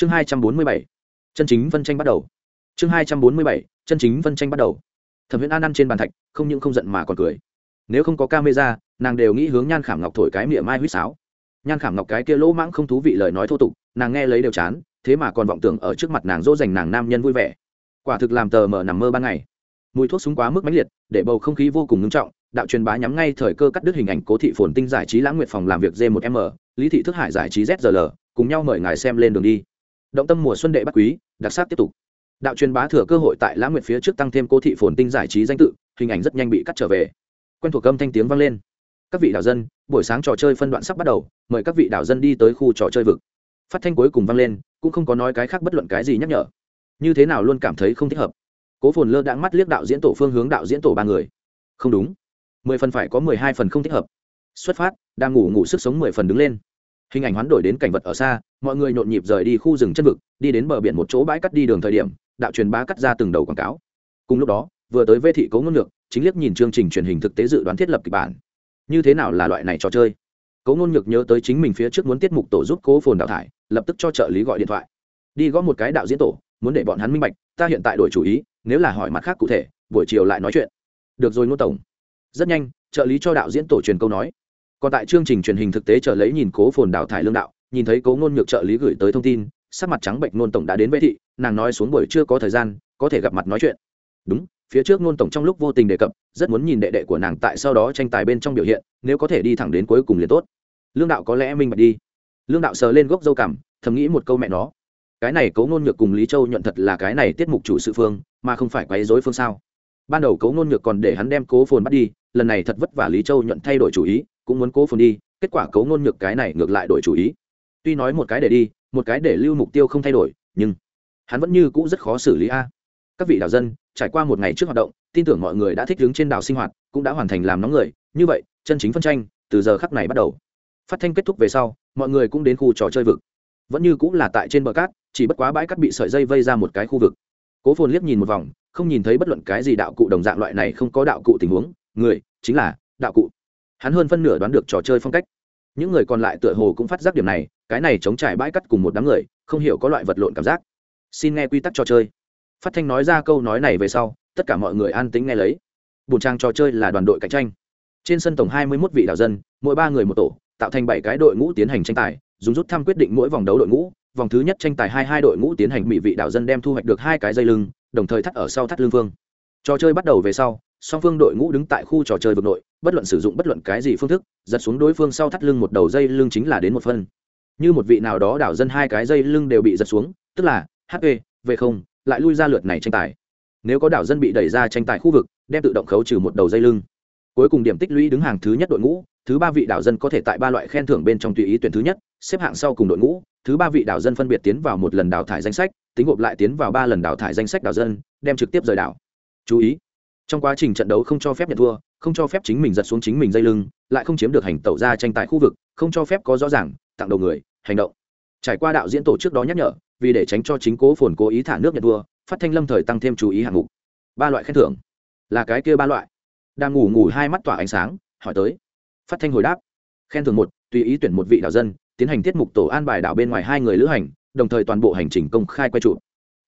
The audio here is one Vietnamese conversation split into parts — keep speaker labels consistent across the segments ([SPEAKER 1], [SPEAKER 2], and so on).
[SPEAKER 1] chương hai trăm bốn mươi bảy, chân chính phân tranh bắt đầu. Chương hai trăm bốn mươi bảy, chân chính phân tranh bắt đầu. Thẩm viễn an ăn trên bàn thạch, không những không giận mà còn cười. Nếu không có camera, nàng đều nghĩ hướng nhan khảm ngọc thổi cái miệng mai huýt sáo. Nhan khảm ngọc cái kia lỗ mãng không thú vị lời nói thô tục, nàng nghe lấy đều chán, thế mà còn vọng tưởng ở trước mặt nàng dỗ dành nàng nam nhân vui vẻ. Quả thực làm tờ mờ nằm mơ ban ngày. Mùi thuốc súng quá mức mãnh liệt, để bầu không khí vô cùng ngưng trọng, đạo truyền bá nhắm ngay thời cơ cắt đứt hình ảnh cố thị phồn tinh giải trí lãng nguyệt phòng làm việc d 1 m, lý thị thức hải giải trí zl cùng nhau mời ngài xem lên đường đi động tâm mùa xuân đệ bắt quý, đặc sắc tiếp tục. Đạo truyền bá thừa cơ hội tại lãng nguyệt phía trước tăng thêm cố thị phồn tinh giải trí danh tự, hình ảnh rất nhanh bị cắt trở về. Quen thuộc âm thanh tiếng vang lên. Các vị đạo dân, buổi sáng trò chơi phân đoạn sắp bắt đầu, mời các vị đạo dân đi tới khu trò chơi vực. Phát thanh cuối cùng vang lên, cũng không có nói cái khác bất luận cái gì nhắc nhở. Như thế nào luôn cảm thấy không thích hợp? Cố phồn lơ đãng mắt liếc đạo diễn tổ phương hướng đạo diễn tổ ba người. Không đúng. Mười phần phải có mười hai phần không thích hợp. Xuất phát, đang ngủ ngủ sức sống mười phần đứng lên hình ảnh hoán đổi đến cảnh vật ở xa, mọi người nhộn nhịp rời đi khu rừng chân vực, đi đến bờ biển một chỗ bãi cắt đi đường thời điểm, đạo truyền bá cắt ra từng đầu quảng cáo. Cùng lúc đó, vừa tới vê thị cấu ngôn nhược, chính liếc nhìn chương trình truyền hình thực tế dự đoán thiết lập kịch bản. Như thế nào là loại này trò chơi? Cấu ngôn nhược nhớ tới chính mình phía trước muốn tiết mục tổ giúp cố phồn đào thải, lập tức cho trợ lý gọi điện thoại. Đi gõ một cái đạo diễn tổ, muốn để bọn hắn minh bạch, ta hiện tại đổi chủ ý, nếu là hỏi mặt khác cụ thể, buổi chiều lại nói chuyện. Được rồi ngô tổng. Rất nhanh, trợ lý cho đạo diễn tổ truyền câu nói còn tại chương trình truyền hình thực tế chờ lấy nhìn cố phồn đào thải lương đạo, nhìn thấy cố ngôn nhược trợ lý gửi tới thông tin, sắc mặt trắng bệnh nôn tổng đã đến vệ thị, nàng nói xuống buổi chưa có thời gian, có thể gặp mặt nói chuyện. Đúng, phía trước nôn tổng trong lúc vô tình đề cập, rất muốn nhìn đệ đệ của nàng tại sau đó tranh tài bên trong biểu hiện, nếu có thể đi thẳng đến cuối cùng liền tốt. Lương đạo có lẽ minh bạch đi. Lương đạo sờ lên gốc dâu cảm thầm nghĩ một câu mẹ nó. Cái này cấu ngôn nhược cùng lý châu nhận thật là cái này tiết mục chủ sự phương, mà không phải quấy dối phương sao? Ban đầu cấu ngôn nhược còn để hắn đem cố phồn bắt đi, lần này thật vất vả lý châu nhận thay đổi chủ ý cũng muốn cố phồn đi, kết quả cấu ngôn nhược cái này ngược lại đổi chủ ý. Tuy nói một cái để đi, một cái để lưu mục tiêu không thay đổi, nhưng hắn vẫn như cũ rất khó xử lý a. Các vị đảo dân, trải qua một ngày trước hoạt động, tin tưởng mọi người đã thích ứng trên đảo sinh hoạt, cũng đã hoàn thành làm nóng người. Như vậy, chân chính phân tranh, từ giờ khắc này bắt đầu. Phát thanh kết thúc về sau, mọi người cũng đến khu trò chơi vực. Vẫn như cũng là tại trên bờ cát, chỉ bất quá bãi cát bị sợi dây vây ra một cái khu vực. Cố phồn liếc nhìn một vòng, không nhìn thấy bất luận cái gì đạo cụ đồng dạng loại này không có đạo cụ tình huống. Người chính là đạo cụ hắn hơn phân nửa đoán được trò chơi phong cách. Những người còn lại tựa hồ cũng phát giác điểm này, cái này chống trải bãi cắt cùng một đám người, không hiểu có loại vật lộn cảm giác. Xin nghe quy tắc trò chơi. Phát thanh nói ra câu nói này về sau, tất cả mọi người an tính nghe lấy. Bùn trang trò chơi là đoàn đội cạnh tranh. Trên sân tổng hai mươi một vị đạo dân, mỗi ba người một tổ, tạo thành bảy cái đội ngũ tiến hành tranh tài, dùng rút thăm quyết định mỗi vòng đấu đội ngũ. Vòng thứ nhất tranh tài hai hai đội ngũ tiến hành mỹ vị đạo dân đem thu hoạch được hai cái dây lưng, đồng thời thắt ở sau thắt lưng vương. trò chơi bắt đầu về sau song phương đội ngũ đứng tại khu trò chơi vực nội, bất luận sử dụng bất luận cái gì phương thức, giật xuống đối phương sau thắt lưng một đầu dây lưng chính là đến một phân. Như một vị nào đó đảo dân hai cái dây lưng đều bị giật xuống, tức là hp về không, lại lui ra lượt này tranh tài. Nếu có đảo dân bị đẩy ra tranh tài khu vực, đem tự động khấu trừ một đầu dây lưng. Cuối cùng điểm tích lũy đứng hàng thứ nhất đội ngũ, thứ ba vị đảo dân có thể tại ba loại khen thưởng bên trong tùy ý tuyển thứ nhất, xếp hạng sau cùng đội ngũ, thứ ba vị đảo dân phân biệt tiến vào một lần đào thải danh sách, tính gộp lại tiến vào ba lần đào thải danh sách đảo dân, đem trực tiếp rời đảo. Chú ý trong quá trình trận đấu không cho phép nhận thua, không cho phép chính mình giật xuống chính mình dây lưng, lại không chiếm được hành tẩu ra tranh tài khu vực, không cho phép có rõ ràng, tặng đầu người, hành động. Trải qua đạo diễn tổ trước đó nhắc nhở, vì để tránh cho chính cố phồn cố ý thả nước nhận thua, phát thanh lâm thời tăng thêm chú ý hạng mục. Ba loại khen thưởng. Là cái kia ba loại. Đang ngủ ngủ hai mắt tỏa ánh sáng, hỏi tới. Phát thanh hồi đáp. Khen thưởng một, tùy ý tuyển một vị đạo dân, tiến hành tiết mục tổ an bài đảo bên ngoài hai người lữ hành, đồng thời toàn bộ hành trình công khai quay trụ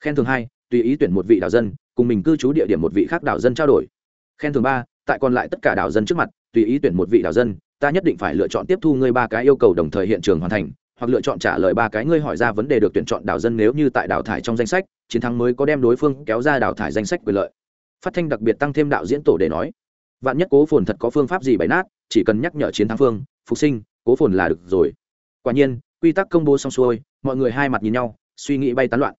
[SPEAKER 1] khen thưởng hai, tùy ý tuyển một vị đạo dân cùng mình cư trú địa điểm một vị khác đảo dân trao đổi. Khen thưởng ba, tại còn lại tất cả đảo dân trước mặt, tùy ý tuyển một vị đảo dân, ta nhất định phải lựa chọn tiếp thu ngươi ba cái yêu cầu đồng thời hiện trường hoàn thành, hoặc lựa chọn trả lời ba cái ngươi hỏi ra vấn đề được tuyển chọn đảo dân nếu như tại đảo thải trong danh sách, chiến thắng mới có đem đối phương kéo ra đảo thải danh sách quyền lợi. Phát thanh đặc biệt tăng thêm đạo diễn tổ để nói, vạn nhất cố phồn thật có phương pháp gì bày nát, chỉ cần nhắc nhở chiến thắng phương, phục sinh, cố phồn là được rồi. Quả nhiên, quy tắc công bố xong xuôi, mọi người hai mặt nhìn nhau, suy nghĩ bay tán loạn.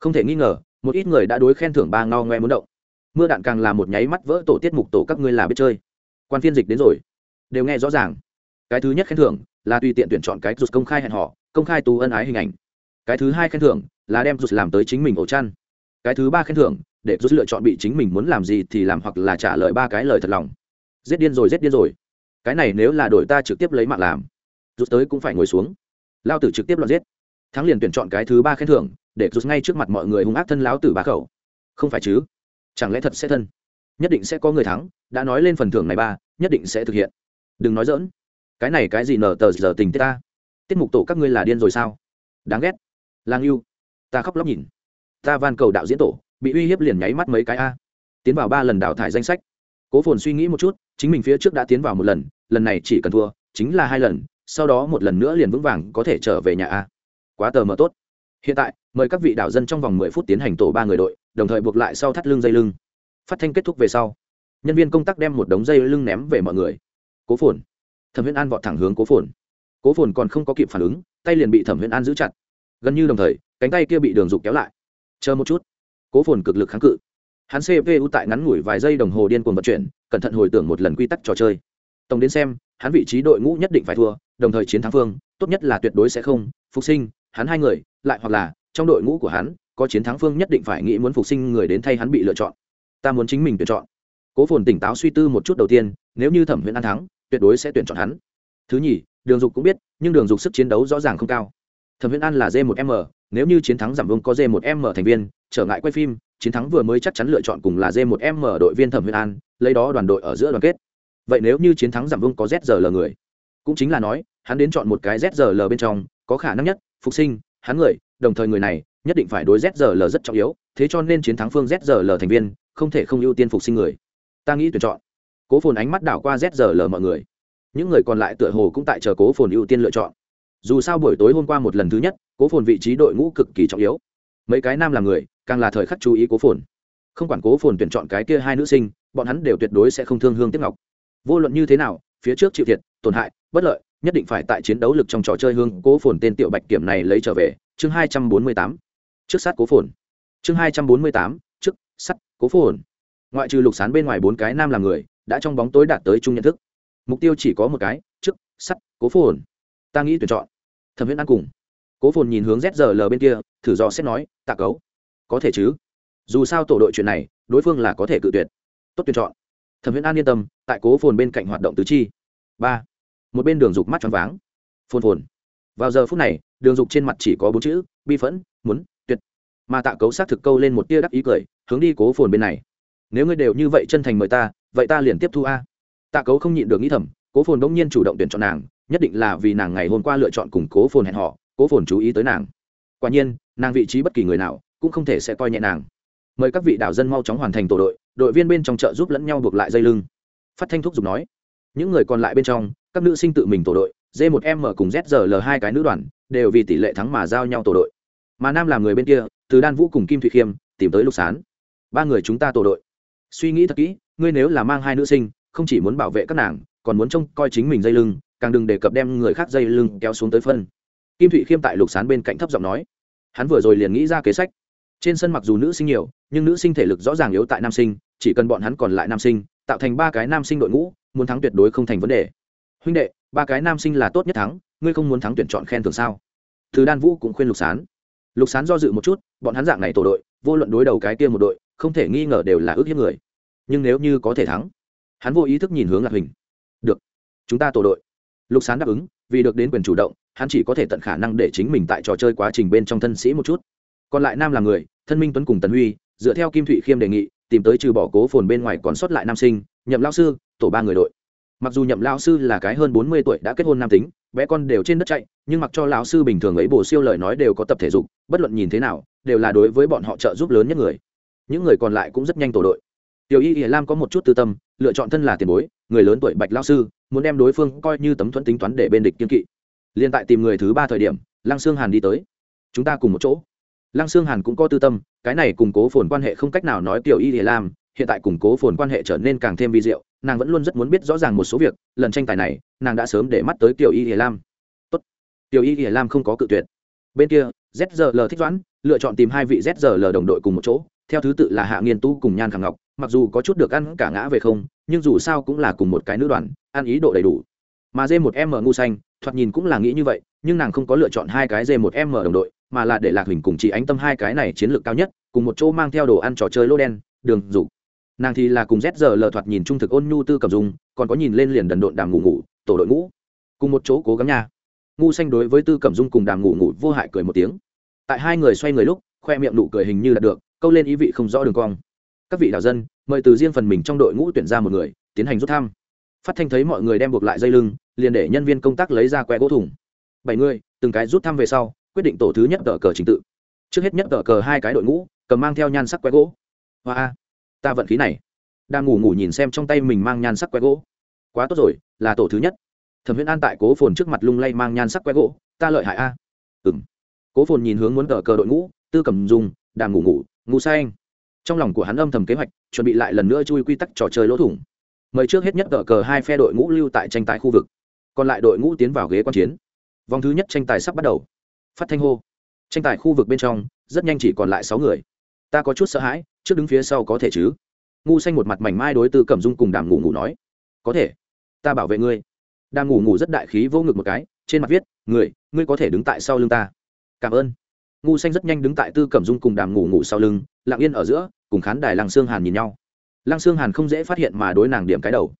[SPEAKER 1] Không thể nghi ngờ một ít người đã đối khen thưởng ba ngao ngoe muốn động. Mưa đạn càng là một nháy mắt vỡ tổ tiết mục tổ các ngươi là biết chơi. Quan phiên dịch đến rồi. Đều nghe rõ ràng. Cái thứ nhất khen thưởng là tùy tiện tuyển chọn cái rụt công khai hẹn họ công khai tù ân ái hình ảnh. Cái thứ hai khen thưởng là đem rụt làm tới chính mình ổ chăn. Cái thứ ba khen thưởng, để rút lựa chọn bị chính mình muốn làm gì thì làm hoặc là trả lời ba cái lời thật lòng. Giết điên rồi, giết điên rồi. Cái này nếu là đổi ta trực tiếp lấy mạng làm rút tới cũng phải ngồi xuống. Lao tử trực tiếp loạn giết. Thắng liền tuyển chọn cái thứ ba khen thưởng để rút ngay trước mặt mọi người hung ác thân láo tử bá khẩu. Không phải chứ? Chẳng lẽ thật sẽ thân? Nhất định sẽ có người thắng, đã nói lên phần thưởng này ba, nhất định sẽ thực hiện. Đừng nói dỡn cái này cái gì nở tờ giờ tình tiết ta? Tiết mục tổ các ngươi là điên rồi sao? Đáng ghét. Lang yêu ta khóc lóc nhìn. Ta van cầu đạo diễn tổ, bị uy hiếp liền nháy mắt mấy cái a. Tiến vào ba lần đào thải danh sách. Cố phồn suy nghĩ một chút, chính mình phía trước đã tiến vào một lần lần này chỉ cần thua, chính là hai lần, sau đó một lần nữa liền vững vàng có thể trở về nhà a. Quá tờ mờ tốt hiện tại, mời các vị đảo dân trong vòng mười phút tiến hành tổ ba người đội, đồng thời buộc lại sau thắt lưng dây lưng. Phát thanh kết thúc về sau, nhân viên công tác đem một đống dây lưng ném về mọi người. Cố phồn. Thẩm Huyễn an vọt thẳng hướng cố phồn. Cố phồn còn không có kịp phản ứng, tay liền bị thẩm Huyễn an giữ chặt. Gần như đồng thời, cánh tay kia bị đường dục kéo lại. Chờ một chút. Cố phồn cực lực kháng cự. Hắn cpu tại ngắn ngủi vài giây đồng hồ điên cuồng vận chuyển, cẩn thận hồi tưởng một lần quy tắc trò chơi. Tổng đến xem, hắn vị trí đội ngũ nhất định phải thua, đồng thời chiến thắng phương, tốt nhất là tuyệt đối sẽ không, phục sinh hắn hai người, lại hoặc là trong đội ngũ của hắn, có chiến thắng phương nhất định phải nghĩ muốn phục sinh người đến thay hắn bị lựa chọn. Ta muốn chính mình tuyển chọn. Cố phồn tỉnh táo suy tư một chút đầu tiên, nếu như thẩm huyễn an thắng, tuyệt đối sẽ tuyển chọn hắn. Thứ nhì, đường dục cũng biết, nhưng đường dục sức chiến đấu rõ ràng không cao. Thẩm huyễn an là d một m, nếu như chiến thắng giảm vương có d một m thành viên, trở ngại quay phim, chiến thắng vừa mới chắc chắn lựa chọn cùng là d một m đội viên thẩm huyễn an lấy đó đoàn đội ở giữa đoàn kết. Vậy nếu như chiến thắng giảm vương có zl người, cũng chính là nói, hắn đến chọn một cái zl bên trong, có khả năng nhất phục sinh, hắn người, đồng thời người này, nhất định phải đối zrl rất trọng yếu, thế cho nên chiến thắng phương zrl thành viên, không thể không ưu tiên phục sinh người. Ta nghĩ tuyển chọn. Cố phồn ánh mắt đảo qua zrl mọi người. Những người còn lại tựa hồ cũng tại chờ cố phồn ưu tiên lựa chọn. Dù sao buổi tối hôm qua một lần thứ nhất, cố phồn vị trí đội ngũ cực kỳ trọng yếu. Mấy cái nam là người, càng là thời khắc chú ý cố phồn. Không quản cố phồn tuyển chọn cái kia hai nữ sinh, bọn hắn đều tuyệt đối sẽ không thương hương tiếp ngọc. Vô luận như thế nào, phía trước chịu thiệt, tổn hại, bất lợi nhất định phải tại chiến đấu lực trong trò chơi hương cố phồn tên tiểu bạch kiểm này lấy trở về. Chương hai trăm bốn mươi tám, trước sát cố phồn. Chương hai trăm bốn mươi tám, trước sắt cố phồn. Ngoại trừ lục sán bên ngoài bốn cái nam là người, đã trong bóng tối đạt tới chung nhận thức. Mục tiêu chỉ có một cái, trước sắt cố phồn. Ta nghĩ tuyển chọn. Thẩm viễn ăn cùng. Cố phồn nhìn hướng zrl bên kia, thử do xét nói, tạ cấu, có thể chứ? Dù sao tổ đội chuyện này, đối phương là có thể cự tuyệt. Tốt tuyển chọn. Thẩm viễn an yên tâm, tại cố phồn bên cạnh hoạt động tứ chi. Ba một bên đường dục mắt choáng váng. Phồn phồn. Vào giờ phút này, đường dục trên mặt chỉ có bốn chữ, bi phẫn, muốn, tuyệt. Mà tạ cấu xác thực câu lên một tia đắc ý cười, hướng đi cố phồn bên này. Nếu ngươi đều như vậy chân thành mời ta, vậy ta liền tiếp thu a. Tạ cấu không nhịn được nghĩ thầm, cố phồn bỗng nhiên chủ động tuyển chọn nàng, nhất định là vì nàng ngày hôm qua lựa chọn cùng cố phồn hẹn họ cố phồn chú ý tới nàng. Quả nhiên, nàng vị trí bất kỳ người nào cũng không thể sẽ coi nhẹ nàng. Mời các vị đảo dân mau chóng hoàn thành tổ đội đội viên bên trong chợ giúp lẫn nhau buộc lại dây lưng. Phát thanh thúc giục nói những người còn lại bên trong, các nữ sinh tự mình tổ đội d 1 m cùng zrl hai cái nữ đoàn, đều vì tỷ lệ thắng mà giao nhau tổ đội. Mà nam làm người bên kia, từ đan vũ cùng kim thụy khiêm, tìm tới lục sán. Ba người chúng ta tổ đội. Suy nghĩ thật kỹ, ngươi nếu là mang hai nữ sinh, không chỉ muốn bảo vệ các nàng, còn muốn trông coi chính mình dây lưng, càng đừng đề cập đem người khác dây lưng kéo xuống tới phân. Kim thụy khiêm tại lục sán bên cạnh thấp giọng nói. Hắn vừa rồi liền nghĩ ra kế sách. Trên sân mặc dù nữ sinh nhiều, nhưng nữ sinh thể lực rõ ràng yếu tại nam sinh, chỉ cần bọn hắn còn lại nam sinh, tạo thành ba cái nam sinh đội ngũ muốn thắng tuyệt đối không thành vấn đề. Huynh đệ, ba cái nam sinh là tốt nhất thắng, ngươi không muốn thắng tuyển chọn khen thường sao? Từ đan vũ cũng khuyên lục sán. Lục sán do dự một chút, bọn hắn dạng này tổ đội, vô luận đối đầu cái kia một đội, không thể nghi ngờ đều là ước hiếp người. Nhưng nếu như có thể thắng, hắn vô ý thức nhìn hướng lạc hình được, chúng ta tổ đội. Lục sán đáp ứng, vì được đến quyền chủ động, hắn chỉ có thể tận khả năng để chính mình tại trò chơi quá trình bên trong thân sĩ một chút. Còn lại nam là người, thân minh tuấn cùng tần huy, dựa theo kim thụy khiêm đề nghị, tìm tới trừ bỏ cố phồn bên ngoài còn sót lại nam sinh, nhậm lao sư tổ ba người đội. Mặc dù nhậm lao sư là cái hơn bốn mươi tuổi đã kết hôn nam tính, bé con đều trên đất chạy, nhưng mặc cho lão sư bình thường ấy bổ siêu lời nói đều có tập thể dục, bất luận nhìn thế nào, đều là đối với bọn họ trợ giúp lớn nhất người. Những người còn lại cũng rất nhanh tổ đội. Tiểu y ỉa lam có một chút tư tâm, lựa chọn thân là tiền bối, người lớn tuổi bạch lao sư, muốn đem đối phương coi như tấm thuẫn tính toán để bên địch kiên kỵ. Liên tại tìm người thứ ba thời điểm, lăng sương hàn đi tới. Chúng ta cùng một chỗ. Lăng sương hàn cũng có tư tâm, cái này củng cố phồn quan hệ không cách nào nói tiểu y ỉa lam, hiện tại củng cố phồn quan hệ trở nên càng thêm vi diệu nàng vẫn luôn rất muốn biết rõ ràng một số việc, lần tranh tài này, nàng đã sớm để mắt tới tiểu y hiền lam. Tốt. Tiểu y hiền lam không có cự tuyệt. Bên kia zrl thích doãn, lựa chọn tìm hai vị zrl đồng đội cùng một chỗ, theo thứ tự là hạ nghiên tu cùng nhan khẳng ngọc, mặc dù có chút được ăn cả ngã về không, nhưng dù sao cũng là cùng một cái nữ đoàn, ăn ý độ đầy đủ. Mà Dê một m ngu xanh, thoạt nhìn cũng là nghĩ như vậy, nhưng nàng không có lựa chọn hai cái Dê một m đồng đội, mà là để lạc huỳnh cùng chị ánh tâm hai cái này chiến lược cao nhất, cùng một chỗ mang theo đồ ăn trò chơi lô đen, đường dục nàng thì là cùng z giờ lờ thoạt nhìn trung thực ôn nhu tư cầm dung, còn có nhìn lên liền đần độn đàm ngủ ngủ, tổ đội ngũ. Cùng một chỗ cố gắng nha. Ngu xanh đối với tư cẩm dung cùng đàm ngủ ngủ vô hại cười một tiếng. Tại hai người xoay người lúc, khoe miệng nụ cười hình như đạt được, câu lên ý vị không rõ đường cong. Các vị đạo dân, mời từ riêng phần mình trong đội ngũ tuyển ra một người, tiến hành rút thăm. Phát thanh thấy mọi người đem buộc lại dây lưng, liền để nhân viên công tác lấy ra que gỗ thủng. Bảy người, từng cái rút thăm về sau, quyết định tổ thứ nhất tờ cờ trình tự. Trước hết nhất tờ cờ hai cái đội ngũ, cầm mang theo nhan sắc que gỗ. Hoa ta vận khí này. Đang ngủ ngủ nhìn xem trong tay mình mang nhan sắc quét gỗ. Quá tốt rồi, là tổ thứ nhất. Thẩm huyễn an tại cố phồn trước mặt lung lay mang nhan sắc quét gỗ. Ta lợi hại a. À? ừng cố phồn nhìn hướng muốn cờ cờ đội ngũ, tư cầm dùng đàm ngủ ngủ ngủ sai trong lòng của hắn âm thầm kế hoạch, chuẩn bị lại lần nữa chui quy tắc trò chơi lỗ thủng. Mời trước hết nhất cờ cờ hai phe đội ngũ lưu tại tranh tài khu vực. Còn lại đội ngũ tiến vào ghế quan chiến. Vòng thứ nhất tranh tài sắp bắt đầu. Phát thanh hô. Tranh tài khu vực bên trong, rất nhanh chỉ còn lại sáu người. Ta có chút sợ hãi trước đứng phía sau có thể chứ? Ngu xanh một mặt mảnh mai đối tư cẩm dung cùng đàm ngủ ngủ nói. Có thể. Ta bảo vệ ngươi. Đàm ngủ ngủ rất đại khí vô ngực một cái, trên mặt viết, người, ngươi có thể đứng tại sau lưng ta. Cảm ơn. Ngu xanh rất nhanh đứng tại tư cẩm dung cùng đàm ngủ ngủ sau lưng, lặng yên ở giữa, cùng khán đài lăng xương hàn nhìn nhau. Lăng xương hàn không dễ phát hiện mà đối nàng điểm cái đầu.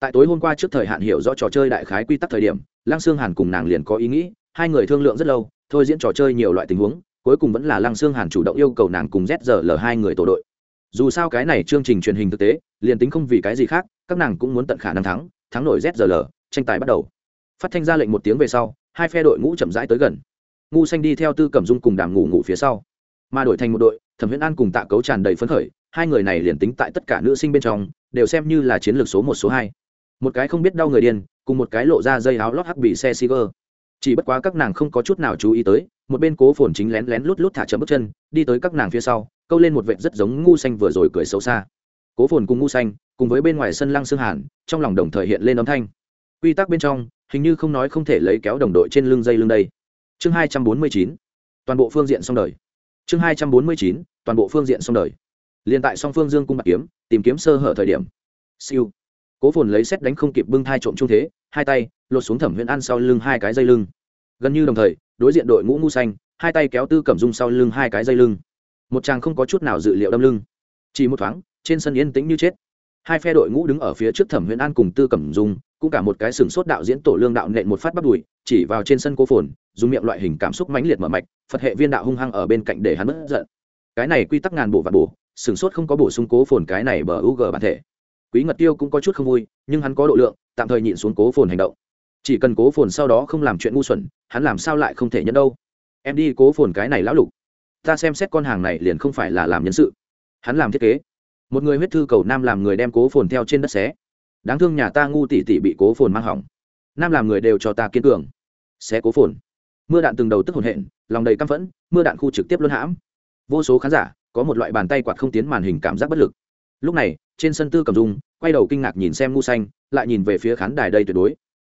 [SPEAKER 1] Tại tối hôm qua trước thời hạn hiểu rõ trò chơi đại khái quy tắc thời điểm, lăng xương hàn cùng nàng liền có ý nghĩ, hai người thương lượng rất lâu, thôi diễn trò chơi nhiều loại tình huống, cuối cùng vẫn là lăng xương hàn chủ động yêu cầu nàng cùng zl hai người tổ đội dù sao cái này chương trình truyền hình thực tế, liền tính không vì cái gì khác, các nàng cũng muốn tận khả năng thắng thắng nổi zl tranh tài bắt đầu. Phát thanh ra lệnh một tiếng về sau, hai phe đội ngũ chậm rãi tới gần. Ngu xanh đi theo tư cẩm dung cùng đàm ngủ ngủ phía sau. Mà đổi thành một đội, thẩm viễn an cùng tạ cấu tràn đầy phấn khởi, hai người này liền tính tại tất cả nữ sinh bên trong, đều xem như là chiến lược số một, số hai. Một cái không biết đau người điên, cùng một cái lộ ra dây áo lót hắc bị xe siger chỉ bất quá các nàng không có chút nào chú ý tới, một bên cố phồn chính lén lén lút lút thả chậm bước chân, đi tới các nàng phía sau câu lên một vệt rất giống ngu xanh vừa rồi cười xấu xa. Cố phồn cùng ngu xanh, cùng với bên ngoài sân lăng xương hàn, trong lòng đồng thời hiện lên âm thanh. Quy tắc bên trong, hình như không nói không thể lấy kéo đồng đội trên lưng dây lưng đây. Chương hai trăm bốn mươi chín, toàn bộ phương diện xong đời. Chương hai trăm bốn mươi chín, toàn bộ phương diện xong đời. Liền tại song phương dương cung bạc kiếm, tìm kiếm sơ hở thời điểm. Siêu. Cố phồn lấy xét đánh không kịp bưng thai trộm trung thế, hai tay lột xuống thẩm huyễn ăn sau lưng hai cái dây lưng. Gần như đồng thời, đối diện đội ngũ ngu xanh, hai tay kéo tư cẩm dung sau lưng hai cái dây lưng một chàng không có chút nào dự liệu đâm lưng. Chỉ một thoáng, trên sân yên tĩnh như chết. Hai phe đội ngũ đứng ở phía trước thẩm huyền an cùng tư cẩm dung, cũng cả một cái sừng sốt đạo diễn tổ lương đạo nện một phát bắt đùi, chỉ vào trên sân cố phồn, dùng miệng loại hình cảm xúc mãnh liệt mở mạch, phật hệ viên đạo hung hăng ở bên cạnh để hắn mất giận. Cái này quy tắc ngàn bộ vạn bổ, sừng sốt không có bổ sung cố phồn cái này bờ u g bản thể. Quý ngật tiêu cũng có chút không vui, nhưng hắn có độ lượng, tạm thời nhịn xuống cố phồn hành động. Chỉ cần cố phồn sau đó không làm chuyện ngu xuẩn, hắn làm sao lại không thể nhận đâu? Em đi cố phồn cái này lão lục ta xem xét con hàng này liền không phải là làm nhân sự. Hắn làm thiết kế. Một người huyết thư cầu nam làm người đem cố phồn theo trên đất xé. Đáng thương nhà ta ngu tỉ tỉ bị cố phồn mang hỏng. Nam làm người đều cho ta kiên cường. Xé cố phồn. Mưa đạn từng đầu tức hồn hện, lòng đầy căm phẫn, mưa đạn khu trực tiếp luân hãm. Vô số khán giả, có một loại bàn tay quạt không tiến màn hình cảm giác bất lực. Lúc này, trên sân tư cầm dung, quay đầu kinh ngạc nhìn xem ngu xanh, lại nhìn về phía khán đài đây tuyệt đối.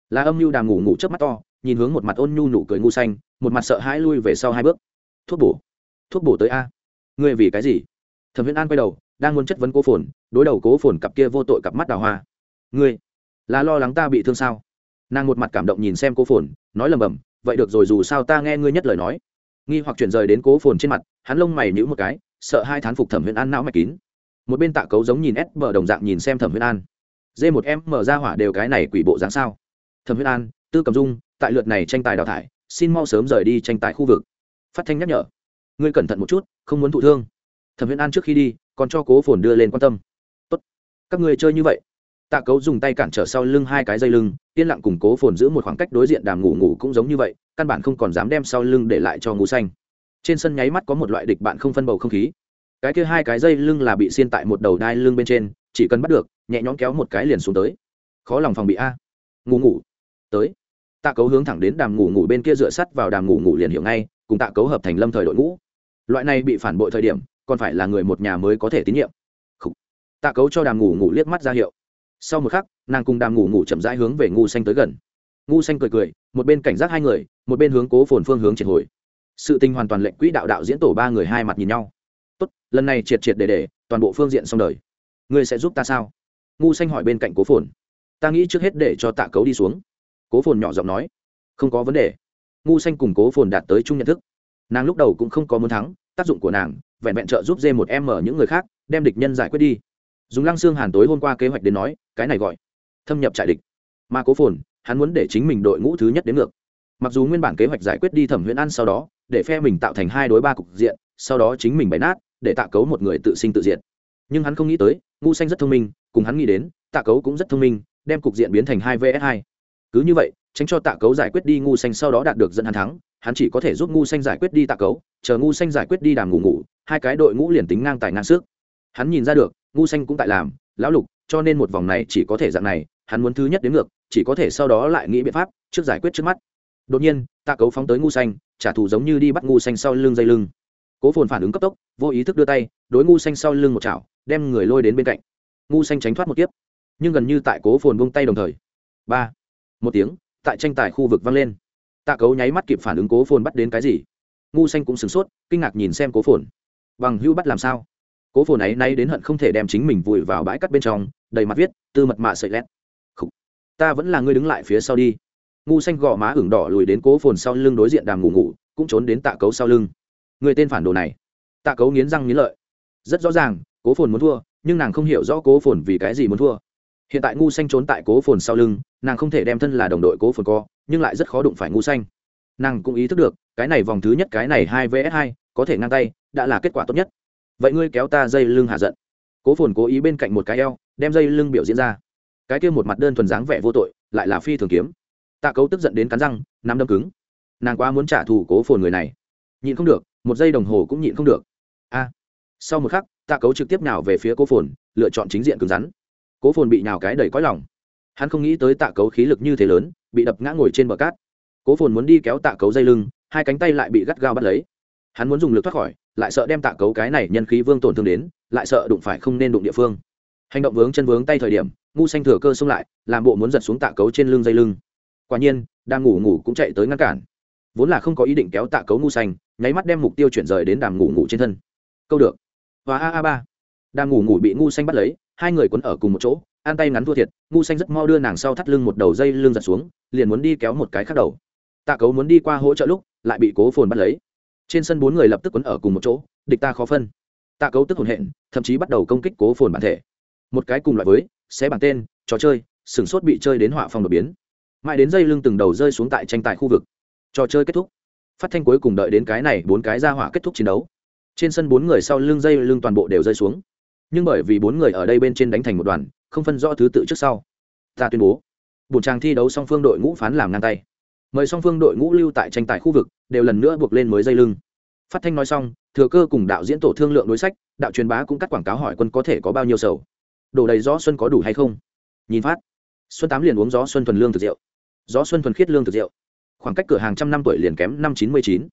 [SPEAKER 1] Là âm mưu đàm ngủ ngủ trước mắt to, nhìn hướng một mặt ôn nhu nụ cười ngu xanh, một mặt sợ hãi lui về sau hai bước. Thuốc bổ thuốc bổ tới a. Ngươi vì cái gì? Thẩm viễn an quay đầu, đang muốn chất vấn cố phồn, đối đầu cố phồn cặp kia vô tội cặp mắt đào hoa. Ngươi, là lo lắng ta bị thương sao? Nàng một mặt cảm động nhìn xem cố phồn, nói lầm bầm, vậy được rồi dù sao ta nghe ngươi nhất lời nói. Nghi hoặc chuyển rời đến cố phồn trên mặt, hắn lông mày nhữ một cái, sợ hai thán phục thẩm viễn an não mạch kín. Một bên tạ cấu giống nhìn ép bờ đồng dạng nhìn xem thẩm viễn an. Dê một em mở ra hỏa đều cái này quỷ bộ dáng sao? Thẩm viễn an, tư cầm dung, tại lượt này tranh tài đào thải, xin mau sớm rời đi tranh tài khu vực. Phát thanh nhắc nhở ngươi cẩn thận một chút, không muốn thụ thương. Thẩm huyền an trước khi đi, còn cho cố phồn đưa lên quan tâm. Tốt, các người chơi như vậy. Tạ cấu dùng tay cản trở sau lưng hai cái dây lưng, yên lặng cùng cố phồn giữ một khoảng cách đối diện đàm ngủ ngủ cũng giống như vậy, căn bản không còn dám đem sau lưng để lại cho ngủ xanh. Trên sân nháy mắt có một loại địch bạn không phân bầu không khí. Cái kia hai cái dây lưng là bị xiên tại một đầu đai lưng bên trên, chỉ cần bắt được, nhẹ nhõm kéo một cái liền xuống tới. Khó lòng phòng bị a. Ngủ ngủ. Tới. Tạ cấu hướng thẳng đến đàm ngủ ngủ bên kia dựa sắt vào đàm ngủ ngủ liền hiểu ngay, cùng tạ cấu hợp thành lâm thời đội ngũ loại này bị phản bội thời điểm, còn phải là người một nhà mới có thể tín nhiệm. Tạ cấu cho đàm ngủ ngủ liếc mắt ra hiệu. Sau một khắc, nàng cùng đàm ngủ ngủ chậm rãi hướng về ngu xanh tới gần. Ngu xanh cười cười, một bên cảnh giác hai người, một bên hướng cố phồn phương hướng triệt hồi. Sự tình hoàn toàn lệnh quỹ đạo đạo diễn tổ ba người hai mặt nhìn nhau. Tốt, lần này triệt triệt để để, toàn bộ phương diện xong đời. Ngươi sẽ giúp ta sao? Ngu xanh hỏi bên cạnh cố phồn. Ta nghĩ trước hết để cho tạ cấu đi xuống. Cố phồn nhỏ giọng nói. Không có vấn đề. Ngu xanh cùng cố phồn đạt tới chung nhận thức nàng lúc đầu cũng không có muốn thắng, tác dụng của nàng, vẹn vẹn trợ giúp dê một em mở những người khác, đem địch nhân giải quyết đi. Dùng lăng xương hàn tối hôm qua kế hoạch đến nói, cái này gọi thâm nhập trại địch. Mà cố phồn, hắn muốn để chính mình đội ngũ thứ nhất đến ngược. Mặc dù nguyên bản kế hoạch giải quyết đi thẩm huyễn ăn sau đó, để phe mình tạo thành hai đối ba cục diện, sau đó chính mình bày nát, để tạ cấu một người tự sinh tự diện nhưng hắn không nghĩ tới, ngu xanh rất thông minh, cùng hắn nghĩ đến, tạ cấu cũng rất thông minh, đem cục diện biến thành hai vs hai. Cứ như vậy tránh cho tạ cấu giải quyết đi ngu xanh sau đó đạt được dẫn hắn thắng, hắn chỉ có thể giúp ngu xanh giải quyết đi tạ cấu, chờ ngu xanh giải quyết đi đàm ngủ ngủ, hai cái đội ngũ liền tính ngang tài ngang sức. Hắn nhìn ra được, ngu xanh cũng tại làm, lão lục, cho nên một vòng này chỉ có thể dạng này, hắn muốn thứ nhất đến ngược, chỉ có thể sau đó lại nghĩ biện pháp, trước giải quyết trước mắt. Đột nhiên, tạ cấu phóng tới ngu xanh, trả thù giống như đi bắt ngu xanh sau lưng dây lưng. Cố phồn phản ứng cấp tốc, vô ý thức đưa tay, đối ngu xanh sau lưng một chảo, đem người lôi đến bên cạnh. Ngu xanh tránh thoát một kiếp, nhưng gần như tại cố phồn bông tay đồng thời. Ba, một tiếng tại tranh tài khu vực vang lên. Tạ cấu nháy mắt kịp phản ứng cố phồn bắt đến cái gì? Ngu xanh cũng sửng sốt, kinh ngạc nhìn xem cố phồn. Bằng hữu bắt làm sao? Cố phồn ấy nay đến hận không thể đem chính mình vùi vào bãi cắt bên trong, đầy mặt viết, tư mật mạ sợi lét. Ta vẫn là người đứng lại phía sau đi. Ngu xanh gò má ửng đỏ lùi đến cố phồn sau lưng đối diện đàm ngủ ngủ, cũng trốn đến tạ cấu sau lưng. Người tên phản đồ này. Tạ cấu nghiến răng nghiến lợi. Rất rõ ràng, cố phồn muốn thua, nhưng nàng không hiểu rõ cố phồn vì cái gì muốn thua hiện tại ngu xanh trốn tại cố phồn sau lưng, nàng không thể đem thân là đồng đội cố phồn co, nhưng lại rất khó đụng phải ngu xanh. Nàng cũng ý thức được, cái này vòng thứ nhất, cái này hai vs hai, có thể ngang tay, đã là kết quả tốt nhất. Vậy ngươi kéo ta dây lưng hạ giận. Cố phồn cố ý bên cạnh một cái eo, đem dây lưng biểu diễn ra. Cái kia một mặt đơn thuần dáng vẻ vô tội, lại là phi thường kiếm. Tạ cấu tức giận đến cắn răng, nắm đâm cứng. Nàng quá muốn trả thù cố phồn người này. Nhịn không được, một giây đồng hồ cũng nhịn không được. A. Sau một khắc, tạ cấu trực tiếp nào về phía cố phồn, lựa chọn chính diện cứng rắn cố phồn bị nhào cái đầy cõi lòng. Hắn không nghĩ tới tạ cấu khí lực như thế lớn, bị đập ngã ngồi trên bờ cát. Cố phồn muốn đi kéo tạ cấu dây lưng, hai cánh tay lại bị gắt gao bắt lấy. Hắn muốn dùng lực thoát khỏi, lại sợ đem tạ cấu cái này nhân khí vương tổn thương đến, lại sợ đụng phải không nên đụng địa phương. Hành động vướng chân vướng tay thời điểm, ngu xanh thừa cơ xông lại, làm bộ muốn giật xuống tạ cấu trên lưng dây lưng. Quả nhiên, đang ngủ ngủ cũng chạy tới ngăn cản. Vốn là không có ý định kéo tạ cấu ngu xanh, nháy mắt đem mục tiêu chuyển rời đến đàm ngủ ngủ trên thân. Câu được. Và a a ba. Đàm ngủ ngủ bị ngu xanh bắt lấy hai người quấn ở cùng một chỗ, an tay ngắn thua thiệt, ngu xanh rất mau đưa nàng sau thắt lưng một đầu dây lưng giật xuống, liền muốn đi kéo một cái khác đầu. Tạ cấu muốn đi qua hỗ trợ lúc, lại bị cố phồn bắt lấy. Trên sân bốn người lập tức quấn ở cùng một chỗ, địch ta khó phân. Tạ cấu tức hồn hện, thậm chí bắt đầu công kích cố phồn bản thể. Một cái cùng loại với, xé bản tên, trò chơi sửng sốt bị chơi đến họa phòng đột biến. Mãi đến dây lưng từng đầu rơi xuống tại tranh tài khu vực. Trò chơi kết thúc. Phát thanh cuối cùng đợi đến cái này, bốn cái ra hỏa kết thúc chiến đấu. Trên sân bốn người sau lưng dây lưng toàn bộ đều rơi xuống nhưng bởi vì bốn người ở đây bên trên đánh thành một đoàn, không phân rõ thứ tự trước sau. Ta tuyên bố, bổn trang thi đấu song phương đội ngũ phán làm ngang tay. Mời song phương đội ngũ lưu tại tranh tài khu vực, đều lần nữa buộc lên mới dây lưng. Phát thanh nói xong, thừa cơ cùng đạo diễn tổ thương lượng đối sách, đạo truyền bá cũng cắt quảng cáo hỏi quân có thể có bao nhiêu sầu. Đổ đầy gió xuân có đủ hay không? Nhìn phát. Xuân tám liền uống gió xuân thuần lương thực rượu. Gió xuân thuần khiết lương thực rượu. Khoảng cách cửa hàng trăm năm tuổi liền kém năm chín mươi chín.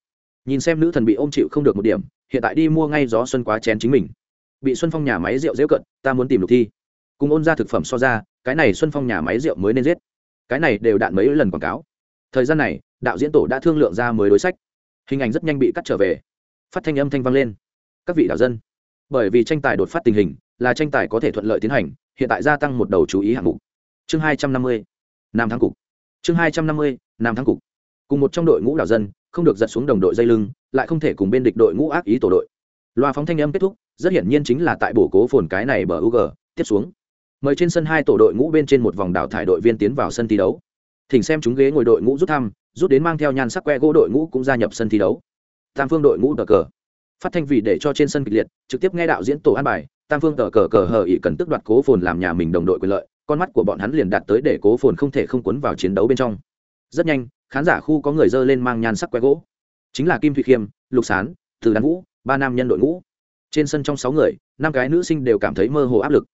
[SPEAKER 1] Nhìn xem nữ thần bị ôm chịu không được một điểm, hiện tại đi mua ngay gió xuân quá chén chính mình bị xuân phong nhà máy rượu dễ cận, ta muốn tìm lục thi. Cùng ôn ra thực phẩm so ra, cái này xuân phong nhà máy rượu mới nên giết. Cái này đều đạn mấy lần quảng cáo. Thời gian này, đạo diễn tổ đã thương lượng ra mới đối sách. Hình ảnh rất nhanh bị cắt trở về. Phát thanh âm thanh vang lên. Các vị đạo dân, bởi vì tranh tài đột phát tình hình, là tranh tài có thể thuận lợi tiến hành, hiện tại gia tăng một đầu chú ý hạng mục. Chương hai trăm năm mươi, nam thắng cục. Chương hai trăm năm mươi, nam thắng cục. Cùng một trong đội ngũ đạo dân, không được giật xuống đồng đội dây lưng, lại không thể cùng bên địch đội ngũ ác ý tổ đội loa phóng thanh âm kết thúc rất hiển nhiên chính là tại bổ cố phồn cái này bờ UG, tiếp xuống. Mời trên sân hai tổ đội ngũ bên trên một vòng đảo thải đội viên tiến vào sân thi đấu. Thỉnh xem chúng ghế ngồi đội ngũ rút thăm, rút đến mang theo nhan sắc que gỗ đội ngũ cũng gia nhập sân thi đấu. Tam phương đội ngũ tờ cờ. Phát thanh vị để cho trên sân kịch liệt, trực tiếp nghe đạo diễn tổ an bài, tam phương tờ cờ cờ hờ ỉ cần tức đoạt cố phồn làm nhà mình đồng đội quyền lợi, con mắt của bọn hắn liền đạt tới để cố phồn không thể không cuốn vào chiến đấu bên trong. Rất nhanh, khán giả khu có người dơ lên mang nhan sắc que gỗ. Chính là Kim Thụy Khiêm, Lục Sán, Từ Đan Vũ, ba nam nhân đội ngũ. Trên sân trong sáu người, năm cái nữ sinh đều cảm thấy mơ hồ áp lực.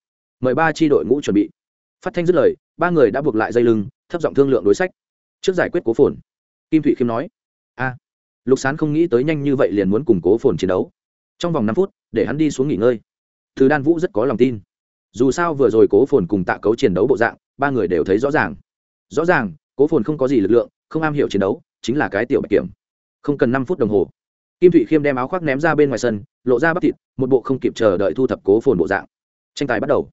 [SPEAKER 1] Mời ba tri đội ngũ chuẩn bị. Phát thanh dứt lời, ba người đã buộc lại dây lưng, thấp giọng thương lượng đối sách. Trước giải quyết cố phồn. Kim thụy khiêm nói, a, lục sán không nghĩ tới nhanh như vậy liền muốn củng cố phồn chiến đấu. Trong vòng năm phút, để hắn đi xuống nghỉ ngơi. Thứ đan vũ rất có lòng tin. Dù sao vừa rồi cố phồn cùng tạ cấu chiến đấu bộ dạng, ba người đều thấy rõ ràng. Rõ ràng, cố phồn không có gì lực lượng, không am hiểu chiến đấu, chính là cái tiểu bạch kiểm. Không cần năm phút đồng hồ kim thụy khiêm đem áo khoác ném ra bên ngoài sân, lộ ra bắp thịt, một bộ không kịp chờ đợi thu thập cố phồn bộ dạng. Tranh tài bắt đầu.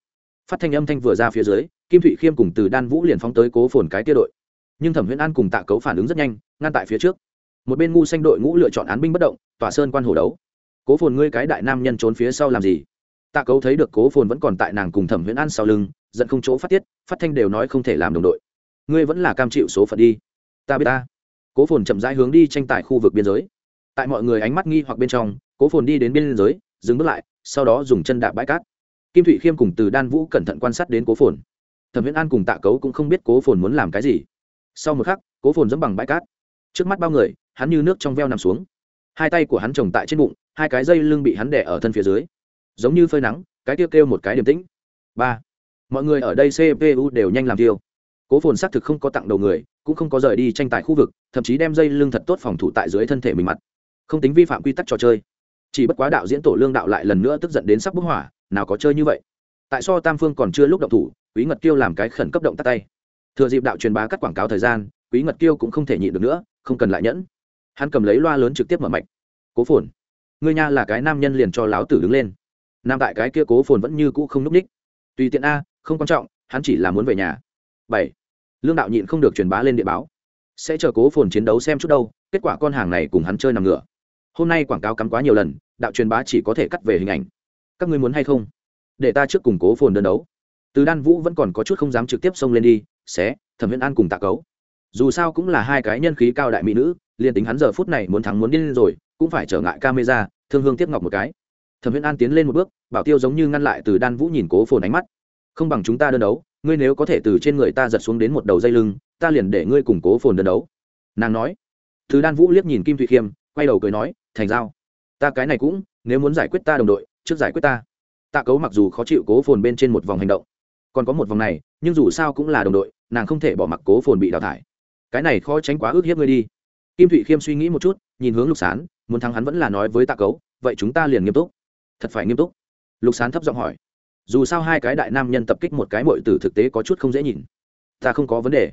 [SPEAKER 1] Phát thanh âm thanh vừa ra phía dưới, kim thụy khiêm cùng từ đan vũ liền phóng tới cố phồn cái tia đội. Nhưng thẩm huyễn an cùng tạ cấu phản ứng rất nhanh, ngăn tại phía trước. Một bên ngu xanh đội ngũ lựa chọn án binh bất động, tỏa sơn quan hồ đấu. Cố phồn ngươi cái đại nam nhân trốn phía sau làm gì? Tạ cấu thấy được cố phồn vẫn còn tại nàng cùng thẩm huyễn an sau lưng, giận không chỗ phát tiết, phát thanh đều nói không thể làm đồng đội. Ngươi vẫn là cam chịu số phận đi. Ta biết ta. Cố phồn chậm rãi hướng đi tranh tài khu vực biên giới tại mọi người ánh mắt nghi hoặc bên trong, cố phồn đi đến biên giới, dừng bước lại, sau đó dùng chân đạp bãi cát. Kim thụy khiêm cùng từ đan vũ cẩn thận quan sát đến cố phồn. Thẩm viễn an cùng tạ cấu cũng không biết cố phồn muốn làm cái gì. Sau một khắc, cố phồn dẫm bằng bãi cát. Trước mắt bao người, hắn như nước trong veo nằm xuống. Hai tay của hắn trồng tại trên bụng, hai cái dây lưng bị hắn đẻ ở thân phía dưới. Giống như phơi nắng, cái kêu kêu một cái điềm tĩnh. Ba. Mọi người ở đây cpu đều nhanh làm tiêu cố phồn xác thực không có tặng đầu người, cũng không có rời đi tranh tài khu vực, thậm chí đem dây lưng thật tốt phòng thủ tại dưới thân thể mình mặt không tính vi phạm quy tắc trò chơi. Chỉ bất quá đạo diễn tổ lương đạo lại lần nữa tức giận đến sắp bức hỏa, nào có chơi như vậy. Tại so tam phương còn chưa lúc động thủ, quý ngật kiêu làm cái khẩn cấp động tắt tay. Thừa dịp đạo truyền bá cắt quảng cáo thời gian, quý ngật kiêu cũng không thể nhịn được nữa, không cần lại nhẫn. Hắn cầm lấy loa lớn trực tiếp mở mạch. Cố phồn người nha là cái nam nhân liền cho láo tử đứng lên. Nam tại cái kia cố phồn vẫn như cũ không núp ních. Tùy tiện a, không quan trọng, hắn chỉ là muốn về nhà. Bảy, lương đạo nhịn không được truyền bá lên địa báo. Sẽ chờ cố phồn chiến đấu xem chút đâu, kết quả con hàng này cùng hắn chơi nằm ngửa hôm nay quảng cáo cắm quá nhiều lần, đạo truyền bá chỉ có thể cắt về hình ảnh. Các ngươi muốn hay không? Để ta trước củng cố phồn đơn đấu. Từ đan vũ vẫn còn có chút không dám trực tiếp xông lên đi, xé, thẩm viễn an cùng tạ cấu. Dù sao cũng là hai cái nhân khí cao đại mỹ nữ, liền tính hắn giờ phút này muốn thắng muốn điên rồi, cũng phải trở ngại camera, thương hương tiếp ngọc một cái. Thẩm viễn an tiến lên một bước, bảo tiêu giống như ngăn lại từ đan vũ nhìn cố phồn ánh mắt. Không bằng chúng ta đơn đấu, ngươi nếu có thể từ trên người ta giật xuống đến một đầu dây lưng, ta liền để ngươi củng cố phồn đơn đấu. Nàng nói. Từ đan vũ liếc nhìn kim thụy khiêm quay đầu cười nói, thành giao, ta cái này cũng, nếu muốn giải quyết ta đồng đội, trước giải quyết ta. Tạ cấu mặc dù khó chịu cố phồn bên trên một vòng hành động, còn có một vòng này, nhưng dù sao cũng là đồng đội, nàng không thể bỏ mặc cố phồn bị đào thải. Cái này khó tránh quá ước hiếp ngươi đi. Kim thụy khiêm suy nghĩ một chút, nhìn hướng lục sán, muốn thắng hắn vẫn là nói với tạ cấu, vậy chúng ta liền nghiêm túc. Thật phải nghiêm túc? Lục sán thấp giọng hỏi. Dù sao hai cái đại nam nhân tập kích một cái mội tử thực tế có chút không dễ nhìn. Ta không có vấn đề.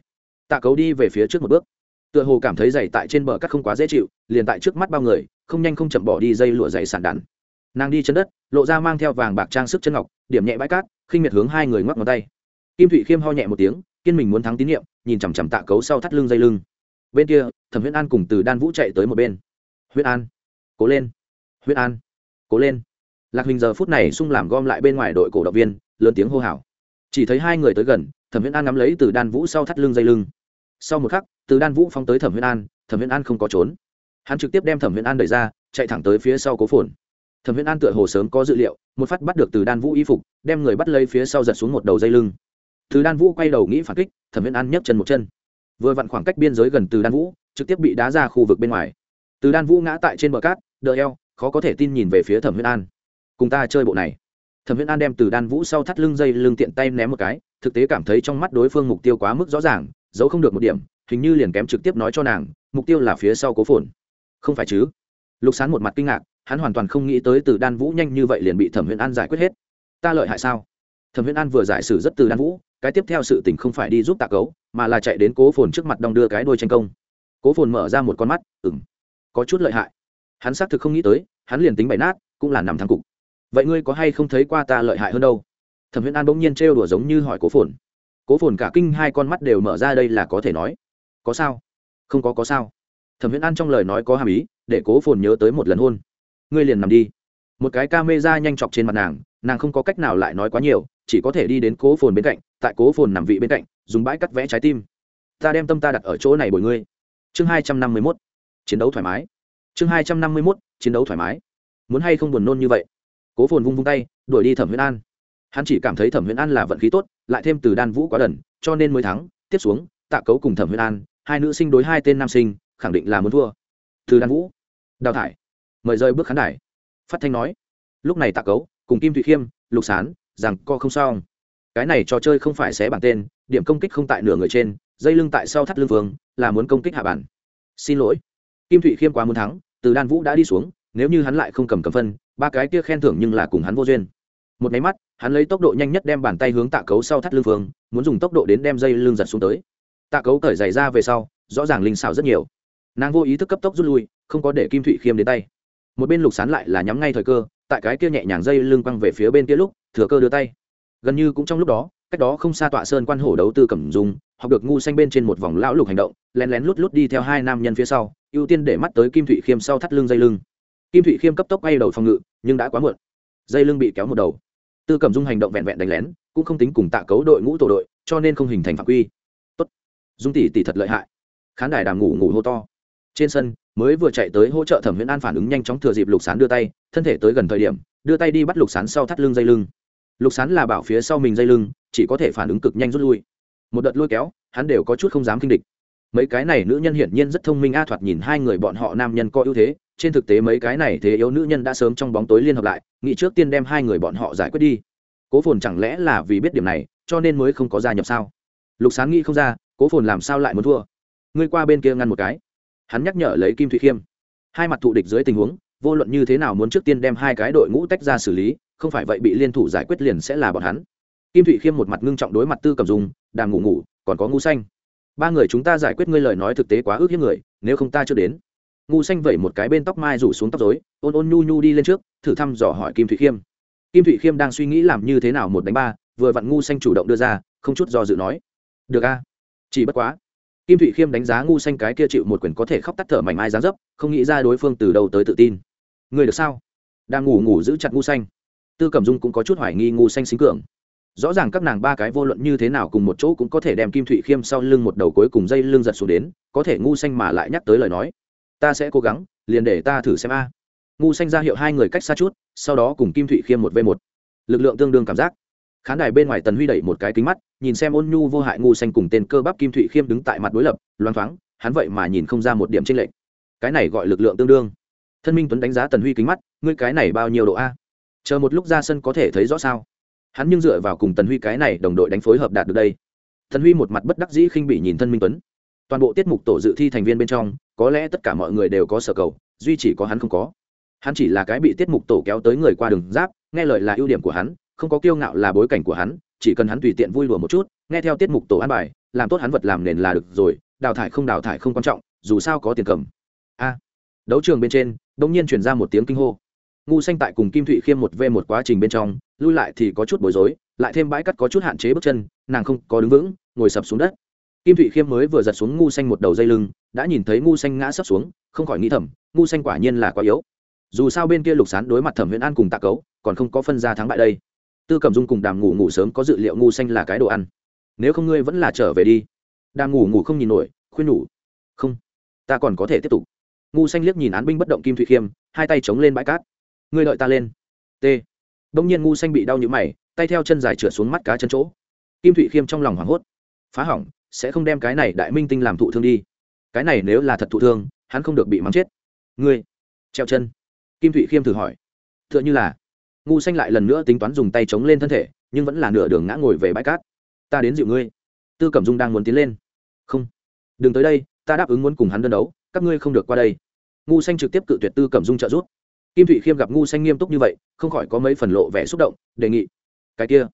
[SPEAKER 1] Tạ cấu đi về phía trước một bước tựa hồ cảm thấy dày tại trên bờ cắt không quá dễ chịu, liền tại trước mắt bao người, không nhanh không chậm bỏ đi dây lụa dày sàn đàn. Nàng đi chân đất, lộ ra mang theo vàng bạc trang sức chân ngọc, điểm nhẹ bãi cát, khinh miệt hướng hai người ngoắc ngón tay. Kim thụy khiêm ho nhẹ một tiếng, kiên mình muốn thắng tín nhiệm, nhìn chằm chằm tạ cấu sau thắt lưng dây lưng. Bên kia, thẩm huyễn an cùng từ đan vũ chạy tới một bên. Huyễn an, cố lên, huyễn an, cố lên. Lạc hình giờ phút này xung làm gom lại bên ngoài đội cổ động viên, lớn tiếng hô hào. Chỉ thấy hai người tới gần, thẩm huyễn an nắm lấy từ đan vũ sau thắt lưng dây lưng sau một khắc, từ đan vũ phóng tới thẩm huyễn an, thẩm huyễn an không có trốn. Hắn trực tiếp đem thẩm huyễn an đẩy ra, chạy thẳng tới phía sau cố phồn. Thẩm huyễn an tựa hồ sớm có dự liệu, một phát bắt được từ đan vũ y phục, đem người bắt lấy phía sau giật xuống một đầu dây lưng. Từ đan vũ quay đầu nghĩ phản kích, thẩm huyễn an nhấc chân một chân. Vừa vặn khoảng cách biên giới gần từ đan vũ, trực tiếp bị đá ra khu vực bên ngoài. Từ đan vũ ngã tại trên bờ cát đỡ eo, khó có thể tin nhìn về phía thẩm huyễn an. Cùng ta chơi bộ này. Thẩm huyễn an đem từ đan vũ sau thắt lưng dây lưng tiện tay ném một cái, thực tế cảm thấy trong mắt đối phương mục tiêu quá mức rõ ràng giấu không được một điểm, hình như liền kém trực tiếp nói cho nàng, mục tiêu là phía sau cố phồn. Không phải chứ? Lục sán một mặt kinh ngạc, hắn hoàn toàn không nghĩ tới từ đan vũ nhanh như vậy liền bị thẩm huyễn an giải quyết hết. Ta lợi hại sao? Thẩm huyễn an vừa giải xử rất từ đan vũ, cái tiếp theo sự tình không phải đi giúp tạ cấu, mà là chạy đến cố phồn trước mặt đong đưa cái đôi tranh công. Cố phồn mở ra một con mắt ừng có chút lợi hại. Hắn xác thực không nghĩ tới, hắn liền tính bày nát, cũng là nằm thang cục. Vậy ngươi có hay không thấy qua ta lợi hại hơn đâu? Thẩm huyễn an bỗng nhiên trêu đùa giống như hỏi cố phồn cố phồn cả kinh hai con mắt đều mở ra đây là có thể nói. Có sao? Không có có sao. Thẩm Viễn an trong lời nói có hàm ý, để cố phồn nhớ tới một lần hôn. Ngươi liền nằm đi. Một cái ca mê ra nhanh chọc trên mặt nàng nàng không có cách nào lại nói quá nhiều, chỉ có thể đi đến cố phồn bên cạnh, tại cố phồn nằm vị bên cạnh, dùng bãi cắt vẽ trái tim. Ta đem tâm ta đặt ở chỗ này bồi ngươi. Chương hai trăm năm mươi mốt. Chiến đấu thoải mái. Chương hai trăm năm mươi mốt. Chiến đấu thoải mái. Muốn hay không buồn nôn như vậy? Cố phồn vung vung tay, đuổi đi thẩm huyễn an hắn chỉ cảm thấy thẩm huyễn an là vận khí tốt, lại thêm từ đan vũ quá đần, cho nên mới thắng. Tiếp xuống, tạ cấu cùng thẩm huyễn an, hai nữ sinh đối hai tên nam sinh, khẳng định là muốn thua. Từ đan vũ, đào thải, mời rơi bước khán đài. Phát thanh nói, lúc này tạ cấu, cùng kim thụy khiêm, lục sán, rằng co không sao cái này trò chơi không phải xé bảng tên, điểm công kích không tại nửa người trên, dây lưng tại sau thắt lưng vương, là muốn công kích hạ bản. Xin lỗi. Kim thụy khiêm quá muốn thắng, từ đan vũ đã đi xuống, nếu như hắn lại không cầm cầm phân, ba cái kia khen thưởng nhưng là cùng hắn vô duyên. Một máy mắt hắn lấy tốc độ nhanh nhất đem bàn tay hướng tạ cấu sau thắt lưng phương, muốn dùng tốc độ đến đem dây lưng giật xuống tới. Tạ cấu cởi giày ra về sau, rõ ràng linh xào rất nhiều. Nàng vô ý thức cấp tốc rút lui, không có để kim thụy khiêm đến tay. Một bên lục sán lại là nhắm ngay thời cơ, tại cái kia nhẹ nhàng dây lưng quăng về phía bên kia lúc, thừa cơ đưa tay. Gần như cũng trong lúc đó, cách đó không xa tọa sơn quan hổ đấu tư cẩm dung, học được ngu xanh bên trên một vòng lão lục hành động, lén lén lút lút đi theo hai nam nhân phía sau, ưu tiên để mắt tới kim thụy khiêm sau thắt lưng dây lưng. Kim thụy khiêm cấp tốc bay đầu phòng ngự, nhưng đã quá muộn. Dây lưng bị kéo một đầu tư cẩm dung hành động vẹn vẹn đánh lén, cũng không tính cùng tạ cấu đội ngũ tổ đội, cho nên không hình thành phạm quy. Tốt. Dung tỷ tỷ thật lợi hại. Khán đài đàm ngủ ngủ hô to. Trên sân, mới vừa chạy tới hỗ trợ thẩm huyễn an phản ứng nhanh chóng thừa dịp lục sán đưa tay, thân thể tới gần thời điểm, đưa tay đi bắt lục sán sau thắt lưng dây lưng. Lục sán là bảo phía sau mình dây lưng, chỉ có thể phản ứng cực nhanh rút lui. Một đợt lôi kéo, hắn đều có chút không dám kinh địch. Mấy cái này nữ nhân hiển nhiên rất thông minh a, thoạt nhìn hai người bọn họ nam nhân có ưu thế trên thực tế mấy cái này thế yếu nữ nhân đã sớm trong bóng tối liên hợp lại, nghĩ trước tiên đem hai người bọn họ giải quyết đi. Cố phồn chẳng lẽ là vì biết điểm này, cho nên mới không có gia nhập sao? Lục sáng nghĩ không ra, cố phồn làm sao lại muốn thua? Ngươi qua bên kia ngăn một cái. Hắn nhắc nhở lấy kim thụy khiêm. Hai mặt thụ địch dưới tình huống, vô luận như thế nào muốn trước tiên đem hai cái đội ngũ tách ra xử lý, không phải vậy bị liên thủ giải quyết liền sẽ là bọn hắn. Kim thụy khiêm một mặt ngưng trọng đối mặt tư cầm dùng đàm ngủ ngủ, còn có ngu xanh. Ba người chúng ta giải quyết ngươi lời nói thực tế quá ước hiếp người, nếu không ta chưa đến ngu xanh vẩy một cái bên tóc mai rủ xuống tóc dối ôn ôn nhu nhu đi lên trước, thử thăm dò hỏi kim thụy khiêm. Kim thụy khiêm đang suy nghĩ làm như thế nào một đánh ba, vừa vặn ngu xanh chủ động đưa ra, không chút do dự nói, được a, chỉ bất quá. Kim thụy khiêm đánh giá ngu xanh cái kia chịu một quyền có thể khóc tắt thở mảnh mai dán dấp, không nghĩ ra đối phương từ đầu tới tự tin. Người được sao? Đang ngủ ngủ giữ chặt ngu xanh. Tư cẩm dung cũng có chút hoài nghi ngu xanh xính cường. Rõ ràng các nàng ba cái vô luận như thế nào cùng một chỗ cũng có thể đem kim thụy khiêm sau lưng một đầu cuối cùng dây lưng giật xuống đến, có thể ngu xanh mà lại nhắc tới lời nói ta sẽ cố gắng, liền để ta thử xem a. Ngu xanh ra hiệu hai người cách xa chút, sau đó cùng kim thụy khiêm một v một. Lực lượng tương đương cảm giác. Khán đài bên ngoài tần huy đẩy một cái kính mắt, nhìn xem ôn nhu vô hại ngu xanh cùng tên cơ bắp kim thụy khiêm đứng tại mặt đối lập, loáng thoáng, hắn vậy mà nhìn không ra một điểm tranh lệch. Cái này gọi lực lượng tương đương. Thân minh tuấn đánh giá tần huy kính mắt, ngươi cái này bao nhiêu độ a? Chờ một lúc ra sân có thể thấy rõ sao? Hắn nhưng dựa vào cùng tần huy cái này đồng đội đánh phối hợp đạt được đây. Tần huy một mặt bất đắc dĩ khinh bị nhìn thân minh tuấn toàn bộ tiết mục tổ dự thi thành viên bên trong, có lẽ tất cả mọi người đều có sở cầu, duy chỉ có hắn không có. Hắn chỉ là cái bị tiết mục tổ kéo tới người qua đường giáp, nghe lời là ưu điểm của hắn, không có kiêu ngạo là bối cảnh của hắn, chỉ cần hắn tùy tiện vui đùa một chút, nghe theo tiết mục tổ an bài, làm tốt hắn vật làm nền là được rồi, đào thải không đào thải không quan trọng, dù sao có tiền cầm. A. Đấu trường bên trên đ ỗ n g nhiên chuyển ra một tiếng kinh hô. Ngu xanh tại cùng kim thụy khiêm một v một quá trình bên trong, lui lại thì có chút bối rối, lại thêm bãi cắt có chút hạn chế bước chân, nàng không có đứng vững, ngồi sập xuống đất kim thụy khiêm mới vừa giật xuống ngu xanh một đầu dây lưng, đã nhìn thấy ngu xanh ngã sấp xuống, không khỏi nghĩ thầm, ngu xanh quả nhiên là quá yếu. Dù sao bên kia lục sán đối mặt thẩm huyền an cùng tạ cấu, còn không có phân ra thắng bại đây. Tư cẩm dung cùng đàm ngủ ngủ sớm có dự liệu ngu xanh là cái đồ ăn. Nếu không ngươi vẫn là trở về đi. Đàm ngủ ngủ không nhìn nổi, khuyên nhủ. Không, ta còn có thể tiếp tục. Ngu xanh liếc nhìn án binh bất động kim thụy khiêm, hai tay chống lên bãi cát. Ngươi đợi ta lên. T. Đông nhiên ngu xanh bị đau nhũ mày, tay theo chân dài trượt xuống mắt cá chân chỗ. Kim thụy khiêm trong lòng hoảng hốt. Phá hỏng sẽ không đem cái này đại minh tinh làm thụ thương đi. Cái này nếu là thật thụ thương, hắn không được bị mắng chết. Ngươi, treo chân. Kim thụy khiêm thử hỏi. T h ư ợ n h ư là, ngu xanh lại lần nữa tính toán dùng tay chống lên thân thể, nhưng vẫn là nửa đường ngã ngồi về bãi cát. Ta đến dịu ngươi. Tư cẩm dung đang muốn tiến lên. Không. Đừng tới đây, ta đáp ứng muốn cùng hắn đơn đấu, các ngươi không được qua đây. Ngu xanh trực tiếp cự tuyệt tư cẩm dung trợ giúp. Kim thụy khiêm gặp ngu xanh nghiêm túc như vậy, không khỏi có mấy phần lộ vẻ xúc động, đề nghị. Cái kia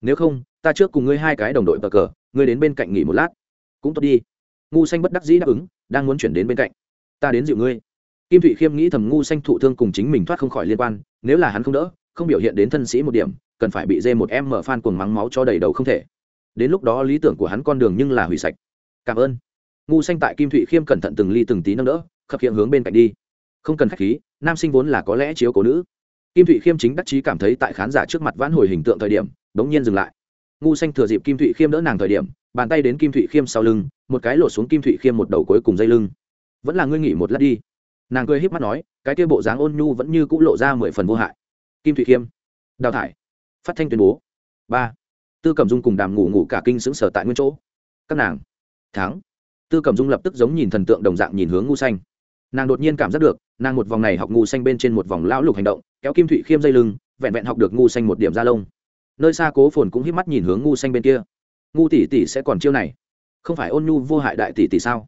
[SPEAKER 1] nếu không, ta trước cùng ngươi hai cái đồng đội bờ cờ, ngươi đến bên cạnh nghỉ một lát. Cũng tốt đi. Ngu xanh bất đắc dĩ đáp ứng, đang muốn chuyển đến bên cạnh. Ta đến dịu ngươi. Kim thụy khiêm nghĩ thầm ngu xanh thụ thương cùng chính mình thoát không khỏi liên quan, nếu là hắn không đỡ, không biểu hiện đến thân sĩ một điểm, cần phải bị dê một em mở phan cuồng mắng máu cho đầy đầu không thể. Đến lúc đó lý tưởng của hắn con đường nhưng là hủy sạch. Cảm ơn. Ngu xanh tại kim thụy khiêm cẩn thận từng ly từng tí nâng đỡ, khập hiện hướng bên cạnh đi. Không cần khách khí, nam sinh vốn là có lẽ chiếu cố nữ. Kim thụy khiêm chính đắc chí cảm thấy tại khán giả trước mặt vãn hồi hình tượng thời điểm bỗng nhiên dừng lại. Ngu xanh thừa dịp kim thụy khiêm đỡ nàng thời điểm, bàn tay đến kim thụy khiêm sau lưng, một cái lột xuống kim thụy khiêm một đầu cuối cùng dây lưng. Vẫn là ngươi nghỉ một lát đi. Nàng cười híp mắt nói, cái kia bộ dáng ôn nhu vẫn như cũ lộ ra mười phần vô hại. Kim thụy khiêm, đào thải, phát thanh tuyên bố. Ba. Tư cẩm dung cùng đàm ngủ ngủ cả kinh xứng sở tại nguyên chỗ. Các nàng, thắng. Tư cẩm dung lập tức giống nhìn thần tượng đồng dạng nhìn hướng ngu xanh. Nàng đột nhiên cảm giác được, nàng một vòng này học ngu xanh bên trên một vòng lão lục hành động, kéo kim thụy khiêm dây lưng, vẹn vẹn học được ngu xanh một điểm da lông nơi xa cố phồn cũng híp mắt nhìn hướng ngu xanh bên kia. Ngu tỷ tỷ sẽ còn chiêu này. Không phải ôn nhu vô hại đại tỷ tỷ sao?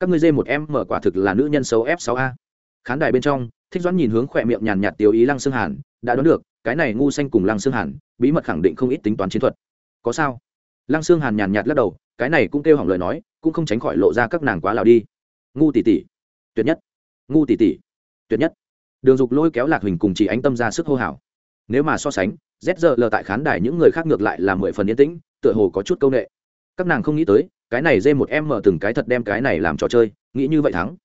[SPEAKER 1] Các ngươi dê một em mở quả thực là nữ nhân xấu f 6 a. Khán đài bên trong, thích doãn nhìn hướng khỏe miệng nhàn nhạt tiêu ý lăng xương hàn, đã đoán được, cái này ngu xanh cùng lăng xương hàn, bí mật khẳng định không ít tính toán chiến thuật. Có sao? Lăng xương hàn nhàn nhạt lắc đầu, cái này cũng kêu hỏng lời nói, cũng không tránh khỏi lộ ra các nàng quá lào đi. Ngu tỷ tỷ. Tuyệt nhất. Ngu tỷ tỷ. Tuyệt nhất. Đường dục lôi kéo lạc huỳnh cùng chỉ ánh tâm ra sức hô hào. Nếu mà so sánh ZZL giờ lờ tại khán đài những người khác ngược lại là mười phần yên tĩnh, tựa hồ có chút câu nệ. các nàng không nghĩ tới, cái này dê một em mở từng cái thật đem cái này làm trò chơi, nghĩ như vậy thắng.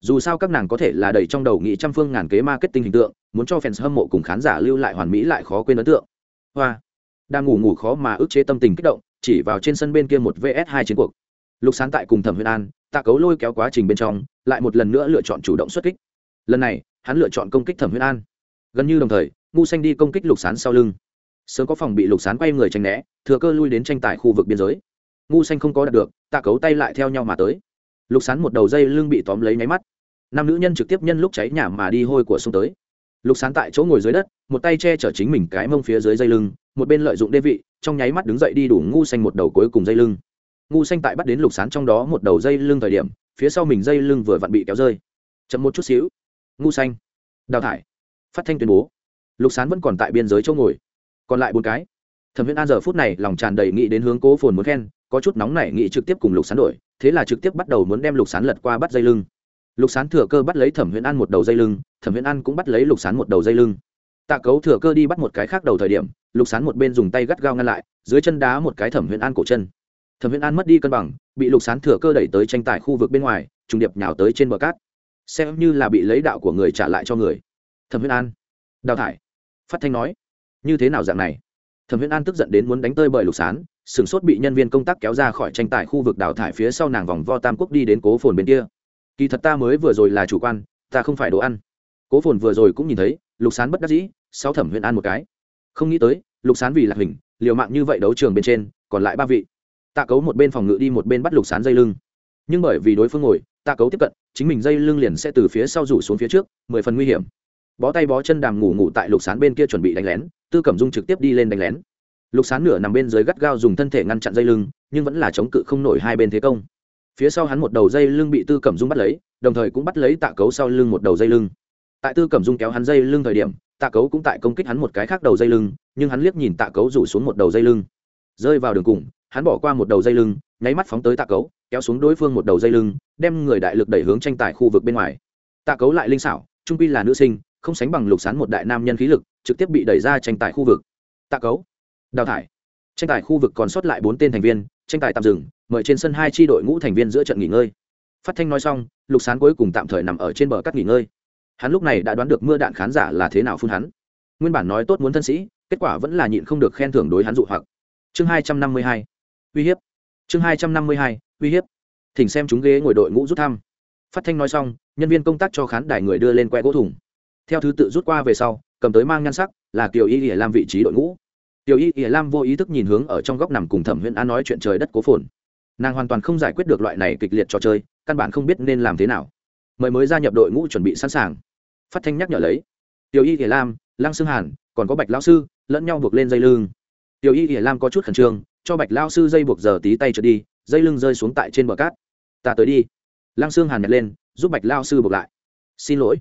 [SPEAKER 1] Dù sao các nàng có thể là đầy trong đầu nghĩ trăm phương ngàn kế marketing hình tượng, muốn cho fans hâm mộ cùng khán giả lưu lại hoàn mỹ lại khó quên ấn tượng. Hoa. Đang ngủ ngủ khó mà ức chế tâm tình kích động, chỉ vào trên sân bên kia một vs hai chiến cuộc. Lục sáng tại cùng thẩm huyền an, tạ cấu lôi kéo quá trình bên trong, lại một lần nữa lựa chọn chủ động xuất kích. Lần này, hắn lựa chọn công kích thẩm huyền an. Gần như đồng thời, ngu xanh đi công kích lục sán sau lưng sớm có phòng bị lục sán quay người tranh né, thừa cơ lui đến tranh tài khu vực biên giới. Ngu xanh không có đạt được, tạ cấu tay lại theo nhau mà tới. Lục sán một đầu dây lưng bị tóm lấy nháy mắt. Nam nữ nhân trực tiếp nhân lúc cháy nhà mà đi hôi của sông tới. Lục sán tại chỗ ngồi dưới đất, một tay che chở chính mình cái mông phía dưới dây lưng, một bên lợi dụng đê vị, trong nháy mắt đứng dậy đi đủ ngu xanh một đầu cuối cùng dây lưng. Ngu xanh tại bắt đến lục sán trong đó một đầu dây lưng thời điểm, phía sau mình dây lưng vừa vặn bị kéo rơi. Chậm một chút xíu. Ngu xanh. Đào thải. Phát thanh tuyên bố. Lục sán vẫn còn tại biên giới chỗ ngồi còn lại bốn cái. Thẩm viễn an giờ phút này lòng tràn đầy nghĩ đến hướng cố phồn muốn khen, có chút nóng nảy nghĩ trực tiếp cùng lục sán đổi, thế là trực tiếp bắt đầu muốn đem lục sán lật qua bắt dây lưng. Lục sán thừa cơ bắt lấy thẩm viễn an một đầu dây lưng, thẩm viễn an cũng bắt lấy lục sán một đầu dây lưng. Tạ cấu thừa cơ đi bắt một cái khác đầu thời điểm, lục sán một bên dùng tay gắt gao ngăn lại, dưới chân đá một cái thẩm viễn an cổ chân. Thẩm viễn an mất đi cân bằng, bị lục sán thừa cơ đẩy tới tranh tài khu vực bên ngoài, trùng điệp nhào tới trên bờ cát. Xem như là bị lấy đạo của người trả lại cho người. Thẩm viễn an, đào thải. Phát thanh nói như thế nào dạng này? Thẩm huyễn an tức giận đến muốn đánh tơi bởi lục sán sửng sốt bị nhân viên công tác kéo ra khỏi tranh tài khu vực đào thải phía sau nàng vòng vo tam quốc đi đến cố phồn bên kia. Kỳ thật ta mới vừa rồi là chủ quan, ta không phải đồ ăn. Cố phồn vừa rồi cũng nhìn thấy, lục sán bất đắc dĩ, sau thẩm huyện an một cái. Không nghĩ tới, lục sán vì lạc hình, liều mạng như vậy đấu trường bên trên, còn lại ba vị. Tạ cấu một bên phòng ngự đi một bên bắt lục sán dây lưng. Nhưng bởi vì đối phương ngồi, tạ cấu tiếp cận, chính mình dây lưng liền sẽ từ phía sau rủ xuống phía trước, mười phần nguy hiểm. Bó tay bó chân đàm ngủ ngủ tại lục sán bên kia chuẩn bị đánh lén tư cẩm dung trực tiếp đi lên đánh lén. Lục sán nửa nằm bên dưới gắt gao dùng thân thể ngăn chặn dây lưng, nhưng vẫn là chống cự không nổi hai bên thế công. Phía sau hắn một đầu dây lưng bị tư cẩm dung bắt lấy, đồng thời cũng bắt lấy tạ cấu sau lưng một đầu dây lưng. Tại tư cẩm dung kéo hắn dây lưng thời điểm, tạ cấu cũng tại công kích hắn một cái khác đầu dây lưng, nhưng hắn liếc nhìn tạ cấu rủ xuống một đầu dây lưng. Rơi vào đường cùng, hắn bỏ qua một đầu dây lưng, nháy mắt phóng tới tạ cấu, kéo xuống đối phương một đầu dây lưng, đem người đại lực đẩy hướng tranh tài khu vực bên ngoài. Tạ cấu lại linh xảo, trung pi là nữ sinh không sánh bằng lục sán một đại nam nhân khí lực, trực tiếp bị đẩy ra tranh tài khu vực. Tạ cấu, đào thải. Tranh tài khu vực còn sót lại bốn tên thành viên, tranh tài tạm dừng, mời trên sân hai tri đội ngũ thành viên giữa trận nghỉ ngơi. Phát thanh nói xong, lục sán cuối cùng tạm thời nằm ở trên bờ cắt nghỉ ngơi. Hắn lúc này đã đoán được mưa đạn khán giả là thế nào phun hắn. Nguyên bản nói tốt muốn thân sĩ, kết quả vẫn là nhịn không được khen thưởng đối hắn dụ hoặc. Chương hai trăm năm mươi hai, uy hiếp. Chương hai trăm năm mươi hai, uy hiếp. Thỉnh xem chúng ghế ngồi đội ngũ rút thăm. Phát thanh nói xong, nhân viên công tác cho khán đài người đưa lên que gỗ thủng theo thứ tự rút qua về sau, cầm tới mang nhan sắc, là kiều y ỉa lam vị trí đội ngũ. Tiểu y ỉa lam vô ý thức nhìn hướng ở trong góc nằm cùng thẩm huyễn an nói chuyện trời đất cố phồn. Nàng hoàn toàn không giải quyết được loại này kịch liệt trò chơi, căn bản không biết nên làm thế nào. Mời mới gia nhập đội ngũ chuẩn bị sẵn sàng. Phát thanh nhắc nhở lấy. Tiểu y ỉa lam, lăng xương hàn, còn có bạch lão sư, lẫn nhau buộc lên dây lưng. Tiểu y ỉa lam có chút khẩn trương, cho bạch lao sư dây buộc giờ tí tay trượt đi, dây lưng rơi xuống tại trên bờ cát. Ta tới đi. Lăng xương hàn nhặt lên, giúp bạch lao sư buộc lại. Xin lỗi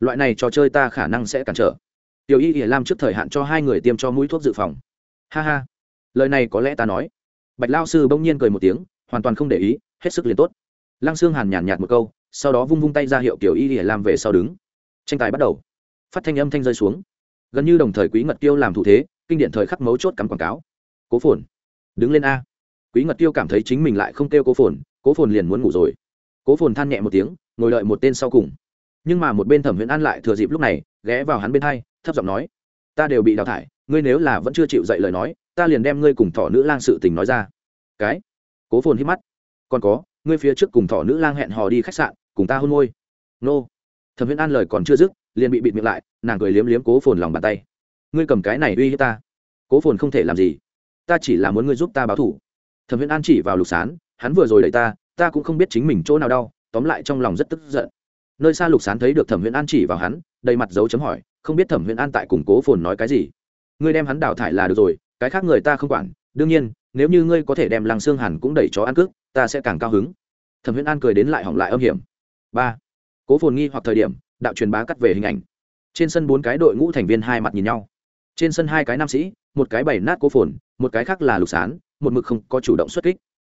[SPEAKER 1] loại này trò chơi ta khả năng sẽ cản trở. Tiểu y ỉa lam trước thời hạn cho hai người tiêm cho mũi thuốc dự phòng. Ha ha. Lời này có lẽ ta nói. Bạch lao sư bỗng nhiên cười một tiếng, hoàn toàn không để ý, hết sức liền tốt. Lăng Sương hàn nhàn nhạt một câu, sau đó vung vung tay ra hiệu kiểu y ỉa lam về sau đứng. Tranh tài bắt đầu. Phát thanh âm thanh rơi xuống. Gần như đồng thời quý ngật tiêu làm thủ thế, kinh điện thời khắc mấu chốt cắm quảng cáo. Cố phồn. Đứng lên a. Quý ngật tiêu cảm thấy chính mình lại không kêu cố phồn cố phồn liền muốn ngủ rồi. Cố phồn than nhẹ một tiếng, ngồi đợi một tên sau cùng nhưng mà một bên thẩm huyễn an lại thừa dịp lúc này, ghé vào hắn bên thay thấp giọng nói, ta đều bị đào thải, ngươi nếu là vẫn chưa chịu dậy lời nói, ta liền đem ngươi cùng thỏ nữ lang sự tình nói ra. Cái? Cố phồn hít mắt. Còn có, ngươi phía trước cùng thỏ nữ lang hẹn hò đi khách sạn, cùng ta hôn môi. Nô. Thẩm huyễn an lời còn chưa dứt, liền bị bịt miệng lại, nàng cười liếm liếm cố phồn lòng bàn tay. Ngươi cầm cái này uy hiếp ta. Cố phồn không thể làm gì. Ta chỉ là muốn ngươi giúp ta báo thủ thẩm huyễn an chỉ vào lục sán, hắn vừa rồi đẩy ta ta cũng không biết chính mình chỗ nào đau, tóm lại trong lòng rất tức giận nơi xa lục sán thấy được thẩm huyễn an chỉ vào hắn, đầy mặt dấu chấm hỏi, không biết thẩm huyễn an tại củng cố phồn nói cái gì? Ngươi đem hắn đào thải là được rồi, cái khác người ta không quản, đương nhiên, nếu như ngươi có thể đem lăng xương hàn cũng đẩy chó ăn cước ta sẽ càng cao hứng. Thẩm huyễn an cười đến lại hỏng lại âm hiểm. Ba, cố phồn nghi hoặc thời điểm, đạo truyền bá cắt về hình ảnh. Trên sân bốn cái đội ngũ thành viên hai mặt nhìn nhau. Trên sân hai cái nam sĩ, một cái bảy nát cố phồn, một cái khác là lục sán, một mực không có chủ động xuất kích.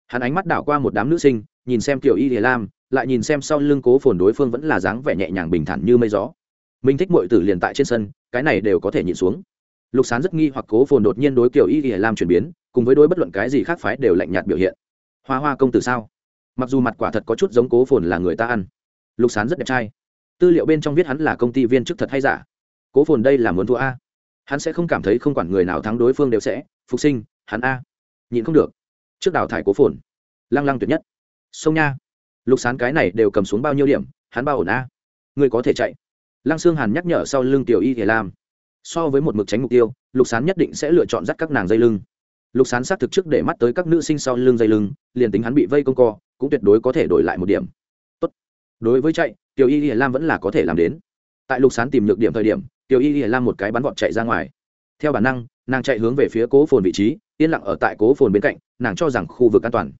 [SPEAKER 1] Hắn ánh mắt đảo qua một đám nữ sinh, nhìn xem tiểu y thì lam lại nhìn xem sau lưng cố phồn đối phương vẫn là dáng vẻ nhẹ nhàng bình thản như mây gió. Minh thích mọi tử liền tại trên sân, cái này đều có thể nhịn xuống. Lục sán rất nghi hoặc cố phồn đột nhiên đối kiểu y ỉa lam chuyển biến, cùng với đối bất luận cái gì khác phái đều lạnh nhạt biểu hiện. Hoa hoa công tử sao? Mặc dù mặt quả thật có chút giống cố phồn là người ta ăn. Lục sán rất đẹp trai. Tư liệu bên trong viết hắn là công ty viên chức thật hay giả? Cố phồn đây là muốn thua a. Hắn sẽ không cảm thấy không quản người nào thắng đối phương đều sẽ, phục sinh, hắn a. Nhịn không được. Trước đào thải cố phồn. Lăng lăng tuyệt nhất. Sông nha lục sán cái này đều cầm xuống bao nhiêu điểm, hắn bao ổn à? a người có thể chạy. Lăng sương hàn nhắc nhở sau lưng tiểu y thể lam. So với một mực tránh mục tiêu, lục sán nhất định sẽ lựa chọn dắt các nàng dây lưng. Lục sán xác thực trước để mắt tới các nữ sinh sau lưng dây lưng, liền tính hắn bị vây công co, cũng tuyệt đối có thể đổi lại một điểm. Tốt. đối với chạy, tiểu y hiển lam vẫn là có thể làm đến. Tại lục sán tìm nhược điểm thời điểm, tiểu y hiển lam một cái bắn vọt chạy ra ngoài. Theo bản năng, nàng chạy hướng về phía cố phồn vị trí, yên lặng ở tại cố phồn bên cạnh, nàng cho rằng khu vực an toàn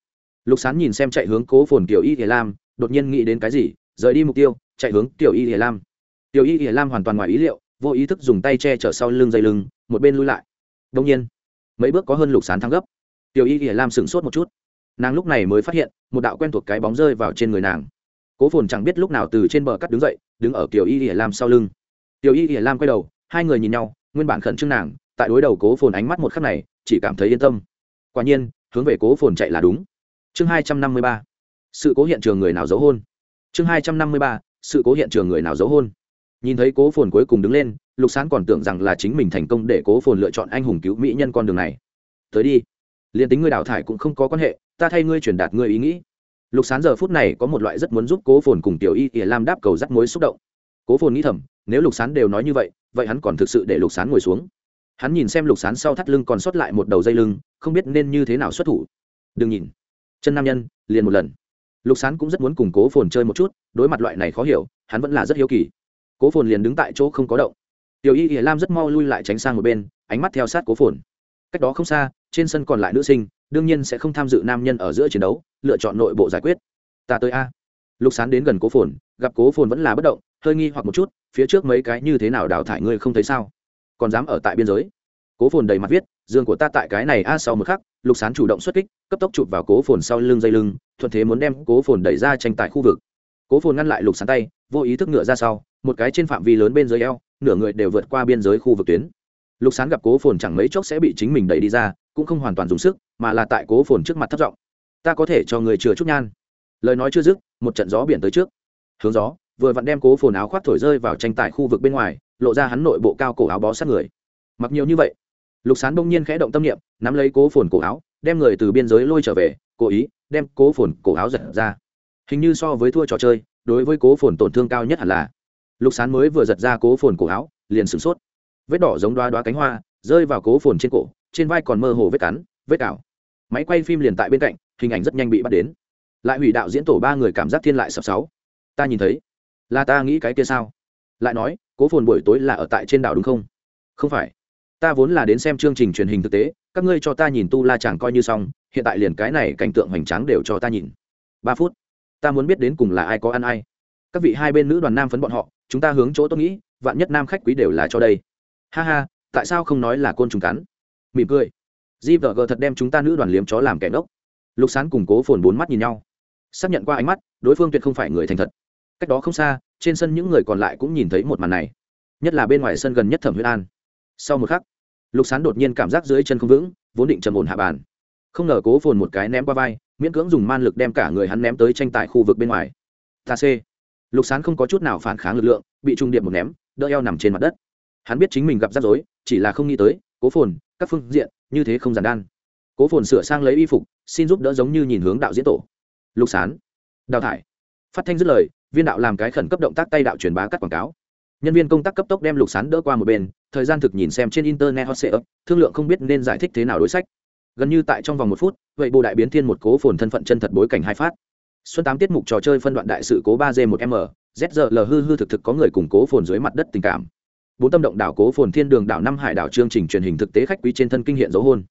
[SPEAKER 1] lục sán nhìn xem chạy hướng cố phồn tiểu y hiền lam, đột nhiên nghĩ đến cái gì, rời đi mục tiêu, chạy hướng tiểu y hiền lam. Tiểu y hiền lam hoàn toàn ngoài ý liệu, vô ý thức dùng tay che chở sau lưng dây lưng, một bên lui lại. Đông nhiên, mấy bước có hơn lục sán thăng gấp. Tiểu y hiền lam sửng sốt một chút. Nàng lúc này mới phát hiện, một đạo quen thuộc cái bóng rơi vào trên người nàng. Cố phồn chẳng biết lúc nào từ trên bờ cắt đứng dậy, đứng ở Tiểu y hiền lam sau lưng. Tiểu y hiền lam quay đầu, hai người nhìn nhau, nguyên bản khẩn trương nàng, tại đối đầu cố phồn ánh mắt một khắc này, chỉ cảm thấy yên tâm. Quả nhiên, hướng về cố phồn chạy là đúng chương hai trăm năm mươi ba, sự cố hiện trường người nào giấu hôn? Chương hai trăm năm mươi ba, sự cố hiện trường người nào giấu hôn? Nhìn thấy cố phồn cuối cùng đứng lên, lục sán còn tưởng rằng là chính mình thành công để cố phồn lựa chọn anh hùng cứu mỹ nhân con đường này. Tới đi. Liền tính ngươi đào thải cũng không có quan hệ, ta thay ngươi truyền đạt ngươi ý nghĩ. Lục sán giờ phút này có một loại rất muốn giúp cố phồn cùng tiểu y ỉa lam đáp cầu rắc mối xúc động. Cố phồn nghĩ thầm, nếu lục sán đều nói như vậy vậy hắn còn thực sự để lục sán ngồi xuống? Hắn nhìn xem lục sán sau thắt lưng còn sót lại một đầu dây lưng, không biết nên như thế nào xuất thủ. Đừng nhìn chân nam nhân, liền một lần. Lục sán cũng rất muốn cùng cố phồn chơi một chút, đối mặt loại này khó hiểu, hắn vẫn là rất hiếu kỳ. Cố phồn liền đứng tại chỗ không có động. Tiểu y ỉa lam rất mau lui lại tránh sang một bên, ánh mắt theo sát cố phồn. Cách đó không xa, trên sân còn lại nữ sinh, đương nhiên sẽ không tham dự nam nhân ở giữa chiến đấu, lựa chọn nội bộ giải quyết. Ta tới a. Lục sán đến gần cố phồn, gặp cố phồn vẫn là bất động, hơi nghi hoặc một chút, phía trước mấy cái như thế nào đào thải ngươi không thấy sao? Còn dám ở tại biên giới? Cố phồn đầy mặt viết giường của ta tại cái này a, sau một khắc, lục sán chủ động xuất kích, cấp tốc chụp vào cố phồn sau lưng dây lưng, thuận thế muốn đem cố phồn đẩy ra tranh tại khu vực. Cố phồn ngăn lại lục sán tay, vô ý thức ngựa ra sau, một cái trên phạm vi lớn bên dưới eo, nửa người đều vượt qua biên giới khu vực tuyến. Lục sán gặp cố phồn chẳng mấy chốc sẽ bị chính mình đẩy đi ra, cũng không hoàn toàn dùng sức, mà là tại cố phồn trước mặt thất giọng, ta có thể cho người chừa chút nhan. Lời nói chưa dứt, một trận gió biển tới trước. Hướng gió, vừa vặn đem cố phồn áo khoác thổi rơi vào tranh tài khu vực bên ngoài, lộ ra hắn nội bộ cao cổ áo bó sát người. Mặc nhiều như vậy lục sán bỗng nhiên khẽ động tâm niệm, nắm lấy cố phồn cổ áo, đem người từ biên giới lôi trở về, cố ý đem cố phồn cổ áo giật ra. Hình như so với thua trò chơi, đối với cố phồn tổn thương cao nhất hẳn là. Lục sán mới vừa giật ra cố phồn cổ áo, liền sửng sốt. Vết đỏ giống đoá đoá cánh hoa, rơi vào cố phồn trên cổ, trên vai còn mơ hồ vết cắn, vết cào máy quay phim liền tại bên cạnh, hình ảnh rất nhanh bị bắt đến. Lại hủy đạo diễn tổ ba người cảm giác thiên lại sập sáu. Ta nhìn thấy. Là ta nghĩ cái kia sao? Lại nói, cố phồn buổi tối là ở tại trên đảo đúng không? Không phải ta vốn là đến xem chương trình truyền hình thực tế, các ngươi cho ta nhìn tu la chàng coi như xong, hiện tại liền cái này cảnh tượng hoành tráng đều cho ta nhìn. Ba phút, ta muốn biết đến cùng là ai có ăn ai. Các vị hai bên nữ đoàn nam phấn bọn họ, chúng ta hướng chỗ tôi nghĩ, vạn nhất nam khách quý đều là cho đây. Ha ha, tại sao không nói là côn trùng cắn? Mỉm cười. Di vợ gờ thật đem chúng ta nữ đoàn liếm chó làm kẻ ngốc. Lục sán củng cố phồn bốn mắt nhìn nhau. Xác nhận qua ánh mắt, đối phương tuyệt không phải người thành thật. Cách đó không xa, trên sân những người còn lại cũng nhìn thấy một màn này. Nhất là bên ngoài sân gần nhất thẩm huyết an sau một khắc, lục sán đột nhiên cảm giác dưới chân không vững, vốn định trầm ổn hạ bàn. Không ngờ cố phồn một cái ném qua vai, miễn cưỡng dùng man lực đem cả người hắn ném tới tranh tài khu vực bên ngoài. Ta c lục sán không có chút nào phản kháng lực lượng, bị trung điệp một ném, đỡ eo nằm trên mặt đất. Hắn biết chính mình gặp rắc rối, chỉ là không nghĩ tới, cố phồn, các phương diện, như thế không giản đan. Cố phồn sửa sang lấy y phục, xin giúp đỡ giống như nhìn hướng đạo diễn tổ. Lục sán. Đào thải. Phát thanh dứt lời, viên đạo làm cái khẩn cấp động tác tay đạo truyền bá cắt quảng cáo nhân viên công tác cấp tốc đem lục sán đỡ qua một bên, thời gian thực nhìn xem trên internet hot sale thương lượng không biết nên giải thích thế nào đối sách. Gần như tại trong vòng một phút, vậy bộ đại biến thiên một cố phồn thân phận chân thật bối cảnh hai phát. Xuân tám tiết mục trò chơi phân đoạn đại sự cố ba g một m zl hư hư thực thực có người củng cố phồn dưới mặt đất tình cảm. Bốn tâm động đảo cố phồn thiên đường đảo năm hải đảo chương trình truyền hình thực tế khách quý trên thân kinh hiện dấu hôn.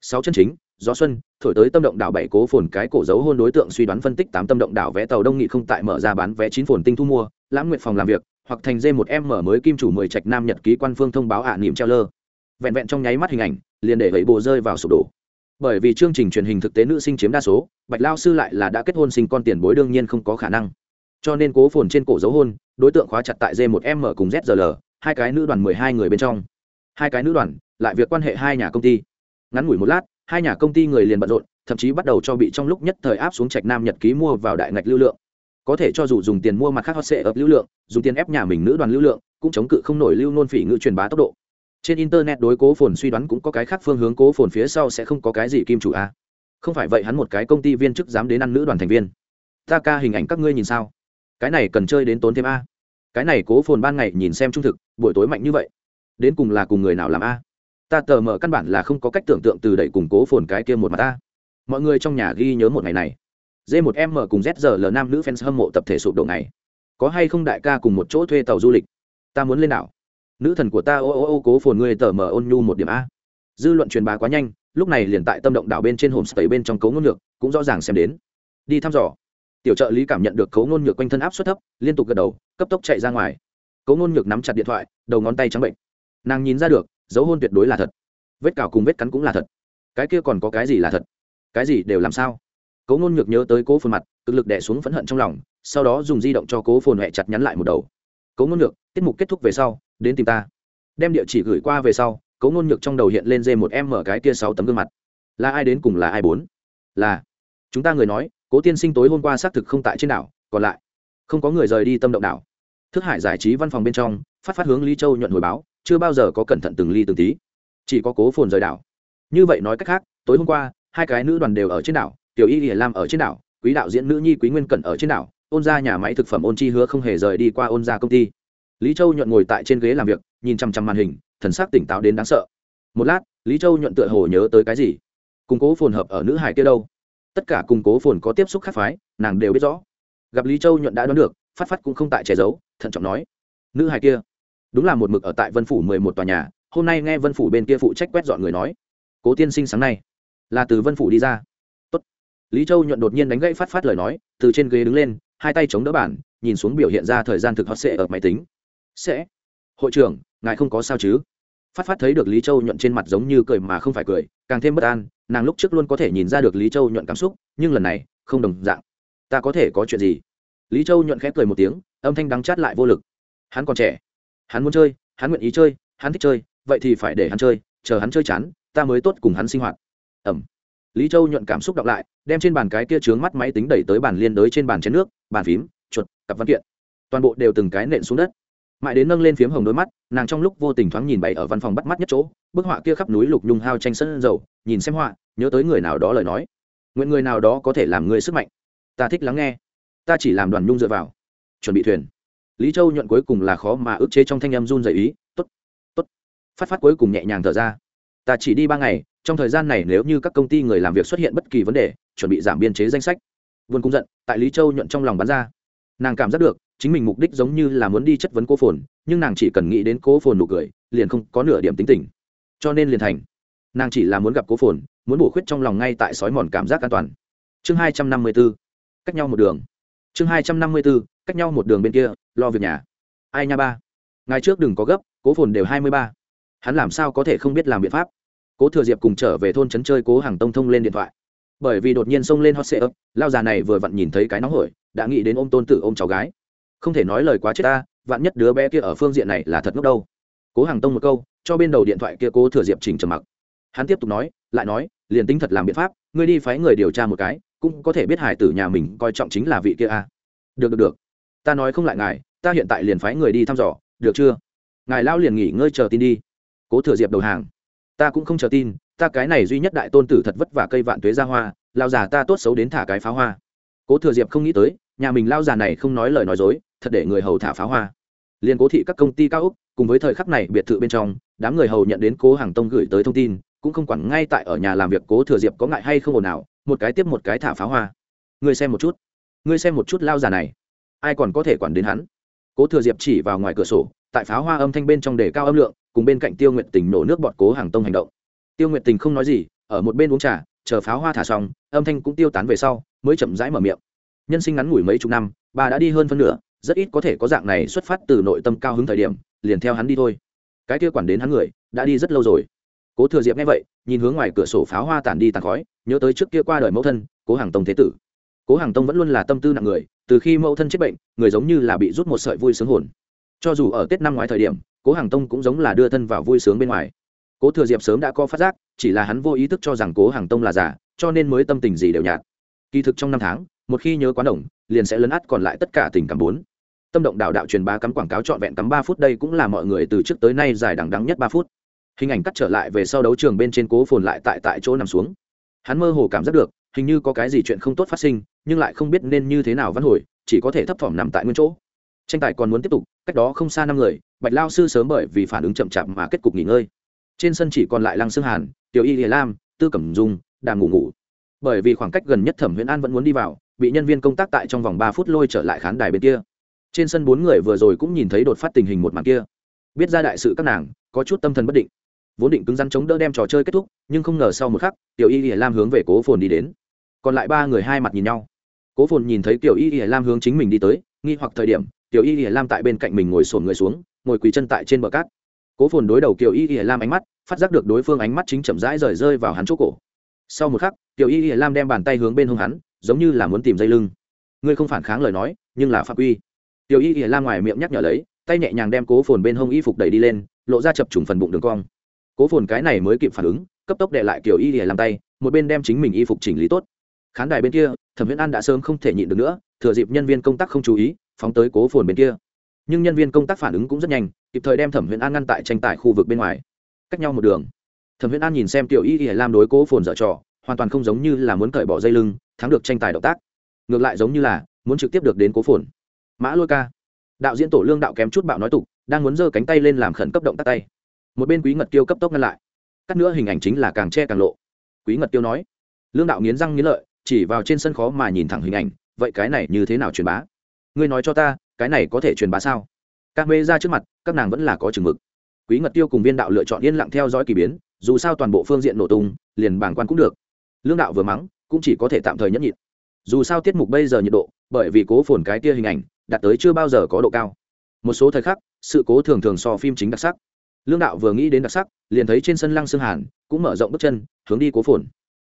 [SPEAKER 1] Sáu chân chính, gió xuân, thổi tới tâm động đảo bảy cố phồn cái cổ dấu hôn đối tượng suy đoán phân tích tám tâm động đảo vé tàu đông nghị không tại mở ra bán vé chín phồn tinh thu mua lãng nguyện phòng làm việc hoặc thành dê một em mở mới kim chủ mười trạch nam nhật ký quan phương thông báo ạ niệm treo lơ. Vẹn vẹn trong nháy mắt hình ảnh, liền để gậy bộ rơi vào sụp đổ. Bởi vì chương trình truyền hình thực tế nữ sinh chiếm đa số, bạch lao sư lại là đã kết hôn sinh con tiền bối đương nhiên không có khả năng. Cho nên cố phồn trên cổ dấu hôn, đối tượng khóa chặt tại d một m cùng zl hai cái nữ đoàn mười hai người bên trong. Hai cái nữ đoàn, lại việc quan hệ hai nhà công ty. Ngắn ngủi một lát, hai nhà công ty người liền bận rộn, thậm chí bắt đầu cho bị trong lúc nhất thời áp xuống trạch nam nhật ký mua vào đại ngạch lưu lượng có thể cho dù dùng tiền mua mặt khác hot sệ ập lưu lượng, dùng tiền ép nhà mình nữ đoàn lưu lượng, cũng chống cự không nổi lưu nôn phỉ ngữ truyền bá tốc độ. Trên internet đối cố phồn suy đoán cũng có cái khác phương hướng, cố phồn phía sau sẽ không có cái gì kim chủ a. Không phải vậy hắn một cái công ty viên chức dám đến ăn nữ đoàn thành viên. Ta ca hình ảnh các ngươi nhìn sao? Cái này cần chơi đến tốn thêm a. Cái này cố phồn ban ngày nhìn xem trung thực, buổi tối mạnh như vậy. Đến cùng là cùng người nào làm a? Ta tờ mở căn bản là không có cách tưởng tượng từ đẩy cùng cố phồn cái kia một mặt ta mọi người trong nhà ghi nhớ một ngày này d một m cùng zl nam nữ fans hâm mộ tập thể sụp đổ này có hay không đại ca cùng một chỗ thuê tàu du lịch? Ta muốn lên đảo. Nữ thần của ta ô ô ô cố phồn ngươi tờ mở ôn nhu một điểm a. Dư luận truyền bá quá nhanh, lúc này liền tại tâm động đảo bên trên homestay bên trong cấu ngôn ngược cũng rõ ràng xem đến. Đi thăm dò. Tiểu trợ lý cảm nhận được cấu ngôn nhược quanh thân áp suất thấp, liên tục gật đầu, cấp tốc chạy ra ngoài. Cấu ngôn nhược nắm chặt điện thoại, đầu ngón tay trắng bệnh. Nàng nhìn ra được, dấu hôn tuyệt đối là thật. Vết cào cùng vết cắn cũng là thật. Cái kia còn có cái gì là thật? Cái gì đều làm sao? Cố ngôn nhược nhớ tới cố phồn mặt, cực lực đẻ xuống phẫn hận trong lòng, sau đó dùng di động cho cố phồn huệ chặt nhắn lại một đầu. Cố ngôn nhược, tiết mục kết thúc về sau, đến tìm ta. Đem địa chỉ gửi qua về sau, cố ngôn nhược trong đầu hiện lên dê một em mở cái tia sáu tấm gương mặt. Là ai đến cùng là ai bốn? Là. Chúng ta người nói, cố tiên sinh tối hôm qua xác thực không tại trên đảo, còn lại, không có người rời đi tâm động đảo. Thức hải giải trí văn phòng bên trong, phát phát hướng lý châu nhuận hồi báo, chưa bao giờ có cẩn thận từng ly từng tí. Chỉ có cố phồn rời đảo. Như vậy nói cách khác, tối hôm qua, hai cái nữ đoàn đều ở trên đảo tiểu y hiển lam ở trên đảo, quý đạo diễn nữ nhi quý nguyên cẩn ở trên đảo, ôn ra nhà máy thực phẩm ôn chi hứa không hề rời đi qua ôn ra công ty. Lý châu nhuận ngồi tại trên ghế làm việc, nhìn chăm chăm màn hình, thần sắc tỉnh táo đến đáng sợ. Một lát, lý châu nhuận tựa hồ nhớ tới cái gì? Củng cố phồn hợp ở nữ hải kia đâu? Tất cả củng cố phồn có tiếp xúc khác phái, nàng đều biết rõ. Gặp lý châu nhuận đã đoán được, phát phát cũng không tại che giấu, thận trọng nói. Nữ hải kia, đúng là một mực ở tại vân phủ mười một tòa nhà, hôm nay nghe vân phủ bên kia phụ trách quét dọn người nói. Cố tiên sinh sáng nay, là từ vân phủ đi ra lý châu nhuận đột nhiên đánh gãy phát phát lời nói, từ trên ghế đứng lên, hai tay chống đỡ bản nhìn xuống biểu hiện ra thời gian thực hot sệ ở máy tính. Sẽ. Hội trưởng, ngài không có sao chứ? Phát phát thấy được lý châu nhuận trên mặt giống như cười mà không phải cười, càng thêm bất an, nàng lúc trước luôn có thể nhìn ra được lý châu nhuận cảm xúc, nhưng lần này, không đồng dạng. Ta có thể có chuyện gì? Lý châu nhuận khép cười một tiếng, âm thanh đắng chát lại vô lực. Hắn còn trẻ. Hắn muốn chơi, hắn nguyện ý chơi, hắn thích chơi, vậy thì phải để hắn chơi, chờ hắn chơi chán, ta mới tốt cùng hắn sinh hoạt. Ẩm lý châu nhuận cảm xúc đọc lại, đem trên bàn cái kia trướng mắt máy tính đẩy tới bàn liên đới trên bàn chén nước, bàn phím, chuột, cặp văn kiện. Toàn bộ đều từng cái nện xuống đất. Mãi đến nâng lên phiếm hồng đôi mắt, nàng trong lúc vô tình thoáng nhìn bày ở văn phòng bắt mắt nhất chỗ, bức họa kia khắp núi lục nhung hao tranh sân dầu, nhìn xem họa, nhớ tới người nào đó lời nói. Nguyện người nào đó có thể làm người sức mạnh. Ta thích lắng nghe. Ta chỉ làm đoàn nhung dựa vào. Chuẩn bị thuyền. Lý châu nhuận cuối cùng là khó mà ức chế trong thanh âm run dày ý t ố t t ố t phát phát cuối cùng nhẹ nhàng thở ra. Ta chỉ đi ba ngày trong thời gian này nếu như các công ty người làm việc xuất hiện bất kỳ vấn đề, chuẩn bị giảm biên chế danh sách. Vườn cung giận, tại lý châu nhuận trong lòng bắn ra. Nàng cảm giác được, chính mình mục đích giống như là muốn đi chất vấn cố phồn, nhưng nàng chỉ cần nghĩ đến cố phồn nụ cười, liền không có nửa điểm tính tình. Cho nên liền thành. Nàng chỉ là muốn gặp cố phồn, muốn bổ khuyết trong lòng ngay tại sói mòn cảm giác an toàn. Chương hai trăm năm mươi b ố cách nhau một đường. Chương hai trăm năm mươi b ố cách nhau một đường bên kia, lo việc nhà. Ai nha ba? Ngày trước đừng có gấp, cố phồn đều hai mươi ba. Hắn làm sao có thể không biết làm biện pháp? Cố thừa diệp cùng trở về thôn trấn chơi cố hàng tông thông lên điện thoại. Bởi vì đột nhiên xông lên hot sệ ấp, lao già này vừa vặn nhìn thấy cái nóng hổi, đã nghĩ đến ôm tôn tử ôm cháu gái. Không thể nói lời quá chết ta, vạn nhất đứa bé kia ở phương diện này là thật ngốc đâu. Cố hàng tông một câu, cho bên đầu điện thoại kia cố thừa diệp chỉnh trầm mặc. Hắn tiếp tục nói, lại nói, liền tính thật làm biện pháp, ngươi đi phái người điều tra một cái, cũng có thể biết hải tử nhà mình coi trọng chính là vị kia a. À. được được được. Ta nói không lại ngài, ta hiện tại liền phái người đi thăm dò, được chưa? Ngài lao liền nghỉ ngơi chờ tin đi. Cố thừa diệp đầu hàng ta cũng không chờ tin, ta cái này duy nhất đại tôn tử thật vất vả cây vạn tuế ra hoa, lao già ta tốt xấu đến thả cái pháo hoa. Cố thừa diệp không nghĩ tới, nhà mình lao già này không nói lời nói dối, thật để người hầu thả pháo hoa. Liên cố thị các công ty cao úc, cùng với thời khắc này biệt thự bên trong, đám người hầu nhận đến cố hàng tông gửi tới thông tin, cũng không quản ngay tại ở nhà làm việc cố thừa diệp có ngại hay không ồn nào một cái tiếp một cái thả pháo hoa. Ngươi xem một chút ngươi xem một chút lao già này, ai còn có thể quản đến hắn? Cố thừa diệp chỉ vào ngoài cửa sổ, tại pháo hoa âm thanh bên trong đề cao âm lượng cùng bên cạnh tiêu nguyện tình nổ nước bọt cố hàng tông hành động. Tiêu nguyện tình không nói gì, ở một bên uống trà, chờ pháo hoa thả xong, âm thanh cũng tiêu tán về sau, mới chậm rãi mở miệng. Nhân sinh ngắn ngủi mấy chục năm, bà đã đi hơn phân nửa, rất ít có thể có dạng này xuất phát từ nội tâm cao hứng thời điểm, liền theo hắn đi thôi. Cái kia quản đến hắn người, đã đi rất lâu rồi. Cố thừa diệp nghe vậy, nhìn hướng ngoài cửa sổ pháo hoa tàn đi tàn khói, nhớ tới trước kia qua đời mẫu thân, cố hàng tông thế tử. Cố hàng tông vẫn luôn là tâm tư nặng người, từ khi mẫu thân chết bệnh, người giống như là bị rút một sợi vui sướng hồn. Cho dù ở tết năm ngoái thời điểm cố hàng tông cũng giống là đưa thân vào vui sướng bên ngoài cố thừa diệp sớm đã có phát giác chỉ là hắn vô ý thức cho rằng cố hàng tông là giả cho nên mới tâm tình gì đều nhạt kỳ thực trong năm tháng một khi nhớ quá đồng liền sẽ lấn át còn lại tất cả tình cảm bốn tâm động đạo đạo truyền bá cắm quảng cáo trọn vẹn cắm ba phút đây cũng là mọi người từ trước tới nay dài đằng đắng nhất ba phút hình ảnh cắt trở lại về sau đấu trường bên trên cố phồn lại tại tại chỗ nằm xuống hắn mơ hồ cảm giác được hình như có cái gì chuyện không tốt phát sinh nhưng lại không biết nên như thế nào văn hồi chỉ có thể thấp thỏm nằm tại nguyên chỗ tranh tài còn muốn tiếp tục, cách đó không xa năm người, bạch lao sư sớm bởi vì phản ứng chậm chạp mà kết cục nghỉ ngơi. Trên sân chỉ còn lại lăng xương hàn, tiểu y hiền lam, tư cẩm dung, đàm ngủ ngủ. Bởi vì khoảng cách gần nhất thẩm huyễn an vẫn muốn đi vào, bị nhân viên công tác tại trong vòng ba phút lôi trở lại khán đài bên kia. Trên sân bốn người vừa rồi cũng nhìn thấy đột phát tình hình một màn kia. Biết ra đại sự các nàng, có chút tâm thần bất định. Vốn định cứng rắn chống đỡ đem trò chơi kết thúc, nhưng không ngờ sau một khắc, tiểu y y lam hướng về cố phồn đi đến. Còn lại ba người hai mặt nhìn nhau. Cố phồn nhìn thấy tiểu y y lam hướng chính mình đi tới, nghi hoặc thời điểm tiểu y y lam tại bên cạnh mình ngồi sổn người xuống, ngồi quỳ chân tại trên bờ cát. Cố phồn đối đầu kiều y y lam ánh mắt, phát giác được đối phương ánh mắt chính chậm rãi rời rơi vào hắn chỗ cổ. Sau một khắc tiểu y y lam đem bàn tay hướng bên hông hắn, giống như là muốn tìm dây lưng. Ngươi không phản kháng lời nói, nhưng là phạm quy. Tiểu y y lam ngoài miệng nhắc nhở lấy, tay nhẹ nhàng đem cố phồn bên hông y phục đẩy đi lên, lộ ra chập trùng phần bụng đường cong. Cố phồn cái này mới kịp phản ứng, cấp tốc đệ lại kiểu y y làm tay, một bên đem chính mình y phục chỉnh lý tốt. Khán đài bên kia, thẩm viễn an đã sớm không thể nhịn được nữa, thừa dịp nhân viên công tác không chú ý phóng tới cố phồn bên kia. Nhưng nhân viên công tác phản ứng cũng rất nhanh, kịp thời đem thẩm viễn an ngăn tại tranh tài khu vực bên ngoài. Cách nhau một đường, thẩm viễn an nhìn xem tiểu y y làm đối cố phồn dở trò, hoàn toàn không giống như là muốn cởi bỏ dây lưng, thắng được tranh tài động tác. Ngược lại giống như là muốn trực tiếp được đến cố phồn. Mã lôi ca, đạo diễn tổ lương đạo kém chút bạo nói tục, đang muốn giơ cánh tay lên làm khẩn cấp động tác tay. Một bên quý ngật tiêu cấp tốc ngăn lại. Cắt nữa hình ảnh chính là càng che càng lộ. Quý ngật tiêu nói, lương đạo nghiến răng nghiến lợi, chỉ vào trên sân khó mà nhìn thẳng hình ảnh, vậy cái này như thế nào truyền bá? Ngươi nói cho ta, cái này có thể truyền bá sao? Các mê ra trước mặt, các nàng vẫn là có chừng mực. Quý ngật tiêu cùng viên đạo lựa chọn yên lặng theo dõi k ỳ biến, dù sao toàn bộ phương diện nổ tung, liền bảng quan cũng được. Lương đạo vừa mắng, cũng chỉ có thể tạm thời nhẫn nhịn. Dù sao tiết mục bây giờ nhiệt độ, bởi vì cố phồn cái tia hình ảnh, đạt tới chưa bao giờ có độ cao. Một số thời khắc, sự cố thường thường so phim chính đặc sắc. Lương đạo vừa nghĩ đến đặc sắc, liền thấy trên sân lăng xương hàn, cũng mở rộng bước chân, hướng đi cố phồn.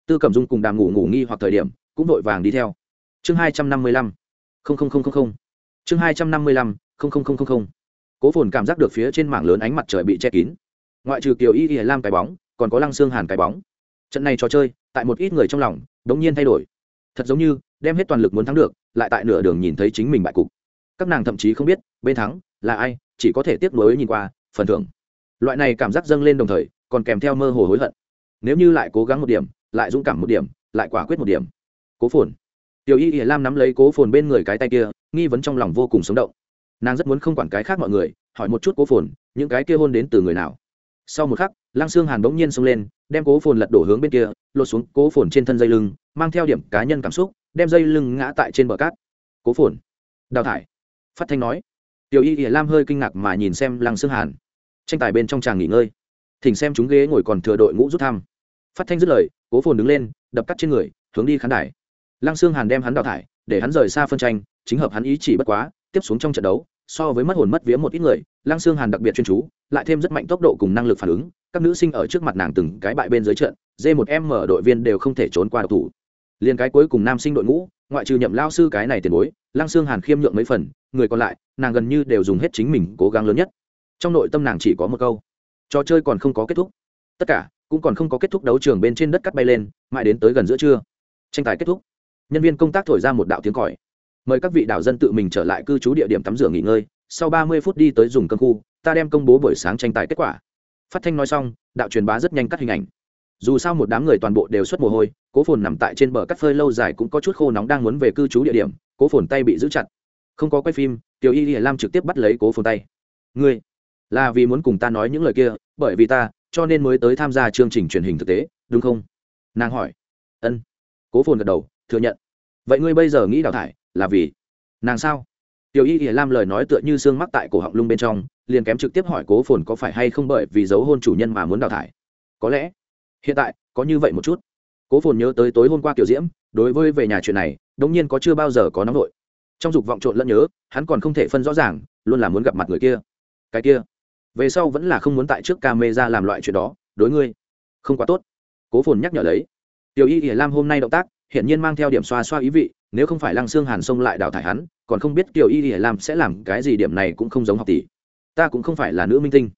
[SPEAKER 1] Tư cẩm dung cùng đàm ngủ ngủ nghi hoặc thời điểm, cũng vội vàng đi theo. Chương hai trăm năm mươi lăm không không không không không. Chương hai trăm năm mươi lăm, không không không không không. Cố phồn cảm giác được phía trên mảng lớn ánh mặt trời bị che kín. Ngoại trừ kiều y y lam cái bóng, còn có lăng xương hàn cái bóng. Trận này trò chơi, tại một ít người trong lòng, đống nhiên thay đổi. Thật giống như, đem hết toàn lực muốn thắng được, lại tại nửa đường nhìn thấy chính mình bại cục. Các nàng thậm chí không biết, bên thắng là ai, chỉ có thể tiếp nối nhìn qua, phần thưởng. Loại này cảm giác dâng lên đồng thời, còn kèm theo mơ hồ hối hận. Nếu như lại cố gắng một điểm, lại dũng cảm một điểm, lại quả quyết một điểm. Cố phồn tiểu y ỉa lam nắm lấy cố phồn bên người cái tay kia, nghi vấn trong lòng vô cùng sống động. Nàng rất muốn không quản cái khác mọi người, hỏi một chút cố phồn, những cái kia hôn đến từ người nào. Sau một khắc, lăng xương hàn bỗng nhiên xông lên, đem cố phồn lật đổ hướng bên kia, lột xuống cố phồn trên thân dây lưng, mang theo điểm cá nhân cảm xúc, đem dây lưng ngã tại trên bờ cát. Cố phồn. Đào thải. Phát thanh nói. Tiểu y ỉa lam hơi kinh ngạc mà nhìn xem lăng xương hàn. Tranh tài bên trong tràng nghỉ ngơi. Thỉnh xem chúng ghế ngồi còn thừa đội ngũ rút thăm. Phát thanh dứt lời, cố phồn đứng lên, đập cắt trên người, hướng đi khán đài lăng xương hàn đem hắn đào thải, để hắn rời xa phân tranh, chính hợp hắn ý chỉ bất quá, tiếp xuống trong trận đấu, so với mất hồn mất vía một ít người, lăng xương hàn đặc biệt chuyên chú, lại thêm rất mạnh tốc độ cùng năng lực phản ứng, các nữ sinh ở trước mặt nàng từng cái bại bên dưới trận d một m đội viên đều không thể trốn qua độc thủ. Liên cái cuối cùng nam sinh đội ngũ, ngoại trừ nhậm lao sư cái này tiền bối, lăng xương hàn khiêm nhượng mấy phần, người còn lại, nàng gần như đều dùng hết chính mình cố gắng lớn nhất. Trong nội tâm nàng chỉ có một câu, trò chơi còn không có kết thúc. Tất cả cũng còn không có kết thúc đấu trường bên trên đất cắt bay lên, mãi đến tới gần giữa trưa. Tranh tài kết thúc nhân viên công tác thổi ra một đạo tiếng còi. Mời các vị đảo dân tự mình trở lại cư trú địa điểm tắm rửa nghỉ ngơi, sau ba mươi phút đi tới dùng cơm khu, ta đem công bố buổi sáng tranh tài kết quả. Phát thanh nói xong, đạo truyền bá rất nhanh cắt hình ảnh. Dù sao một đám người toàn bộ đều xuất mồ hôi, cố phồn nằm tại trên bờ cắt phơi lâu dài cũng có chút khô nóng đang muốn về cư trú địa điểm, cố phồn tay bị giữ chặt. Không có quay phim, tiểu y hiển lam trực tiếp bắt lấy cố phồn tay. Ngươi, là vì muốn cùng ta nói những lời kia, bởi vì ta, cho nên mới tới tham gia chương trình truyền hình thực tế, đúng không? Nàng hỏi. Ân. Cố phồn gật đầu thừa nhận. Vậy ngươi bây giờ nghĩ đào thải là vì nàng sao? Tiểu y ỉa lam lời nói tựa như xương mắc tại cổ họng lung bên trong, liền kém trực tiếp hỏi cố phồn có phải hay không bởi vì giấu hôn chủ nhân mà muốn đào thải. Có lẽ, hiện tại, có như vậy một chút. Cố phồn nhớ tới tối hôm qua kiểu diễm, đối với về nhà chuyện này, đống nhiên có chưa bao giờ có nóng vội trong dục vọng trộn lẫn nhớ, hắn còn không thể phân rõ ràng, luôn là muốn gặp mặt người kia. Cái kia, về sau vẫn là không muốn tại trước ca mê ra làm loại chuyện đó, đối ngươi không quá tốt. Cố phồn nhắc nhở lấy. Tiểu y ỉa lam hôm nay động tác hiện nhiên mang theo điểm xoa xoa ý vị, nếu không phải lăng xương hàn sông lại đào thải hắn, còn không biết tiểu y ỉa lam sẽ làm cái gì điểm này cũng không giống học tỷ. Ta cũng không phải là nữ minh tinh.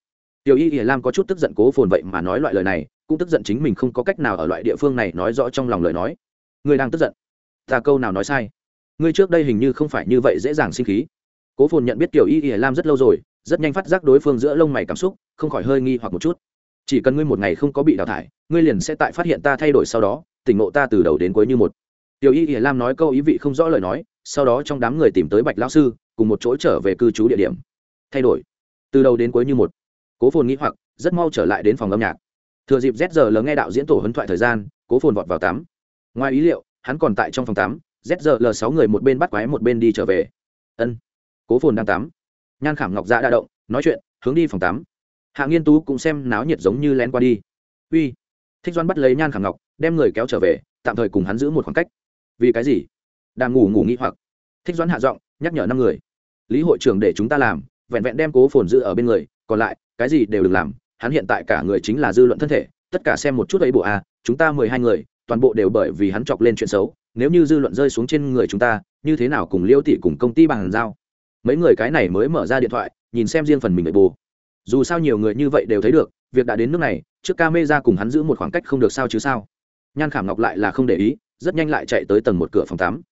[SPEAKER 1] Tiểu y ỉa lam có chút tức giận cố phồn vậy mà nói loại lời này, cũng tức giận chính mình không có cách nào ở loại địa phương này nói rõ trong lòng lời nói. Ngươi đang tức giận. Ta câu nào nói sai? Ngươi trước đây hình như không phải như vậy dễ dàng sinh khí. Cố phồn nhận biết tiểu y ỉa lam rất lâu rồi, rất nhanh phát giác đối phương giữa lông mày cảm xúc, không khỏi hơi nghi hoặc một chút. Chỉ cần ngươi một ngày không có bị đào thải, ngươi liền sẽ tại phát hiện ta thay đổi sau đó tỉnh ngộ ta từ đầu đến cuối như một. Tiểu y hiển lam nói câu ý vị không rõ lời nói, sau đó trong đám người tìm tới bạch lão sư, cùng một chỗ trở về cư trú địa điểm. Thay đổi. Từ đầu đến cuối như một. Cố phồn nghĩ hoặc, rất mau trở lại đến phòng âm nhạc. Thừa dịp z giờ lờ nghe đạo diễn tổ huấn thoại thời gian, cố phồn vọt vào tắm. Ngoài ý liệu, hắn còn tại trong phòng tắm zếp giờ lờ sáu người một bên bắt quái một bên đi trở về. Ân. Cố phồn đang tắm. Nhan khảm ngọc dạ đa động, nói chuyện, hướng đi phòng tắm. Hạ nghiên tú cũng xem náo nhiệt giống như lén qua đi. Uy. Thích doan bắt lấy nhan khảm ngọc đem người kéo trở về, tạm thời cùng hắn giữ một khoảng cách. Vì cái gì? Đang ngủ ngủ nghĩ hoặc. Thích doãn hạ giọng, nhắc nhở năm người. Lý hội trưởng để chúng ta làm, vẹn vẹn đem cố phồn giữ ở bên người, còn lại, cái gì đều đừng làm, hắn hiện tại cả người chính là dư luận thân thể, tất cả xem một chút ấy bộ a chúng ta mười hai người, toàn bộ đều bởi vì hắn chọc lên chuyện xấu, nếu như dư luận rơi xuống trên người chúng ta, như thế nào cùng liêu tỷ cùng công ty bằng giao? Mấy người cái này mới mở ra điện thoại, nhìn xem riêng phần mình nội bù dù sao nhiều người như vậy đều thấy được, việc đã đến nước này, trước ca mê ra cùng hắn giữ một khoảng cách không được sao chứ sao? Nhan khảm ngọc lại là không để ý, rất nhanh lại chạy tới tầng một cửa phòng tắm.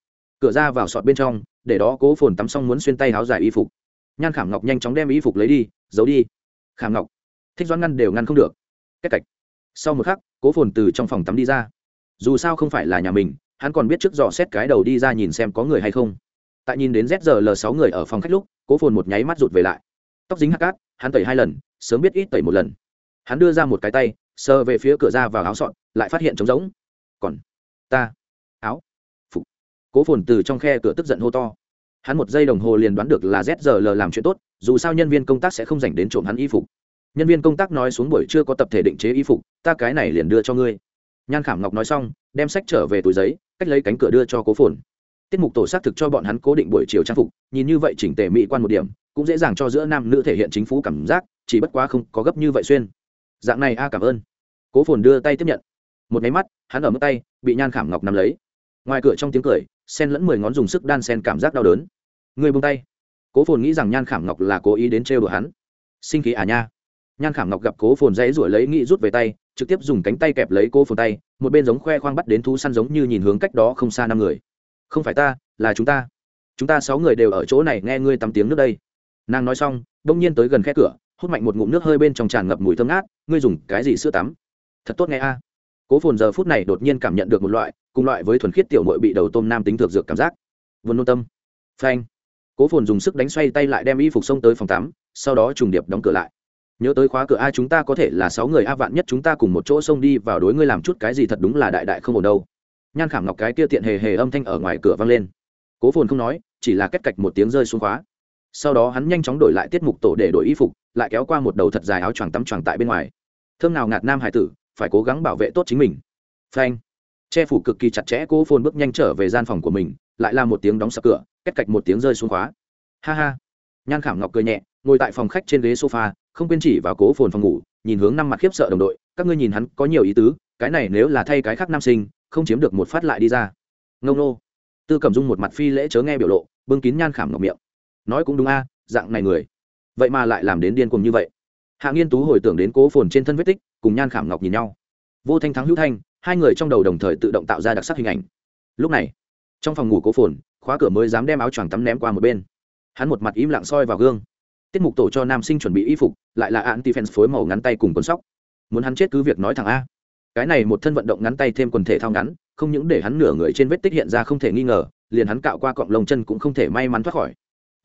[SPEAKER 1] Cửa ra vào sọt bên trong, để đó cố phồn tắm xong muốn xuyên tay áo dài y phục. Nhan khảm ngọc nhanh chóng đem y phục lấy đi, giấu đi. Khảm ngọc, thích doãn ngăn đều ngăn không được. Cách cạch sau một khắc, cố phồn từ trong phòng tắm đi ra. Dù sao không phải là nhà mình, hắn còn biết trước dò xét cái đầu đi ra nhìn xem có người hay không. Tại nhìn đến zl sáu người ở phòng khách lúc, cố phồn một nháy mắt rụt về lại. Tóc dính hạt cát hắn tẩy hai lần, sớm biết ít tẩy một lần hắn đưa ra một cái tay, sờ về phía cửa ra vào áo sọn lại phát hiện trống rỗng. Còn ta, áo, phục. Cố phồn từ trong khe cửa tức giận hô to. Hắn một giây đồng hồ liền đoán được là zl làm chuyện tốt, dù sao nhân viên công tác sẽ không dành đến trộm hắn y phục. Nhân viên công tác nói xuống buổi chưa có tập thể định chế y phục, ta cái này liền đưa cho ngươi. Nhan khảm ngọc nói xong, đem sách trở về túi giấy, cách lấy cánh cửa đưa cho cố phồn. Tiết mục tổ xác thực cho bọn hắn cố định buổi chiều trang phục, nhìn như vậy chỉnh tề mỹ quan một điểm, cũng dễ dàng cho giữa nam nữ thể hiện chính phủ cảm giác, chỉ bất quá không có gấp như vậy xuyên dạng này a, cảm ơn. Cố phồn đưa tay tiếp nhận. Một máy mắt, hắn ở mức tay, bị nhan khảm ngọc nắm lấy. Ngoài cửa trong tiếng cười sen lẫn mười ngón dùng sức đan sen cảm giác đau đớn. Người buông tay. Cố phồn nghĩ rằng nhan khảm ngọc là cố ý đến trêu đùa hắn. Sinh khí à nha. Nhan khảm ngọc gặp cố phồn dãy ruổi lấy nghĩ rút về tay, trực tiếp dùng cánh tay kẹp lấy cố phồn tay, một bên giống khoe khoang bắt đến thú săn giống như nhìn hướng cách đó không xa năm người. Không phải ta, là chúng ta. Chúng ta sáu người đều ở chỗ này nghe ngươi tắm tiếng nước đây. Nàng nói xong đông nhiên tới gần khe cửa hút mạnh một ngụm nước hơi bên trong tràn ngập mùi thơm ngát, ngươi dùng cái gì sữa tắm? Thật tốt nghe a. Cố phồn giờ phút này đột nhiên cảm nhận được một loại, cùng loại với thuần khiết tiểu mội bị đầu tôm nam tính thực dược cảm giác. Vườn nôn tâm. Phanh. Cố phồn dùng sức đánh xoay tay lại đem y phục xông tới phòng tắm, sau đó trùng điệp đóng cửa lại. Nhớ tới khóa cửa a, chúng ta có thể là sáu người a vạn nhất chúng ta cùng một chỗ xông đi vào đối ngươi làm chút cái gì thật đúng là đại đại không ổn đâu. Nhan khảm ngọc cái kia tiện hề hề âm thanh ở ngoài cửa vang lên. Cố phồn không nói, chỉ là kết cạch một tiếng rơi xuống khóa. Sau đó hắn nhanh chóng đổi lại tiết mục tổ để đổi y phục lại kéo qua một đầu thật dài áo choàng tắm choàng tại bên ngoài. Thơm nào ngạt nam hải tử, phải cố gắng bảo vệ tốt chính mình. Phanh. Che phủ cực kỳ chặt chẽ cố phồn bước nhanh trở về gian phòng của mình, lại là một tiếng đóng sập cửa kết cạch một tiếng rơi xuống khóa. Ha ha. Nhan khảm ngọc cười nhẹ, ngồi tại phòng khách trên ghế sofa, không quên chỉ vào cố phồn phòng ngủ, nhìn hướng năm mặt khiếp sợ đồng đội, các ngươi nhìn hắn có nhiều ý tứ, cái này nếu là thay cái khác nam sinh, không chiếm được một phát lại đi ra. Ngông nô. Tư cẩm dung một mặt phi lễ chớ nghe biểu lộ, bưng kín nhan khảm ngọc miệng. Nói cũng đúng a, dạng này người vậy mà lại làm đến điên cuồng như vậy. Hạ nghiên tú hồi tưởng đến cố phồn trên thân vết tích, cùng nhan khảm ngọc nhìn nhau. Vô thanh thắng hữu thanh, hai người trong đầu đồng thời tự động tạo ra đặc sắc hình ảnh. Lúc này, trong phòng ngủ cố phồn, khóa cửa mới dám đem áo choàng tắm ném qua một bên. Hắn một mặt im lặng soi vào gương. Tiết mục tổ cho nam sinh chuẩn bị y phục, lại là anti fans phối màu ngắn tay cùng quần sóc. Muốn hắn chết cứ việc nói thẳng a. Cái này một thân vận động ngắn tay thêm quần thể thao ngắn, không những để hắn nửa người trên vết tích hiện ra không thể nghi ngờ, liền hắn cạo qua cọng lông chân cũng không thể may mắn thoát khỏi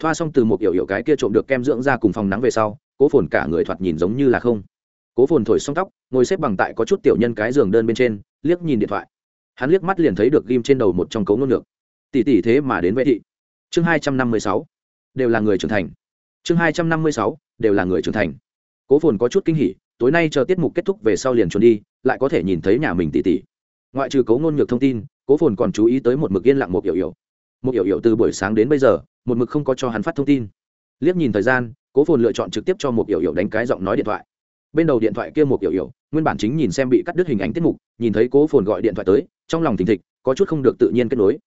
[SPEAKER 1] thoa xong từ một yểu yểu cái kia trộm được kem dưỡng ra cùng phòng nắng về sau, cố phồn cả người thoạt nhìn giống như là không. Cố phồn thổi xong tóc, ngồi xếp bằng tại có chút tiểu nhân cái giường đơn bên trên, liếc nhìn điện thoại. Hắn liếc mắt liền thấy được ghim trên đầu một trong cấu nôn ngược. tỷ tỷ thế mà đến vệ thị. Chương hai trăm năm mươi sáu. Đều là người trưởng thành. Chương hai trăm năm mươi sáu. Đều là người trưởng thành. Cố phồn có chút kinh hỉ, tối nay chờ tiết mục kết thúc về sau liền trốn đi, lại có thể nhìn thấy nhà mình tỷ tỷ. Ngoại trừ cấu ngôn ngược thông tin, cố phồn còn chú ý tới một mực yên lặng một yểu yểu một hiểu hiểu từ buổi sáng đến bây giờ, một mực không có cho hắn phát thông tin. Liếc nhìn thời gian, cố phồn lựa chọn trực tiếp cho một hiểu hiểu đánh cái giọng nói điện thoại. Bên đầu điện thoại kia một hiểu hiểu, nguyên bản chính nhìn xem bị cắt đứt hình ảnh tiết mục, nhìn thấy cố phồn gọi điện thoại tới, trong lòng thình thịch, có chút không được tự nhiên kết nối.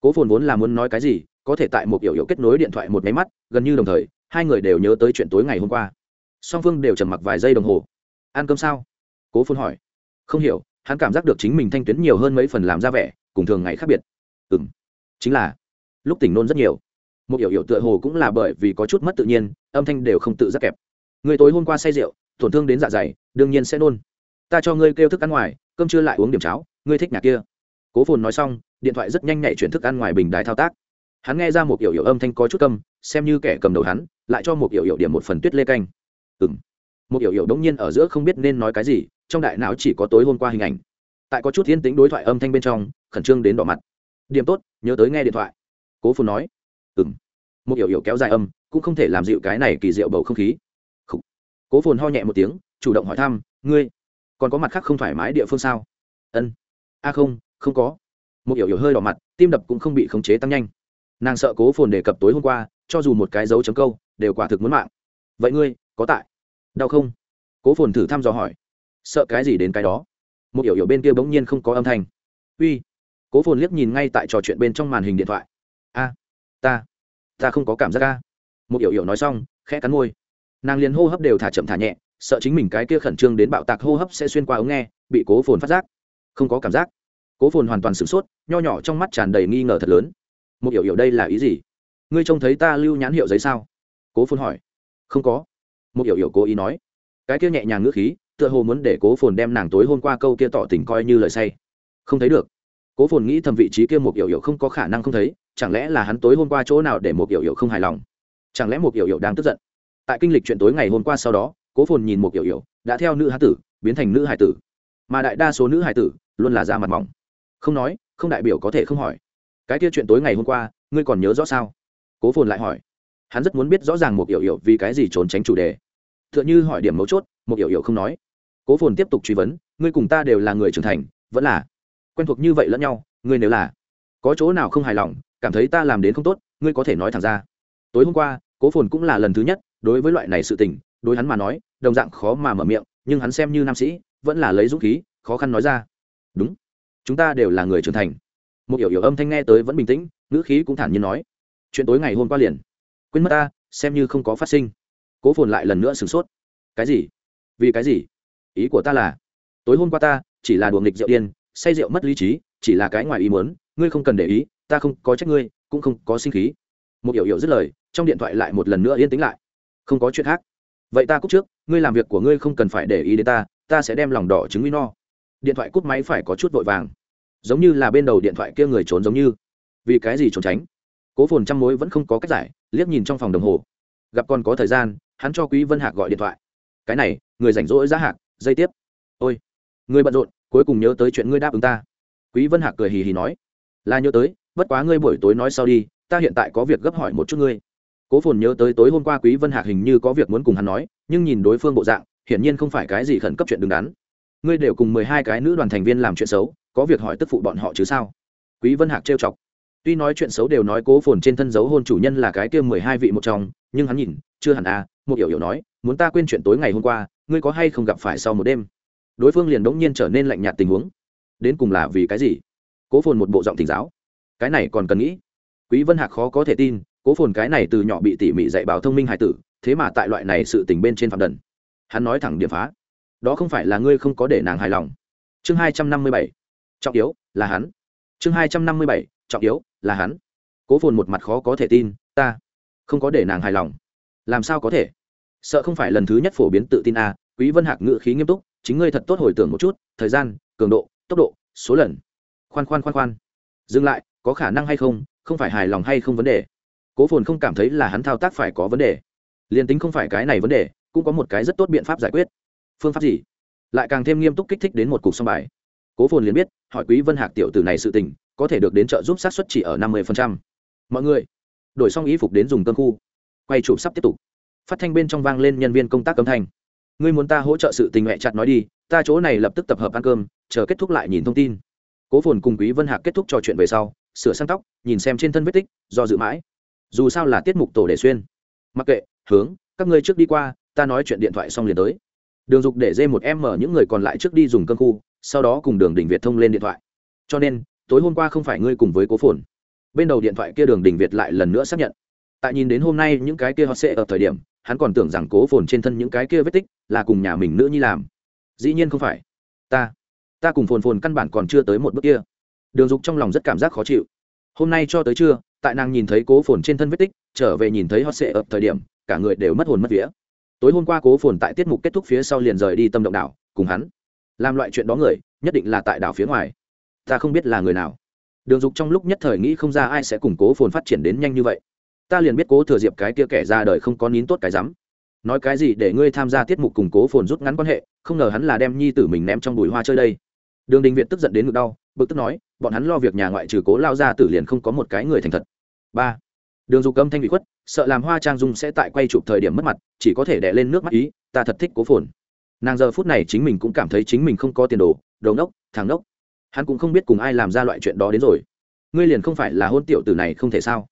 [SPEAKER 1] Cố phồn vốn là muốn nói cái gì, có thể tại một hiểu hiểu kết nối điện thoại một máy mắt, gần như đồng thời, hai người đều nhớ tới chuyện tối ngày hôm qua. Song phương đều trầm mặc vài giây đồng hồ. Ăn cơm sao? Cố phồn hỏi. Không hiểu, hắn cảm giác được chính mình thanh tuyến nhiều hơn mấy phần làm ra vẻ, cùng thường ngày khác biệt. Ừ m chính là lúc tỉnh nôn rất nhiều. Một hiểu hiểu tựa hồ cũng là bởi vì có chút mất tự nhiên, âm thanh đều không tự giác kẹp. Người tối hôm qua say rượu, tổn thương đến dạ dày, đương nhiên sẽ nôn. Ta cho ngươi kêu thức ăn ngoài, cơm chưa lại uống điểm cháo, ngươi thích nhà kia. Cố phồn nói xong, điện thoại rất nhanh nhạy chuyển thức ăn ngoài bình đái thao tác. Hắn nghe ra một hiểu hiểu âm thanh có chút câm, xem như kẻ cầm đầu hắn, lại cho một hiểu hiểu điểm một phần tuyết lê canh. Ừ m một hiểu hiểu đống nhiên ở giữa không biết nên nói cái gì, trong đại não chỉ có tối hôm qua hình ảnh. Tại có chút thiên tính đối thoại âm thanh bên trong, khẩn trương đến đỏ mặt. Điểm tốt, nhớ tới nghe điện thoại cố phồn nói. Ừng một hiểu hiểu kéo dài âm, cũng không thể làm dịu cái này kỳ diệu bầu không khí. Cố phồn ho nhẹ một tiếng, chủ động hỏi thăm, ngươi, còn có mặt khác không thoải mái địa phương sao? Ân. A không không có. Một hiểu hiểu hơi đỏ mặt, tim đập cũng không bị khống chế tăng nhanh. Nàng sợ cố phồn đề cập tối hôm qua, cho dù một cái dấu chấm câu, đều quả thực muốn mạng. Vậy ngươi, có tại? Đau không? Cố phồn thử thăm dò hỏi. Sợ cái gì đến cái đó? Một hiểu hiểu bên kia bỗng nhiên không có âm thanh. Uy. Cố phồn liếc nhìn ngay tại trò chuyện bên trong màn hình điện thoại a, ta ta không có cảm giác a. Một yểu yểu nói xong, khẽ cắn môi. Nàng liền hô hấp đều thả chậm thả nhẹ, sợ chính mình cái kia khẩn trương đến bạo tạc hô hấp sẽ xuyên qua ống nghe, bị cố phồn phát giác. Không có cảm giác. Cố phồn hoàn toàn sửng sốt, nho nhỏ trong mắt tràn đầy nghi ngờ thật lớn. Một yểu yểu đây là ý gì? Ngươi trông thấy ta lưu nhãn hiệu giấy sao? Cố phồn hỏi. Không có. Một yểu yểu cố ý nói. Cái kia nhẹ nhàng ngữ khí, tựa hồ muốn để cố phồn đem nàng tối hôm qua câu kia tỏ tình coi như lời say. Không thấy được cố phồn nghĩ thầm vị trí kia một yểu yểu không có khả năng không thấy, chẳng lẽ là hắn tối hôm qua chỗ nào để một yểu yểu không hài lòng? Chẳng lẽ một yểu yểu đang tức giận? Tại kinh lịch chuyện tối ngày hôm qua sau đó, cố phồn nhìn một yểu yểu đã theo nữ hán tử, biến thành nữ hải tử. Mà đại đa số nữ hải tử, luôn là da mặt mỏng. Không nói, không đại biểu có thể không hỏi. Cái kia chuyện tối ngày hôm qua, ngươi còn nhớ rõ sao? Cố phồn lại hỏi. Hắn rất muốn biết rõ ràng một yểu yểu vì cái gì trốn tránh chủ đề. T h ư ợ n h ư hỏi điểm mấu chốt một yểu yểu không nói. Cố phồn tiếp tục truy vấn, ngươi cùng ta đều là người trưởng thành, vẫn là quen thuộc như vậy lẫn nhau, ngươi nếu là có chỗ nào không hài lòng, cảm thấy ta làm đến không tốt, ngươi có thể nói thẳng ra. Tối hôm qua, cố phồn cũng là lần thứ nhất đối với loại này sự tình, đối hắn mà nói, đồng dạng khó mà mở miệng, nhưng hắn xem như nam sĩ, vẫn là lấy dũng khí, khó khăn nói ra. Đúng, chúng ta đều là người trưởng thành. Một hiểu hiểu âm thanh nghe tới vẫn bình tĩnh, ngữ khí cũng thản nhiên nói. Chuyện tối ngày hôm qua liền. Quên mất ta, xem như không có phát sinh. Cố phồn lại lần nữa sửng sốt. Cái gì? Vì cái gì? Ý của ta là, tối hôm qua ta chỉ là đùa nghịch rượu điên say rượu mất lý trí, chỉ là cái ngoài ý muốn, ngươi không cần để ý, ta không có trách ngươi, cũng không có sinh khí. Một hiểu hiểu dứt lời, trong điện thoại lại một lần nữa yên tĩnh lại. Không có chuyện khác. Vậy ta cúp trước, ngươi làm việc của ngươi không cần phải để ý đến ta ta sẽ đem lòng đỏ chứng nguy no. Điện thoại cúp máy phải có chút vội vàng. Giống như là bên đầu điện thoại kia người trốn giống như. Vì cái gì trốn tránh? Cố phồn trăm mối vẫn không có cách giải, liếc nhìn trong phòng đồng hồ. Gặp còn có thời gian, hắn cho quý vân hạc gọi điện thoại. Cái này, người rảnh rỗi giá hạc, dây tiếp. Ôi, người bận rộn cuối cùng nhớ tới chuyện ngươi đáp ứng ta. Quý vân hạc cười hì hì nói, là nhớ tới, bất quá ngươi buổi tối nói sau đi, ta hiện tại có việc gấp hỏi một chút ngươi. Cố phồn nhớ tới tối hôm qua quý vân hạc hình như có việc muốn cùng hắn nói, nhưng nhìn đối phương bộ dạng, hiển nhiên không phải cái gì khẩn cấp chuyện đứng đắn. Ngươi đều cùng mười hai cái nữ đoàn thành viên làm chuyện xấu, có việc hỏi tức phụ bọn họ chứ sao? Quý vân hạc trêu chọc. Tuy nói chuyện xấu đều nói cố phồn trên thân dấu hôn chủ nhân là cái kia mười hai vị một trong, nhưng hắn nhìn, chưa hẳn à một hiểu hiểu nói, muốn ta quên chuyện tối ngày hôm qua, ngươi có hay không gặp phải sau một đêm? Đối phương liền đống nhiên trở nên lạnh nhạt tình huống. Đến cùng là vì cái gì? Cố phồn một bộ giọng thỉnh giáo. Cái này còn cần nghĩ. Quý vân hạc khó có thể tin cố phồn cái này từ nhỏ bị tỉ mỉ dạy bảo thông minh hài tử thế mà tại loại này sự tình bên trên phạm đần. Hắn nói thẳng điểm phá. Đó không phải là ngươi không có để nàng hài lòng. Chương hai trăm năm mươi bảy. Trọng yếu là hắn. Chương hai trăm năm mươi bảy. Trọng yếu là hắn. Cố phồn một mặt khó có thể tin ta không có để nàng hài lòng. Làm sao có thể? Sợ không phải lần thứ nhất phổ biến tự tin a à, quý vân hạc ngự khí nghiêm túc chính ngươi thật tốt hồi tưởng một chút, thời gian, cường độ, tốc độ, số lần. Khoan khoan khoan khoan. Dừng lại, có khả năng hay không không phải hài lòng hay không vấn đề. Cố phồn không cảm thấy là hắn thao tác phải có vấn đề. Liền tính không phải cái này vấn đề, cũng có một cái rất tốt biện pháp giải quyết. Phương pháp gì? Lại càng thêm nghiêm túc kích thích đến một cục song bài. Cố phồn liền biết, hỏi quý vân hạc tiểu tử này sự tình, có thể được đến trợ giúp sát xuất chỉ ở năm mươi mọi người, đổi xong ý phục đến dùng cơm khu. Quay chụp sắp tiếp tục. Phát thanh bên trong vang lên nhân viên công tác cấm thanh ngươi muốn ta hỗ trợ sự tình mẹ chặt nói đi, ta chỗ này lập tức tập hợp ăn cơm, chờ kết thúc lại nhìn thông tin. Cố phồn cùng quý vân hạc kết thúc trò chuyện về sau, sửa sang tóc, nhìn xem trên thân vết tích, do dự mãi. Dù sao là tiết mục tổ để xuyên. Mặc kệ, hướng, các ngươi trước đi qua, ta nói chuyện điện thoại xong liền tới. Đường dục để dê một em mở những người còn lại trước đi dùng cơm khu, sau đó cùng đường đình việt thông lên điện thoại. Cho nên, tối hôm qua không phải ngươi cùng với cố phồn. Bên đầu điện thoại kia đường đình việt lại lần nữa xác nhận. Tại nhìn đến hôm nay những cái kia họ sẽ ở thời điểm hắn còn tưởng rằng cố phồn trên thân những cái kia vết tích là cùng nhà mình nữ nhi làm. Dĩ nhiên không phải. Ta ta cùng phồn phồn căn bản còn chưa tới một bước kia. Đường dục trong lòng rất cảm giác khó chịu. Hôm nay cho tới trưa, tại nàng nhìn thấy cố phồn trên thân vết tích, trở về nhìn thấy hot sệ ập thời điểm, cả người đều mất hồn mất vía. Tối hôm qua cố phồn tại tiết mục kết thúc phía sau liền rời đi tâm động đảo, cùng hắn làm loại chuyện đó người, nhất định là tại đảo phía ngoài. Ta không biết là người nào. Đường dục trong lúc nhất thời nghĩ không ra ai sẽ cùng cố phồn phát triển đến nhanh như vậy ta liền biết cố thừa diệp cái kia kẻ ra đời không có nín tốt cái rắm. Nói cái gì để ngươi tham gia tiết mục củng cố phồn rút ngắn quan hệ, không ngờ hắn là đem nhi tử mình ném trong bụi hoa chơi đây. Đường đình việt tức giận đến ngực đau, bực tức nói, bọn hắn lo việc nhà ngoại trừ cố lao ra tử liền không có một cái người thành thật. Ba. Đường dục âm thanh bị khuất, sợ làm hoa trang dung sẽ tại quay chụp thời điểm mất mặt, chỉ có thể đẻ lên nước mắt ý, ta thật thích cố phồn. Nàng giờ phút này chính mình cũng cảm thấy chính mình không có tiền đồ đầu nốc thằng nốc hắn cũng không biết cùng ai làm ra loại chuyện đó đến rồi. Ngươi liền không phải là hôn tiểu tử này không thể sao?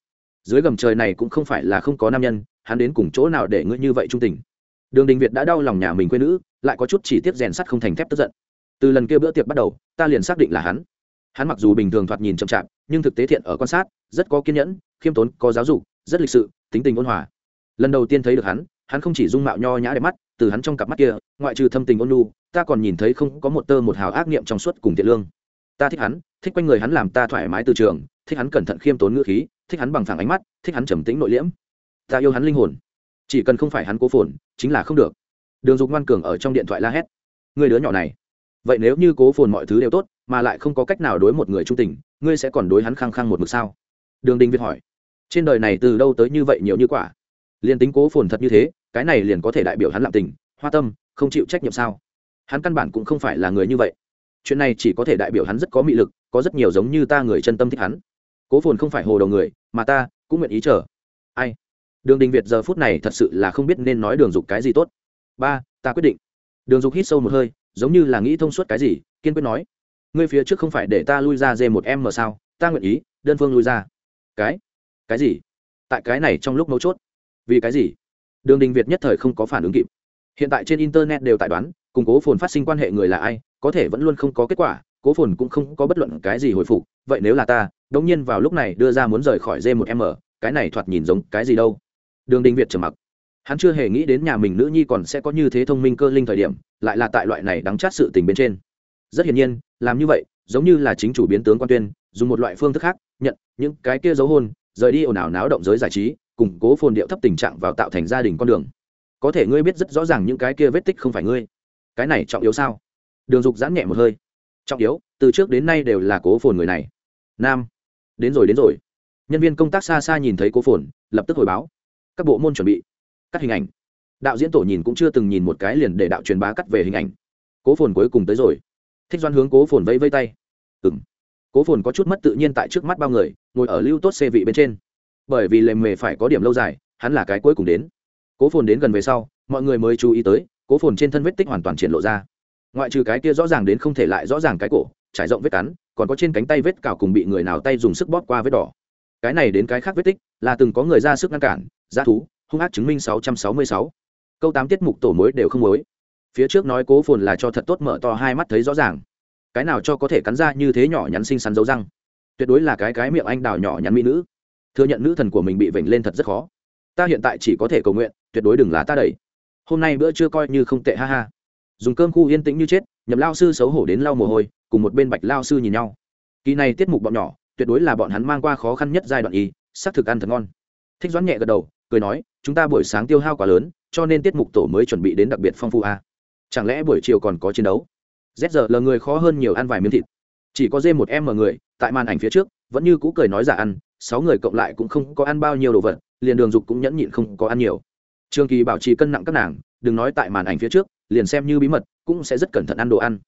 [SPEAKER 1] Dưới gầm trời này cũng không phải là không có nam nhân, hắn đến cùng chỗ nào để ngươi như vậy trung tình? Đường đình việt đã đau lòng nhà mình quê nữ, lại có chút chỉ tiết rèn sắt không thành thép tức giận. Từ lần kia bữa tiệc bắt đầu, ta liền xác định là hắn. Hắn mặc dù bình thường thoạt nhìn chậm chạp, nhưng thực tế thiện ở quan sát, rất có kiên nhẫn, khiêm tốn, có giáo dục, rất lịch sự, tính tình ôn hòa. Lần đầu tiên thấy được hắn hắn không chỉ dung mạo nho nhã đẹp mắt, từ hắn trong cặp mắt kia, ngoại trừ thâm tình ôn lu ta còn nhìn thấy không có một tơ một hào ác niệm trong suốt cùng thiện lương. Ta thích hắn, thích quanh người hắn làm ta thoải mái từ trường, thích hắn cẩn thận khiêm tốn ngữ khí thích hắn bằng phẳng ánh mắt, thích hắn trầm tĩnh nội liễm. Ta yêu hắn linh hồn. Chỉ cần không phải hắn cố phồn, chính là không được. Đường dục ngoan cường ở trong điện thoại la hét. Người đứa nhỏ này. Vậy nếu như cố phồn mọi thứ đều tốt, mà lại không có cách nào đối một người trung tình, ngươi sẽ còn đối hắn khăng khăng một mực sao? Đường đình việt hỏi. Trên đời này từ đâu tới như vậy nhiều như quả? Liền tính cố phồn thật như thế, cái này liền có thể đại biểu hắn lạm tình, hoa tâm, không chịu trách nhiệm sao? Hắn căn bản cũng không phải là người như vậy. Chuyện này chỉ có thể đại biểu hắn rất có mị lực, có rất nhiều giống như ta người chân tâm thích hắn cố phồn không phải hồ đầu người, mà ta cũng nguyện ý chờ. Ai? Đường đình việt giờ phút này thật sự là không biết nên nói đường dục cái gì tốt. Ba, ta quyết định. Đường dục hít sâu một hơi, giống như là nghĩ thông suốt cái gì, kiên quyết nói. Ngươi phía trước không phải để ta lui ra dê một em mà sao? Ta nguyện ý, đơn phương lui ra. Cái? Cái gì? Tại cái này trong lúc mấu chốt. Vì cái gì? Đường đình việt nhất thời không có phản ứng kịp. Hiện tại trên internet đều tại đoán củng cố phồn phát sinh quan hệ người là ai, có thể vẫn luôn không có kết quả cố phồn cũng không có bất luận cái gì hồi phục, vậy nếu là ta, đống nhiên vào lúc này đưa ra muốn rời khỏi dê một m, cái này thoạt nhìn giống cái gì đâu? Đường đình việt trầm mặc. Hắn chưa hề nghĩ đến nhà mình nữ nhi còn sẽ có như thế thông minh cơ linh thời điểm, lại là tại loại này đắng chát sự tình bên trên. Rất hiển nhiên, làm như vậy, giống như là chính chủ biến tướng quan tuyên, dùng một loại phương thức khác, nhận những cái kia dấu hôn, rời đi ồn ào náo động giới giải trí củng cố phồn điệu thấp tình trạng vào tạo thành gia đình con đường. Có thể ngươi biết rất rõ ràng những cái kia vết tích không phải ngươi. Cái này trọng yếu sao? Đường dục giãn nhẹ một hơi trọng yếu, từ trước đến nay đều là cố phồn người này. Nam. Đến rồi đến rồi. Nhân viên công tác xa xa nhìn thấy cố phồn, lập tức hồi báo. Các bộ môn chuẩn bị. Cắt hình ảnh. Đạo diễn tổ nhìn cũng chưa từng nhìn một cái liền để đạo truyền bá cắt về hình ảnh. Cố phồn cuối cùng tới rồi. Thích doan hướng cố phồn vẫy vây tay. Ừng cố phồn có chút mất tự nhiên tại trước mắt bao người, ngồi ở lưu tốt xe vị bên trên. Bởi vì lề mề phải có điểm lâu dài, hắn là cái cuối cùng đến. Cố phồn đến gần về sau, mọi người mới chú ý tới, cố phồn trên thân vết tích hoàn toàn triển lộ ra ngoại trừ cái kia rõ ràng đến không thể lại rõ ràng cái cổ, trải rộng vết cắn, còn có trên cánh tay vết cào cùng bị người nào tay dùng sức bóp qua vết đỏ. Cái này đến cái khác vết tích, là từng có người ra sức ngăn cản, giá thú, hung ác chứng minh 666. câu tám tiết mục tổ mối đều không mối. Phía trước nói cố phồn là cho thật tốt mở to hai mắt thấy rõ ràng. Cái nào cho có thể cắn ra như thế nhỏ nhắn xinh xắn dấu răng? Tuyệt đối là cái cái miệng anh đào nhỏ nhắn mỹ nữ. Thừa nhận nữ thần của mình bị vểnh lên thật rất khó. Ta hiện tại chỉ có thể cầu nguyện, tuyệt đối đừng là ta đẩy. Hôm nay bữa chưa coi như không tệ, ha ha dùng cơm khu yên tĩnh như chết, nhậm lao sư xấu hổ đến lau mồ hôi, cùng một bên bạch lao sư nhìn nhau. Kỳ này tiết mục bọn nhỏ, tuyệt đối là bọn hắn mang qua khó khăn nhất giai đoạn y, xác thực ăn thật ngon. Thích doãn nhẹ gật đầu, cười nói, chúng ta buổi sáng tiêu hao quá lớn, cho nên tiết mục tổ mới chuẩn bị đến đặc biệt phong phú a. Chẳng lẽ buổi chiều còn có chiến đấu? Z giờ là người khó hơn nhiều ăn vài miếng thịt. Chỉ có dê một em mở người, tại màn ảnh phía trước, vẫn như cũ cười nói giả ăn, sáu người cộng lại cũng không có ăn bao nhiêu đồ vật, liền đường dục cũng nhẫn nhịn không có ăn nhiều. Trường kỳ bảo trì cân nặng các nàng, đừng nói tại màn ảnh phía trước liền xem như bí mật, cũng sẽ rất cẩn thận ăn đồ ăn.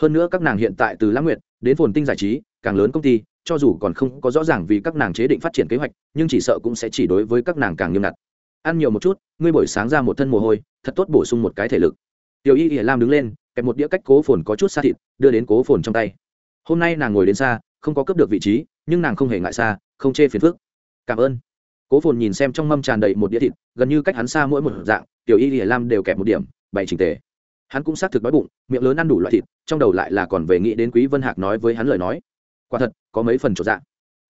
[SPEAKER 1] Hơn nữa các nàng hiện tại từ lãng nguyện đến phồn tinh giải trí, càng lớn công ty, cho dù còn không có rõ ràng vì các nàng chế định phát triển kế hoạch, nhưng chỉ sợ cũng sẽ chỉ đối với các nàng càng nghiêm ngặt. Ăn nhiều một chút, ngươi buổi sáng ra một thân mồ hôi, thật tốt bổ sung một cái thể lực. Tiểu y ỉa lam đứng lên, kẹp một đĩa cách cố phồn có chút xa thịt, đưa đến cố phồn trong tay. Hôm nay nàng ngồi đến xa, không có cướp được vị trí, nhưng nàng không hề ngại xa, không chê phiền phức. Cảm ơn. Cố phồn nhìn xem trong mâm tràn đầy một đĩa thịt, gần như cách hắn xa mỗi một dạng, tiểu y ỉa lam đều kẹp một điểm, bày trình tề hắn cũng xác thực đói bụng, miệng lớn ăn đủ loại thịt, trong đầu lại là còn về nghĩ đến quý vân hạc nói với hắn lời nói. Quả thật, có mấy phần chỗ dạng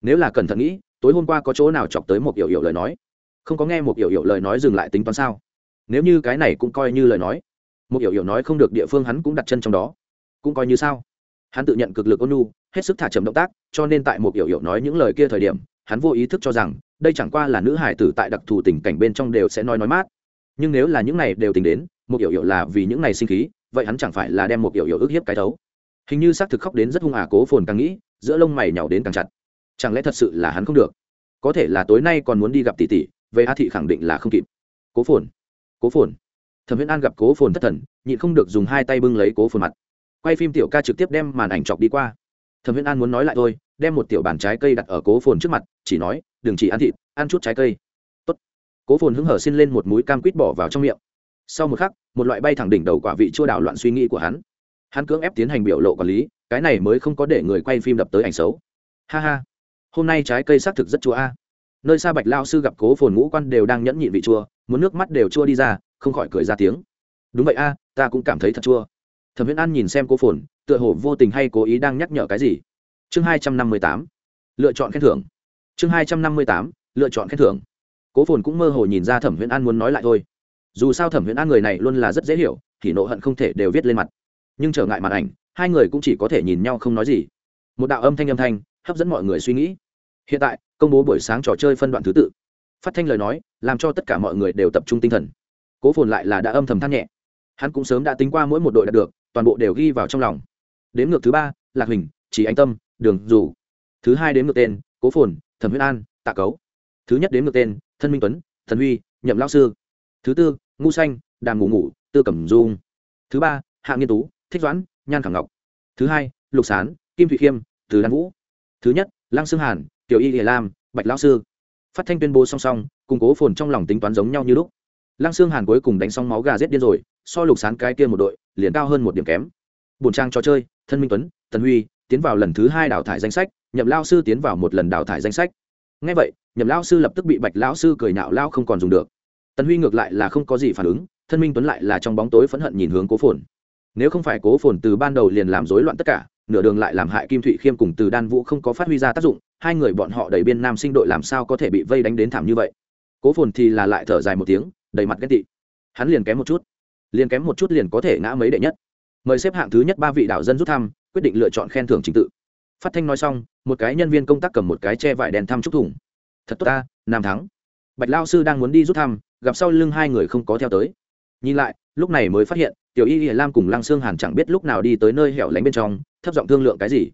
[SPEAKER 1] nếu là cẩn thận nghĩ, tối hôm qua có chỗ nào chọc tới một yểu yểu lời nói? Không có nghe một yểu yểu lời nói dừng lại tính toán sao? Nếu như cái này cũng coi như lời nói, một yểu yểu nói không được địa phương hắn cũng đặt chân trong đó. Cũng coi như sao? Hắn tự nhận cực lực ôn nhu, hết sức thả chậm động tác, cho nên tại một yểu yểu nói những lời kia thời điểm, hắn vô ý thức cho rằng, đây chẳng qua là nữ hải tử tại đặc thù tình cảnh bên trong đều sẽ nói nói mát. Nhưng nếu là những này đều tính đến một yểu yểu là vì những này sinh khí, vậy hắn chẳng phải là đem một yểu yểu ức hiếp cái thấu. Hình như xác thực khóc đến rất hung ả cố phồn càng nghĩ, giữa lông mày nhàu đến càng chặt. Chẳng lẽ thật sự là hắn không được? Có thể là tối nay còn muốn đi gặp tỷ tỷ, về a thị khẳng định là không kịp. Cố phồn cố phồn. Thẩm viễn an gặp cố phồn thất thần, nhịn không được dùng hai tay bưng lấy cố phồn mặt. Quay phim tiểu ca trực tiếp đem màn ảnh chọc đi qua. Thẩm viễn an muốn nói lại thôi, đem một tiểu bàn trái cây đặt ở cố phồn trước mặt, chỉ nói, đừng chỉ ăn thịt, ăn chút trái cây. Tốt. cố phồn hứng hở xin lên một múi cam quýt bỏ vào trong miệng sau một khắc, một loại bay thẳng đỉnh đầu quả vị chua đảo loạn suy nghĩ của hắn. Hắn cưỡng ép tiến hành biểu lộ quản lý, cái này mới không có để người quay phim đập tới ảnh xấu. Ha ha, hôm nay trái cây xác thực rất chua a. Nơi xa bạch lao sư gặp cố phồn ngũ quan đều đang nhẫn nhịn vị chua, muốn nước mắt đều chua đi ra, không khỏi cười ra tiếng. Đúng vậy a, ta cũng cảm thấy thật chua. Thẩm viễn an nhìn xem cố phồn, tựa hồ vô tình hay cố ý đang nhắc nhở cái gì. Chương hai trăm năm mươi tám, lựa chọn khen thưởng. Chương hai trăm năm mươi tám, lựa chọn khen thưởng. Cố phồn cũng mơ hồ nhìn ra thẩm viễn an muốn nói lại thôi dù sao thẩm viễn an người này luôn là rất dễ hiểu, thì nộ hận không thể đều viết lên mặt. Nhưng trở ngại màn ảnh, hai người cũng chỉ có thể nhìn nhau không nói gì. Một đạo âm thanh âm thanh, hấp dẫn mọi người suy nghĩ. Hiện tại, công bố buổi sáng trò chơi phân đoạn thứ tự. Phát thanh lời nói, làm cho tất cả mọi người đều tập trung tinh thần. Cố phồn lại là đã âm thầm than nhẹ. Hắn cũng sớm đã tính qua mỗi một đội đạt được, toàn bộ đều ghi vào trong lòng. Đến ngược thứ ba, lạc huỳnh, chỉ anh tâm, đường dù. Thứ hai đến ngược tên, cố phồn, thẩm huyết an, tạ cấu. Thứ nhất đến ngược tên, thân minh tuấn, thần huy, nhậm lao sư. Thứ tư ngu xanh, đàm ngủ ngủ, tư cẩm dung. Thứ ba, hạ nghiên tú, thích doãn, nhan khẳng ngọc. Thứ hai, lục sán, kim thụy khiêm, từ đan vũ. Thứ nhất, lăng xương hàn, tiểu y địa lam, bạch lão sư. Phát thanh tuyên bố song song, củng cố phồn trong lòng tính toán giống nhau như lúc. Lăng xương hàn cuối cùng đánh xong máu gà rết điên rồi, so lục sán cái kia một đội, liền cao hơn một điểm kém. Bổn trang trò chơi, thân minh tuấn, tần huy, tiến vào lần thứ hai đào thải danh sách, nhậm lao sư tiến vào một lần đào thải danh sách. Ngay vậy, nhậm lao sư lập tức bị bạch lão sư cười nạo lao không còn dùng được tần huy ngược lại là không có gì phản ứng, thân minh tuấn lại là trong bóng tối phẫn hận nhìn hướng cố phồn. Nếu không phải cố phồn từ ban đầu liền làm rối loạn tất cả, nửa đường lại làm hại kim thụy khiêm cùng từ đan vũ không có phát huy ra tác dụng, hai người bọn họ đẩy biên nam sinh đội làm sao có thể bị vây đánh đến thảm như vậy. Cố phồn thì là lại thở dài một tiếng, đầy mặt ghét tị. Hắn liền kém một chút, liền kém một chút liền có thể ngã mấy đệ nhất. Mời xếp hạng thứ nhất ba vị đạo dân rút thăm, quyết định lựa chọn khen thưởng trình tự. Phát thanh nói xong, một cái nhân viên công tác cầm một cái che vải đèn thăm chúc thủng thật tốt ta, nam thắng bạch lao sư đang muốn đi rút thăm, gặp sau lưng hai người không có theo tới. Nhìn lại, lúc này mới phát hiện, tiểu y hiển lam cùng lăng sương hàn chẳng biết lúc nào đi tới nơi hẻo lánh bên trong, thấp giọng thương lượng cái gì.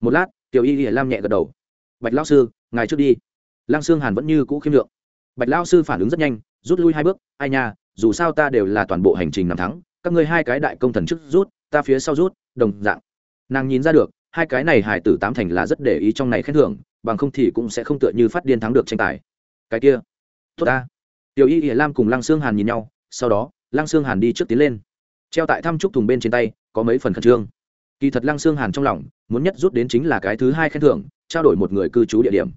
[SPEAKER 1] Một lát, tiểu y hiển lam nhẹ gật đầu. Bạch lao sư, ngài trước đi. Lăng sương hàn vẫn như cũ khiêm lượng. Bạch lao sư phản ứng rất nhanh, rút lui hai bước, ai nha, dù sao ta đều là toàn bộ hành trình nằm thắng, các ngươi hai cái đại công thần trước rút, ta phía sau rút, đồng dạng. Nàng nhìn ra được, hai cái này hải tử tám thành là rất để ý trong này khen thưởng, bằng không thì cũng sẽ không tựa như phát điên thắng được tranh tài. Cái kia tốt ta. Tiểu y ỉa lam cùng lăng sương hàn nhìn nhau, sau đó, lăng sương hàn đi trước tiến lên. Treo tại thăm trúc thùng bên trên tay, có mấy phần khẩn trương. Kỳ thật lăng sương hàn trong lòng, muốn nhất rút đến chính là cái thứ hai khen thưởng, trao đổi một người cư trú địa điểm.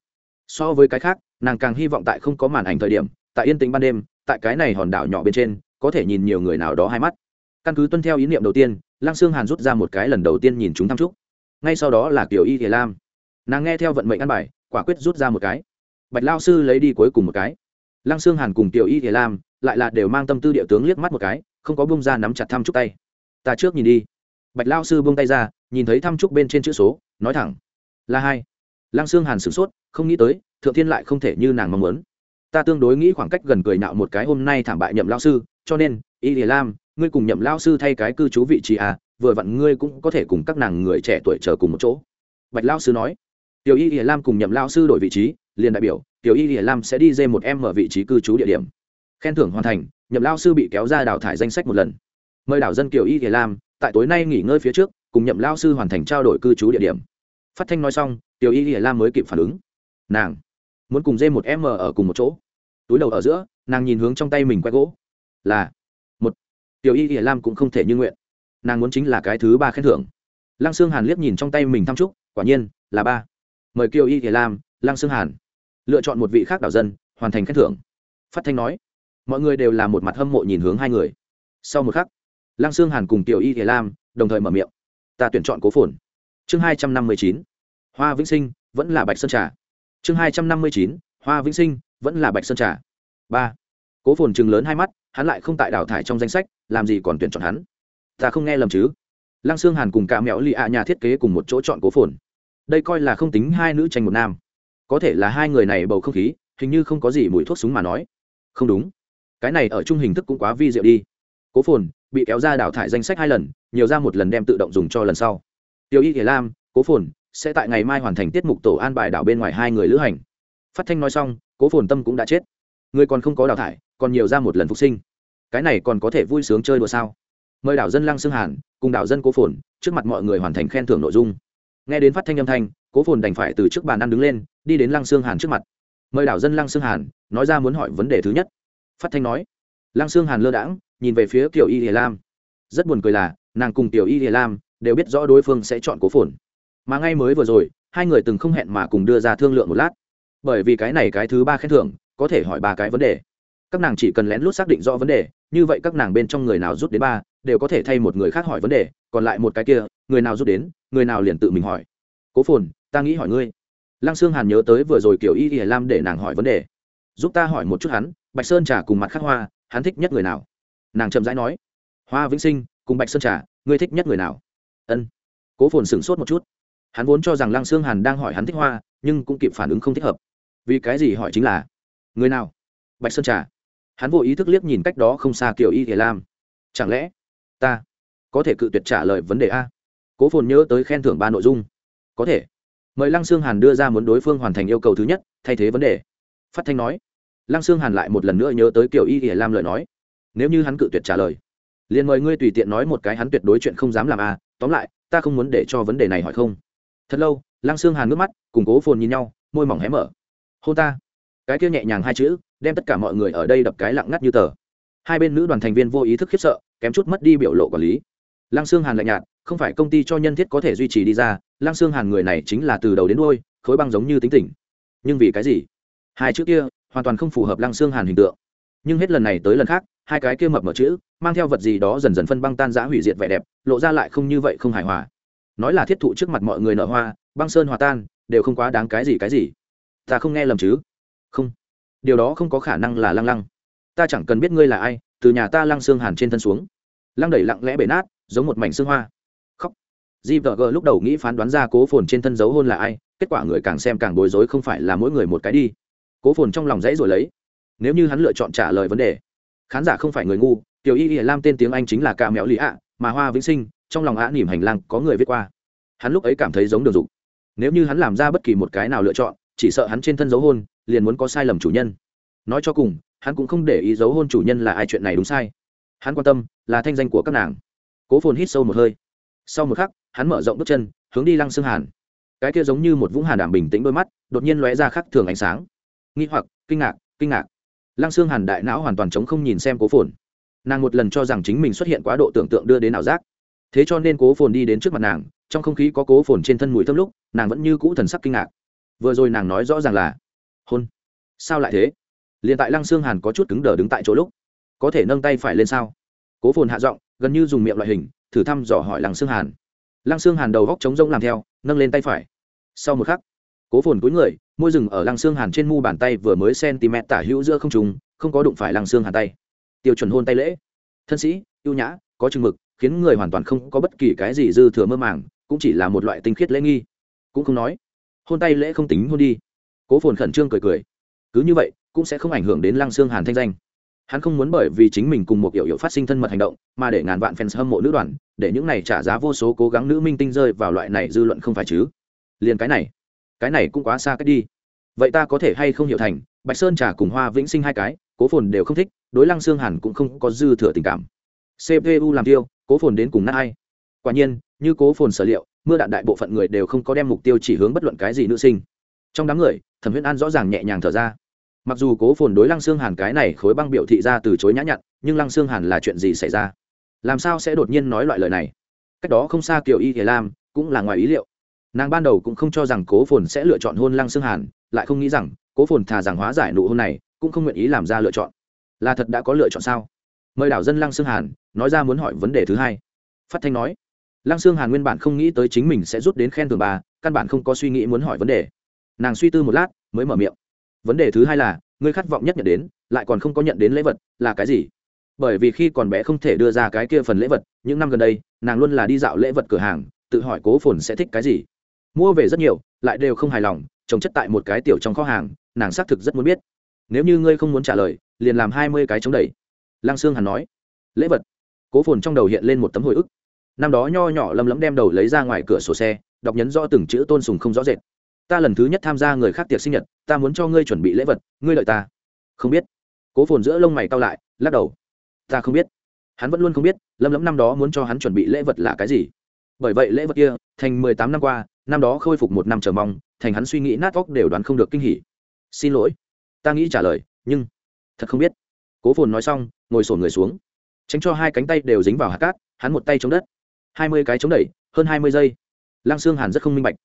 [SPEAKER 1] So với cái khác, nàng càng hy vọng tại không có màn ảnh thời điểm, tại yên tĩnh ban đêm, tại cái này hòn đảo nhỏ bên trên, có thể nhìn nhiều người nào đó hai mắt. Căn cứ tuân theo ý niệm đầu tiên, lăng sương hàn rút ra một cái lần đầu tiên nhìn chúng thăm trúc. Ngay sau đó là kiểu y thể lam. Nàng nghe theo vận mệnh ăn bài, quả quyết rút ra một cái. Bạch lao sư lấy đi cuối cùng một cái lăng sương hàn cùng tiểu y thể lam lại là đều mang tâm tư địa tướng liếc mắt một cái, không có bông ra nắm chặt thăm trúc tay. Ta trước nhìn đi. Bạch lao sư bông tay ra, nhìn thấy thăm trúc bên trên chữ số, nói thẳng, là hai. Lăng sương hàn sửng sốt, không nghĩ tới, thượng thiên lại không thể như nàng mong muốn. Ta tương đối nghĩ khoảng cách gần cười nạo một cái hôm nay thảm bại nhậm lao sư, cho nên, y lìa lam, ngươi cùng nhậm lao sư thay cái cư trú vị trí à vừa vặn ngươi cũng có thể cùng các nàng người trẻ tuổi chờ cùng một chỗ. Bạch lao sư nói. Tiểu y lìa lam cùng nhậm lao sư đổi vị trí, liền đại biểu tiểu y lìa lam sẽ đi dê một em ở vị trí cư trú địa điểm. Khen thưởng hoàn thành, nhậm lao sư bị kéo ra đào thải danh sách một lần. Mời đảo dân kiều y lìa lam, tại tối nay nghỉ ngơi phía trước, cùng nhậm lao sư hoàn thành trao đổi cư trú địa điểm. Phát thanh nói xong, tiểu y lìa lam mới kịp phản ứng. Nàng muốn cùng dê một em ở cùng một chỗ. Túi đầu ở giữa, nàng nhìn hướng trong tay mình quay gỗ. Là một. Tiểu y hiển lam cũng không thể như nguyện. Nàng muốn chính là cái thứ ba khen thưởng. Lăng sương hàn liếc nhìn trong tay mình thăm trúc quả nhiên là ba. Mời kiều y hiển lam, lăng sương hàn lựa chọn một vị khác đảo dân, hoàn thành khen thưởng. Phát thanh nói, mọi người đều là một mặt hâm mộ nhìn hướng hai người. Sau một khắc, lăng sương hàn cùng tiểu y thể lam đồng thời mở miệng, ta tuyển chọn cố phồn. Chương hai trăm năm mươi chín, hoa vĩnh sinh vẫn là bạch sơn trà. Chương hai trăm năm mươi chín, hoa vĩnh sinh vẫn là bạch sơn trà. Ba, cố phồn chừng lớn hai mắt, hắn lại không tại đào thải trong danh sách, làm gì còn tuyển chọn hắn? Ta không nghe lầm chứ? Lăng sương hàn cùng cả mẹo lì ạ nhà thiết kế cùng một chỗ chọn cố phồn. Đây coi là không tính hai nữ tranh một nam có thể là hai người này bầu không khí, hình như không có gì mùi thuốc súng mà nói. Không đúng. Cái này ở chung hình thức cũng quá vi diệu đi. Cố phồn bị kéo ra đào thải danh sách hai lần, nhiều ra một lần đem tự động dùng cho lần sau. Tiêu y thể lam, cố phồn sẽ tại ngày mai hoàn thành tiết mục tổ an bài đảo bên ngoài hai người lữ hành. Phát thanh nói xong, cố phồn tâm cũng đã chết. Người còn không có đào thải, còn nhiều ra một lần phục sinh. Cái này còn có thể vui sướng chơi đùa sao? Mời đảo dân lăng xương hàn cùng đảo dân cố phồn trước mặt mọi người hoàn thành khen thưởng nội dung nghe đến phát thanh âm thanh, cố phồn đành phải từ trước bàn ăn đứng lên, đi đến lăng xương hàn trước mặt. Mời đảo dân lăng xương hàn, nói ra muốn hỏi vấn đề thứ nhất. Phát thanh nói, lăng xương hàn lơ đãng, nhìn về phía kiểu y hiền lam. Rất buồn cười là, nàng cùng tiểu y hiền lam đều biết rõ đối phương sẽ chọn cố phồn. Mà ngay mới vừa rồi, hai người từng không hẹn mà cùng đưa ra thương lượng một lát. Bởi vì cái này cái thứ ba khen thưởng, có thể hỏi ba cái vấn đề. Các nàng chỉ cần lén lút xác định rõ vấn đề, như vậy các nàng bên trong người nào rút đến ba, đều có thể thay một người khác hỏi vấn đề, còn lại một cái kia người nào rút đến, người nào liền tự mình hỏi. Cố phồn, ta nghĩ hỏi ngươi. Lăng sương hàn nhớ tới vừa rồi kiểu y y lam để nàng hỏi vấn đề. Giúp ta hỏi một chút hắn, bạch sơn trà cùng mặt khắc hoa, hắn thích nhất người nào? Nàng chậm rãi nói. Hoa vĩnh sinh cùng bạch sơn trà, ngươi thích nhất người nào? Ân. Cố phồn sửng sốt một chút. Hắn vốn cho rằng lăng sương hàn đang hỏi hắn thích hoa, nhưng cũng kịp phản ứng không thích hợp. Vì cái gì hỏi chính là, người nào? Bạch sơn trà. Hắn vô ý thức liếc nhìn cách đó không xa kiểu y thể lam. Chẳng lẽ ta có thể cự tuyệt trả lời vấn đề a? Cố phồn nhớ tới khen thưởng ba nội dung. Có thể. Mời lăng sương hàn đưa ra muốn đối phương hoàn thành yêu cầu thứ nhất, thay thế vấn đề. Phát thanh nói. Lăng sương hàn lại một lần nữa nhớ tới kiểu y ỉa lam lời nói. Nếu như hắn cự tuyệt trả lời, liền mời ngươi tùy tiện nói một cái hắn tuyệt đối chuyện không dám làm à? tóm lại, ta không muốn để cho vấn đề này hỏi không. Thật lâu, lăng sương hàn nước mắt, cùng cố phồn nhìn nhau, môi mỏng hé mở. Hôn ta. Cái kia nhẹ nhàng hai chữ, đem tất cả mọi người ở đây đập cái lặng ngắt như tờ. Hai bên nữ đoàn thành viên vô ý thức khiếp sợ, kém chút mất đi biểu lộ quản lý. Lăng sương hàn lạnh nhạt không phải công ty cho nhân thiết có thể duy trì đi ra, lăng xương hàn người này chính là từ đầu đến đôi khối băng giống như tính tình. Nhưng vì cái gì? Hai chữ kia hoàn toàn không phù hợp lăng xương hàn hình tượng. Nhưng hết lần này tới lần khác, hai cái kia mập mở chữ, mang theo vật gì đó dần dần phân băng tan giã hủy diệt vẻ đẹp, lộ ra lại không như vậy không hài hòa. Nói là thiết thụ trước mặt mọi người nở hoa, băng sơn hòa tan, đều không quá đáng cái gì cái gì. Ta không nghe lầm chứ? Không. Điều đó không có khả năng là lăng lăng. Ta chẳng cần biết ngươi là ai, từ nhà ta lăng xương hàn trên thân xuống. Lăng đẩy lặng lẽ bể nát, giống một mảnh xương hoa gvg lúc đầu nghĩ phán đoán ra cố phồn trên thân dấu hôn là ai, kết quả người càng xem càng bối rối không phải là mỗi người một cái đi. Cố phồn trong lòng dãy rồi lấy. Nếu như hắn lựa chọn trả lời vấn đề, khán giả không phải người ngu, tiểu y y lam tên tiếng anh chính là ca mẹo lý ạ mà hoa vĩnh sinh, trong lòng ả nỉm hành lang có người viết qua. Hắn lúc ấy cảm thấy giống đường dục. Nếu như hắn làm ra bất kỳ một cái nào lựa chọn, chỉ sợ hắn trên thân dấu hôn, liền muốn có sai lầm chủ nhân. Nói cho cùng, hắn cũng không để ý dấu hôn chủ nhân là ai, chuyện này đúng sai. Hắn quan tâm là thanh danh của các nàng. Cố phồn hít sâu một hơi. Sau một khắc hắn mở rộng bước chân, hướng đi lăng xương hàn. Cái kia giống như một vũng hàn đảm bình tĩnh đôi mắt, đột nhiên lóe ra khắc thường ánh sáng. Nghi hoặc, kinh ngạc kinh ngạc. Lăng xương hàn đại não hoàn toàn chống không nhìn xem cố phồn. Nàng một lần cho rằng chính mình xuất hiện quá độ tưởng tượng đưa đến ảo giác. Thế cho nên cố phồn đi đến trước mặt nàng, trong không khí có cố phồn trên thân mùi thơm lúc, nàng vẫn như cũ thần sắc kinh ngạc. Vừa rồi nàng nói rõ ràng là, hôn. Sao lại thế? Liền tại lăng xương hàn có chút cứng đờ đứng tại chỗ lúc, có thể nâng tay phải lên sao? Cố phồn hạ giọng, gần như dùng miệng loại hình, thử thăm dò hỏi lăng xương hàn lăng xương hàn đầu góc chống rỗng làm theo, nâng lên tay phải. Sau một khắc, cố phồn cúi người, môi rừng ở lăng xương hàn trên mu bàn tay vừa mới cm tả hữu giữa không trùng không có đụng phải lăng xương hàn tay. Tiêu chuẩn hôn tay lễ. Thân sĩ, ưu nhã, có chừng mực, khiến người hoàn toàn không có bất kỳ cái gì dư thừa mơ màng, cũng chỉ là một loại tinh khiết lễ nghi. Cũng không nói, hôn tay lễ không tính hôn đi. Cố phồn khẩn trương cười cười. Cứ như vậy, cũng sẽ không ảnh hưởng đến lăng xương hàn thanh danh hắn không muốn bởi vì chính mình cùng một hiệu hiệu phát sinh thân mật hành động, mà để ngàn vạn fans hâm mộ nữ đoàn, để những này trả giá vô số cố gắng nữ minh tinh rơi vào loại này dư luận không phải chứ? Liền cái này cái này cũng quá xa cách đi. Vậy ta có thể hay không hiểu thành, bạch sơn trà cùng hoa vĩnh sinh hai cái, cố phồn đều không thích, đối lăng xương hàn cũng không có dư thừa tình cảm. Cpu làm tiêu, cố phồn đến cùng nát ai? Quả nhiên, như cố phồn sở liệu, mưa đạn đại bộ phận người đều không có đem mục tiêu chỉ hướng bất luận cái gì nữ sinh. Trong đám người, thẩm huyễn an rõ ràng nhẹ nhàng thở ra mặc dù cố phồn đối lăng xương hàn cái này khối băng biểu thị ra từ chối nhã nhặn, nhưng lăng xương hàn là chuyện gì xảy ra? Làm sao sẽ đột nhiên nói loại lời này? Cách đó không xa kiểu y thể lam cũng là ngoài ý liệu. Nàng ban đầu cũng không cho rằng cố phồn sẽ lựa chọn hôn lăng xương hàn, lại không nghĩ rằng cố phồn thà rằng hóa giải nụ hôn này, cũng không nguyện ý làm ra lựa chọn. Là thật đã có lựa chọn sao? Mời đảo dân lăng xương hàn nói ra muốn hỏi vấn đề thứ hai. Phát thanh nói, lăng xương hàn nguyên bản không nghĩ tới chính mình sẽ rút đến khen thưởng bà, căn bản không có suy nghĩ muốn hỏi vấn đề. Nàng suy tư một lát, mới mở miệng vấn đề thứ hai là, ngươi khát vọng nhất nhận đến, lại còn không có nhận đến lễ vật, là cái gì? Bởi vì khi còn bé không thể đưa ra cái kia phần lễ vật, những năm gần đây, nàng luôn là đi dạo lễ vật cửa hàng, tự hỏi cố phồn sẽ thích cái gì. Mua về rất nhiều, lại đều không hài lòng, trồng chất tại một cái tiểu trong kho hàng, nàng xác thực rất muốn biết. Nếu như ngươi không muốn trả lời, liền làm hai mươi cái chống đẩy. Lăng sương hàn nói. Lễ vật. Cố phồn trong đầu hiện lên một tấm hồi ức. Năm đó nho nhỏ lấm lấm đem đầu lấy ra ngoài cửa sổ xe, đọc nhấn rõ từng chữ tôn sùng không rõ rệt ta lần thứ nhất tham gia người khác tiệc sinh nhật, ta muốn cho ngươi chuẩn bị lễ vật, ngươi lợi ta. Không biết. Cố phồn giữa lông mày cao lại, lắc đầu. Ta không biết. Hắn vẫn luôn không biết, lâm lẫm năm đó muốn cho hắn chuẩn bị lễ vật là cái gì. Bởi vậy lễ vật kia, thành mười tám năm qua, năm đó khôi phục một năm chờ mong, thành hắn suy nghĩ nát óc đều đoán không được kinh hỉ. Xin lỗi. Ta nghĩ trả lời, nhưng thật không biết. Cố phồn nói xong, ngồi sổn người xuống. Tránh cho hai cánh tay đều dính vào hạt cát, hắn một tay chống đất. Hai mươi cái chống đẩy, hơn hai mươi giây. Lăng xương hàn rất không minh bạch.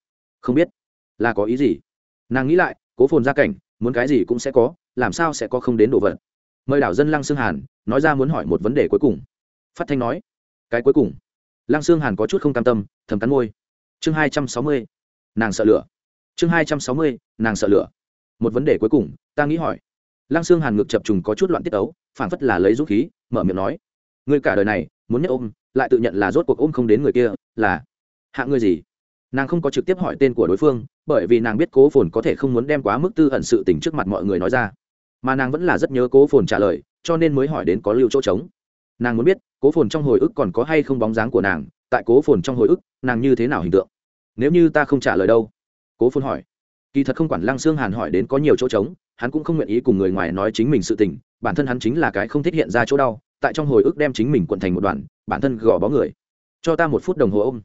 [SPEAKER 1] Không biết là có ý gì? Nàng nghĩ lại, cố phồn ra cảnh, muốn cái gì cũng sẽ có, làm sao sẽ có không đến đồ vật? Mời đảo dân lăng Sương hàn, nói ra muốn hỏi một vấn đề cuối cùng. Phát thanh nói. Cái cuối cùng. Lăng Sương hàn có chút không cam tâm, thầm cắn môi. Chương hai trăm sáu mươi. Nàng sợ lửa. Chương hai trăm sáu mươi, nàng sợ lửa. Một vấn đề cuối cùng, ta nghĩ hỏi. Lăng Sương hàn ngực chập trùng có chút loạn tiết ấu phản phất là lấy dũng khí, mở miệng nói. Người cả đời này, muốn nhất ôm, lại tự nhận là rốt cuộc ôm không đến người kia, là hạ ngươi gì? Nàng không có trực tiếp hỏi tên của đối phương, bởi vì nàng biết cố phồn có thể không muốn đem quá mức tư ẩn sự tình trước mặt mọi người nói ra. Mà nàng vẫn là rất nhớ cố phồn trả lời, cho nên mới hỏi đến có lưu chỗ trống. Nàng muốn biết, cố phồn trong hồi ức còn có hay không bóng dáng của nàng, tại cố phồn trong hồi ức, nàng như thế nào hình tượng? Nếu như ta không trả lời đâu? Cố phồn hỏi. Kỳ thật không quản lăng xương hàn hỏi đến có nhiều chỗ trống, hắn cũng không nguyện ý cùng người ngoài nói chính mình sự tình, bản thân hắn chính là cái không thích hiện ra chỗ đau, tại trong hồi ức đem chính mình quận thành một đoàn, bản thân gò bó người. Cho ta một phút đồng hồ ôm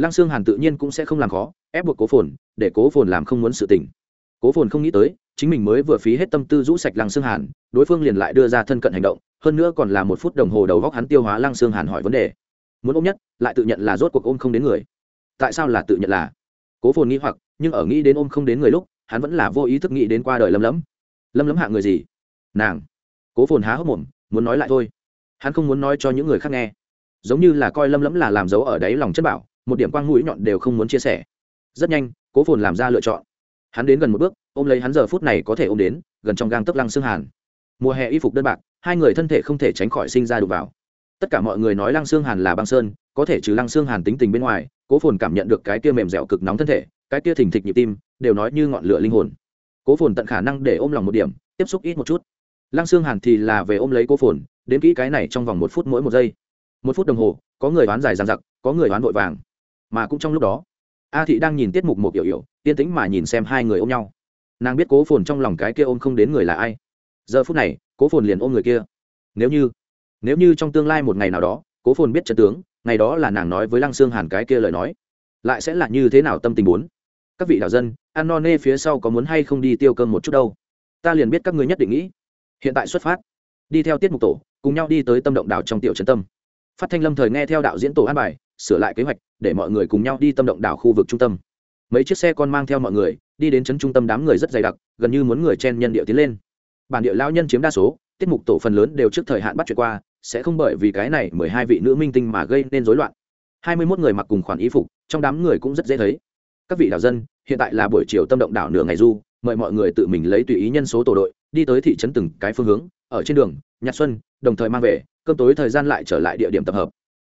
[SPEAKER 1] lăng xương hàn tự nhiên cũng sẽ không làm khó, ép buộc cố phồn, để cố phồn làm không muốn sự tình. Cố phồn không nghĩ tới, chính mình mới vừa phí hết tâm tư rũ sạch lăng xương hàn, đối phương liền lại đưa ra thân cận hành động, hơn nữa còn là một phút đồng hồ đầu góc hắn tiêu hóa lăng xương hàn hỏi vấn đề. Muốn ôm nhất, lại tự nhận là rốt cuộc ôm không đến người. Tại sao là tự nhận là? Cố phồn nghĩ hoặc, nhưng ở nghĩ đến ôm không đến người lúc, hắn vẫn là vô ý thức nghĩ đến qua đời lâm lấm. lâm lấm hạ người gì? Nàng. Cố phồn há hốc mồm, muốn nói lại thôi. Hắn không muốn nói cho những người khác nghe. Giống như là coi lâm lấm là làm dấu ở đáy lòng chất bảo một điểm quang mũi nhọn đều không muốn chia sẻ. Rất nhanh, cố phồn làm ra lựa chọn. Hắn đến gần một bước, ôm lấy hắn giờ phút này có thể ôm đến, gần trong gang tấc lăng xương hàn. Mùa hè y phục đơn bạc, hai người thân thể không thể tránh khỏi sinh ra đụng vào. Tất cả mọi người nói lăng xương hàn là băng sơn, có thể trừ lăng xương hàn tính tình bên ngoài, cố phồn cảm nhận được cái kia mềm dẻo cực nóng thân thể, cái kia thình thịch nhịp tim, đều nói như ngọn lửa linh hồn. Cố phồn tận khả năng để ôm lòng một điểm, tiếp xúc ít một chút. Lăng xương hàn thì là về ôm lấy cố phồn, đến kỹ cái này trong vòng một phút mỗi một giây. Một phút đồng hồ, có người đoán dài dàn giặc có người đoán vội vàng mà cũng trong lúc đó, a thị đang nhìn tiết mục một kiểu yểu tiên tĩnh mà nhìn xem hai người ôm nhau. Nàng biết cố phồn trong lòng cái kia ôm không đến người là ai. Giờ phút này, cố phồn liền ôm người kia. Nếu như nếu như trong tương lai một ngày nào đó, cố phồn biết trận tướng, ngày đó là nàng nói với lăng Sương hàn cái kia lời nói, lại sẽ là như thế nào tâm tình bốn? Các vị đạo dân, ăn no nê phía sau có muốn hay không đi tiêu cơm một chút đâu? Ta liền biết các ngươi nhất định nghĩ. Hiện tại xuất phát. Đi theo tiết mục tổ, cùng nhau đi tới tâm động đảo trong tiểu trấn tâm. Phát thanh lâm thời nghe theo đạo diễn tổ an bài sửa lại kế hoạch, để mọi người cùng nhau đi tâm động đảo khu vực trung tâm. Mấy chiếc xe con mang theo mọi người, đi đến trấn trung tâm đám người rất dày đặc, gần như muốn người chen nhân điệu tiến lên. Bản địa lao nhân chiếm đa số, tiết mục tổ phần lớn đều trước thời hạn bắt chuyện qua, sẽ không bởi vì cái này mười hai vị nữ minh tinh mà gây nên rối loạn. Hai mươi mốt người mặc cùng khoản y phục, trong đám người cũng rất dễ thấy. Các vị đảo dân, hiện tại là buổi chiều tâm động đảo nửa ngày du, mời mọi người tự mình lấy tùy ý nhân số tổ đội, đi tới thị trấn từng cái phương hướng, ở trên đường, nhạc xuân, đồng thời mang về, cơm tối thời gian lại trở lại địa điểm tập hợp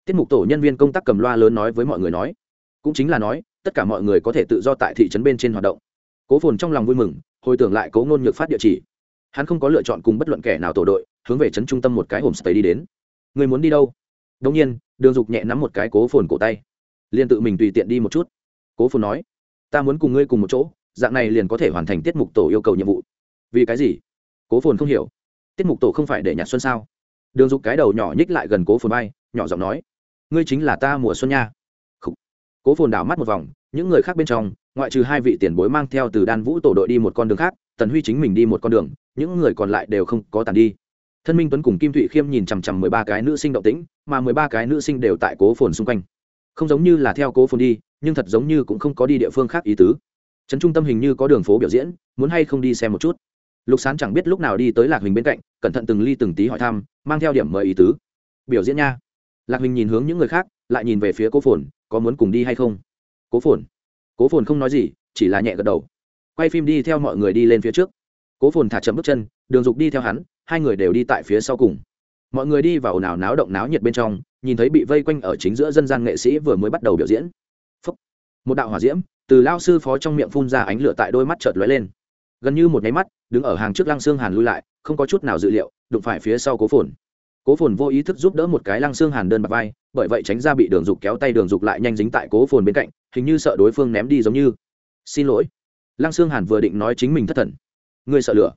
[SPEAKER 1] tiết mục tổ nhân viên công tác cầm loa lớn nói với mọi người nói. Cũng chính là nói, tất cả mọi người có thể tự do tại thị trấn bên trên hoạt động. Cố phồn trong lòng vui mừng, hồi tưởng lại cố ngôn nhược phát địa chỉ. Hắn không có lựa chọn cùng bất luận kẻ nào tổ đội, hướng về trấn trung tâm một cái homestay đi đến. Người muốn đi đâu? Đông nhiên, đường dục nhẹ nắm một cái cố phồn cổ tay. Liền tự mình tùy tiện đi một chút. Cố phồn nói, ta muốn cùng ngươi cùng một chỗ, dạng này liền có thể hoàn thành tiết mục tổ yêu cầu nhiệm vụ. Vì cái gì? Cố phồn không hiểu. Tiết mục tổ không phải để nhạc xuân sao? Đường dục cái đầu nhỏ nhích lại gần cố phồn bay nhỏ giọng nói ngươi chính là ta mùa xuân nha. Cố phồn đảo mắt một vòng, những người khác bên trong, ngoại trừ hai vị tiền bối mang theo từ đan vũ tổ đội đi một con đường khác, tần huy chính mình đi một con đường, những người còn lại đều không có tàn đi. Thân minh tuấn cùng kim thụy khiêm nhìn chằm chằm mười ba cái nữ sinh động tĩnh, mà mười ba cái nữ sinh đều tại cố phồn xung quanh. Không giống như là theo cố phồn đi, nhưng thật giống như cũng không có đi địa phương khác ý tứ. Trấn trung tâm hình như có đường phố biểu diễn, muốn hay không đi xem một chút. Lục sán chẳng biết lúc nào đi tới lạc hình bên cạnh, cẩn thận từng ly từng tí hỏi thăm, mang theo điểm mời ý tứ. Biểu diễn nha lạc huỳnh nhìn hướng những người khác, lại nhìn về phía cố phồn, có muốn cùng đi hay không? Cố phồn? Cố phồn không nói gì, chỉ là nhẹ gật đầu. Quay phim đi theo mọi người đi lên phía trước. Cố phồn thả chậm bước chân, đường dục đi theo hắn, hai người đều đi tại phía sau cùng. Mọi người đi vào ồn ào náo động náo nhiệt bên trong, nhìn thấy bị vây quanh ở chính giữa dân gian nghệ sĩ vừa mới bắt đầu biểu diễn. Phúc. một đạo hỏa diễm từ lao sư phó trong miệng phun ra ánh lửa tại đôi mắt chợt lóe lên. Gần như một nháy mắt, đứng ở hàng trước lăng xương hàn lui lại, không có chút nào dự liệu, đụng phải phía sau cố phồn cố phồn vô ý thức giúp đỡ một cái lăng xương hàn đơn bạc vai, bởi vậy tránh ra bị đường dục kéo tay, đường dục lại nhanh dính tại cố phồn bên cạnh, hình như sợ đối phương ném đi giống như. Xin lỗi. Lăng xương hàn vừa định nói chính mình thất thần. Ngươi sợ lửa?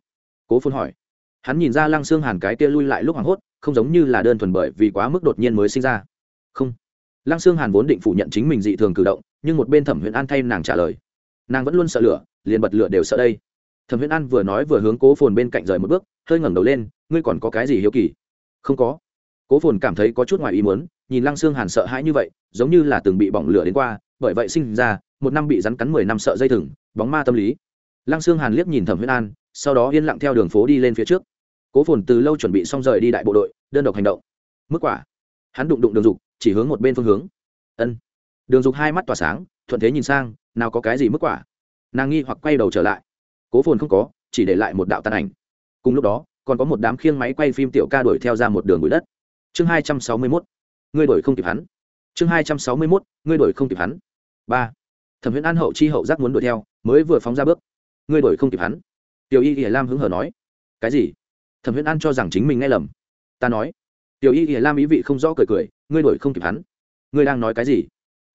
[SPEAKER 1] Cố phồn hỏi. Hắn nhìn ra lăng xương hàn cái kia lui lại lúc hoảng hốt, không giống như là đơn thuần bởi vì quá mức đột nhiên mới sinh ra. Không. Lăng xương hàn vốn định phủ nhận chính mình dị thường cử động, nhưng một bên thẩm huyền an thay nàng trả lời. Nàng vẫn luôn sợ lửa, liền bật lửa đều sợ đây. Thẩm huyền an vừa nói vừa hướng cố phồn bên cạnh rời một bước, hơi ngẩng đầu lên, ngươi còn có cái gì hiếu kỳ? Không có. Cố phồn cảm thấy có chút ngoài ý muốn, nhìn lăng xương hàn sợ hãi như vậy, giống như là từng bị bỏng lửa đến qua, bởi vậy sinh ra, một năm bị rắn cắn mười năm sợ dây thừng, bóng ma tâm lý. Lăng xương hàn liếc nhìn thẩm huyết an, sau đó yên lặng theo đường phố đi lên phía trước. Cố phồn từ lâu chuẩn bị xong rời đi đại bộ đội, đơn độc hành động. Mức quả. Hắn đụng đụng đường dục, chỉ hướng một bên phương hướng. Ân. Đường dục hai mắt tỏa sáng, thuận thế nhìn sang, nào có cái gì mức quả. Nàng nghi hoặc quay đầu trở lại. Cố phồn không có, chỉ để lại một đạo tàn ảnh. Cùng lúc đó còn có một đám khiêng máy quay phim tiểu ca đuổi theo ra một đường bụi đất. Chương hai trăm sáu mươi mốt, ngươi đuổi không kịp hắn. Chương hai trăm sáu mươi mốt, ngươi đuổi không kịp hắn. Ba, thẩm huyễn an hậu chi hậu giác muốn đuổi theo, mới vừa phóng ra bước. Ngươi đuổi không kịp hắn. Tiểu y y lam hứng hở nói. Cái gì? Thẩm huyễn an cho rằng chính mình nghe lầm. Ta nói. Tiểu y y lam ý vị không rõ cười cười, ngươi đuổi không kịp hắn. Ngươi đang nói cái gì?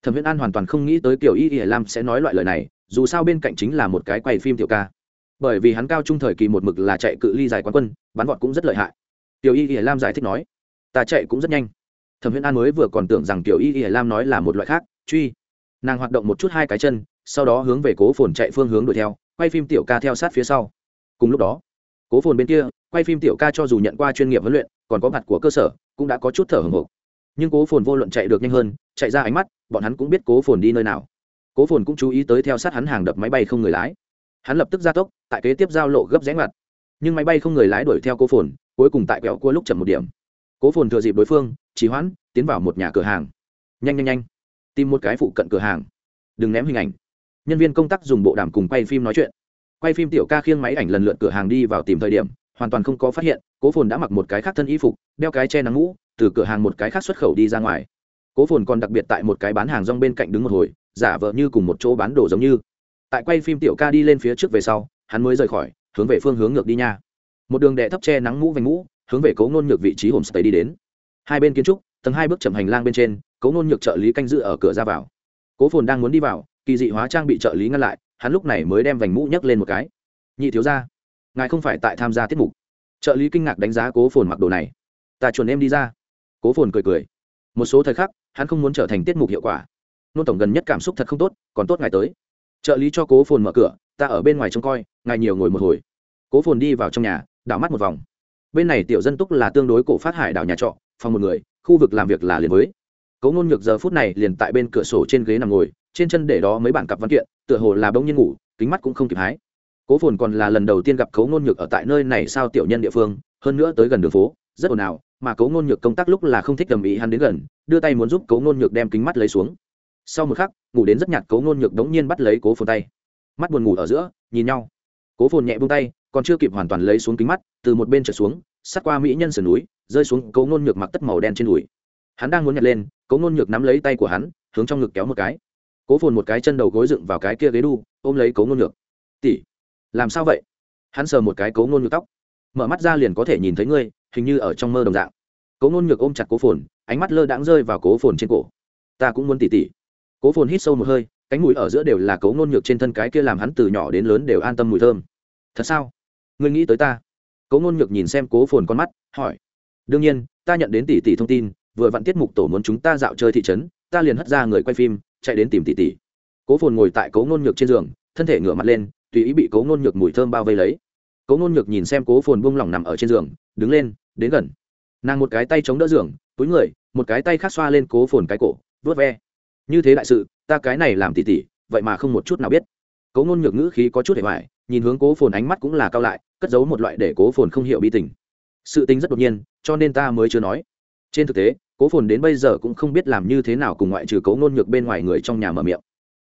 [SPEAKER 1] Thẩm huyễn an hoàn toàn không nghĩ tới tiểu y y lam sẽ nói loại lời này, dù sao bên cạnh chính là một cái quay phim tiểu ca bởi vì hắn cao trung thời kỳ một mực là chạy cự ly dài quán quân, bắn vọt cũng rất lợi hại. Tiểu y y lam giải thích nói, ta chạy cũng rất nhanh. Thẩm huyễn an mới vừa còn tưởng rằng tiểu y y lam nói là một loại khác, truy. Nàng hoạt động một chút hai cái chân, sau đó hướng về cố phồn chạy phương hướng đuổi theo, quay phim tiểu ca theo sát phía sau. Cùng lúc đó, cố phồn bên kia, quay phim tiểu ca cho dù nhận qua chuyên nghiệp huấn luyện, còn có mặt của cơ sở, cũng đã có chút thở hồng hộc. Nhưng cố phồn vô luận chạy được nhanh hơn, chạy ra ánh mắt, bọn hắn cũng biết cố phồn đi nơi nào. Cố phồn cũng chú ý tới theo sát hắn hàng đập máy bay không người lái hắn lập tức ra tốc, tại kế tiếp giao lộ gấp rẽ ngoặt. Nhưng máy bay không người lái đuổi theo cố phồn, cuối cùng tại quẹo cua lúc chậm một điểm. Cố phồn thừa dịp đối phương, chỉ hoãn, tiến vào một nhà cửa hàng. Nhanh nhanh nhanh. Tìm một cái phụ cận cửa hàng. Đừng ném hình ảnh. Nhân viên công tác dùng bộ đàm cùng quay phim nói chuyện. Quay phim tiểu ca khiêng máy ảnh lần lượt cửa hàng đi vào tìm thời điểm, hoàn toàn không có phát hiện, cố phồn đã mặc một cái khác thân y phục, đeo cái che nắng ngũ, từ cửa hàng một cái khác xuất khẩu đi ra ngoài. Cố phồn còn đặc biệt tại một cái bán hàng rong bên cạnh đứng một hồi, giả vờ như cùng một chỗ bán đồ giống như tại quay phim tiểu ca đi lên phía trước về sau, hắn mới rời khỏi, hướng về phương hướng ngược đi nha. Một đường đệ thấp che nắng mũ vành mũ, hướng về cấu nôn nhược vị trí homestay đi đến. Hai bên kiến trúc, tầng hai bước chậm hành lang bên trên, cấu nôn nhược trợ lý canh giữ ở cửa ra vào. Cố phồn đang muốn đi vào, kỳ dị hóa trang bị trợ lý ngăn lại, hắn lúc này mới đem vành mũ nhấc lên một cái. Nhị thiếu ra ngài không phải tại tham gia tiết mục. Trợ lý kinh ngạc đánh giá cố phồn mặc đồ này. Ta chuẩn em đi ra. Cố phồn cười cười. Một số thời khắc, hắn không muốn trở thành tiết mục hiệu quả. Nôn tổng gần nhất cảm xúc thật không tốt, còn tốt ngài tới trợ lý cho cố phồn mở cửa, ta ở bên ngoài trông coi, ngài nhiều ngồi một hồi. Cố phồn đi vào trong nhà, đảo mắt một vòng. Bên này tiểu dân túc là tương đối cổ phát hải đảo nhà trọ, phòng một người, khu vực làm việc là liền với. Cấu ngôn nhược giờ phút này liền tại bên cửa sổ trên ghế nằm ngồi, trên chân để đó mấy bản cặp văn kiện, tựa hồ là bỗng nhiên ngủ, kính mắt cũng không kịp hái. Cố phồn còn là lần đầu tiên gặp cấu ngôn nhược ở tại nơi này sao tiểu nhân địa phương, hơn nữa tới gần đường phố, rất ồn ào, mà cấu ngôn nhược công tác lúc là không thích tầm ý hắn đến gần, đưa tay muốn giúp cấu ngôn nhược đem kính mắt lấy xuống sau một khắc, ngủ đến rất nhạt cấu ngôn nhược đống nhiên bắt lấy cố phồn tay. Mắt buồn ngủ ở giữa, nhìn nhau. Cố phồn nhẹ buông tay, còn chưa kịp hoàn toàn lấy xuống kính mắt, từ một bên trở xuống sát qua mỹ nhân sườn núi, rơi xuống cấu ngôn nhược mặc tất màu đen trên đùi. Hắn đang muốn nhặt lên cấu ngôn nhược nắm lấy tay của hắn, hướng trong ngực kéo một cái. Cố phồn một cái chân đầu gối dựng vào cái kia ghế đu, ôm lấy cấu ngôn nhược. Tỷ, làm sao vậy? Hắn sờ một cái cấu ngôn nhược tóc. Mở mắt ra liền có thể nhìn thấy ngươi, hình như ở trong mơ đồng dạng. Cấu ngôn nhược ôm chặt cố phồn, ánh mắt lơ đãng rơi vào cố phồn trên cổ. Ta cũng muốn tỉ tỉ cố phồn hít sâu một hơi, cánh mũi ở giữa đều là cấu ngôn nhược trên thân cái kia làm hắn từ nhỏ đến lớn đều an tâm mùi thơm. Thật sao? Ngươi nghĩ tới ta? Cấu ngôn nhược nhìn xem cố phồn con mắt, hỏi. Đương nhiên, ta nhận đến tỷ tỷ thông tin, vừa vặn tiết mục tổ muốn chúng ta dạo chơi thị trấn, ta liền hất ra người quay phim, chạy đến tìm tỷ tỷ. Cố phồn ngồi tại cấu ngôn nhược trên giường, thân thể ngửa mặt lên, tùy ý bị cấu ngôn nhược mùi thơm bao vây lấy. Cấu ngôn nhược nhìn xem cố phồn buông lỏng nằm ở trên giường, đứng lên, đến gần. Nàng một cái tay chống đỡ giường, túi người, một cái tay khác xoa lên cố phồn cái cổ vớt ve như thế đại sự, ta cái này làm tỉ tỉ, vậy mà không một chút nào biết. Cố ngôn nhược ngữ khí có chút hề hoài, nhìn hướng cố phồn ánh mắt cũng là cao lại, cất giấu một loại để cố phồn không hiểu bi tình. Sự tính rất đột nhiên, cho nên ta mới chưa nói. Trên thực tế, cố phồn đến bây giờ cũng không biết làm như thế nào cùng ngoại trừ cố ngôn nhược bên ngoài người trong nhà mở miệng.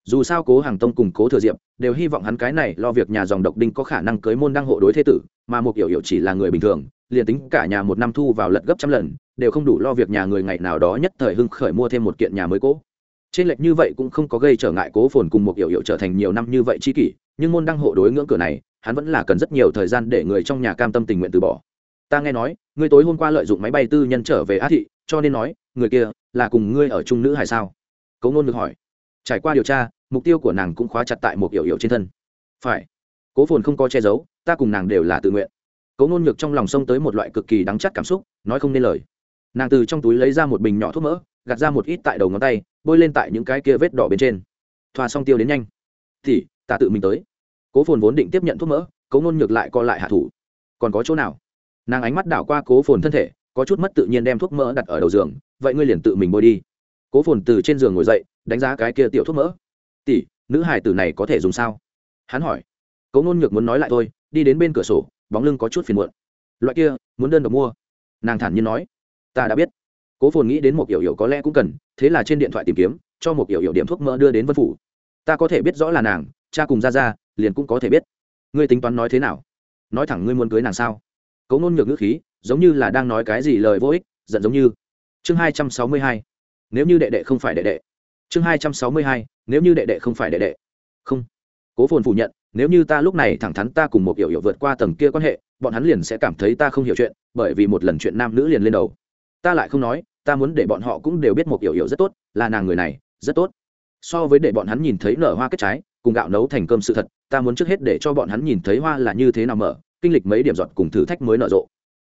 [SPEAKER 1] Dù sao cố hàng tông cùng cố thừa diệp đều hy vọng hắn cái này lo việc nhà dòng độc đinh có khả năng cưới môn đăng hộ đối thế tử, mà một kiểu hiệu chỉ là người bình thường, liền tính cả nhà một năm thu vào lật gấp trăm lần, đều không đủ lo việc nhà người ngày nào đó nhất thời hưng khởi mua thêm một kiện nhà mới cố trên lệch như vậy cũng không có gây trở ngại cố phồn cùng một hiệu hiệu trở thành nhiều năm như vậy chi kỷ, nhưng môn đăng hộ đối ngưỡng cửa này, hắn vẫn là cần rất nhiều thời gian để người trong nhà cam tâm tình nguyện từ bỏ. Ta nghe nói, ngươi tối hôm qua lợi dụng máy bay tư nhân trở về á thị, cho nên nói, người kia là cùng ngươi ở trung nữ hay sao? Cấu ngôn được hỏi. Trải qua điều tra, mục tiêu của nàng cũng khóa chặt tại một hiệu hiệu trên thân. Phải. Cố phồn không có che giấu, ta cùng nàng đều là tự nguyện. Cố ngôn ngược trong lòng sông tới một loại cực kỳ đắng chắc cảm xúc, nói không nên lời. Nàng từ trong túi lấy ra một bình nhỏ thuốc mỡ, gạt ra một ít tại đầu ngón tay bôi lên tại những cái kia vết đỏ bên trên. Thoa xong tiêu đến nhanh. Thì, ta tự mình tới. Cố phồn vốn định tiếp nhận thuốc mỡ, cố ngôn ngược lại co lại hạ thủ. Còn có chỗ nào? Nàng ánh mắt đảo qua cố phồn thân thể, có chút mất tự nhiên đem thuốc mỡ đặt ở đầu giường, vậy ngươi liền tự mình bôi đi. Cố phồn từ trên giường ngồi dậy, đánh giá cái kia tiểu thuốc mỡ. Tỷ, nữ hải tử này có thể dùng sao? Hắn hỏi. Cố ngôn ngược muốn nói lại thôi, đi đến bên cửa sổ, bóng lưng có chút phiền muộn. Loại kia, muốn đơn độc mua. Nàng thản nhiên nói. Ta đã biết cố phồn nghĩ đến một yểu yểu có lẽ cũng cần, thế là trên điện thoại tìm kiếm, cho một yểu yểu điểm thuốc mỡ đưa đến vân phủ. Ta có thể biết rõ là nàng, cha cùng ra ra liền cũng có thể biết. Ngươi tính toán nói thế nào? Nói thẳng ngươi muốn cưới nàng sao? Cấu Nôn nhược ngữ khí, giống như là đang nói cái gì lời vô ích, giận giống như. Chương hai trăm sáu mươi hai. Nếu như đệ đệ không phải đệ đệ. Chương hai trăm sáu mươi hai. Nếu như đệ đệ không phải đệ đệ. Không. Cố phồn phủ nhận, nếu như ta lúc này thẳng thắn ta cùng một yểu yểu vượt qua tầng kia quan hệ, bọn hắn liền sẽ cảm thấy ta không hiểu chuyện, bởi vì một lần chuyện nam nữ liền lên đầu. Ta lại không nói ta muốn để bọn họ cũng đều biết một yểu yểu rất tốt, là nàng người này, rất tốt. So với để bọn hắn nhìn thấy nở hoa kết trái, cùng gạo nấu thành cơm sự thật, ta muốn trước hết để cho bọn hắn nhìn thấy hoa là như thế nào mở, kinh lịch mấy điểm giọt cùng thử thách mới nở rộ.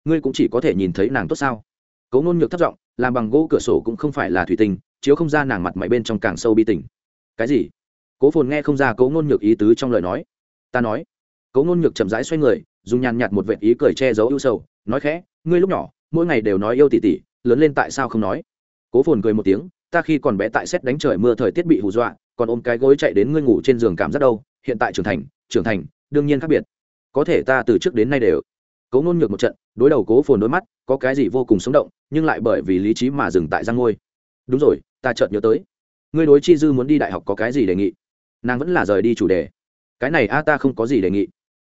[SPEAKER 1] Ngươi cũng chỉ có thể nhìn thấy nàng tốt sao? Cấu Nôn nhược thất giọng, làm bằng gỗ cửa sổ cũng không phải là thủy tinh, chiếu không ra nàng mặt mày bên trong càng sâu bi tình. Cái gì? Cố phồn nghe không ra cấu Nôn nhược ý tứ trong lời nói. Ta nói. Cấu Nôn nhược chậm rãi xoay người, dùng nhàn nhạt một vệ ý cười che giấu ưu sầu, nói khẽ, ngươi lúc nhỏ, mỗi ngày đều nói yêu tỉ tỉ lớn lên tại sao không nói? Cố phồn cười một tiếng, ta khi còn bé tại xét đánh trời mưa thời tiết bị hù dọa, còn ôm cái gối chạy đến ngươi ngủ trên giường cảm giác đâu hiện tại trưởng thành trưởng thành, đương nhiên khác biệt. Có thể ta từ trước đến nay đều cố ngôn ngược một trận, đối đầu cố phồn đôi mắt, có cái gì vô cùng sống động, nhưng lại bởi vì lý trí mà dừng tại giang ngôi. Đúng rồi, ta chợt nhớ tới. Ngươi đối chi dư muốn đi đại học có cái gì đề nghị? Nàng vẫn là rời đi chủ đề. Cái này a ta không có gì đề nghị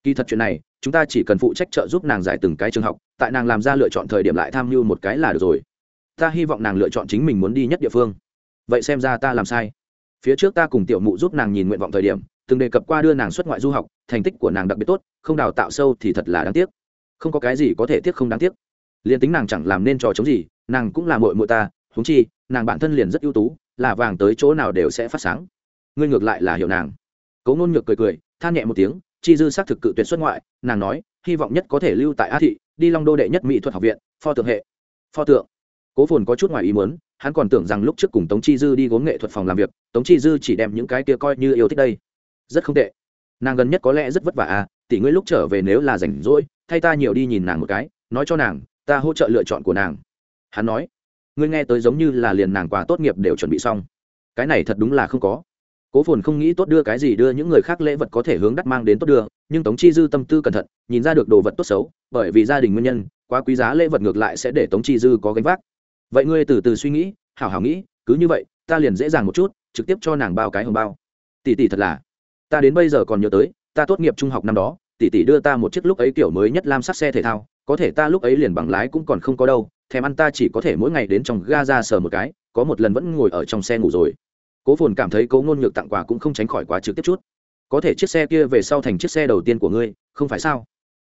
[SPEAKER 1] kỳ thật chuyện này, chúng ta chỉ cần phụ trách trợ giúp nàng giải từng cái trường học, tại nàng làm ra lựa chọn thời điểm lại tham mưu một cái là được rồi. Ta hy vọng nàng lựa chọn chính mình muốn đi nhất địa phương. Vậy xem ra ta làm sai. Phía trước ta cùng tiểu mụ giúp nàng nhìn nguyện vọng thời điểm, từng đề cập qua đưa nàng xuất ngoại du học, thành tích của nàng đặc biệt tốt, không đào tạo sâu thì thật là đáng tiếc. Không có cái gì có thể tiếc không đáng tiếc. Liền tính nàng chẳng làm nên trò chống gì, nàng cũng là mội mội ta húng chi, nàng bản thân liền rất ưu tú, là vàng tới chỗ nào đều sẽ phát sáng. Ngươi ngược lại là hiểu nàng. Cấu ngôn ngược cười cười, than nhẹ một tiếng chi dư xác thực cự tuyệt xuất ngoại, nàng nói, hy vọng nhất có thể lưu tại a thị, đi long đô đệ nhất mỹ thuật học viện, pho tượng hệ. Pho tượng. Cố phồn có chút ngoài ý muốn, hắn còn tưởng rằng lúc trước cùng tống chi dư đi gốm nghệ thuật phòng làm việc, tống chi dư chỉ đem những cái kia coi như yêu thích đây. Rất không tệ. Nàng gần nhất có lẽ rất vất vả à tỷ ngươi lúc trở về nếu là rảnh rỗi, thay ta nhiều đi nhìn nàng một cái, nói cho nàng, ta hỗ trợ lựa chọn của nàng. Hắn nói. Ngươi nghe tới giống như là liền nàng quà tốt nghiệp đều chuẩn bị xong. Cái này thật đúng là không có cố phồn không nghĩ tốt đưa cái gì đưa những người khác lễ vật có thể hướng đắt mang đến tốt đưa, nhưng tống chi dư tâm tư cẩn thận, nhìn ra được đồ vật tốt xấu, bởi vì gia đình nguyên nhân, quá quý giá lễ vật ngược lại sẽ để tống chi dư có gánh vác. Vậy ngươi từ từ suy nghĩ, hảo hảo nghĩ, cứ như vậy, ta liền dễ dàng một chút, trực tiếp cho nàng bao cái hồng bao. Tỷ tỷ thật là, ta đến bây giờ còn nhớ tới, ta tốt nghiệp trung học năm đó, tỷ tỷ đưa ta một chiếc lúc ấy kiểu mới nhất lam sắc xe thể thao, có thể ta lúc ấy liền bằng lái cũng còn không có đâu, thèm ăn ta chỉ có thể mỗi ngày đến trong ga ra sờ một cái, có một lần vẫn ngồi ở trong xe ngủ rồi cố phồn cảm thấy cố ngôn nhược tặng quà cũng không tránh khỏi quá trực tiếp chút. Có thể chiếc xe kia về sau thành chiếc xe đầu tiên của ngươi, không phải sao?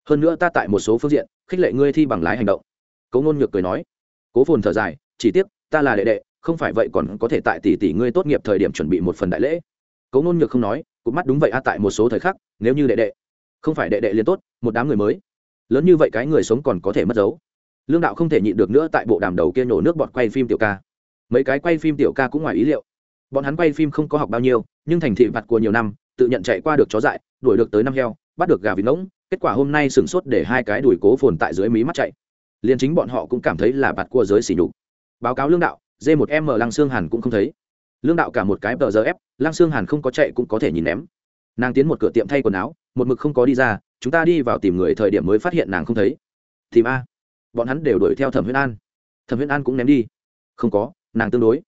[SPEAKER 1] Hơn nữa ta tại một số phương diện, khích lệ ngươi thi bằng lái hành động. Cố ngôn nhược cười nói. Cố phồn thở dài, chỉ tiếc, ta là đệ đệ, không phải vậy còn có thể tại tỷ tỷ ngươi tốt nghiệp thời điểm chuẩn bị một phần đại lễ. Cố ngôn nhược không nói cụt mắt đúng vậy a, tại một số thời khắc, nếu như đệ đệ, không phải đệ đệ liền tốt, một đám người mới. Lớn như vậy cái người sống còn có thể mất dấu. Lương đạo không thể nhịn được nữa tại bộ đàm đầu kia nhổ nước bọt quay phim tiểu ca. Mấy cái quay phim tiểu ca cũng ngoài ý liệu bọn hắn quay phim không có học bao nhiêu, nhưng thành thị vặt của nhiều năm, tự nhận chạy qua được chó dại, đuổi được tới năm heo, bắt được gà vịt ngỗng, kết quả hôm nay sửng sốt để hai cái đùi cố phồn tại dưới mí mắt chạy. Liền chính bọn họ cũng cảm thấy là bạt cua giới xỉ nhục. Báo cáo lương đạo d một m lăng xương hàn cũng không thấy. Lương đạo cả một cái tờ giờ ép, lăng xương hàn không có chạy cũng có thể nhìn ném. Nàng tiến một cửa tiệm thay quần áo, một mực không có đi ra, chúng ta đi vào tìm người thời điểm mới phát hiện nàng không thấy. Tìm a. Bọn hắn đều đuổi theo thẩm huyễn an. Thẩm huyễn an cũng ném đi. Không có, nàng tương đối.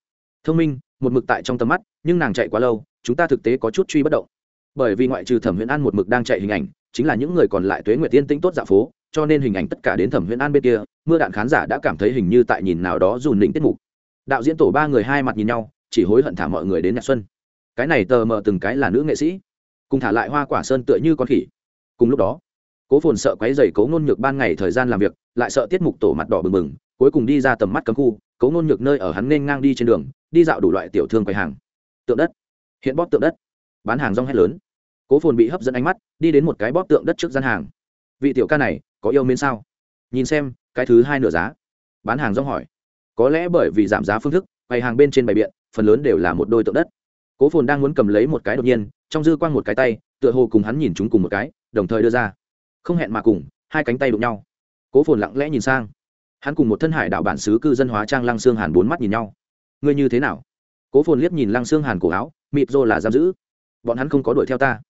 [SPEAKER 1] Thông minh một mực tại trong tầm mắt, nhưng nàng chạy quá lâu, chúng ta thực tế có chút truy bất động. Bởi vì ngoại trừ thẩm huyễn an một mực đang chạy hình ảnh, chính là những người còn lại tuế nguyệt tiên tinh tốt dạ phố, cho nên hình ảnh tất cả đến thẩm huyễn an bên kia, mưa đạn khán giả đã cảm thấy hình như tại nhìn nào đó dùn đỉnh tiết mục. Đạo diễn tổ ba người hai mặt nhìn nhau, chỉ hối hận thả mọi người đến nhạc xuân. Cái này tờ mờ từng cái là nữ nghệ sĩ, cùng thả lại hoa quả sơn tựa như con khỉ. Cùng lúc đó, cố phồn sợ quấy dày cấu ngôn nhược ban ngày thời gian làm việc, lại sợ tiết mục tổ mặt đỏ bừng bừng, cuối cùng đi ra tầm mắt cấm khu cấu ngôn nhược nơi ở hắn nên ngang đi trên đường đi dạo đủ loại tiểu thương quầy hàng. Tượng đất. Hiện bóp tượng đất. Bán hàng rong hét lớn. Cố phồn bị hấp dẫn ánh mắt, đi đến một cái bóp tượng đất trước gian hàng. Vị tiểu ca này, có yêu mến sao? Nhìn xem, cái thứ hai nửa giá. Bán hàng rong hỏi. Có lẽ bởi vì giảm giá phương thức, quầy hàng bên trên bày biện, phần lớn đều là một đôi tượng đất. Cố phồn đang muốn cầm lấy một cái đột nhiên, trong dư quang một cái tay, tựa hồ cùng hắn nhìn chúng cùng một cái, đồng thời đưa ra. Không hẹn mà cùng, hai cánh tay đụng nhau. Cố phồn lặng lẽ nhìn sang. Hắn cùng một thân hải đạo bản xứ cư dân hóa trang lăng xương hàn bốn mắt nhìn nhau ngươi như thế nào? Cố phồn liếc nhìn lăng xương hàn cổ áo mịp rô là giam giữ. Bọn hắn không có đuổi theo ta.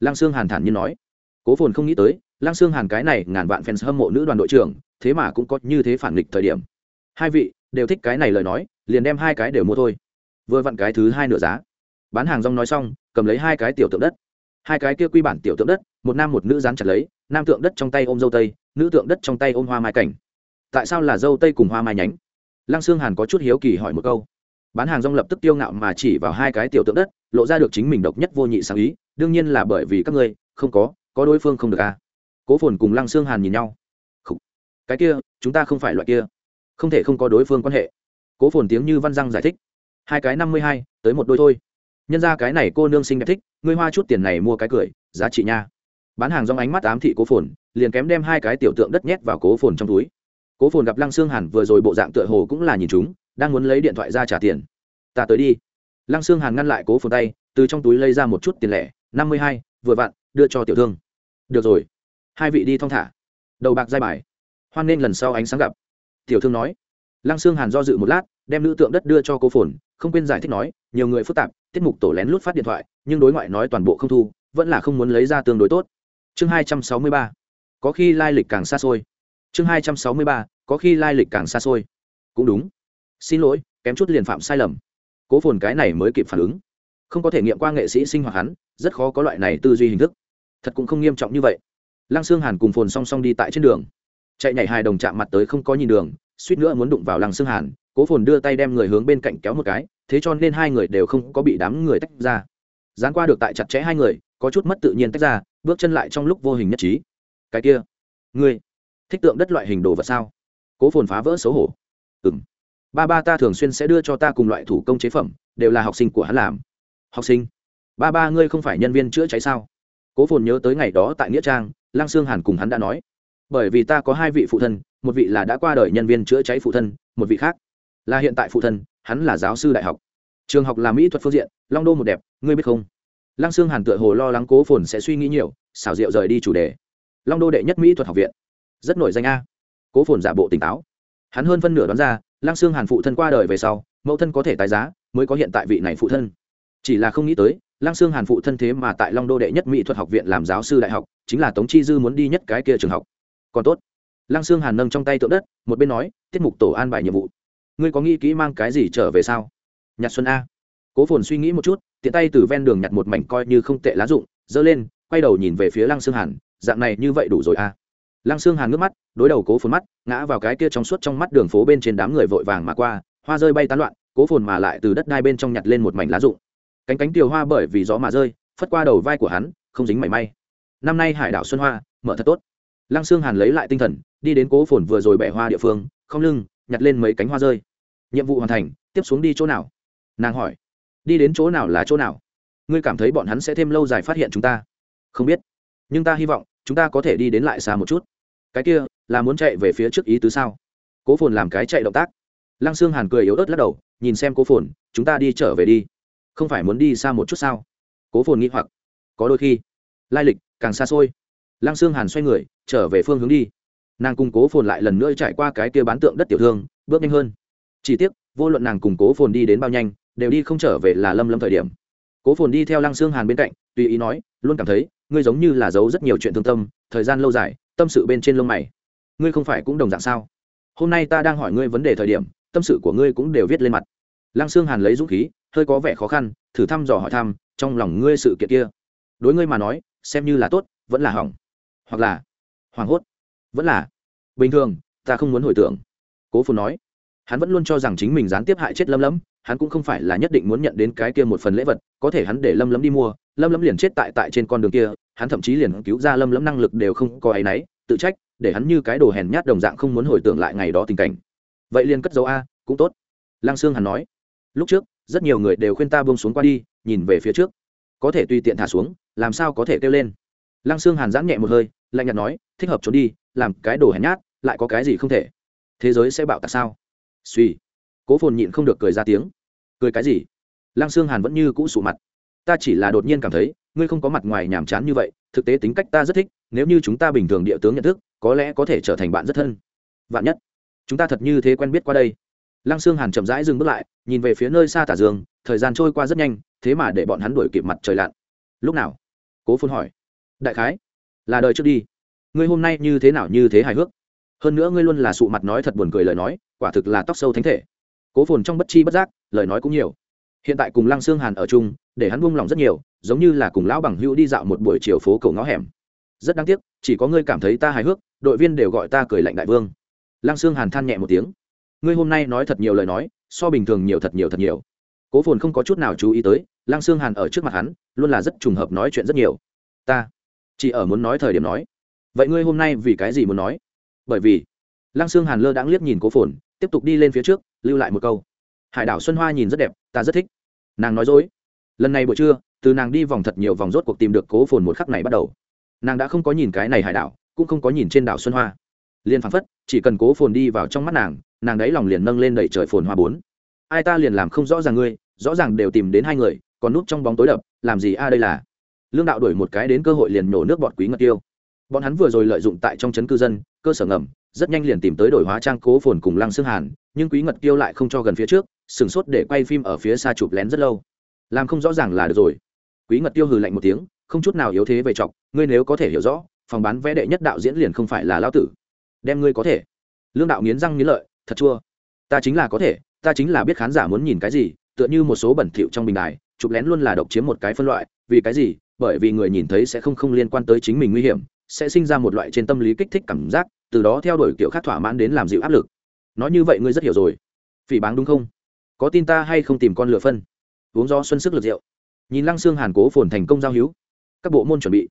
[SPEAKER 1] Lăng xương hàn thản nhiên nói. Cố phồn không nghĩ tới, lăng xương hàn cái này ngàn vạn fans hâm mộ nữ đoàn đội trưởng, thế mà cũng có như thế phản nghịch thời điểm. Hai vị, đều thích cái này lời nói, liền đem hai cái đều mua thôi. Vừa vặn cái thứ hai nửa giá. Bán hàng rong nói xong, cầm lấy hai cái tiểu tượng đất. Hai cái kia quy bản tiểu tượng đất, một nam một nữ dán chặt lấy, nam tượng đất trong tay ôm dâu tây, nữ tượng đất trong tay ôm hoa mai cảnh. Tại sao là dâu tây cùng hoa mai nhánh? Lăng xương hàn có chút hiếu kỳ hỏi một câu bán hàng rong lập tức tiêu ngạo mà chỉ vào hai cái tiểu tượng đất, lộ ra được chính mình độc nhất vô nhị sáng ý, đương nhiên là bởi vì các ngươi, không có có đối phương không được à. Cố phồn cùng lăng xương hàn nhìn nhau. Khủ. cái kia, chúng ta không phải loại kia. Không thể không có đối phương quan hệ. Cố phồn tiếng như văn răng giải thích. Hai cái năm mươi hai, tới một đôi thôi. Nhân ra cái này cô nương sinh đẹp thích, ngươi hoa chút tiền này mua cái cười, giá trị nha. Bán hàng rong ánh mắt ám thị cố phồn, liền kém đem hai cái tiểu tượng đất nhét vào cố phồn trong túi. Cố phồn gặp lăng xương hàn vừa rồi bộ dạng tựa hồ cũng là nhìn chúng đang muốn lấy điện thoại ra trả tiền. Ta tới đi. Lăng xương hàn ngăn lại cố phồn tay, từ trong túi lấy ra một chút tiền lẻ, năm mươi hai, vừa vặn, đưa cho tiểu thương. Được rồi. Hai vị đi thong thả. Đầu bạc giai bài. Hoan nên lần sau ánh sáng gặp. Tiểu thương nói. Lăng xương hàn do dự một lát, đem nữ tượng đất đưa cho cố phồn, không quên giải thích nói, nhiều người phức tạp, tiết mục tổ lén lút phát điện thoại, nhưng đối ngoại nói toàn bộ không thu, vẫn là không muốn lấy ra tương đối tốt. Chương hai trăm sáu mươi ba. Có khi lai lịch càng xa xôi. Chương hai trăm sáu mươi ba. Có khi lai lịch càng xa xôi. Cũng đúng xin lỗi, kém chút liền phạm sai lầm. Cố phồn cái này mới kịp phản ứng. Không có thể nghiệm qua nghệ sĩ sinh hoạt hắn, rất khó có loại này tư duy hình thức. Thật cũng không nghiêm trọng như vậy. Lăng xương hàn cùng phồn song song đi tại trên đường. Chạy nhảy hai đồng chạm mặt tới không có nhìn đường, suýt nữa muốn đụng vào lăng xương hàn, cố phồn đưa tay đem người hướng bên cạnh kéo một cái, thế cho nên hai người đều không có bị đám người tách ra. Dán qua được tại chặt chẽ hai người, có chút mất tự nhiên tách ra, bước chân lại trong lúc vô hình nhất trí. Cái kia, ngươi, thích tượng đất loại hình đồ vật sao? Cố phồn phá vỡ xấu hổ. Ừng ba ba ta thường xuyên sẽ đưa cho ta cùng loại thủ công chế phẩm, đều là học sinh của hắn làm. Học sinh? Ba ba ngươi không phải nhân viên chữa cháy sao? Cố phồn nhớ tới ngày đó tại nghĩa trang lang sương hàn cùng hắn đã nói. Bởi vì ta có hai vị phụ thân, một vị là đã qua đời nhân viên chữa cháy phụ thân, một vị khác là hiện tại phụ thân, hắn là giáo sư đại học. Trường học là mỹ thuật phương diện, long đô một đẹp, ngươi biết không? Lăng sương hàn tựa hồ lo lắng cố phồn sẽ suy nghĩ nhiều, xảo diệu rời đi chủ đề. Long đô đệ nhất mỹ thuật học viện. Rất nổi danh a. Cố phồn giả bộ tỉnh táo hắn hơn phân nửa đoán ra, lăng sương hàn phụ thân qua đời về sau, mẫu thân có thể tái giá, mới có hiện tại vị này phụ thân. Chỉ là không nghĩ tới, lăng sương hàn phụ thân thế mà tại long đô đệ nhất mỹ thuật học viện làm giáo sư đại học, chính là tống chi dư muốn đi nhất cái kia trường học. Còn tốt. Lăng sương hàn nâng trong tay tượng đất, một bên nói, tiết mục tổ an bài nhiệm vụ. Ngươi có nghĩ kỹ mang cái gì trở về sao? Nhặt xuân a. Cố phồn suy nghĩ một chút, tiện tay từ ven đường nhặt một mảnh coi như không tệ lá rụng, giơ lên, quay đầu nhìn về phía lăng sương hàn, dạng này như vậy đủ rồi a lăng xương hàn ngước mắt, đối đầu cố phồn mắt, ngã vào cái kia trong suốt trong mắt đường phố bên trên đám người vội vàng mà qua, hoa rơi bay tán loạn, cố phồn mà lại từ đất đai bên trong nhặt lên một mảnh lá rụng. Cánh cánh tiều hoa bởi vì gió mà rơi, phất qua đầu vai của hắn, không dính mảy may. Năm nay hải đảo xuân hoa, mở thật tốt. Lăng xương hàn lấy lại tinh thần, đi đến cố phồn vừa rồi bẻ hoa địa phương, không lưng, nhặt lên mấy cánh hoa rơi. Nhiệm vụ hoàn thành, tiếp xuống đi chỗ nào? Nàng hỏi. Đi đến chỗ nào là chỗ nào? Ngươi cảm thấy bọn hắn sẽ thêm lâu dài phát hiện chúng ta? Không biết. Nhưng ta hy vọng, chúng ta có thể đi đến lại xa một chút cái kia, là muốn chạy về phía trước ý tứ sao? Cố phồn làm cái chạy động tác. Lăng Sương hàn cười yếu ớt lắc đầu, nhìn xem cố phồn, chúng ta đi trở về đi. Không phải muốn đi xa một chút sao? Cố phồn nghĩ hoặc. Có đôi khi, lai lịch càng xa xôi. Lăng Sương hàn xoay người, trở về phương hướng đi. Nàng cùng cố phồn lại lần nữa trải qua cái kia bán tượng đất tiểu thương, bước nhanh hơn. Chỉ tiếc, vô luận nàng cùng cố phồn đi đến bao nhanh, đều đi không trở về là lâm lâm thời điểm. Cố phồn đi theo lăng Sương hàn bên cạnh, tùy ý nói, luôn cảm thấy, ngươi giống như là giấu rất nhiều chuyện thương tâm, thời gian lâu dài tâm sự bên trên lông mày. Ngươi không phải cũng đồng dạng sao? Hôm nay ta đang hỏi ngươi vấn đề thời điểm, tâm sự của ngươi cũng đều viết lên mặt. Lăng xương hàn lấy dũng khí, hơi có vẻ khó khăn, thử thăm dò hỏi thăm, trong lòng ngươi sự kiện kia. Đối ngươi mà nói, xem như là tốt, vẫn là hỏng. Hoặc là hoảng hốt. Vẫn là bình thường, ta không muốn hồi tưởng. Cố phu nói. Hắn vẫn luôn cho rằng chính mình gián tiếp hại chết lâm lẫm hắn cũng không phải là nhất định muốn nhận đến cái kia một phần lễ vật, có thể hắn để lâm lẫm đi mua, lâm lẫm liền chết tại tại trên con đường kia hắn thậm chí liền cứu ra lâm lẫm năng lực đều không có ấy nấy, tự trách để hắn như cái đồ hèn nhát đồng dạng không muốn hồi tưởng lại ngày đó tình cảnh. Vậy liền cất dấu a cũng tốt. Lang sương hắn nói lúc trước rất nhiều người đều khuyên ta buông xuống qua đi nhìn về phía trước. Có thể tùy tiện thả xuống làm sao có thể kêu lên? Lăng xương hàn giãn nhẹ một hơi lạnh nhạt nói thích hợp trốn đi làm cái đồ hèn nhát lại có cái gì không thể? Thế giới sẽ bạo tạc sao? Suy. Cố phồn nhịn không được cười ra tiếng. Cười cái gì? Lăng xương hàn vẫn như cũ sụ mặt. Ta chỉ là đột nhiên cảm thấy ngươi không có mặt ngoài nhàm chán như vậy, thực tế tính cách ta rất thích, nếu như chúng ta bình thường địa tướng nhận thức, có lẽ có thể trở thành bạn rất thân. Vạn nhất, chúng ta thật như thế quen biết qua đây. Lăng xương hàn chậm rãi dừng bước lại, nhìn về phía nơi xa tả dương, thời gian trôi qua rất nhanh, thế mà để bọn hắn đuổi kịp mặt trời lặn. Lúc nào? Cố phun hỏi. Đại khái, là đời trước đi. Ngươi hôm nay như thế nào như thế hài hước? Hơn nữa ngươi luôn là sụ mặt nói thật buồn cười lời nói, quả thực là tóc sâu thánh thể. Cố phồn trong bất chi bất giác, lời nói cũng nhiều. Hiện tại cùng lăng xương hàn ở chung, để hắn buông lòng rất nhiều giống như là cùng lão bằng hữu đi dạo một buổi chiều phố cầu ngõ hẻm. Rất đáng tiếc, chỉ có ngươi cảm thấy ta hài hước, đội viên đều gọi ta cười lạnh đại vương. Lăng xương hàn than nhẹ một tiếng. Ngươi hôm nay nói thật nhiều lời nói, so bình thường nhiều thật nhiều thật nhiều. Cố phồn không có chút nào chú ý tới, lăng xương hàn ở trước mặt hắn, luôn là rất trùng hợp nói chuyện rất nhiều. Ta chỉ ở muốn nói thời điểm nói. Vậy ngươi hôm nay vì cái gì muốn nói? Bởi vì, lăng xương hàn lơ đãng liếc nhìn cố phồn, tiếp tục đi lên phía trước, lưu lại một câu. Hải đảo xuân hoa nhìn rất đẹp, ta rất thích. Nàng nói dối. Lần này buổi trưa từ nàng đi vòng thật nhiều vòng rốt cuộc tìm được cố phồn một khắc này bắt đầu. Nàng đã không có nhìn cái này hải đảo, cũng không có nhìn trên đảo xuân hoa. Liền phán phất, chỉ cần cố phồn đi vào trong mắt nàng nàng đấy lòng liền nâng lên đẩy trời phồn hoa bốn. Ai ta liền làm không rõ ràng ngươi, rõ ràng đều tìm đến hai người, còn núp trong bóng tối đập, làm gì a à đây là? Lương đạo đổi một cái đến cơ hội liền nổ nước bọt quý ngật tiêu. Bọn hắn vừa rồi lợi dụng tại trong trấn cư dân, cơ sở ngầm, rất nhanh liền tìm tới đổi hóa trang cố phồn cùng lăng xương hàn, nhưng quý ngật tiêu lại không cho gần phía trước sửng sốt để quay phim ở phía xa chụp lén rất lâu. Làm không rõ ràng là được rồi quý ngật tiêu hừ lạnh một tiếng, không chút nào yếu thế về trọng ngươi nếu có thể hiểu rõ, phòng bán vé đệ nhất đạo diễn liền không phải là lao tử. Đem ngươi có thể. Lương đạo nghiến răng nghiến lợi, thật chua. Ta chính là có thể, ta chính là biết khán giả muốn nhìn cái gì, tựa như một số bẩn thỉu trong bình đài, chụp lén luôn là độc chiếm một cái phân loại, vì cái gì? Bởi vì người nhìn thấy sẽ không không liên quan tới chính mình nguy hiểm, sẽ sinh ra một loại trên tâm lý kích thích cảm giác, từ đó theo đuổi kiểu khác thỏa mãn đến làm dịu áp lực. Nói như vậy ngươi rất hiểu rồi. Phỉ báng đúng không? Có tin ta hay không tìm con lửa phân? Uống do xuân sức lực rượu nhìn lăng xương hàn cố phồn thành công giao hữu, các bộ môn chuẩn bị.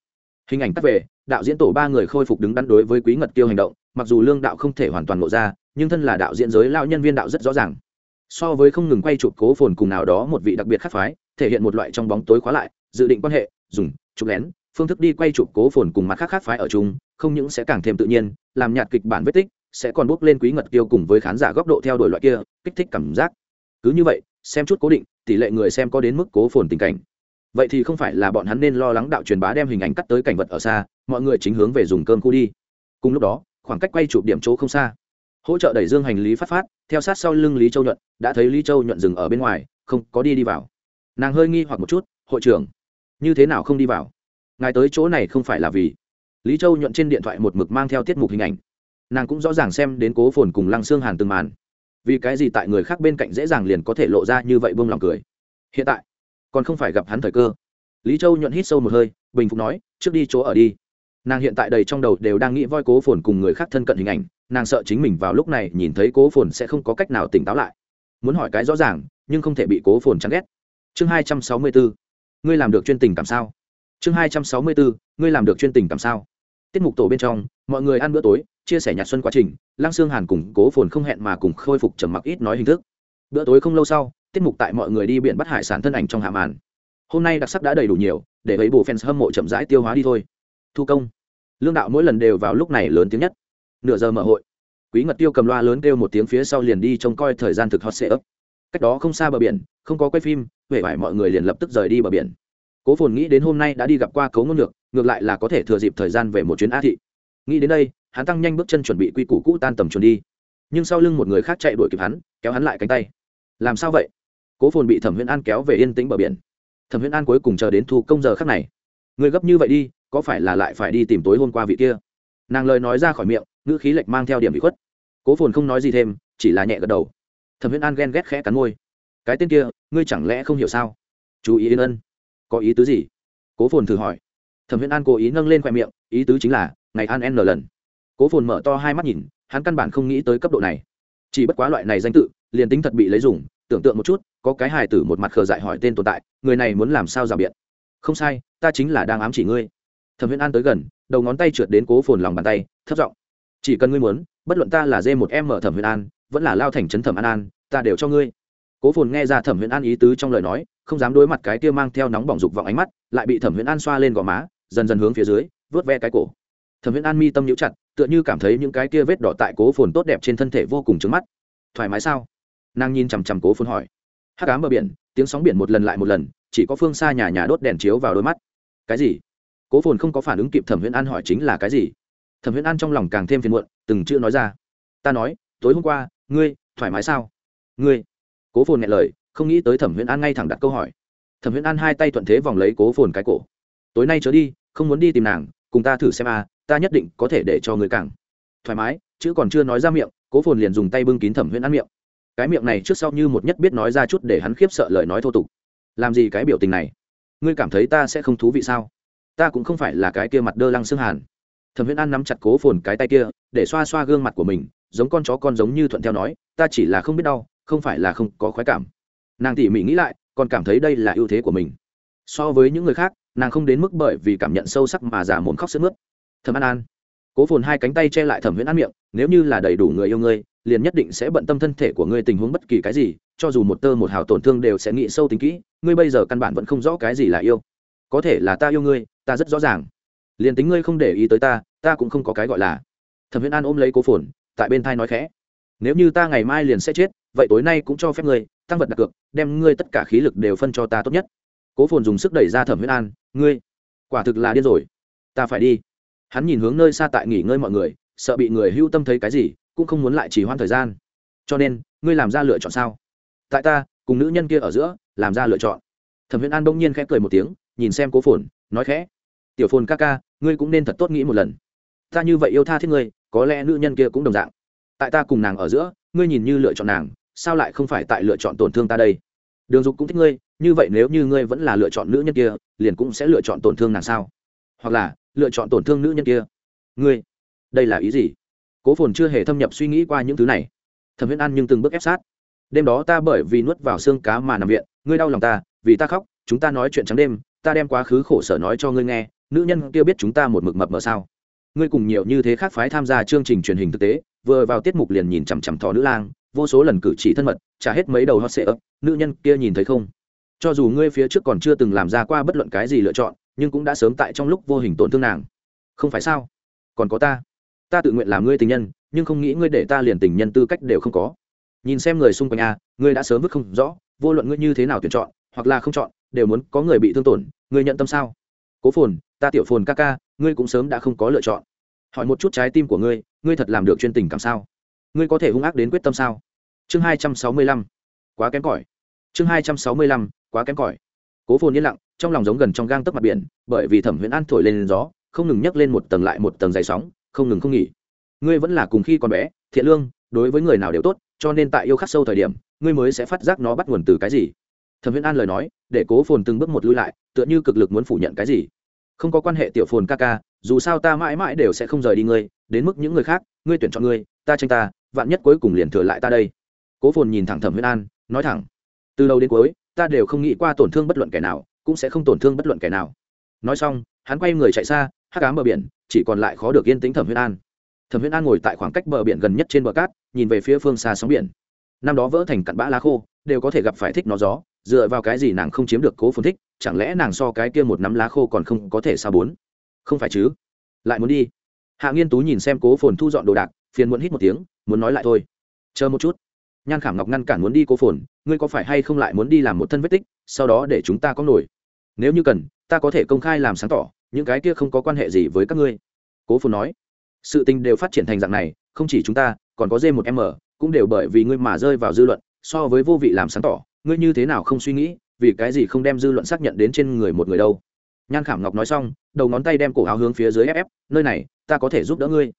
[SPEAKER 1] Hình ảnh tắt về, đạo diễn tổ ba người khôi phục đứng đắn đối với quý ngật tiêu hành động, mặc dù lương đạo không thể hoàn toàn lộ ra, nhưng thân là đạo diễn giới lao nhân viên đạo rất rõ ràng. So với không ngừng quay chụp cố phồn cùng nào đó một vị đặc biệt khác phái, thể hiện một loại trong bóng tối khóa lại, dự định quan hệ, dùng, chụp lén, phương thức đi quay chụp cố phồn cùng mặt khác khác phái ở chung, không những sẽ càng thêm tự nhiên, làm nhạt kịch bản vết tích, sẽ còn bốc lên quý ngật tiêu cùng với khán giả góc độ theo đuổi loại kia, kích thích cảm giác. Cứ như vậy, xem chút cố định tỷ lệ người xem có đến mức cố phồn tình cảnh. Vậy thì không phải là bọn hắn nên lo lắng đạo truyền bá đem hình ảnh cắt tới cảnh vật ở xa, mọi người chính hướng về dùng cơm khu đi. Cùng lúc đó, khoảng cách quay chụp điểm chỗ không xa. Hỗ trợ đẩy dương hành lý phát phát, theo sát sau lưng lý châu nhuận, đã thấy lý châu nhuận dừng ở bên ngoài, không có đi đi vào. Nàng hơi nghi hoặc một chút, hội trưởng, như thế nào không đi vào? Ngài tới chỗ này không phải là vì? Lý châu nhuận trên điện thoại một mực mang theo tiết mục hình ảnh. Nàng cũng rõ ràng xem đến cố phồn cùng lăng xương hàn từng màn vì cái gì tại người khác bên cạnh dễ dàng liền có thể lộ ra như vậy buông lòng cười? Hiện tại, còn không phải gặp hắn thời cơ. Lý châu nhuận hít sâu một hơi, bình phục nói, trước đi chỗ ở đi. Nàng hiện tại đầy trong đầu đều đang nghĩ voi cố phồn cùng người khác thân cận hình ảnh, nàng sợ chính mình vào lúc này nhìn thấy cố phồn sẽ không có cách nào tỉnh táo lại. Muốn hỏi cái rõ ràng, nhưng không thể bị cố phồn chán ghét. Chương hai trăm sáu mươi bốn, ngươi làm được chuyên tình cảm sao? Chương hai trăm sáu mươi bốn, ngươi làm được chuyên tình cảm sao? Tiết mục tổ bên trong, mọi người ăn bữa tối, chia sẻ nhạc xuân quá trình, lăng xương hàn cùng cố phồn không hẹn mà cùng khôi phục trầm mặc ít nói hình thức. Bữa tối không lâu sau, tiết mục tại mọi người đi biển bắt hải sản thân ảnh trong hạ màn. Hôm nay đặc sắc đã đầy đủ nhiều, để thấy bộ fans hâm mộ chậm rãi tiêu hóa đi thôi. Thu công. Lương đạo mỗi lần đều vào lúc này lớn tiếng nhất. Nửa giờ mở hội. Quý ngật tiêu cầm loa lớn kêu một tiếng phía sau liền đi trông coi thời gian thực hot sẽ ấp cách đó không xa bờ biển, không có quay phim huệ vải mọi người liền lập tức rời đi bờ biển cố phồn nghĩ đến hôm nay đã đi gặp qua cấu ngôn ngược ngược lại là có thể thừa dịp thời gian về một chuyến a thị. Nghĩ đến đây, hắn tăng nhanh bước chân chuẩn bị quy củ cũ tan tầm chuẩn đi. Nhưng sau lưng một người khác chạy đuổi kịp hắn, kéo hắn lại cánh tay. Làm sao vậy? Cố phồn bị thẩm huyễn an kéo về yên tĩnh bờ biển. Thẩm huyễn an cuối cùng chờ đến thu công giờ khắc này. Người gấp như vậy đi, có phải là lại phải đi tìm tối hôm qua vị kia? Nàng lời nói ra khỏi miệng, ngữ khí lệch mang theo điểm bị khuất. Cố phồn không nói gì thêm, chỉ là nhẹ gật đầu. Thẩm huyễn an ghen ghét khẽ cắn môi. Cái tên kia, ngươi chẳng lẽ không hiểu sao? Chú ý yên ân có ý tứ gì? Cố phồn thử hỏi. Thẩm huyễn an cố ý nâng lên khoe miệng, ý tứ chính là, ngày an n lần. Cố phồn mở to hai mắt nhìn, hắn căn bản không nghĩ tới cấp độ này. Chỉ bất quá loại này danh tự, liền tính thật bị lấy dùng, tưởng tượng một chút, có cái hài tử một mặt khờ dại hỏi tên tồn tại, người này muốn làm sao rào biện? Không sai, ta chính là đang ám chỉ ngươi. Thẩm huyễn an tới gần, đầu ngón tay trượt đến cố phồn lòng bàn tay, thấp giọng. Chỉ cần ngươi muốn, bất luận ta là dê một em mở thẩm huyễn an, vẫn là lao thành trấn thẩm an an, ta đều cho ngươi cố phồn nghe ra thẩm huyễn an ý tứ trong lời nói, không dám đối mặt cái kia mang theo nóng bỏng dục vọng ánh mắt, lại bị thẩm huyễn an xoa lên gò má, dần dần hướng phía dưới, vớt ve cái cổ. Thẩm huyễn an mi tâm nhũ chặt, tựa như cảm thấy những cái kia vết đỏ tại cố phồn tốt đẹp trên thân thể vô cùng trứng mắt. Thoải mái sao? Nàng nhìn chằm chằm cố phồn hỏi. Hắc ám bờ biển, tiếng sóng biển một lần lại một lần, chỉ có phương xa nhà nhà đốt đèn chiếu vào đôi mắt. Cái gì? Cố phồn không có phản ứng kịp thẩm huyễn an hỏi chính là cái gì. Thẩm huyễn an trong lòng càng thêm phiền muộn, từng chưa nói ra. Ta nói, tối hôm qua, ngươi, thoải mái sao? Ngươi cố phồn nghe lời, không nghĩ tới thẩm huyễn an ngay thẳng đặt câu hỏi. Thẩm huyễn an hai tay thuận thế vòng lấy cố phồn cái cổ. Tối nay trở đi, không muốn đi tìm nàng, cùng ta thử xem a, ta nhất định có thể để cho người càng thoải mái chứ còn chưa nói ra miệng, cố phồn liền dùng tay bưng kín thẩm huyễn an miệng. Cái miệng này trước sau như một nhất biết nói ra chút để hắn khiếp sợ lời nói thô tục. Làm gì cái biểu tình này? Ngươi cảm thấy ta sẽ không thú vị sao? Ta cũng không phải là cái kia mặt đơ lăng xương hàn. Thẩm huyễn an nắm chặt cố phồn cái tay kia, để xoa xoa gương mặt của mình, giống con chó con giống như thuận theo nói, ta chỉ là không biết đau không phải là không có khoái cảm. Nàng tỉ mỉ nghĩ lại, còn cảm thấy đây là ưu thế của mình. So với những người khác, nàng không đến mức bởi vì cảm nhận sâu sắc mà giả mồm khóc sức mướt. Thẩm an an, cố phồn hai cánh tay che lại thẩm huyễn an miệng, nếu như là đầy đủ người yêu ngươi, liền nhất định sẽ bận tâm thân thể của ngươi tình huống bất kỳ cái gì, cho dù một tơ một hào tổn thương đều sẽ nghĩ sâu tính kỹ, ngươi bây giờ căn bản vẫn không rõ cái gì là yêu. Có thể là ta yêu ngươi, ta rất rõ ràng. Liền tính ngươi không để ý tới ta ta cũng không có cái gọi là. Thẩm huyễn an ôm lấy cố phồn, tại bên thai nói khẽ nếu như ta ngày mai liền sẽ chết, vậy tối nay cũng cho phép ngươi, tăng vật đặt cược, đem ngươi tất cả khí lực đều phân cho ta tốt nhất. Cố phồn dùng sức đẩy ra thẩm huyết an, ngươi, quả thực là điên rồi. Ta phải đi. Hắn nhìn hướng nơi xa tại nghỉ ngơi mọi người, sợ bị người hưu tâm thấy cái gì, cũng không muốn lại chỉ hoãn thời gian. Cho nên, ngươi làm ra lựa chọn sao? Tại ta, cùng nữ nhân kia ở giữa, làm ra lựa chọn. Thẩm huyễn an bỗng nhiên khẽ cười một tiếng, nhìn xem cố phồn, nói khẽ, tiểu phồn ca ca, ngươi cũng nên thật tốt nghĩ một lần. Ta như vậy yêu tha thiết ngươi, có lẽ nữ nhân kia cũng đồng dạng tại ta cùng nàng ở giữa, ngươi nhìn như lựa chọn nàng, sao lại không phải tại lựa chọn tổn thương ta đây? Đường dục cũng thích ngươi, như vậy nếu như ngươi vẫn là lựa chọn nữ nhân kia, liền cũng sẽ lựa chọn tổn thương nàng sao? Hoặc là, lựa chọn tổn thương nữ nhân kia. Ngươi, đây là ý gì? Cố phồn chưa hề thâm nhập suy nghĩ qua những thứ này. Thẩm Huyễn an nhưng từng bước ép sát. Đêm đó ta bởi vì nuốt vào xương cá mà nằm viện, ngươi đau lòng ta, vì ta khóc, chúng ta nói chuyện trắng đêm, ta đem quá khứ khổ sở nói cho ngươi nghe, nữ nhân kia biết chúng ta một mực mập mờ sao? Ngươi cùng nhiều như thế khác phái tham gia chương trình truyền hình thực tế vừa vào tiết mục liền nhìn chằm chằm thỏ nữ lang, vô số lần cử chỉ thân mật, trả hết mấy đầu hot sệ ấp, nữ nhân kia nhìn thấy không? Cho dù ngươi phía trước còn chưa từng làm ra qua bất luận cái gì lựa chọn, nhưng cũng đã sớm tại trong lúc vô hình tổn thương nàng. Không phải sao? Còn có ta. Ta tự nguyện làm ngươi tình nhân, nhưng không nghĩ ngươi để ta liền tình nhân tư cách đều không có. Nhìn xem người xung quanh a, ngươi đã sớm vứt không rõ, vô luận ngươi như thế nào tuyển chọn, hoặc là không chọn, đều muốn có người bị thương tổn, ngươi nhận tâm sao? Cố phồn, ta tiểu phồn ca ca, ngươi cũng sớm đã không có lựa chọn. Hỏi một chút trái tim của ngươi ngươi thật làm được chuyên tình cảm sao? Ngươi có thể hung ác đến quyết tâm sao? Chương hai trăm sáu mươi lăm, quá kém cỏi. Chương hai trăm sáu mươi lăm, quá kém cỏi. Cố phồn yên lặng, trong lòng giống gần trong gang tấc mặt biển, bởi vì thẩm huyễn an thổi lên gió, không ngừng nhấc lên một tầng lại một tầng dày sóng, không ngừng không nghỉ. Ngươi vẫn là cùng khi còn bé, thiện lương, đối với người nào đều tốt, cho nên tại yêu khắc sâu thời điểm, ngươi mới sẽ phát giác nó bắt nguồn từ cái gì. Thẩm huyễn an lời nói, để cố phồn từng bước một lui lại, tựa như cực lực muốn phủ nhận cái gì. Không có quan hệ tiểu phồn ca ca dù sao ta mãi mãi đều sẽ không rời đi ngươi, đến mức những người khác, ngươi tuyển chọn ngươi, ta tranh ta, vạn nhất cuối cùng liền thừa lại ta đây. Cố phồn nhìn thẳng thẩm huyễn an, nói thẳng, từ đầu đến cuối, ta đều không nghĩ qua tổn thương bất luận kẻ nào, cũng sẽ không tổn thương bất luận kẻ nào. Nói xong, hắn quay người chạy xa, hắc cám bờ biển, chỉ còn lại khó được yên tĩnh thẩm huyễn an. Thẩm huyễn an ngồi tại khoảng cách bờ biển gần nhất trên bờ cát, nhìn về phía phương xa sóng biển. Năm đó vỡ thành cặn bã lá khô, đều có thể gặp phải thích nó gió, dựa vào cái gì nàng không chiếm được cố phồn thích, chẳng lẽ nàng so cái kia một nắm lá khô còn không có thể xa bốn? Không phải chứ? Lại muốn đi. Hạ nghiên tú nhìn xem cố phồn thu dọn đồ đạc, phiền muốn hít một tiếng, muốn nói lại thôi. Chờ một chút. Nhan khảm ngọc ngăn cản muốn đi cố phồn, ngươi có phải hay không lại muốn đi làm một thân vết tích, sau đó để chúng ta có nổi? Nếu như cần, ta có thể công khai làm sáng tỏ, những cái kia không có quan hệ gì với các ngươi. Cố phồn nói. Sự tình đều phát triển thành dạng này, không chỉ chúng ta, còn có Dê một m, cũng đều bởi vì ngươi mà rơi vào dư luận, so với vô vị làm sáng tỏ, ngươi như thế nào không suy nghĩ, vì cái gì không đem dư luận xác nhận đến trên người một người đâu? Nhan khảm ngọc nói xong, đầu ngón tay đem cổ áo hướng phía dưới ép ép, nơi này, ta có thể giúp đỡ ngươi.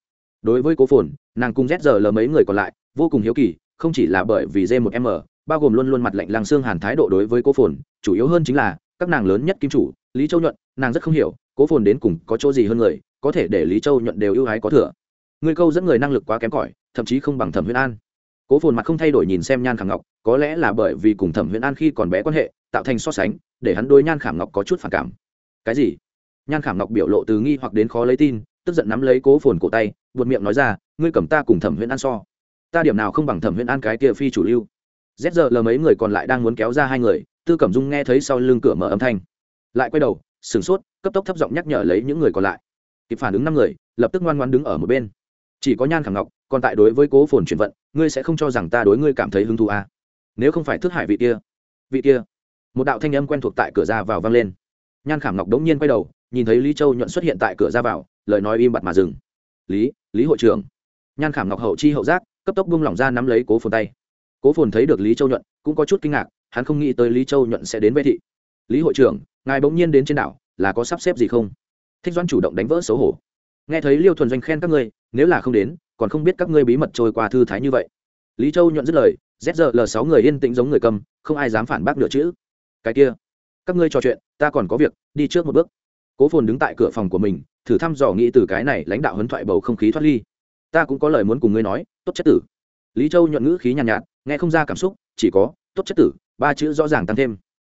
[SPEAKER 1] Đối với cố phồn, nàng cùng rét giờ lờ mấy người còn lại, vô cùng hiếu kỳ, không chỉ là bởi vì d một m, bao gồm luôn luôn mặt lạnh làng xương hàn thái độ đối với cố phồn, chủ yếu hơn chính là, các nàng lớn nhất kim chủ, lý châu nhuận, nàng rất không hiểu, cố phồn đến cùng có chỗ gì hơn người, có thể để lý châu nhuận đều ưu ái có thừa. Người câu dẫn người năng lực quá kém cỏi, thậm chí không bằng thẩm huyễn an. Cố phồn mặt không thay đổi nhìn xem nhan khảm ngọc, có lẽ là bởi vì cùng thẩm huyễn an khi còn bé quan hệ, tạo thành so sánh, để hắn đối nhan khảm ngọc có chút phản cảm cái gì? Nhan khảm ngọc biểu lộ từ nghi hoặc đến khó lấy tin, tức giận nắm lấy cố phồn cổ tay, buột miệng nói ra, ngươi cầm ta cùng thẩm huyễn an so. Ta điểm nào không bằng thẩm huyễn an cái kia phi chủ lưu. Rét giờ lờ mấy người còn lại đang muốn kéo ra hai người, tư cẩm dung nghe thấy sau lưng cửa mở âm thanh, lại quay đầu, sửng sốt, cấp tốc thấp giọng nhắc nhở lấy những người còn lại. Kịp phản ứng năm người, lập tức ngoan ngoan đứng ở một bên. Chỉ có nhan khẳng ngọc, còn tại đối với cố phồn chuyển vận, ngươi sẽ không cho rằng ta đối ngươi cảm thấy hứng thú à. nếu không phải thức hải vị kia vị kia. Một đạo thanh âm quen thuộc tại cửa ra vào vang lên nhan khảm ngọc đống nhiên quay đầu, nhìn thấy lý châu nhuận xuất hiện tại cửa ra vào, lời nói im bặt mà dừng. Lý lý hội trưởng. Nhan khảm ngọc hậu chi hậu giác, cấp tốc bung lỏng ra nắm lấy cố phồn tay. Cố phồn thấy được lý châu nhuận, cũng có chút kinh ngạc, hắn không nghĩ tới lý châu nhuận sẽ đến vệ thị. Lý hội trưởng, ngài bỗng nhiên đến trên đảo, là có sắp xếp gì không? Thích doan chủ động đánh vỡ xấu hổ. Nghe thấy liêu thuần doanh khen các ngươi, nếu là không đến, còn không biết các ngươi bí mật trôi qua thư thái như vậy. Lý châu nhuận dứt lời zl sáu người yên tĩnh giống người cầm, không ai dám phản bác nửa chữ. Cái kia các ngươi trò chuyện ta còn có việc đi trước một bước. Cố phồn đứng tại cửa phòng của mình thử thăm dò nghĩ từ cái này lãnh đạo huấn thoại bầu không khí thoát ly. Ta cũng có lời muốn cùng ngươi nói tốt chất tử. Lý châu nhuận ngữ khí nhàn nhạt, nhạt nghe không ra cảm xúc chỉ có tốt chất tử ba chữ rõ ràng tăng thêm.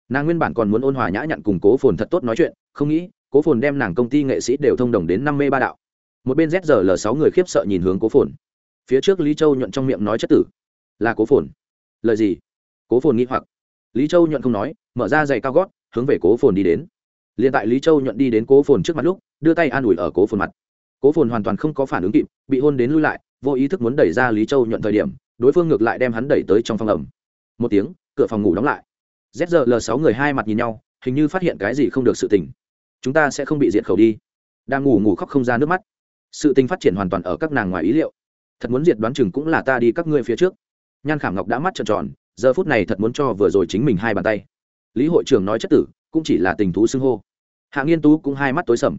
[SPEAKER 1] Nàng nguyên bản còn muốn ôn hòa nhã nhặn cùng cố phồn thật tốt nói chuyện không nghĩ cố phồn đem nàng công ty nghệ sĩ đều thông đồng đến năm mê ba đạo. Một bên zl sáu người khiếp sợ nhìn hướng cố phồn. Phía trước lý châu nhuận trong miệng nói chất tử. Là cố phồn. Lời gì? Cố phồn nghĩ hoặc. Lý châu nhuận không nói mở ra giày cao gót hướng về cố phồn đi đến. L i ê n tại lý châu nhuận đi đến cố phồn trước mặt lúc, đưa tay an ủi ở cố phồn mặt. Cố phồn hoàn toàn không có phản ứng kịp, bị hôn đến lui lại, vô ý thức muốn đẩy ra lý châu nhuận thời điểm, đối phương ngược lại đem hắn đẩy tới trong phòng ẩm. Một tiếng, cửa phòng ngủ đóng lại. Zl sáu người hai mặt nhìn nhau, hình như phát hiện cái gì không được sự tình. Chúng ta sẽ không bị diệt khẩu đi. Đang ngủ ngủ khóc không ra nước mắt. Sự tình phát triển hoàn toàn ở các nàng ngoài ý liệu. Thật muốn diệt đoán chừng cũng là ta đi các ngươi phía trước. Nhan khảm ngọc đã mắt trợn tròn, giờ phút này thật muốn cho vừa rồi chính mình hai bàn tay lý hội trưởng nói chất tử, cũng chỉ là tình thú xưng hô. Hạ nghiên tú cũng hai mắt tối sầm.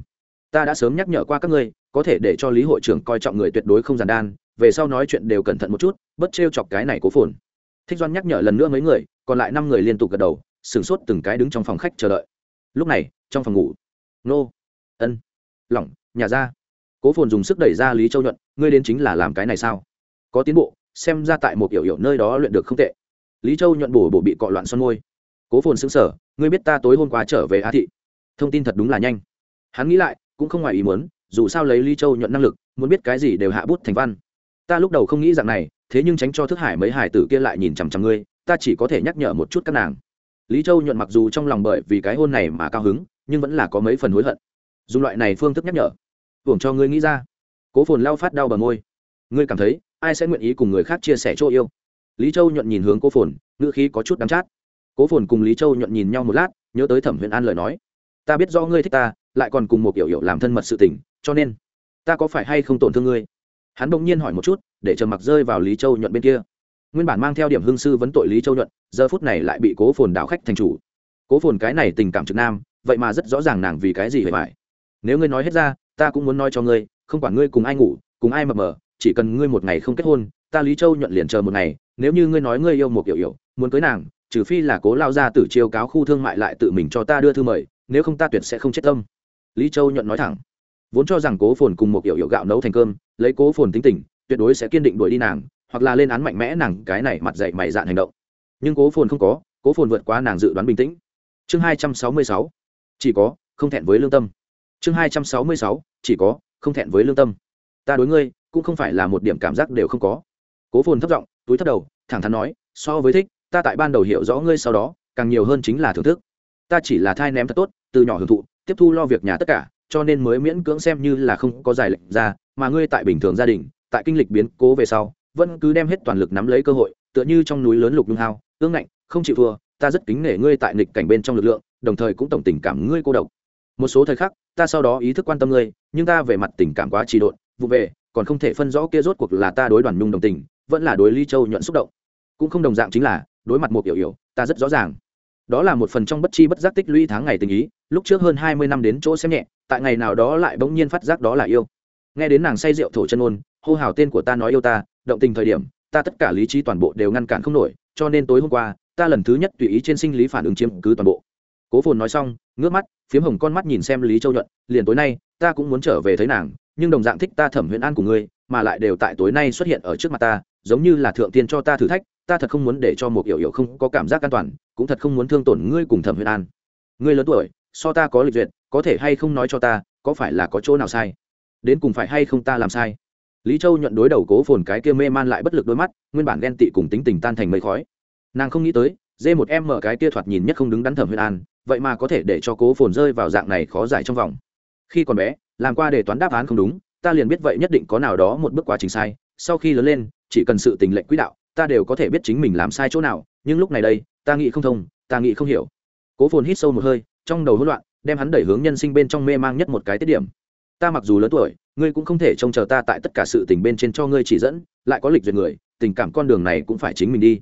[SPEAKER 1] Ta đã sớm nhắc nhở qua các ngươi, có thể để cho lý hội trưởng coi trọng người tuyệt đối không giàn đan, về sau nói chuyện đều cẩn thận một chút bất trêu chọc cái này cố phồn. Thích doan nhắc nhở lần nữa mấy người, còn lại năm người liên tục gật đầu, sửng sốt từng cái đứng trong phòng khách chờ đợi. Lúc này, trong phòng ngủ, nô, ân, lỏng, nhà ra cố phồn dùng sức đẩy ra lý châu nhuận, ngươi đến chính là làm cái này sao? Có tiến bộ, xem ra tại một kiểu hiểu nơi đó luyện được không tệ. Lý châu nhuận bổ bổ bị cọ loạn son môi cố phồn xứng sở, ngươi biết ta tối hôm qua trở về á thị. Thông tin thật đúng là nhanh. Hắn nghĩ lại, cũng không ngoài ý muốn, dù sao lấy lý châu nhuận năng lực, muốn biết cái gì đều hạ bút thành văn. Ta lúc đầu không nghĩ rằng này, thế nhưng tránh cho thức hải mấy hải tử kia lại nhìn chằm chằm ngươi, ta chỉ có thể nhắc nhở một chút các nàng. Lý châu nhuận mặc dù trong lòng bởi vì cái hôn này mà cao hứng, nhưng vẫn là có mấy phần hối hận. Dùng loại này phương thức nhắc nhở, hưởng cho ngươi nghĩ ra. Cố phồn lao phát đau bờ môi. Ngươi cảm thấy, ai sẽ nguyện ý cùng người khác chia sẻ chỗ yêu? Lý châu nhuận nhìn hướng cố phồn, ngữ khí có chút đắm chát cố phồn cùng lý châu nhuận nhìn nhau một lát, nhớ tới thẩm huyền an lời nói. Ta biết do ngươi thích ta, lại còn cùng một kiểu hiểu làm thân mật sự tình, cho nên ta có phải hay không tổn thương ngươi? Hắn bỗng nhiên hỏi một chút, để chờ mặc rơi vào lý châu nhuận bên kia. Nguyên bản mang theo điểm hương sư vấn tội lý châu nhuận, giờ phút này lại bị cố phồn đảo khách thành chủ. Cố phồn cái này tình cảm trực nam, vậy mà rất rõ ràng nàng vì cái gì hề phải nếu ngươi nói hết ra, ta cũng muốn nói cho ngươi, không quản ngươi cùng ai ngủ, cùng ai mập mờ, chỉ cần ngươi một ngày không kết hôn, ta lý châu nhuận liền chờ một ngày, nếu như ngươi nói ngươi yêu một kiểu hiểu, muốn cưới nàng trừ phi là cố lao ra từ chiêu cáo khu thương mại lại tự mình cho ta đưa thư mời, nếu không ta tuyệt sẽ không chết tâm. Lý châu nhuận nói thẳng. Vốn cho rằng cố phồn cùng một kiểu hiệu gạo nấu thành cơm, lấy cố phồn tính tình, tuyệt đối sẽ kiên định đuổi đi nàng, hoặc là lên án mạnh mẽ nàng cái này mặt dậy mày dạn hành động. Nhưng cố phồn không có, cố phồn vượt qua nàng dự đoán bình tĩnh. Chương hai trăm sáu mươi sáu. Chỉ có, không thẹn với lương tâm. Chương hai trăm sáu mươi sáu. Chỉ có, không thẹn với lương tâm. Ta đối ngươi, cũng không phải là một điểm cảm giác đều không có. Cố phồn thấp giọng, túi thấp đầu, thẳng thắn nói, so với thích ta tại ban đầu hiểu rõ ngươi sau đó, càng nhiều hơn chính là thưởng thức. Ta chỉ là thai ném thật tốt, từ nhỏ hưởng thụ, tiếp thu lo việc nhà tất cả, cho nên mới miễn cưỡng xem như là không có giải lệnh ra, mà ngươi tại bình thường gia đình, tại kinh lịch biến cố về sau, vẫn cứ đem hết toàn lực nắm lấy cơ hội, tựa như trong núi lớn lục nhung hao, ương ngạnh, không chịu thua, ta rất kính nể ngươi tại nghịch cảnh bên trong lực lượng, đồng thời cũng tổng tình cảm ngươi cô độc. Một số thời khắc, ta sau đó ý thức quan tâm ngươi, nhưng ta về mặt tình cảm quá trì độn, vụ về, còn không thể phân rõ kia rốt cuộc là ta đối đoàn nhung đồng tình, vẫn là đối ly châu nhuận xúc động. Cũng không đồng dạng chính là đối mặt một yểu yểu ta rất rõ ràng. Đó là một phần trong bất chi bất giác tích lũy tháng ngày tình ý, lúc trước hơn hai mươi năm đến chỗ xem nhẹ, tại ngày nào đó lại bỗng nhiên phát giác đó là yêu. Nghe đến nàng say rượu thổ chân ôn, hô hào tên của ta nói yêu ta, động tình thời điểm, ta tất cả lý trí toàn bộ đều ngăn cản không nổi, cho nên tối hôm qua, ta lần thứ nhất tùy ý trên sinh lý phản ứng chiếm cứ toàn bộ. Cố phồn nói xong, ngước mắt, phiếm hồng con mắt nhìn xem lý châu nhuận, liền tối nay, ta cũng muốn trở về thấy nàng, nhưng đồng dạng thích ta thẩm huyễn an của ngươi, mà lại đều tại tối nay xuất hiện ở trước mặt ta, giống như là thượng tiên cho ta thử thách ta thật không muốn để cho một hiểu hiểu không có cảm giác an toàn, cũng thật không muốn thương tổn ngươi cùng thẩm huyền an. Ngươi lớn tuổi, so ta có lịch duyệt, có thể hay không nói cho ta, có phải là có chỗ nào sai? Đến cùng phải hay không ta làm sai? Lý châu nhận đối đầu cố phồn cái kia mê man lại bất lực đôi mắt, nguyên bản ghen tị cùng tính tình tan thành mây khói. Nàng không nghĩ tới dê một em mở cái kia thoạt nhìn nhất không đứng đắn thẩm huyền an, vậy mà có thể để cho cố phồn rơi vào dạng này khó giải trong vòng. Khi còn bé, làm qua để toán đáp án không đúng, ta liền biết vậy nhất định có nào đó một bước quá trình sai, sau khi lớn lên, chỉ cần sự tình lệnh quỹ đạo ta đều có thể biết chính mình làm sai chỗ nào, nhưng lúc này đây, ta nghĩ không thông, ta nghĩ không hiểu. Cố phồn hít sâu một hơi, trong đầu hỗn loạn, đem hắn đẩy hướng nhân sinh bên trong mê mang nhất một cái tiết điểm. Ta mặc dù lớn tuổi, ngươi cũng không thể trông chờ ta tại tất cả sự tình bên trên cho ngươi chỉ dẫn, lại có lịch duyệt người, tình cảm con đường này cũng phải chính mình đi.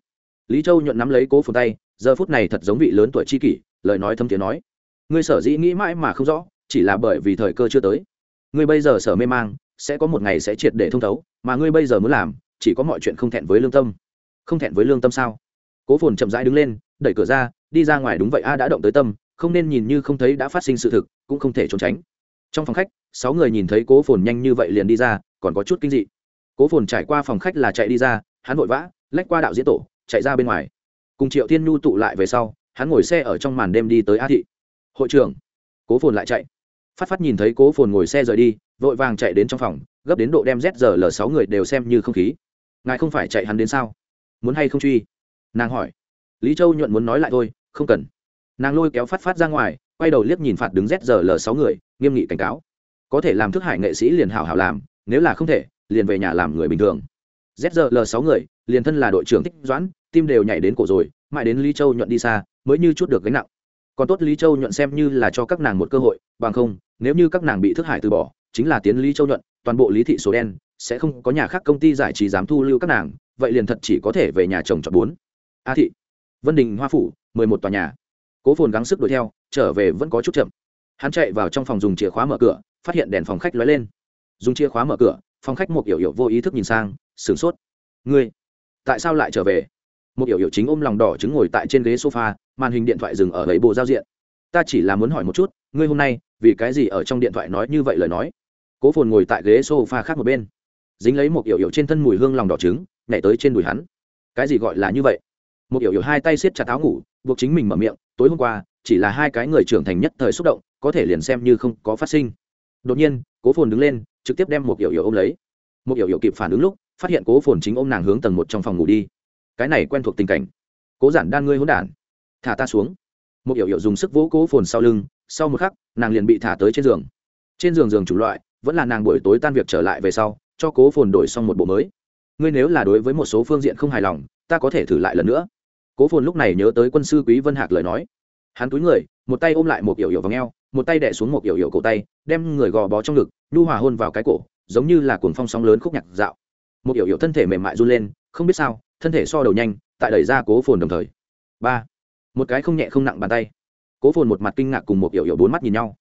[SPEAKER 1] Lý châu nhuận nắm lấy cố phồn tay, giờ phút này thật giống vị lớn tuổi chi kỷ, lời nói thâm tiếng nói. Ngươi sở dĩ nghĩ mãi mà không rõ, chỉ là bởi vì thời cơ chưa tới. Ngươi bây giờ sở mê mang, sẽ có một ngày sẽ triệt để thông thấu, mà ngươi bây giờ muốn làm, chỉ có mọi chuyện không thẹn với lương tâm không thẹn với lương tâm sao? Cố phồn chậm rãi đứng lên, đẩy cửa ra, đi ra ngoài đúng vậy, a đã động tới tâm, không nên nhìn như không thấy đã phát sinh sự thực, cũng không thể trốn tránh. Trong phòng khách, sáu người nhìn thấy cố phồn nhanh như vậy liền đi ra, còn có chút kinh dị. Cố phồn trải qua phòng khách là chạy đi ra, hắn vội vã, lách qua đạo diễn tổ, chạy ra bên ngoài. Cùng triệu thiên nhu tụ lại về sau, hắn ngồi xe ở trong màn đêm đi tới a thị. Hội trưởng. Cố phồn lại chạy. Phát phát nhìn thấy cố phồn ngồi xe rời đi, vội vàng chạy đến trong phòng, gấp đến độ đem z giờ l sáu người đều xem như không khí. Ngài không phải chạy hắn đến sao? Muốn hay không truy? Nàng hỏi. Lý châu nhuận muốn nói lại thôi, không cần. Nàng lôi kéo phát phát ra ngoài, quay đầu liếc nhìn phạt đứng rét giờ l sáu người, nghiêm nghị cảnh cáo. Có thể làm thức hải nghệ sĩ liền hảo hảo làm, nếu là không thể, liền về nhà làm người bình thường. Z giờ l sáu người, liền thân là đội trưởng thích doãn, tim đều nhảy đến cổ rồi, mãi đến lý châu nhuận đi xa, mới như chút được gánh nặng. Còn tốt lý châu nhuận xem như là cho các nàng một cơ hội, bằng không, nếu như các nàng bị thức hải từ bỏ, chính là tiến lý châu nhuận, toàn bộ lý thị số đen, sẽ không có nhà khác công ty giải trí dám thu lưu các nàng vậy liền thật chỉ có thể về nhà chồng chọn bốn. A thị. Vân đình, hoa phủ, mười một tòa nhà. Cố phồn gắng sức đuổi theo, trở về vẫn có chút chậm. Hắn chạy vào trong phòng dùng chìa khóa mở cửa, phát hiện đèn phòng khách lóe lên. Dùng chìa khóa mở cửa, phòng khách một yểu yểu vô ý thức nhìn sang, sửng sốt. Ngươi, tại sao lại trở về? Một yểu yểu chính ôm lòng đỏ trứng ngồi tại trên ghế sofa, màn hình điện thoại dừng ở lấy bộ giao diện. Ta chỉ là muốn hỏi một chút, ngươi hôm nay vì cái gì ở trong điện thoại nói như vậy lời nói? Cố phồn ngồi tại ghế sofa khác một bên dính lấy một yểu yểu trên thân mùi hương lòng đỏ trứng, nhảy tới trên đùi hắn. Cái gì gọi là như vậy? Một yểu yểu hai tay siết chặt áo ngủ, buộc chính mình mở miệng, tối hôm qua, chỉ là hai cái người trưởng thành nhất thời xúc động, có thể liền xem như không có phát sinh. Đột nhiên, cố phồn đứng lên, trực tiếp đem một yểu yểu ôm lấy. Một yểu yểu kịp phản ứng lúc, phát hiện cố phồn chính ôm nàng hướng tầng một trong phòng ngủ đi. Cái này quen thuộc tình cảnh. Cố giản đan ngươi hỗn đản. Thả ta xuống. Một yểu yểu dùng sức vỗ cố phồn sau lưng, sau một khắc, nàng liền bị thả tới trên giường. Trên giường giường chủ loại, vẫn là nàng buổi tối tan việc trở lại về sau cho cố phồn đổi xong một bộ mới. Ngươi nếu là đối với một số phương diện không hài lòng, ta có thể thử lại lần nữa. Cố phồn lúc này nhớ tới quân sư quý vân hạc lời nói. Hắn túi người, một tay ôm lại một yểu yểu vào ngheo một tay đẻ xuống một yểu yểu cổ tay, đem người gò bó trong ngực, nhu hòa hôn vào cái cổ, giống như là cuồng phong sóng lớn khúc nhạc dạo. Một yểu yểu thân thể mềm mại run lên, không biết sao, thân thể so đầu nhanh, tại đẩy ra cố phồn đồng thời. Ba. Một cái không nhẹ không nặng bàn tay. Cố phồn một mặt kinh ngạc cùng một yểu yểu bốn mắt nhìn nhau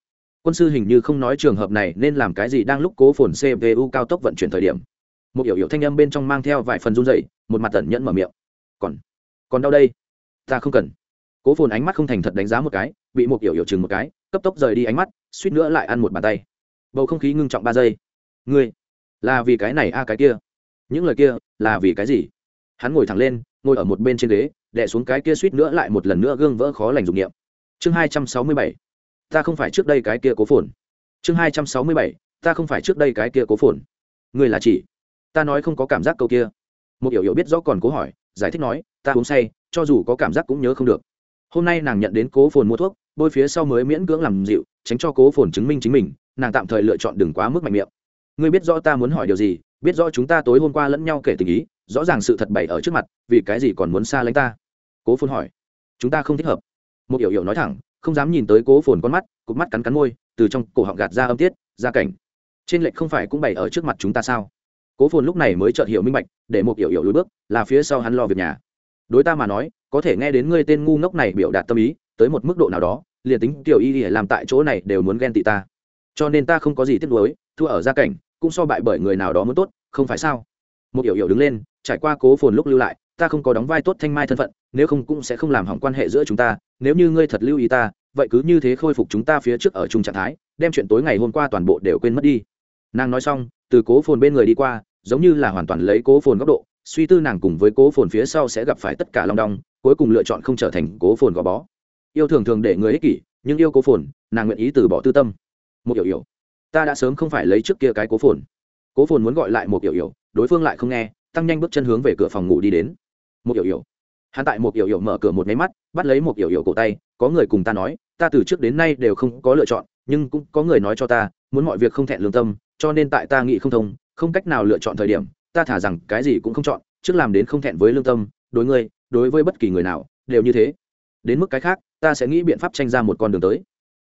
[SPEAKER 1] quân sư hình như không nói trường hợp này nên làm cái gì đang lúc cố phồn cpu cao tốc vận chuyển thời điểm. Một hiểu hiểu thanh âm bên trong mang theo vài phần run dậy một mặt tẩn nhẫn mở miệng. Còn còn đâu đây? Ta không cần. Cố phồn ánh mắt không thành thật đánh giá một cái, bị một hiểu hiểu chừng một cái, cấp tốc rời đi ánh mắt, suýt nữa lại ăn một bàn tay. Bầu không khí ngưng trọng ba giây. Ngươi, là vì cái này a cái kia? Những lời kia, là vì cái gì? Hắn ngồi thẳng lên, ngồi ở một bên trên ghế đẻ xuống cái kia suýt nữa lại một lần nữa gương vỡ khó lành dụng nghiệm chương hai trăm sáu mươi bảy ta không phải trước đây cái kia cố phồn. Chương hai trăm sáu mươi bảy, ta không phải trước đây cái kia cố phồn. Người là chỉ. Ta nói không có cảm giác câu kia. Một hiểu hiểu biết rõ còn cố hỏi, giải thích nói, ta uống say, cho dù có cảm giác cũng nhớ không được. Hôm nay nàng nhận đến cố phồn mua thuốc, bôi phía sau mới miễn cưỡng làm dịu, tránh cho cố phồn chứng minh chính mình, nàng tạm thời lựa chọn đừng quá mức mạnh miệng. Ngươi biết rõ ta muốn hỏi điều gì, biết rõ chúng ta tối hôm qua lẫn nhau kể tình ý, rõ ràng sự thật bày ở trước mặt, vì cái gì còn muốn xa lánh ta? Cố phồn hỏi. Chúng ta không thích hợp. Một hiểu hiểu nói thẳng không dám nhìn tới cố phồn con mắt, cụp mắt cắn cắn môi, từ trong cổ họng gạt ra âm tiết, ra cảnh. Trên lệnh không phải cũng bày ở trước mặt chúng ta sao? Cố phồn lúc này mới chợt hiểu minh bạch, để một hiểu hiểu lùi bước, là phía sau hắn lo việc nhà. Đối ta mà nói, có thể nghe đến ngươi tên ngu ngốc này biểu đạt tâm ý, tới một mức độ nào đó, liền tính tiểu y để làm tại chỗ này đều muốn ghen tị ta. Cho nên ta không có gì tiếc nuối, thua ở gia cảnh, cũng so bại bởi người nào đó muốn tốt, không phải sao? Một hiểu hiểu đứng lên, trải qua cố phồn lúc lưu lại, ta không có đóng vai tốt thanh mai thân phận nếu không cũng sẽ không làm hỏng quan hệ giữa chúng ta, nếu như ngươi thật lưu ý ta, vậy cứ như thế khôi phục chúng ta phía trước ở chung trạng thái, đem chuyện tối ngày hôm qua toàn bộ đều quên mất đi. Nàng nói xong, từ cố phồn bên người đi qua, giống như là hoàn toàn lấy cố phồn góc độ, suy tư nàng cùng với cố phồn phía sau sẽ gặp phải tất cả long đong, cuối cùng lựa chọn không trở thành cố phồn gò bó. Yêu thường thường để người ích kỷ, nhưng yêu cố phồn, nàng nguyện ý từ bỏ tư tâm. Một hiểu hiểu, ta đã sớm không phải lấy trước kia cái cố phồn. Cố phồn muốn gọi lại một hiểu hiểu, đối phương lại không nghe, tăng nhanh bước chân hướng về cửa phòng ngủ đi đến. Một hiểu hiểu hắn tại một yểu yểu mở cửa một máy mắt, bắt lấy một yểu yểu cổ tay, có người cùng ta nói, ta từ trước đến nay đều không có lựa chọn, nhưng cũng có người nói cho ta, muốn mọi việc không thẹn lương tâm, cho nên tại ta nghĩ không thông, không cách nào lựa chọn thời điểm, ta thả rằng cái gì cũng không chọn, trước làm đến không thẹn với lương tâm, đối ngươi, đối với bất kỳ người nào, đều như thế. Đến mức cái khác, ta sẽ nghĩ biện pháp tranh ra một con đường tới.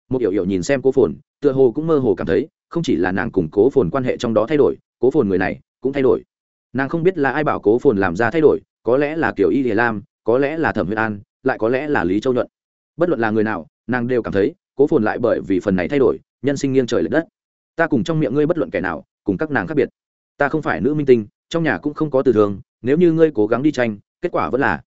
[SPEAKER 1] Một yểu yểu nhìn xem cố phồn, tựa hồ cũng mơ hồ cảm thấy, không chỉ là nàng cùng cố phồn quan hệ trong đó thay đổi, cố phồn người này cũng thay đổi. Nàng không biết là ai bảo cố phồn làm ra thay đổi, có lẽ là kiểu y thì lam có lẽ là thẩm huyền an, lại có lẽ là lý châu nhuận. Bất luận là người nào, nàng đều cảm thấy, cố phồn lại bởi vì phần này thay đổi, nhân sinh nghiêng trời l ệ đất. Ta cùng trong miệng ngươi bất luận kẻ nào, cùng các nàng khác biệt. Ta không phải nữ minh tinh, trong nhà cũng không có từ thường, nếu như ngươi cố gắng đi tranh, kết quả vẫn là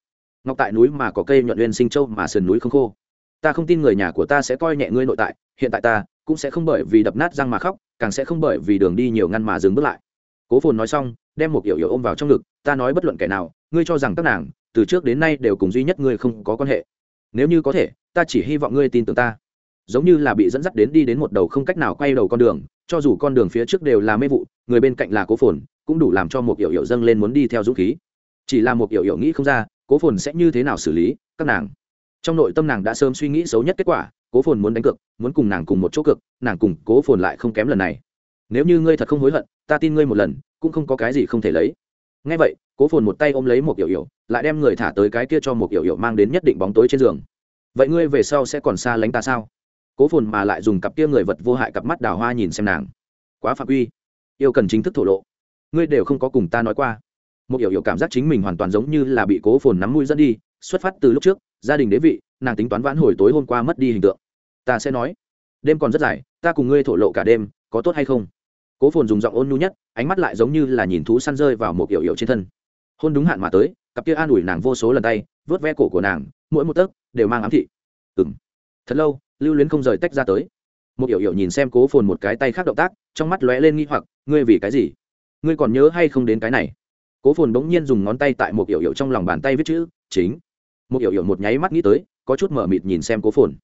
[SPEAKER 1] ngọc tại núi mà có cây nhuận uyên sinh châu mà sườn núi không khô. Ta không tin người nhà của ta sẽ coi nhẹ ngươi nội tại, hiện tại ta cũng sẽ không bởi vì đập nát răng mà khóc, càng sẽ không bởi vì đường đi nhiều ngăn mà dừng bước lại. Cố phồn nói xong, đem một yểu yểu ôm vào trong ngực, ta nói bất luận kẻ nào, ngươi cho rằng các nàng từ trước đến nay đều cùng duy nhất ngươi không có quan hệ. Nếu như có thể, ta chỉ hy vọng ngươi tin tưởng ta. Giống như là bị dẫn dắt đến đi đến một đầu không cách nào quay đầu con đường, cho dù con đường phía trước đều là mê vụ, người bên cạnh là cố phồn, cũng đủ làm cho một yểu yểu dâng lên muốn đi theo dũng khí. Chỉ là một yểu yểu nghĩ không ra, cố phồn sẽ như thế nào xử lý, các nàng. Trong nội tâm nàng đã sớm suy nghĩ xấu nhất kết quả, cố phồn muốn đánh cược, muốn cùng nàng cùng một chỗ cực nàng cùng cố phồn lại không kém lần này. Nếu như ngươi thật không hối hận, ta tin ngươi một lần, cũng không có cái gì không thể lấy. Ngay vậy, cố phồn một tay ôm lấy một yểu yểu lại đem người thả tới cái kia cho một hiểu hiểu mang đến nhất định bóng tối trên giường. Vậy ngươi về sau sẽ còn xa lánh ta sao? Cố phồn mà lại dùng cặp kia người vật vô hại cặp mắt đào hoa nhìn xem nàng. Quá phạm uy yêu cần chính thức thổ lộ. Ngươi đều không có cùng ta nói qua. Một hiểu hiểu cảm giác chính mình hoàn toàn giống như là bị cố phồn nắm mũi dẫn đi, xuất phát từ lúc trước, gia đình đế vị, nàng tính toán vãn hồi tối hôm qua mất đi hình tượng. Ta sẽ nói, đêm còn rất dài, ta cùng ngươi thổ lộ cả đêm, có tốt hay không? Cố phồn dùng giọng ôn nhu nhất, ánh mắt lại giống như là nhìn thú săn rơi vào một hiểu hiểu trên thân. Hôn đúng hạn mà tới cặp kia an ủi nàng vô số lần tay, vớt ve cổ của nàng, mỗi một tấc đều mang ám thị. Ừng thật lâu, lưu luyến không rời tách ra tới. Một hiểu hiểu nhìn xem cố phồn một cái tay khác động tác, trong mắt lóe lên nghi hoặc, ngươi vì cái gì? Ngươi còn nhớ hay không đến cái này? Cố phồn bỗng nhiên dùng ngón tay tại một hiểu hiểu trong lòng bàn tay viết chữ, chính. Một hiểu hiểu một nháy mắt nghĩ tới, có chút mở mịt nhìn xem cố phồn.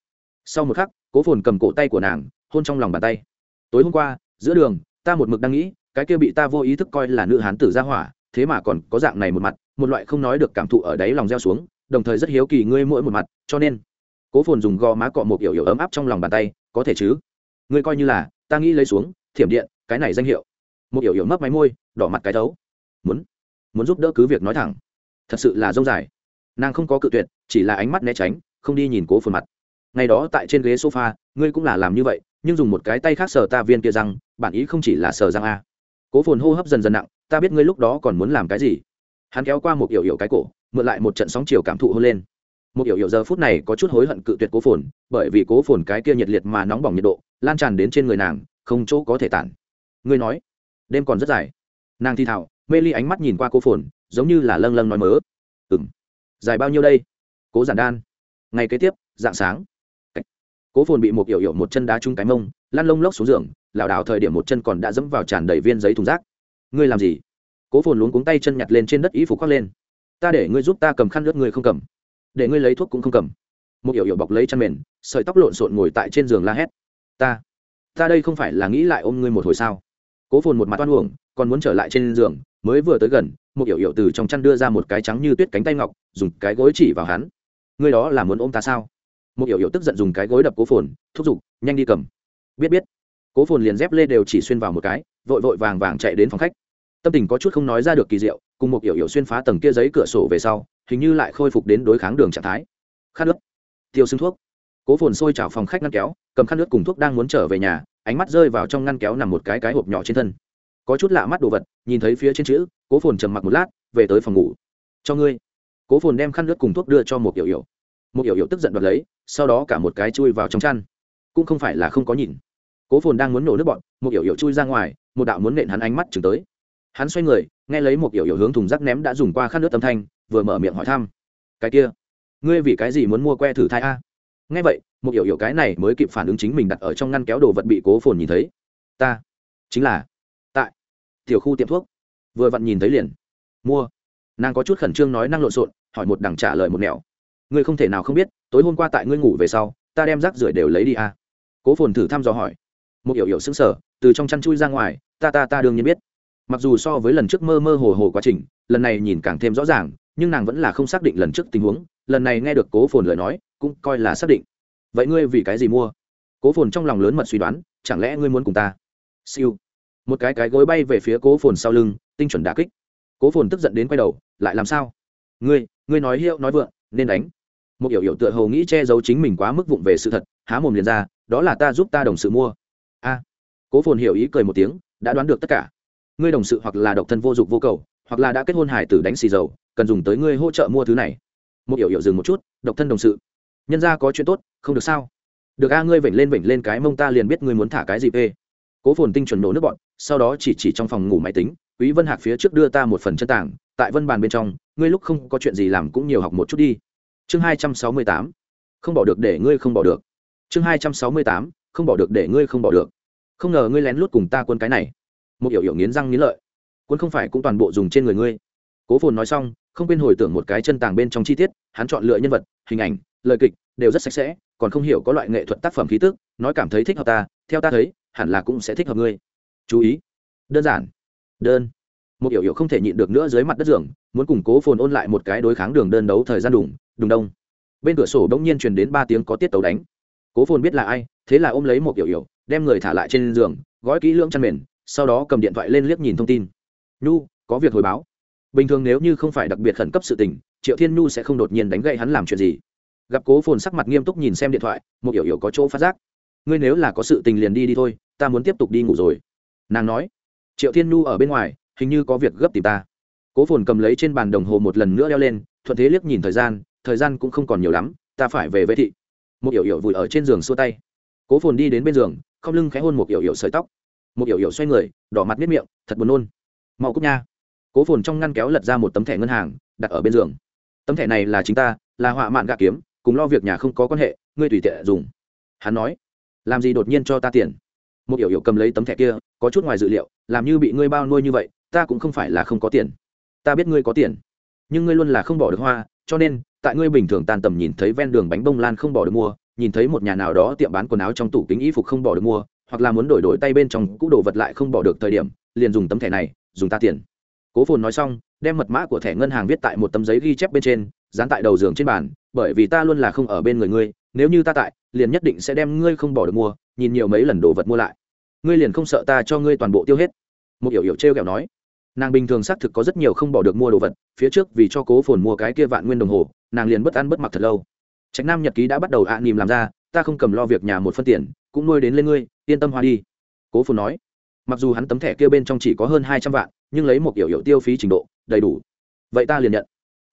[SPEAKER 1] Sau một khắc, cố phồn cầm cổ tay của nàng, hôn trong lòng bàn tay. Tối hôm qua, giữa đường, ta một mực đang nghĩ, cái kia bị ta vô ý thức coi là nữ hán tử gia hỏa thế mà còn có dạng này một mặt, một loại không nói được cảm thụ ở đáy lòng gieo xuống, đồng thời rất hiếu kỳ ngươi mỗi một mặt, cho nên, cố phồn dùng gò má cọ một yểu yểu ấm áp trong lòng bàn tay, có thể chứ? Ngươi coi như là, ta nghĩ lấy xuống, thiểm điện, cái này danh hiệu. Một yểu yểu mấp máy môi, đỏ mặt cái thấu. Muốn muốn giúp đỡ cứ việc nói thẳng. Thật sự là dông dài. Nàng không có cự tuyệt, chỉ là ánh mắt né tránh, không đi nhìn cố phồn mặt. Ngày đó tại trên ghế sofa, ngươi cũng là làm như vậy, nhưng dùng một cái tay khác sờ ta viên kia răng, bản ý không chỉ là sờ răng a cố phồn hô hấp dần dần nặng, ta biết ngươi lúc đó còn muốn làm cái gì. Hắn kéo qua một yểu yểu cái cổ mượn lại một trận sóng chiều cảm thụ hôn lên. Một yểu yểu giờ phút này có chút hối hận cự tuyệt cố phồn, bởi vì cố phồn cái kia nhiệt liệt mà nóng bỏng nhiệt độ, lan tràn đến trên người nàng, không chỗ có thể tản. Ngươi nói, đêm còn rất dài. Nàng thi thảo mê ly ánh mắt nhìn qua cố phồn, giống như là lâng lâng nói mớ. Ừng dài bao nhiêu đây? Cố giản đan. Ngày kế tiếp, dạng sáng. Cố phồn bị một yểu yểu một chân đá trúng cái mông, lăn lông lốc xuống giường lảo đảo thời điểm một chân còn đã dẫm vào tràn đầy viên giấy thùng rác. Ngươi làm gì? Cố phồn luống cuống tay chân nhặt lên trên đất ý phục khoác lên. Ta để ngươi giúp ta cầm khăn lướt ngươi không cầm. Để ngươi lấy thuốc cũng không cầm. Một hiểu hiểu bọc lấy chăn mền, sợi tóc lộn xộn ngồi tại trên giường la hét. Ta ta đây không phải là nghĩ lại ôm ngươi một hồi sao? Cố phồn một mặt oan uổng, còn muốn trở lại trên giường, mới vừa tới gần, một hiểu hiểu từ trong chăn đưa ra một cái trắng như tuyết cánh tay ngọc, dùng cái gối chỉ vào hắn. Ngươi đó là muốn ôm ta sao? Một hiểu hiểu tức giận dùng cái gối đập cố phồn, thúc giục, nhanh đi cầm. Biết biết cố phồn liền dép lê đều chỉ xuyên vào một cái, vội vội vàng vàng chạy đến phòng khách. Tâm tình có chút không nói ra được kỳ diệu, cùng một kiểu yểu xuyên phá tầng kia giấy cửa sổ về sau, hình như lại khôi phục đến đối kháng đường trạng thái. Khát nước. Tiêu xương thuốc. Cố phồn xôi chảo phòng khách ngăn kéo, cầm khát nước cùng thuốc đang muốn trở về nhà, ánh mắt rơi vào trong ngăn kéo nằm một cái cái hộp nhỏ trên thân. Có chút lạ mắt đồ vật, nhìn thấy phía trên chữ, cố phồn trầm mặc một lát, về tới phòng ngủ. Cho ngươi. Cố phồn đem khăn nước cùng thuốc đưa cho một kiểu hiểu. Một kiểu hiểu tức giận đoạt lấy, sau đó cả một cái chui vào trong chăn. Cũng không phải là không có nhìn cố phồn đang muốn nổ nước bọn một yểu yểu chui ra ngoài, một đạo muốn nện hắn ánh mắt chừng tới. Hắn xoay người, nghe lấy một yểu yểu hướng thùng rác ném đã dùng qua khăn nước tâm thanh, vừa mở miệng hỏi thăm. Cái kia, ngươi vì cái gì muốn mua que thử thai a? Nghe vậy một yểu yểu cái này mới kịp phản ứng chính mình đặt ở trong ngăn kéo đồ vật bị cố phồn nhìn thấy. Ta, chính là, tại tiểu khu tiệm thuốc. Vừa vặn nhìn thấy liền, mua. Nàng có chút khẩn trương nói năng lộn xộn, hỏi một đằng trả lời một nẻo. Ngươi không thể nào không biết, tối hôm qua tại ngươi ngủ về sau, ta đem rác rưởi đều lấy đi a. Cố phồn thử thăm dò hỏi một hiểu hiểu sững sờ, từ trong chăn chui ra ngoài, ta ta ta đương nhiên biết. Mặc dù so với lần trước mơ mơ hồ hồ quá trình, lần này nhìn càng thêm rõ ràng, nhưng nàng vẫn là không xác định lần trước tình huống, lần này nghe được cố phồn lời nói, cũng coi là xác định. Vậy ngươi vì cái gì mua? Cố phồn trong lòng lớn mật suy đoán, chẳng lẽ ngươi muốn cùng ta? Siêu. Một cái cái gối bay về phía cố phồn sau lưng, tinh chuẩn đà kích. Cố phồn tức giận đến quay đầu, lại làm sao? Ngươi ngươi nói hiệu, nói vượng, nên đánh. Một hiểu hiểu tựa hồ nghĩ che giấu chính mình quá mức vụng về sự thật, há mồm liền ra, đó là ta giúp ta đồng sự mua cố phồn hiểu ý cười một tiếng, đã đoán được tất cả. Ngươi đồng sự hoặc là độc thân vô dụng vô cầu, hoặc là đã kết hôn hải tử đánh xì dầu, cần dùng tới ngươi hỗ trợ mua thứ này. Một hiểu hiểu dừng một chút, độc thân đồng sự. Nhân ra có chuyện tốt, không được sao? Được a, ngươi vểnh lên vểnh lên cái mông ta liền biết ngươi muốn thả cái gì p cố phồn tinh chuẩn nổ nước bọn, sau đó chỉ chỉ trong phòng ngủ máy tính, quý vân hạc phía trước đưa ta một phần chân tảng, tại vân bàn bên trong, ngươi lúc không có chuyện gì làm cũng nhiều học một chút đi. Chương 268 không bỏ được để ngươi không bỏ được. Chương 268 không bỏ được để ngươi không bỏ được không ngờ ngươi lén lút cùng ta quân cái này. Một hiểu hiểu nghiến răng nghiến lợi. Quân không phải cũng toàn bộ dùng trên người ngươi. Cố phồn nói xong, không quên hồi tưởng một cái chân tàng bên trong chi tiết, hắn chọn lựa nhân vật, hình ảnh, lời kịch, đều rất sạch sẽ, còn không hiểu có loại nghệ thuật tác phẩm khí tức, nói cảm thấy thích hợp ta, theo ta thấy, hẳn là cũng sẽ thích hợp ngươi. Chú ý. Đơn giản. Đơn. Một hiểu hiểu không thể nhịn được nữa dưới mặt đất giường, muốn củng cố phồn ôn lại một cái đối kháng đường đơn đấu thời gian đủng đùng đông. Bên cửa sổ đông nhiên truyền đến ba tiếng có tiết tấu đánh. Cố phồn biết là ai thế là ôm lấy một kiểu hiểu đem người thả lại trên giường, gói kỹ lưỡng chăn mền, sau đó cầm điện thoại lên liếc nhìn thông tin. Nhu, có việc hồi báo. Bình thường nếu như không phải đặc biệt khẩn cấp sự tình, triệu thiên nhu sẽ không đột nhiên đánh gậy hắn làm chuyện gì. Gặp cố phồn sắc mặt nghiêm túc nhìn xem điện thoại, một hiểu hiểu có chỗ phát giác. Ngươi nếu là có sự tình liền đi đi thôi, ta muốn tiếp tục đi ngủ rồi. Nàng nói. Triệu thiên nhu ở bên ngoài, hình như có việc gấp tìm ta. Cố phồn cầm lấy trên bàn đồng hồ một lần nữa đeo lên, thuận thế liếc nhìn thời gian thời gian cũng không còn nhiều lắm, ta phải về với thị. Một hiểu hiểu vùi ở trên giường xua tay cố phồn đi đến bên giường, không lưng khẽ hôn một yểu yểu sợi tóc. Một yểu yểu xoay người, đỏ mặt miết miệng, thật buồn nôn. Mau cúc nha. Cố phồn trong ngăn kéo lật ra một tấm thẻ ngân hàng, đặt ở bên giường. Tấm thẻ này là chính ta, là họa mạn gạ kiếm, cùng lo việc nhà không có quan hệ, ngươi tùy tiện dùng. Hắn nói, làm gì đột nhiên cho ta tiền? Một yểu yểu cầm lấy tấm thẻ kia, có chút ngoài dự liệu, làm như bị ngươi bao nuôi như vậy, ta cũng không phải là không có tiền. Ta biết ngươi có tiền, nhưng ngươi luôn là không bỏ được hoa, cho nên, tại ngươi bình thường tàn tầm nhìn thấy ven đường bánh bông lan không bỏ được mua nhìn thấy một nhà nào đó tiệm bán quần áo trong tủ kính y phục không bỏ được mua, hoặc là muốn đổi đổi tay bên trong cũ đồ vật lại không bỏ được thời điểm, liền dùng tấm thẻ này, dùng ta tiền. Cố phồn nói xong, đem mật mã của thẻ ngân hàng viết tại một tấm giấy ghi chép bên trên, dán tại đầu giường trên bàn, bởi vì ta luôn là không ở bên người ngươi, nếu như ta tại, liền nhất định sẽ đem ngươi không bỏ được mua, nhìn nhiều mấy lần đồ vật mua lại. Ngươi liền không sợ ta cho ngươi toàn bộ tiêu hết? Một hiểu hiểu t r e o kẹo nói. Nàng bình thường xác thực có rất nhiều không bỏ được mua đồ vật, phía trước vì cho cố phồn mua cái kia vạn nguyên đồng hồ, nàng liền bất ăn bất mặc thật lâu trạch nam nhật ký đã bắt đầu ạ à làm ra, ta không cầm lo việc nhà một phân tiền, cũng nuôi đến lên ngươi, yên tâm hoa đi. Cố phồn nói. Mặc dù hắn tấm thẻ kia bên trong chỉ có hơn hai trăm vạn, nhưng lấy một hiểu hiểu tiêu phí trình độ, đầy đủ. Vậy ta liền nhận.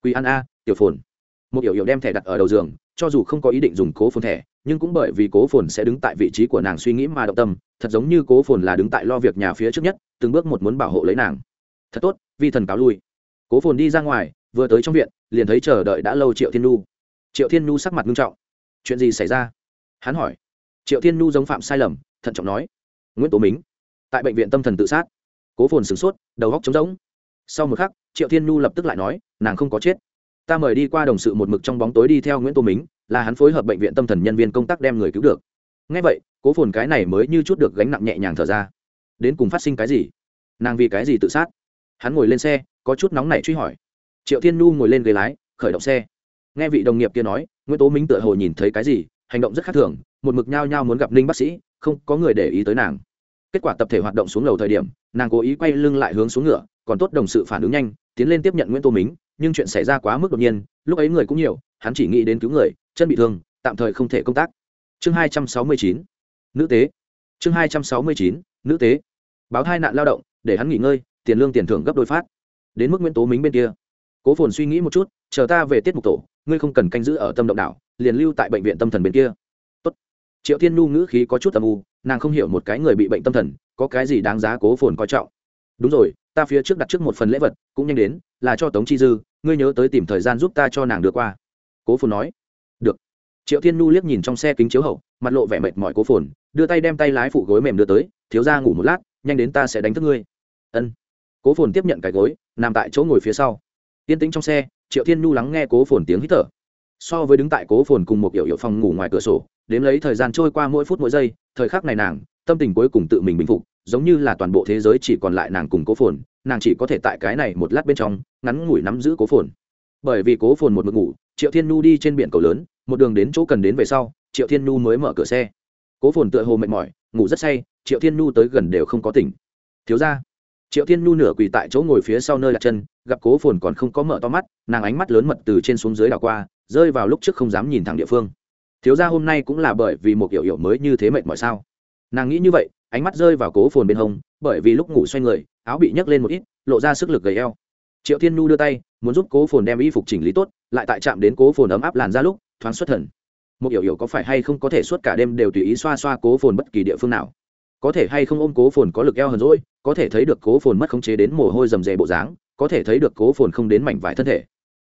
[SPEAKER 1] Quý an a, tiểu phồn. Một hiểu hiểu đem thẻ đặt ở đầu giường, cho dù không có ý định dùng cố phồn thẻ, nhưng cũng bởi vì cố phồn sẽ đứng tại vị trí của nàng suy nghĩ mà động tâm, thật giống như cố phồn là đứng tại lo việc nhà phía trước nhất, từng bước một muốn bảo hộ lấy nàng. Thật tốt, vi thần cáo lui. Cố phồn đi ra ngoài, vừa tới trong viện, liền thấy chờ đợi đã lâu triệu thiên nhu triệu thiên nhu sắc mặt nghiêm trọng. Chuyện gì xảy ra? Hắn hỏi. Triệu thiên nhu giống phạm sai lầm, thận trọng nói. Nguyễn tố mính tại bệnh viện tâm thần tự sát. Cố phồn sửng sốt, đầu góc trống rỗng. Sau một khắc, triệu thiên nhu lập tức lại nói, nàng không có chết. Ta mời đi qua đồng sự một mực trong bóng tối đi theo nguyễn tô mính là hắn phối hợp bệnh viện tâm thần nhân viên công tác đem người cứu được. Ngay vậy, cố phồn cái này mới như chút được gánh nặng nhẹ nhàng thở ra. Đến cùng phát sinh cái gì? Nàng vì cái gì tự sát? Hắn ngồi lên xe, có chút nóng nảy truy hỏi. Triệu thiên nhu ngồi lên ghế lái, khởi động xe nghe vị đồng nghiệp kia nói, nguyễn tố minh tựa hồ nhìn thấy cái gì, hành động rất khác thường, một mực nhao nhao muốn gặp ninh bác sĩ, không có người để ý tới nàng. Kết quả tập thể hoạt động xuống lầu thời điểm, nàng cố ý quay lưng lại hướng xuống ngựa, còn tốt đồng sự phản ứng nhanh, tiến lên tiếp nhận nguyễn tô mính nhưng chuyện xảy ra quá mức đột nhiên, lúc ấy người cũng nhiều, hắn chỉ nghĩ đến cứu người, chân bị thương, tạm thời không thể công tác. Chương hai trăm sáu mươi chín, nữ tế. Chương hai trăm sáu mươi chín, nữ tế. Báo hai nạn lao động, để hắn nghỉ ngơi, tiền lương tiền thưởng gấp đôi phát. Đến mức nguyễn tố mính bên kia, cố phồn suy nghĩ một chút chờ ta về tiết mục tổ, ngươi không cần canh giữ ở tâm động đảo, liền lưu tại bệnh viện tâm thần bên kia. Tốt. triệu thiên nhu ngữ khí có chút âm u, nàng không hiểu một cái người bị bệnh tâm thần, có cái gì đáng giá cố phồn coi trọng. Đúng rồi, ta phía trước đặt trước một phần lễ vật, cũng nhanh đến, là cho tống chi dư, ngươi nhớ tới tìm thời gian giúp ta cho nàng đưa qua. Cố phồn nói. Được. Triệu thiên nhu liếc nhìn trong xe kính chiếu hậu, mặt lộ vẻ mệt mỏi cố phồn, đưa tay đem tay lái phụ gối mềm đưa tới, thiếu ra ngủ một lát, nhanh đến ta sẽ đánh thức ngươi. Ân. Cố phồn tiếp nhận cái gối, nằm tại chỗ ngồi phía sau. Yên tĩnh trong xe triệu thiên nhu lắng nghe cố phồn tiếng hít thở. So với đứng tại cố phồn cùng một kiểu hiệu phòng ngủ ngoài cửa sổ, đếm lấy thời gian trôi qua mỗi phút mỗi giây, thời khắc này nàng, tâm tình cuối cùng tự mình bình phục, giống như là toàn bộ thế giới chỉ còn lại nàng cùng cố phồn, nàng chỉ có thể tại cái này một lát bên trong, ngắn ngủi nắm giữ cố phồn. Bởi vì cố phồn một mực ngủ, triệu thiên nhu đi trên biển cầu lớn, một đường đến chỗ cần đến về sau, triệu thiên nhu mới mở cửa xe. Cố phồn tựa hồ mệt mỏi, ngủ rất say, triệu thiên nhu tới gần đều không có tỉnh. Thiếu ra triệu thiên nhu nửa quỳ tại chỗ ngồi phía sau nơi đặt chân, gặp cố phồn còn không có mở to mắt, nàng ánh mắt lớn mật từ trên xuống dưới đảo qua, rơi vào lúc trước không dám nhìn thẳng địa phương. Thiếu ra hôm nay cũng là bởi vì một kiểu hiểu mới như thế mệt mỏi sao? Nàng nghĩ như vậy, ánh mắt rơi vào cố phồn bên hông, bởi vì lúc ngủ xoay người, áo bị nhấc lên một ít, lộ ra sức lực gầy eo. Triệu thiên nhu đưa tay, muốn giúp cố phồn đem y phục chỉnh lý tốt, lại tại chạm đến cố phồn ấm áp làn ra lúc, thoáng xuất thần. Một hiểu hiểu có phải hay không có thể suốt cả đêm đều tùy ý xoa xoa cố phồn bất kỳ địa phương nào? Có thể hay không ôm cố phồn có lực eo hờn rỗi có thể thấy được cố phồn mất khống chế đến mồ hôi rầm rề bộ dáng, có thể thấy được cố phồn không đến mảnh vải thân thể.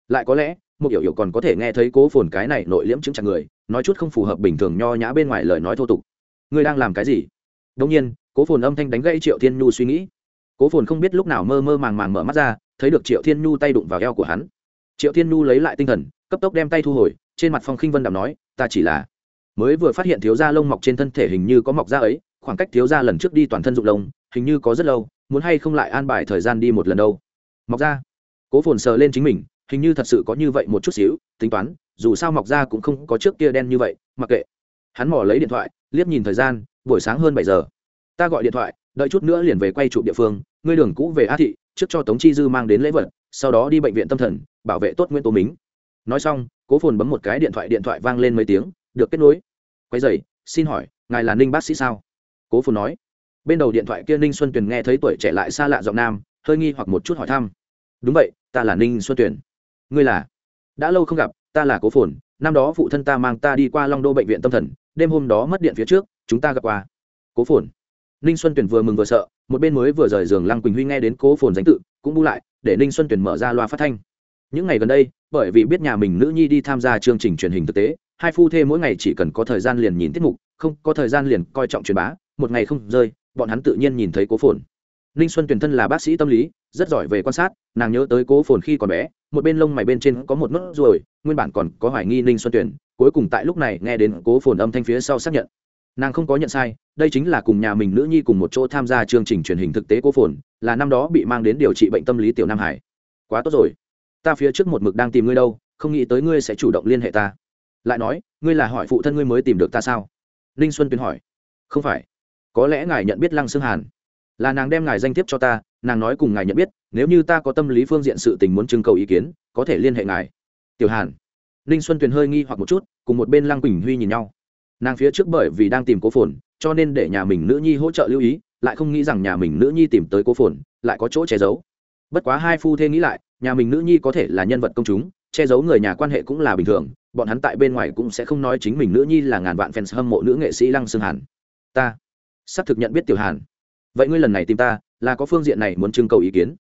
[SPEAKER 1] Lại có lẽ, một hiểu hiểu còn có thể nghe thấy cố phồn cái này nội liễm chứng chặt người, nói chút không phù hợp bình thường nho nhã bên ngoài lời nói thô tục. Ngươi đang làm cái gì? Đông nhiên, cố phồn âm thanh đánh gãy triệu thiên nhu suy nghĩ. Cố phồn không biết lúc nào mơ mơ màng màng mở mắt ra, thấy được triệu thiên nhu tay đụng vào eo của hắn. Triệu thiên nhu lấy lại tinh thần, cấp tốc đem tay thu hồi, trên mặt phong khinh vân đàm nói, ta chỉ là mới vừa phát hiện thiếu da lông mọc trên thân thể hình như có mọc da ấy khoảng cách thiếu gia lần trước đi toàn thân dụng lông, hình như có rất lâu, muốn hay không lại an bài thời gian đi một lần đâu. Mọc ra cố phồn sờ lên chính mình, hình như thật sự có như vậy một chút xíu, tính toán, dù sao mọc ra cũng không có trước kia đen như vậy, mặc kệ. Hắn mỏ lấy điện thoại, liếc nhìn thời gian, buổi sáng hơn bảy giờ. Ta gọi điện thoại, đợi chút nữa liền về quay trụ địa phương, ngươi đường cũ về a thị, trước cho tống chi dư mang đến lễ vật, sau đó đi bệnh viện tâm thần, bảo vệ tốt nguyễn tố mính nói xong, cố phồn bấm một cái điện thoại điện thoại vang lên mấy tiếng, được kết nối. Quay dày xin hỏi, ngài là ninh bác sĩ sao? Cố phồn nói. Bên đầu điện thoại kia ninh xuân tuyền nghe thấy tuổi trẻ lại xa lạ giọng nam, hơi nghi hoặc một chút hỏi thăm. Đúng vậy, ta là ninh xuân tuyền. Ngươi là? Đã lâu không gặp, ta là cố phồn, năm đó phụ thân ta mang ta đi qua long đô bệnh viện tâm thần, đêm hôm đó mất điện phía trước, chúng ta gặp qua. Cố phồn. Ninh xuân tuyền vừa mừng vừa sợ, một bên mới vừa rời giường lăng quỳnh huy nghe đến cố phồn danh tự, cũng bu lại, để ninh xuân tuyền mở ra loa phát thanh. Những ngày gần đây, bởi vì biết nhà mình nữ nhi đi tham gia chương trình truyền hình thực tế, hai phu thê mỗi ngày chỉ cần có thời gian liền nhìn tiết mục, không có thời gian liền coi trọng truyền bá một ngày không rơi, bọn hắn tự nhiên nhìn thấy cố phồn. Ninh xuân tuyển thân là bác sĩ tâm lý, rất giỏi về quan sát, nàng nhớ tới cố phồn khi còn bé, một bên lông mày bên trên có một nốt ruồi, nguyên bản còn có hoài nghi ninh xuân tuyển cuối cùng tại lúc này nghe đến cố phồn âm thanh phía sau xác nhận. Nàng không có nhận sai, đây chính là cùng nhà mình nữ nhi cùng một chỗ tham gia chương trình truyền hình thực tế cố phồn, là năm đó bị mang đến điều trị bệnh tâm lý tiểu nam hải. Quá tốt rồi. Ta phía trước một mực đang tìm ngươi đâu, không nghĩ tới ngươi sẽ chủ động liên hệ ta. Lại nói, ngươi là hỏi phụ thân ngươi mới tìm được ta sao? Ninh xuân tuyến hỏi. Không phải có lẽ ngài nhận biết lăng xương hàn. Là nàng đem ngài danh thiếp cho ta, nàng nói cùng ngài nhận biết, nếu như ta có tâm lý phương diện sự tình muốn trưng cầu ý kiến, có thể liên hệ ngài. Tiểu hàn. Ninh xuân tuyền hơi nghi hoặc một chút, cùng một bên lăng quỳnh huy nhìn nhau. Nàng phía trước bởi vì đang tìm cố phồn, cho nên để nhà mình nữ nhi hỗ trợ lưu ý, lại không nghĩ rằng nhà mình nữ nhi tìm tới cố phồn, lại có chỗ che giấu. Bất quá hai phu thê nghĩ lại, nhà mình nữ nhi có thể là nhân vật công chúng, che giấu người nhà quan hệ cũng là bình thường, bọn hắn tại bên ngoài cũng sẽ không nói chính mình nữ nhi là ngàn vạn fans hâm mộ nữ nghệ sĩ lăng xương hàn. Ta xác thực nhận biết tiểu hàn. Vậy ngươi lần này tìm ta, là có phương diện này muốn trưng cầu ý kiến?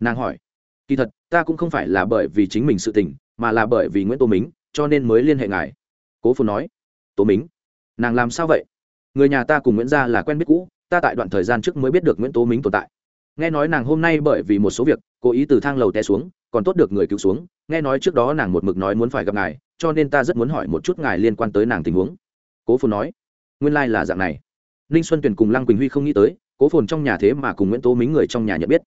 [SPEAKER 1] Nàng hỏi. Kỳ thật, ta cũng không phải là bởi vì chính mình sự tình, mà là bởi vì nguyễn tô mính, cho nên mới liên hệ ngài. Cố phù nói. Tô mính? Nàng làm sao vậy? Người nhà ta cùng nguyễn gia là quen biết cũ, ta tại đoạn thời gian trước mới biết được nguyễn tố mính tồn tại. Nghe nói nàng hôm nay bởi vì một số việc, cố ý từ thang lầu té xuống, còn tốt được người cứu xuống, nghe nói trước đó nàng một mực nói muốn phải gặp ngài, cho nên ta rất muốn hỏi một chút ngài liên quan tới nàng tình huống. Cố phồn nói. Nguyên lai、like、là dạng này ninh xuân tuyền cùng lăng quỳnh huy không nghĩ tới, cố phồn trong nhà thế mà cùng nguyễn Tô mính người trong nhà nhận biết.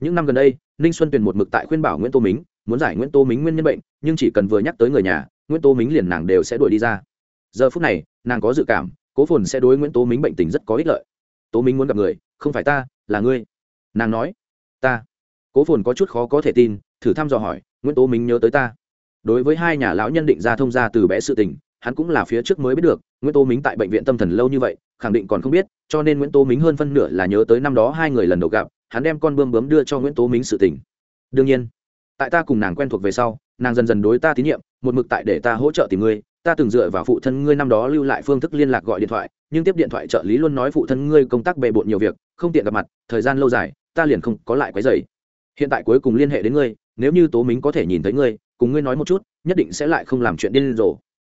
[SPEAKER 1] Những năm gần đây, ninh xuân tuyền một mực tại khuyên bảo nguyễn Tô mính, muốn giải nguyễn Tô mính nguyên nhân bệnh, nhưng chỉ cần vừa nhắc tới người nhà, nguyễn Tô mính liền nàng đều sẽ đuổi đi ra. Giờ phút này, nàng có dự cảm, cố phồn sẽ đối nguyễn Tô mính bệnh tình rất có ích lợi. Tô mính muốn gặp người, không phải ta, là ngươi. Nàng nói. Ta. Cố phồn có chút khó có thể tin, thử thăm dò hỏi, nguyễn Tô Mính nhớ tới ta? Đối với hai nhà lão nhân định ra thông ra từ bé sự tình hắn cũng là phía trước mới biết được, nguyễn Tô minh tại bệnh viện tâm thần lâu như vậy, khẳng định còn không biết, cho nên nguyễn Tô minh hơn phân nửa là nhớ tới năm đó hai người lần đầu gặp, hắn đem con bươm bướm đưa cho nguyễn Tô minh sự tình. Đương nhiên, tại ta cùng nàng quen thuộc về sau, nàng dần dần đối ta tín nhiệm, một mực tại để ta hỗ trợ tìm ngươi, ta từng dựa vào phụ thân ngươi năm đó lưu lại phương thức liên lạc gọi điện thoại, nhưng tiếp điện thoại trợ lý luôn nói phụ thân ngươi công tác bề bộn nhiều việc, không tiện gặp mặt, thời gian lâu dài, ta liền không có lại quấy dày hiện tại cuối cùng liên hệ đến ngươi, nếu như tố mính có thể nhìn thấy ngươi, cùng ngươi nói một chút, nhất định sẽ lại không làm chuyện điên rồ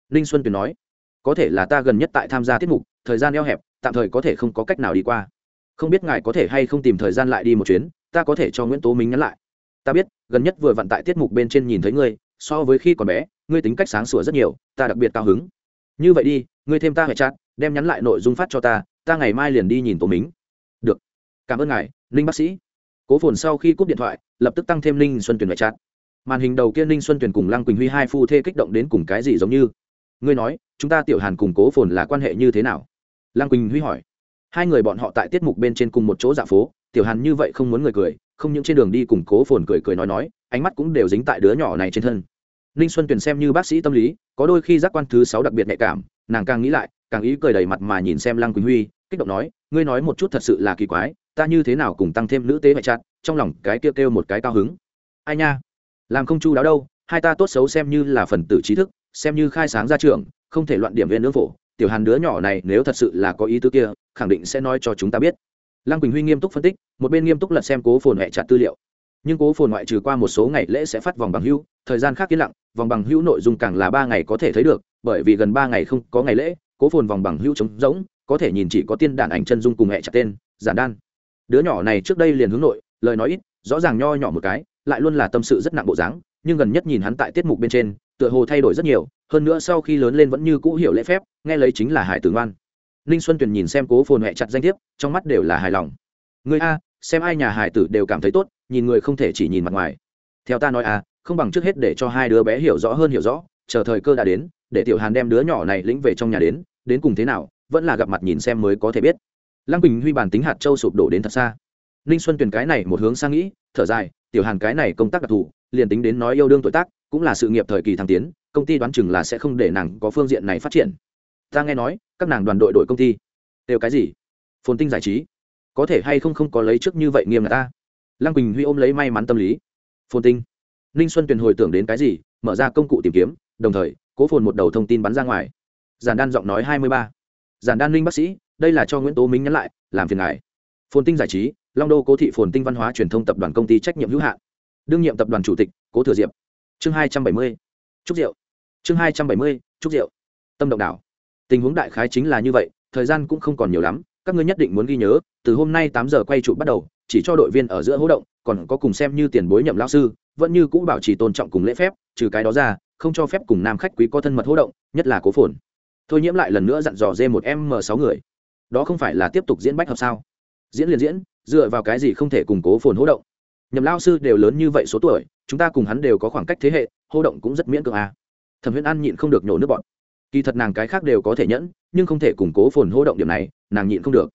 [SPEAKER 1] ninh xuân tuyền nói, có thể là ta gần nhất tại tham gia tiết mục, thời gian eo hẹp, tạm thời có thể không có cách nào đi qua. Không biết ngài có thể hay không tìm thời gian lại đi một chuyến, ta có thể cho nguyễn tố mính nhắn lại. Ta biết, gần nhất vừa vặn tại tiết mục bên trên nhìn thấy ngươi, so với khi còn bé, ngươi tính cách sáng sủa rất nhiều, ta đặc biệt cao hứng. Như vậy đi, ngươi thêm ta hệ chát đem nhắn lại nội dung phát cho ta ta ngày mai liền đi nhìn tố mính được. Cảm ơn ngài, ninh bác sĩ. Cố phồn sau khi cúp điện thoại, lập tức tăng thêm ninh xuân tuyền hệ chát màn hình đầu kia ninh xuân tuyền cùng lăng quỳnh huy hai phu thê kích động đến cùng cái gì giống như? Ngươi nói, chúng ta tiểu hàn cùng cố phồn là quan hệ như thế nào? Lăng quỳnh huy hỏi. Hai người bọn họ tại tiết mục bên trên cùng một chỗ dạ phố, tiểu hàn như vậy không muốn người cười, không những trên đường đi cùng cố phồn cười cười nói nói, ánh mắt cũng đều dính tại đứa nhỏ này trên thân. Ninh xuân tuyền xem như bác sĩ tâm lý, có đôi khi giác quan thứ sáu đặc biệt nhạy cảm, nàng càng nghĩ lại, càng ý cười đầy mặt mà nhìn xem lăng quỳnh huy, kích động nói, ngươi nói một chút thật sự là kỳ quái, ta như thế nào cùng tăng thêm nữ tế mẹ chặt, trong lòng cái kêu kêu một cái cao hứng. Ai nha, làm không chu đáo đâu, hai ta tốt xấu xem như là phần tử trí thức xem như khai sáng ra trường, không thể loạn điểm viên nương phổ. Tiểu hàn đứa nhỏ này nếu thật sự là có ý tứ kia, khẳng định sẽ nói cho chúng ta biết. Lăng quỳnh huy nghiêm túc phân tích, một bên nghiêm túc lật xem cố phồn hẹ chặt tư liệu. Nhưng cố phồn ngoại trừ qua một số ngày lễ sẽ phát vòng bằng hữu thời gian khác yên lặng, vòng bằng hữu nội dung càng là ba ngày có thể thấy được, bởi vì gần ba ngày không có ngày lễ, cố phồn vòng bằng hữu trống rỗng, có thể nhìn chỉ có tiên đàn ảnh chân dung cùng hẹ chặt tên, giản đan. Đứa nhỏ này trước đây liền hướng nội, lời nói ít, rõ ràng nho nhỏ một cái, lại luôn là tâm sự rất nặng bộ dáng, nhưng gần nhất nhìn hắn tại tiết mục bên trên tựa hồ thay đổi rất nhiều, hơn nữa sau khi lớn lên vẫn như cũ hiểu lễ phép, nghe lấy chính là hải tử ngoan. Ninh xuân tuyền nhìn xem cố phồn huệ chặt danh thiếp, trong mắt đều là hài lòng. Người a, xem ai nhà hải tử đều cảm thấy tốt, nhìn người không thể chỉ nhìn mặt ngoài. Theo ta nói a, không bằng trước hết để cho hai đứa bé hiểu rõ hơn hiểu rõ, chờ thời cơ đã đến, để tiểu hàn đem đứa nhỏ này lĩnh về trong nhà đến đến cùng thế nào, vẫn là gặp mặt nhìn xem mới có thể biết. Lăng bình huy bản tính hạt châu sụp đổ đến thật xa. Ninh xuân tuyền cái này một hướng sang nghĩ, thở dài, tiểu hàn cái này công tác đặc thù, liền tính đến nói yêu đương tuổi tác cũng là sự nghiệp thời kỳ thăng tiến, công ty đoán chừng là sẽ không để nàng có phương diện này phát triển. Ta nghe nói, các nàng đoàn đội đội công ty. Đều cái gì? Phồn tinh giải trí. Có thể hay không không có lấy trước như vậy nghiêm là ta? Lăng quỳnh huy ôm lấy may mắn tâm lý. Phồn tinh. Ninh xuân tuyền hồi tưởng đến cái gì, mở ra công cụ tìm kiếm, đồng thời, cố phồn một đầu thông tin bắn ra ngoài. Giản đan giọng nói hai mươi ba. Giản đan ninh bác sĩ, đây là cho nguyễn tố minh nhắn lại, làm phiền ngài. Phồn tinh giải trí, long đô cố thị phồn tinh văn hóa truyền thông tập đoàn công ty trách nhiệm hữu hạn. Đương nhiệm tập đoàn chủ tịch, cố thừa diệp chương hai trăm bảy mươi trúc diệu chương hai trăm bảy mươi trúc diệu tâm động đảo. Tình huống đại khái chính là như vậy, thời gian cũng không còn nhiều lắm, các ngươi nhất định muốn ghi nhớ, từ hôm nay tám giờ quay trụ bắt đầu, chỉ cho đội viên ở giữa hỗ động, còn có cùng xem như tiền bối nhậm lao sư, vẫn như cũ bảo trì tôn trọng cùng lễ phép, trừ cái đó ra, không cho phép cùng nam khách quý có thân mật hỗ động, nhất là cố phồn. Thôi nhiễm lại lần nữa dặn dò dê một m sáu người. Đó không phải là tiếp tục diễn bách hợp sao? Diễn liền diễn, dựa vào cái gì không thể củng cố phồn hỗ động? Nhậm lao sư đều lớn như vậy số tuổi chúng ta cùng hắn đều có khoảng cách thế hệ, hô động cũng rất miễn cưỡng à. thẩm huyễn an nhịn không được nhổ nước bọn kỳ thật nàng cái khác đều có thể nhẫn, nhưng không thể củng cố phồn hô động điểm này, nàng nhịn không được.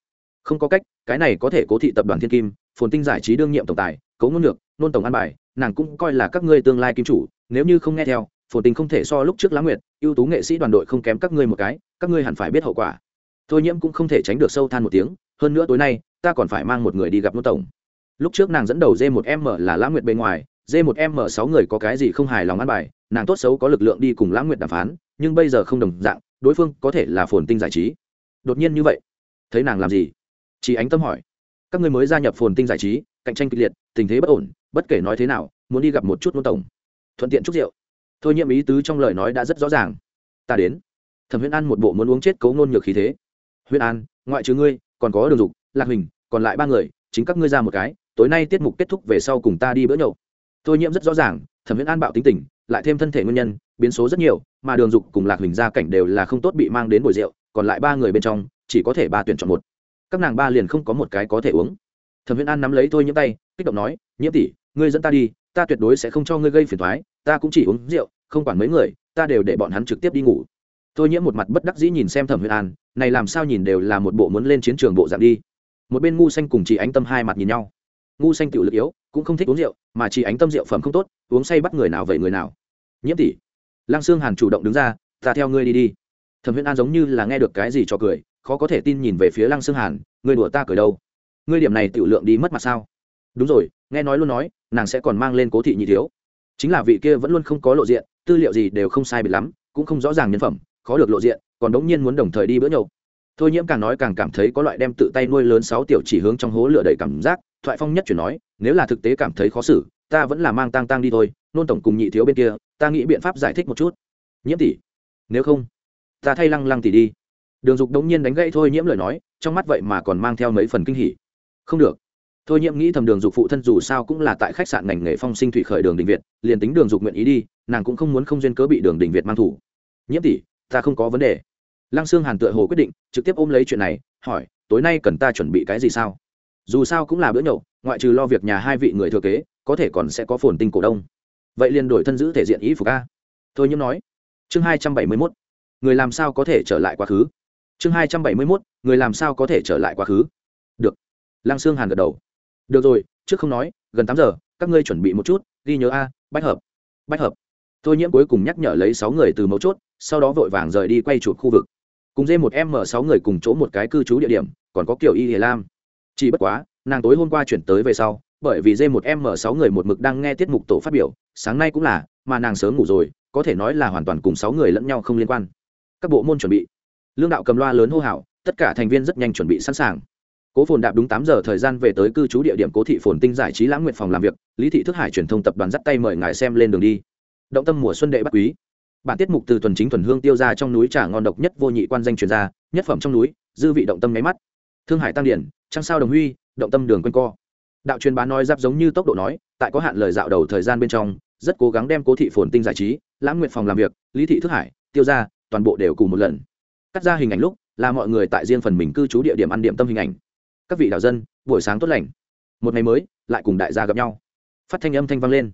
[SPEAKER 1] Không có cách, cái này có thể cố thị tập đoàn thiên kim, phồn tinh giải trí đương nhiệm tổng tài, cấu ngôn được nôn tổng an bài, nàng cũng coi là các ngươi tương lai kim chủ, nếu như không nghe theo, phồn tinh không thể so lúc trước lá nguyệt, ưu tú nghệ sĩ đoàn đội không kém các ngươi một cái, các ngươi hẳn phải biết hậu quả. Thôi nhiễm cũng không thể tránh được sâu than một tiếng, hơn nữa tối nay, ta còn phải mang một người đi gặp nô tổng. Lúc trước nàng dẫn đầu dê một m là lãng nguyệt bên ngoài d một m sáu người có cái gì không hài lòng ăn bài, nàng tốt xấu có lực lượng đi cùng lãng nguyện đàm phán, nhưng bây giờ không đồng dạng, đối phương có thể là phồn tinh giải trí. Đột nhiên như vậy, thấy nàng làm gì? Chị ánh tâm hỏi. Các người mới gia nhập phồn tinh giải trí, cạnh tranh kịch liệt, tình thế bất ổn, bất kể nói thế nào, muốn đi gặp một chút nôn tổng. Thuận tiện chúc rượu. Thôi nhiệm ý tứ trong lời nói đã rất rõ ràng. Ta đến. Thẩm huyễn an một bộ muốn uống chết cấu ngôn nhược khí thế. Huyễn an, ngoại trừ ngươi, còn có đường dục, lạc huỳnh, còn lại ba người, chính các ngươi ra một cái, tối nay tiết mục kết thúc về sau cùng ta đi bữa nhậu tôi nhiễm rất rõ ràng, thẩm viễn an bạo tính tình, lại thêm thân thể nguyên nhân, biến số rất nhiều, mà đường dục cùng lạc huỳnh gia cảnh đều là không tốt bị mang đến bồi rượu, còn lại ba người bên trong, chỉ có thể ba tuyển chọn một. Các nàng ba liền không có một cái có thể uống. Thẩm viễn an nắm lấy thôi nhiễm tay, kích động nói, nhiễm tỷ, ngươi dẫn ta đi, ta tuyệt đối sẽ không cho ngươi gây phiền thoái ta cũng chỉ uống rượu, không quản mấy người, ta đều để bọn hắn trực tiếp đi ngủ. Tôi nhiễm một mặt bất đắc dĩ nhìn xem thẩm viễn an, này làm sao nhìn đều là một bộ muốn lên chiến trường bộ dạng đi. Một bên ngu xanh cùng chị ánh tâm hai mặt nhìn nhau ngu xanh tiểu lực yếu, cũng không thích uống rượu, mà chỉ ánh tâm rượu phẩm không tốt, uống say bắt người nào vậy người nào. Nhiễm tỷ. Lăng sương hàn chủ động đứng ra, ta theo ngươi đi đi. Thẩm huyễn an giống như là nghe được cái gì cho cười, khó có thể tin nhìn về phía lăng sương hàn, ngươi đùa ta cười đâu? Ngươi điểm này tiểu lượng đi mất mặt sao? Đúng rồi, nghe nói luôn nói, nàng sẽ còn mang lên cố thị nhị thiếu. Chính là vị kia vẫn luôn không có lộ diện, tư liệu gì đều không sai biệt lắm, cũng không rõ ràng nhân phẩm, khó được lộ diện, còn đống nhiên muốn đồng thời đi bữa nhậu thôi nhiễm càng nói càng cảm thấy có loại đem tự tay nuôi lớn sáu tiểu chỉ hướng trong hố lửa đầy cảm giác, thoại phong nhất chuyển nói, nếu là thực tế cảm thấy khó xử, ta vẫn là mang tang tang đi thôi, nôn tổng cùng nhị thiếu bên kia, ta nghĩ biện pháp giải thích một chút. Nhiễm tỷ, nếu không, ta thay lăng lăng tỷ đi. Đường dục đống nhiên đánh gãy thôi nhiễm lời nói, trong mắt vậy mà còn mang theo mấy phần kinh hỉ. Không được. Thôi nhiễm nghĩ thầm đường dục phụ thân dù sao cũng là tại khách sạn ngành nghề phong sinh thủy khởi đường đình việt, liền tính đường dục nguyện ý đi, nàng cũng không muốn không duyên cớ bị đường đình việt mang thủ. Nhiễm tỷ, ta không có vấn đề lăng sương hàn tựa hồ quyết định, trực tiếp ôm lấy chuyện này, hỏi, tối nay cần ta chuẩn bị cái gì sao? Dù sao cũng là bữa nhậu, ngoại trừ lo việc nhà hai vị người thừa kế, có thể còn sẽ có phồn tinh cổ đông. Vậy liền đổi thân giữ thể diện ý phục a. Thôi nhiễm nói. Chương hai trăm bảy mươi mốt, người làm sao có thể trở lại quá khứ? Chương hai trăm bảy mươi mốt, người làm sao có thể trở lại quá khứ? Được. Lăng sương hàn gật đầu. Được rồi, trước không nói, gần tám giờ, các ngươi chuẩn bị một chút, ghi nhớ a, bách hợp bách hợp. Thôi nhiễm cuối cùng nhắc nhở lấy sáu người từ mấu chốt, sau đó vội vàng rời đi quay chụp khu vực cùng dê một m sáu người cùng chỗ một cái cư trú địa điểm, còn có kiểu y hiền lam. Chỉ bất quá, nàng tối hôm qua chuyển tới về sau, bởi vì dê một m sáu người một mực đang nghe tiết mục tổ phát biểu, sáng nay cũng là, mà nàng sớm ngủ rồi, có thể nói là hoàn toàn cùng sáu người lẫn nhau không liên quan. Các bộ môn chuẩn bị. Lương đạo cầm loa lớn hô hào, tất cả thành viên rất nhanh chuẩn bị sẵn sàng. Cố phồn đạp đúng tám giờ thời gian về tới cư trú địa điểm cố thị phồn tinh giải trí lãng nguyện phòng làm việc, lý thị thức hải truyền thông tập đoàn dắt tay mời ngài xem lên đường đi. Động tâm mùa xuân đệ bắc quý bản tiết mục từ tuần chính thuần hương tiêu ra trong núi trà ngon độc nhất vô nhị quan danh truyền ra, nhất phẩm trong núi, dư vị động tâm nháy mắt. Thương hải tăng điển, trăng sao đồng huy, động tâm đường quanh co. Đạo truyền bá nói giáp giống như tốc độ nói, tại có hạn lời dạo đầu thời gian bên trong, rất cố gắng đem cố thị phồn tinh giải trí, lãng nguyện phòng làm việc, lý thị thức hải, tiêu ra, toàn bộ đều cùng một lần. Cắt ra hình ảnh lúc, là mọi người tại riêng phần mình cư trú địa điểm ăn điểm tâm hình ảnh. Các vị đạo dân, buổi sáng tốt lành. Một ngày mới, lại cùng đại gia gặp nhau. Phát thanh âm thanh vang lên.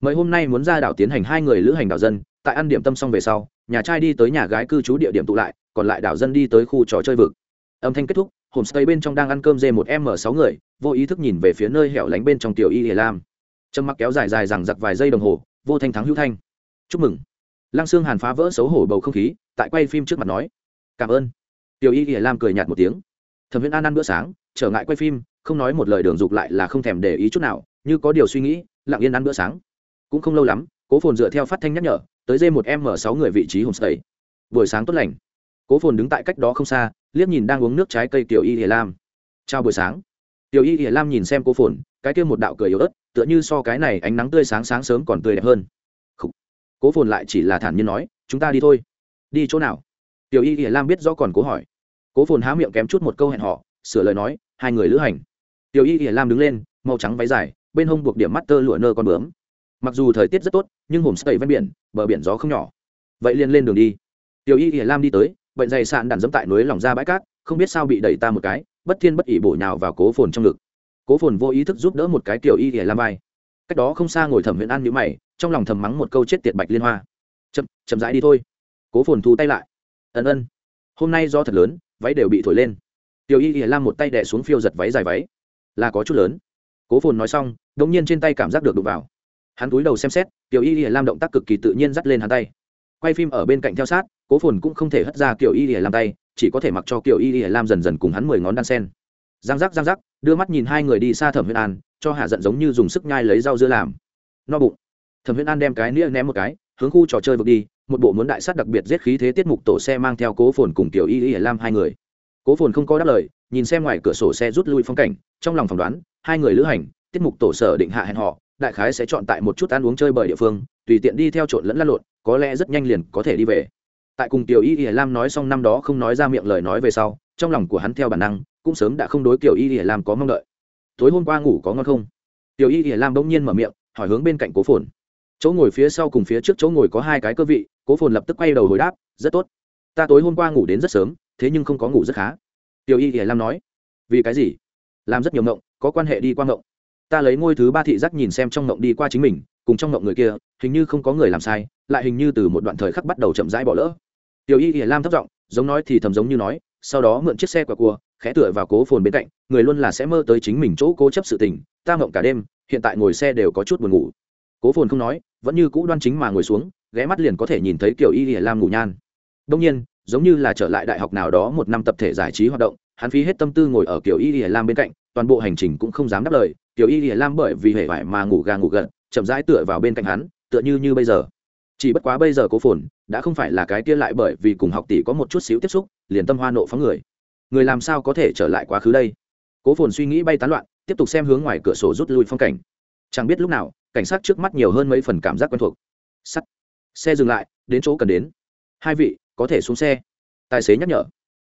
[SPEAKER 1] Mời hôm nay muốn ra đảo tiến hành hai người lữ hành đạo dân tại ăn điểm tâm xong về sau, nhà trai đi tới nhà gái cư trú địa điểm tụ lại, còn lại đảo dân đi tới khu trò chơi vực. Âm thanh kết thúc, homestay bên trong đang ăn cơm dê một m sáu người, vô ý thức nhìn về phía nơi hẻo lánh bên trong tiểu y hề lam. Trầm mặc kéo dài dài rằng giặc vài giây đồng hồ, vô thanh thắng hữu thanh. Chúc mừng. Lăng xương hàn phá vỡ xấu hổ bầu không khí, tại quay phim trước mặt nói. Cảm ơn. Tiểu y hề lam cười nhạt một tiếng. Thẩm viễn an ăn bữa sáng, trở ngại quay phim, không nói một lời đường dục lại là không thèm để ý chút nào, như có điều suy nghĩ, lặng yên ăn bữa sáng. Cũng không lâu lắm, cố phồn dựa theo phát thanh nhắc nhở tới dê một m sáu người vị trí homestay. Buổi sáng tốt lành. Cố phồn đứng tại cách đó không xa, liếc nhìn đang uống nước trái cây tiểu y hiền lam. Chào buổi sáng. Tiểu y hiền lam nhìn xem cố phồn, cái kia một đạo cười yếu ớt, tựa như so cái này ánh nắng tươi sáng sáng sớm còn tươi đẹp hơn. Cố phồn lại chỉ là thản nhiên nói, chúng ta đi thôi. Đi chỗ nào? Tiểu y hiền lam biết rõ còn cố hỏi. Cố phồn há miệng kém chút một câu hẹn họ sửa lời nói, hai người lữ hành. Tiểu y hiền lam đứng lên, màu trắng váy dài, bên hông buộc điểm mắt tơ lụa nơ con bướm. Mặc dù thời tiết rất tốt, nhưng homestay ven biển bờ biển gió không nhỏ. Vậy liền lên đường đi. Tiểu y hiền lam đi tới, bệnh dày sạn đạn dẫm tại núi lòng ra bãi cát, không biết sao bị đẩy ta một cái, bất thiên bất ỉ bổ nhào vào cố phồn trong ngực. Cố phồn vô ý thức giúp đỡ một cái tiểu y hiền lam vai. Cách đó không xa ngồi thẩm huyện ăn nhữ mày, trong lòng thầm mắng một câu chết tiệt bạch liên hoa. Chậm chậm rãi đi thôi. Cố phồn thu tay lại. Ân ân, hôm nay do thật lớn, váy đều bị thổi lên. Tiểu y hiền lam một tay đẻ xuống phiêu giật váy dài váy. Là có chút lớn. Cố phồn nói xong đ ỗ n g nhiên trên tay cảm giác được đụng vào. Hắn túi đầu xem xét tiểu y Lìa lam động tác cực kỳ tự nhiên dắt lên hắn tay. Quay phim ở bên cạnh theo sát, cố phồn cũng không thể hất ra Kiều y Lìa lam tay, chỉ có thể mặc cho Kiều y Lìa lam dần dần cùng hắn mười ngón đan sen. Giang giác giang giác, đưa mắt nhìn hai người đi xa thẩm huyết an, cho hạ giận giống như dùng sức nhai lấy rau dưa làm. No bụng. Thẩm huyết an đem cái nĩa ném một cái, hướng khu trò chơi vực đi, một bộ muốn đại sát đặc biệt giết khí thế tiết mục tổ xe mang theo cố phồn cùng tiểu y Lìa lam hai người. Cố phồn không có đáp lời, nhìn xem ngoài cửa sổ xe rút lui phong cảnh, trong lòng phỏng đoán, hai người lữ hành, tiết mục tổ sở định hạ hẹn họ đại khái sẽ chọn tại một chút ăn uống chơi bời địa phương, tùy tiện đi theo trộn lẫn lăn lộn, có lẽ rất nhanh liền có thể đi về. Tại cùng tiểu y ỉa lam nói xong năm đó không nói ra miệng lời nói về sau, trong lòng của hắn theo bản năng, cũng sớm đã không đối tiểu y ỉa lam có mong đợi. Tối hôm qua ngủ có ngon không? Tiểu y ỉa lam bỗng nhiên mở miệng, hỏi hướng bên cạnh cố phồn. Chỗ ngồi phía sau cùng phía trước chỗ ngồi có hai cái cơ vị, cố phồn lập tức quay đầu hồi đáp, rất tốt. Ta tối hôm qua ngủ đến rất sớm, thế nhưng không có ngủ rất khá. Tiểu y ỉa lam nói, vì cái gì? Làm rất nhiều ngộng, có quan hệ đi qua ngộng ta lấy ngôi thứ ba thị giác nhìn xem trong ngộng đi qua chính mình, cùng trong ngộng người kia, hình như không có người làm sai, lại hình như từ một đoạn thời khắc bắt đầu chậm rãi bỏ lỡ. Tiểu y hiển lam thất giọng, giống nói thì thầm giống như nói, sau đó mượn chiếc xe quả cua, khẽ tựa vào cố phồn bên cạnh, người luôn là sẽ mơ tới chính mình chỗ cố chấp sự tình, ta ngộng cả đêm, hiện tại ngồi xe đều có chút buồn ngủ. Cố phồn không nói, vẫn như cũ đoan chính mà ngồi xuống, ghé mắt liền có thể nhìn thấy kiểu y hiển lam ngủ nhan. Đông nhiên, giống như là trở lại đại học nào đó một năm tập thể giải trí hoạt động, hắn phí hết tâm tư ngồi ở kiểu y hiển lam bên cạnh, toàn bộ hành trình cũng không dám đáp lời tiểu y hiển lam bởi vì hệ vải mà ngủ gà ngủ gật, chậm rãi tựa vào bên cạnh hắn, tựa như như bây giờ. Chỉ bất quá bây giờ cố phồn, đã không phải là cái kia lại bởi vì cùng học tỷ có một chút xíu tiếp xúc, liền tâm hoa nộ phóng người. Người làm sao có thể trở lại quá khứ đây? Cố phồn suy nghĩ bay tán loạn, tiếp tục xem hướng ngoài cửa sổ rút lui phong cảnh. Chẳng biết lúc nào, cảnh sát trước mắt nhiều hơn mấy phần cảm giác quen thuộc. Sắt. Xe dừng lại, đến chỗ cần đến. Hai vị, có thể xuống xe. Tài xế nhắc nhở.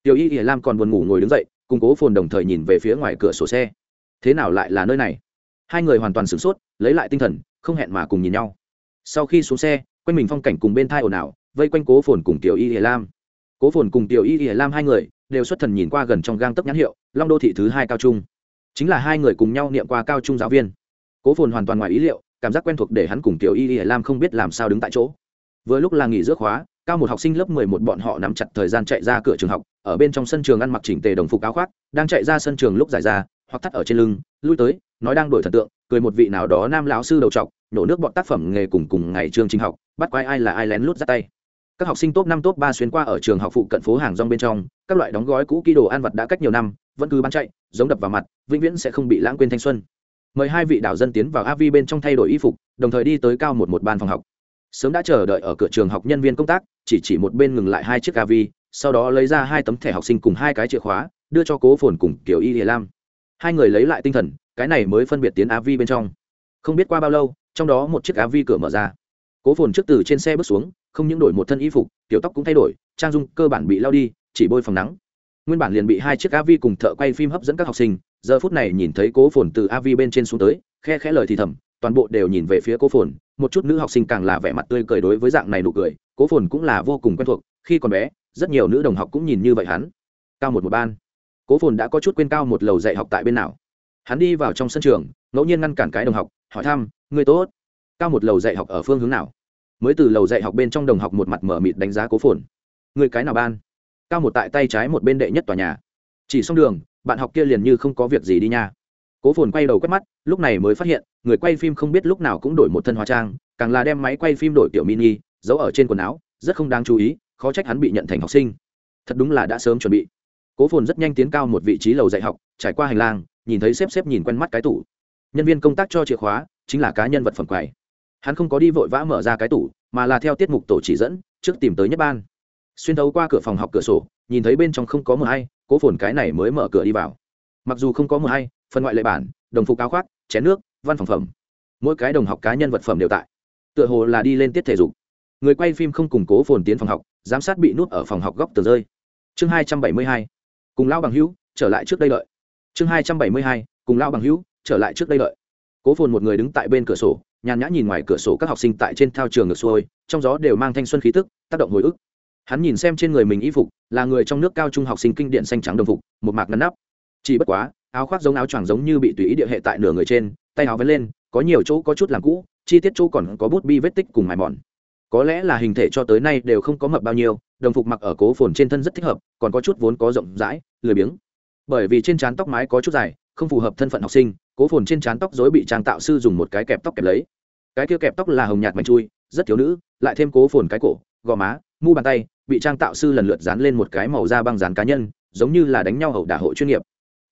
[SPEAKER 1] Tiểu y hiển lam còn buồn ngủ ngồi đứng dậy, cùng cố phồn đồng thời nhìn về phía ngoài cửa sổ xe thế nào lại là nơi này? Hai người hoàn toàn sửng sốt, lấy lại tinh thần, không hẹn mà cùng nhìn nhau. Sau khi xuống xe, quanh mình phong cảnh cùng bên thai ồn ào, vây quanh cố phồn cùng tiểu y hiền lam. Cố phồn cùng tiểu y hiền lam hai người đều xuất thần nhìn qua gần trong gang tấp nhãn hiệu, long đô thị thứ hai cao trung. Chính là hai người cùng nhau niệm qua cao trung giáo viên. Cố phồn hoàn toàn ngoài ý liệu, cảm giác quen thuộc để hắn cùng tiểu y hiền lam không biết làm sao đứng tại chỗ. Vừa lúc là nghỉ giữa khóa, cao một học sinh lớp mười một bọn họ nắm chặt thời gian chạy ra cửa trường học, ở bên trong sân trường ăn mặc chỉnh tề đồng phục áo khoác, đang chạy ra sân trường lúc giải ra hoặc thắt ở trên lưng, lui tới, nói đang đổi thần tượng, cười một vị nào đó nam lão sư đầu trọc nhổ nước bọn tác phẩm nghề cùng cùng ngày chương trình học, bắt quay ai là ai lén lút ra tay. Các học sinh top năm, top ba xuyên qua ở trường học phụ cận phố hàng rong bên trong, các loại đóng gói cũ ký đồ ăn vật đã cách nhiều năm, vẫn cứ bán chạy, giống đập vào mặt, vĩnh viễn sẽ không bị lãng quên thanh xuân. Mời hai vị đạo dân tiến vào avi bên trong thay đổi y phục, đồng thời đi tới cao một một ban phòng học. Sớm đã chờ đợi ở cửa trường học nhân viên công tác, chỉ chỉ một bên ngừng lại hai chiếc avi sau đó lấy ra hai tấm thẻ học sinh cùng hai cái chìa khóa, đưa cho cố phồn cùng kiểu y hiền lam hai người lấy lại tinh thần, cái này mới phân biệt tiến Á Vi bên trong. Không biết qua bao lâu, trong đó một chiếc Á Vi cửa mở ra. Cố phồn trước từ trên xe bước xuống, không những đổi một thân y phục tiểu tóc cũng thay đổi, trang dung cơ bản bị lao đi, chỉ bôi phòng nắng. Nguyên bản liền bị hai chiếc av cùng thợ quay phim hấp dẫn các học sinh, giờ phút này nhìn thấy cố phồn từ av bên trên xuống tới, khe khẽ lời thì thầm, toàn bộ đều nhìn về phía cố phồn, một chút nữ học sinh càng là vẻ mặt tươi cười đối với dạng này nụ cười, cố phồn cũng là vô cùng quen thuộc, khi còn bé, rất nhiều nữ đồng học cũng nhìn như vậy hắn. Cao một một ban cố phồn đã có chút quên cao một lầu dạy học tại bên nào. Hắn đi vào trong sân trường, ngẫu nhiên ngăn cản cái đồng học, hỏi thăm người tốt? Cao một lầu dạy học ở phương hướng nào? Mới từ lầu dạy học bên trong đồng học một mặt mở mịt đánh giá cố phồn. Người cái nào ban? Cao một tại tay trái một bên đệ nhất tòa nhà. Chỉ xong đường, bạn học kia liền như không có việc gì đi nha. Cố phồn quay đầu quét mắt, lúc này mới phát hiện, người quay phim không biết lúc nào cũng đổi một thân hóa trang, càng là đem máy quay phim đổi tiểu mini, giấu ở trên quần áo, rất không đáng chú ý, khó trách hắn bị nhận thành học sinh. Thật đúng là đã sớm chuẩn bị cố phồn rất nhanh tiến cao một vị trí lầu dạy học, trải qua hành lang, nhìn thấy xếp xếp nhìn quen mắt cái tủ. Nhân viên công tác cho chìa khóa, chính là cá nhân vật phẩm quầy. Hắn không có đi vội vã mở ra cái tủ, mà là theo tiết mục tổ chỉ dẫn, trước tìm tới nhất ban. Xuyên thấu qua cửa phòng học cửa sổ, nhìn thấy bên trong không có mờ hay, cố phồn cái này mới mở cửa đi vào. Mặc dù không có mờ hay, phần ngoại lệ bản, đồng phục áo khoác, chén nước, văn phòng phẩm. Mỗi cái đồng học cá nhân vật phẩm đều tại. Tựa hồ là đi lên tiết thể dục. Người quay phim không củng cố phồn tiến phòng học, giám sát bị nút ở phòng học góc tờ rơi. Chương hai trăm bảy mươi hai cùng lao bằng hữu, trở lại trước đây lợi chương hai trăm bảy mươi hai, cùng lao bằng hữu, trở lại trước đây lợi cố phồn một người đứng tại bên cửa sổ, nhàn nhã nhìn ngoài cửa sổ các học sinh tại trên thao trường ngược xuôi, trong gió đều mang thanh xuân khí tức, tác động hồi ức. Hắn nhìn xem trên người mình y phục, là người trong nước cao trung học sinh kinh điện xanh trắng đồng phục, một mạc ngắn nắp. Chỉ bất quá, áo khoác giống áo choàng giống như bị tùy ý địa hệ tại nửa người trên, tay áo vén lên, có nhiều chỗ có chút làm cũ, chi tiết chỗ còn có bút bi vết tích cùng mài mòn. Có lẽ là hình thể cho tới nay đều không có mập bao nhiêu, đồng phục mặc ở cố phồn trên thân rất thích hợp, còn có chút vốn có rộng rãi lười biếng. Bởi vì trên trán tóc mái có chút dài, không phù hợp thân phận học sinh, cố phồn trên trán tóc dối bị trang tạo sư dùng một cái kẹp tóc kẹp lấy. Cái kia kẹp tóc là hồng nhạt mảnh chui, rất thiếu nữ, lại thêm cố phồn cái cổ, gò má, mu bàn tay, bị trang tạo sư lần lượt dán lên một cái màu da băng dán cá nhân, giống như là đánh nhau hậu đả hội chuyên nghiệp.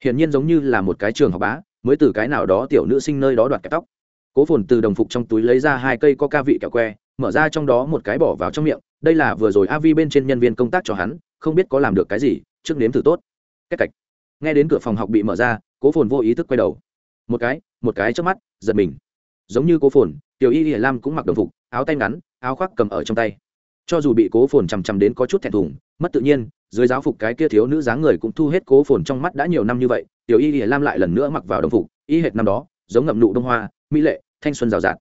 [SPEAKER 1] Hiển nhiên giống như là một cái trường học bá, mới từ cái nào đó tiểu nữ sinh nơi đó đoạt kẹp tóc. Cố phồn từ đồng phục trong túi lấy ra hai cây có ca vị kẹo que, mở ra trong đó một cái bỏ vào trong miệng, đây là vừa rồi Avi bên trên nhân viên công tác cho hắn, không biết có làm được cái gì, trước nếm thử tốt cách cạch. Nghe đến cửa phòng học bị mở ra, cố phồn vô ý thức quay đầu. Một cái một cái trước mắt, giật mình. Giống như cố phồn, tiểu y hiển lam cũng mặc đồng phục, áo tay ngắn, áo khoác cầm ở trong tay. Cho dù bị cố phồn chằm chằm đến có chút thẹn thùng, mất tự nhiên, dưới giáo phục cái kia thiếu nữ dáng người cũng thu hết cố phồn trong mắt đã nhiều năm như vậy, tiểu y hiển lam lại lần nữa mặc vào đồng phục, y hệt năm đó, giống ngậm nụ đông hoa, mỹ lệ, thanh xuân rào rạt.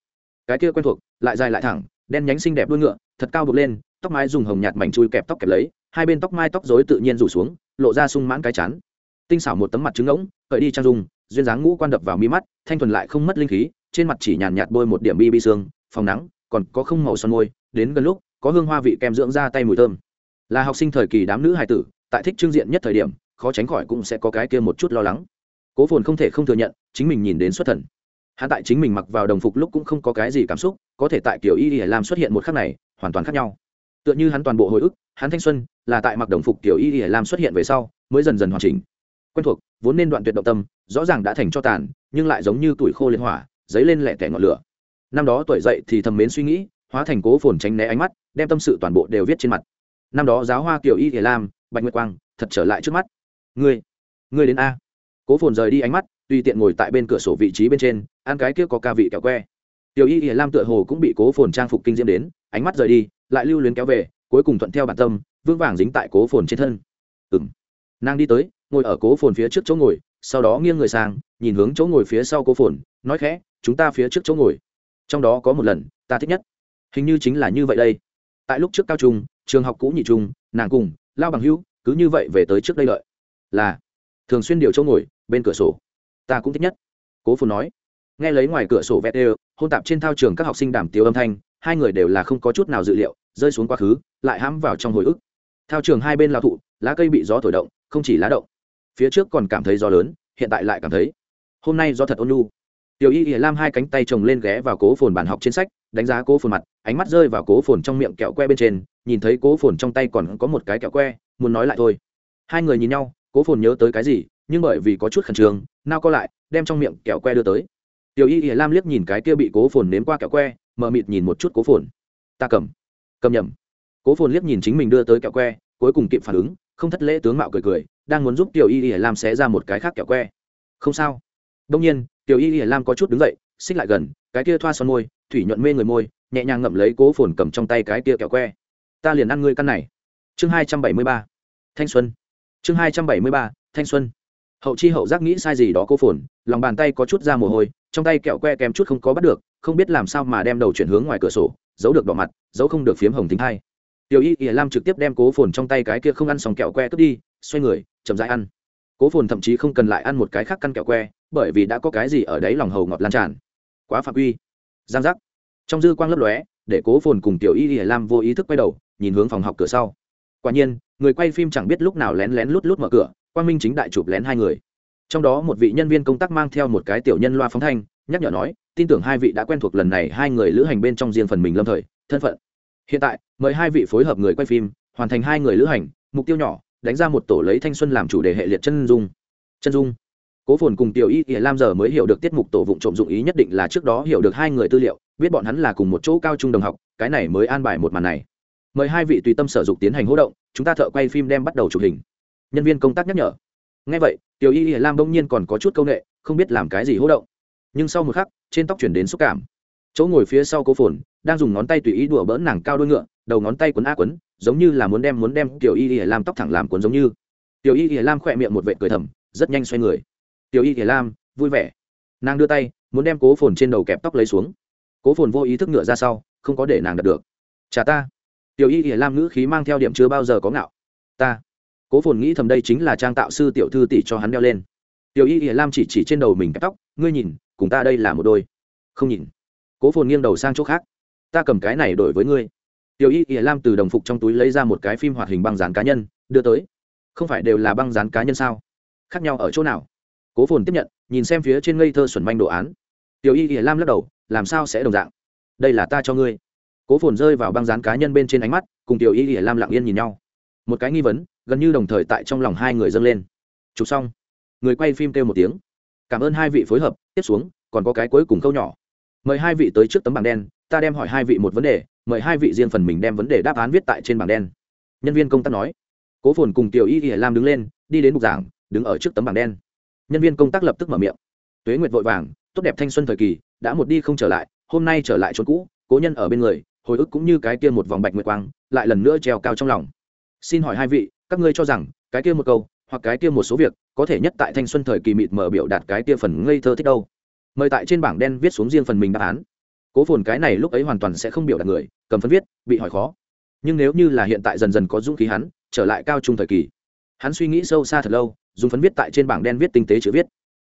[SPEAKER 1] Cái kia quen thuộc, lại dài lại thẳng, đen nhánh xinh đẹp đuôi ngựa, thật cao bực lên, tóc mái dùng hồng nhạt mảnh chui kẹp tóc kẹp lấy hai bên tóc mai tóc rối tự nhiên rủ xuống, lộ ra sung mãn cái chán. Tinh xảo một tấm mặt trứng ngỗng cởi đi trang dung, duyên dáng ngũ quan đập vào mi mắt, thanh thuần lại không mất linh khí, trên mặt chỉ nhàn nhạt bôi một điểm bi bi xương phòng nắng, còn có không màu son môi, đến gần lúc, có hương hoa vị kem dưỡng ra tay mùi thơm. Là học sinh thời kỳ đám nữ hài tử, tại thích trương diện nhất thời điểm, khó tránh khỏi cũng sẽ có cái kia một chút lo lắng. Cố phồn không thể không thừa nhận, chính mình nhìn đến xuất thần. Hắn tại chính mình mặc vào đồng phục lúc cũng không có cái gì cảm xúc, có thể tại kiểu y y lam xuất hiện một khắc này, hoàn toàn khác nhau tựa như hắn toàn bộ hồi ức, hắn thanh xuân là tại mặc đồng phục Tiểu y y lam xuất hiện về sau, mới dần dần hoàn chỉnh. Quen thuộc, vốn nên đoạn tuyệt động tâm, rõ ràng đã thành cho tàn, nhưng lại giống như tuổi khô liên hỏa, dấy lên lẻ tẻ ngọn lửa. Năm đó tuổi dậy thì thầm mến suy nghĩ, hóa thành cố phồn tránh né ánh mắt, đem tâm sự toàn bộ đều viết trên mặt. Năm đó giáo hoa kiểu y y lam, bạch nguyệt quang, thật trở lại trước mắt. Ngươi ngươi đến a. Cố phồn rời đi ánh mắt, tùy tiện ngồi tại bên cửa sổ vị trí bên trên, ăn cái kia có ca vị kẹo que. Tiểu y Y lam tựa hồ cũng bị cố phồn trang phục kinh diễm đến ánh mắt rời đi, lại lưu luyến kéo về, cuối cùng thuận theo bản tâm, vững vàng dính tại cố phồn trên thân. Ừ m nàng đi tới, ngồi ở cố phồn phía trước chỗ ngồi, sau đó nghiêng người sang, nhìn hướng chỗ ngồi phía sau cố phồn, nói khẽ, chúng ta phía trước chỗ ngồi. Trong đó có một lần, ta thích nhất. Hình như chính là như vậy đây. Tại lúc trước cao trung, trường học cũ nhị trung, nàng cùng lao bằng hữu cứ như vậy về tới trước đây lợi. Là, thường xuyên điều chỗ ngồi, bên cửa sổ. Ta cũng thích nhất. Cố phồn nói. Nghe lấy ngoài cửa sổ vẹt đều, hôn tạp trên thao trường các học sinh đảm tiêu âm thanh hai người đều là không có chút nào dự liệu, rơi xuống quá khứ, lại hãm vào trong hồi ức. Thao trường hai bên lao thụ, lá cây bị gió thổi động, không chỉ lá động. Phía trước còn cảm thấy gió lớn, hiện tại lại cảm thấy. Hôm nay gió thật ôn lu tiểu y ỉa lam hai cánh tay chồng lên ghé vào cố phồn bàn học trên sách, đánh giá cố phồn mặt, ánh mắt rơi vào cố phồn trong miệng kẹo que bên trên, nhìn thấy cố phồn trong tay còn có một cái kẹo que, muốn nói lại thôi. Hai người nhìn nhau, cố phồn nhớ tới cái gì, nhưng bởi vì có chút khẩn trương, nao co lại, đem trong miệng kẹo que đưa tới. Tiểu y ỉa lam liếc nhìn cái kia bị cố phồn nếm qua kẹo que mờ mịt nhìn một chút cố phồn. Ta cầm. Cầm nhầm. Cố phồn liếc nhìn chính mình đưa tới kẹo que, cuối cùng kịp phản ứng, không thất lễ tướng mạo cười cười, đang muốn giúp tiểu y y lam xé ra một cái khác kẹo que. Không sao. Đông nhiên, tiểu y y lam có chút đứng dậy, xích lại gần, cái kia thoa son môi, thủy nhuận mê người môi, nhẹ nhàng ngậm lấy cố phồn cầm trong tay cái kia kẹo que. Ta liền ăn ngươi căn này. Chương hai trăm bảy mươi ba. Thanh xuân. Chương hai trăm bảy mươi ba, thanh xuân. Hậu chi hậu giác nghĩ sai gì đó cố phồn, lòng bàn tay có chút ra mồ hôi trong tay kẹo que kèm chút không có bắt được, không biết làm sao mà đem đầu chuyển hướng ngoài cửa sổ, giấu được đỏ mặt, giấu không được phiếm hồng tính hai tiểu y ỉa lam trực tiếp đem cố phồn trong tay cái kia không ăn xong kẹo que cướp đi, xoay người, chậm rãi ăn. Cố phồn thậm chí không cần lại ăn một cái khác căn kẹo que, bởi vì đã có cái gì ở đấy lòng hầu ngọt lan tràn. Quá phạm quy. Giang giác. Trong dư quang lấp lóe, để cố phồn cùng tiểu y ỉa lam vô ý thức quay đầu, nhìn hướng phòng học cửa sau. Quả nhiên, người quay phim chẳng biết lúc nào lén lén lút lút mở cửa, quang minh chính đại chụp lén hai người trong đó một vị nhân viên công tác mang theo một cái tiểu nhân loa phóng thanh, nhắc nhở nói, tin tưởng hai vị đã quen thuộc lần này hai người lữ hành bên trong riêng phần mình lâm thời, thân phận. Hiện tại, mời hai vị phối hợp người quay phim, hoàn thành hai người lữ hành, mục tiêu nhỏ, đánh ra một tổ lấy thanh xuân làm chủ đề hệ liệt chân dung. Chân dung. Cố phồn cùng tiểu y ỉa lam giờ mới hiểu được tiết mục tổ vụ trộm dụng ý nhất định là trước đó hiểu được hai người tư liệu, biết bọn hắn là cùng một chỗ cao trung đồng học, cái này mới an bài một màn này. Mời hai vị tùy tâm sở dục tiến hành hỗ động, chúng ta thợ quay phim đem bắt đầu chụp hình. Nhân viên công tác nhắc nhở ngay vậy, tiểu y ỉa lam đông nhiên còn có chút c â u n ệ không biết làm cái gì hỗ động. Nhưng sau một khắc, trên tóc chuyển đến xúc cảm. Chỗ ngồi phía sau cố phồn, đang dùng ngón tay tùy ý đùa bỡn nàng cao đôi ngựa, đầu ngón tay quấn a quấn, giống như là muốn đem muốn đem tiểu y ỉa lam tóc thẳng làm cuốn giống như. Tiểu y ỉa lam khỏe miệng một vệ cười thầm, rất nhanh xoay người. Tiểu y ỉa lam, vui vẻ. Nàng đưa tay, muốn đem cố phồn trên đầu kẹp tóc lấy xuống. Cố phồn vô ý thức ngựa ra sau, không có để nàng đặt được. Chả ta. Tiểu y ỉa lam ngữ khí mang theo điểm chưa bao giờ có ngạo. Ta cố phồn nghĩ thầm đây chính là trang tạo sư tiểu thư tỷ cho hắn đeo lên. Tiểu y ỉa lam chỉ chỉ trên đầu mình cắt tóc, ngươi nhìn, cùng ta đây là một đôi. Không nhìn. Cố phồn nghiêng đầu sang chỗ khác. Ta cầm cái này đổi với ngươi. Tiểu y ỉa lam từ đồng phục trong túi lấy ra một cái phim hoạt hình băng dán cá nhân, đưa tới. Không phải đều là băng dán cá nhân sao? Khác nhau ở chỗ nào? Cố phồn tiếp nhận, nhìn xem phía trên ngây thơ xuẩn manh đồ án. Tiểu y ỉa lam lắc đầu, làm sao sẽ đồng dạng? Đây là ta cho ngươi. Cố phồn rơi vào băng dán cá nhân bên trên ánh mắt, cùng tiểu y ỉa lam lặng yên nhìn nhau. Một cái nghi vấn gần như đồng thời tại trong lòng hai người dâng lên. Chụp xong, người quay phim kêu một tiếng. Cảm ơn hai vị phối hợp, tiếp xuống, còn có cái cuối cùng câu nhỏ. Mời hai vị tới trước tấm bảng đen, ta đem hỏi hai vị một vấn đề, mời hai vị riêng phần mình đem vấn đề đáp án viết tại trên bảng đen. Nhân viên công tác nói. Cố phồn cùng tiểu y y lam đứng lên, đi đến bục giảng, đứng ở trước tấm bảng đen. Nhân viên công tác lập tức mở miệng. Tuế nguyệt vội vàng, tốt đẹp thanh xuân thời kỳ, đã một đi không trở lại, hôm nay trở lại chỗ cũ, cố nhân ở bên người, hồi ức cũng như cái kia một vòng bạch nguyệt quang, lại lần nữa treo cao trong lòng xin hỏi hai vị, các ngươi cho rằng, cái kia một câu, hoặc cái kia một số việc, có thể nhất tại thanh xuân thời kỳ mịt mở biểu đạt cái kia phần ngây thơ thích đâu? Mời tại trên bảng đen viết xuống riêng phần mình đáp án. Cố phồn cái này lúc ấy hoàn toàn sẽ không biểu đạt người, cầm phân viết, bị hỏi khó. Nhưng nếu như là hiện tại dần dần có dũng khí hắn, trở lại cao trung thời kỳ, hắn suy nghĩ sâu xa thật lâu, dùng phấn viết tại trên bảng đen viết tinh tế chữ viết.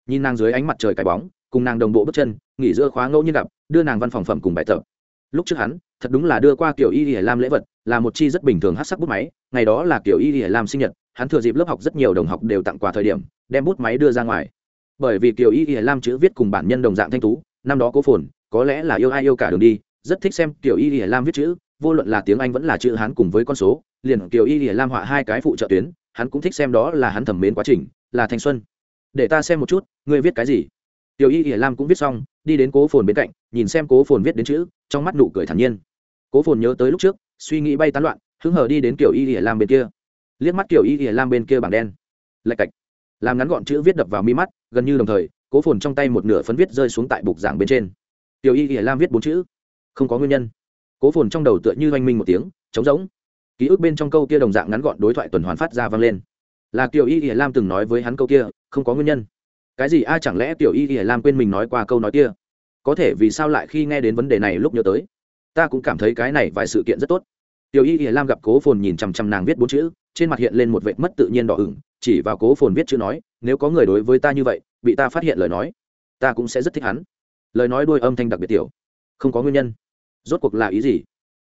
[SPEAKER 1] Nhìn nàng dưới ánh mặt trời cái bóng, cùng nàng đồng bộ bước chân, nghỉ giữa khóa ngẫu nhiên gặp, đưa nàng văn phòng phẩm cùng bài tập lúc trước hắn, thật đúng là đưa qua kiểu y y lam lễ vật, là một chi rất bình thường hát sắc bút máy, ngày đó là kiểu y y lam sinh nhật, hắn thừa dịp lớp học rất nhiều đồng học đều tặng quà thời điểm, đem bút máy đưa ra ngoài. Bởi vì kiểu y y lam chữ viết cùng bản nhân đồng dạng thanh tú, năm đó cố phồn, có lẽ là yêu ai yêu cả đường đi, rất thích xem kiểu y y lam viết chữ, vô luận là tiếng anh vẫn là chữ hắn cùng với con số, liền kiểu y y lam họa hai cái phụ trợ tuyến, hắn cũng thích xem đó là hắn thẩm mến quá trình, là thanh xuân. Để ta xem một chút, ngươi viết cái gì? Tiểu y y lam cũng viết xong đi đến cố phồn bên cạnh, nhìn xem cố phồn viết đến chữ, trong mắt nụ cười thản nhiên. Cố phồn nhớ tới lúc trước, suy nghĩ bay tán loạn, hứng hờ đi đến kiểu y ỉa lam bên kia. Liếc mắt kiểu y ỉa lam bên kia bảng đen. Lạch cạch. Làm ngắn gọn chữ viết đập vào mi mắt, gần như đồng thời, cố phồn trong tay một nửa phấn viết rơi xuống tại bục giảng bên trên. Tiểu y ỉa lam viết bốn chữ. Không có nguyên nhân. Cố phồn trong đầu tựa như oanh minh một tiếng, trống rỗng. Ký ức bên trong câu kia đồng dạng ngắn gọn đối thoại tuần hoàn phát ra vang lên. Là kiểu y ỉa lam từng nói với hắn câu kia, không có nguyên nhân cái gì a, chẳng lẽ tiểu y ỉa lam quên mình nói qua câu nói kia? Có thể vì sao lại khi nghe đến vấn đề này lúc nhớ tới? Ta cũng cảm thấy cái này vài sự kiện rất tốt. Tiểu y ỉa lam gặp cố phồn nhìn chằm chằm nàng viết bốn chữ, trên mặt hiện lên một vệ mất tự nhiên đỏ ửng, chỉ vào cố phồn viết chữ nói, nếu có người đối với ta như vậy, bị ta phát hiện lời nói, ta cũng sẽ rất thích hắn. Lời nói đôi âm thanh đặc biệt tiểu. Không có nguyên nhân. Rốt cuộc là ý gì?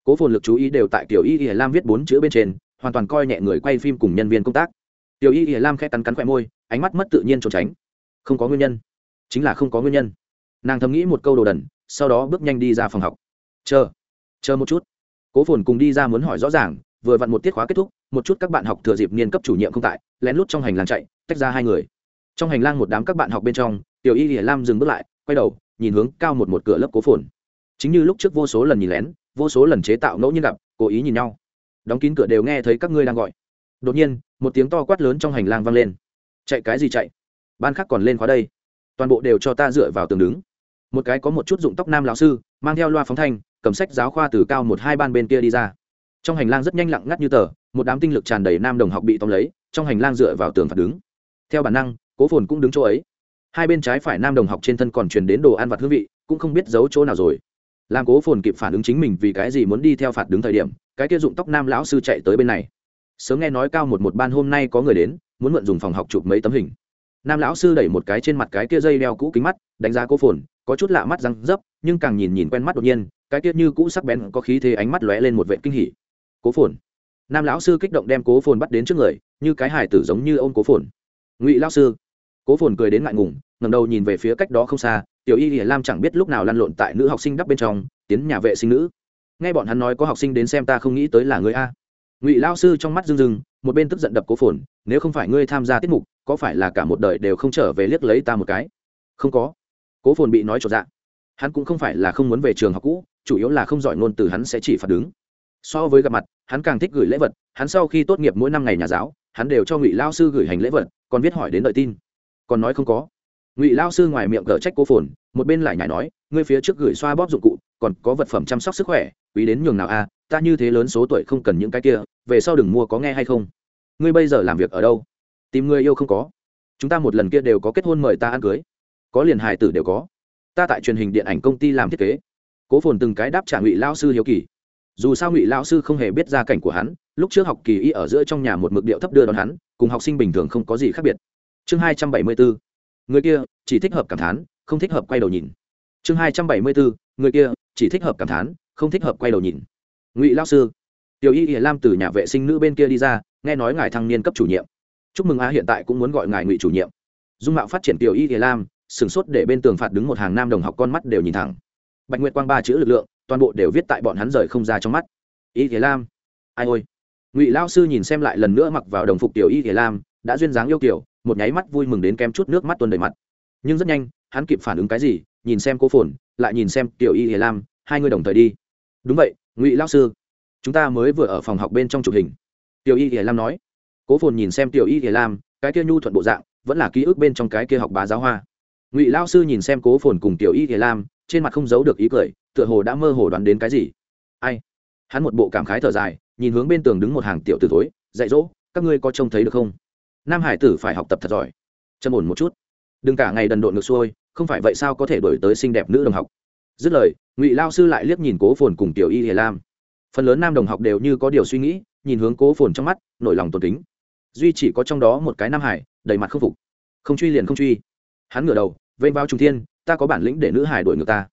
[SPEAKER 1] Cố phồn lực chú ý đều tại tiểu y y lam viết bốn chữ bên trên, hoàn toàn coi nhẹ người quay phim cùng nhân viên công tác. Tiểu y y lam khẽ cắn cắn khoe môi, ánh mắt mất tự nhiên trốn tránh không có nguyên nhân. Chính là không có nguyên nhân. Nàng thầm nghĩ một câu đồ đần, sau đó bước nhanh đi ra phòng học. Chờ chờ một chút. Cố phồn cùng đi ra muốn hỏi rõ ràng, vừa vặn một tiết khóa kết thúc, một chút các bạn học thừa dịp niên cấp chủ nhiệm không tại, lén lút trong hành lang chạy, tách ra hai người. Trong hành lang một đám các bạn học bên trong, tiểu y hiển lam dừng bước lại, quay đầu, nhìn hướng cao một một cửa lớp cố phồn. Chính như lúc trước vô số lần nhìn lén, vô số lần chế tạo ngẫu nhiên gặp, cố ý nhìn nhau. Đóng kín cửa đều nghe thấy các ngươi đang gọi. Đột nhiên, một tiếng to quát lớn trong hành lang vang lên. Chạy cái gì chạy? Ban khác còn lên khóa đây. Toàn bộ đều cho ta dựa vào tường đứng. Một cái có một chút dụng tóc nam lão sư, mang theo loa phóng thanh, cầm sách giáo khoa từ cao một hai ban bên kia đi ra. Trong hành lang rất nhanh lặng ngắt như tờ, một đám tinh lực tràn đầy nam đồng học bị tóm lấy, trong hành lang dựa vào tường phạt đứng. Theo bản năng, cố phồn cũng đứng chỗ ấy. Hai bên trái phải nam đồng học trên thân còn truyền đến đồ ăn vặt hương vị, cũng không biết giấu chỗ nào rồi. Làm cố phồn kịp phản ứng chính mình vì cái gì muốn đi theo phạt đứng thời điểm, cái kia dụng tóc nam lão sư chạy tới bên này. Sớm nghe nói cao một một ban hôm nay có người đến, muốn mượn dùng phòng học chụp mấy tấm hình nam lão sư đẩy một cái trên mặt cái kia dây đeo cũ kính mắt, đánh giá cố phồn, có chút lạ mắt răng dấp, nhưng càng nhìn nhìn quen mắt đột nhiên, cái kia như cũ sắc bén có khí thế ánh mắt lóe lên một vệ kinh hỉ. Cố phồn. Nam lão sư kích động đem cố phồn bắt đến trước người, như cái hải tử giống như ô m cố phồn. Ngụy lão sư. Cố phồn cười đến ngại ngùng ngầm đầu nhìn về phía cách đó không xa, tiểu y hiển lam chẳng biết lúc nào lăn lộn tại nữ học sinh đắp bên trong, tiến nhà vệ sinh nữ. Nghe bọn hắn nói có học sinh đến xem ta không nghĩ tới là người a ngụy lao sư trong mắt rưng rưng, một bên tức giận đập cố phồn, nếu không phải ngươi tham gia tiết mục, có phải là cả một đời đều không trở về liếc lấy ta một cái? Không có. Cố phồn bị nói trọn dạ. hắn cũng không phải là không muốn về trường học cũ, chủ yếu là không giỏi ngôn từ hắn sẽ chỉ phạt đứng. So với gặp mặt, hắn càng thích gửi lễ vật, hắn sau khi tốt nghiệp mỗi năm ngày nhà giáo, hắn đều cho ngụy lao sư gửi hành lễ vật, còn viết hỏi đến đợi tin. Còn nói không có. Ngụy lao sư ngoài miệng cờ trách cố phồn, một bên lại nhảy nói, ngươi phía trước gửi xoa bóp dụng cụ, còn có vật phẩm chăm sóc sức khỏe quý đến nhường nào a ta như thế lớn số tuổi không cần những cái kia, về sau đừng mua có nghe hay không. Ngươi bây giờ làm việc ở đâu? Tìm người yêu không có. Chúng ta một lần kia đều có kết hôn mời ta ăn cưới. Có liền hài tử đều có. Ta tại truyền hình điện ảnh công ty làm thiết kế. Cố phồn từng cái đáp trả ngụy lao sư hiếu kỳ. Dù sao ngụy lao sư không hề biết gia cảnh của hắn, lúc trước học kỳ y ở giữa trong nhà một mực điệu thấp đưa đón hắn, cùng học sinh bình thường không có gì khác biệt. Chương hai trăm bảy mươi bốn. Người kia, chỉ thích hợp cảm thán, không thích hợp quay đầu nhìn. Chương hai trăm bảy mươi bốn. Người kia, chỉ thích hợp cảm thán không thích hợp quay đầu nhìn. Ngụy lao sư, tiểu y hiền lam từ nhà vệ sinh nữ bên kia đi ra, nghe nói ngài thăng niên cấp chủ nhiệm. Chúc mừng a, hiện tại cũng muốn gọi ngài ngụy chủ nhiệm. Dung mạo phát triển tiểu y hiền lam sửng sốt để bên tường phạt đứng một hàng nam đồng học con mắt đều nhìn thẳng. Bạch nguyệt quang ba chữ lực lượng, toàn bộ đều viết tại bọn hắn rời không ra trong mắt. Y hiền lam, ai ôi. Ngụy lao sư nhìn xem lại lần nữa mặc vào đồng phục tiểu y hiền lam, đã duyên dáng yêu kiểu, một nháy mắt vui mừng đến kem chút nước mắt tuôn đầy mặt. Nhưng rất nhanh, hắn kịp phản ứng cái gì, nhìn xem cô phồn, lại nhìn xem tiểu y hiền lam, hai người đồng thời đi đúng vậy, ngụy lao sư. Chúng ta mới vừa ở phòng học bên trong chụp hình. Tiểu y hiền lam nói. Cố phồn nhìn xem tiểu y hiền lam, cái kia nhu thuận bộ dạng, vẫn là ký ức bên trong cái kia học bá giáo hoa. Ngụy lao sư nhìn xem cố phồn cùng tiểu y hiền lam, trên mặt không giấu được ý cười, tựa hồ đã mơ hồ đoán đến cái gì. Ai? Hắn một bộ cảm khái thở dài, nhìn hướng bên tường đứng một hàng tiểu t tối dạy dỗ, các ngươi có trông thấy được không? Nam hải tử phải học tập thật giỏi. Châm ổn một chút. Đừng cả ngày đần độn ngược xuôi, không phải vậy sao có thể đổi tới xinh đẹp nữ đồng học? Dứt lời, ngụy lao sư lại liếc nhìn cố phồn cùng tiểu y hề lam. Phần lớn nam đồng học đều như có điều suy nghĩ, nhìn hướng cố phồn trong mắt, nổi lòng tột kính. Duy chỉ có trong đó một cái nam hải, đầy mặt khâm phục. Không truy liền không truy. Hắn ngửa đầu, vênh vào trung thiên, ta có bản lĩnh để nữ hải đuổi ngược ta.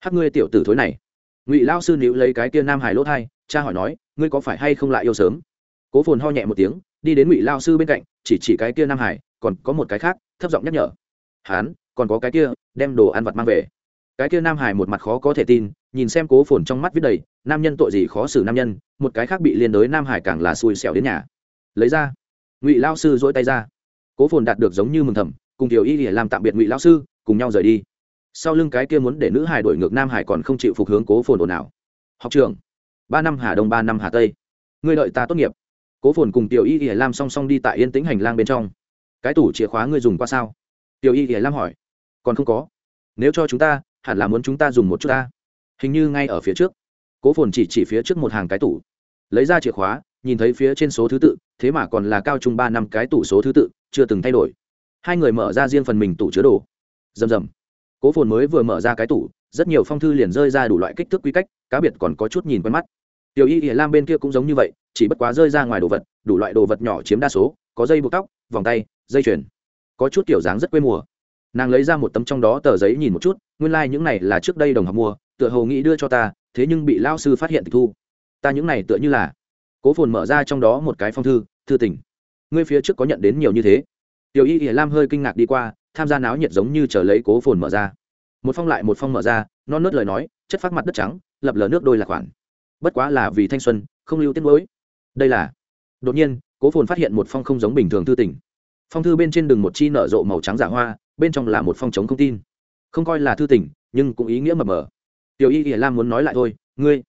[SPEAKER 1] Hắc ngươi tiểu tử thối này. Ngụy lao sư níu lấy cái kia nam hải lỗ thai, cha hỏi nói, ngươi có phải hay không lại yêu sớm? Cố phồn ho nhẹ một tiếng, đi đến ngụy lao sư bên cạnh, chỉ chỉ cái kia nam hải, còn có một cái khác, thấp giọng nhắc nhở. Hán, còn có cái kia, đem đồ ăn vặt mang về cái kia nam hải một mặt khó có thể tin, nhìn xem cố phồn trong mắt viết đầy, nam nhân tội gì khó xử nam nhân, một cái khác bị liên đới nam hải càng là xui xẻo đến nhà. Lấy ra. Ngụy lao sư dỗi tay ra. Cố phồn đạt được giống như mừng thầm, cùng tiểu y để làm tạm biệt ngụy lao sư, cùng nhau rời đi. Sau lưng cái kia muốn để nữ hải đổi ngược nam hải còn không chịu phục hướng cố phồn ồn ào. Học trường ba năm hà đông, ba năm hà tây. Ngươi đợi ta tốt nghiệp. Cố phồn cùng tiểu y để làm song song đi tại yên tĩnh hành lang bên trong. Cái tủ chìa khóa ngươi dùng qua sao? Tiểu y để làm hỏi. Còn không có. Nếu cho chúng ta hẳn là muốn chúng ta dùng một chút ta. Hình như ngay ở phía trước. Cố phồn chỉ chỉ phía trước một hàng cái tủ. Lấy ra chìa khóa, nhìn thấy phía trên số thứ tự, thế mà còn là cao trung ba năm cái tủ số thứ tự, chưa từng thay đổi. Hai người mở ra riêng phần mình tủ chứa đồ. Rầm rầm. Cố phồn mới vừa mở ra cái tủ, rất nhiều phong thư liền rơi ra đủ loại kích thước quy cách, cá biệt còn có chút nhìn quen mắt. Tiểu y ỉa lam bên kia cũng giống như vậy, chỉ bất quá rơi ra ngoài đồ vật, đủ loại đồ vật nhỏ chiếm đa số, có dây buộc tóc, vòng tay, dây chuyền. Có chút kiểu dáng rất quê mùa nàng lấy ra một tấm trong đó tờ giấy nhìn một chút, nguyên lai、like、những này là trước đây đồng học mua, tựa hồ nghĩ đưa cho ta, thế nhưng bị lao sư phát hiện tịch thu. Ta những này tựa như là, cố phồn mở ra trong đó một cái phong thư thư tỉnh ngươi phía trước có nhận đến nhiều như thế. Tiểu y hiển lam hơi kinh ngạc đi qua, tham gia náo nhiệt giống như chờ lấy cố phồn mở ra. Một phong lại một phong mở ra, non nớt lời nói, chất phát mặt đất trắng, lập lờ nước đôi là khoản. Bất quá là vì thanh xuân, không lưu tiết mới đây là, đột nhiên, cố phồn phát hiện một phong không giống bình thường thư tình phong thư bên trên đường một chi nở rộ màu trắng giả hoa, bên trong là một phong chống không tin. Không coi là thư tình, nhưng cũng ý nghĩa mập mờ. Tiểu y ỉa lam muốn nói lại thôi, ngươi,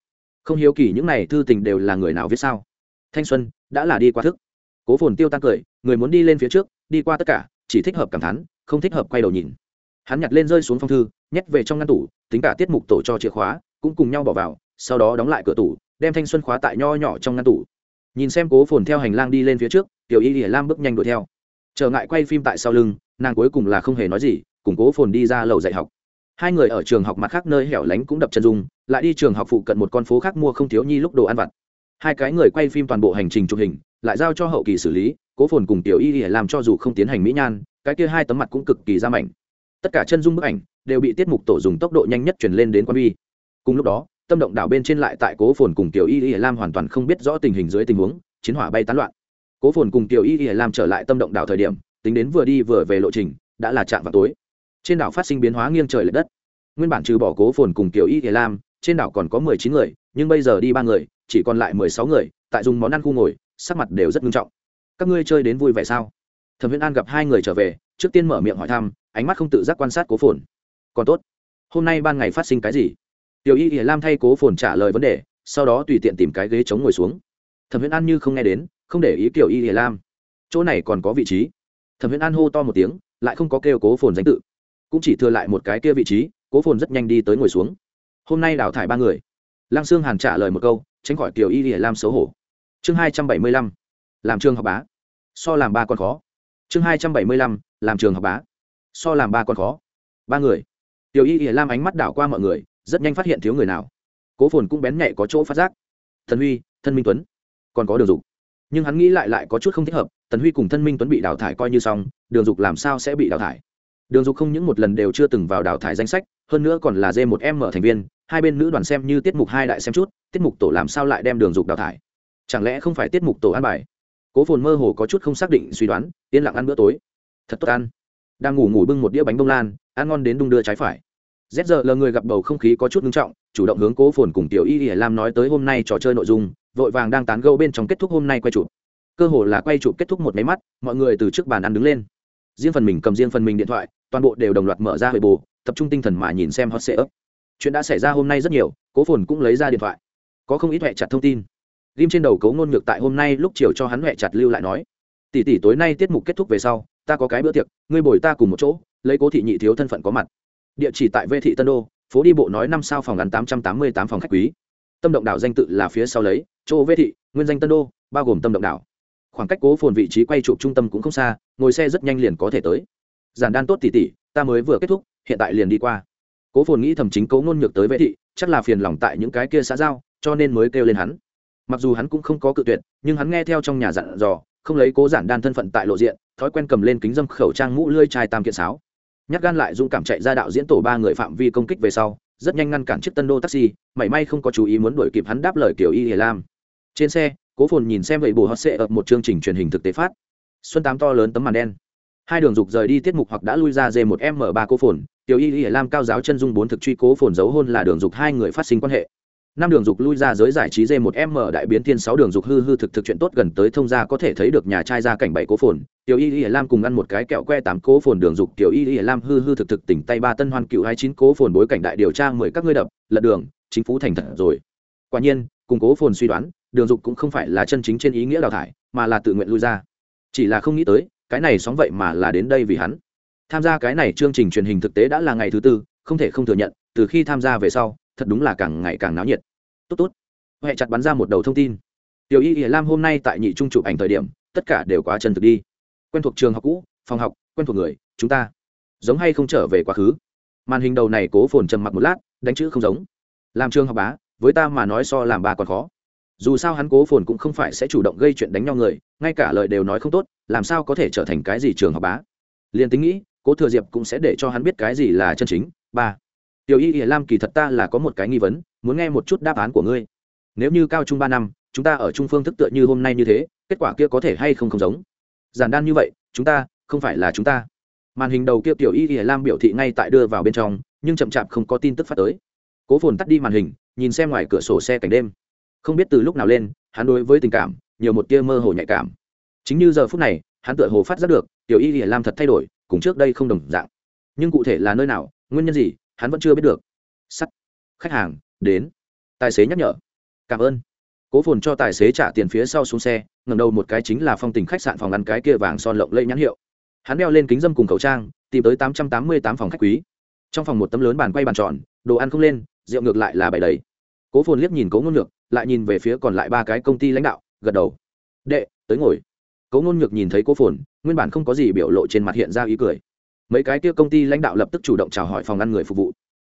[SPEAKER 1] không hiếu kỳ những này thư tình đều là người nào viết sao? Thanh xuân, đã là đi qua thức. Cố phồn tiêu tan cười, người muốn đi lên phía trước, đi qua tất cả, chỉ thích hợp cảm thán, không thích hợp quay đầu nhìn. Hắn nhặt lên rơi xuống phong thư, nhét về trong ngăn tủ, tính cả tiết mục tổ cho chìa khóa, cũng cùng nhau bỏ vào, sau đó đóng lại cửa tủ, đem thanh xuân khóa tại nho nhỏ trong ngăn tủ. Nhìn xem cố phồn theo hành lang đi lên phía trước, tiểu y ỉa lam bước nhanh đuổi theo trở ngại quay phim tại sau lưng, nàng cuối cùng là không hề nói gì, củng cố phồn đi ra lầu dạy học. Hai người ở trường học mặt khác nơi hẻo lánh cũng đập chân dung, lại đi trường học phụ cận một con phố khác mua không thiếu nhi lúc đồ ăn vặt. Hai cái người quay phim toàn bộ hành trình chụp hình, lại giao cho hậu kỳ xử lý, cố phồn cùng tiểu y để làm cho dù không tiến hành mỹ nhan, cái kia hai tấm mặt cũng cực kỳ ra mảnh. Tất cả chân dung bức ảnh đều bị tiết mục tổ dùng tốc độ nhanh nhất chuyển lên đến quan vi. Cùng lúc đó, tâm động đảo bên trên lại tại cố phồn cùng tiểu y y làm hoàn toàn không biết rõ tình hình dưới tình huống, chiến hỏa bay tán loạn cố phồn cùng tiểu y y lam trở lại tâm động đảo thời điểm, tính đến vừa đi vừa về lộ trình, đã là chạm vào tối. Trên đảo phát sinh biến hóa nghiêng trời l ệ đất. Nguyên bản trừ bỏ cố phồn cùng tiểu y y lam, trên đảo còn có mười chín người, nhưng bây giờ đi ba người, chỉ còn lại mười sáu người, tại dùng món ăn khu ngồi, sắc mặt đều rất nghiêm trọng. Các ngươi chơi đến vui vẻ sao? Thẩm viễn an gặp hai người trở về, trước tiên mở miệng hỏi thăm, ánh mắt không tự giác quan sát cố phồn. Còn tốt. Hôm nay ban ngày phát sinh cái gì? Tiểu y lam thay cố phồn trả lời vấn đề, sau đó tùy tiện tìm cái ghế chống ngồi xuống. Thẩm viễn an như không nghe đến không để ý kiểu y lam. Chỗ này còn có vị trí. Thẩm huyễn an hô to một tiếng, lại không có kêu cố phồn danh tự. Cũng chỉ thừa lại một cái kia vị trí, cố phồn rất nhanh đi tới ngồi xuống. Hôm nay đào thải ba người. Lăng sương hàn trả lời một câu, tránh khỏi kiểu y lam xấu hổ. Chương hai trăm bảy mươi lăm, làm trường học bá. So làm ba con khó. Chương hai trăm bảy mươi lăm, làm trường học bá. So làm ba con khó. Ba người. Tiểu y ỉa lam ánh mắt đảo qua mọi người, rất nhanh phát hiện thiếu người nào. Cố phồn cũng bén nhạy có chỗ phát giác. Thần huy, thân minh tuấn, còn có đường dục nhưng hắn nghĩ lại lại có chút không thích hợp, tần huy cùng thân minh tuấn bị đào thải coi như xong, đường dục làm sao sẽ bị đào thải? Đường dục không những một lần đều chưa từng vào đào thải danh sách, hơn nữa còn là d một m thành viên, hai bên nữ đoàn xem như tiết mục hai đại xem chút, tiết mục tổ làm sao lại đem đường dục đào thải? Chẳng lẽ không phải tiết mục tổ ăn bài? Cố phồn mơ hồ có chút không xác định suy đoán, yên lặng ăn bữa tối. Thật tốt ăn. Đang ngủ ngủ bưng một đĩa bánh bông lan, ăn ngon đến đung đưa trái phải. Z giờ lờ người gặp bầu không khí có chút nghiêm trọng, chủ động hướng cố phồn cùng tiểu y y lam nói tới hôm nay trò chơi nội dung vội vàng đang tán gẫu bên trong kết thúc hôm nay quay chụp. Cơ hồ là quay chụp kết thúc một máy mắt mọi người từ trước bàn ăn đứng lên. Riêng phần mình cầm riêng phần mình điện thoại toàn bộ đều đồng loạt mở ra hội bù, tập trung tinh thần mà nhìn xem hot sệ ấp. Chuyện đã xảy ra hôm nay rất nhiều cố phồn cũng lấy ra điện thoại. Có không ít huệ chặt thông tin. Ghim trên đầu cấu ngôn ngược tại hôm nay lúc chiều cho hắn huệ chặt lưu lại nói. Tỷ tỷ tối nay tiết mục kết thúc về sau ta có cái bữa tiệc ngươi bồi ta cùng một chỗ lấy cố thị nhị thiếu thân phận có mặt. Địa chỉ tại vê thị tân đô phố đi bộ nói năm sao phòng ngắn tám trăm tám mươi tám phòng khách quý. Tâm động đảo danh tự là phía sau lấy chỗ vê thị, nguyên danh tân đô, bao gồm tâm động đảo. Khoảng cách cố phồn vị trí quay chụp trung tâm cũng không xa, ngồi xe rất nhanh liền có thể tới. Giản đan tốt tỉ tỉ, ta mới vừa kết thúc, hiện tại liền đi qua. Cố phồn nghĩ thầm chính cố ngôn nhược tới Vệ thị, chắc là phiền lòng tại những cái kia xã giao, cho nên mới kêu lên hắn. Mặc dù hắn cũng không có cự tuyệt, nhưng hắn nghe theo trong nhà dặn dò, không lấy cố giản đan thân phận tại lộ diện, thói quen cầm lên kính dâm khẩu trang mũ lươi chai tam kiện sáo. Nhắc gan lại dũng cảm chạy ra đạo diễn tổ ba người phạm vi công kích về sau, rất nhanh ngăn cản chiếc tân đô taxi, mảy may không có chú ý muốn đuổi kịp hắn đáp lời kiểu y hề lam trên xe, cố phồn nhìn xem vậy bồ hot sệ ập một chương trình truyền hình thực tế phát. Xuân tám to lớn tấm màn đen. Hai đường dục rời đi tiết mục hoặc đã lui ra dê một m ba cố phồn, tiểu y y lam cao giáo chân dung bốn thực truy cố phồn giấu hôn là đường dục hai người phát sinh quan hệ. Năm đường dục lui ra giới giải trí dê một m đại biến thiên sáu đường dục hư hư thực thực chuyện tốt gần tới thông gia có thể thấy được nhà trai ra cảnh bảy cố phồn, tiểu y y lam cùng ăn một cái kẹo que tám cố phồn đường dục, tiểu y y lam hư hư thực thực tỉnh tay ba tân hoan cựu hai chín cố phồn bối cảnh đại điều tra mười các ngươi đập, lật đường, chính phủ thành thật rồi. Quả nhiên, cùng cố phồn suy đoán đường dục cũng không phải là chân chính trên ý nghĩa đào thải, mà là tự nguyện lui ra. Chỉ là không nghĩ tới, cái này sóng vậy mà là đến đây vì hắn. Tham gia cái này chương trình truyền hình thực tế đã là ngày thứ tư, không thể không thừa nhận, từ khi tham gia về sau, thật đúng là càng ngày càng náo nhiệt. Tốt tốt. Huệ chặt bắn ra một đầu thông tin. Tiểu y ỉa lam hôm nay tại nhị trung chụp ảnh thời điểm, tất cả đều quá chân thực đi. Quen thuộc trường học cũ, phòng học, quen thuộc người, chúng ta. Giống hay không trở về quá khứ? Màn hình đầu này cố phồn trầm mặc một lát, đánh chữ không giống. Làm trường học bá, với ta mà nói so làm ba còn khó dù sao hắn cố phồn cũng không phải sẽ chủ động gây chuyện đánh nhau người, ngay cả lời đều nói không tốt, làm sao có thể trở thành cái gì trường học bá? Liền tính nghĩ, cố thừa diệp cũng sẽ để cho hắn biết cái gì là chân chính. Ba, tiểu y hiền lam kỳ thật ta là có một cái nghi vấn, muốn nghe một chút đáp án của ngươi. Nếu như cao trung ba năm, chúng ta ở trung phương thức tựa như hôm nay như thế, kết quả kia có thể hay không không giống? Giản đan như vậy, chúng ta, không phải là chúng ta. Màn hình đầu kia tiểu y hiền lam biểu thị ngay tại đưa vào bên trong, nhưng chậm chạp không có tin tức phát tới. Cố phồn tắt đi màn hình, nhìn xem ngoài cửa sổ xe cảnh đêm không biết từ lúc nào lên, hắn đối với tình cảm, nhiều một tia mơ hồ nhạy cảm. Chính như giờ phút này, hắn tựa hồ phát giác được, tiểu y hiển lam thật thay đổi, cùng trước đây không đồng dạng. Nhưng cụ thể là nơi nào, nguyên nhân gì, hắn vẫn chưa biết được. Sắt. Khách hàng, đến. Tài xế nhắc nhở. Cảm ơn. Cố phồn cho tài xế trả tiền phía sau xuống xe ngầm đầu một cái chính là phong tình khách sạn phòng ăn cái kia vàng son lộng lẫy nhãn hiệu. Hắn đeo lên kính dâm cùng khẩu trang, tìm tới tám trăm tám mươi tám phòng khách quý. Trong phòng một tấm lớn bàn quay bàn tròn, đồ ăn không lên, rượu ngược lại là bày đầy cố phồn liếc nhìn cố ngôn ngược lại nhìn về phía còn lại ba cái công ty lãnh đạo, gật đầu. Đệ, tới ngồi. Cố ngôn ngược nhìn thấy cố phồn, nguyên bản không có gì biểu lộ trên mặt hiện ra ý cười. Mấy cái kia công ty lãnh đạo lập tức chủ động chào hỏi phòng ăn người phục vụ.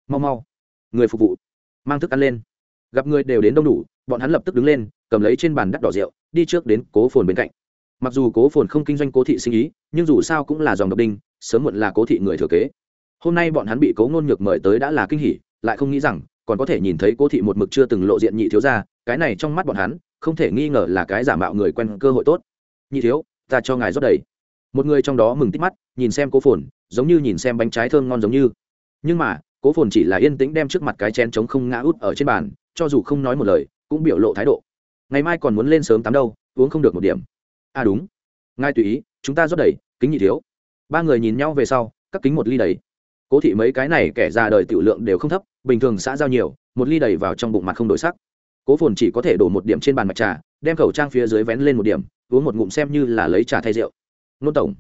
[SPEAKER 1] Mau mau. Người phục vụ. Mang thức ăn lên. Gặp người đều đến đông đủ, bọn hắn lập tức đứng lên, cầm lấy trên bàn đắt đỏ rượu, đi trước đến cố phồn bên cạnh. Mặc dù cố phồn không kinh doanh cố thị sinh ý, nhưng dù sao cũng là dòng độc đinh, sớm muộn là cố thị người thừa kế. Hôm nay bọn hắn bị cố ngôn nhược mời tới đã là kinh hỉ, lại không nghĩ rằng còn có thể nhìn thấy cố thị một mực chưa từng lộ diện nhị thiếu ra cái này trong mắt bọn hắn, không thể nghi ngờ là cái giả mạo người quen cơ hội tốt. Nhị thiếu, ta cho ngài rót đầy. Một người trong đó mừng tít mắt, nhìn xem cố phồn, giống như nhìn xem bánh trái thơm ngon giống như. Nhưng mà, cố phồn chỉ là yên tĩnh đem trước mặt cái chén trống không ngã út ở trên bàn, cho dù không nói một lời, cũng biểu lộ thái độ. Ngày mai còn muốn lên sớm tắm đâu, uống không được một điểm. À đúng. Ngay tùy ý, chúng ta rót đầy, kính nhị thiếu. Ba người nhìn nhau về sau các kính một ly đầy cố thị mấy cái này kẻ ra đời tiểu lượng đều không thấp, bình thường xã giao nhiều, một ly đầy vào trong bụng mặt không đổi sắc. Cố phồn chỉ có thể đổ một điểm trên bàn mặt trà, đem khẩu trang phía dưới vén lên một điểm, uống một ngụm xem như là lấy trà thay rượu. Nôn tổng.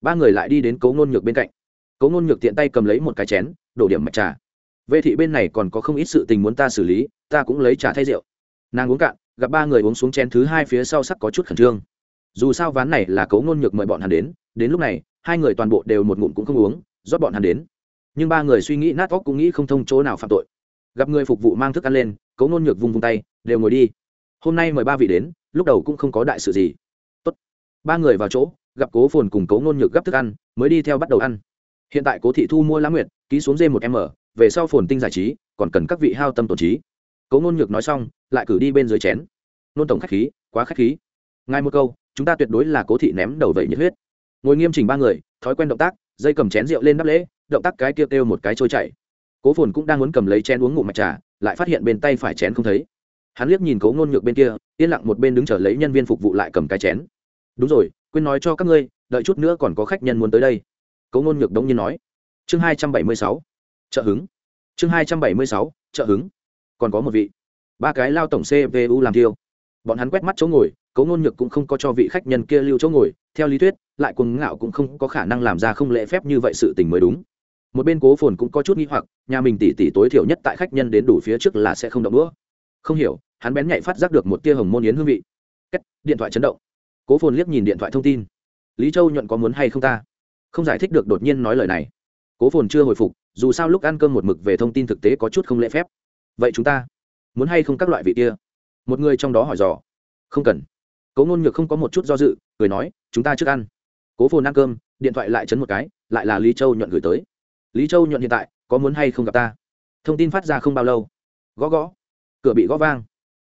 [SPEAKER 1] Ba người lại đi đến cấu nôn nhược bên cạnh. Cấu nôn nhược tiện tay cầm lấy một cái chén, đổ điểm mặt trà. Vệ thị bên này còn có không ít sự tình muốn ta xử lý, ta cũng lấy trà thay rượu. Nàng uống cạn, gặp ba người uống xuống chén thứ hai phía sau sắc có chút khẩn trương. Dù sao ván này là cấu nôn nhược mời bọn hắn đến đến lúc này, hai người toàn bộ đều một ngụm cũng không uống, rót bọn hắn đến nhưng ba người suy nghĩ nát óc cũng nghĩ không thông chỗ nào phạm tội. Gặp người phục vụ mang thức ăn lên, cấu nôn nhược vung vung tay, đều ngồi đi. Hôm nay mời ba vị đến, lúc đầu cũng không có đại sự gì. Tốt. ba người vào chỗ, gặp cố phồn cùng cố nôn nhược gấp thức ăn, mới đi theo bắt đầu ăn. Hiện tại cố thị thu mua lá nguyệt, ký xuống dê một m, về sau phồn tinh giải trí, còn cần các vị hao tâm tổn trí. Cố nôn nhược nói xong, lại cử đi bên dưới chén. Nôn tổng khách khí, quá khách khí. Ngay một câu, chúng ta tuyệt đối là cố thị ném đầu vậy nhiệt huyết. Ngồi nghiêm chỉnh ba người, thói quen động tác, dây cầm chén rượu lên đắp lễ động tác cái kia kêu một cái trôi chảy. Cố phồn cũng đang muốn cầm lấy chén uống ngụm mạch trà, lại phát hiện bên tay phải chén không thấy. Hắn liếc nhìn cố ngôn nhược bên kia, yên lặng một bên đứng chờ lấy nhân viên phục vụ lại cầm cái chén. Đúng rồi, quên nói cho các ngươi, đợi chút nữa còn có khách nhân muốn tới đây. Cố ngôn nhược đống nhiên nói. Chương hai trăm bảy mươi sáu, trợ hứng. Chương hai trăm bảy mươi sáu, trợ hứng. Còn có một vị. Ba cái lao tổng cpu làm tiêu bọn hắn quét mắt chỗ ngồi, cố ngôn nhược cũng không có cho vị khách nhân kia lưu chỗ ngồi, theo lý thuyết, lại quần ngạo cũng không có khả năng làm ra không lễ phép như vậy sự tình mới đúng một bên cố phồn cũng có chút nghi hoặc, nhà mình tỉ tỉ tối thiểu nhất tại khách nhân đến đủ phía trước là sẽ không động đũa. Không hiểu, hắn bén nhạy phát giác được một tia hồng môn yến hương vị. Cách điện thoại chấn động. Cố phồn liếc nhìn điện thoại thông tin. Lý châu nhuận có muốn hay không ta? Không giải thích được đột nhiên nói lời này. Cố phồn chưa hồi phục, dù sao lúc ăn cơm một mực về thông tin thực tế có chút không lễ phép. Vậy chúng ta muốn hay không các loại vị kia? Một người trong đó hỏi dò. Không cần. Cố ngôn nhược không có một chút do dự, cười nói, chúng ta trước ăn. Cố phồn ăn cơm, điện thoại lại chấn một cái, lại là lý châu nhuận gửi tới lý châu nhuận hiện tại, có muốn hay không gặp ta? Thông tin phát ra không bao lâu. Gõ gõ. Cửa bị gõ vang.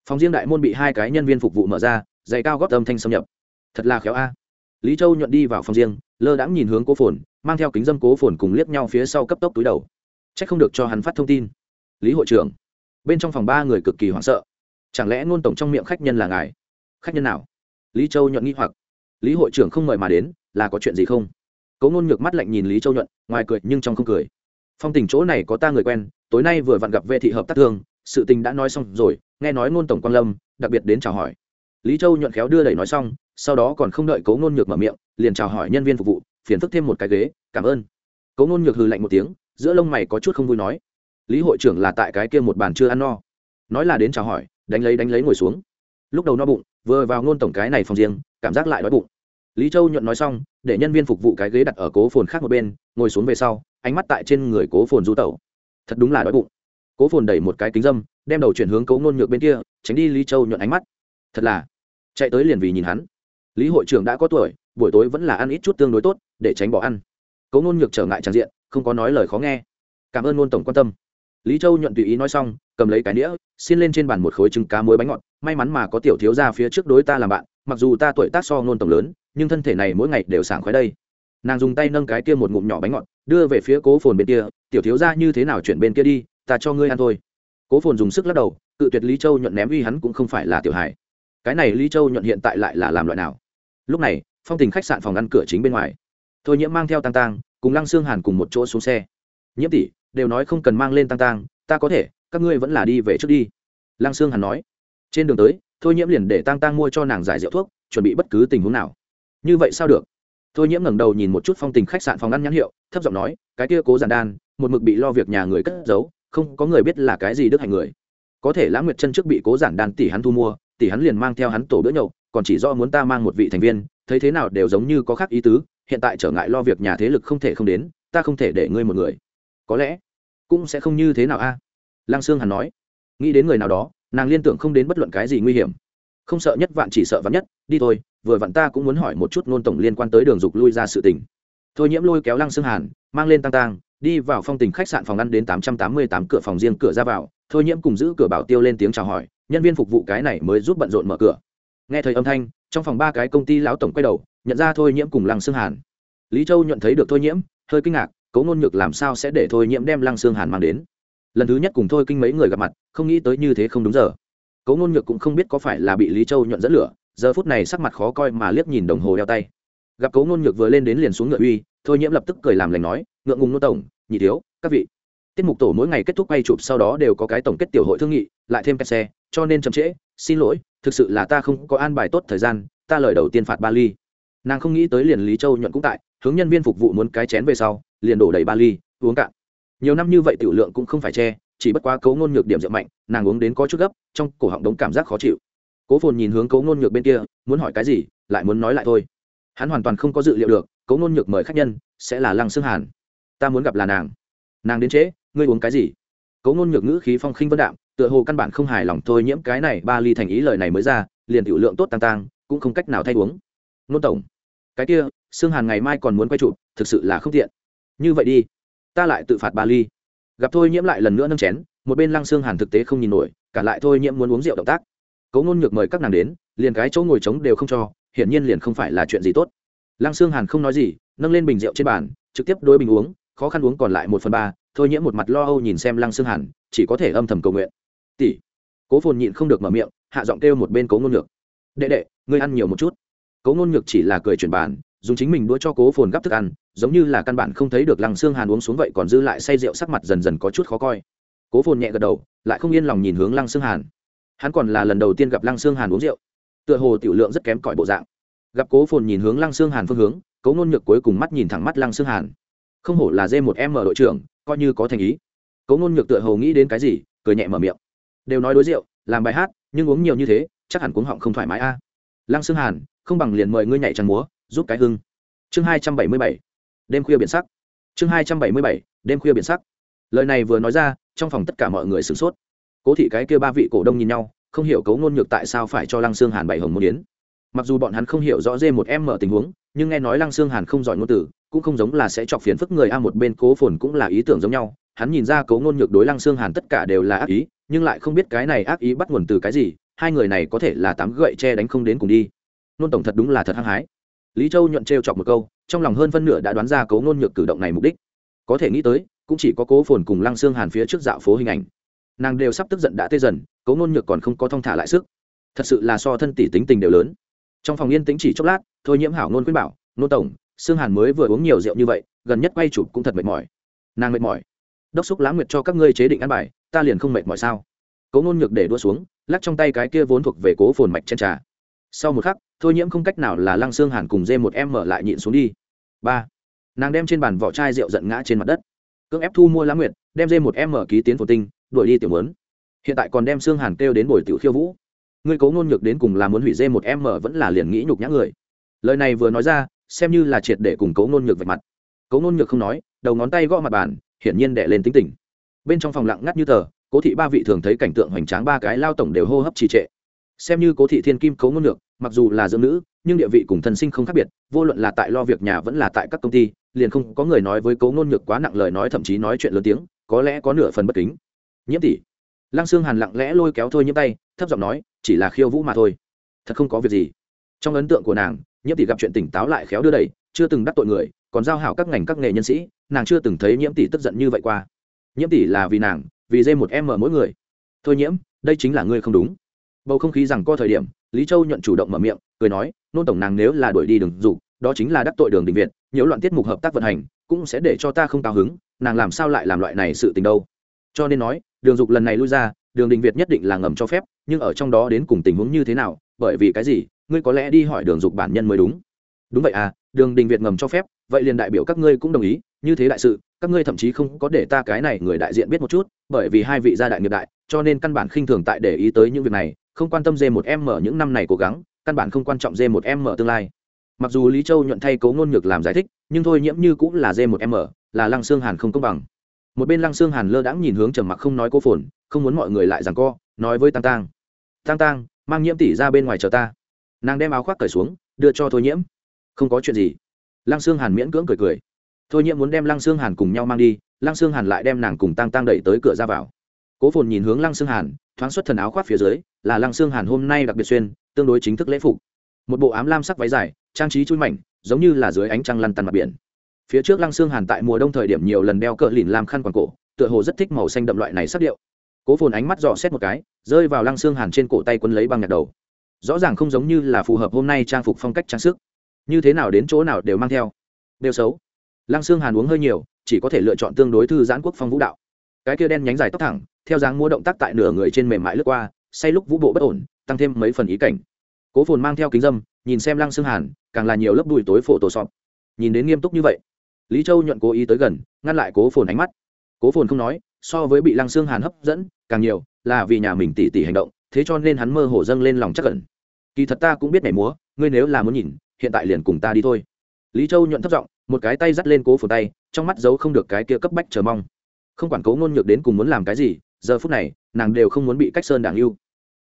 [SPEAKER 1] Phòng riêng đại môn bị hai cái nhân viên phục vụ mở ra, giày cao góp âm thanh xâm nhập. Thật là khéo a. Lý châu nhuận đi vào phòng riêng, lơ đãng nhìn hướng cố phồn, mang theo kính dâm cố phồn cùng liếc nhau phía sau cấp tốc túi đầu. C h ắ c không được cho hắn phát thông tin. Lý hội trưởng. Bên trong phòng ba người cực kỳ hoảng sợ. Chẳng lẽ ngôn tổng trong miệng khách nhân là ngài? Khách nhân nào? Lý châu nhuận nghi hoặc. Lý hội trưởng không mời mà đến, là có chuyện gì không? Cố ngôn ngược mắt lạnh nhìn lý châu nhuận, ngoài cười nhưng trong không cười. Phong tình chỗ này có ta người quen, tối nay vừa vặn gặp vệ thị hợp tác thương, sự tình đã nói xong rồi, nghe nói ngôn tổng quan lâm, đặc biệt đến chào hỏi. Lý châu nhuận khéo đưa đẩy nói xong, sau đó còn không đợi cố ngôn nhược mở miệng, liền chào hỏi nhân viên phục vụ, phiền phức thêm một cái ghế, cảm ơn. Cố ngôn nhược hừ lạnh một tiếng, giữa lông mày có chút không vui nói, lý hội trưởng là tại cái kia một bàn chưa ăn no. Nói là đến chào hỏi, đánh lấy đánh lấy ngồi xuống. Lúc đầu no bụng, vừa vào ngôn tổng cái này phòng riêng, cảm giác lại đói bụng lý châu nhuận nói xong, để nhân viên phục vụ cái ghế đặt ở cố phồn khác một bên, ngồi xuống về sau, ánh mắt tại trên người cố phồn du tẩu. Thật đúng là đói bụng. Cố phồn đẩy một cái kính dâm, đem đầu chuyển hướng cố ngôn nhược bên kia, tránh đi lý châu nhuận ánh mắt. Thật là, chạy tới liền vì nhìn hắn. Lý hội trưởng đã có tuổi, buổi tối vẫn là ăn ít chút tương đối tốt, để tránh bỏ ăn. Cố ngôn nhược trở ngại tràn diện, không có nói lời khó nghe. Cảm ơn ngôn tổng quan tâm. Lý châu nhuận tùy ý nói xong, cầm lấy cái đĩa xin lên trên bàn một khối trứng cá muối bánh ngọt. May mắn mà có tiểu thiếu ra phía trước đối ta làm bạn, mặc dù ta tuổi tác so ngôn tổng lớn nhưng thân thể này mỗi ngày đều sảng khoái đây. Nàng dùng tay nâng cái kia một ngụm nhỏ bánh ngọt, đưa về phía cố phồn bên kia, tiểu thiếu ra như thế nào chuyển bên kia đi, ta cho ngươi ăn thôi. Cố phồn dùng sức lắc đầu, cự tuyệt lý châu nhuận ném uy hắn cũng không phải là tiểu hải cái này lý châu nhuận hiện tại lại là làm loại nào? Lúc này, phong tình khách sạn phòng ăn cửa chính bên ngoài. Thôi nhiễm mang theo tăng tăng cùng lăng xương hàn cùng một chỗ xuống xe. Nhiễm tỷ, đều nói không cần mang lên tăng tăng ta có thể, các ngươi vẫn là đi về trước đi. Lăng xương hàn nói. Trên đường tới, thôi nhiễm liền để tăng tăng mua cho nàng giải rượu thuốc, chuẩn bị bất cứ tình huống nào như vậy sao được? Thôi nhiễm ngẩng đầu nhìn một chút phong tình khách sạn phòng ăn nhãn hiệu, thấp giọng nói, cái kia cố giản đan, một mực bị lo việc nhà người cất giấu, không có người biết là cái gì đức hạnh người. Có thể lãng nguyệt chân trước bị cố giản đan tỷ hắn thu mua, tỷ hắn liền mang theo hắn tổ bữa nhậu, còn chỉ do muốn ta mang một vị thành viên, thấy thế nào đều giống như có khác ý tứ, hiện tại trở ngại lo việc nhà thế lực không thể không đến, ta không thể để ngươi một người. Có lẽ cũng sẽ không như thế nào a? À? lăng sương hắn nói. Nghĩ đến người nào đó, nàng liên tưởng không đến bất luận cái gì nguy hiểm. Không sợ nhất vạn chỉ sợ vắn nhất, đi thôi vừa vặn ta cũng muốn hỏi một chút ngôn tổng liên quan tới đường dục lui ra sự tình. Thôi nhiễm lôi kéo lăng xương hàn, mang lên tăng tăng đi vào phong tình khách sạn phòng ăn đến tám trăm tám mươi tám cửa phòng riêng cửa ra vào. Thôi nhiễm cùng giữ cửa bảo tiêu lên tiếng chào hỏi, nhân viên phục vụ cái này mới giúp bận rộn mở cửa. Nghe thấy âm thanh, trong phòng ba cái công ty lão tổng quay đầu, nhận ra thôi nhiễm cùng lăng xương hàn. Lý châu nhận thấy được thôi nhiễm, hơi kinh ngạc, cấu ngôn nhược làm sao sẽ để thôi nhiễm đem lăng xương hàn mang đến? Lần thứ nhất cùng thôi kinh mấy người gặp mặt, không nghĩ tới như thế không đúng giờ. Cấu ngôn nhược cũng không biết có phải là bị lý châu nhuận dẫn lửa giờ phút này sắc mặt khó coi mà liếc nhìn đồng hồ đeo tay. Gặp cấu ngôn nhược vừa lên đến liền xuống ngựa uy, thôi nhiễm lập tức cười làm lành nói, ngượng ngùng nô tổng, nhị thiếu, các vị. Tiết mục tổ mỗi ngày kết thúc quay chụp sau đó đều có cái tổng kết tiểu hội thương nghị, lại thêm cái xe, cho nên chậm trễ, xin lỗi, thực sự là ta không có an bài tốt thời gian, ta lời đầu tiên phạt ba ly nàng không nghĩ tới liền lý châu nhuận cũng tại, hướng nhân viên phục vụ muốn cái chén về sau, liền đổ đầy ba ly uống cạn. Nhiều năm như vậy tiểu lượng cũng không phải che, chỉ bất quá cấu ngôn nhược điểm rượu mạnh, nàng uống đến có chút gấp, trong cổ họng đống cảm giác khó chịu cố phồn nhìn hướng cấu ngôn nhược bên kia, muốn hỏi cái gì, lại muốn nói lại thôi. Hắn hoàn toàn không có dự liệu được cấu ngôn nhược mời khách nhân sẽ là lăng xương hàn. Ta muốn gặp là nàng. Nàng đến trễ, ngươi uống cái gì? Cấu ngôn nhược ngữ khí phong khinh vân đạm, tựa hồ căn bản không hài lòng thôi nhiễm cái này ba ly thành ý lời này mới ra, liền tiểu lượng tốt tăng tăng, cũng không cách nào thay uống. Nôn tổng, cái kia xương hàn ngày mai còn muốn quay chụp, thực sự là không tiện. Như vậy đi, ta lại tự phạt ba ly. Gặp thôi nhiễm lại lần nữa nâng chén, một bên lăng xương hàn thực tế không nhìn nổi, cả lại thôi nhiễm muốn uống rượu động tác cấu ngôn nhược mời các nàng đến, liền cái chỗ ngồi trống đều không cho, hiển nhiên liền không phải là chuyện gì tốt. Lăng xương hàn không nói gì, nâng lên bình rượu trên bàn, trực tiếp đôi bình uống, khó khăn uống còn lại một phần ba, thôi nhiễm một mặt lo âu nhìn xem lăng xương hàn, chỉ có thể âm thầm cầu nguyện. Tỷ. Cố phồn nhịn không được mở miệng, hạ giọng kêu một bên cố ngôn nhược. Đệ đệ, ngươi ăn nhiều một chút. Cố ngôn nhược chỉ là cười chuyển bàn, dùng chính mình đũa cho cố phồn gắp thức ăn, giống như là căn bản không thấy được lăng xương hàn uống xuống vậy còn dư lại say rượu sắc mặt dần dần có chút khó coi. Cố phồn nhẹ gật đầu, lại không yên lòng nhìn hướng lăng xương hàn hắn còn là lần đầu tiên gặp lăng xương hàn uống rượu. Tựa hồ tiểu lượng rất kém cỏi bộ dạng. Gặp cố phồn nhìn hướng lăng xương hàn phương hướng, cố ngôn nhược cuối cùng mắt nhìn thẳng mắt lăng xương hàn. Không hổ là dê một em đội trưởng, coi như có thành ý. Cố ngôn nhược tựa hồ nghĩ đến cái gì, cười nhẹ mở miệng. Đều nói đối rượu, làm bài hát, nhưng uống nhiều như thế, chắc hẳn cuống họng không thoải mái a. Lăng xương hàn, không bằng liền mời ngươi nhảy tràn múa, giúp cái hưng. Chương hai trăm bảy mươi bảy, đêm khuya biển sắc. Chương hai trăm bảy mươi bảy, đêm khuya biển sắc. Lời này vừa nói ra, trong phòng tất cả mọi người sửng sốt cố thị cái kia ba vị cổ đông nhìn nhau, không hiểu cấu ngôn nhược tại sao phải cho lăng xương hàn bảy hồng môn yến. Mặc dù bọn hắn không hiểu rõ dê một em mở tình huống, nhưng nghe nói lăng xương hàn không giỏi ngôn từ, cũng không giống là sẽ chọc phiền phức người a một bên cố phồn cũng là ý tưởng giống nhau. Hắn nhìn ra cấu ngôn nhược đối lăng xương hàn tất cả đều là ác ý, nhưng lại không biết cái này ác ý bắt nguồn từ cái gì, hai người này có thể là tám gậy che đánh không đến cùng đi. Nôn tổng thật đúng là thật hăng hái. Lý châu nhuận trêu chọc một câu, trong lòng hơn phân nửa đã đoán ra cấu ngôn nhược cử động này mục đích. Có thể nghĩ tới, cũng chỉ có cố phồn cùng lăng xương hàn phía trước dạo phố hình ảnh nàng đều sắp tức giận đã tê dần, cấu nôn nhược còn không có thong thả lại sức. Thật sự là so thân tỷ tính tình đều lớn. Trong phòng yên tĩnh chỉ chốc lát, thôi nhiễm hảo nôn khuyên bảo, nôn tổng xương hàn mới vừa uống nhiều rượu như vậy, gần nhất quay chụp cũng thật mệt mỏi. Nàng mệt mỏi. Đốc xúc lãng nguyệt cho các ngươi chế định ăn bài, ta liền không mệt mỏi sao? Cố nôn nhược để đua xuống, lắc trong tay cái kia vốn thuộc về cố phồn mạch trên trà. Sau một khắc, thôi nhiễm không cách nào là lăng xương hàn cùng dê một em mở lại nhịn xuống đi. Ba. Nàng đem trên bàn vỏ chai rượu giận ngã trên mặt đất. Cưỡng ép thu mua lãng nguyệt, đem dê một em mở ký tiến phồn tinh đuổi đi tiểu muốn hiện tại còn đem xương hàn kêu đến bồi tiểu khiêu vũ. Ngươi cố ngôn nhược đến cùng là muốn hủy dê một em mở vẫn là liền nghĩ nhục nhã người. Lời này vừa nói ra, xem như là triệt để cùng cố ngôn nhược vạch mặt. Cố ngôn nhược không nói, đầu ngón tay gõ mặt bàn, hiển nhiên đệ lên tính tình. Bên trong phòng lặng ngắt như tờ, cố thị ba vị thường thấy cảnh tượng hoành tráng ba cái lao tổng đều hô hấp trì trệ. Xem như cố thị thiên kim cố ngôn nhược, mặc dù là dưỡng nữ, nhưng địa vị cùng thân sinh không khác biệt, vô luận là tại lo việc nhà vẫn là tại các công ty, liền không có người nói với cố ngôn nhược quá nặng lời nói, thậm chí nói chuyện lớn tiếng, có lẽ có nửa phần bất kính nhiễm tỷ. Lăng xương hàn lặng lẽ lôi kéo thôi nhiễm tay, thấp giọng nói, chỉ là khiêu vũ mà thôi. Thật không có việc gì. Trong ấn tượng của nàng, nhiễm tỷ gặp chuyện tỉnh táo lại khéo đưa đẩy, chưa từng đắc tội người, còn giao hảo các ngành các nghề nhân sĩ, nàng chưa từng thấy nhiễm tỷ tức giận như vậy qua. Nhiễm tỷ là vì nàng, vì dê một em mở mỗi người. Thôi nhiễm, đây chính là ngươi không đúng. Bầu không khí rằng co thời điểm, lý châu nhuận chủ động mở miệng, cười nói, nôn tổng nàng nếu là đuổi đi đường dục, đó chính là đắc tội đường đình việt nhiễu loạn tiết mục hợp tác vận hành, cũng sẽ để cho ta không cao hứng, nàng làm sao lại làm loại này sự tình đâu. Cho nên nói đường dục lần này lui ra đường đình việt nhất định là ngầm cho phép nhưng ở trong đó đến cùng tình huống như thế nào bởi vì cái gì ngươi có lẽ đi hỏi đường dục bản nhân mới đúng. Đúng vậy à đường đình việt ngầm cho phép vậy liền đại biểu các ngươi cũng đồng ý như thế đại sự các ngươi thậm chí không có để ta cái này người đại diện biết một chút bởi vì hai vị gia đại nghiệp đại cho nên căn bản khinh thường tại để ý tới những việc này không quan tâm dê một em mở những năm này cố gắng căn bản không quan trọng dê một em mở tương lai. Mặc dù lý châu nhuận thay cấu ngôn ngược làm giải thích nhưng thôi nhiễm như cũng là dê một em mở, là lăng xương hàn không công bằng một bên lăng xương hàn lơ đãng nhìn hướng trầm mặc không nói cô phồn, không muốn mọi người lại rằng co, nói với tăng tăng tăng tăng mang nhiễm tỷ ra bên ngoài chờ ta. Nàng đem áo khoác cởi xuống, đưa cho thôi nhiễm. Không có chuyện gì. Lăng xương hàn miễn cưỡng cười cười. Thôi nhiễm muốn đem lăng xương hàn cùng nhau mang đi, lăng xương hàn lại đem nàng cùng tăng tăng đẩy tới cửa ra vào. Cố phồn nhìn hướng lăng xương hàn, thoáng xuất thần áo khoác phía dưới, là lăng xương hàn hôm nay đặc biệt xuyên, tương đối chính thức lễ phục. Một bộ ám lam sắc váy dài, trang trí chui mảnh, giống như là dưới ánh trăng lăn tăn mặt biển phía trước lăng xương hàn tại mùa đông thời điểm nhiều lần đeo cỡ lìn làm khăn quàng cổ, tựa hồ rất thích màu xanh đậm loại này sắc điệu. Cố phồn ánh mắt dò xét một cái, rơi vào lăng xương hàn trên cổ tay quấn lấy băng nhạc đầu. Rõ ràng không giống như là phù hợp hôm nay trang phục phong cách trang sức. Như thế nào đến chỗ nào đều mang theo. Đều xấu. Lăng xương hàn uống hơi nhiều, chỉ có thể lựa chọn tương đối thư giãn quốc phong vũ đạo. Cái kia đen nhánh dài tóc thẳng, theo dáng mua động tác tại nửa người trên mềm mại lướt qua, say lúc vũ bộ bất ổn, tăng thêm mấy phần ý cảnh. Cố phồn mang theo kính dâm, nhìn xem lăng xương hàn, càng là nhiều lớp bụi tối phổ tổ sọt nhìn đến nghiêm túc như vậy lý châu nhuận cố ý tới gần, ngăn lại cố phồn ánh mắt. Cố phồn không nói, so với bị lăng xương hàn hấp dẫn, càng nhiều là vì nhà mình tỉ tỉ hành động, thế cho nên hắn mơ hồ dâng lên lòng chắc cẩn kỳ thật ta cũng biết nhảy múa, ngươi nếu là muốn nhìn, hiện tại liền cùng ta đi thôi. Lý châu nhuận thấp giọng, một cái tay dắt lên cố phồn tay, trong mắt giấu không được cái kia cấp bách chờ mong. Không quản cố ngôn nhược đến cùng muốn làm cái gì, giờ phút này, nàng đều không muốn bị cách sơn đảng yêu.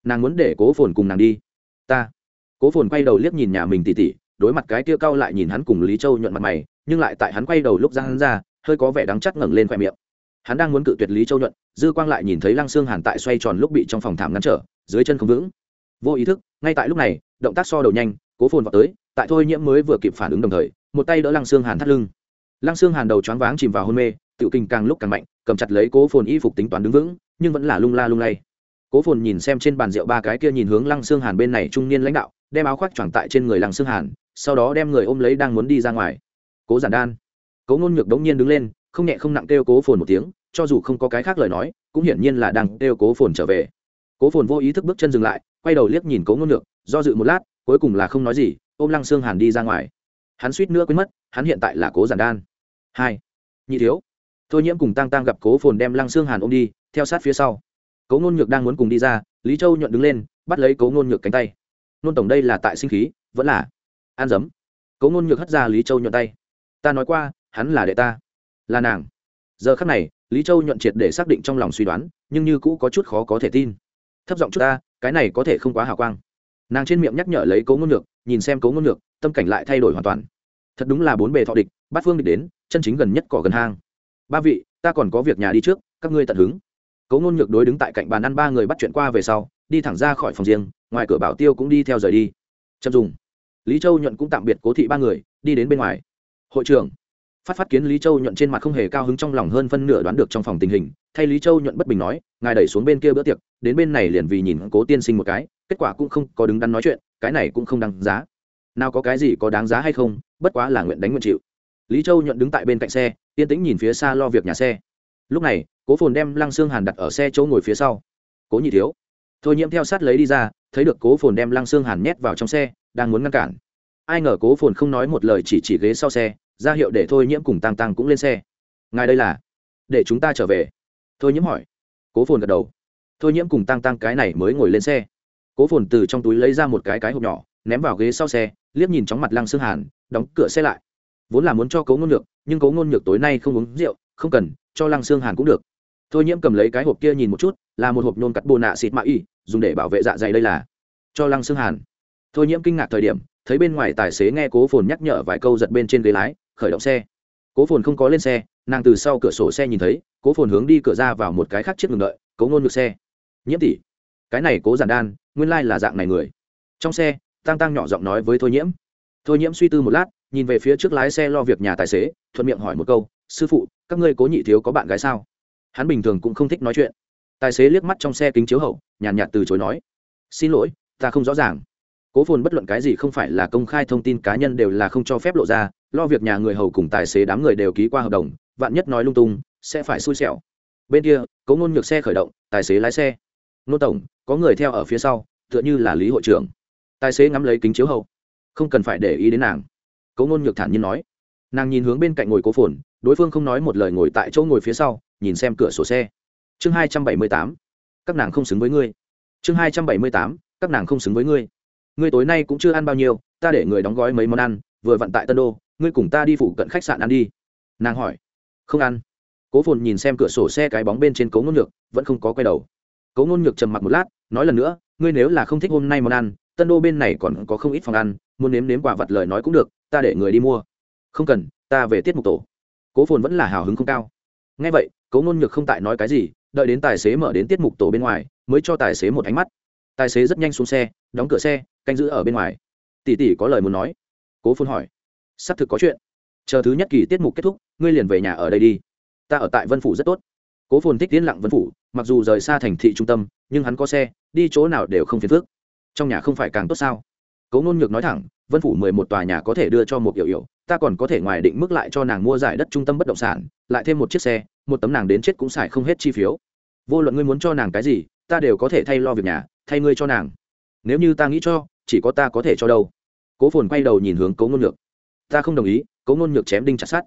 [SPEAKER 1] Nàng muốn để cố phồn cùng nàng đi. Ta. Cố phồn quay đầu liếc nhìn nhà mình tỉ tỉ đối mặt cái kia cao lại nhìn hắn cùng lý châu nhuận mặt mày, nhưng lại tại hắn quay đầu lúc ra hắn ra, hơi có vẻ đắng chắc ngẩng lên khoe miệng. Hắn đang muốn cự tuyệt lý châu nhuận, dư quang lại nhìn thấy lăng xương hàn tại xoay tròn lúc bị trong phòng thảm ngăn trở, dưới chân không vững. Vô ý thức, ngay tại lúc này, động tác so đầu nhanh, cố phồn vào tới, tại thôi nhiễm mới vừa kịp phản ứng đồng thời, một tay đỡ lăng xương hàn thắt lưng. Lăng xương hàn đầu choáng váng chìm vào hôn mê tự kinh càng lúc càng mạnh, cầm chặt lấy cố phồn y phục tính toán đứng vững, nhưng vẫn là lung la lung lay. Cố phồn nhìn xem trên bàn rượu ba cái kia nhìn hướng lăng xương hàn bên này trung niên lãnh đạo, đem áo khoác choàng tại trên người lăng xương hàn sau đó đem người ôm lấy đang muốn đi ra ngoài. Cố giản đan. Cố ngôn nhược đống nhiên đứng lên, không nhẹ không nặng kêu cố phồn một tiếng, cho dù không có cái khác lời nói, cũng hiển nhiên là đang kêu cố phồn trở về. Cố phồn vô ý thức bước chân dừng lại, quay đầu liếc nhìn cố ngôn nhược, do dự một lát, cuối cùng là không nói gì, ôm lăng xương hàn đi ra ngoài. Hắn suýt nữa quên mất, hắn hiện tại là cố giản đan. Hai. Nhị thiếu. Thôi nhiễm cùng tăng tăng gặp cố phồn đem lăng xương hàn ôm đi, theo sát phía sau. Cố ngôn nhược đang muốn cùng đi ra, lý châu nhuận đứng lên, bắt lấy cố ngôn nhược cánh tay. Nôn tổng đây là tại sinh khí, vẫn là an dấm cố ngôn nhược hất ra lý châu nhuận tay. Ta nói qua, hắn là đệ ta, là nàng. Giờ khắc này, lý châu nhuận triệt để xác định trong lòng suy đoán, nhưng như cũ có chút khó có thể tin. Thấp giọng chút ta, cái này có thể không quá hào quang. Nàng trên miệng nhắc nhở lấy cố ngôn nhược, nhìn xem cố ngôn nhược, tâm cảnh lại thay đổi hoàn toàn. Thật đúng là bốn bề thọ địch, bát phương địch đến, chân chính gần nhất cỏ gần hang. Ba vị, ta còn có việc nhà đi trước, các ngươi tận hứng. Cố ngôn nhược đối đứng tại cạnh bàn ăn ba người bắt chuyện qua về sau, đi thẳng ra khỏi phòng riêng, ngoài cửa bảo tiêu cũng đi theo rời đi. Chậm dùng lý châu nhuận cũng tạm biệt cố thị ba người, đi đến bên ngoài. Hội trưởng, phát phát kiến lý châu nhuận trên mặt không hề cao hứng trong lòng hơn phân nửa đoán được trong phòng tình hình, thay lý châu nhuận bất bình nói, ngài đẩy xuống bên kia bữa tiệc, đến bên này liền vì nhìn cố tiên sinh một cái, kết quả cũng không có đứng đắn nói chuyện, cái này cũng không đáng giá. Nào có cái gì có đáng giá hay không, bất quá là nguyện đánh nguyện chịu. Lý châu nhuận đứng tại bên cạnh xe, yên tĩnh nhìn phía xa lo việc nhà xe. Lúc này, cố phồn đem lăng xương hàn đặt ở xe chỗ ngồi phía sau. Cố nhị thiếu. Thôi nhiễm theo sát lấy đi ra, thấy được cố phồn đem lăng xương hàn nhét vào trong xe đang muốn ngăn cản. Ai ngờ cố phồn không nói một lời chỉ chỉ ghế sau xe, ra hiệu để thôi nhiễm cùng tăng tăng cũng lên xe. Ngài đây là? Để chúng ta trở về. Thôi nhiễm hỏi. Cố phồn gật đầu. Thôi nhiễm cùng tăng tăng cái này mới ngồi lên xe. Cố phồn từ trong túi lấy ra một cái cái hộp nhỏ, ném vào ghế sau xe, liếc nhìn chóng mặt lăng xương hàn, đóng cửa xe lại. Vốn là muốn cho cấu ngôn nhược, nhưng cấu ngôn nhược tối nay không uống rượu, không cần, cho lăng xương hàn cũng được. Thôi nhiễm cầm lấy cái hộp kia nhìn một chút, là một hộp nôn cắt bồ nạ xịt mạ y dùng để bảo vệ dạ dày đây là. Cho lăng xương hàn thôi nhiễm kinh ngạc thời điểm thấy bên ngoài tài xế nghe cố phồn nhắc nhở vài câu giật bên trên ghế lái khởi động xe. Cố phồn không có lên xe nàng từ sau cửa sổ xe nhìn thấy cố phồn hướng đi cửa ra vào một cái khác chiếc ngừng đợi cố ngôn ngược xe. Nhiễm tỷ cái này cố giản đan nguyên lai là dạng này người. Trong xe tăng tăng nhỏ giọng nói với thôi nhiễm. Thôi nhiễm suy tư một lát nhìn về phía trước lái xe lo việc nhà tài xế thuận miệng hỏi một câu sư phụ các ngươi cố nhị thiếu có bạn gái sao? Hắn bình thường cũng không thích nói chuyện. Tài xế liếc mắt trong xe kính chiếu hậu nhàn nhạt, nhạt từ chối nói xin lỗi ta không rõ ràng cố phồn bất luận cái gì không phải là công khai thông tin cá nhân đều là không cho phép lộ ra, lo việc nhà người hầu cùng tài xế đám người đều ký qua hợp đồng, vạn nhất nói lung tung, sẽ phải xui xẻo. Bên kia, cố ngôn nhược xe khởi động, tài xế lái xe. Nô tổng, có người theo ở phía sau, tựa như là lý hội trưởng. Tài xế ngắm lấy kính chiếu hậu. Không cần phải để ý đến nàng. Cố ngôn nhược thản nhiên nói. Nàng nhìn hướng bên cạnh ngồi cố phồn, đối phương không nói một lời ngồi tại chỗ ngồi phía sau, nhìn xem cửa sổ xe. Chương hai trăm bảy mươi tám, các nàng không xứng với ngươi. Chương hai trăm bảy mươi tám, các nàng không xứng với ngươi ngươi tối nay cũng chưa ăn bao nhiêu, ta để người đóng gói mấy món ăn, vừa vặn tại tân đô, ngươi cùng ta đi phụ cận khách sạn ăn đi. Nàng hỏi. Không ăn. Cố phồn nhìn xem cửa sổ xe cái bóng bên trên cấu ngôn nhược, vẫn không có quay đầu. Cấu ngôn nhược trầm mặc một lát, nói lần nữa, ngươi nếu là không thích hôm nay món ăn, tân đô bên này còn có không ít phòng ăn, muốn nếm nếm quả vật lời nói cũng được, ta để người đi mua. Không cần, ta về tiết mục tổ. Cố phồn vẫn là hào hứng không cao. Ngay vậy cấu ngôn nhược không tại nói cái gì, đợi đến tài xế mở đến tiết mục tổ bên ngoài, mới cho tài xế một ánh mắt. Tài xế rất nhanh xuống xe, đóng cửa xe canh giữ ở bên ngoài. Tỷ tỷ có lời muốn nói. Cố phun hỏi. Xác thực có chuyện. Chờ thứ nhất kỳ tiết mục kết thúc, ngươi liền về nhà ở đây đi. Ta ở tại vân phủ rất tốt. Cố phồn thích tiến lặng vân phủ, mặc dù rời xa thành thị trung tâm, nhưng hắn có xe, đi chỗ nào đều không phiền phức. Trong nhà không phải càng tốt sao? Cố ngôn nhược nói thẳng, vân phủ mười một tòa nhà có thể đưa cho một hiệu yểu ta còn có thể ngoài định mức lại cho nàng mua giải đất trung tâm bất động sản, lại thêm một chiếc xe, một tấm nàng đến chết cũng xài không hết chi phiếu. Vô luận ngươi muốn cho nàng cái gì, ta đều có thể thay lo việc nhà, thay ngươi cho nàng. Nếu như ta nghĩ cho chỉ có ta có thể cho đâu. Cố phồn quay đầu nhìn hướng cố ngôn nhược. Ta không đồng ý, cố ngôn nhược chém đinh chặt sát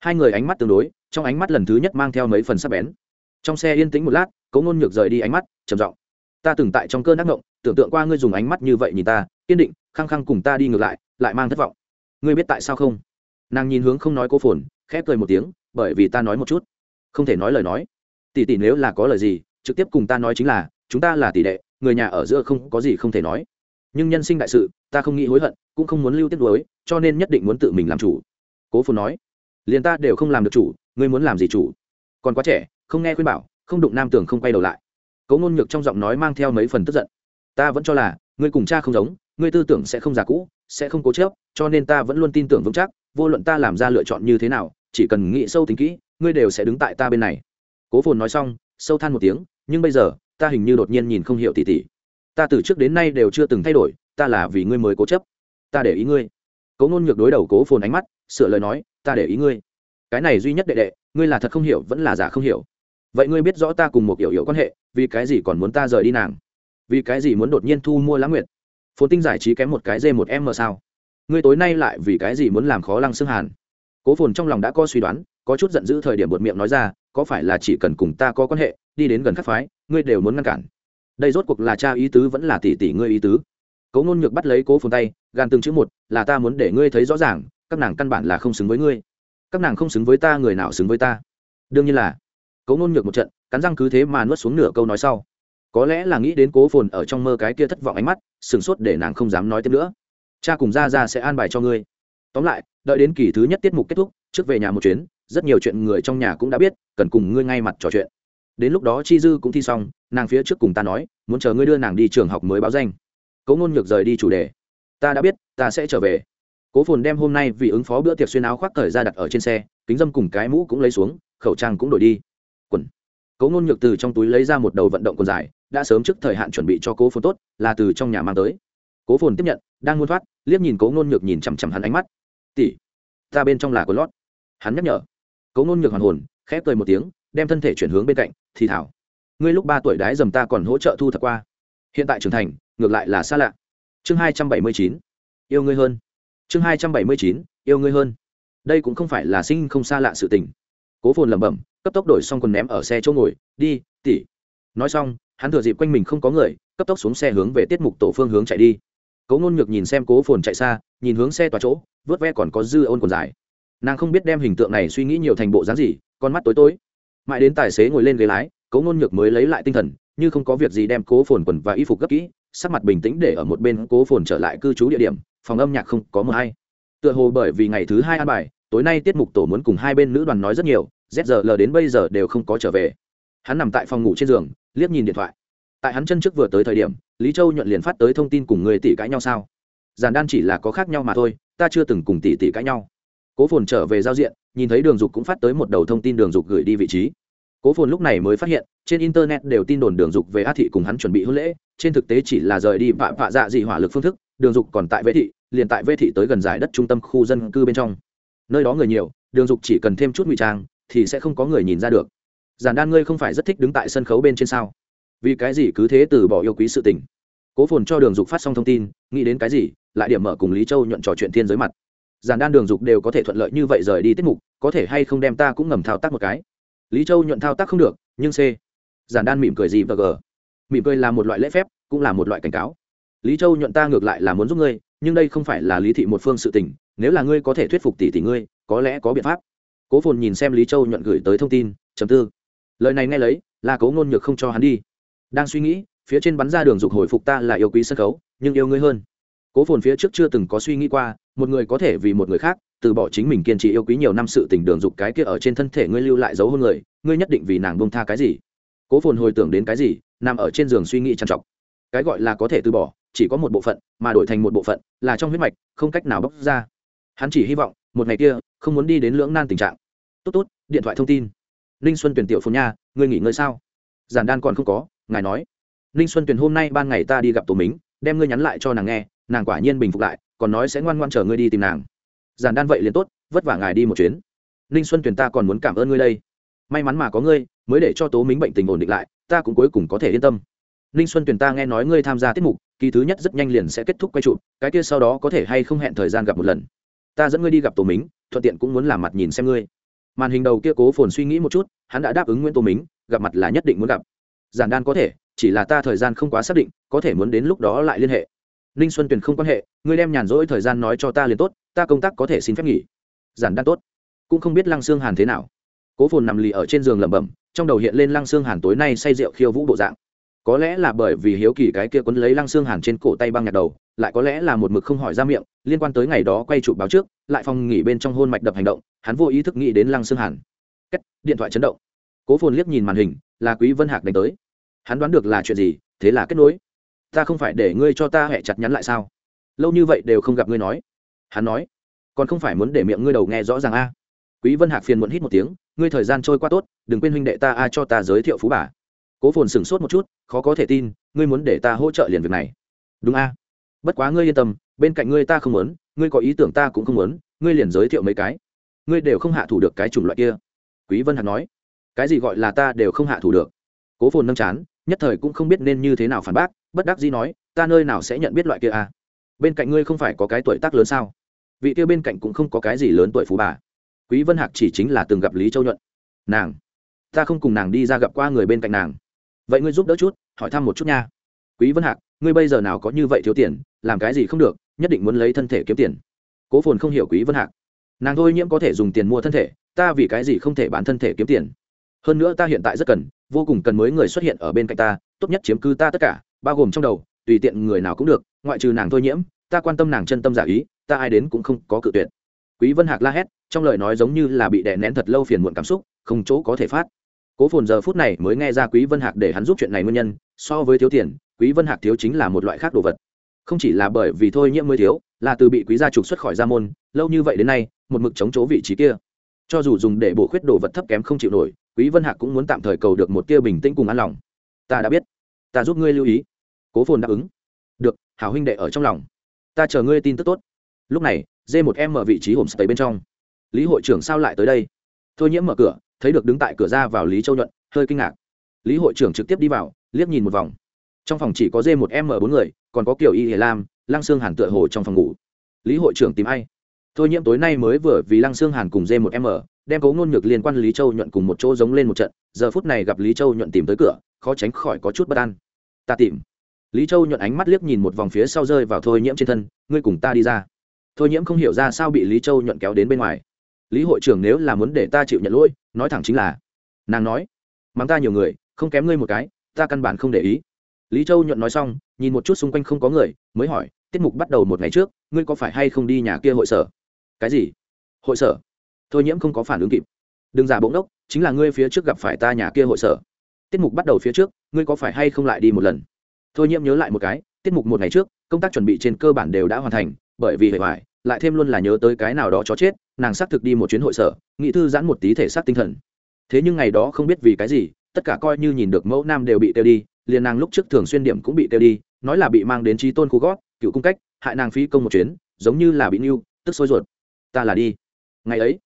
[SPEAKER 1] hai người ánh mắt tương đối, trong ánh mắt lần thứ nhất mang theo mấy phần sắc bén. Trong xe yên tĩnh một lát, cố ngôn nhược rời đi ánh mắt, trầm giọng. Ta từng tại trong cơn ác ngộng tưởng tượng qua ngươi dùng ánh mắt như vậy nhìn ta, kiên định, khăng khăng cùng ta đi ngược lại lại mang thất vọng. Ngươi biết tại sao không? Nàng nhìn hướng không nói cô phồn khép cười một tiếng, bởi vì ta nói một chút. Không thể nói lời nói. Tỷ tỷ nếu là có lời gì, trực tiếp cùng ta nói chính là, chúng ta là tỷ đệ, người nhà ở giữa không có gì không thể nói nhưng nhân sinh đại sự, ta không nghĩ hối hận, cũng không muốn lưu tiết đối cho nên nhất định muốn tự mình làm chủ. Cố phồn nói. Liền ta đều không làm được chủ, ngươi muốn làm gì chủ? Còn quá trẻ, không nghe khuyên bảo, không đụng nam tưởng không quay đầu lại. Cố ngôn nhược trong giọng nói mang theo mấy phần tức giận. Ta vẫn cho là, ngươi cùng cha không giống, ngươi tư tưởng sẽ không già cũ, sẽ không cố chớp cho nên ta vẫn luôn tin tưởng vững chắc, vô luận ta làm ra lựa chọn như thế nào, chỉ cần nghĩ sâu tính kỹ, ngươi đều sẽ đứng tại ta bên này. Cố phồn nói xong, sâu than một tiếng, nhưng bây giờ, ta hình như đột nhiên nhìn không hiểu tỉ tỉ ta từ trước đến nay đều chưa từng thay đổi, ta là vì ngươi mới cố chấp. Ta để ý ngươi. Cố ngôn nhược đối đầu cố phồn ánh mắt, sửa lời nói, ta để ý ngươi. Cái này duy nhất đệ đệ, ngươi là thật không hiểu, vẫn là giả không hiểu. Vậy ngươi biết rõ ta cùng một hiểu hiểu quan hệ, vì cái gì còn muốn ta rời đi nàng? Vì cái gì muốn đột nhiên thu mua lãng nguyệt? Phồn tinh giải trí kém một cái dê một em mà sao? Ngươi tối nay lại vì cái gì muốn làm khó lăng xương hàn? Cố phồn trong lòng đã có suy đoán, có chút giận dữ thời điểm buột miệng nói ra, có phải là chỉ cần cùng ta có quan hệ, đi đến gần khắc phái, ngươi đều muốn ngăn cản đây rốt cuộc là cha ý tứ vẫn là tỷ tỷ ngươi ý tứ. Cố ngôn nhược bắt lấy cố phồn tay gan từng chữ một, là ta muốn để ngươi thấy rõ ràng, các nàng căn bản là không xứng với ngươi. Các nàng không xứng với ta, người nào xứng với ta? Đương nhiên là, cố ngôn nhược một trận, cắn răng cứ thế mà nuốt xuống nửa câu nói sau. Có lẽ là nghĩ đến cố phồn ở trong mơ cái kia thất vọng ánh mắt sửng sốt để nàng không dám nói tiếp nữa. Cha cùng ra ra sẽ an bài cho ngươi. Tóm lại, đợi đến kỳ thứ nhất tiết mục kết thúc, trước về nhà một chuyến, rất nhiều chuyện người trong nhà cũng đã biết, cần cùng ngươi ngay mặt trò chuyện đến lúc đó chi dư cũng thi xong, nàng phía trước cùng ta nói, muốn chờ ngươi đưa nàng đi trường học mới báo danh. Cố ngôn nhược rời đi chủ đề. Ta đã biết, ta sẽ trở về. Cố phồn đem hôm nay vì ứng phó bữa tiệc xuyên áo khoác thời ra đặt ở trên xe, kính dâm cùng cái mũ cũng lấy xuống, khẩu trang cũng đổi đi. Quần. Cố ngôn nhược từ trong túi lấy ra một đầu vận động quần dài, đã sớm trước thời hạn chuẩn bị cho cố phồn tốt, là từ trong nhà mang tới. Cố phồn tiếp nhận, đang muốn thoát, liếc nhìn cố ngôn nhược nhìn chằm chằm hắn ánh mắt. Tỉ ta bên trong là quần lót. Hắn nhắc nhở. Cố ngôn nhược hoàn hồn khép cười một tiếng, đem thân thể chuyển hướng bên cạnh thì thảo. Ngươi lúc ba tuổi đái dầm ta còn hỗ trợ thu thập qua. Hiện tại trưởng thành, ngược lại là xa lạ. Chương hai trăm bảy mươi chín. Yêu ngươi hơn. Chương hai trăm bảy mươi chín, yêu ngươi hơn. Đây cũng không phải là sinh không xa lạ sự tình. Cố phồn lẩm bẩm, cấp tốc đổi xong quần ném ở xe chỗ ngồi, đi, tỉ. Nói xong, hắn thừa dịp quanh mình không có người, cấp tốc xuống xe hướng về tiết mục tổ phương hướng chạy đi. Cố ngôn ngược nhìn xem cố phồn chạy xa, nhìn hướng xe tòa chỗ, vớt ve còn có dư ôn còn dài. Nàng không biết đem hình tượng này suy nghĩ nhiều thành bộ dáng gì, con mắt tối tối mãi đến tài xế ngồi lên ghế lái, cố ngôn nhược mới lấy lại tinh thần, như không có việc gì đem cố phồn quần và y phục gấp kỹ, sắc mặt bình tĩnh để ở một bên cố phồn trở lại cư trú địa điểm, phòng âm nhạc không có mờ hay. Tựa hồ bởi vì ngày thứ hai an bài, tối nay tiết mục tổ muốn cùng hai bên nữ đoàn nói rất nhiều zl đến bây giờ đều không có trở về. Hắn nằm tại phòng ngủ trên giường, liếc nhìn điện thoại. Tại hắn chân trước vừa tới thời điểm, lý châu nhuận liền phát tới thông tin cùng người tỷ cãi nhau sao? Giàn đan chỉ là có khác nhau mà thôi, ta chưa từng cùng tỷ tỷ cãi nhau. Cố phồn trở về giao diện, nhìn thấy đường dục cũng phát tới một đầu thông tin đường dục gửi đi vị trí cố phồn lúc này mới phát hiện, trên internet đều tin đồn đường dục về á thị cùng hắn chuẩn bị hôn lễ, trên thực tế chỉ là rời đi vạ vạ dạ dị hỏa lực phương thức, đường dục còn tại vệ thị, liền tại vệ thị tới gần giải đất trung tâm khu dân cư bên trong. Nơi đó người nhiều, đường dục chỉ cần thêm chút ngụy trang, thì sẽ không có người nhìn ra được. Giản đan ngươi không phải rất thích đứng tại sân khấu bên trên sao? Vì cái gì cứ thế từ bỏ yêu quý sự tình? Cố phồn cho đường dục phát xong thông tin, nghĩ đến cái gì, lại điểm mở cùng lý châu nhuận trò chuyện thiên giới mặt. Giản đan đường dục đều có thể thuận lợi như vậy rời đi tiết mục, có thể hay không đem ta cũng ngầm thao tác một cái lý châu nhuận thao tác không được, nhưng c. Giản đan mỉm cười gì và g. Mỉm cười là một loại lễ phép, cũng là một loại cảnh cáo. Lý châu nhuận ta ngược lại là muốn giúp ngươi, nhưng đây không phải là lý thị một phương sự tình, nếu là ngươi có thể thuyết phục tỷ tỷ ngươi, có lẽ có biện pháp. Cố phồn nhìn xem lý châu nhuận gửi tới thông tin chấm tư. Lời này nghe lấy, là cố ngôn nhược không cho hắn đi. Đang suy nghĩ, phía trên bắn ra đường dục hồi phục ta là yêu quý sân khấu, nhưng yêu ngươi hơn cố phồn phía trước chưa từng có suy nghĩ qua, một người có thể vì một người khác, từ bỏ chính mình kiên trì yêu quý nhiều năm sự tình đường dục cái kia ở trên thân thể ngươi lưu lại dấu hôn người, ngươi nhất định vì nàng bông tha cái gì? Cố phồn hồi tưởng đến cái gì, nằm ở trên giường suy nghĩ trằn trọc cái gọi là có thể từ bỏ, chỉ có một bộ phận, mà đổi thành một bộ phận, là trong huyết mạch, không cách nào bóc ra. Hắn chỉ hy vọng, một ngày kia, không muốn đi đến lưỡng nan tình trạng. Tốt tốt, điện thoại thông tin. Ninh xuân tuyển tiểu phồn nha, ngươi nghỉ ngơi sao? Giản đan còn không có, ngài nói. Ninh xuân tuyển hôm nay ban ngày ta đi gặp tổ mính, đem ngươi nhắn lại cho nàng nghe nàng quả nhiên bình phục lại, còn nói sẽ ngoan ngoan chờ ngươi đi tìm nàng. Giản đan vậy liền tốt, vất vả ngài đi một chuyến. Ninh xuân tuyển ta còn muốn cảm ơn ngươi đây. May mắn mà có ngươi, mới để cho tố mính bệnh tình ổn định lại, ta cũng cuối cùng có thể yên tâm. Ninh xuân tuyển ta nghe nói ngươi tham gia tiết mục, kỳ thứ nhất rất nhanh liền sẽ kết thúc quay trụ cái kia sau đó có thể hay không hẹn thời gian gặp một lần. Ta dẫn ngươi đi gặp tổ mính thuận tiện cũng muốn làm mặt nhìn xem ngươi. Màn hình đầu kia cố phồn suy nghĩ một chút, hắn đã đáp ứng nguyễn tô mính gặp mặt là nhất định muốn gặp. Giản đan có thể, chỉ là ta thời gian không quá xác định, có thể muốn đến lúc đó lại liên hệ ninh xuân tuyền không quan hệ ngươi đem nhàn rỗi thời gian nói cho ta liền tốt ta công tác có thể xin phép nghỉ. Giản đan tốt. Cũng không biết lăng xương hàn thế nào. Cố phồn nằm lì ở trên giường lẩm bẩm trong đầu hiện lên lăng xương hàn tối nay say rượu khiêu vũ bộ dạng. Có lẽ là bởi vì hiếu kỳ cái kia quấn lấy lăng xương hàn trên cổ tay băng nhạt đầu lại có lẽ là một mực không hỏi ra miệng liên quan tới ngày đó quay chụp báo trước lại phòng nghỉ bên trong hôn mạch đập hành động hắn vô ý thức nghĩ đến lăng xương hàn. Kết, điện thoại chấn động. Cố phồn liếc nhìn màn hình là quý vân hạc đánh tới. Hắn đoán được là chuyện gì thế là kết nối ta không phải để ngươi cho ta hẹ chặt nhắn lại sao? Lâu như vậy đều không gặp ngươi nói. Hắn nói, còn không phải muốn để miệng ngươi đầu nghe rõ ràng a. Quý vân hạc phiền muộn hít một tiếng, ngươi thời gian trôi qua tốt, đừng quên huynh đệ ta a cho ta giới thiệu phú bà. Cố phồn sửng sốt một chút, khó có thể tin, ngươi muốn để ta hỗ trợ liền việc này. Đúng a. Bất quá ngươi yên tâm, bên cạnh ngươi ta không muốn, ngươi có ý tưởng ta cũng không muốn, ngươi liền giới thiệu mấy cái. Ngươi đều không hạ thủ được cái chủng loại kia. Quý vân hạc nói, cái gì gọi là ta đều không hạ thủ được. Cố phồn nâng chán nhất thời cũng không biết nên như thế nào phản bác, bất đắc dĩ nói, ta nơi nào sẽ nhận biết loại kia à? Bên cạnh ngươi không phải có cái tuổi tác lớn sao? Vị kia bên cạnh cũng không có cái gì lớn tuổi phú bà. Quý vân hạc chỉ chính là từng gặp lý châu nhuận. Nàng, ta không cùng nàng đi ra gặp qua người bên cạnh nàng. Vậy ngươi giúp đỡ chút, hỏi thăm một chút nha. Quý vân hạc, ngươi bây giờ nào có như vậy thiếu tiền, làm cái gì không được, nhất định muốn lấy thân thể kiếm tiền. Cố phồn không hiểu quý vân hạc. Nàng thôi nhiễm có thể dùng tiền mua thân thể, ta vì cái gì không thể bán thân thể kiếm tiền? Hơn nữa ta hiện tại rất cần vô cùng cần mới người xuất hiện ở bên cạnh ta, tốt nhất chiếm cứ ta tất cả, bao gồm trong đầu, tùy tiện người nào cũng được, ngoại trừ nàng thôi nhiễm, ta quan tâm nàng chân tâm giả ý, ta ai đến cũng không có cự tuyệt. Quý vân hạc la hét, trong lời nói giống như là bị đè nén thật lâu phiền muộn cảm xúc, không chỗ có thể phát. Cố phồn giờ phút này mới nghe ra quý vân hạc để hắn giúp chuyện này nguyên nhân, so với thiếu tiền, quý vân hạc thiếu chính là một loại khác đồ vật. Không chỉ là bởi vì thôi nhiễm mới thiếu, là từ bị quý gia trục xuất khỏi gia môn, lâu như vậy đến nay, một mực chống chỗ vị trí kia. Cho dù dùng để bổ khuyết đồ vật thấp kém không chịu nổi quý vân hạc cũng muốn tạm thời cầu được một tia bình tĩnh cùng an lòng. Ta đã biết. Ta giúp ngươi lưu ý. Cố phồn đáp ứng. Được, hảo huynh đệ ở trong lòng. Ta chờ ngươi tin tức tốt. Lúc này dê một em mở vị trí homestay bên trong. Lý hội trưởng sao lại tới đây? Thôi nhiễm mở cửa, thấy được đứng tại cửa ra vào lý châu nhuận, hơi kinh ngạc. Lý hội trưởng trực tiếp đi vào, liếc nhìn một vòng. Trong phòng chỉ có dê một em mở bốn người, còn có kiểu y hề lam, lăng xương hàn tựa hồ trong phòng ngủ. Lý hội trưởng tìm ai? Thôi nhiễm tối nay mới vừa vì lăng xương hàn cùng dê một em mở đem cố ngôn ngược liên quan lý châu nhuận cùng một chỗ giống lên một trận giờ phút này gặp lý châu nhuận tìm tới cửa khó tránh khỏi có chút bất an ta tìm lý châu nhuận ánh mắt liếc nhìn một vòng phía sau rơi vào thôi nhiễm trên thân ngươi cùng ta đi ra thôi nhiễm không hiểu ra sao bị lý châu nhuận kéo đến bên ngoài lý hội trưởng nếu là muốn để ta chịu nhận lỗi nói thẳng chính là nàng nói mắng ta nhiều người không kém ngươi một cái ta căn bản không để ý lý châu nhuận nói xong nhìn một chút xung quanh không có người mới hỏi tiết mục bắt đầu một ngày trước ngươi có phải hay không đi nhà kia hội sở cái gì hội sở thôi nhiễm không có phản ứng kịp. Đừng giả bỗng đốc chính là ngươi phía trước gặp phải ta nhà kia hội sở. Tiết mục bắt đầu phía trước, ngươi có phải hay không lại đi một lần? Thôi nhiễm nhớ lại một cái, tiết mục một ngày trước, công tác chuẩn bị trên cơ bản đều đã hoàn thành, bởi vì hệ hoại lại thêm luôn là nhớ tới cái nào đó chó chết, nàng xác thực đi một chuyến hội sở, nghĩ thư giãn một tí thể xác tinh thần. Thế nhưng ngày đó không biết vì cái gì, tất cả coi như nhìn được mẫu nam đều bị tiêu đi, liền nàng lúc trước thường xuyên điểm cũng bị tiêu đi, nói là bị mang đến trí tôn khu gót, cựu cung cách, hại nàng phí công một chuyến, giống như là bị nưu, tức sôi ruột. Ta là đi. Ngày ấy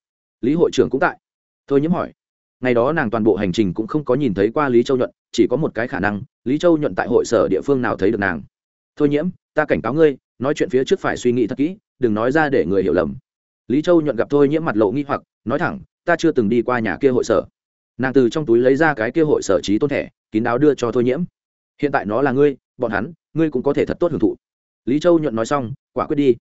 [SPEAKER 1] lý hội trưởng cũng tại. Thôi nhiễm hỏi. Ngày đó nàng toàn bộ hành trình cũng không có nhìn thấy qua lý châu nhuận, chỉ có một cái khả năng, lý châu nhuận tại hội sở địa phương nào thấy được nàng. Thôi nhiễm, ta cảnh cáo ngươi, nói chuyện phía trước phải suy nghĩ thật kỹ, đừng nói ra để người hiểu lầm. Lý châu nhuận gặp thôi nhiễm mặt lộ nghi hoặc, nói thẳng, ta chưa từng đi qua nhà kia hội sở. Nàng từ trong túi lấy ra cái kia hội sở trí tôn thẻ, kín đáo đưa cho thôi nhiễm. Hiện tại nó là ngươi, bọn hắn, ngươi cũng có thể thật tốt hưởng thụ. Lý châu nhuận nói xong, quả quyết đi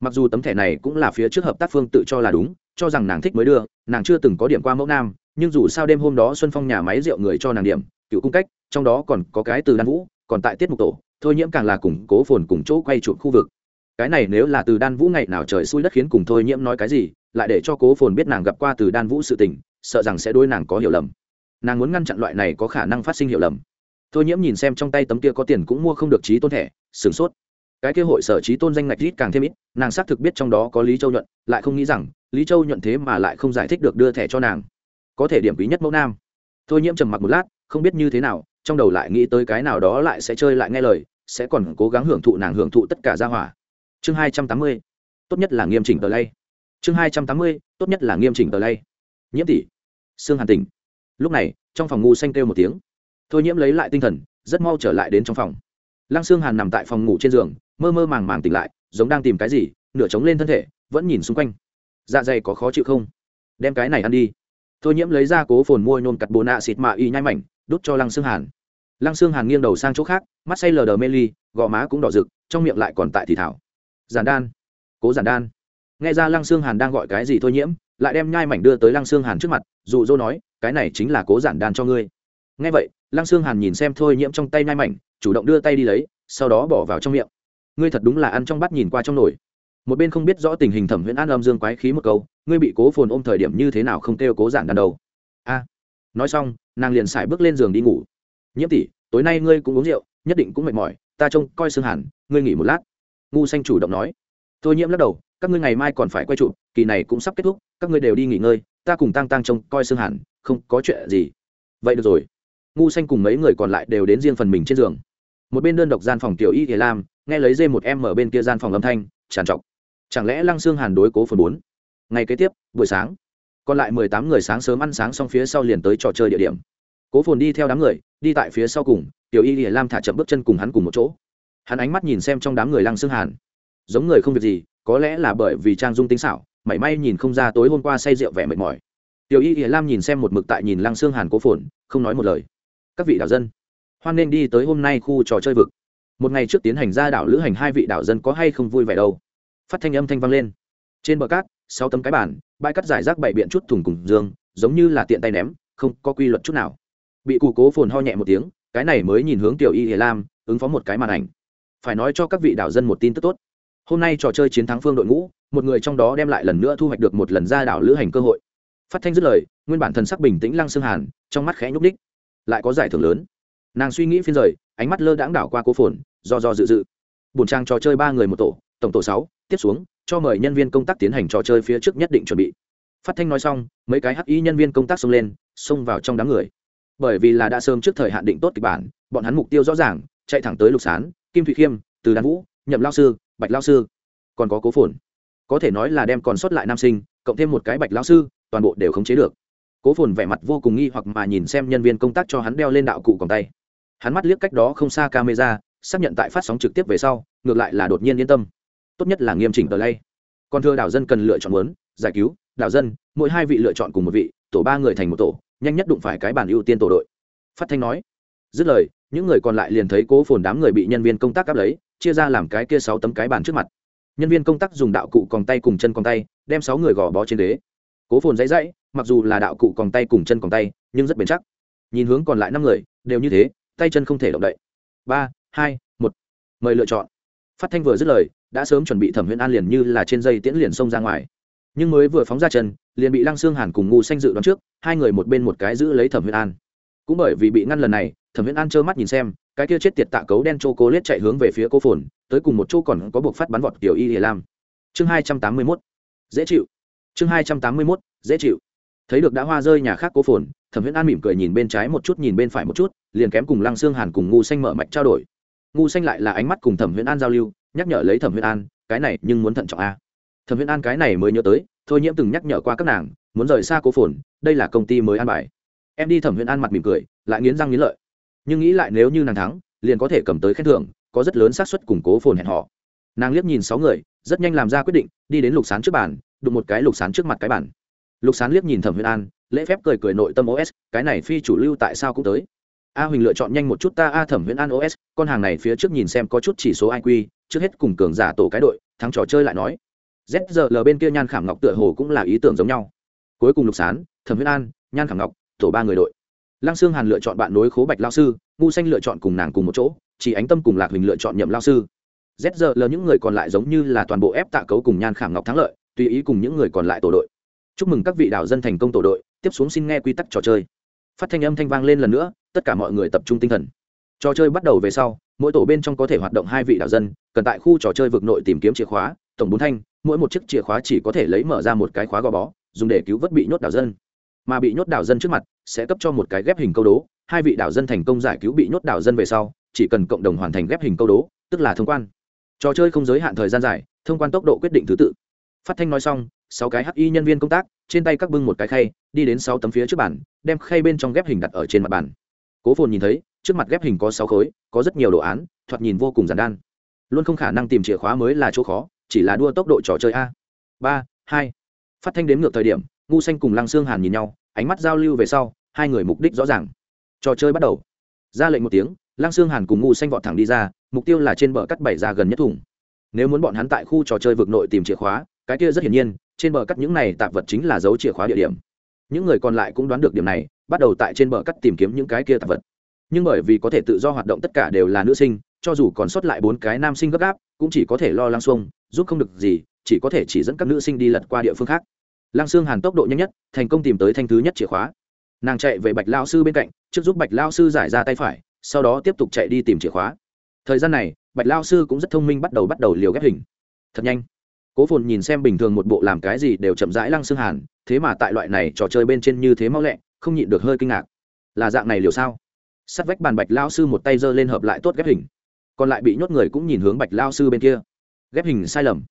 [SPEAKER 1] mặc dù tấm thẻ này cũng là phía trước hợp tác phương tự cho là đúng, cho rằng nàng thích mới đưa, nàng chưa từng có điểm qua mẫu nam, nhưng dù sao đêm hôm đó xuân phong nhà máy rượu người cho nàng điểm, cựu cung cách, trong đó còn có cái từ đan vũ, còn tại tiết mục tổ, thôi nhiễm càng là củng cố phồn cùng chỗ quay chụp khu vực. Cái này nếu là từ đan vũ ngày nào trời xui đất khiến cùng thôi nhiễm nói cái gì, lại để cho cố phồn biết nàng gặp qua từ đan vũ sự tình, sợ rằng sẽ đôi nàng có hiểu lầm. Nàng muốn ngăn chặn loại này có khả năng phát sinh hiểu lầm. Thôi nhiễm nhìn xem trong tay tấm kia có tiền cũng mua không được trí tôn thẻ, sửng sốt cái kia hội sở trí tôn danh ngạch ít càng thêm ít, nàng xác thực biết trong đó có lý châu nhuận, lại không nghĩ rằng lý châu nhuận thế mà lại không giải thích được đưa thẻ cho nàng. Có thể điểm quý nhất mẫu nam. Thôi nhiễm trầm mặc một lát, không biết như thế nào, trong đầu lại nghĩ tới cái nào đó lại sẽ chơi lại nghe lời, sẽ còn cố gắng hưởng thụ nàng hưởng thụ tất cả gia hỏa. Chương hai trăm tám mươi, tốt nhất là nghiêm chỉnh tờ lay. Chương hai trăm tám mươi, tốt nhất là nghiêm chỉnh tờ lay. Nhiễm tỷ, sương hàn tỉnh. Lúc này, trong phòng ngu xanh kêu một tiếng. Thôi nhiễm lấy lại tinh thần, rất mau trở lại đến trong phòng. Lăng sương hàn nằm tại phòng ngủ trên giường mơ mơ màng màng tỉnh lại, giống đang tìm cái gì, nửa trống lên thân thể, vẫn nhìn xung quanh. Dạ dày có khó chịu không? Đem cái này ăn đi. Thôi nhiễm lấy ra cố phồn mua nôn cặt bồ nạ xịt mạ y nhai mảnh, đút cho lăng sương hàn. Lăng sương hàn nghiêng đầu sang chỗ khác, mắt say lờ đờ mê ly, gò má cũng đỏ rực, trong miệng lại còn tại thì thảo. Giản đan. Cố giản đan. Nghe ra lăng sương hàn đang gọi cái gì thôi nhiễm, lại đem nhai mảnh đưa tới lăng sương hàn trước mặt, dụ dỗ nói, cái này chính là cố giản đan cho ngươi. Nghe vậy, lăng sương hàn nhìn xem thôi nhiễm trong tay nhai mảnh, chủ động đưa tay đi lấy, sau đó bỏ vào trong miệng ngươi thật đúng là ăn trong bát nhìn qua trong nồi. Một bên không biết rõ tình hình thẩm huyễn an âm dương quái khí một câu, ngươi bị cố phồn ôm thời điểm như thế nào không kêu cố giản đàn đầu. A. Nói xong, nàng liền xài bước lên giường đi ngủ. Nhiễm tỷ, tối nay ngươi cũng uống rượu, nhất định cũng mệt mỏi, ta trông coi xương hẳn. ngươi nghỉ một lát. Ngu xanh chủ động nói. Tôi nhiễm lắc đầu, các ngươi ngày mai còn phải quay trụ kỳ này cũng sắp kết thúc, các ngươi đều đi nghỉ ngơi, ta cùng tăng tăng trông coi xương hẳn. không có chuyện gì. Vậy được rồi. Ngu xanh cùng mấy người còn lại đều đến riêng phần mình trên giường. Một bên đơn độc gian phòng tiểu y thì lam nghe lấy dê một em ở bên kia gian phòng âm thanh tràn trọc. Chẳng lẽ lăng xương hàn đối cố phần bốn? Ngày kế tiếp, buổi sáng, còn lại mười tám người sáng sớm ăn sáng xong phía sau liền tới trò chơi địa điểm. Cố phồn đi theo đám người, đi tại phía sau cùng, tiểu y lìa lam thả chậm bước chân cùng hắn cùng một chỗ. Hắn ánh mắt nhìn xem trong đám người lăng xương hàn. Giống người không việc gì, có lẽ là bởi vì trang dung tính xảo, mảy may nhìn không ra tối hôm qua say rượu vẻ mệt mỏi. Tiểu y lìa lam nhìn xem một mực tại nhìn lăng xương hàn cố phồn, không nói một lời. Các vị đạo dân, hoan nên đi tới hôm nay khu trò chơi vực một ngày trước tiến hành ra đảo lữ hành, hai vị đảo dân có hay không vui vẻ đâu? Phát thanh âm thanh vang lên. Trên bờ cát, sáu tấm cái bản bãi cắt giải rác bảy biện chút thùng cùng dương, giống như là tiện tay ném, không có quy luật chút nào. Bị cụ cố phồn ho nhẹ một tiếng, cái này mới nhìn hướng tiểu y hiền lam, ứng phó một cái màn ảnh. Phải nói cho các vị đảo dân một tin tức tốt. Hôm nay trò chơi chiến thắng phương đội ngũ, một người trong đó đem lại lần nữa thu hoạch được một lần ra đảo lữ hành cơ hội. Phát thanh dứt lời, nguyên bản thần sắc bình tĩnh lăng xương hàn, trong mắt khẽ nhúc ních lại có giải thưởng lớn. Nàng suy nghĩ phiên rời ánh mắt lơ đãng đảo qua cố phồn, do do dự dự. Bùn trang trò chơi ba người một tổ, tổng tổ sáu, tiếp xuống, cho mời nhân viên công tác tiến hành trò chơi phía trước nhất định chuẩn bị. Phát thanh nói xong, mấy cái hắc y nhân viên công tác xông lên, xông vào trong đám người. Bởi vì là đã sớm trước thời hạn định tốt kịch bản, bọn hắn mục tiêu rõ ràng, chạy thẳng tới lục sán, kim thụy khiêm, từ đan vũ, nhậm lao sư, bạch lao sư. Còn có cố phồn. Có thể nói là đem còn sót lại nam sinh, cộng thêm một cái bạch lao sư, toàn bộ đều khống chế được. Cố phồn vẻ mặt vô cùng nghi hoặc mà nhìn xem nhân viên công tác cho hắn đeo lên đạo cụ còng tay hắn mắt liếc cách đó không xa camera, xác nhận tại phát sóng trực tiếp về sau, ngược lại là đột nhiên yên tâm. Tốt nhất là nghiêm chỉnh tờ lay. Còn thưa đảo dân cần lựa chọn muốn, giải cứu, đảo dân, mỗi hai vị lựa chọn cùng một vị, tổ ba người thành một tổ, nhanh nhất đụng phải cái bàn ưu tiên tổ đội. Phát thanh nói. Dứt lời, những người còn lại liền thấy cố phồn đám người bị nhân viên công tác áp lấy, chia ra làm cái kia sáu tấm cái bàn trước mặt. Nhân viên công tác dùng đạo cụ còng tay cùng chân còng tay, đem sáu người gò bó trên đế. Cố phồn dãy dãy, mặc dù là đạo cụ còng tay cùng chân còng tay, nhưng rất bền chắc. Nhìn hướng còn lại năm người, đều như thế tay chân không thể động đậy. Ba, hai, một. Mời lựa chọn. Phát thanh vừa dứt lời, đã sớm chuẩn bị thẩm huyễn an liền như là trên dây tiễn liền xông ra ngoài. Nhưng mới vừa phóng ra chân, liền bị lăng xương hàn cùng ngu xanh dự đoán trước, hai người một bên một cái giữ lấy thẩm huyễn an. Cũng bởi vì bị ngăn lần này, thẩm huyễn an trơ mắt nhìn xem, cái kia chết tiệt tạ cấu đen chô cố lết chạy hướng về phía cô phồn, tới cùng một chỗ còn có buộc phát bắn vọt tiểu y hề lam. Chương hai trăm tám mươi mốt. Dễ chịu. Chương hai trăm tám mươi mốt. Dễ chịu. Thấy được đã hoa rơi nhà khác cô phồn thẩm viễn an mỉm cười nhìn bên trái một chút, nhìn bên phải một chút, liền kém cùng lăng xương hàn cùng ngu xanh mở mạch trao đổi. Ngu xanh lại là ánh mắt cùng thẩm viễn an giao lưu, nhắc nhở lấy thẩm viễn an, cái này nhưng muốn thận trọng a. Thẩm viễn an cái này mới nhớ tới, thôi nhiễm từng nhắc nhở qua các nàng, muốn rời xa cố phồn, đây là công ty mới an bài. Em đi, thẩm viễn an mặt mỉm cười, lại nghiến răng nghiến lợi. Nhưng nghĩ lại nếu như nàng thắng, liền có thể cầm tới khen thưởng, có rất lớn xác suất củng cố phồn hẹn họ nàng liếc nhìn sáu người, rất nhanh làm ra quyết định, đi đến lục sán trước bàn, đụng một cái lục sán trước mặt cái bàn. lục sán liếc nhìn thẩm huyền an lễ phép cười cười nội tâm os cái này phi chủ lưu tại sao cũng tới. A huỳnh lựa chọn nhanh một chút ta a thẩm huyễn an os con hàng này phía trước nhìn xem có chút chỉ số iq trước hết cùng cường giả tổ cái đội, thắng trò chơi lại nói. Z giờ l bên kia nhan khảm ngọc tựa hồ cũng là ý tưởng giống nhau. Cuối cùng lục sán, thẩm huyễn an, nhan khảm ngọc, tổ ba người đội. Lăng sương hàn lựa chọn bạn nối khố bạch lao sư, ngu xanh lựa chọn cùng nàng cùng một chỗ, chỉ ánh tâm cùng lạc huỳnh lựa chọn nhậm lao sư. Z giờ l những người còn lại giống như là toàn bộ ép tạ cấu cùng nhan khảm ngọc thắng lợi, tùy ý cùng những người còn lại tổ đội chúc mừng các vị đảo dân thành công tổ đội, tiếp xuống xin nghe quy tắc trò chơi. Phát thanh âm thanh vang lên lần nữa, tất cả mọi người tập trung tinh thần. Trò chơi bắt đầu về sau, mỗi tổ bên trong có thể hoạt động hai vị đảo dân, cần tại khu trò chơi vực nội tìm kiếm chìa khóa, tổng bốn thanh, mỗi một chiếc chìa khóa chỉ có thể lấy mở ra một cái khóa gò bó, dùng để cứu vớt bị nhốt đảo dân. Mà bị nhốt đảo dân trước mặt, sẽ cấp cho một cái ghép hình câu đố, hai vị đảo dân thành công giải cứu bị nhốt đảo dân về sau, chỉ cần cộng đồng hoàn thành ghép hình câu đố, tức là thông quan. Trò chơi không giới hạn thời gian dài, thông quan tốc độ quyết định thứ tự phát thanh nói xong, sáu cái hi nhân viên công tác, trên tay các bưng một cái khay, đi đến sáu tấm phía trước bàn, đem khay bên trong ghép hình đặt ở trên mặt bàn. Cố phồn nhìn thấy, trước mặt ghép hình có sáu khối, có rất nhiều đồ án, thoạt nhìn vô cùng giản đan luôn không khả năng tìm chìa khóa mới là chỗ khó, chỉ là đua tốc độ trò chơi a. Ba, hai. Phát thanh đếm ngược thời điểm, ngu xanh cùng lăng xương hàn nhìn nhau, ánh mắt giao lưu về sau, hai người mục đích rõ ràng. Trò chơi bắt đầu. Ra lệnh một tiếng, lăng xương hàn cùng ngu xanh vọt thẳng đi ra, mục tiêu là trên bờ cắt bảy ra gần nhất thùng. nếu muốn bọn hắn tại khu trò chơi vực nội tìm chìa khóa cái kia rất hiển nhiên, trên bờ cắt những này tạp vật chính là dấu chìa khóa địa điểm. Những người còn lại cũng đoán được điểm này, bắt đầu tại trên bờ cắt tìm kiếm những cái kia tạp vật. Nhưng bởi vì có thể tự do hoạt động tất cả đều là nữ sinh, cho dù còn sót lại bốn cái nam sinh gấp gáp, cũng chỉ có thể lo lăng xuông, giúp không được gì, chỉ có thể chỉ dẫn các nữ sinh đi lật qua địa phương khác. Lăng xương hàn tốc độ nhanh nhất, thành công tìm tới thanh thứ nhất chìa khóa. Nàng chạy về bạch lao sư bên cạnh, trước giúp bạch lao sư giải ra tay phải, sau đó tiếp tục chạy đi tìm chìa khóa. Thời gian này, bạch lao sư cũng rất thông minh bắt đầu bắt đầu liều ghép hình. Thật nhanh cố phồn nhìn xem bình thường một bộ làm cái gì đều chậm rãi lăng xương hàn, thế mà tại loại này trò chơi bên trên như thế mau lẹ, không nhịn được hơi kinh ngạc. Là dạng này liều sao? Sắt vách bàn bạch lao sư một tay giơ lên hợp lại tốt ghép hình, còn lại bị nhốt người cũng nhìn hướng bạch lao sư bên kia. Ghép hình sai lầm.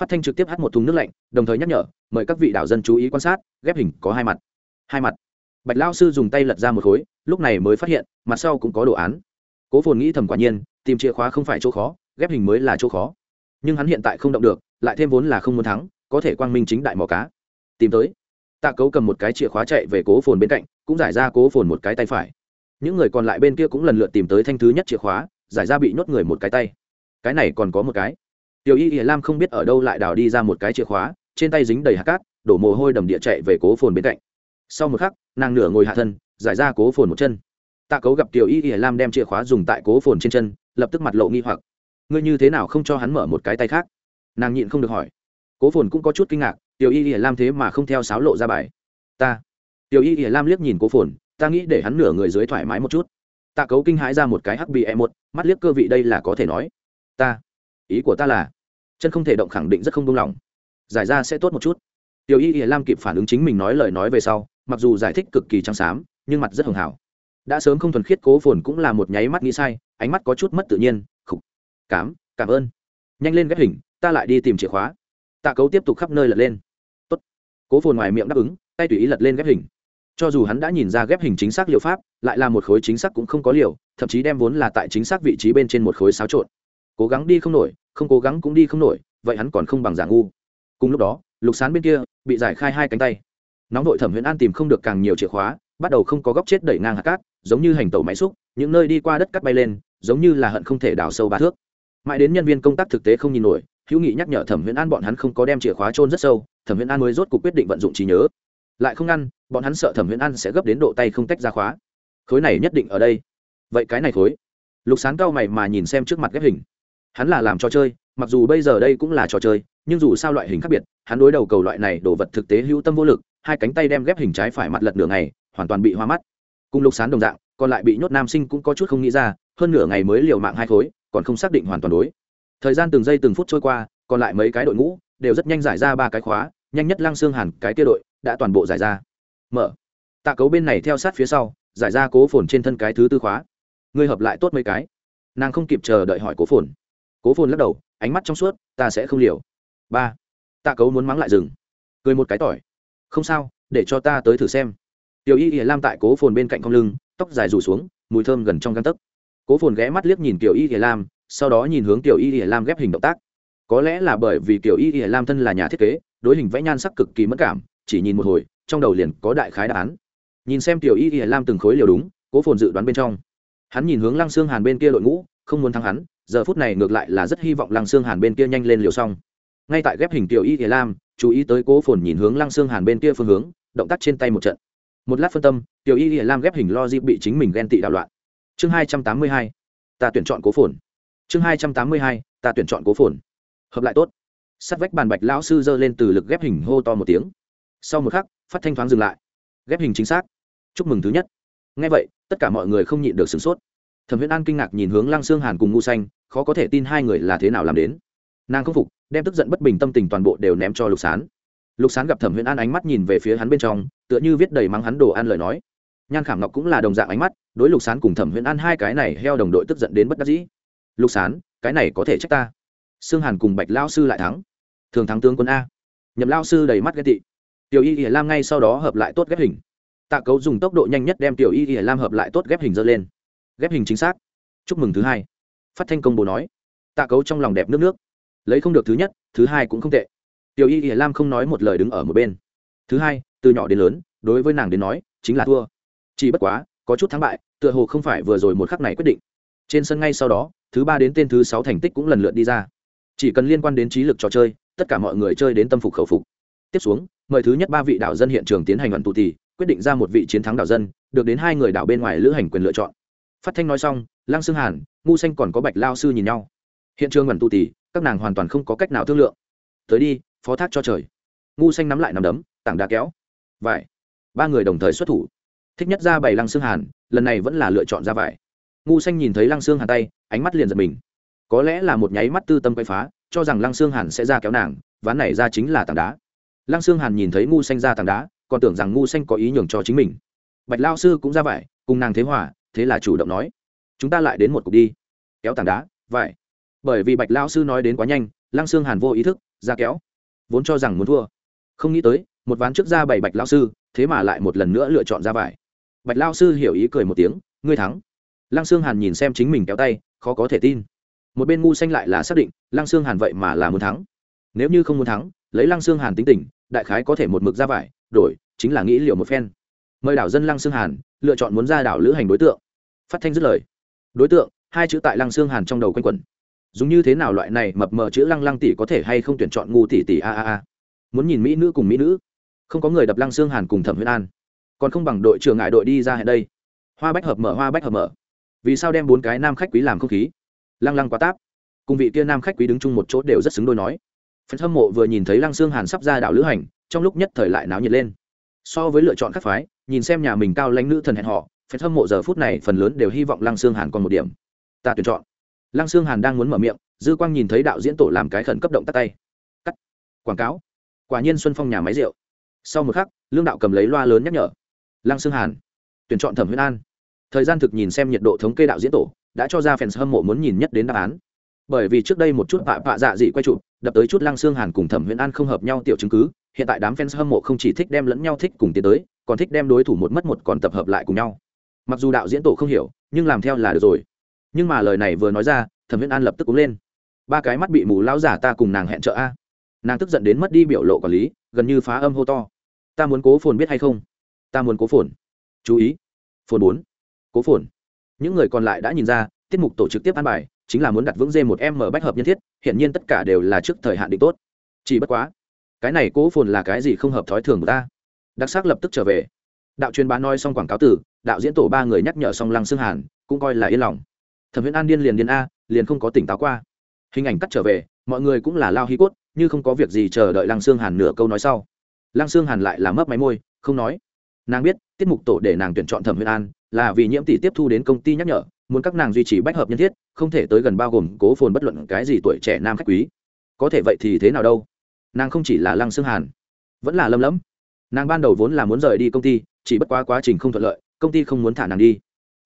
[SPEAKER 1] Phát thanh trực tiếp hát một thùng nước lạnh, đồng thời nhắc nhở, mời các vị đảo dân chú ý quan sát, ghép hình có hai mặt. Hai mặt. Bạch lao sư dùng tay lật ra một khối, lúc này mới phát hiện, mặt sau cũng có đồ án. Cố phồn nghĩ thầm quả nhiên, tìm chìa khóa không phải chỗ khó, ghép hình mới là chỗ khó nhưng hắn hiện tại không động được, lại thêm vốn là không muốn thắng, có thể quang minh chính đại mò cá. Tìm tới. Tạ cấu cầm một cái chìa khóa chạy về cố phồn bên cạnh, cũng giải ra cố phồn một cái tay phải. Những người còn lại bên kia cũng lần lượt tìm tới thanh thứ nhất chìa khóa, giải ra bị nhốt người một cái tay. Cái này còn có một cái. Tiểu y ỉa lam không biết ở đâu lại đào đi ra một cái chìa khóa, trên tay dính đầy hạt cát, đổ mồ hôi đầm địa chạy về cố phồn bên cạnh. Sau một khắc, nàng nửa ngồi hạ thân, giải ra cố phồn một chân. Tạ cấu gặp tiểu y ỉa lam đem chìa khóa dùng tại cố phồn trên chân, lập tức mặt lộ nghi hoặc ngươi như thế nào không cho hắn mở một cái tay khác? Nàng nhịn không được hỏi. Cố phồn cũng có chút kinh ngạc, tiểu y ỉa lam thế mà không theo sáo lộ ra bài. Ta. Tiểu y ỉa lam liếc nhìn cố phồn, ta nghĩ để hắn nửa người dưới thoải mái một chút. Tạ cấu kinh hãi ra một cái hắc bị e một, mắt liếc cơ vị đây là có thể nói. Ta. Ý của ta là, chân không thể động khẳng định rất không buông lỏng. Giải ra sẽ tốt một chút. Tiểu y ỉa lam kịp phản ứng chính mình nói lời nói về sau, mặc dù giải thích cực kỳ trắng xám, nhưng mặt rất hưởng hảo đã sớm không thuần khiết, cố phồn cũng là một nháy mắt nghĩ sai, ánh mắt có chút mất tự nhiên cám cảm ơn. Nhanh lên ghép hình, ta lại đi tìm chìa khóa. Tạ cấu tiếp tục khắp nơi lật lên. Tốt. cố phồn ngoài miệng đáp ứng, tay tùy ý lật lên ghép hình. Cho dù hắn đã nhìn ra ghép hình chính xác liệu pháp, lại là một khối chính xác cũng không có liều, thậm chí đem vốn là tại chính xác vị trí bên trên một khối xáo trộn. Cố gắng đi không nổi, không cố gắng cũng đi không nổi, vậy hắn còn không bằng giả ngu. Cùng lúc đó, lục sán bên kia, bị giải khai hai cánh tay. Nóng đội thẩm huyễn an tìm không được càng nhiều chìa khóa, bắt đầu không có góc chết đẩy ngang hạt cát, giống như hành tàu máy xúc, những nơi đi qua đất cắt bay lên, giống như là hận không thể đào sâu ba thước mãi đến nhân viên công tác thực tế không nhìn nổi, hữu nghị nhắc nhở thẩm huyễn an bọn hắn không có đem chìa khóa trôn rất sâu, thẩm huyễn an mới rốt cuộc quyết định vận dụng trí nhớ. Lại không ngăn, bọn hắn sợ thẩm huyễn an sẽ gấp đến độ tay không tách ra khóa. Khối này nhất định ở đây. Vậy cái này khối. Lục sán cao mày mà nhìn xem trước mặt ghép hình. Hắn là làm trò chơi, mặc dù bây giờ đây cũng là trò chơi, nhưng dù sao loại hình khác biệt, hắn đối đầu cầu loại này đồ vật thực tế hữu tâm vô lực, hai cánh tay đem ghép hình trái phải mặt lật nửa ngày, hoàn toàn bị hoa mắt. Cùng lục sán đồng dạng, còn lại bị nhốt nam sinh cũng có chút không nghĩ ra, hơn nửa ngày mới liều mạng hai khối còn không xác định hoàn toàn đối. Thời gian từng giây từng phút trôi qua, còn lại mấy cái đội ngũ đều rất nhanh giải ra ba cái khóa, nhanh nhất lăng xương hàn, cái kia đội, đã toàn bộ giải ra. Mở. Tạ cấu bên này theo sát phía sau, giải ra cố phồn trên thân cái thứ tư khóa. Ngươi hợp lại tốt mấy cái. Nàng không kịp chờ đợi hỏi cố phồn. Cố phồn lắc đầu, ánh mắt trong suốt, ta sẽ không liều. Ba. Tạ cấu muốn mắng lại rừng cười một cái tỏi. Không sao, để cho ta tới thử xem. Tiểu y ỉa lam tại cố phồn bên cạnh không lưng, tóc dài rủ xuống, mùi thơm gần trong găng tấc cố phồn ghé mắt liếc nhìn tiểu y ỉa lam, sau đó nhìn hướng tiểu y ỉa lam ghép hình động tác. Có lẽ là bởi vì tiểu y ỉa lam thân là nhà thiết kế, đối hình vẽ nhan sắc cực kỳ mất cảm, chỉ nhìn một hồi, trong đầu liền có đại khái đáp án. Nhìn xem tiểu y ỉa lam từng khối liều đúng, cố phồn dự đoán bên trong. Hắn nhìn hướng lăng xương hàn bên kia đội ngũ, không muốn thắng hắn, giờ phút này ngược lại là rất hy vọng lăng xương hàn bên kia nhanh lên liều xong. Ngay tại ghép hình tiểu y ỉa lam, chú ý tới cố phồn nhìn hướng lăng xương hàn bên kia phương hướng, động tác trên tay một trận. Một lát phân tâm, tiểu y ỉa lam ghép hình lo dịp bị chính mình ghen tị đạo loạn chương hai trăm tám mươi hai, ta tuyển chọn cố phồn. Chương hai trăm tám mươi hai, ta tuyển chọn cố phồn. Hợp lại tốt. Sắt vách bàn bạch lão sư giơ lên từ lực ghép hình hô to một tiếng. Sau một khắc, phát thanh thoáng dừng lại. Ghép hình chính xác. Chúc mừng thứ nhất. Ngay vậy, tất cả mọi người không nhịn được sửng sốt. Thẩm viễn an kinh ngạc nhìn hướng lăng xương hàn cùng ngu xanh, khó có thể tin hai người là thế nào làm đến. Nàng không phục, đem tức giận bất bình tâm tình toàn bộ đều ném cho lục sán. Lục sán gặp thẩm viễn an ánh mắt nhìn về phía hắn bên trong, tựa như viết đầy mắng hắn đồ ăn lời nói nhan khảm ngọc cũng là đồng dạng ánh mắt, đối lục sán cùng thẩm Huyễn an hai cái này heo đồng đội tức giận đến bất đắc dĩ. Lục sán, cái này có thể trách ta? Xương hàn cùng bạch lao sư lại thắng. Thường thắng tướng quân a. Nhậm lao sư đầy mắt ghét tị. Tiểu y ỉa lam ngay sau đó hợp lại tốt ghép hình. Tạ cấu dùng tốc độ nhanh nhất đem tiểu y ỉa lam hợp lại tốt ghép hình dơ lên. Ghép hình chính xác. Chúc mừng thứ hai. Phát thanh công bố nói. Tạ cấu trong lòng đẹp nước nước. Lấy không được thứ nhất, thứ hai cũng không tệ. Tiểu y ỉa lam không nói một lời đứng ở một bên. Thứ hai, từ nhỏ đến lớn, đối với nàng đến nói, chính là thua chỉ bất quá, có chút thắng bại, tựa hồ không phải vừa rồi một khắc này quyết định. Trên sân ngay sau đó, thứ ba đến tên thứ sáu thành tích cũng lần lượt đi ra. Chỉ cần liên quan đến trí lực trò chơi, tất cả mọi người chơi đến tâm phục khẩu phục. Tiếp xuống, mời thứ nhất ba vị đảo dân hiện trường tiến hành luận tụ thì, quyết định ra một vị chiến thắng đảo dân, được đến hai người đảo bên ngoài lữ hành quyền lựa chọn. Phát thanh nói xong, lăng xương hàn, ngu xanh còn có bạch lao sư nhìn nhau. Hiện trường luận tụ thì, các nàng hoàn toàn không có cách nào thương lượng. Tới đi, phó thác cho trời. Ngu xanh nắm lại nằm đấm, tảng đá kéo. Vải. Ba người đồng thời xuất thủ thích nhất ra bảy lăng xương hàn, lần này vẫn là lựa chọn ra vải. Ngu xanh nhìn thấy lăng xương hàn tay, ánh mắt liền giật mình. Có lẽ là một nháy mắt tư tâm quay phá, cho rằng lăng xương hàn sẽ ra kéo nàng, ván này ra chính là tảng đá. Lăng xương hàn nhìn thấy ngu xanh ra tảng đá, còn tưởng rằng ngu xanh có ý nhường cho chính mình. Bạch lao sư cũng ra vải, cùng nàng thế hòa, thế là chủ động nói, chúng ta lại đến một cục đi, kéo tảng đá, vải. Bởi vì bạch lao sư nói đến quá nhanh, lăng xương hàn vô ý thức, ra kéo. Vốn cho rằng muốn thua. Không nghĩ tới, một ván trước ra bảy bạch lao sư, thế mà lại một lần nữa lựa chọn ra vải bạch lao sư hiểu ý cười một tiếng, ngươi thắng. Lăng Sương hàn nhìn xem chính mình kéo tay, khó có thể tin. Một bên ngu xanh lại là xác định, lăng Sương hàn vậy mà là muốn thắng. Nếu như không muốn thắng, lấy lăng Sương hàn tính tình, đại khái có thể một mực ra vải, đổi, chính là nghĩ liệu một phen. Mời đảo dân lăng Sương hàn, lựa chọn muốn ra đảo lữ hành đối tượng. Phát thanh dứt lời. Đối tượng, hai chữ tại lăng Sương hàn trong đầu quanh quẩn. Dùng như thế nào loại này mập mờ chữ lăng lăng tỷ có thể hay không tuyển chọn ngu tỷ tỷ a a a. Muốn nhìn mỹ nữ cùng mỹ nữ. Không có người đập lăng xương hàn cùng thẩm huyết an còn không bằng đội trưởng ngại đội đi ra hẹn đây. Hoa bách hợp mở, hoa bách hợp mở. Vì sao đem bốn cái nam khách quý làm không khí? Lăng lăng quá táp. Cùng vị kia nam khách quý đứng chung một chỗ đều rất xứng đôi nói. Phần hâm mộ vừa nhìn thấy lăng xương hàn sắp ra đảo lữ hành, trong lúc nhất thời lại náo nhiệt lên. So với lựa chọn các phái, nhìn xem nhà mình cao lãnh nữ thần hẹn họ phần hâm mộ giờ phút này phần lớn đều hy vọng lăng xương hàn còn một điểm. Ta tuyển chọn. Lăng xương hàn đang muốn mở miệng, dư quang nhìn thấy đạo diễn tổ làm cái khẩn cấp động tắt tay. Cắt. Quảng cáo. Quả nhiên xuân phong nhà máy rượu. Sau một khắc, lương đạo cầm lấy loa lớn nhắc nhở lăng xương hàn. Tuyển chọn thẩm huyết an. Thời gian thực nhìn xem nhiệt độ thống kê đạo diễn tổ, đã cho ra fans hâm mộ muốn nhìn nhất đến đáp án. Bởi vì trước đây một chút bạ bạ dạ dị quay chụp, đập tới chút lăng xương hàn cùng thẩm huyễn an không hợp nhau tiểu chứng cứ, hiện tại đám fans hâm mộ không chỉ thích đem lẫn nhau thích cùng tiến tới, còn thích đem đối thủ một mất một còn tập hợp lại cùng nhau. Mặc dù đạo diễn tổ không hiểu, nhưng làm theo là được rồi. Nhưng mà lời này vừa nói ra, thẩm huyễn an lập tức cúng lên. Ba cái mắt bị mù lão giả ta cùng nàng hẹn trợ a. Nàng tức giận đến mất đi biểu lộ quản lý, gần như phá âm hô to. Ta muốn cố phồn biết hay không? Ta muốn cố phồn. Chú ý. Phồn bốn. Cố phồn. Những người còn lại đã nhìn ra, tiết mục tổ trực tiếp an bài chính là muốn đặt vững dê một m bách hợp nhân thiết hiện nhiên tất cả đều là trước thời hạn định tốt. Chỉ bất quá, cái này cố phồn là cái gì không hợp thói thường của ta. Đặc sắc lập tức trở về. Đạo truyền bá nói xong quảng cáo tử, đạo diễn tổ ba người nhắc nhở xong lăng xương hàn, cũng coi là yên lòng. Thẩm viễn an điên liền điên a, liền không có tỉnh táo qua. Hình ảnh cắt trở về, mọi người cũng là lao hi cốt, như không có việc gì chờ đợi lăng xương hàn nửa câu nói sau. Lăng xương hàn lại là mấp máy môi, không nói nàng biết, tiết mục tổ để nàng tuyển chọn thẩm huyền an là vì nhiễm tỷ tiếp thu đến công ty nhắc nhở, muốn các nàng duy trì bách hợp nhân thiết, không thể tới gần bao gồm cố phồn bất luận cái gì tuổi trẻ nam khách quý. Có thể vậy thì thế nào đâu? Nàng không chỉ là lăng xương hàn, vẫn là lâm lẫm. Nàng ban đầu vốn là muốn rời đi công ty, chỉ bất quá quá trình không thuận lợi, công ty không muốn thả nàng đi.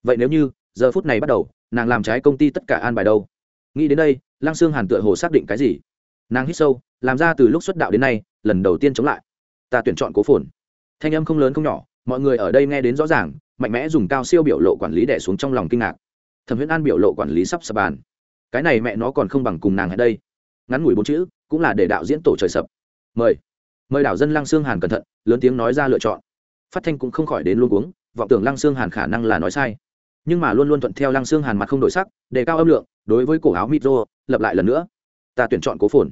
[SPEAKER 1] Vậy nếu như, giờ phút này bắt đầu, nàng làm trái công ty tất cả an bài đâu? Nghĩ đến đây, lăng xương hàn tựa hồ xác định cái gì? Nàng hít sâu, làm ra từ lúc xuất đạo đến nay, lần đầu tiên chống lại. Ta tuyển chọn cố phồn. Thanh âm không lớn không nhỏ mọi người ở đây nghe đến rõ ràng, mạnh mẽ dùng cao siêu biểu lộ quản lý đẻ xuống trong lòng kinh ngạc. Thẩm huyễn an biểu lộ quản lý sắp sập bàn. Cái này mẹ nó còn không bằng cùng nàng ở đây. Ngắn ngủi bốn chữ, cũng là để đạo diễn tổ trời sập. Mời. Mời đảo dân lăng xương hàn cẩn thận, lớn tiếng nói ra lựa chọn. Phát thanh cũng không khỏi đến luôn uống vọng tưởng lăng xương hàn khả năng là nói sai. Nhưng mà luôn luôn thuận theo lăng xương hàn mặt không đổi sắc, đề cao âm lượng, đối với cổ áo micro lập lại lần nữa. Ta tuyển chọn cố phồn.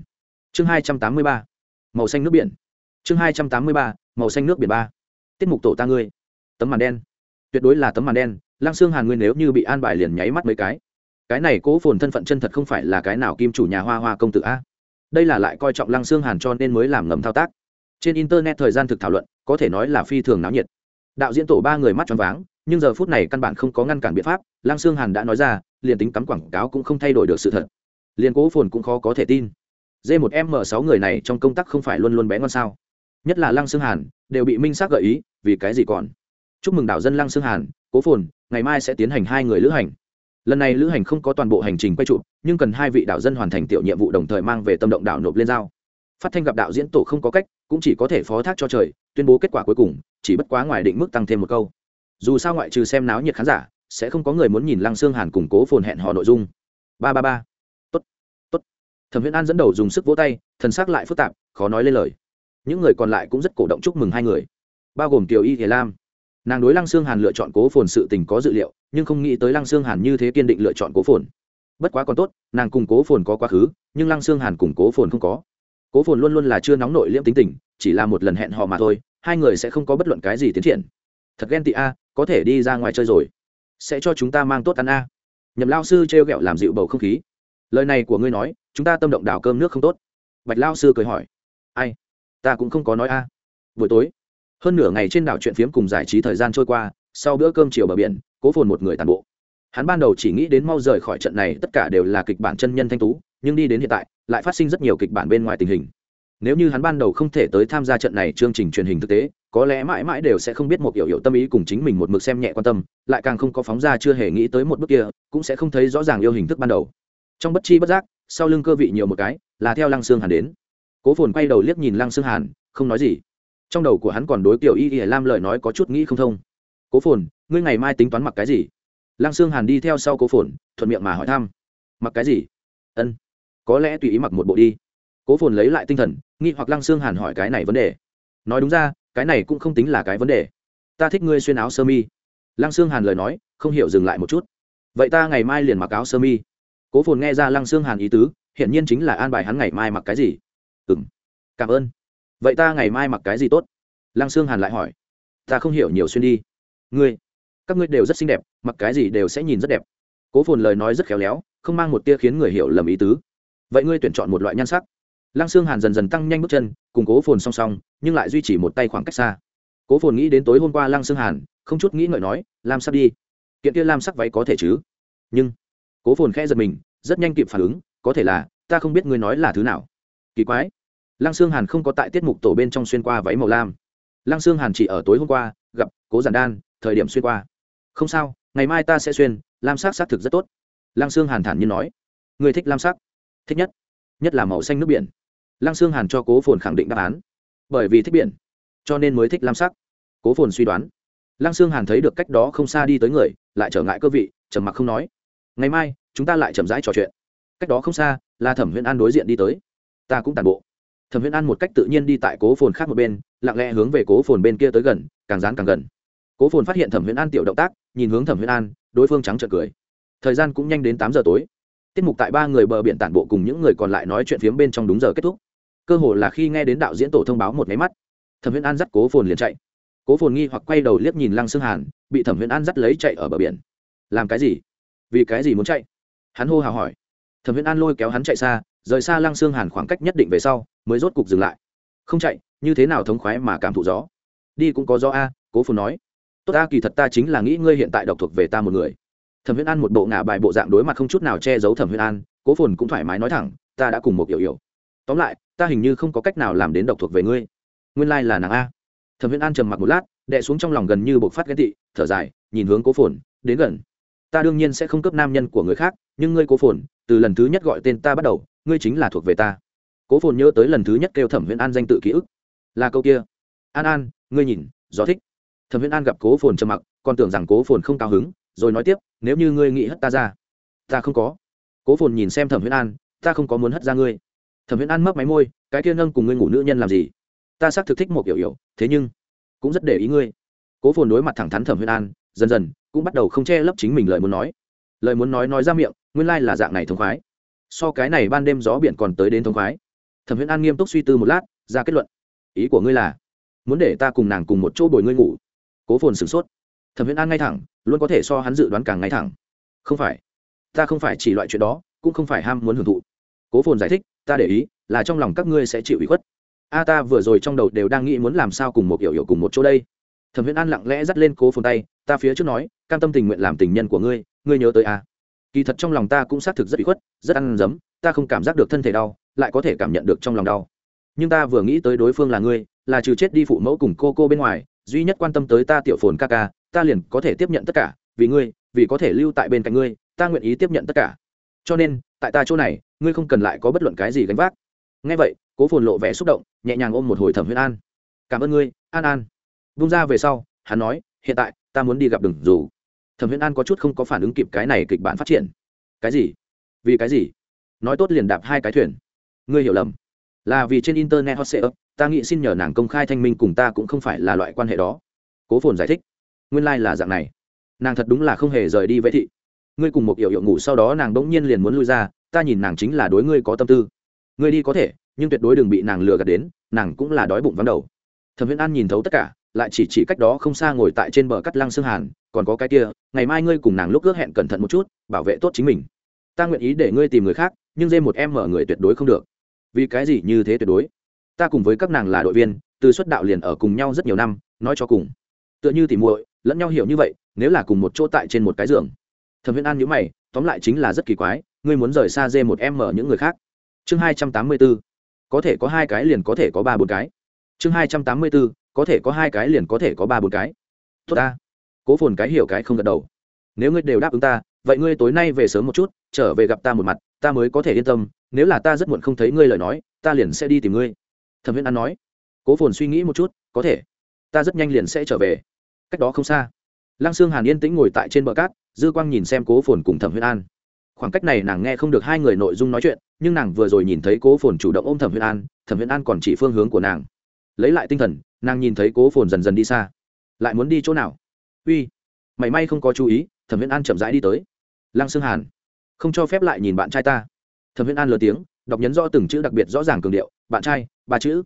[SPEAKER 1] Chương hai trăm tám mươi ba. Màu xanh nước biển. Chương hai trăm tám mươi ba. Màu xanh nước biển ba tiết mục tổ ta ngươi. Tấm màn đen. Tuyệt đối là tấm màn đen, lăng xương hàn ngươi nếu như bị an bài liền nháy mắt mấy cái. Cái này cố phồn thân phận chân thật không phải là cái nào kim chủ nhà hoa hoa công tử a. Đây là lại coi trọng lăng xương hàn cho nên mới làm ngầm thao tác. Trên internet thời gian thực thảo luận, có thể nói là phi thường náo nhiệt. Đạo diễn tổ ba người mắt choáng váng, nhưng giờ phút này căn bản không có ngăn cản biện pháp, lăng xương hàn đã nói ra, liền tính cắm quảng cáo cũng không thay đổi được sự thật. Liền cố phồn cũng khó có thể tin. D một m sáu người này trong công tác không phải luôn luôn bé ngon sao? Nhất là lăng xương hàn, đều bị minh xác gợi ý, vì cái gì còn? Chúc mừng đảo dân lăng xương hàn, cố phồn, ngày mai sẽ tiến hành hai người lữ hành. Lần này lữ hành không có toàn bộ hành trình quay trụ, nhưng cần hai vị đạo dân hoàn thành tiểu nhiệm vụ đồng thời mang về tâm động đảo nộp lên giao. Phát thanh gặp đạo diễn tổ không có cách, cũng chỉ có thể phó thác cho trời, tuyên bố kết quả cuối cùng, chỉ bất quá ngoài định mức tăng thêm một câu. Dù sao ngoại trừ xem náo nhiệt khán giả, sẽ không có người muốn nhìn lăng xương hàn củng cố phồn hẹn họ nội dung. Ba ba ba. Tốt tốt. Thẩm huyễn an dẫn đầu dùng sức vỗ tay, thần sắc lại phức tạp, khó nói lên lời những người còn lại cũng rất cổ động chúc mừng hai người, bao gồm kiều y hiền lam. Nàng đối lăng xương hàn lựa chọn cố phồn sự tình có dự liệu, nhưng không nghĩ tới lăng xương hàn như thế kiên định lựa chọn cố phồn. Bất quá còn tốt, nàng cùng cố phồn có quá khứ, nhưng lăng xương hàn cùng cố phồn không có. Cố phồn luôn luôn là chưa nóng nội liễm tính tình, chỉ là một lần hẹn hò mà thôi, hai người sẽ không có bất luận cái gì tiến triển. Thật ghen tị a, có thể đi ra ngoài chơi rồi. Sẽ cho chúng ta mang tốt ăn a. Nhậm lao sư t r e o g ẹ o làm dịu bầu không khí. Lời này của ngươi nói, chúng ta tâm động đào cơm nước không tốt. Bạch lao sư cười hỏi. Ai? Ta cũng không có nói a. Buổi tối, hơn nửa ngày trên đảo chuyện phiếm cùng giải trí thời gian trôi qua, sau bữa cơm chiều bờ biển, cố phồn một người tàn bộ. Hắn ban đầu chỉ nghĩ đến mau rời khỏi trận này, tất cả đều là kịch bản chân nhân thanh tú, nhưng đi đến hiện tại, lại phát sinh rất nhiều kịch bản bên ngoài tình hình. Nếu như hắn ban đầu không thể tới tham gia trận này chương trình truyền hình thực tế, có lẽ mãi mãi đều sẽ không biết một hiểu hiểu tâm ý cùng chính mình một mực xem nhẹ quan tâm, lại càng không có phóng ra chưa hề nghĩ tới một bước kia, cũng sẽ không thấy rõ ràng yêu hình thức ban đầu. Trong bất chi bất giác, sau lưng cơ vị nhiều một cái, là theo lăng xương hẳn đến cố phồn quay đầu liếc nhìn lăng xương hàn, không nói gì. Trong đầu của hắn còn đối kiểu y y lam lời nói có chút nghĩ không thông. Cố phồn, ngươi ngày mai tính toán mặc cái gì? Lăng xương hàn đi theo sau cố phồn, thuận miệng mà hỏi thăm. Mặc cái gì? Ân, có lẽ tùy ý mặc một bộ đi. Cố phồn lấy lại tinh thần, nghi hoặc lăng xương hàn hỏi cái này vấn đề. Nói đúng ra, cái này cũng không tính là cái vấn đề. Ta thích ngươi xuyên áo sơ mi. Lăng xương hàn lời nói, không hiểu dừng lại một chút. Vậy ta ngày mai liền mặc áo sơ mi. Cố phồn nghe ra lăng xương hàn ý tứ, hiển nhiên chính là an bài hắn ngày mai mặc cái gì ừ m cảm ơn. Vậy ta ngày mai mặc cái gì tốt? Lăng sương hàn lại hỏi. Ta không hiểu nhiều xuyên đi. Ngươi, các ngươi đều rất xinh đẹp, mặc cái gì đều sẽ nhìn rất đẹp. Cố phồn lời nói rất khéo léo, không mang một tia khiến người hiểu lầm ý tứ. Vậy ngươi tuyển chọn một loại nhan sắc. Lăng sương hàn dần dần tăng nhanh bước chân, cùng cố phồn song song, nhưng lại duy trì một tay khoảng cách xa. Cố phồn nghĩ đến tối hôm qua lăng sương hàn, không chút nghĩ ngợi nói làm sắc đi. Kiện kia làm sắc váy có thể chứ? Nhưng, cố phồn khẽ giật mình, rất nhanh kịp phản ứng, có thể là, ta không biết ngươi nói là thứ nào. Kỳ quái lăng sương hàn không có tại tiết mục tổ bên trong xuyên qua váy màu lam. Lăng sương hàn chỉ ở tối hôm qua, gặp cố giản đan, thời điểm xuyên qua. Không sao, ngày mai ta sẽ xuyên, lam sắc xác thực rất tốt. Lăng sương hàn thản nhiên nói. Người thích lam sắc? Thích nhất. Nhất là màu xanh nước biển. Lăng sương hàn cho cố phồn khẳng định đáp án. Bởi vì thích biển, cho nên mới thích lam sắc. Cố phồn suy đoán. Lăng sương hàn thấy được cách đó không xa đi tới người, lại trở ngại cơ vị, trầm mặc không nói. Ngày mai, chúng ta lại chậm rãi trò chuyện. Cách đó không xa, là thẩm huyễn an đối diện đi tới. Ta cũng tàn bộ thẩm viễn an một cách tự nhiên đi tại cố phồn khác một bên, lặng lẽ hướng về cố phồn bên kia tới gần, càng dán càng gần. Cố phồn phát hiện thẩm viễn an tiểu động tác, nhìn hướng thẩm viễn an, đối phương trắng trợn cười. Thời gian cũng nhanh đến tám giờ tối. Tiết mục tại ba người bờ biển tản bộ cùng những người còn lại nói chuyện phiếm bên trong đúng giờ kết thúc. Cơ hồ là khi nghe đến đạo diễn tổ thông báo một máy mắt, thẩm viễn an dắt cố phồn liền chạy. Cố phồn nghi hoặc quay đầu liếc nhìn lăng xương hàn, bị thẩm huyễn an dắt lấy chạy ở bờ biển. Làm cái gì? Vì cái gì muốn chạy? Hắn hô hào hỏi. Thẩm huyễn an lôi kéo hắn chạy xa rời xa lăng xương hàn khoảng cách nhất định về sau, mới rốt cục dừng lại. Không chạy, như thế nào thống khoái mà cảm thụ gió? Đi cũng có gió a, cố phù nói. Tốt ta kỳ thật ta chính là nghĩ ngươi hiện tại độc thuộc về ta một người. Thẩm huyễn an một bộ ngả bài bộ dạng đối mặt không chút nào che giấu thẩm huyễn an, cố phồn cũng thoải mái nói thẳng, ta đã cùng một hiểu hiểu. Tóm lại, ta hình như không có cách nào làm đến độc thuộc về ngươi. Nguyên lai、like、là nàng a. Thẩm huyễn an trầm mặc một lát đệ xuống trong lòng gần như bộc phát ghen tị, thở dài, nhìn hướng cố phồn, đến gần. Ta đương nhiên sẽ không cấp nam nhân của người khác, nhưng ngươi cố phồn, từ lần thứ nhất gọi tên ta bắt đầu ngươi chính là thuộc về ta. Cố phồn nhớ tới lần thứ nhất kêu thẩm viễn an danh tự ký ức. Là câu kia. An an, ngươi nhìn, gió thích. Thẩm viễn an gặp cố phồn trầm mặc, còn tưởng rằng cố phồn không cao hứng, rồi nói tiếp, nếu như ngươi nghĩ hất ta ra, ta không có. Cố phồn nhìn xem thẩm viễn an, ta không có muốn hất ra ngươi. Thẩm viễn an mấp máy môi, cái kia nâng cùng ngươi ngủ nữ nhân làm gì? Ta xác thực thích một kiểu hiểu thế nhưng cũng rất để ý ngươi. Cố phồn đối mặt thẳng thắn thẩm viễn an, dần dần cũng bắt đầu không che lấp chính mình lời muốn nói. Lời muốn nói nói ra miệng, nguyên lai là dạng này thống khoái so cái này ban đêm gió biển còn tới đến thống khoái. Thẩm huyễn an nghiêm túc suy tư một lát, ra kết luận. Ý của ngươi là, muốn để ta cùng nàng cùng một chỗ bồi ngươi ngủ. Cố phồn sửng sốt. Thẩm huyễn an ngay thẳng, luôn có thể so hắn dự đoán càng ngay thẳng. Không phải, ta không phải chỉ loại chuyện đó, cũng không phải ham muốn hưởng thụ. Cố phồn giải thích, ta để ý, là trong lòng các ngươi sẽ chịu ủy khuất. A ta vừa rồi trong đầu đều đang nghĩ muốn làm sao cùng một hiểu hiểu cùng một chỗ đây. Thẩm huyễn an lặng lẽ dắt lên cố phồn tay, ta phía trước nói, cam tâm tình nguyện làm tình nhân của ngươi ngươi nhớ tới a kỳ thật trong lòng ta cũng xác thực rất bị khuất, rất ăn dấm, ta không cảm giác được thân thể đau, lại có thể cảm nhận được trong lòng đau. Nhưng ta vừa nghĩ tới đối phương là ngươi, là trừ chết đi phụ mẫu cùng cô cô bên ngoài, duy nhất quan tâm tới ta tiểu phồn ca ca, ta liền có thể tiếp nhận tất cả, vì ngươi, vì có thể lưu tại bên cạnh ngươi, ta nguyện ý tiếp nhận tất cả. Cho nên, tại ta chỗ này, ngươi không cần lại có bất luận cái gì gánh vác. Ngay vậy, cố phồn lộ vẻ xúc động, nhẹ nhàng ôm một hồi thẩm huyết an. Cảm ơn ngươi, an an. Vung ra về sau, hắn nói, hiện tại, ta muốn đi gặp đừng dù thẩm huyễn an có chút không có phản ứng kịp cái này kịch bản phát triển. Cái gì? Vì cái gì? Nói tốt liền đạp hai cái thuyền. Ngươi hiểu lầm. Là vì trên internet hot sale ta nghĩ xin nhờ nàng công khai thanh minh cùng ta cũng không phải là loại quan hệ đó. Cố phồn giải thích. Nguyên lai、like、là dạng này. Nàng thật đúng là không hề rời đi vệ thị. Ngươi cùng một hiệu hiệu ngủ sau đó nàng đ ỗ n g nhiên liền muốn lui ra, ta nhìn nàng chính là đối ngươi có tâm tư. Ngươi đi có thể, nhưng tuyệt đối đừng bị nàng lừa gạt đến, nàng cũng là đói bụng vắng đầu. Thẩm Huyễn an nhìn thấu tất cả lại chỉ chỉ cách đó không xa ngồi tại trên bờ cắt lăng xương hàn, còn có cái kia, ngày mai ngươi cùng nàng lúc ước hẹn cẩn thận một chút, bảo vệ tốt chính mình. Ta nguyện ý để ngươi tìm người khác, nhưng dê một em mở người tuyệt đối không được. Vì cái gì như thế tuyệt đối? Ta cùng với các nàng là đội viên, từ xuất đạo liền ở cùng nhau rất nhiều năm, nói cho cùng. Tựa như tỉ muội, lẫn nhau hiểu như vậy, nếu là cùng một chỗ tại trên một cái giường. Thẩm viễn an nhữ mày, tóm lại chính là rất kỳ quái, ngươi muốn rời xa dê một em mở những người khác. Chương hai trăm tám mươi bốn có thể có hai cái liền có thể có ba bốn cái. Chương hai trăm tám mươi bốn có thể có hai cái liền có thể có ba bốn cái. Tốt ta. Cố phồn cái hiểu cái không gật đầu. Nếu ngươi đều đáp ứng ta, vậy ngươi tối nay về sớm một chút, trở về gặp ta một mặt, ta mới có thể yên tâm, nếu là ta rất muộn không thấy ngươi lời nói, ta liền sẽ đi tìm ngươi. Thẩm viễn an nói. Cố phồn suy nghĩ một chút, có thể. Ta rất nhanh liền sẽ trở về. Cách đó không xa, lăng sương hàn yên tĩnh ngồi tại trên bờ cát, dư quang nhìn xem cố phồn cùng thẩm huyễn an. Khoảng cách này nàng nghe không được hai người nội dung nói chuyện, nhưng nàng vừa rồi nhìn thấy cố phồn chủ động ôm thẩm huyễn an, thẩm huyễn an còn chỉ phương hướng của nàng. Lấy lại tinh thần nàng nhìn thấy cố phồn dần dần đi xa. Lại muốn đi chỗ nào? Uy, mảy may không có chú ý, thẩm viễn an chậm rãi đi tới. Lăng xương hàn, không cho phép lại nhìn bạn trai ta. Thẩm viễn an lớn tiếng, đọc nhấn rõ từng chữ đặc biệt rõ ràng cường điệu. Bạn trai, ba chữ.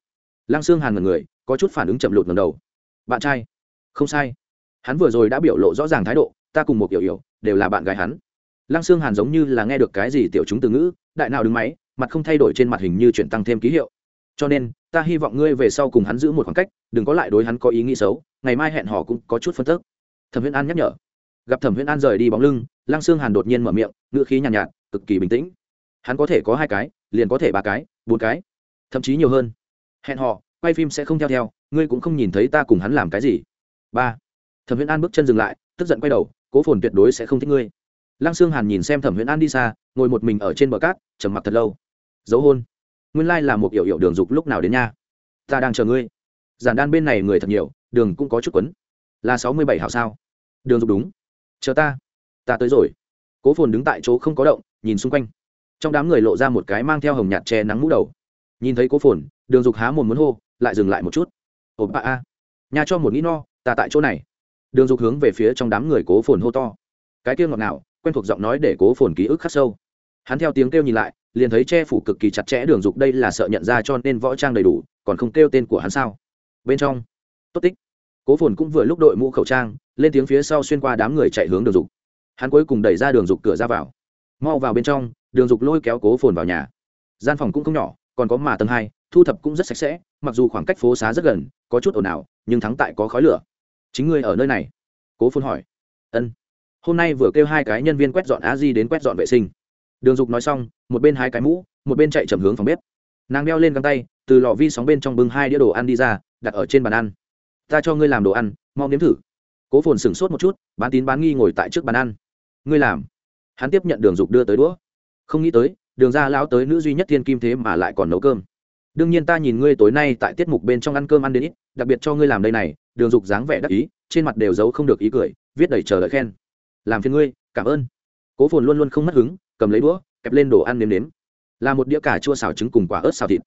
[SPEAKER 1] Lăng xương hàn ngần người, có chút phản ứng chậm lụt ngầm đầu. Bạn trai, không sai. Hắn vừa rồi đã biểu lộ rõ ràng thái độ, ta cùng một kiểu hiểu, đều là bạn gái hắn. Lăng xương hàn giống như là nghe được cái gì tiểu chúng từ ngữ, đại nào đứng máy, mặt không thay đổi trên mặt hình như chuyển tăng thêm ký hiệu. Cho nên ta hy vọng ngươi về sau cùng hắn giữ một khoảng cách đừng có lại đối hắn có ý nghĩ xấu ngày mai hẹn hò cũng có chút phân tức. Thẩm Huyễn an nhắc nhở. Gặp thẩm Huyễn an rời đi bóng lưng lăng sương hàn đột nhiên mở miệng ngữ khí nhàn nhạt, nhạt cực kỳ bình tĩnh. Hắn có thể có hai cái liền có thể ba cái bốn cái thậm chí nhiều hơn. Hẹn họ quay phim sẽ không theo theo ngươi cũng không nhìn thấy ta cùng hắn làm cái gì. Ba. Thẩm Huyễn an bước chân dừng lại tức giận quay đầu cố phồn tuyệt đối sẽ không thích ngươi. Lăng sương hàn nhìn xem thẩm Huyễn an đi xa ngồi một mình ở trên bờ cát trầm mặc thật lâu. Dấu hôn nguyên lai là một yểu yểu đường dục lúc nào đến nha. Ta đang chờ ngươi. Giản đan bên này người thật nhiều, đường cũng có chút quấn. Là sáu mươi bảy hảo sao? Đường dục đúng. Chờ ta. Ta tới rồi. Cố phồn đứng tại chỗ không có động, nhìn xung quanh. Trong đám người lộ ra một cái mang theo hồng nhạt che nắng mũ đầu. Nhìn thấy cố phồn, đường dục há mồm muốn hô, lại dừng lại một chút. Ồ, ba, a. Nhà cho một nghĩ no, ta tại chỗ này. Đường dục hướng về phía trong đám người cố phồn hô to. Cái kia ngọt nào quen thuộc giọng nói để cố phồn ký ức khắc sâu. Hắn theo tiếng kêu nhìn lại liền thấy che phủ cực kỳ chặt chẽ đường dục đây là sợ nhận ra cho nên võ trang đầy đủ, còn không kêu tên của hắn sao? Bên trong. Tốt tích. Cố phồn cũng vừa lúc đội mũ khẩu trang, lên tiếng phía sau xuyên qua đám người chạy hướng đường dục. Hắn cuối cùng đẩy ra đường dục cửa ra vào. Mau vào bên trong, đường dục lôi kéo cố phồn vào nhà. Gian phòng cũng không nhỏ, còn có mà tầng hai, thu thập cũng rất sạch sẽ, mặc dù khoảng cách phố xá rất gần, có chút ồn ào, nhưng thắng tại có khói lửa. Chính ngươi ở nơi này? Cố phồn hỏi. Ân. Hôm nay vừa kêu hai cái nhân viên quét dọn a di đến quét dọn vệ sinh đường dục nói xong, một bên hai cái mũ, một bên chạy chậm hướng phòng bếp. Nàng đeo lên găng tay, từ lò vi sóng bên trong bưng hai đĩa đồ ăn đi ra, đặt ở trên bàn ăn. Ta cho ngươi làm đồ ăn, mau nếm thử. Cố phồn sửng sốt một chút, bán tín bán nghi ngồi tại trước bàn ăn. Ngươi làm? Hắn tiếp nhận đường dục đưa tới đũa. Không nghĩ tới, đường ra lão tới nữ duy nhất thiên kim thế mà lại còn nấu cơm. Đương nhiên ta nhìn ngươi tối nay tại tiết mục bên trong ăn cơm ăn đến ít, đặc biệt cho ngươi làm đây này. Đường dục dáng vẻ đắc ý, trên mặt đều giấu không được ý cười, viết đầy chờ đợi khen. Làm phiền ngươi, cảm ơn. Cố phồn luôn luôn không mất hứng cầm lấy đũa, kẹp lên đồ ăn nếm nếm. Là một đĩa cà chua xào trứng cùng quả ớt xào thịt.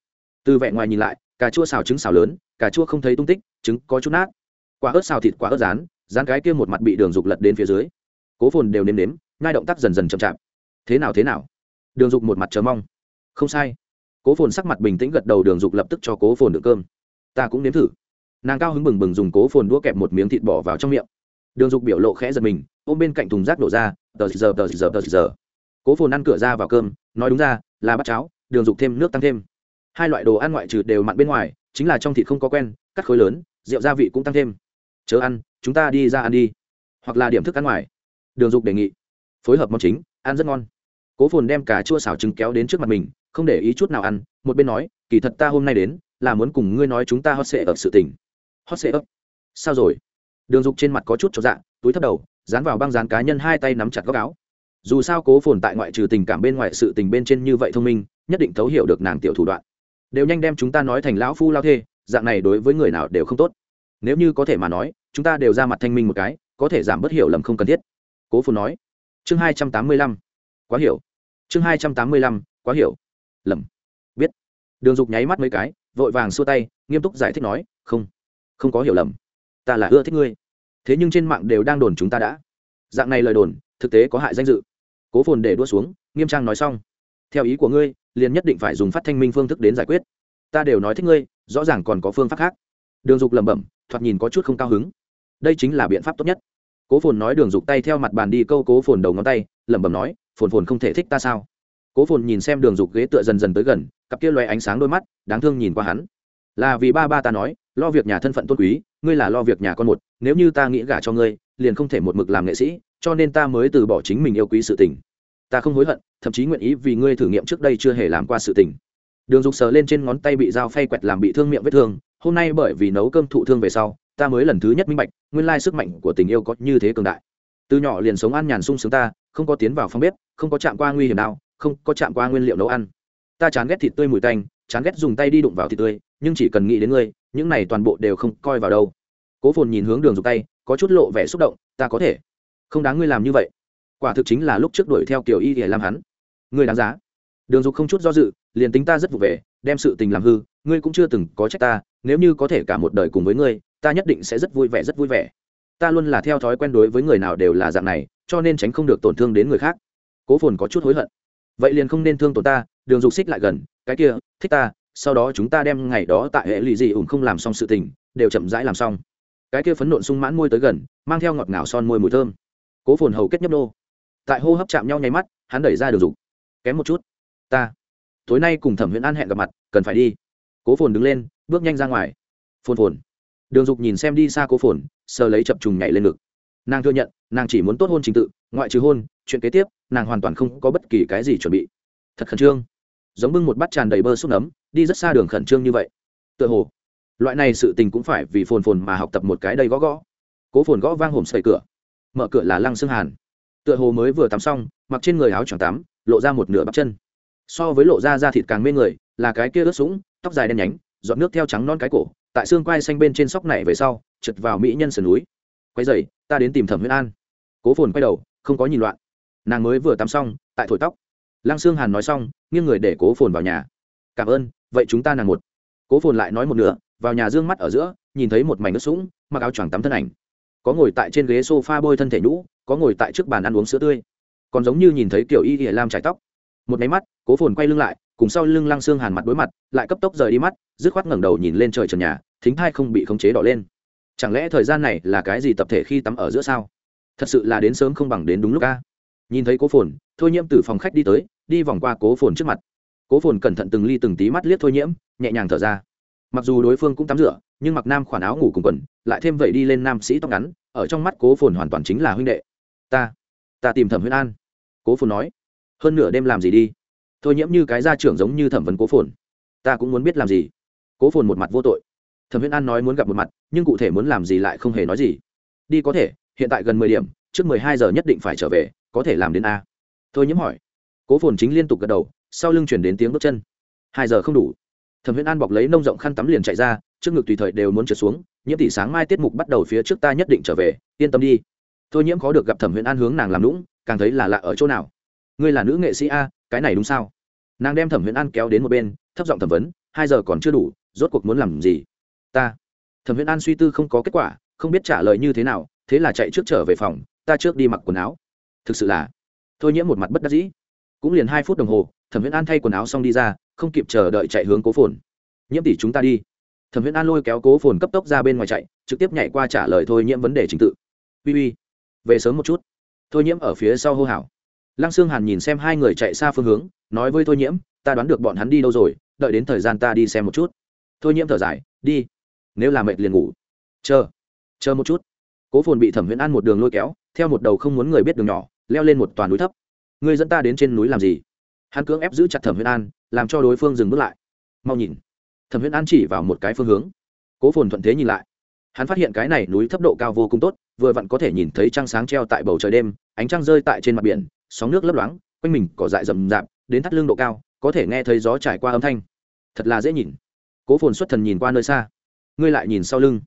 [SPEAKER 1] Từ vẻ ngoài nhìn lại, cà chua xào trứng xào lớn, cà chua không thấy tung tích, trứng có chút nát. Quả ớt xào thịt, quả ớt rán rán cái kia một mặt bị đường dục lật đến phía dưới. Cố phồn đều nếm nếm ngai động tác dần dần chậm chạp. Thế nào thế nào? Đường dục một mặt chờ mong. Không sai. Cố phồn sắc mặt bình tĩnh gật đầu, đường dục lập tức cho cố phồn đựng cơm. Ta cũng nếm thử. Nàng cao hứng bừng bừng dùng cố phồn đũa kẹp một miếng thịt bỏ vào trong miệng. Đường dục biểu lộ khẽ giật mình, ôm bên cạnh thùng rác đổ ra, tờ giờ tờ giờ tờ giờ cố phồn ăn cửa ra vào cơm, nói đúng ra, là bát cháo, đường dục thêm nước tăng thêm. Hai loại đồ ăn ngoại trừ đều mặn bên ngoài, chính là trong thịt không có quen, cắt khối lớn, rượu gia vị cũng tăng thêm. Chớ ăn, chúng ta đi ra ăn đi. Hoặc là điểm thức ăn ngoài. Đường dục đề nghị. Phối hợp món chính, ăn rất ngon. Cố phồn đem cả chua xào trứng kéo đến trước mặt mình, không để ý chút nào ăn, một bên nói, kỳ thật ta hôm nay đến, là muốn cùng ngươi nói chúng ta hot sệ ập sự tình. Hot sệ ập? Sao rồi? Đường dục trên mặt có chút cho dạ túi thấp đầu, dán vào băng dán cá nhân hai tay nắm chặt góc áo dù sao cố phồn tại ngoại trừ tình cảm bên ngoài sự tình bên trên như vậy thông minh, nhất định thấu hiểu được nàng tiểu thủ đoạn. Đều nhanh đem chúng ta nói thành lão phu lao thê, dạng này đối với người nào đều không tốt. Nếu như có thể mà nói, chúng ta đều ra mặt thanh minh một cái, có thể giảm bớt hiểu lầm không cần thiết. Cố phồn nói. Chương hai trăm tám mươi lăm. Quá hiểu. Chương hai trăm tám mươi lăm, quá hiểu. Lầm. Biết. Đường dục nháy mắt mấy cái, vội vàng xua tay, nghiêm túc giải thích nói, không không có hiểu lầm. Ta là ưa thích ngươi. Thế nhưng trên mạng đều đang đồn chúng ta đã. Dạng này lời đồn, thực tế có hại danh dự cố phồn để đua xuống, nghiêm trang nói xong. Theo ý của ngươi, liền nhất định phải dùng phát thanh minh phương thức đến giải quyết. Ta đều nói thích ngươi, rõ ràng còn có phương pháp khác. Đường dục lẩm bẩm, thoạt nhìn có chút không cao hứng. Đây chính là biện pháp tốt nhất. Cố phồn nói đường dục tay theo mặt bàn đi câu cố phồn đầu ngón tay, lẩm bẩm nói, phồn phồn không thể thích ta sao? Cố phồn nhìn xem đường dục ghế tựa dần dần tới gần, cặp kia loe ánh sáng đôi mắt, đáng thương nhìn qua hắn. Là vì ba ba ta nói, lo việc nhà thân phận tôn quý, ngươi là lo việc nhà con một, nếu như ta nghĩ gả cho ngươi, liền không thể một mực làm nghệ sĩ cho nên ta mới từ bỏ chính mình yêu quý sự tình. Ta không hối hận, thậm chí nguyện ý vì ngươi thử nghiệm trước đây chưa hề làm qua sự tình. Đường dục sờ lên trên ngón tay bị dao phay quẹt làm bị thương miệng vết thương, hôm nay bởi vì nấu cơm thụ thương về sau, ta mới lần thứ nhất minh bạch, nguyên lai sức mạnh của tình yêu có như thế cường đại. Từ nhỏ liền sống an nhàn sung sướng ta, không có tiến vào phòng bếp, không có chạm qua nguy hiểm nào, không có chạm qua nguyên liệu nấu ăn. Ta chán ghét thịt tươi mùi tanh, chán ghét dùng tay đi đụng vào thịt tươi, nhưng chỉ cần nghĩ đến ngươi, những này toàn bộ đều không coi vào đâu. Cố phồn nhìn hướng đường dục tay, có chút lộ vẻ xúc động, ta có thể không đáng ngươi làm như vậy. Quả thực chính là lúc trước đuổi theo kiểu y để làm hắn. Ngươi đáng giá. Đường dục không chút do dự, liền tính ta rất vụ về, đem sự tình làm hư, ngươi cũng chưa từng có trách ta, nếu như có thể cả một đời cùng với ngươi, ta nhất định sẽ rất vui vẻ, rất vui vẻ. Ta luôn là theo thói quen đối với người nào đều là dạng này, cho nên tránh không được tổn thương đến người khác. Cố phồn có chút hối hận. Vậy liền không nên thương tổn ta, đường dục xích lại gần, cái kia, thích ta, sau đó chúng ta đem ngày đó tại hệ lụy gì ủng không làm xong sự tình, đều chậm rãi làm xong. Cái kia phấn nộn sung mãn môi tới gần, mang theo ngọt ngào son môi mùi thơm cố phồn hầu kết nhấp nô tại hô hấp chạm nhau nháy mắt, hắn đẩy ra đường dục. Kém một chút. Ta, tối nay cùng thẩm huyễn an hẹn gặp mặt, cần phải đi. Cố phồn đứng lên, bước nhanh ra ngoài. Phồn phồn. Đường dục nhìn xem đi xa cố phồn, sờ lấy chập trùng nhảy lên ngực. Nàng thừa nhận, nàng chỉ muốn tốt hôn trình tự, ngoại trừ hôn, chuyện kế tiếp, nàng hoàn toàn không có bất kỳ cái gì chuẩn bị. Thật khẩn trương. Giống bưng một bát tràn đầy bơ xúc nấm, đi rất xa đường khẩn trương như vậy. Tựa hồ, loại này sự tình cũng phải vì phồn phồn mà học tập một cái đây gõ gõ. Cố phồn gõ vang hồm xây cửa mở cửa là lăng xương hàn. Tựa hồ mới vừa tắm xong, mặc trên người áo choàng tắm, lộ ra một nửa bắp chân. So với lộ ra da thịt càng mê người, là cái kia ướt sũng, tóc dài đen nhánh dọn nước theo trắng non cái cổ, tại xương quai xanh bên trên sóc này về sau, trượt vào mỹ nhân sườn núi. Quay dày ta đến tìm thẩm huyết an. Cố phồn quay đầu, không có nhìn loạn. Nàng mới vừa tắm xong, tại thổi tóc. Lăng xương hàn nói xong, nghiêng người để cố phồn vào nhà. Cảm ơn, vậy chúng ta nàng một. Cố phồn lại nói một nửa, vào nhà dương mắt ở giữa, nhìn thấy một mảnh ướt sũng, mặc áo choàng tắm thân ảnh có ngồi tại trên ghế sofa bôi thân thể nhũ, có ngồi tại trước bàn ăn uống sữa tươi. Còn giống như nhìn thấy kiểu y ỉa lam trải tóc. Một máy mắt, cố phồn quay lưng lại, cùng sau lưng lăng xương hàn mặt đối mặt, lại cấp tốc rời đi mắt, dứt khoát ngẩng đầu nhìn lên trời trần nhà, thính thai không bị khống chế đỏ lên. Chẳng lẽ thời gian này là cái gì tập thể khi tắm ở giữa sao? Thật sự là đến sớm không bằng đến đúng lúc ca nhìn thấy cố phồn, thôi nhiễm từ phòng khách đi tới, đi vòng qua cố phồn trước mặt. Cố phồn cẩn thận từng ly từng tí mắt liếc thôi nhiễm, nhẹ nhàng thở ra mặc dù đối phương cũng tắm rửa, nhưng mặc nam khoản áo ngủ cùng quần, lại thêm vậy đi lên nam sĩ tóc ngắn, ở trong mắt cố phồn hoàn toàn chính là huynh đệ. Ta ta tìm thẩm huyết an. Cố phồn nói, hơn nửa đêm làm gì đi? Thôi nhiễm như cái gia trưởng giống như thẩm vấn cố phồn. Ta cũng muốn biết làm gì. Cố phồn một mặt vô tội. Thẩm viễn an nói muốn gặp một mặt, nhưng cụ thể muốn làm gì lại không hề nói gì. Đi có thể, hiện tại gần mười điểm, trước mười hai giờ nhất định phải trở về, có thể làm đến a. Thôi nhiễm hỏi. Cố phồn chính liên tục gật đầu, sau lưng chuyển đến tiếng bước chân. Hai giờ không đủ thẩm Huyễn an bọc lấy nông rộng khăn tắm liền chạy ra, trước ngực tùy thời đều muốn trượt xuống, nhiễm tỷ sáng mai tiết mục bắt đầu phía trước ta nhất định trở về, yên tâm đi. Thôi nhiễm khó được gặp thẩm Huyễn an hướng nàng làm lũng càng thấy là lạ ở chỗ nào. Ngươi là nữ nghệ sĩ a, cái này đúng sao? Nàng đem thẩm Huyễn an kéo đến một bên, thấp giọng thẩm vấn, hai giờ còn chưa đủ, rốt cuộc muốn làm gì? Ta. Thẩm Huyễn an suy tư không có kết quả, không biết trả lời như thế nào, thế là chạy trước trở về phòng, ta trước đi mặc quần áo. Thực sự là, thôi nhiễm một mặt bất đắc dĩ. Cũng liền hai phút đồng hồ thẩm viễn an thay quần áo xong đi ra, không kịp chờ đợi chạy hướng cố phồn. Nhiễm tỷ chúng ta đi. Thẩm viễn an lôi kéo cố phồn cấp tốc ra bên ngoài chạy, trực tiếp nhảy qua trả lời thôi nhiễm, vấn đề trình tự. Uy uy, về sớm một chút. Thôi nhiễm, ở phía sau hô hào. Lăng sương hàn nhìn xem hai người chạy xa phương hướng, nói với thôi nhiễm, ta đoán được bọn hắn đi đâu rồi, đợi đến thời gian ta đi xem một chút. Thôi nhiễm, thở dài, đi. Nếu là mệt liền ngủ. Chờ chờ một chút. Cố phồn bị thẩm viễn an một đường lôi kéo, theo một đầu không muốn người biết đường nhỏ, leo lên một toàn núi thấp. Ngươi dẫn ta đến trên núi làm gì? Hắn cưỡng ép giữ chặt thẩm Huyễn an, làm cho đối phương dừng bước lại. Mau nhìn. Thẩm Huyễn an chỉ vào một cái phương hướng. Cố phồn thuận thế nhìn lại. Hắn phát hiện cái này núi thấp độ cao vô cùng tốt, vừa vặn có thể nhìn thấy trăng sáng treo tại bầu trời đêm, ánh trăng rơi tại trên mặt biển, sóng nước lấp loáng, quanh mình cỏ dại rậm rạp, đến thắt lưng độ cao, có thể nghe thấy gió trải qua âm thanh. Thật là dễ nhìn. Cố phồn xuất thần nhìn qua nơi xa. Ngươi lại nhìn sau lưng.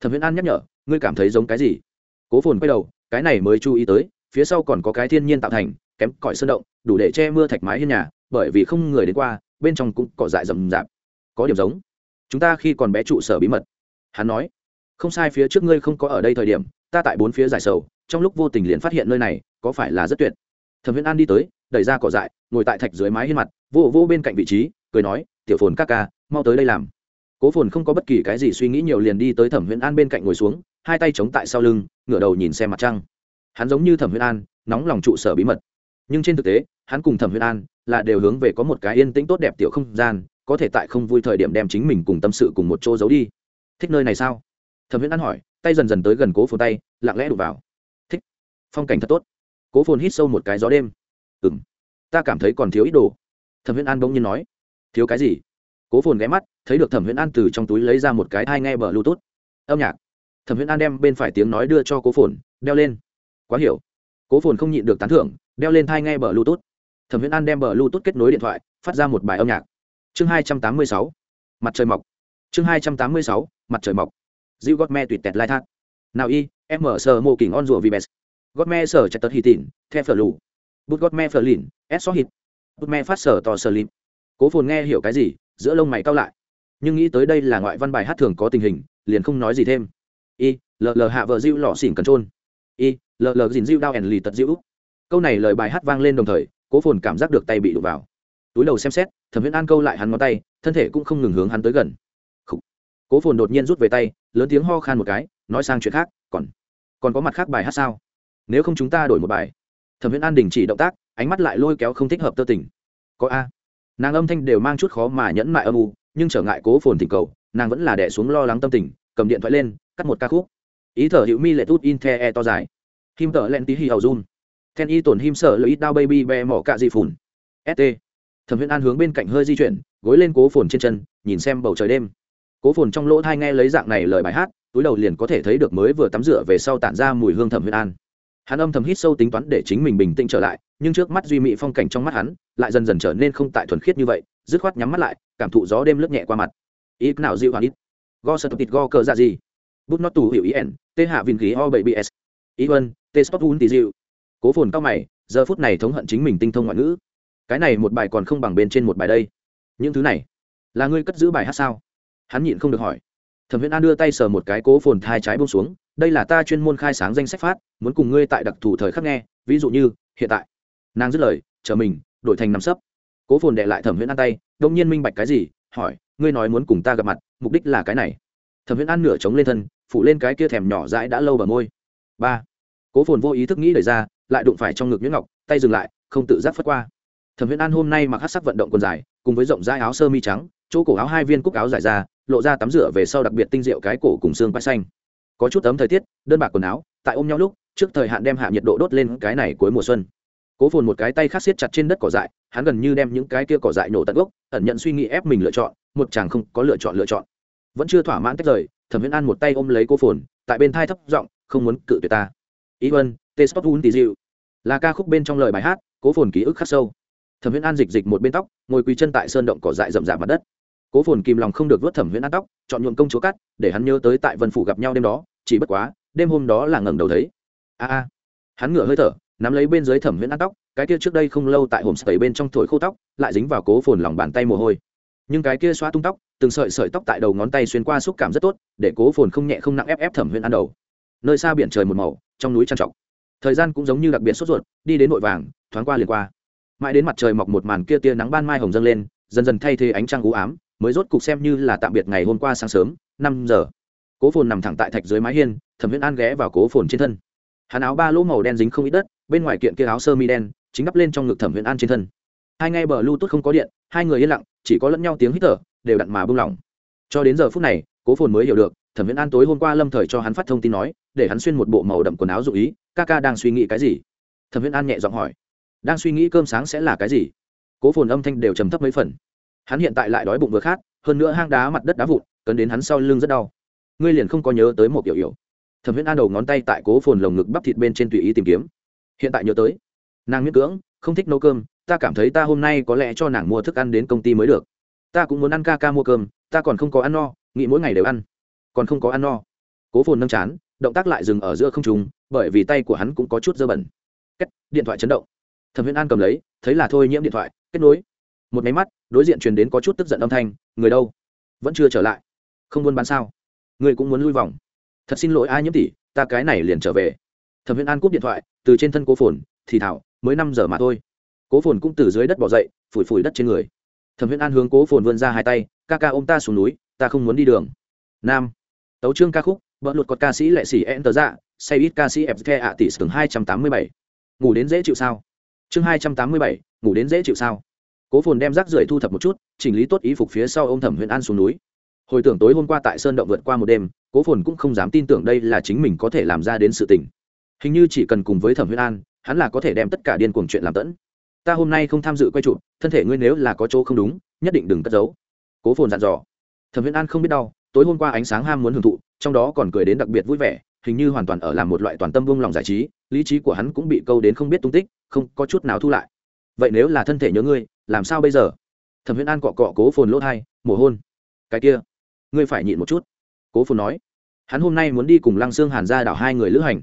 [SPEAKER 1] Thẩm Huyễn an nhắc nhở, ngươi cảm thấy giống cái gì? Cố phồn quay đầu, cái này mới chú ý tới, phía sau còn có cái thiên nhiên tạo thành kém cỏi sơn động, đủ để che mưa thạch mái hiên nhà, bởi vì không người đến qua, bên trong cũng cỏ dại rậm rạp. Có điểm giống. Chúng ta khi còn bé trụ sở bí mật. Hắn nói, không sai, phía trước ngươi không có ở đây thời điểm, ta tại bốn phía giải sầu, trong lúc vô tình liền phát hiện nơi này, có phải là rất tuyệt. Thẩm viễn an đi tới, đẩy ra cỏ dại, ngồi tại thạch dưới mái hiên mặt, vô vô bên cạnh vị trí, cười nói, tiểu phồn các ca, mau tới đây làm. Cố phồn không có bất kỳ cái gì suy nghĩ nhiều liền đi tới thẩm viễn an bên cạnh ngồi xuống, hai tay chống tại sau lưng, ngửa đầu nhìn xem mặt trăng. Hắn giống như thẩm viễn an, nóng lòng trụ sở bí mật nhưng trên thực tế, hắn cùng thẩm huyền an là đều hướng về có một cái yên tĩnh tốt đẹp tiểu không gian, có thể tại không vui thời điểm đem chính mình cùng tâm sự cùng một chỗ giấu đi. Thích nơi này sao? Thẩm huyền an hỏi, tay dần dần tới gần cố phồn tay, lặng lẽ đụt vào. Thích. Phong cảnh thật tốt. Cố phồn hít sâu một cái gió đêm. Ừ m ta cảm thấy còn thiếu ít đồ. Thẩm huyền an bỗng nhiên nói. Thiếu cái gì? Cố phồn ghé mắt, thấy được thẩm huyền an từ trong túi lấy ra một cái thai nghe bờ bluetooth. Âm nhạc. Thẩm huyền an đem bên phải tiếng nói đưa cho cố phồn, đeo lên. Quá hiểu. Cố phồn không nhịn được tán thưởng đeo lên thai nghe bờ bluetooth. Thẩm viễn an đem bờ bluetooth kết nối điện thoại, phát ra một bài âm nhạc. Chương hai trăm tám mươi sáu, mặt trời mọc. Chương hai trăm tám mươi sáu, mặt trời mọc. Dịu gót me tuyệt tẹt lai thác. Nào y, em mở sờ mô kỉnh on rùa vì bès gót me sở chặt tật hì tỉn the phở lù. Bút gót me phở lìn s xó hít bút me phát sở tò sờ lìm cố phồn nghe hiểu cái gì, giữa lông mày cao lại. Nhưng nghĩ tới đây là ngoại văn bài hát thường có tình hình, liền không nói gì thêm. Y, lờ lờ hạ vợ dịu lọ xỉn cần trôn. Y, lờ lờ dìn dịu đao ẻn lì tật dữu câu này lời bài hát vang lên đồng thời, cố phồn cảm giác được tay bị đụng vào. Túi đầu xem xét, thẩm viễn an câu lại hắn ngón tay, thân thể cũng không ngừng hướng hắn tới gần. Cố phồn đột nhiên rút về tay, lớn tiếng ho khan một cái, nói sang chuyện khác, còn còn có mặt khác bài hát sao? Nếu không chúng ta đổi một bài. Thẩm viễn an đình chỉ động tác, ánh mắt lại lôi kéo không thích hợp tơ tình. Có a. Nàng âm thanh đều mang chút khó mà nhẫn mại âm u, nhưng trở ngại cố phồn thỉnh cầu, nàng vẫn là đẻ xuống lo lắng tâm tình, cầm điện thoại lên, cắt một ca khúc. Ý thở hữu mi lệ tút in the e to dài. Kim tở len tí hi hầu run. Ken y tổn him sợ lợi ít đau baby bè mỏ cạ dị phùn st thẩm viễn an hướng bên cạnh hơi di chuyển, gối lên cố phồn trên chân, nhìn xem bầu trời đêm. Cố phồn trong lỗ thai nghe lấy dạng này lời bài hát, túi đầu liền có thể thấy được mới vừa tắm rửa về sau tản ra mùi hương thẩm viễn an. Hắn âm thầm hít sâu tính toán để chính mình bình tĩnh trở lại, nhưng trước mắt duy mỹ phong cảnh trong mắt hắn, lại dần dần trở nên không tại thuần khiết như vậy, dứt khoát nhắm mắt lại, cảm thụ gió đêm lướt nhẹ qua mặt. Ít nào dịu hoàn ít. Go sợ tịt go cờ ra gì. Bút nó tù hiểu ý ẻn, tê hạ vinh khí o bảy s ý vân, tê stop un tỷ dịu cố phồn cao mày, giờ phút này thống hận chính mình tinh thông ngoại ngữ. Cái này một bài còn không bằng bên trên một bài đây. Những thứ này, là ngươi cất giữ bài hát sao? Hắn nhịn không được hỏi. Thẩm viễn an đưa tay sờ một cái cố phồn thai trái bông xuống, đây là ta chuyên môn khai sáng danh sách phát, muốn cùng ngươi tại đặc thù thời khắc nghe, ví dụ như, hiện tại. Nàng dứt lời, chờ mình, đổi thành nằm sấp. Cố phồn đệ lại thẩm viễn an tay, đông nhiên minh bạch cái gì, hỏi, ngươi nói muốn cùng ta gặp mặt, mục đích là cái này. Thẩm viễn an nửa chống lên thân, phủ lên cái kia thèm nhỏ dãi đã lâu bờ môi. Ba. Cố phồn vô ý thức nghĩ lời ra lại đụng phải trong ngực nhuyễn ngọc, tay dừng lại, không tự giác phất qua. Thẩm viễn an hôm nay mặc hát sắc vận động quần dài, cùng với rộng rãi áo sơ mi trắng, chỗ cổ áo hai viên cúc áo dài ra, lộ ra tắm rửa về sau đặc biệt tinh diệu cái cổ cùng xương quai xanh. Có chút ấm thời tiết, đơn bạc quần áo, tại ôm nhau lúc, trước thời hạn đem hạ nhiệt độ đốt lên cái này cuối mùa xuân. Cố phồn một cái tay khác siết chặt trên đất cỏ dại, hắn gần như đem những cái kia cỏ dại nổ tận gốc, ẩn nhận suy nghĩ ép mình lựa chọn, một chàng không có lựa chọn lựa chọn. Vẫn chưa thỏa mãn tách rời, thẩm viễn an một tay ôm lấy cô phồn, tại bên thai thấp giọng, không muốn cự tuyệt ta. Ý vân, tê stop vun tì dịu là ca khúc bên trong lời bài hát, cố phồn ký ức khắc sâu. Thẩm Huyễn an dịch dịch một bên tóc, ngồi quỳ chân tại sơn động cỏ dại rậm rạp mặt đất. Cố phồn kìm lòng không được vớt thẩm Huyễn an tóc, chọn nhuộm công chúa cắt, để hắn nhớ tới tại vân phủ gặp nhau đêm đó, chỉ bất quá, đêm hôm đó là ngẩng đầu thấy. A a. Hắn ngửa hơi thở, nắm lấy bên dưới thẩm Huyễn an tóc, cái kia trước đây không lâu tại hồm sấy bên trong thổi khô tóc, lại dính vào cố phồn lòng bàn tay mồ hôi. Nhưng cái kia xóa tung tóc, từng sợi sợi tóc tại đầu ngón tay xuyên qua xúc cảm rất tốt, để cố phồn không nhẹ không nặng ép ép thẩm huyễn An đầu. Nơi xa biển trời một màu, trong núi trang trọng thời gian cũng giống như đặc biệt sốt ruột, đi đến nội vàng, thoáng qua liền qua. Mãi đến mặt trời mọc một màn kia tia nắng ban mai hồng dâng lên, dần dần thay thế ánh trăng u ám, mới rốt cục xem như là tạm biệt ngày hôm qua sáng sớm, năm giờ. Cố phồn nằm thẳng tại thạch dưới mái hiên, thẩm viễn an ghé vào cố phồn trên thân. Hắn áo ba lỗ màu đen dính không ít đất, bên ngoài kiện kia áo sơ mi đen, chính đắp lên trong ngực thẩm viễn an trên thân. Hai ngay bờ lưu tốt không có điện, hai người yên lặng, chỉ có lẫn nhau tiếng hít thở, đều đặn mà bưng lỏng cho đến giờ phút này, cố phồn mới hiểu được, thẩm viễn an tối hôm qua lâm thời cho hắn phát thông tin nói, để hắn xuyên một bộ màu đậm quần áo dụ ý ca ca đang suy nghĩ cái gì? Thẩm viễn an nhẹ giọng hỏi. Đang suy nghĩ cơm sáng sẽ là cái gì? Cố phồn âm thanh đều trầm thấp mấy phần. Hắn hiện tại lại đói bụng vừa khát, hơn nữa hang đá mặt đất đá vụn, cấn đến hắn sau lưng rất đau. Ngươi liền không có nhớ tới một kiểu yểu thẩm viễn an đầu ngón tay tại cố phồn lồng ngực bắp thịt bên trên tùy ý tìm kiếm. Hiện tại nhớ tới. Nàng miễn cưỡng, không thích nấu cơm, ta cảm thấy ta hôm nay có lẽ cho nàng mua thức ăn đến công ty mới được. Ta cũng muốn ăn ca ca mua cơm, ta còn không có ăn no, nghĩ mỗi ngày đều ăn. Còn không có ăn no. Cố phồn nâng chán, động tác lại dừng ở giữa không trùng bởi vì tay của hắn cũng có chút dơ bẩn. Kết, điện thoại chấn động. Thẩm viễn an cầm lấy, thấy là thôi nhiễm điện thoại, kết nối. Một máy mắt, đối diện truyền đến có chút tức giận âm thanh, người đâu? Vẫn chưa trở lại. Không buôn bán sao? Người cũng muốn lui vòng. Thật xin lỗi ai nhiễm tỷ, ta cái này liền trở về. Thẩm viễn an cúp điện thoại, từ trên thân cố phồn, thì thảo, mới năm giờ mà thôi. Cố phồn cũng từ dưới đất bỏ dậy, phủi phủi đất trên người. Thẩm viễn an hướng cố phồn vươn ra hai tay, ca ca ôm ta xuống núi, ta không muốn đi đường. Nam. Tấu trương ca khúc vợ luật cột ca sĩ lệ sĩ en tờ dạ say ít ca sĩ fk ạ tỷ sừng hai trăm tám mươi bảy. Ngủ đến dễ chịu sao? Chương hai trăm tám mươi bảy, ngủ đến dễ chịu sao? Cố phồn đem rác rưởi thu thập một chút, chỉnh lý tốt ý phục phía sau ô m thẩm huyện an xuống núi. Hồi tưởng tối hôm qua tại sơn động vượt qua một đêm, cố phồn cũng không dám tin tưởng đây là chính mình có thể làm ra đến sự tình. Hình như chỉ cần cùng với thẩm huyên an, hắn là có thể đem tất cả điên cuồng chuyện làm tẫn. Ta hôm nay không tham dự quay trụ thân thể ngươi nếu là có chỗ không đúng, nhất định đừng cất giấu. Cố phồn dặn dò. Thẩm Huyên an không biết đau tối hôm qua ánh sáng ham muốn hưởng thụ, trong đó còn cười đến đặc biệt vui vẻ, hình như hoàn toàn ở làm một loại toàn tâm buông lòng giải trí, lý trí của hắn cũng bị câu đến không biết tung tích, không có chút nào thu lại. Vậy nếu là thân thể nhớ ngươi, làm sao bây giờ? Thẩm Huyễn an cọ cọ cố phồn lỗ thai, mồ hôn cái kia, ngươi phải nhịn một chút, cố phồn nói. Hắn hôm nay muốn đi cùng lăng Sương hàn ra đảo hai người lữ hành.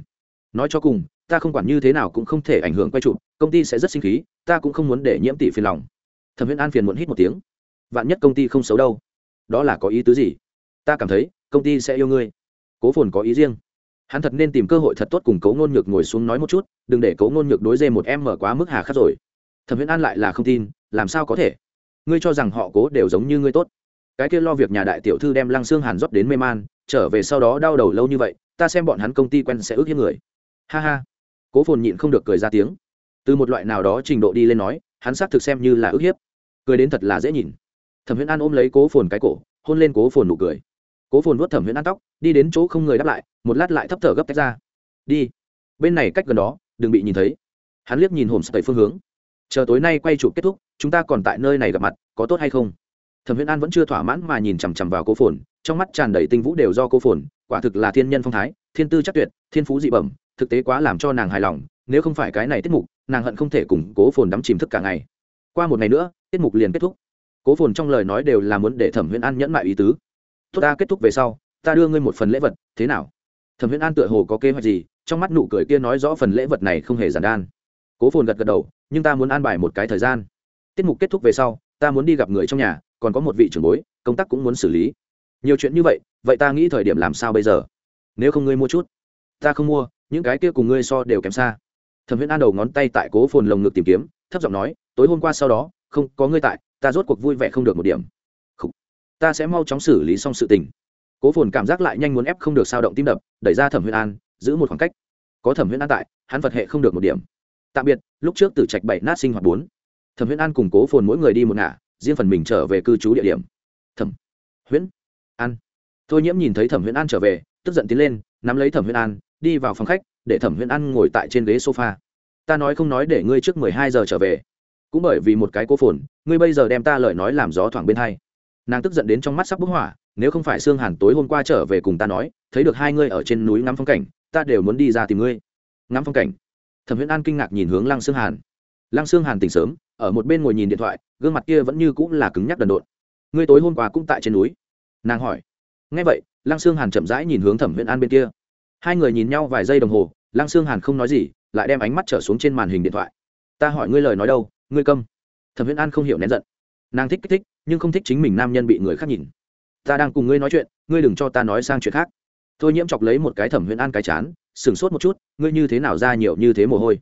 [SPEAKER 1] Nói cho cùng, ta không quản như thế nào cũng không thể ảnh hưởng quay trụ công ty sẽ rất sinh khí, ta cũng không muốn để nhiễm tỷ phiền lòng. Thẩm Huyễn an phiền muộn hít một tiếng. Vạn nhất công ty không xấu đâu, đó là có ý tứ gì? Ta cảm thấy, công ty sẽ yêu ngươi. Cố phồn có ý riêng. Hắn thật nên tìm cơ hội thật tốt cùng cấu ngôn nhược ngồi xuống nói một chút, đừng để cấu ngôn nhược đối dê một em mở quá mức hà khắc rồi. Thẩm viễn an lại là không tin, làm sao có thể? Ngươi cho rằng họ cố đều giống như ngươi tốt. Cái kia lo việc nhà đại tiểu thư đem lăng xương hàn rót đến mê man, trở về sau đó đau đầu lâu như vậy, ta xem bọn hắn công ty quen sẽ ước hiếp người. Ha ha. Cố phồn nhịn không được cười ra tiếng. Từ một loại nào đó trình độ đi lên nói, hắn xác thực xem như là ước hiếp. Cười đến thật là dễ nhìn. Thẩm viễn an ôm lấy cố phồn cái cổ, hôn lên cố phồn nụ cười cố phồn vuốt thẩm Huyễn an tóc, đi đến chỗ không người đáp lại, một lát lại thấp thở gấp tách ra. Đi. Bên này cách gần đó, đừng bị nhìn thấy. Hắn liếc nhìn hồn sập tẩy phương hướng. Chờ tối nay quay chụp kết thúc, chúng ta còn tại nơi này gặp mặt, có tốt hay không? Thẩm Huyễn an vẫn chưa thỏa mãn mà nhìn chằm chằm vào cố phồn, trong mắt tràn đầy tinh vũ đều do cố phồn, quả thực là thiên nhân phong thái, thiên tư chắc tuyệt, thiên phú dị bẩm, thực tế quá làm cho nàng hài lòng, nếu không phải cái này tiết mục, nàng hận không thể cùng cố phồn đắm chìm thức cả ngày. Qua một ngày nữa, tiết mục liền kết thúc. Cố phồn trong lời nói đều là muốn để thẩm huyễn an nhẫn mại ý tứ tốt ta kết thúc về sau, ta đưa ngươi một phần lễ vật, thế nào? Thẩm huyễn an tựa hồ có kế hoạch gì, trong mắt nụ cười kia nói rõ phần lễ vật này không hề giản đan cố phồn gật gật đầu, nhưng ta muốn an bài một cái thời gian. Tiết mục kết thúc về sau, ta muốn đi gặp người trong nhà, còn có một vị trưởng bối, công tác cũng muốn xử lý. Nhiều chuyện như vậy vậy ta nghĩ thời điểm làm sao bây giờ? Nếu không ngươi mua chút, ta không mua, những cái kia cùng ngươi so đều kém xa. Thẩm viễn an đầu ngón tay tại cố phồn lồng ngực tìm kiếm, thấp giọng nói, tối hôm qua sau đó, không có ngươi tại, ta rốt cuộc vui vẻ không được một điểm ta sẽ mau chóng xử lý xong sự tình. Cố phồn cảm giác lại nhanh muốn ép không được sao động tim đập, đẩy ra thẩm huyên an, giữ một khoảng cách. Có thẩm huyên an tại, hắn vật hệ không được một điểm. Tạm biệt, lúc trước từ trạch bảy nát sinh hoạt bốn. Thẩm huyên an cùng cố phồn mỗi người đi một ngả, riêng phần mình trở về cư trú địa điểm. Thẩm huyễn an. Thôi nhiễm nhìn thấy thẩm huyễn an trở về, tức giận tiến lên, nắm lấy thẩm huyễn an, đi vào phòng khách, để thẩm huyễn an ngồi tại trên ghế sofa. Ta nói không nói để ngươi trước mười hai giờ trở về. Cũng bởi vì một cái cố phồn, ngươi bây giờ đem ta lời nói làm gió thoảng bên hai nàng tức giận đến trong mắt sắp bức hỏa, nếu không phải sương hàn tối hôm qua trở về cùng ta nói, thấy được hai ngươi ở trên núi ngắm phong cảnh, ta đều muốn đi ra tìm ngươi. Ngắm phong cảnh. Thẩm viễn an kinh ngạc nhìn hướng lăng Sương hàn. Lăng Sương hàn tỉnh sớm, ở một bên ngồi nhìn điện thoại, gương mặt kia vẫn như cũng là cứng nhắc đần độn. Ngươi tối hôm qua cũng tại trên núi? Nàng hỏi. Ngay vậy, lăng Sương hàn chậm rãi nhìn hướng thẩm viễn an bên kia. Hai người nhìn nhau vài giây đồng hồ, lăng Sương hàn không nói gì, lại đem ánh mắt trở xuống trên màn hình điện thoại. Ta hỏi ngươi lời nói đâu, ngươi câm. Thẩm viễn an không hiểu nén giận. Nàng thích kích thích nhưng không thích chính mình nam nhân bị người khác nhìn. Ta đang cùng ngươi nói chuyện, ngươi đừng cho ta nói sang chuyện khác. Thôi nhiễm chọc lấy một cái thẩm viễn an cái chán, sửng sốt một chút, ngươi như thế nào ra nhiều như thế mồ hôi?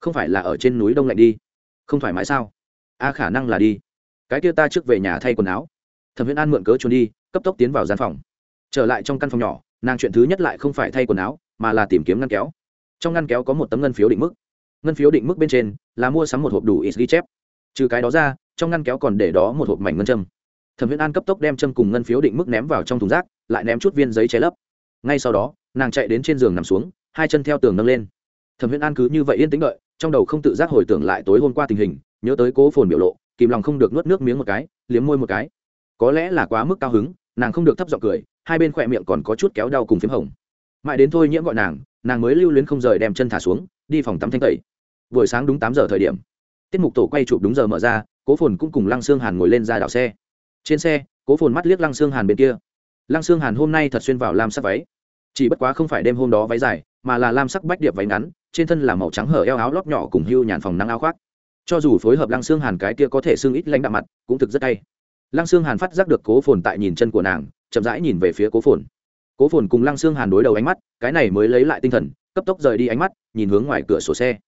[SPEAKER 1] Không phải là ở trên núi đông lạnh đi? Không thoải mái sao? A, khả năng là đi. Cái kia ta trước về nhà thay quần áo. Thẩm viễn an mượn cớ trốn đi, cấp tốc tiến vào gian phòng. Trở lại trong căn phòng nhỏ, nàng chuyện thứ nhất lại không phải thay quần áo, mà là tìm kiếm ngăn kéo. Trong ngăn kéo có một tấm ngân phiếu định mức. Ngân phiếu định mức bên trên là mua sắm một hộp đủ ít ghi chép. Trừ cái đó ra trong ngăn kéo còn để đó một hộp mảnh ngân châm. Thẩm viễn an cấp tốc đem châm cùng ngân phiếu định mức ném vào trong thùng rác, lại ném chút viên giấy che lấp. Ngay sau đó, nàng chạy đến trên giường nằm xuống, hai chân theo tường nâng lên. Thẩm viễn an cứ như vậy yên tĩnh đợi, trong đầu không tự giác hồi tưởng lại tối hôm qua tình hình, nhớ tới cố phồn biểu lộ, kìm lòng không được nuốt nước miếng một cái, liếm môi một cái. Có lẽ là quá mức cao hứng, nàng không được thấp giọng cười, hai bên khỏe miệng còn có chút kéo đau cùng p h í m hồng. Mãi đến thôi nhiễm gọi nàng nàng mới lưu luyến không rời đem chân thả xuống, đi phòng tắm thanh tẩy. Buổi sáng đúng tám giờ thời điểm, tiết mục tổ quay chụp đúng giờ mở ra cố phồn cũng cùng lăng Sương hàn ngồi lên ra đảo xe trên xe cố phồn mắt liếc lăng Sương hàn bên kia lăng Sương hàn hôm nay thật xuyên vào lam sắc váy chỉ bất quá không phải đêm hôm đó váy dài mà là lam sắc bách điệp váy ngắn trên thân là màu trắng hở eo áo lót nhỏ cùng hưu nhàn phòng năng áo khoác cho dù phối hợp lăng xương hàn cái kia có thể xương ít lãnh đạm mặt cũng thực rất hay lăng xương hàn phát giác được cố phồn tại nhìn chân của nàng chậm rãi nhìn về phía cố phồn cố phồn cùng lăng xương hàn đối đầu ánh mắt cái này mới lấy lại tinh thần cấp tốc rời đi ánh mắt nhìn hướng ngoài cửa sổ xe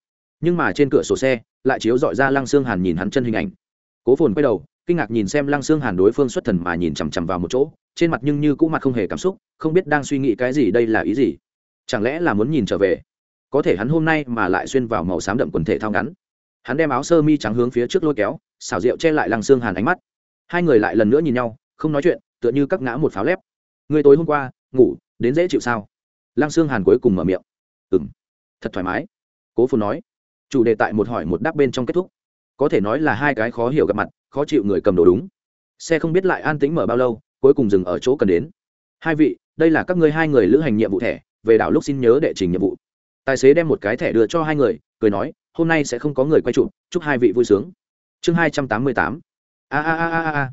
[SPEAKER 1] nhưng mà trên cửa sổ xe lại chiếu dọi ra lăng xương hàn nhìn hắn chân hình ảnh cố phồn quay đầu, kinh ngạc nhìn xem lăng xương hàn đối phương xuất thần mà nhìn chằm chằm vào một chỗ, trên mặt nhưng như cũ mặt không hề cảm xúc, không biết đang suy nghĩ cái gì đây là ý gì. Chẳng lẽ là muốn nhìn trở về? Có thể hắn hôm nay mà lại xuyên vào màu xám đậm quần thể thao ngắn. Hắn đem áo sơ mi trắng hướng phía trước lôi kéo, xảo rượu che lại lăng xương hàn ánh mắt. Hai người lại lần nữa nhìn nhau, không nói chuyện, tựa như các ngã một pháo lép. Người tối hôm qua, ngủ, đến dễ chịu sao? Lăng xương hàn cuối cùng mở miệng. Ừ m thật thoải mái. Cố phù nói. Chủ đề tại một hỏi một đáp bên trong kết thúc có thể nói là hai cái khó hiểu gặp mặt, khó chịu người cầm đồ đúng. Xe không biết lại an tĩnh mở bao lâu, cuối cùng dừng ở chỗ cần đến. Hai vị, đây là các ngươi hai người lữ hành nhiệm vụ thẻ, về đảo lúc xin nhớ đệ trình nhiệm vụ. Tài xế đem một cái thẻ đưa cho hai người, cười nói, hôm nay sẽ không có người quay chụp, chúc hai vị vui sướng. Chương hai trăm tám mươi tám. A a a a a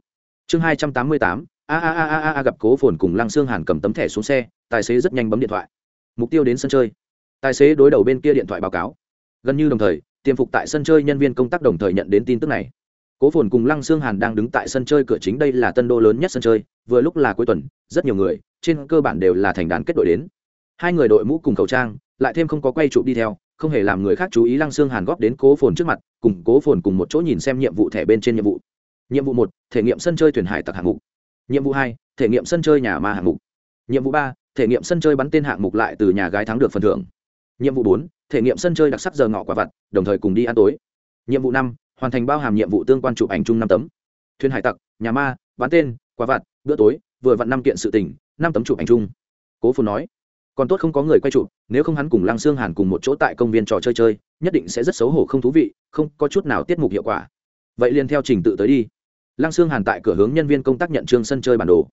[SPEAKER 1] chương hai trăm tám mươi tám. A a a a a gặp cố phồn cùng lăng xương hàn cầm tấm thẻ xuống xe, tài xế rất nhanh bấm điện thoại. Mục tiêu đến sân chơi. Tài xế đối đầu bên kia điện thoại báo cáo. Gần như đồng thời tiêm phục tại sân chơi nhân viên công tác đồng thời nhận đến tin tức này. Cố phồn cùng lăng xương hàn đang đứng tại sân chơi cửa chính, đây là tân đô lớn nhất sân chơi, vừa lúc là cuối tuần, rất nhiều người, trên cơ bản đều là thành đàn kết đội đến. Hai người đội mũ cùng khẩu trang, lại thêm không có quay trụ đi theo, không hề làm người khác chú ý lăng xương hàn góp đến cố phồn trước mặt, cùng cố phồn cùng một chỗ nhìn xem nhiệm vụ thẻ bên trên nhiệm vụ. Nhiệm vụ một, thể nghiệm sân chơi thuyền hải tặc hạng mục. Nhiệm vụ hai, thể nghiệm sân chơi nhà ma hạng mục. Nhiệm vụ ba, thể nghiệm sân chơi bắn tên hạng mục lại từ nhà gái thắng được phần thưởng nhiệm vụ bốn, thể nghiệm sân chơi đặc sắc giờ ngọ quả vặt, đồng thời cùng đi ăn tối. Nhiệm vụ năm, hoàn thành bao hàm nhiệm vụ tương quan chụp ảnh chung năm tấm. Thuyền hải tặc, nhà ma bắn tên, quả vặt, bữa tối, vừa vặn năm kiện sự tình, năm tấm chụp ảnh chung. Cố phồn nói, còn tốt không có người quay chụp, nếu không hắn cùng lăng xương hàn cùng một chỗ tại công viên trò chơi chơi, nhất định sẽ rất xấu hổ không thú vị, không có chút nào tiết mục hiệu quả. Vậy liền theo trình tự tới đi. Lăng xương hàn tại cửa hướng nhân viên công tác nhận trương sân chơi bản đồ.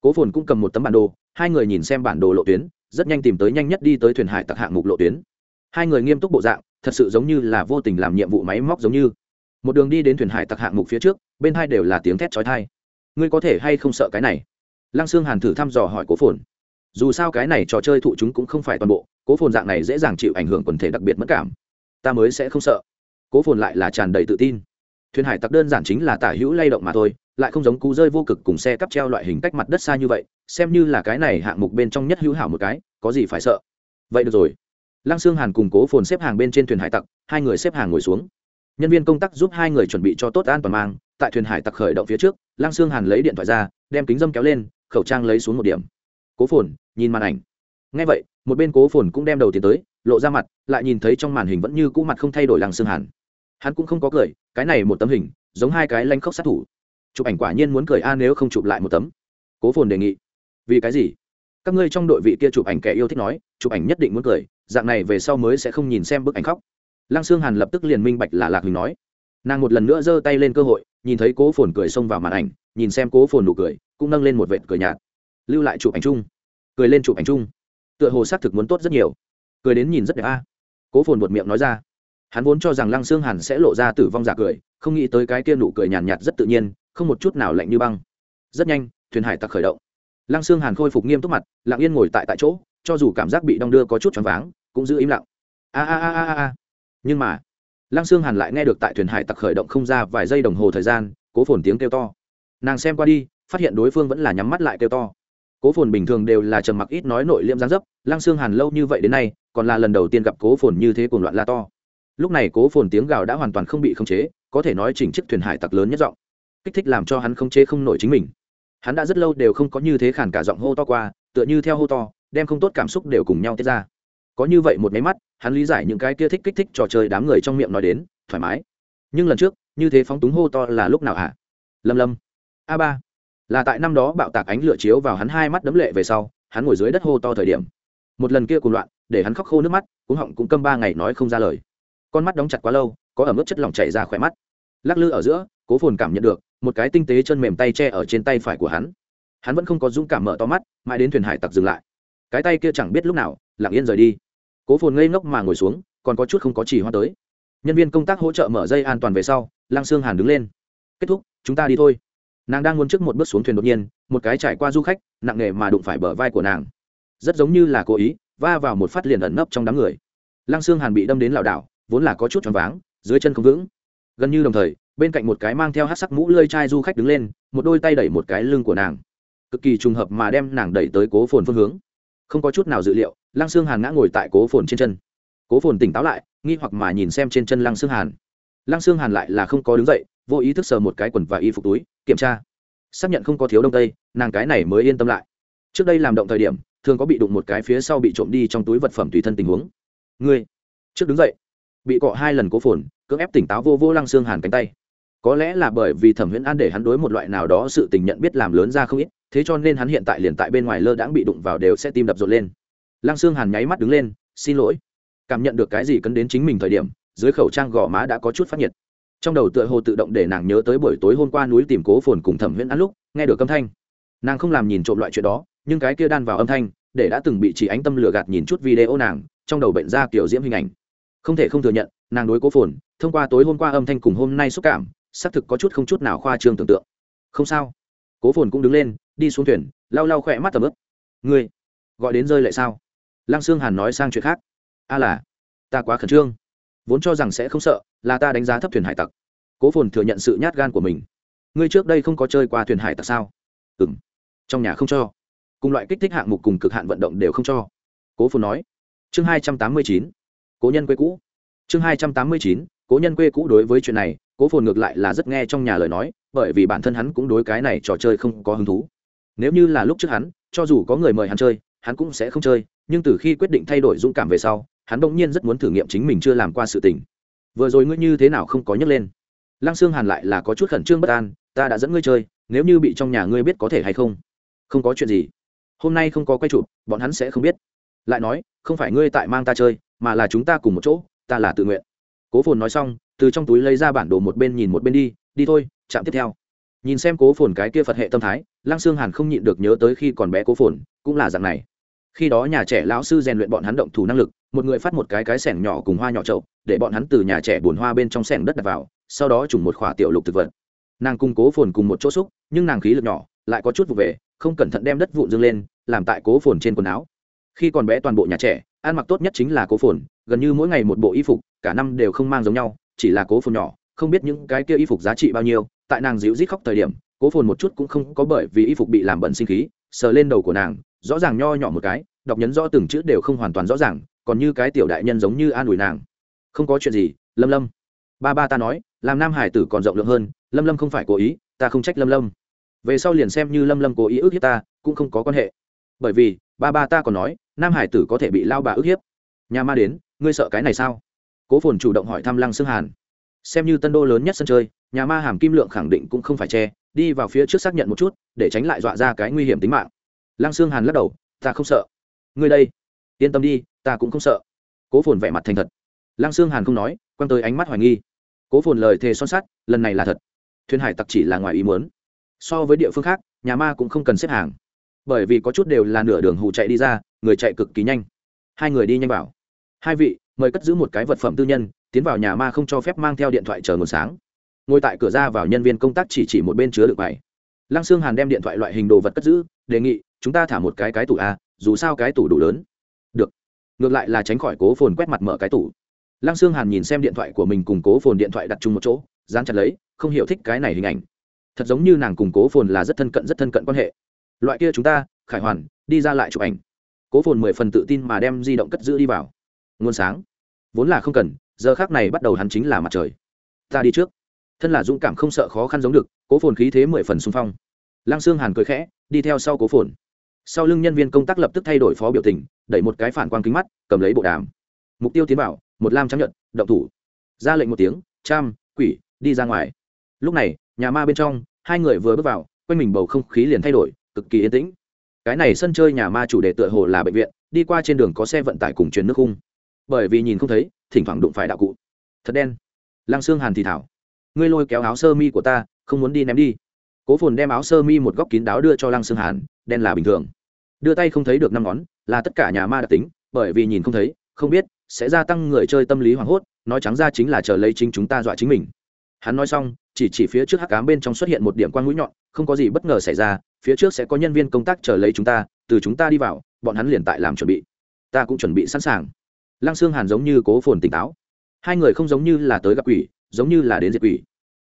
[SPEAKER 1] Cố phồn cũng cầm một tấm bản đồ, hai người nhìn xem bản đồ lộ tuyến rất nhanh tìm tới nhanh nhất đi tới thuyền hải tặc hạng mục lộ tuyến. Hai người nghiêm túc bộ dạng, thật sự giống như là vô tình làm nhiệm vụ máy móc giống như. Một đường đi đến thuyền hải tặc hạng mục phía trước, bên hai đều là tiếng thét trói thai ngươi có thể hay không sợ cái này? Lăng xương hàn thử thăm dò hỏi cố phồn. Dù sao cái này trò chơi thụ chúng cũng không phải toàn bộ, cố phồn dạng này dễ dàng chịu ảnh hưởng quần thể đặc biệt mất cảm. Ta mới sẽ không sợ. Cố phồn lại là tràn đầy tự tin. Thuyền hải tặc đơn giản chính là tả hữu lay động mà thôi lại không giống cú rơi vô cực cùng xe cắp treo loại hình cách mặt đất xa như vậy, xem như là cái này hạng mục bên trong nhất hữu hảo một cái, có gì phải sợ. Vậy được rồi. Lăng xương hàn cùng cố phồn xếp hàng bên trên thuyền hải tặc, hai người xếp hàng ngồi xuống. Nhân viên công tác giúp hai người chuẩn bị cho tốt an toàn mang, tại thuyền hải tặc khởi động phía trước, lăng xương hàn lấy điện thoại ra, đem kính dâm kéo lên, khẩu trang lấy xuống một điểm. Cố phồn, nhìn màn ảnh. Ngay vậy, một bên cố phồn cũng đem đầu tiến tới, lộ ra mặt, lại nhìn thấy trong màn hình vẫn như cũ mặt không thay đổi lăng xương hàn. Hắn cũng không có cười, cái này một tấm hình, giống hai cái lanh khóc sát thủ chụp ảnh quả nhiên muốn cười a nếu không chụp lại một tấm. Cố phồn đề nghị. Vì cái gì? Các ngươi trong đội vị kia chụp ảnh kẻ yêu thích nói chụp ảnh nhất định muốn cười dạng này về sau mới sẽ không nhìn xem bức ảnh khóc. Lăng xương hàn lập tức liền minh bạch là lạc huỳnh nói. Nàng một lần nữa giơ tay lên cơ hội nhìn thấy cố phồn cười xông vào màn ảnh nhìn xem cố phồn nụ cười cũng nâng lên một vệt cười nhạt. Lưu lại chụp ảnh chung. Cười lên chụp ảnh chung. Tựa hồ xác thực muốn tốt rất nhiều. Cười đến nhìn rất đẹp a. Cố phồn một miệng nói ra. Hắn vốn cho rằng lăng xương hàn sẽ lộ ra tử vong giả cười không nghĩ tới cái kia nụ cười nhàn nhạt, nhạt rất tự nhiên không một chút nào lạnh như băng. Rất nhanh, thuyền hải tặc khởi động. Lăng xương hàn khôi phục nghiêm túc mặt, lặng yên ngồi tại tại chỗ, cho dù cảm giác bị đong đưa có chút choáng váng, cũng giữ im lặng. A a a a a nhưng mà, lăng xương hàn lại nghe được tại thuyền hải tặc khởi động không ra vài giây đồng hồ thời gian, cố phồn tiếng kêu to. Nàng xem qua đi, phát hiện đối phương vẫn là nhắm mắt lại kêu to. Cố phồn bình thường đều là trầm mặc ít nói nội liêm gián dấp, lăng xương hàn lâu như vậy đến nay, còn là lần đầu tiên gặp cố phồn như thế cuồng loạn la to. Lúc này cố phồn tiếng gào đã hoàn toàn không bị khống chế, có thể nói chỉnh chiếc thuyền hải tặc lớn nhất giọng kích thích làm cho hắn không chế không nổi chính mình. Hắn đã rất lâu đều không có như thế khản cả giọng hô to qua, tựa như theo hô to, đem không tốt cảm xúc đều cùng nhau tiết ra. Có như vậy một máy mắt, hắn lý giải những cái kia thích kích thích trò chơi đám người trong miệng nói đến, thoải mái. Nhưng lần trước, như thế phóng túng hô to là lúc nào hả? Lâm lâm. A ba. Là tại năm đó bạo tạc ánh lửa chiếu vào hắn hai mắt đấm lệ về sau, hắn ngồi dưới đất hô to thời điểm. Một lần kia cùng loạn, để hắn khóc khô nước mắt cũng họng cũng câm ba ngày nói không ra lời. Con mắt đóng chặt quá lâu, có ẩm ướt chất lỏng chảy ra khỏe mắt. Lắc lư ở giữa, cố phồn cảm nhận được một cái tinh tế chân mềm tay che ở trên tay phải của hắn. Hắn vẫn không có dũng cảm mở to mắt, mãi đến thuyền hải tặc dừng lại. Cái tay kia chẳng biết lúc nào, lặng yên rời đi. Cố phồn ngây ngốc mà ngồi xuống, còn có chút không có chỉ hoa tới. Nhân viên công tác hỗ trợ mở dây an toàn về sau, lăng Sương hàn đứng lên. Kết thúc, chúng ta đi thôi. Nàng đang muốn trước một bước xuống thuyền đột nhiên, một cái trải qua du khách, nặng nề mà đụng phải bờ vai của nàng. Rất giống như là cố ý, va vào một phát liền ẩn nấp trong đám người. Lăng Sương hàn bị đâm đến lảo đảo, vốn là có chút choáng váng, dưới chân không vững. Gần như đồng thời bên cạnh một cái mang theo hát sắc mũ lơi chai du khách đứng lên, một đôi tay đẩy một cái lưng của nàng. Cực kỳ trùng hợp mà đem nàng đẩy tới cố phồn phương hướng. Không có chút nào dự liệu, lăng xương hàn ngã ngồi tại cố phồn trên chân. Cố phồn tỉnh táo lại, nghi hoặc mà nhìn xem trên chân lăng xương hàn. Lăng xương hàn lại là không có đứng dậy, vô ý thức sờ một cái quần và y phục túi, kiểm tra. Xác nhận không có thiếu đông tây, nàng cái này mới yên tâm lại. Trước đây làm động thời điểm, thường có bị đụng một cái phía sau bị trộm đi trong túi vật phẩm tùy thân tình huống. Ngươi, trước đứng dậy. Bị cọ hai lần cố phồn, cưỡng ép tỉnh táo vô vô lăng xương hàn cánh tay có lẽ là bởi vì thẩm huyễn an để hắn đối một loại nào đó sự tình nhận biết làm lớn ra không ít, thế cho nên hắn hiện tại liền tại bên ngoài lơ đãng bị đụng vào đều sẽ tim đập rộn lên. Lăng xương hàn nháy mắt đứng lên, xin lỗi. Cảm nhận được cái gì cấn đến chính mình thời điểm, dưới khẩu trang gò má đã có chút phát nhiệt. Trong đầu tựa hồ tự động để nàng nhớ tới buổi tối hôm qua núi tìm cố phồn cùng thẩm huyễn ăn lúc, nghe được âm thanh. Nàng không làm nhìn trộm loại chuyện đó, nhưng cái kia đan vào âm thanh, để đã từng bị chỉ ánh tâm lừa gạt nhìn chút video nàng, trong đầu bệnh ra kiểu diễm hình ảnh. Không thể không thừa nhận, nàng đối cố phồn, thông qua tối hôm qua âm thanh cùng hôm nay xúc cảm xác thực có chút không chút nào khoa trương tưởng tượng. Không sao. Cố phồn cũng đứng lên, đi xuống thuyền, lau lau khỏe mắt tầm ướp ngươi, gọi đến rơi lại sao? Lăng sương hàn nói sang chuyện khác. A là, ta quá khẩn trương. Vốn cho rằng sẽ không sợ, là ta đánh giá thấp thuyền hải tặc. Cố phồn thừa nhận sự nhát gan của mình. Ngươi trước đây không có chơi qua thuyền hải tặc sao? Ừ m trong nhà không cho. Cùng loại kích thích hạng mục cùng cực hạn vận động đều không cho. Cố phồn nói. Chương hai trăm tám mươi chín. Cố nhân quê cũ. Chương hai trăm tám mươi chín cố nhân quê cũ đối với chuyện này, cố phồn ngược lại là rất nghe trong nhà lời nói, bởi vì bản thân hắn cũng đối cái này trò chơi không có hứng thú. Nếu như là lúc trước hắn, cho dù có người mời hắn chơi, hắn cũng sẽ không chơi, nhưng từ khi quyết định thay đổi dũng cảm về sau, hắn đ ỗ n g nhiên rất muốn thử nghiệm chính mình chưa làm qua sự tình. Vừa rồi ngươi như thế nào không có nhấc lên? Lăng xương hàn lại là có chút khẩn trương bất an, ta đã dẫn ngươi chơi, nếu như bị trong nhà ngươi biết có thể hay không? Không có chuyện gì. Hôm nay không có quay chụp, bọn hắn sẽ không biết. Lại nói, không phải ngươi tại mang ta chơi, mà là chúng ta cùng một chỗ, ta là tự nguyện cố phồn nói xong, từ trong túi lấy ra bản đồ một bên nhìn một bên đi đi thôi, chạm tiếp theo. Nhìn xem cố phồn cái kia phật hệ tâm thái, lăng Sương hàn không nhịn được nhớ tới khi còn bé cố phồn, cũng là dạng này. Khi đó nhà trẻ lão sư rèn luyện bọn hắn động thủ năng lực, một người phát một cái cái sẻng nhỏ cùng hoa nhỏ trậu để bọn hắn từ nhà trẻ bùn hoa bên trong sẻng đất đặt vào, sau đó trùng một khỏa tiểu lục thực vật. Nàng cung cố phồn cùng một chỗ xúc, nhưng nàng khí lực nhỏ, lại có chút vụ về, không cẩn thận đem đất vụn dâng lên, làm tại cố phồn trên quần áo. Khi còn bé toàn bộ nhà trẻ, ăn mặc tốt nhất chính là cố phồn gần như mỗi ngày một bộ y phục, cả năm đều không mang giống nhau, chỉ là cố phồn nhỏ, không biết những cái kia y phục giá trị bao nhiêu, tại nàng dịu rít khóc thời điểm, cố phồn một chút cũng không có bởi vì y phục bị làm bẩn sinh khí, sờ lên đầu của nàng, rõ ràng nho nhỏ một cái, đọc nhấn rõ từng chữ đều không hoàn toàn rõ ràng, còn như cái tiểu đại nhân giống như an ủi nàng. Không có chuyện gì, lâm lâm. Ba ba ta nói, làm nam hải tử còn rộng lượng hơn, lâm lâm không phải cố ý, ta không trách lâm lâm. Về sau liền xem như lâm lâm cố ý ước hiếp ta, cũng không có quan hệ. Bởi vì, ba ba ta còn nói, nam hải tử có thể bị lao bà ức hiếp. Nhà ma đến ngươi sợ cái này sao? Cố phồn chủ động hỏi thăm lăng xương hàn. Xem như tân đô lớn nhất sân chơi, nhà ma hàm kim lượng khẳng định cũng không phải che, đi vào phía trước xác nhận một chút, để tránh lại dọa ra cái nguy hiểm tính mạng. Lăng xương hàn lắc đầu, ta không sợ. Ngươi đây, yên tâm đi, ta cũng không sợ. Cố phồn vẻ mặt thành thật. Lăng xương hàn không nói, quăng tới ánh mắt hoài nghi. Cố phồn lời thề son sắt, lần này là thật. Thuyền hải tặc chỉ là ngoài ý muốn. So với địa phương khác, nhà ma cũng không cần xếp hàng. Bởi vì có chút đều là nửa đường hụ chạy đi ra, người chạy cực kỳ nhanh. Hai người đi nhanh vào hai vị, mời cất giữ một cái vật phẩm tư nhân, tiến vào nhà ma không cho phép mang theo điện thoại chờ nguồn sáng. Ngồi tại cửa ra vào nhân viên công tác chỉ chỉ một bên chứa được bài lăng xương hàn đem điện thoại loại hình đồ vật cất giữ, đề nghị, chúng ta thả một cái cái tủ a, dù sao cái tủ đủ lớn. Được. Ngược lại là tránh khỏi cố phồn quét mặt mở cái tủ. Lăng xương hàn nhìn xem điện thoại của mình cùng cố phồn điện thoại đặt chung một chỗ, dán chặt lấy, không hiểu thích cái này hình ảnh. Thật giống như nàng cùng cố phồn là rất thân cận, rất thân cận quan hệ. Loại kia chúng ta, khải hoàn, đi ra lại chụp ảnh. Cố phồn mười phần tự tin mà đem di động cất giữ đi vào nguồn sáng. Vốn là không cần, giờ khác này bắt đầu hắn chính là mặt trời. Ta đi trước. Thân là dũng cảm không sợ khó khăn giống được, cố phồn khí thế mười phần xung phong. Lăng xương hàn cười khẽ, đi theo sau cố phồn. Sau lưng nhân viên công tác lập tức thay đổi phó biểu tình, đẩy một cái phản quang kính mắt, cầm lấy bộ đàm. Mục tiêu tiến bảo một lam trắng nhận, động thủ. Ra lệnh một tiếng cham quỷ, đi ra ngoài. Lúc này, nhà ma bên trong, hai người vừa bước vào, quanh mình bầu không khí liền thay đổi, cực kỳ yên tĩnh. Cái này sân chơi nhà ma chủ đề tựa hồ là bệnh viện, đi qua trên đường có xe vận tải cùng truyền nước khung bởi vì nhìn không thấy, thỉnh thoảng đụng phải đạo cụ. Thật đen. Lăng xương hàn thì thảo. Ngươi lôi kéo áo sơ mi của ta, không muốn đi ném đi. Cố phồn đem áo sơ mi một góc kín đáo đưa cho lăng xương hàn, đen là bình thường. Đưa tay không thấy được năm ngón, là tất cả nhà ma đặc tính, bởi vì nhìn không thấy, không biết sẽ gia tăng người chơi tâm lý hoảng hốt, nói trắng ra chính là chờ lấy chính chúng ta dọa chính mình. Hắn nói xong, chỉ chỉ phía trước hắc cám bên trong xuất hiện một điểm quan mũi nhọn, không có gì bất ngờ xảy ra, phía trước sẽ có nhân viên công tác chờ lấy chúng ta, từ chúng ta đi vào, bọn hắn liền tại làm chuẩn bị. Ta cũng chuẩn bị sẵn sàng lăng xương hàn giống như cố phồn tỉnh táo. Hai người không giống như là tới gặp quỷ, giống như là đến diệt quỷ.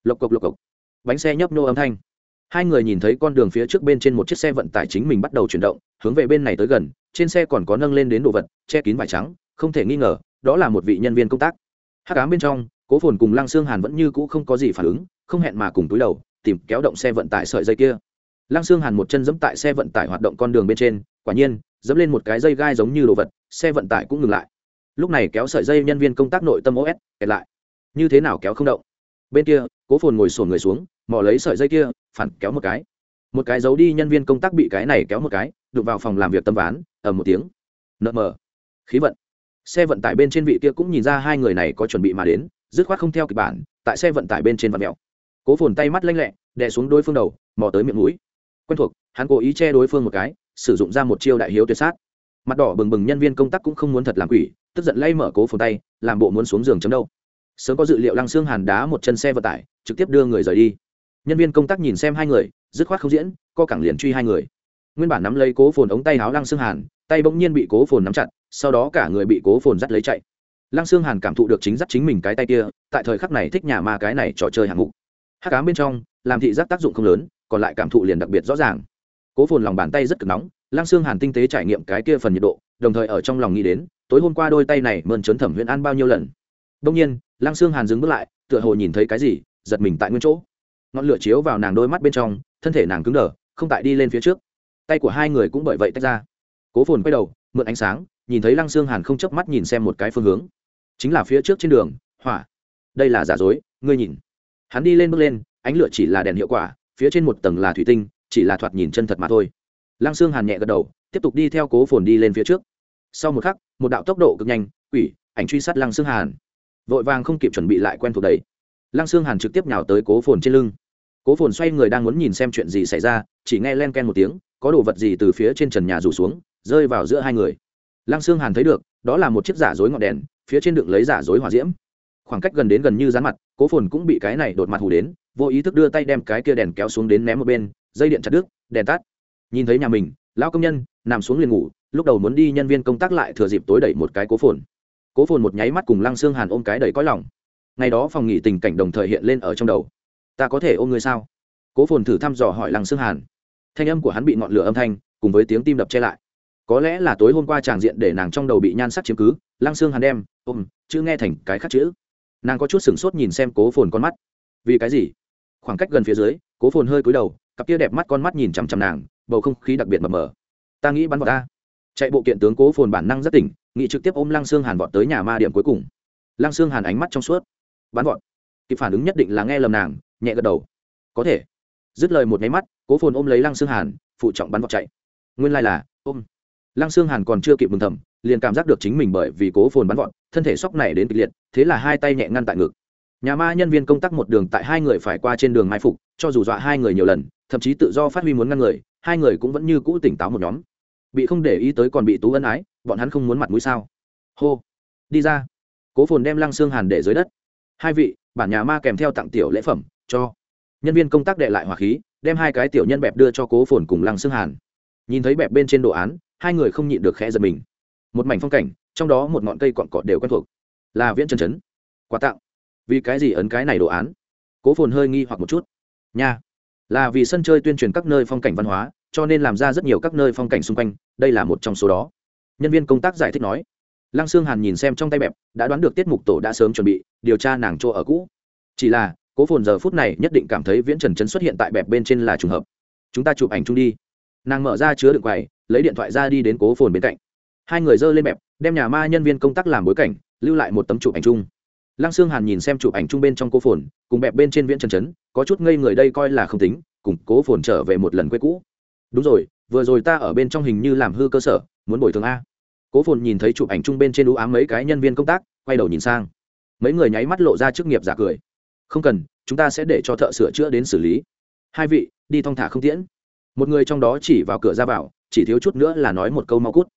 [SPEAKER 1] Lộc cộc lộc cộc. Bánh xe nhấp nô âm thanh. Hai người nhìn thấy con đường phía trước bên trên một chiếc xe vận tải chính mình bắt đầu chuyển động, hướng về bên này tới gần, trên xe còn có nâng lên đến đồ vật, che kín vải trắng, không thể nghi ngờ, đó là một vị nhân viên công tác. Hắc ám bên trong, cố phồn cùng lăng xương hàn vẫn như cũ không có gì phản ứng, không hẹn mà cùng túi đầu, tìm kéo động xe vận tải sợi dây kia. Lăng xương hàn một chân dẫm tại xe vận tải hoạt động con đường bên trên, quả nhiên dẫm lên một cái dây gai giống như đồ vật, xe vận tải cũng ngừng lại lúc này kéo sợi dây nhân viên công tác nội tâm os kẹt lại. Như thế nào kéo không động? Bên kia, cố phồn ngồi sổn người xuống, mò lấy sợi dây kia, phản kéo một cái. Một cái giấu đi nhân viên công tác bị cái này kéo một cái, đụng vào phòng làm việc tâm ván, ầm một tiếng. Nợ mờ. Khí vận. Xe vận tải bên trên vị kia cũng nhìn ra hai người này có chuẩn bị mà đến, dứt khoát không theo kịch bản, tại xe vận tải bên trên vật mèo. Cố phồn tay mắt lanh lẹ, đè xuống đối phương đầu, mò tới miệng mũi. Quen thuộc, hắn cố ý che đối phương một cái, sử dụng ra một chiêu đại hiếu tuyệt sát mặt đỏ bừng bừng nhân viên công tác cũng không muốn thật làm quỷ, tức giận lay mở cố phồn tay, làm bộ muốn xuống giường chấm đâu. Sớm có dự liệu lăng xương hàn đá một chân xe vận tải, trực tiếp đưa người rời đi. Nhân viên công tác nhìn xem hai người, dứt khoát không diễn, co cẳng liền truy hai người. Nguyên bản nắm lấy cố phồn ống tay áo lăng xương hàn, tay bỗng nhiên bị cố phồn nắm chặt, sau đó cả người bị cố phồn dắt lấy chạy. Lăng xương hàn cảm thụ được chính dắt chính mình cái tay kia, tại thời khắc này thích nhà ma cái này trò chơi hạng mục. Hát cám bên trong, làm thị giác tác dụng không lớn, còn lại cảm thụ liền đặc biệt rõ ràng. Cố phồn lòng bàn tay rất cực nóng lăng xương hàn tinh tế trải nghiệm cái kia phần nhiệt độ, đồng thời ở trong lòng nghĩ đến, tối hôm qua đôi tay này mơn trớn thẩm huyện an bao nhiêu lần. Đông nhiên, lăng xương hàn dừng bước lại, tựa hồ nhìn thấy cái gì, giật mình tại nguyên chỗ. Ngọn lửa chiếu vào nàng đôi mắt bên trong, thân thể nàng cứng đờ, không tại đi lên phía trước. Tay của hai người cũng bởi vậy tách ra. Cố phồn quay đầu, mượn ánh sáng, nhìn thấy lăng xương hàn không chớp mắt nhìn xem một cái phương hướng. Chính là phía trước trên đường, hỏa. Đây là giả dối, ngươi nhìn. Hắn đi lên bước lên, ánh lửa chỉ là đèn hiệu quả, phía trên một tầng là thủy tinh, chỉ là thoạt nhìn chân thật mà thôi lăng xương hàn nhẹ gật đầu, tiếp tục đi theo cố phồn đi lên phía trước. Sau một khắc, một đạo tốc độ cực nhanh, quỷ, ảnh truy sát lăng xương hàn. Vội vàng không kịp chuẩn bị lại quen thuộc đấy lăng xương hàn trực tiếp nhào tới cố phồn trên lưng. Cố phồn xoay người đang muốn nhìn xem chuyện gì xảy ra, chỉ nghe len ken một tiếng, có đồ vật gì từ phía trên trần nhà rủ xuống, rơi vào giữa hai người. Lăng xương hàn thấy được, đó là một chiếc giả dối ngọn đèn, phía trên đựng lấy giả dối hỏa diễm. Khoảng cách gần đến gần như dán mặt, cố phồn cũng bị cái này đột mặt hù đến, vô ý thức đưa tay đem cái kia đèn kéo xuống đến ném một bên, dây điện chặt đứt, đèn tắt nhìn thấy nhà mình, lão công nhân, nằm xuống liền ngủ, lúc đầu muốn đi nhân viên công tác lại thừa dịp tối đẩy một cái cố phồn. Cố phồn một nháy mắt cùng lăng xương hàn ôm cái đầy cõi lòng. Ngày đó phòng nghỉ tình cảnh đồng thời hiện lên ở trong đầu. Ta có thể ôm người sao? Cố phồn thử thăm dò hỏi lăng xương hàn. Thanh âm của hắn bị ngọn lửa âm thanh, cùng với tiếng tim đập che lại. Có lẽ là tối hôm qua tràng diện để nàng trong đầu bị nhan sắc chiếm cứ, lăng xương hàn đem, ôm, chữ nghe thành cái khác chữ. Nàng có chút sửng sốt nhìn xem cố phồn con mắt. Vì cái gì? Khoảng cách gần phía dưới, cố phồn hơi cúi đầu, cặp kia đẹp mắt con mắt nhìn chằm chằm nàng bầu không khí đặc biệt mờ mờ. Ta nghĩ bắn vào ta. Chạy bộ kiện tướng cố phồn bản năng rất tỉnh, nghị trực tiếp ôm lăng xương hàn vọt tới nhà ma điểm cuối cùng. Lăng xương hàn ánh mắt trong suốt. Bắn vọt. Kịp phản ứng nhất định là nghe lầm nàng, nhẹ gật đầu. Có thể. Dứt lời một nháy mắt, cố phồn ôm lấy lăng xương hàn, phụ trọng bắn vọt chạy. Nguyên lai、like、là, ôm. Lăng xương hàn còn chưa kịp mừng thầm, liền cảm giác được chính mình bởi vì cố phồn bắn vọt, thân thể sóc này đến kịch liệt, thế là hai tay nhẹ ngăn tại ngực nhà ma nhân viên công tác một đường tại hai người phải qua trên đường mai phục, cho dù dọa hai người nhiều lần, thậm chí tự do phát huy muốn ngăn người, hai người cũng vẫn như cũ tỉnh táo một nhóm. Bị không để ý tới còn bị tú ân ái, bọn hắn không muốn mặt mũi sao? Hô, đi ra. Cố phồn đem lăng xương hàn để dưới đất. Hai vị, bản nhà ma kèm theo tặng tiểu lễ phẩm, cho. Nhân viên công tác đệ lại hỏa khí, đem hai cái tiểu nhân bẹp đưa cho cố phồn cùng lăng xương hàn. Nhìn thấy bẹp bên trên đồ án, hai người không nhịn được khẽ giật mình. Một mảnh phong cảnh, trong đó một ngọn cây cọn cọt đều quen thuộc. Là viễn trần trấn. Quà tặng vì cái gì ấn cái này đồ án? Cố phồn hơi nghi hoặc một chút. Nha, là vì sân chơi tuyên truyền các nơi phong cảnh văn hóa, cho nên làm ra rất nhiều các nơi phong cảnh xung quanh, đây là một trong số đó. Nhân viên công tác giải thích nói. Lăng sương hàn nhìn xem trong tay bẹp, đã đoán được tiết mục tổ đã sớm chuẩn bị, điều tra nàng chỗ ở cũ. Chỉ là, cố phồn giờ phút này nhất định cảm thấy viễn trần trấn xuất hiện tại bẹp bên trên là trùng hợp. Chúng ta chụp ảnh chung đi. Nàng mở ra chứa đựng quầy, lấy điện thoại ra đi đến cố phồn bên cạnh. Hai người dơ lên bẹp, đem nhà ma nhân viên công tác làm bối cảnh, lưu lại một tấm chụp ảnh chung lăng sương hàn nhìn xem chụp ảnh chung bên trong cố phồn, cùng bẹp bên trên viễn trần trấn, có chút ngây người đây coi là không tính, cùng cố phồn trở về một lần quê cũ. Đúng rồi, vừa rồi ta ở bên trong hình như làm hư cơ sở, muốn bồi thường a. Cố phồn nhìn thấy chụp ảnh chung bên trên ú ám mấy cái nhân viên công tác, quay đầu nhìn sang. Mấy người nháy mắt lộ ra chức nghiệp giả cười. Không cần, chúng ta sẽ để cho thợ sửa chữa đến xử lý. Hai vị, đi thong thả không tiễn. Một người trong đó chỉ vào cửa ra vào, chỉ thiếu chút nữa là nói một câu mau cút.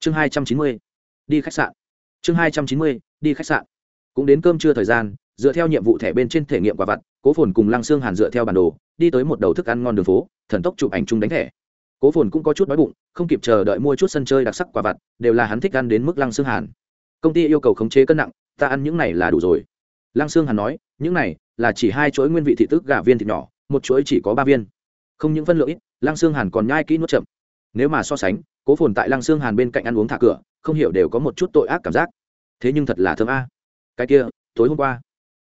[SPEAKER 1] Chương hai trăm chín mươi, đi khách sạn. Chương hai trăm chín mươi, đi khách sạn cũng đến cơm trưa thời gian, dựa theo nhiệm vụ thẻ bên trên thể nghiệm quả vặt, cố phồn cùng lăng xương hàn dựa theo bản đồ, đi tới một đầu thức ăn ngon đường phố, thần tốc chụp ảnh chung đánh thẻ. Cố phồn cũng có chút đói bụng, không kịp chờ đợi mua chút sân chơi đặc sắc quả vặt, đều là hắn thích ăn đến mức lăng xương hàn. Công ty yêu cầu khống chế cân nặng, ta ăn những này là đủ rồi. Lăng xương hàn nói, những này là chỉ hai chuỗi nguyên vị thị tức gà viên thịt nhỏ, một chuỗi chỉ có ba viên. Không những phân lượng ít, lăng xương hàn còn nhai kỹ nuốt chậm. Nếu mà so sánh, cố phồn tại lăng xương hàn bên cạnh ăn uống thả cửa, không hiểu đều có một chút tội ác cảm giác. Thế nhưng thật là thơm a cái kia, tối hôm qua.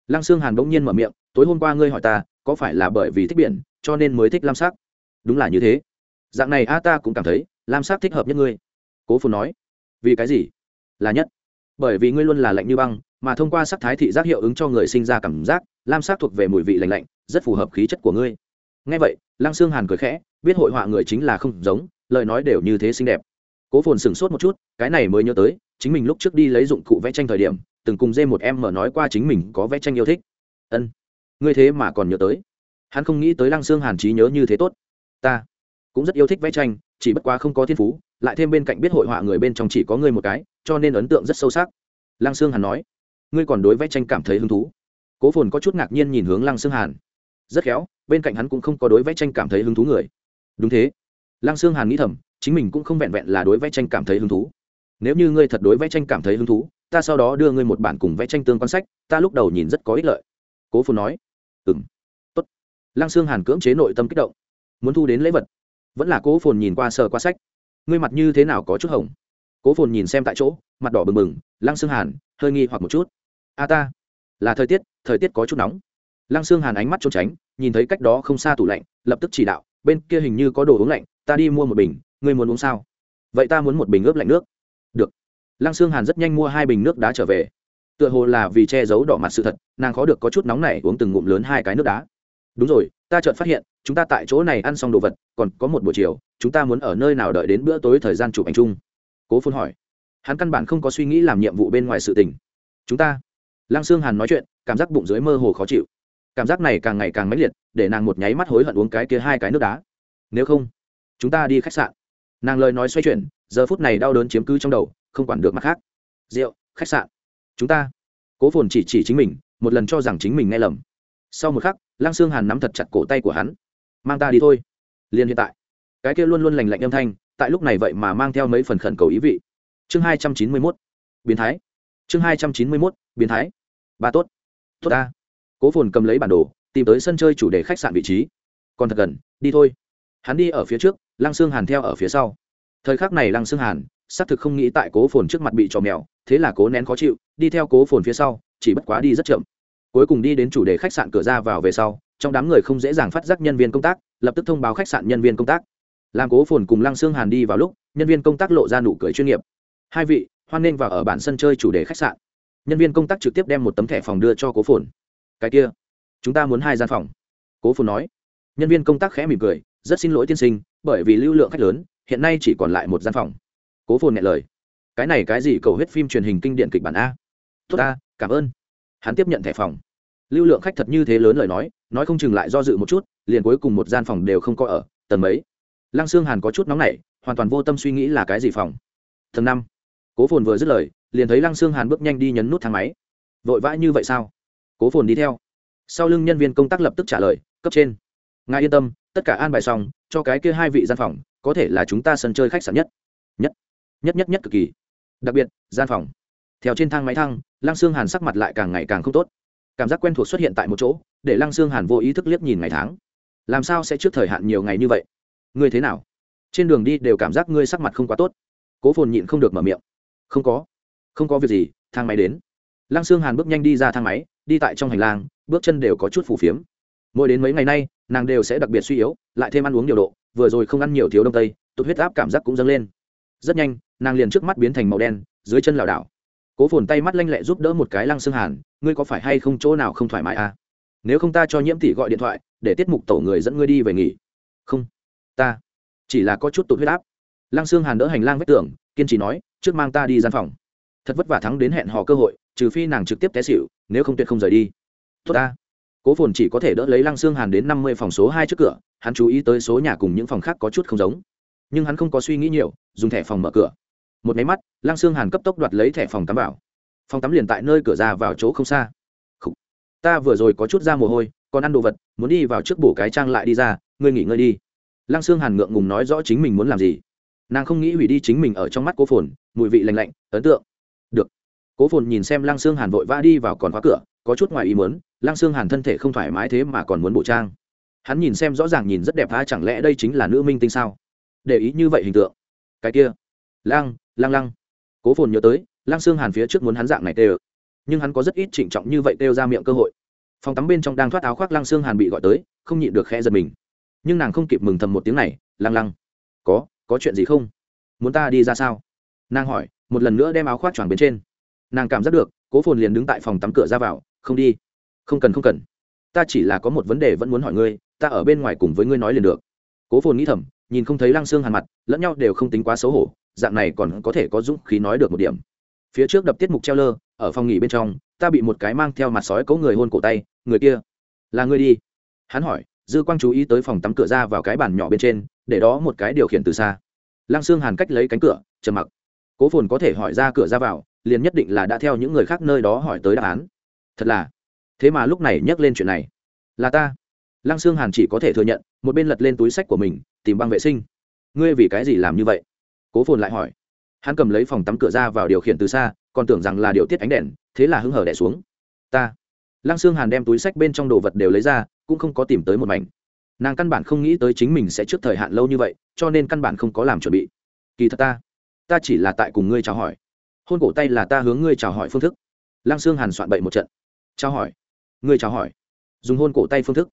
[SPEAKER 1] Lăng xương hàn bỗng nhiên mở miệng, tối hôm qua ngươi hỏi ta, có phải là bởi vì thích biển, cho nên mới thích lam sắc? Đúng là như thế. Dạng này a ta cũng cảm thấy, lam sắc thích hợp nhất ngươi. Cố phồn nói, vì cái gì? Là nhất. Bởi vì ngươi luôn là lạnh như băng, mà thông qua sắc thái thị giác hiệu ứng cho người sinh ra cảm giác, lam sắc thuộc về mùi vị lạnh lạnh, rất phù hợp khí chất của ngươi. Ngay vậy, lăng xương hàn cười khẽ, biết hội họa người chính là không giống, lời nói đều như thế xinh đẹp. Cố phồn sửng sốt một chút, cái này mới nhớ tới, chính mình lúc trước đi lấy dụng cụ vẽ tranh thời điểm từng cùng dê một em mở nói qua chính mình có vẽ tranh yêu thích. Ân, ngươi thế mà còn nhớ tới. Hắn không nghĩ tới lăng xương hàn trí nhớ như thế tốt. Ta cũng rất yêu thích vẽ tranh, chỉ bất quá không có thiên phú, lại thêm bên cạnh biết hội họa người bên trong chỉ có ngươi một cái, cho nên ấn tượng rất sâu sắc. Lăng sương hàn nói, ngươi còn đối vẽ tranh cảm thấy hứng thú. Cố phồn có chút ngạc nhiên nhìn hướng lăng sương hàn. Rất khéo, bên cạnh hắn cũng không có đối vẽ tranh cảm thấy hứng thú người. Đúng thế. Lăng sương hàn nghĩ thầm, chính mình cũng không vẹn vẹn là đối vẽ tranh cảm thấy hứng thú. Nếu như ngươi thật đối vẽ tranh cảm thấy hứng thú ta sau đó đưa ngươi một bản cùng vẽ tranh tương quan sách, ta lúc đầu nhìn rất có ích lợi. Cố phồn nói. Ừng tốt. Lăng sương hàn cưỡng chế nội tâm kích động. Muốn thu đến lễ vật? Vẫn là cố phồn nhìn qua sờ qua sách. Ngươi mặt như thế nào có chút hồng? Cố phồn nhìn xem tại chỗ, mặt đỏ bừng bừng. Lăng xương hàn, hơi nghi hoặc một chút. A ta, là thời tiết thời tiết có chút nóng. Lăng xương hàn ánh mắt trốn tránh, nhìn thấy cách đó không xa tủ lạnh, lập tức chỉ đạo. Bên kia hình như có đồ uống lạnh, ta đi mua một bình, ngươi muốn uống sao? Vậy ta muốn một bình ướp lạnh nước lăng sương hàn rất nhanh mua hai bình nước đá trở về. Tựa hồ là vì che giấu đỏ mặt sự thật, nàng khó được có chút nóng này uống từng ngụm lớn hai cái nước đá. Đúng rồi, ta chợt phát hiện, chúng ta tại chỗ này ăn xong đồ vật, còn có một buổi chiều, chúng ta muốn ở nơi nào đợi đến bữa tối thời gian chụp ảnh chung? Cố phun hỏi. Hắn căn bản không có suy nghĩ làm nhiệm vụ bên ngoài sự tình. Chúng ta? Lăng sương hàn nói chuyện, cảm giác bụng dưới mơ hồ khó chịu. Cảm giác này càng ngày càng mãnh liệt, để nàng một nháy mắt hối hận uống cái kia hai cái nước đá. Nếu không, chúng ta đi khách sạn. Nàng lời nói xoay chuyển, giờ phút này đau đớn chiếm cứ trong đầu không quản được mặt khác. Rượu, khách sạn. Chúng ta. Cố phồn chỉ chỉ chính mình, một lần cho rằng chính mình nghe lầm. Sau một khắc, lăng sương hàn nắm thật chặt cổ tay của hắn. Mang ta đi thôi. Liền hiện tại. Cái kia luôn luôn lành lạnh âm thanh, tại lúc này vậy mà mang theo mấy phần khẩn cầu ý vị. Chương hai trăm chín mươi mốt. Biến thái. Chương hai trăm chín mươi mốt. Biến thái. Ba tốt. Tốt ta. Cố phồn cầm lấy bản đồ, tìm tới sân chơi chủ đề khách sạn vị trí. Còn thật gần, đi thôi. Hắn đi ở phía trước, lăng xương hàn theo ở phía sau. Thời khắc này lăng xương hàn xác thực không nghĩ tại cố phồn trước mặt bị trò mèo, thế là cố nén khó chịu, đi theo cố phồn phía sau, chỉ bất quá đi rất chậm. Cuối cùng đi đến chủ đề khách sạn cửa ra vào về sau, trong đám người không dễ dàng phát giác nhân viên công tác, lập tức thông báo khách sạn nhân viên công tác. Làm cố phồn cùng lăng xương hàn đi vào lúc, nhân viên công tác lộ ra nụ cười chuyên nghiệp. Hai vị, hoan nghênh vào ở bản sân chơi chủ đề khách sạn. Nhân viên công tác trực tiếp đem một tấm thẻ phòng đưa cho cố phồn. Cái kia, chúng ta muốn hai gian phòng. Cố phồn nói. Nhân viên công tác khẽ mỉm cười, rất xin lỗi tiên sinh, bởi vì lưu lượng khách lớn, hiện nay chỉ còn lại một gian phòng cố phồn nhẹ lời. Cái này cái gì, cầu hết phim truyền hình kinh điện kịch bản a? Tốt a cảm ơn. Hắn tiếp nhận thẻ phòng. Lưu lượng khách thật như thế lớn lời nói nói không chừng lại do dự một chút, liền cuối cùng một gian phòng đều không có ở, tầng mấy? Lăng xương hàn có chút nóng nảy, hoàn toàn vô tâm suy nghĩ là cái gì phòng? Tầng năm. Cố phồn vừa dứt lời, liền thấy lăng xương hàn bước nhanh đi nhấn nút thang máy. Vội vã như vậy sao? Cố phồn đi theo. Sau lưng nhân viên công tác lập tức trả lời, cấp trên. Ngài yên tâm, tất cả an bài xong, cho cái kia hai vị gian phòng, có thể là chúng ta sân chơi khách sạn nhất. Nhất nhất nhất nhất cực kỳ. Đặc biệt, gian phòng. Theo trên thang máy thăng, lăng xương hàn sắc mặt lại càng ngày càng không tốt. Cảm giác quen thuộc xuất hiện tại một chỗ, để lăng xương hàn vô ý thức liếc nhìn ngày tháng. Làm sao sẽ trước thời hạn nhiều ngày như vậy? Ngươi thế nào? Trên đường đi đều cảm giác ngươi sắc mặt không quá tốt. Cố phồn nhịn không được mở miệng. Không có. Không có việc gì, thang máy đến. Lăng xương hàn bước nhanh đi ra thang máy, đi tại trong hành lang, bước chân đều có chút phù phiếm. Mỗi đến mấy ngày nay, nàng đều sẽ đặc biệt suy yếu, lại thêm ăn uống điều độ, vừa rồi không ăn nhiều thiếu đông tây, tụt huyết áp cảm giác cũng dâng lên. Rất nhanh nàng liền trước mắt biến thành màu đen, dưới chân lảo đảo. Cố phồn tay mắt lanh lẹ giúp đỡ một cái lăng xương hàn, ngươi có phải hay không chỗ nào không thoải mái à? Nếu không ta cho nhiễm tỷ gọi điện thoại, để tiết mục tổ người dẫn ngươi đi về nghỉ. Không, ta chỉ là có chút tụt huyết áp. Lăng xương hàn đỡ hành lang vách tường, kiên trì nói, trước mang ta đi gian phòng. Thật vất vả thắng đến hẹn hò cơ hội, trừ phi nàng trực tiếp té xịu nếu không tuyệt không rời đi. Tốt ta. Cố phồn chỉ có thể đỡ lấy lăng xương hàn đến năm mươi phòng số hai trước cửa, hắn chú ý tới số nhà cùng những phòng khác có chút không giống. Nhưng hắn không có suy nghĩ nhiều, dùng thẻ phòng mở cửa một máy mắt, lăng xương hàn cấp tốc đoạt lấy thẻ phòng tắm vào. Phòng tắm liền tại nơi cửa ra vào chỗ không xa. Khủ. ta vừa rồi có chút ra mồ hôi, còn ăn đồ vật, muốn đi vào trước bổ cái trang lại đi ra, ngươi nghỉ ngơi đi. Lăng xương hàn ngượng ngùng nói rõ chính mình muốn làm gì. Nàng không nghĩ hủy đi chính mình ở trong mắt cố phồn, mùi vị lành lạnh, ấn tượng. Được. Cố phồn nhìn xem lăng xương hàn vội vã đi vào còn khóa cửa, có chút ngoài ý muốn, lăng xương hàn thân thể không thoải mái thế mà còn muốn bộ trang. Hắn nhìn xem rõ ràng nhìn rất đẹp tha chẳng lẽ đây chính là nữ minh tinh sao? Để ý như vậy hình tượng. Cái kia. Lăng lăng lăng. Cố phồn nhớ tới, lăng xương hàn phía trước muốn hắn dạng này tê nhưng hắn có rất ít trịnh trọng như vậy kêu ra miệng cơ hội. Phòng tắm bên trong đang thoát áo khoác lăng xương hàn bị gọi tới, không nhịn được khẽ giật mình. Nhưng nàng không kịp mừng thầm một tiếng này, lăng lăng, có có chuyện gì không? Muốn ta đi ra sao? Nàng hỏi, một lần nữa đem áo khoác choàng bên trên. Nàng cảm giác được, cố phồn liền đứng tại phòng tắm cửa ra vào, không đi, không cần không cần. Ta chỉ là có một vấn đề vẫn muốn hỏi ngươi, ta ở bên ngoài cùng với ngươi nói liền được. Cố phồn nghĩ thầm, nhìn không thấy lăng xương hàn mặt, lẫn nhau đều không tính quá xấu hổ dạng này còn có thể có dũng khí nói được một điểm. Phía trước đập tiết mục treo lơ, ở phòng nghỉ bên trong, ta bị một cái mang theo mặt sói cấu người hôn cổ tay, người kia, là ngươi đi. Hắn hỏi, dư quang chú ý tới phòng tắm cửa ra vào cái bàn nhỏ bên trên, để đó một cái điều khiển từ xa. Lăng xương hàn cách lấy cánh cửa, trầm mặc. Cố phồn có thể hỏi ra cửa ra vào, liền nhất định là đã theo những người khác nơi đó hỏi tới đáp án. Thật là. Thế mà lúc này nhắc lên chuyện này. Là ta. Lăng xương hàn chỉ có thể thừa nhận, một bên lật lên túi sách của mình, tìm băng vệ sinh. Ngươi vì cái gì làm như vậy? Cố phồn lại hỏi. Hắn cầm lấy phòng tắm cửa ra vào điều khiển từ xa, còn tưởng rằng là điều tiết ánh đèn, thế là hứng hở đẻ xuống. Ta. Lăng xương hàn đem túi sách bên trong đồ vật đều lấy ra, cũng không có tìm tới một mảnh. Nàng căn bản không nghĩ tới chính mình sẽ trước thời hạn lâu như vậy, cho nên căn bản không có làm chuẩn bị. Kỳ thật ta ta chỉ là tại cùng ngươi chào hỏi. Hôn cổ tay là ta hướng ngươi chào hỏi phương thức. Lăng xương hàn soạn bậy một trận. Chào hỏi. Ngươi chào hỏi. Dùng hôn cổ tay phương thức.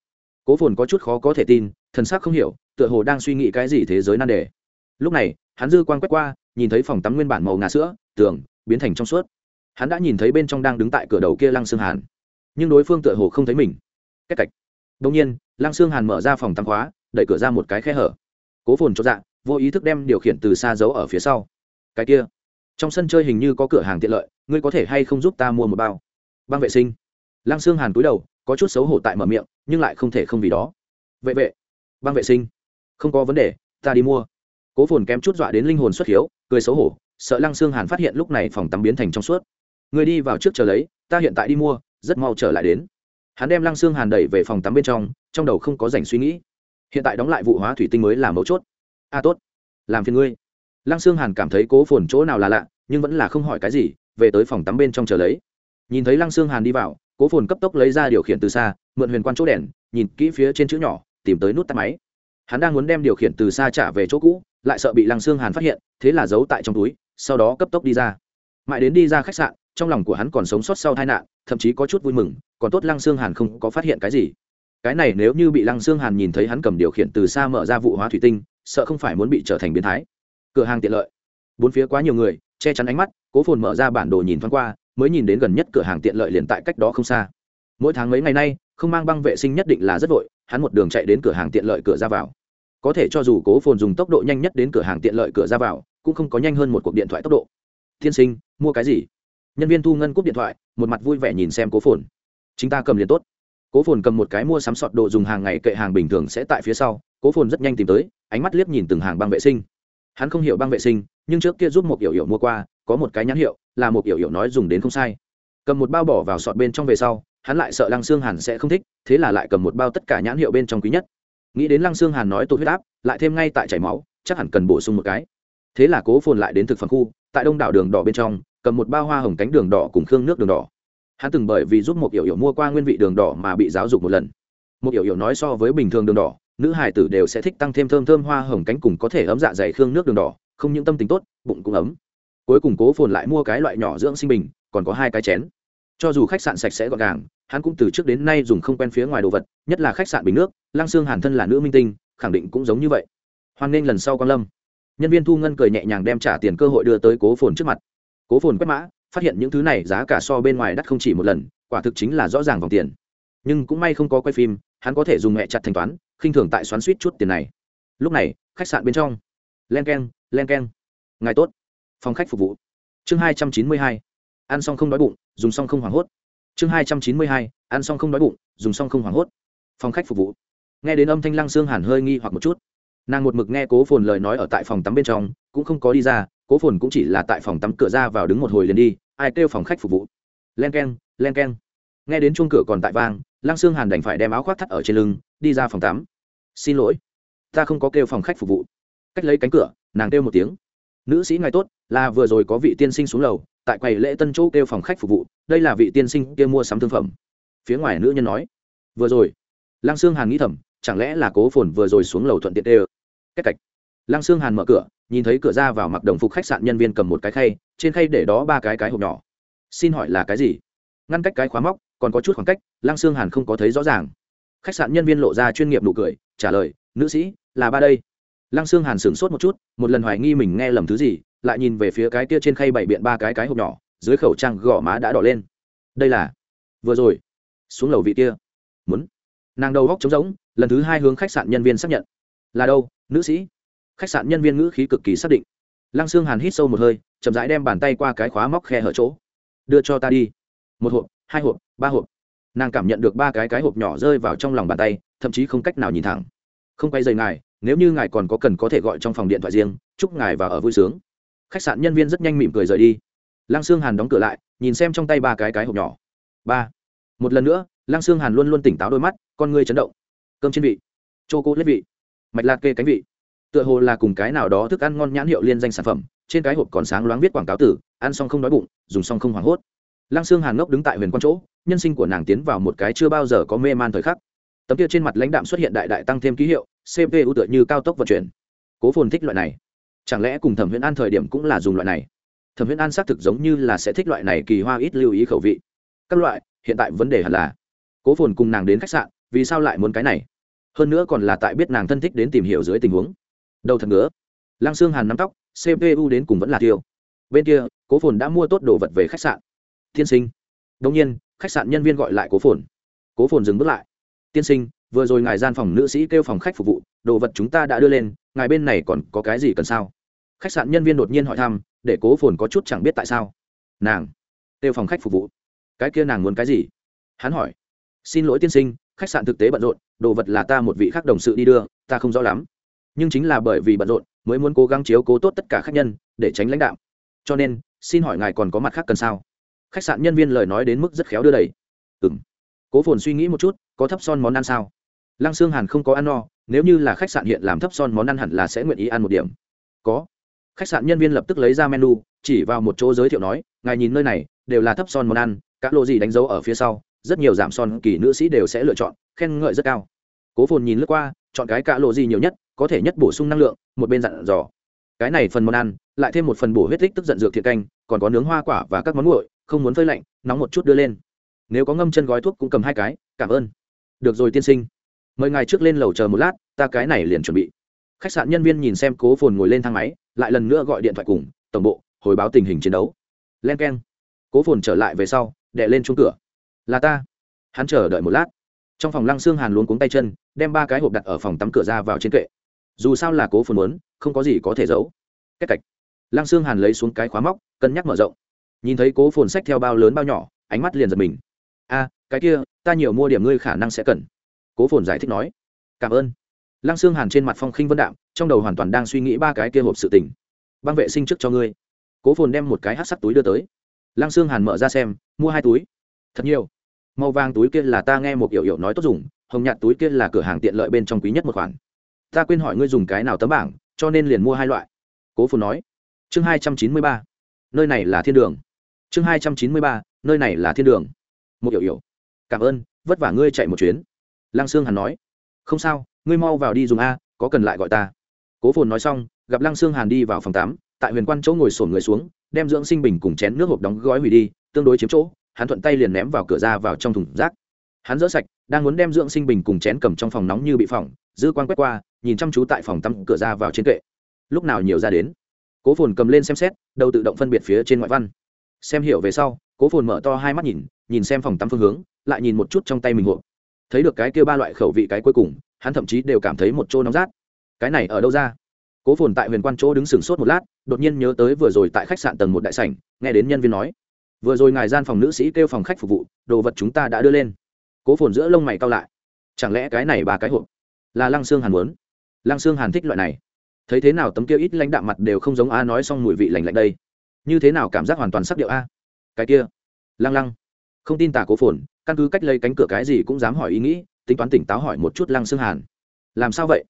[SPEAKER 1] Cố phồn có chút khó có thể tin, thần sắc không hiểu, tựa hồ đang suy nghĩ cái gì thế giới nan đề lúc này, hắn dư quan quét qua, nhìn thấy phòng tắm nguyên bản màu ngà sữa, tường, biến thành trong suốt. Hắn đã nhìn thấy bên trong đang đứng tại cửa đầu kia lăng xương hàn. Nhưng đối phương tựa hồ không thấy mình. Cách cạch đông nhiên, lăng xương hàn mở ra phòng tắm khóa, đẩy cửa ra một cái khe hở. Cố phồn cho dạ vô ý thức đem điều khiển từ xa giấu ở phía sau. Cái kia. Trong sân chơi hình như có cửa hàng tiện lợi, ngươi có thể hay không giúp ta mua một bao? Băng vệ sinh. Lăng xương hàn cúi đầu, có chút xấu hổ tại mở miệng, nhưng lại không thể không vì đó. Vệ vệ. Băng vệ sinh. Không có vấn đề, ta đi mua cố phồn kém chút dọa đến linh hồn xuất hiếu cười xấu hổ sợ lăng xương hàn phát hiện lúc này phòng tắm biến thành trong suốt. Người đi vào trước chờ lấy ta hiện tại đi mua rất mau trở lại đến. Hắn đem lăng xương hàn đẩy về phòng tắm bên trong trong đầu không có dành suy nghĩ. Hiện tại đóng lại vụ hóa thủy tinh mới là mấu chốt. A à, tốt làm phiền ngươi. Lăng xương hàn cảm thấy cố phồn chỗ nào là lạ nhưng vẫn là không hỏi cái gì về tới phòng tắm bên trong chờ lấy. Nhìn thấy lăng xương hàn đi vào cố phồn cấp tốc lấy ra điều khiển từ xa mượn huyền quan chỗ đèn nhìn kỹ phía trên chữ nhỏ tìm tới nút tắt máy. Hắn đang muốn đem điều khiển từ xa trả về chỗ cũ lại sợ bị lăng xương hàn phát hiện, thế là giấu tại trong túi, sau đó cấp tốc đi ra. Mãi đến đi ra khách sạn, trong lòng của hắn còn sống sót sau tai nạn, thậm chí có chút vui mừng, còn tốt lăng xương hàn không có phát hiện cái gì. Cái này nếu như bị lăng xương hàn nhìn thấy hắn cầm điều khiển từ xa mở ra vụ hóa thủy tinh, sợ không phải muốn bị trở thành biến thái. Cửa hàng tiện lợi. Bốn phía quá nhiều người, che chắn ánh mắt, cố phồn mở ra bản đồ nhìn thoáng qua, mới nhìn đến gần nhất cửa hàng tiện lợi liền tại cách đó không xa. Mỗi tháng mấy ngày nay, không mang băng vệ sinh nhất định là rất vội, hắn một đường chạy đến cửa hàng tiện lợi cửa ra vào có thể cho dù cố phồn dùng tốc độ nhanh nhất đến cửa hàng tiện lợi cửa ra vào, cũng không có nhanh hơn một cuộc điện thoại tốc độ. Tiên sinh, mua cái gì? Nhân viên thu ngân cúp điện thoại, một mặt vui vẻ nhìn xem cố phồn. Chúng ta cầm liền tốt. Cố phồn cầm một cái mua sắm sọt đồ dùng hàng ngày kệ hàng bình thường sẽ tại phía sau, cố phồn rất nhanh tìm tới, ánh mắt liếc nhìn từng hàng băng vệ sinh. Hắn không hiểu băng vệ sinh, nhưng trước kia giúp một yểu yểu mua qua, có một cái nhãn hiệu, là một yểu yểu nói dùng đến không sai. Cầm một bao bỏ vào sọt bên trong về sau, hắn lại sợ lăng xương hàn sẽ không thích, thế là lại cầm một bao tất cả nhãn hiệu bên trong quý nhất nghĩ đến lăng xương hàn nói tụt huyết áp, lại thêm ngay tại chảy máu, chắc hẳn cần bổ sung một cái. Thế là cố phồn lại đến thực phẩm khu, tại đông đảo đường đỏ bên trong, cầm một bao hoa hồng cánh đường đỏ cùng khương nước đường đỏ. Hắn từng bởi vì giúp một yểu yểu mua qua nguyên vị đường đỏ mà bị giáo dục một lần. Một yểu yểu nói so với bình thường đường đỏ, nữ hải tử đều sẽ thích tăng thêm thơm thơm hoa hồng cánh cùng có thể ấm dạ dày khương nước đường đỏ, không những tâm tính tốt, bụng cũng ấm. Cuối cùng cố phồn lại mua cái loại nhỏ dưỡng sinh bình, còn có hai cái chén. Cho dù khách sạn sạch sẽ gọn gàng hắn cũng từ trước đến nay dùng không quen phía ngoài đồ vật, nhất là khách sạn bình nước, lăng xương hàn thân là nữ minh tinh, khẳng định cũng giống như vậy. Hoan nghênh lần sau quan lâm. Nhân viên thu ngân cười nhẹ nhàng đem trả tiền cơ hội đưa tới cố phồn trước mặt. Cố phồn quét mã, phát hiện những thứ này giá cả so bên ngoài đắt không chỉ một lần, quả thực chính là rõ ràng vòng tiền. Nhưng cũng may không có quay phim, hắn có thể dùng mẹ chặt thanh toán, khinh thường tại xoắn suýt chút tiền này. Lúc này, khách sạn bên trong. Len k e n len k e n ngài tốt. Phòng khách phục vụ. Chương hai trăm chín mươi hai. Ăn xong không đói bụng, dùng xong không hoảng hốt chương hai trăm chín mươi hai, ăn xong không đói bụng, dùng xong không hoảng hốt. Phòng khách phục vụ. Nghe đến âm thanh lăng xương hàn hơi nghi hoặc một chút. Nàng một mực nghe cố phồn lời nói ở tại phòng tắm bên trong, cũng không có đi ra, cố phồn cũng chỉ là tại phòng tắm cửa ra vào đứng một hồi liền đi, ai kêu phòng khách phục vụ. Len k e n len k e n nghe đến chuông cửa còn tại vang, lăng xương hàn đành phải đem áo khoác thắt ở trên lưng, đi ra phòng tắm. Xin lỗi, ta không có kêu phòng khách phục vụ. Cách lấy cánh cửa, nàng kêu một tiếng. Nữ sĩ ngài tốt, là vừa rồi có vị tiên sinh xuống lầu tại quầy lễ tân chỗ kêu phòng khách phục vụ, đây là vị tiên sinh kia mua sắm thương phẩm. Phía ngoài nữ nhân nói, vừa rồi. Lăng xương hàn nghĩ thầm, chẳng lẽ là cố phồn vừa rồi xuống lầu thuận tiện đều ơ? Cách cạch. Lăng xương hàn mở cửa, nhìn thấy cửa ra vào mặc đồng phục khách sạn nhân viên cầm một cái khay, trên khay để đó ba cái cái hộp nhỏ. Xin hỏi là cái gì? Ngăn cách cái khóa móc, còn có chút khoảng cách, lăng xương hàn không có thấy rõ ràng. Khách sạn nhân viên lộ ra chuyên nghiệp nụ cười, trả lời, nữ sĩ, là ba đây. Lăng xương hàn sửng sốt một chút, một lần hoài nghi mình nghe lầm thứ gì lại nhìn về phía cái kia trên khay bảy biện ba cái cái hộp nhỏ, dưới khẩu trang gò má đã đỏ lên. Đây là, vừa rồi, xuống lầu vị kia. Muốn. Nàng đầu góc trống rỗng, lần thứ hai hướng khách sạn nhân viên xác nhận. Là đâu, nữ sĩ? Khách sạn nhân viên ngữ khí cực kỳ xác định. Lăng xương hàn hít sâu một hơi, chậm rãi đem bàn tay qua cái khóa móc khe hở chỗ. Đưa cho ta đi. Một hộp, hai hộp, ba hộp. Nàng cảm nhận được ba cái cái hộp nhỏ rơi vào trong lòng bàn tay, thậm chí không cách nào nhìn thẳng. Không quay dày ngài, nếu như ngài còn có cần có thể gọi trong phòng điện thoại riêng, chúc ngài và ở vui sướng khách sạn nhân viên rất nhanh mỉm cười rời đi. Lăng xương hàn đóng cửa lại, nhìn xem trong tay ba cái cái hộp nhỏ. Ba. Một lần nữa, lăng xương hàn luôn luôn tỉnh táo đôi mắt, con ngươi chấn động. Cơm trên vị. Chô cô lết vị. Mạch lạc kê cánh vị. Tựa hồ là cùng cái nào đó thức ăn ngon nhãn hiệu liên danh sản phẩm, trên cái hộp còn sáng loáng viết quảng cáo tử, ăn xong không đói bụng, dùng xong không hoảng hốt. Lăng xương hàn ngốc đứng tại huyền quan chỗ, nhân sinh của nàng tiến vào một cái chưa bao giờ có mê man thời khắc. Tấm kia trên mặt lãnh đạm xuất hiện đại đại tăng thêm ký hiệu cpu tựa như cao tốc vận chuyển. Cố phồn thích loại này chẳng lẽ cùng thẩm huyễn an thời điểm cũng là dùng loại này? Thẩm huyễn an xác thực giống như là sẽ thích loại này kỳ hoa ít lưu ý khẩu vị. Các loại, hiện tại vấn đề hẳn là, cố phồn cùng nàng đến khách sạn, vì sao lại muốn cái này? Hơn nữa còn là tại biết nàng thân thích đến tìm hiểu dưới tình huống. Đầu thật ngứa. Lăng xương hàn nắm tóc cpu đến cùng vẫn là tiêu. Bên kia, cố phồn đã mua tốt đồ vật về khách sạn. Tiên sinh. Đông nhiên, khách sạn nhân viên gọi lại cố phồn. Cố phồn dừng bước lại. Tiên sinh, vừa rồi ngài gian phòng nữ sĩ kêu phòng khách phục vụ, đồ vật chúng ta đã đưa lên ngài bên này còn có cái gì cần sao? Khách sạn nhân viên đột nhiên hỏi thăm, để cố phồn có chút chẳng biết tại sao. Nàng, kêu phòng khách phục vụ. Cái kia nàng muốn cái gì? Hắn hỏi. Xin lỗi tiên sinh, khách sạn thực tế bận rộn, đồ vật là ta một vị khác đồng sự đi đưa, ta không rõ lắm. Nhưng chính là bởi vì bận rộn, mới muốn cố gắng chiếu cố tốt tất cả khách nhân, để tránh lãnh đạo cho nên, xin hỏi ngài còn có mặt khác cần sao? Khách sạn nhân viên lời nói đến mức rất khéo đưa đầy ừ m cố phồn suy nghĩ một chút, có thấp son món ăn sao? Lăng xương hàn không có ăn no nếu như là khách sạn hiện làm thấp son món ăn hẳn là sẽ nguyện ý ăn một điểm. Có. Khách sạn nhân viên lập tức lấy ra menu, chỉ vào một chỗ giới thiệu nói, ngài nhìn nơi này, đều là thấp son món ăn các lộ gì đánh dấu ở phía sau, rất nhiều giảm son kỳ nữ sĩ đều sẽ lựa chọn, khen ngợi rất cao. Cố phồn nhìn lướt qua, chọn cái cả lộ gì nhiều nhất, có thể nhất bổ sung năng lượng, một bên dặn dò. Cái này phần món ăn, lại thêm một phần bổ huyết tích tức giận dược thiện canh, còn có nướng hoa quả và các món nguội, không muốn phơi lạnh, nóng một chút đưa lên. Nếu có ngâm chân gói thuốc cũng cầm hai cái, cảm ơn. Được rồi tiên sinh mời ngài trước lên lầu chờ một lát, ta cái này liền chuẩn bị. Khách sạn nhân viên nhìn xem cố phồn ngồi lên thang máy, lại lần nữa gọi điện thoại cùng, tổng bộ, hồi báo tình hình chiến đấu. Len k e n cố phồn trở lại về sau đệ lên chung cửa. Là ta. Hắn chờ đợi một lát. Trong phòng lăng xương hàn luống cuống tay chân, đem ba cái hộp đặt ở phòng tắm cửa ra vào trên kệ. Dù sao là cố phồn muốn, không có gì có thể giấu. Cách cạch lăng xương hàn lấy xuống cái khóa móc, cân nhắc mở rộng. Nhìn thấy cố phồn sách theo bao lớn bao nhỏ, ánh mắt liền giật mình. A, cái kia, ta nhiều mua điểm ngươi khả năng sẽ cần cố phồn giải thích nói, cảm ơn. Lăng xương hàn trên mặt phong khinh vân đạm, trong đầu hoàn toàn đang suy nghĩ ba cái kia hộp sự tình. Băng vệ sinh trước cho ngươi. Cố phồn đem một cái hát sắc túi đưa tới. Lăng xương hàn mở ra xem, mua hai túi. Thật nhiều. Màu vàng túi kia là ta nghe một yểu yểu nói tốt dùng, hồng nhạt túi kia là cửa hàng tiện lợi bên trong quý nhất một khoản. Ta quên hỏi ngươi dùng cái nào tấm bảng, cho nên liền mua hai loại. Cố phồn nói. Chương hai trăm chín mươi ba, nơi này là thiên đường. Chương hai trăm chín mươi ba, nơi này là thiên đường. Một yểu yểu cảm ơn, vất vả ngươi chạy một chuyến lăng sương hàn nói, không sao, ngươi mau vào đi dùng a, có cần lại gọi ta. Cố phồn nói xong, gặp lăng sương hàn đi vào phòng tắm, tại huyền quan chỗ ngồi sổn người xuống, đem dưỡng sinh bình cùng chén nước hộp đóng gói hủy đi, tương đối chiếm chỗ, hắn thuận tay liền ném vào cửa ra vào trong thùng rác. Hắn dỡ sạch, đang muốn đem dưỡng sinh bình cùng chén cầm trong phòng nóng như bị phỏng, dư quan quét qua, nhìn chăm chú tại phòng tắm cửa ra vào trên kệ. Lúc nào nhiều ra đến? Cố phồn cầm lên xem xét, đầu tự động phân biệt phía trên ngoại văn. Xem hiểu về sau, cố phồn mở to hai mắt nhìn nhìn xem phòng tắm phương hướng, lại nhìn một chút trong tay mình hộp thấy được cái kia ba loại khẩu vị cái cuối cùng, hắn thậm chí đều cảm thấy một chỗ nóng rát. Cái này ở đâu ra? Cố phồn tại huyền quan chỗ đứng sừng sốt một lát, đột nhiên nhớ tới vừa rồi tại khách sạn tầng một đại sảnh, nghe đến nhân viên nói, vừa rồi ngài gian phòng nữ sĩ kêu phòng khách phục vụ, đồ vật chúng ta đã đưa lên. Cố phồn giữa lông mày cao lại. Chẳng lẽ cái này ba cái hộp là lăng xương hàn muốn? Lăng xương hàn thích loại này. Thấy thế nào tấm kia ít lãnh đạm mặt đều không giống a nói xong mùi vị lành lạnh đây. Như thế nào cảm giác hoàn toàn sắc điệu a? Cái kia. Lăng lăng. Không tin tả cố phồn căn cứ cách lấy cánh cửa cái gì cũng dám hỏi ý nghĩ, tính toán tỉnh táo hỏi một chút lăng xương hàn. Làm sao vậy?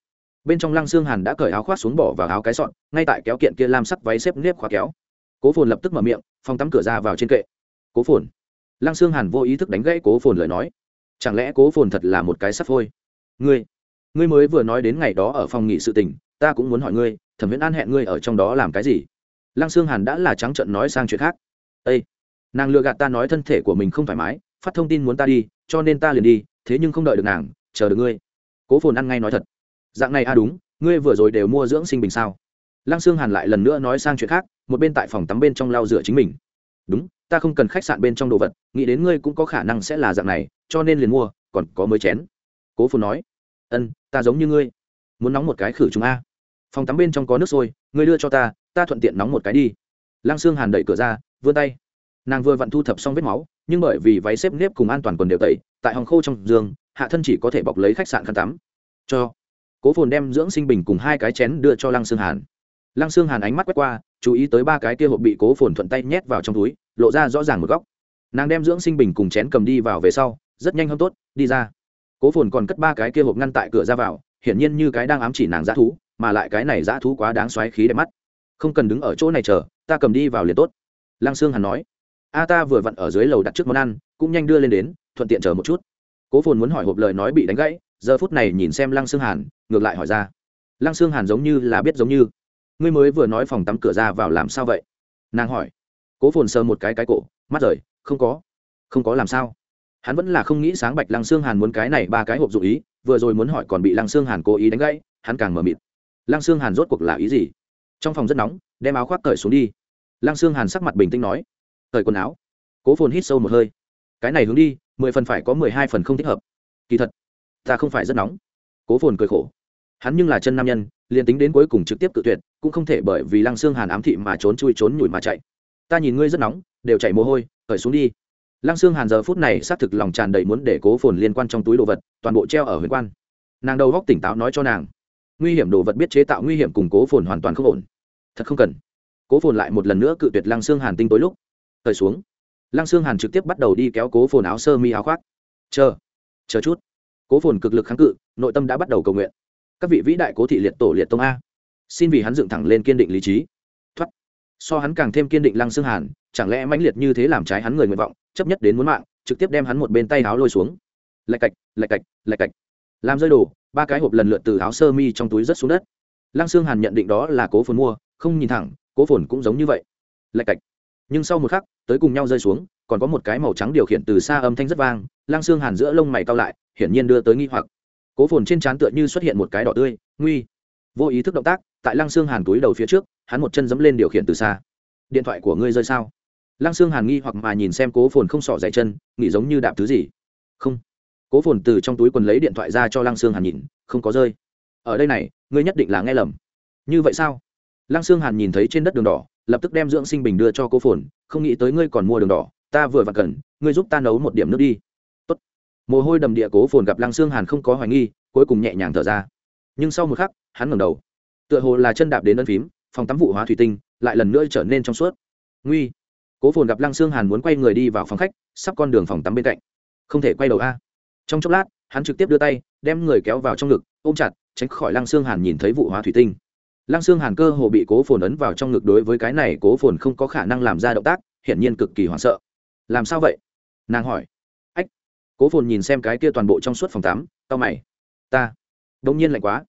[SPEAKER 1] Bên trong lăng xương hàn đã cởi áo khoác xuống bỏ vào áo cái sọn, ngay tại kéo kiện kia lam sắc váy xếp nếp khóa kéo. Cố phồn lập tức mở miệng, phòng tắm cửa ra vào trên kệ. Cố phồn. Lăng xương hàn vô ý thức đánh gãy cố phồn lời nói. Chẳng lẽ cố phồn thật là một cái sắp vôi ngươi ngươi mới vừa nói đến ngày đó ở phòng nghị sự tình, ta cũng muốn hỏi ngươi, thẩm viễn an hẹn ngươi ở trong đó làm cái gì? Lăng xương hàn đã là trắng trận nói sang chuyện khác. Ây nàng lừa gạt ta nói thân thể của mình không thoải mái phát thông tin muốn ta đi, cho nên ta liền đi, thế nhưng không đợi được nàng, chờ được ngươi. Cố phồn ăn ngay nói thật. Dạng này a à đúng, ngươi vừa rồi đều mua dưỡng sinh bình sao? Lăng sương hàn lại lần nữa nói sang chuyện khác, một bên tại phòng tắm bên trong lau rửa chính mình. Đúng, ta không cần khách sạn bên trong đồ vật, nghĩ đến ngươi cũng có khả năng sẽ là dạng này, cho nên liền mua, còn có mới chén. Cố phồn nói. Ân, ta giống như ngươi. Muốn nóng một cái khử chúng a. Phòng tắm bên trong có nước sôi, ngươi đưa cho ta ta thuận tiện nóng một cái đi. Lăng sương hàn đẩy cửa ra, vươn tay nàng vừa vặn thu thập xong vết máu, nhưng bởi vì váy xếp nếp cùng an toàn quần đều tẩy, tại hòng khô trong giường, hạ thân chỉ có thể bọc lấy khách sạn khăn tắm. Cho. Cố phồn đem dưỡng sinh bình cùng hai cái chén đưa cho lăng xương hàn. Lăng xương hàn ánh mắt quét qua, chú ý tới ba cái kia hộp bị cố phồn thuận tay nhét vào trong túi, lộ ra rõ ràng một góc. Nàng đem dưỡng sinh bình cùng chén cầm đi vào về sau, rất nhanh hơn tốt, đi ra. Cố phồn còn cất ba cái kia hộp ngăn tại cửa ra vào, hiển nhiên như cái đang ám chỉ nàng dã thú, mà lại cái này dã thú quá đáng xoáy khí đẹp mắt. Không cần đứng ở chỗ này chờ, ta cầm đi vào liền tốt. Lăng sương hàn nói a ta vừa vặn ở dưới lầu đặt trước món ăn, cũng nhanh đưa lên đến, thuận tiện chờ một chút. Cố phồn muốn hỏi hộp lời nói bị đánh gãy, giờ phút này nhìn xem lăng xương hàn, ngược lại hỏi ra. Lăng xương hàn giống như là biết giống như. Ngươi mới vừa nói phòng tắm cửa ra vào làm sao vậy? Nàng hỏi. Cố phồn sờ một cái cái cổ, mắt rời, không có. Không có làm sao? Hắn vẫn là không nghĩ sáng bạch lăng xương hàn muốn cái này ba cái hộp dụ ý, vừa rồi muốn hỏi còn bị lăng xương hàn cố ý đánh gãy, hắn càng mờ mịt. Lăng xương hàn rốt cuộc là ý gì? Trong phòng rất nóng, đem áo khoác cởi xuống đi. Lăng xương hàn sắc mặt bình tĩnh nói cởi quần áo. Cố phồn hít sâu một hơi. Cái này hướng đi, mười phần phải có mười hai phần không thích hợp. Kỳ thật, ta không phải rất nóng. Cố phồn cười khổ. Hắn nhưng là chân nam nhân, liền tính đến cuối cùng trực tiếp cự tuyệt, cũng không thể bởi vì lăng xương hàn ám thị mà trốn chui trốn nhủi mà chạy. Ta nhìn ngươi rất nóng, đều chạy mồ hôi khởi xuống đi. Lăng xương hàn giờ phút này xác thực lòng tràn đầy muốn để cố phồn liên quan trong túi đồ vật, toàn bộ treo ở huyền quan. Nàng đầu góc tỉnh táo nói cho nàng. Nguy hiểm đồ vật biết chế tạo nguy hiểm cùng cố phồn hoàn toàn không ổn. Thật không cần. Cố phồn lại một lần nữa cự tuyệt lăng xương hàn tinh tối lúc thời xuống. Lăng xương hàn trực tiếp bắt đầu đi kéo cố phồn áo sơ mi áo khoác. Chờ chờ chút. Cố phồn cực lực kháng cự, nội tâm đã bắt đầu cầu nguyện. Các vị vĩ đại cố thị liệt tổ liệt tông a. Xin vì hắn dựng thẳng lên kiên định lý trí. Thoát. So hắn càng thêm kiên định lăng xương hàn, chẳng lẽ mãnh liệt như thế làm trái hắn người nguyện vọng, chấp nhất đến muốn mạng, trực tiếp đem hắn một bên tay áo lôi xuống. Lạch cạch lạch cạch lạch cạch. Làm rơi đổ ba cái hộp lần lượt từ áo sơ mi trong túi rớt xuống đất. Lăng xương hàn nhận định đó là cố phồn mua, không nhìn thẳng, cố phồn cũng giống như vậy. Lạch cạch nhưng sau một khắc, tới cùng nhau rơi xuống, còn có một cái màu trắng điều khiển từ xa âm thanh rất vang, lang xương hàn giữa lông mày cao lại, hiển nhiên đưa tới nghi hoặc. Cố phồn trên trán tựa như xuất hiện một cái đỏ tươi, nguy. Vô ý thức động tác, tại lăng xương hàn túi đầu phía trước, hắn một chân dẫm lên điều khiển từ xa. Điện thoại của ngươi rơi sao? Lăng xương hàn nghi hoặc mà nhìn xem cố phồn không sỏ dày chân, nghĩ giống như đạp thứ gì. Không. Cố phồn từ trong túi quần lấy điện thoại ra cho lăng xương hàn nhìn, không có rơi. Ở đây này, ngươi nhất định là nghe lầm. Như vậy sao? Lăng xương hàn nhìn thấy trên đất đường đỏ lập tức đem dưỡng sinh bình đưa cho cố phồn, không nghĩ tới ngươi còn mua đường đỏ, ta vừa vặn cần, ngươi giúp ta nấu một điểm nước đi. Tốt. mồ hôi đầm địa cố phồn gặp lăng xương hàn không có hoài nghi, cuối cùng nhẹ nhàng thở ra. Nhưng sau một khắc, hắn ngẩng đầu. Tựa hồ là chân đạp đến ân phím, phòng tắm vụ hóa thủy tinh, lại lần nữa trở nên trong suốt. Nguy. Cố phồn gặp lăng xương hàn muốn quay người đi vào phòng khách, sắp con đường phòng tắm bên cạnh. Không thể quay đầu a. Trong chốc lát, hắn trực tiếp đưa tay, đem người kéo vào trong ngực, ôm chặt, tránh khỏi lăng xương hàn nhìn thấy vụ hóa thủy tinh lăng xương hàn cơ hồ bị cố phồn ấn vào trong ngực đối với cái này cố phồn không có khả năng làm ra động tác, hiển nhiên cực kỳ hoảng sợ. Làm sao vậy? Nàng hỏi. Ách, cố phồn nhìn xem cái kia toàn bộ trong suốt phòng tắm tao mày. Ta. Đông nhiên lạnh quá.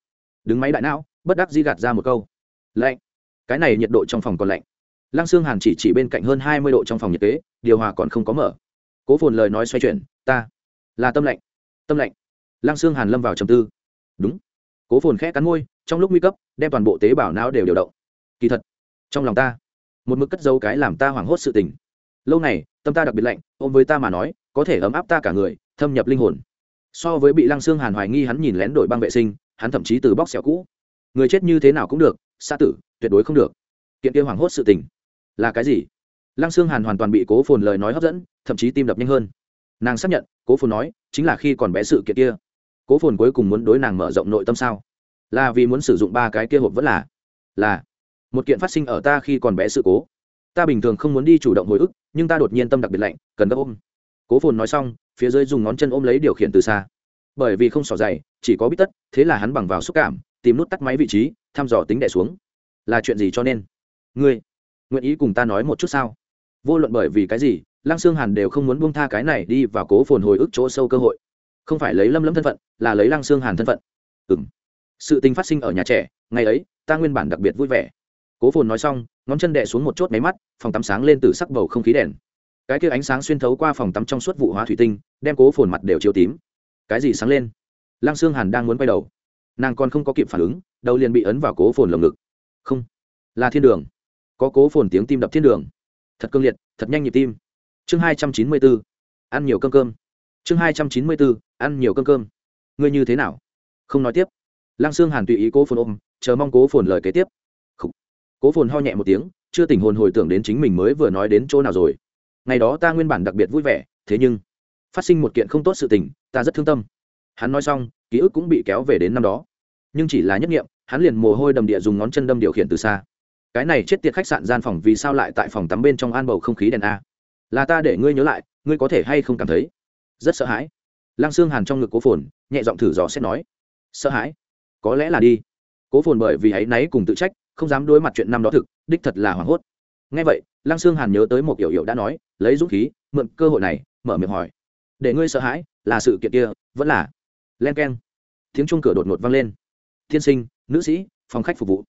[SPEAKER 1] Đứng máy đại não, bất đắc di gạt ra một câu. Lạnh. Cái này nhiệt độ trong phòng còn lạnh. Lăng xương hàn chỉ chỉ bên cạnh hơn hai mươi độ trong phòng nhiệt kế, điều hòa còn không có mở. Cố phồn lời nói xoay chuyển. Ta. Là tâm lạnh. Tâm lạnh. Lăng xương hàn lâm vào trầm tư. Đúng cố phồn khẽ cắn môi, trong lúc nguy cấp, đem toàn bộ tế bào não đều điều động. Kỳ thật, trong lòng ta, một mực cất dấu cái làm ta hoảng hốt sự tình. Lâu này tâm ta đặc biệt lạnh, ôm với ta mà nói, có thể ấm áp ta cả người, thâm nhập linh hồn. So với bị lăng xương hàn hoài nghi hắn nhìn lén đổi băng vệ sinh, hắn thậm chí từ bóc xẻo cũ. Người chết như thế nào cũng được, xa tử, tuyệt đối không được. Kiện kia hoảng hốt sự tình, là cái gì? Lăng xương hàn hoàn toàn bị cố phồn lời nói hấp dẫn, thậm chí tim đập nhanh hơn. Nàng xác nhận, cố phồn nói, chính là khi còn bé sự kiện kia cố phồn cuối cùng muốn đối nàng mở rộng nội tâm sao? Là vì muốn sử dụng ba cái kia hộp vẫn là? Là. Một kiện phát sinh ở ta khi còn bé sự cố. Ta bình thường không muốn đi chủ động hồi ức, nhưng ta đột nhiên tâm đặc biệt lạnh, cần gấp ôm. Cố phồn nói xong, phía dưới dùng ngón chân ôm lấy điều khiển từ xa. Bởi vì không sỏ dày, chỉ có bít tất, thế là hắn bằng vào xúc cảm, tìm nút tắt máy vị trí, thăm dò tính đẻ xuống. Là chuyện gì cho nên? Ngươi, nguyện ý cùng ta nói một chút sao? Vô luận bởi vì cái gì, lăng xương hàn đều không muốn buông tha cái này đi và cố phồn hồi ức chỗ sâu cơ hội không phải lấy lâm lâm thân phận, là lấy lăng xương hàn thân phận. Ừ m sự tình phát sinh ở nhà trẻ, ngày ấy, ta nguyên bản đặc biệt vui vẻ. Cố phồn nói xong, ngón chân đẻ xuống một chốt máy mắt, phòng tắm sáng lên từ sắc bầu không khí đèn. Cái kia ánh sáng xuyên thấu qua phòng tắm trong suốt vụ hóa thủy tinh, đem cố phồn mặt đều chiếu tím. Cái gì sáng lên? Lăng xương hàn đang muốn quay đầu. Nàng còn không có kịp phản ứng, đầu liền bị ấn vào cố phồn lồng ngực. Không. Là thiên đường. Có cố phồn tiếng tim đập thiên đường. Thật cương liệt, thật nhanh nhịp tim. Chương hai trăm chín mươi bốn. Ăn nhiều cơm cơm chương hai trăm chín mươi bốn, ăn nhiều cơm cơm. Ngươi như thế nào? Không nói tiếp. Lăng xương hàn tùy ý cố phồn ôm, chờ mong cố phồn lời kế tiếp. Cố phồn ho nhẹ một tiếng, chưa tỉnh hồn hồi tưởng đến chính mình mới vừa nói đến chỗ nào rồi. Ngày đó ta nguyên bản đặc biệt vui vẻ, thế nhưng phát sinh một kiện không tốt sự tình, ta rất thương tâm. Hắn nói xong, ký ức cũng bị kéo về đến năm đó. Nhưng chỉ là nhất nghiệm, hắn liền mồ hôi đầm địa dùng ngón chân đâm điều khiển từ xa. Cái này chết tiệt khách sạn gian phòng vì sao lại tại phòng tắm bên trong an bầu không khí đèn a? Là ta để ngươi nhớ lại, ngươi có thể hay không cảm thấy? Rất sợ hãi. Lăng xương hàn trong ngực cố phồn, nhẹ giọng thử dò xét nói, sợ hãi? Có lẽ là đi. Cố phồn bởi vì áy náy cùng tự trách, không dám đối mặt chuyện năm đó thực, đích thật là hoảng hốt. Ngay vậy, lăng xương hàn nhớ tới một yểu hiểu đã nói, lấy dũng khí, mượn cơ hội này, mở miệng hỏi, để ngươi sợ hãi, là sự kiện kia, vẫn là len k e n tiếng chuông cửa đột ngột vang lên. Tiên sinh, nữ sĩ, phòng khách phục vụ.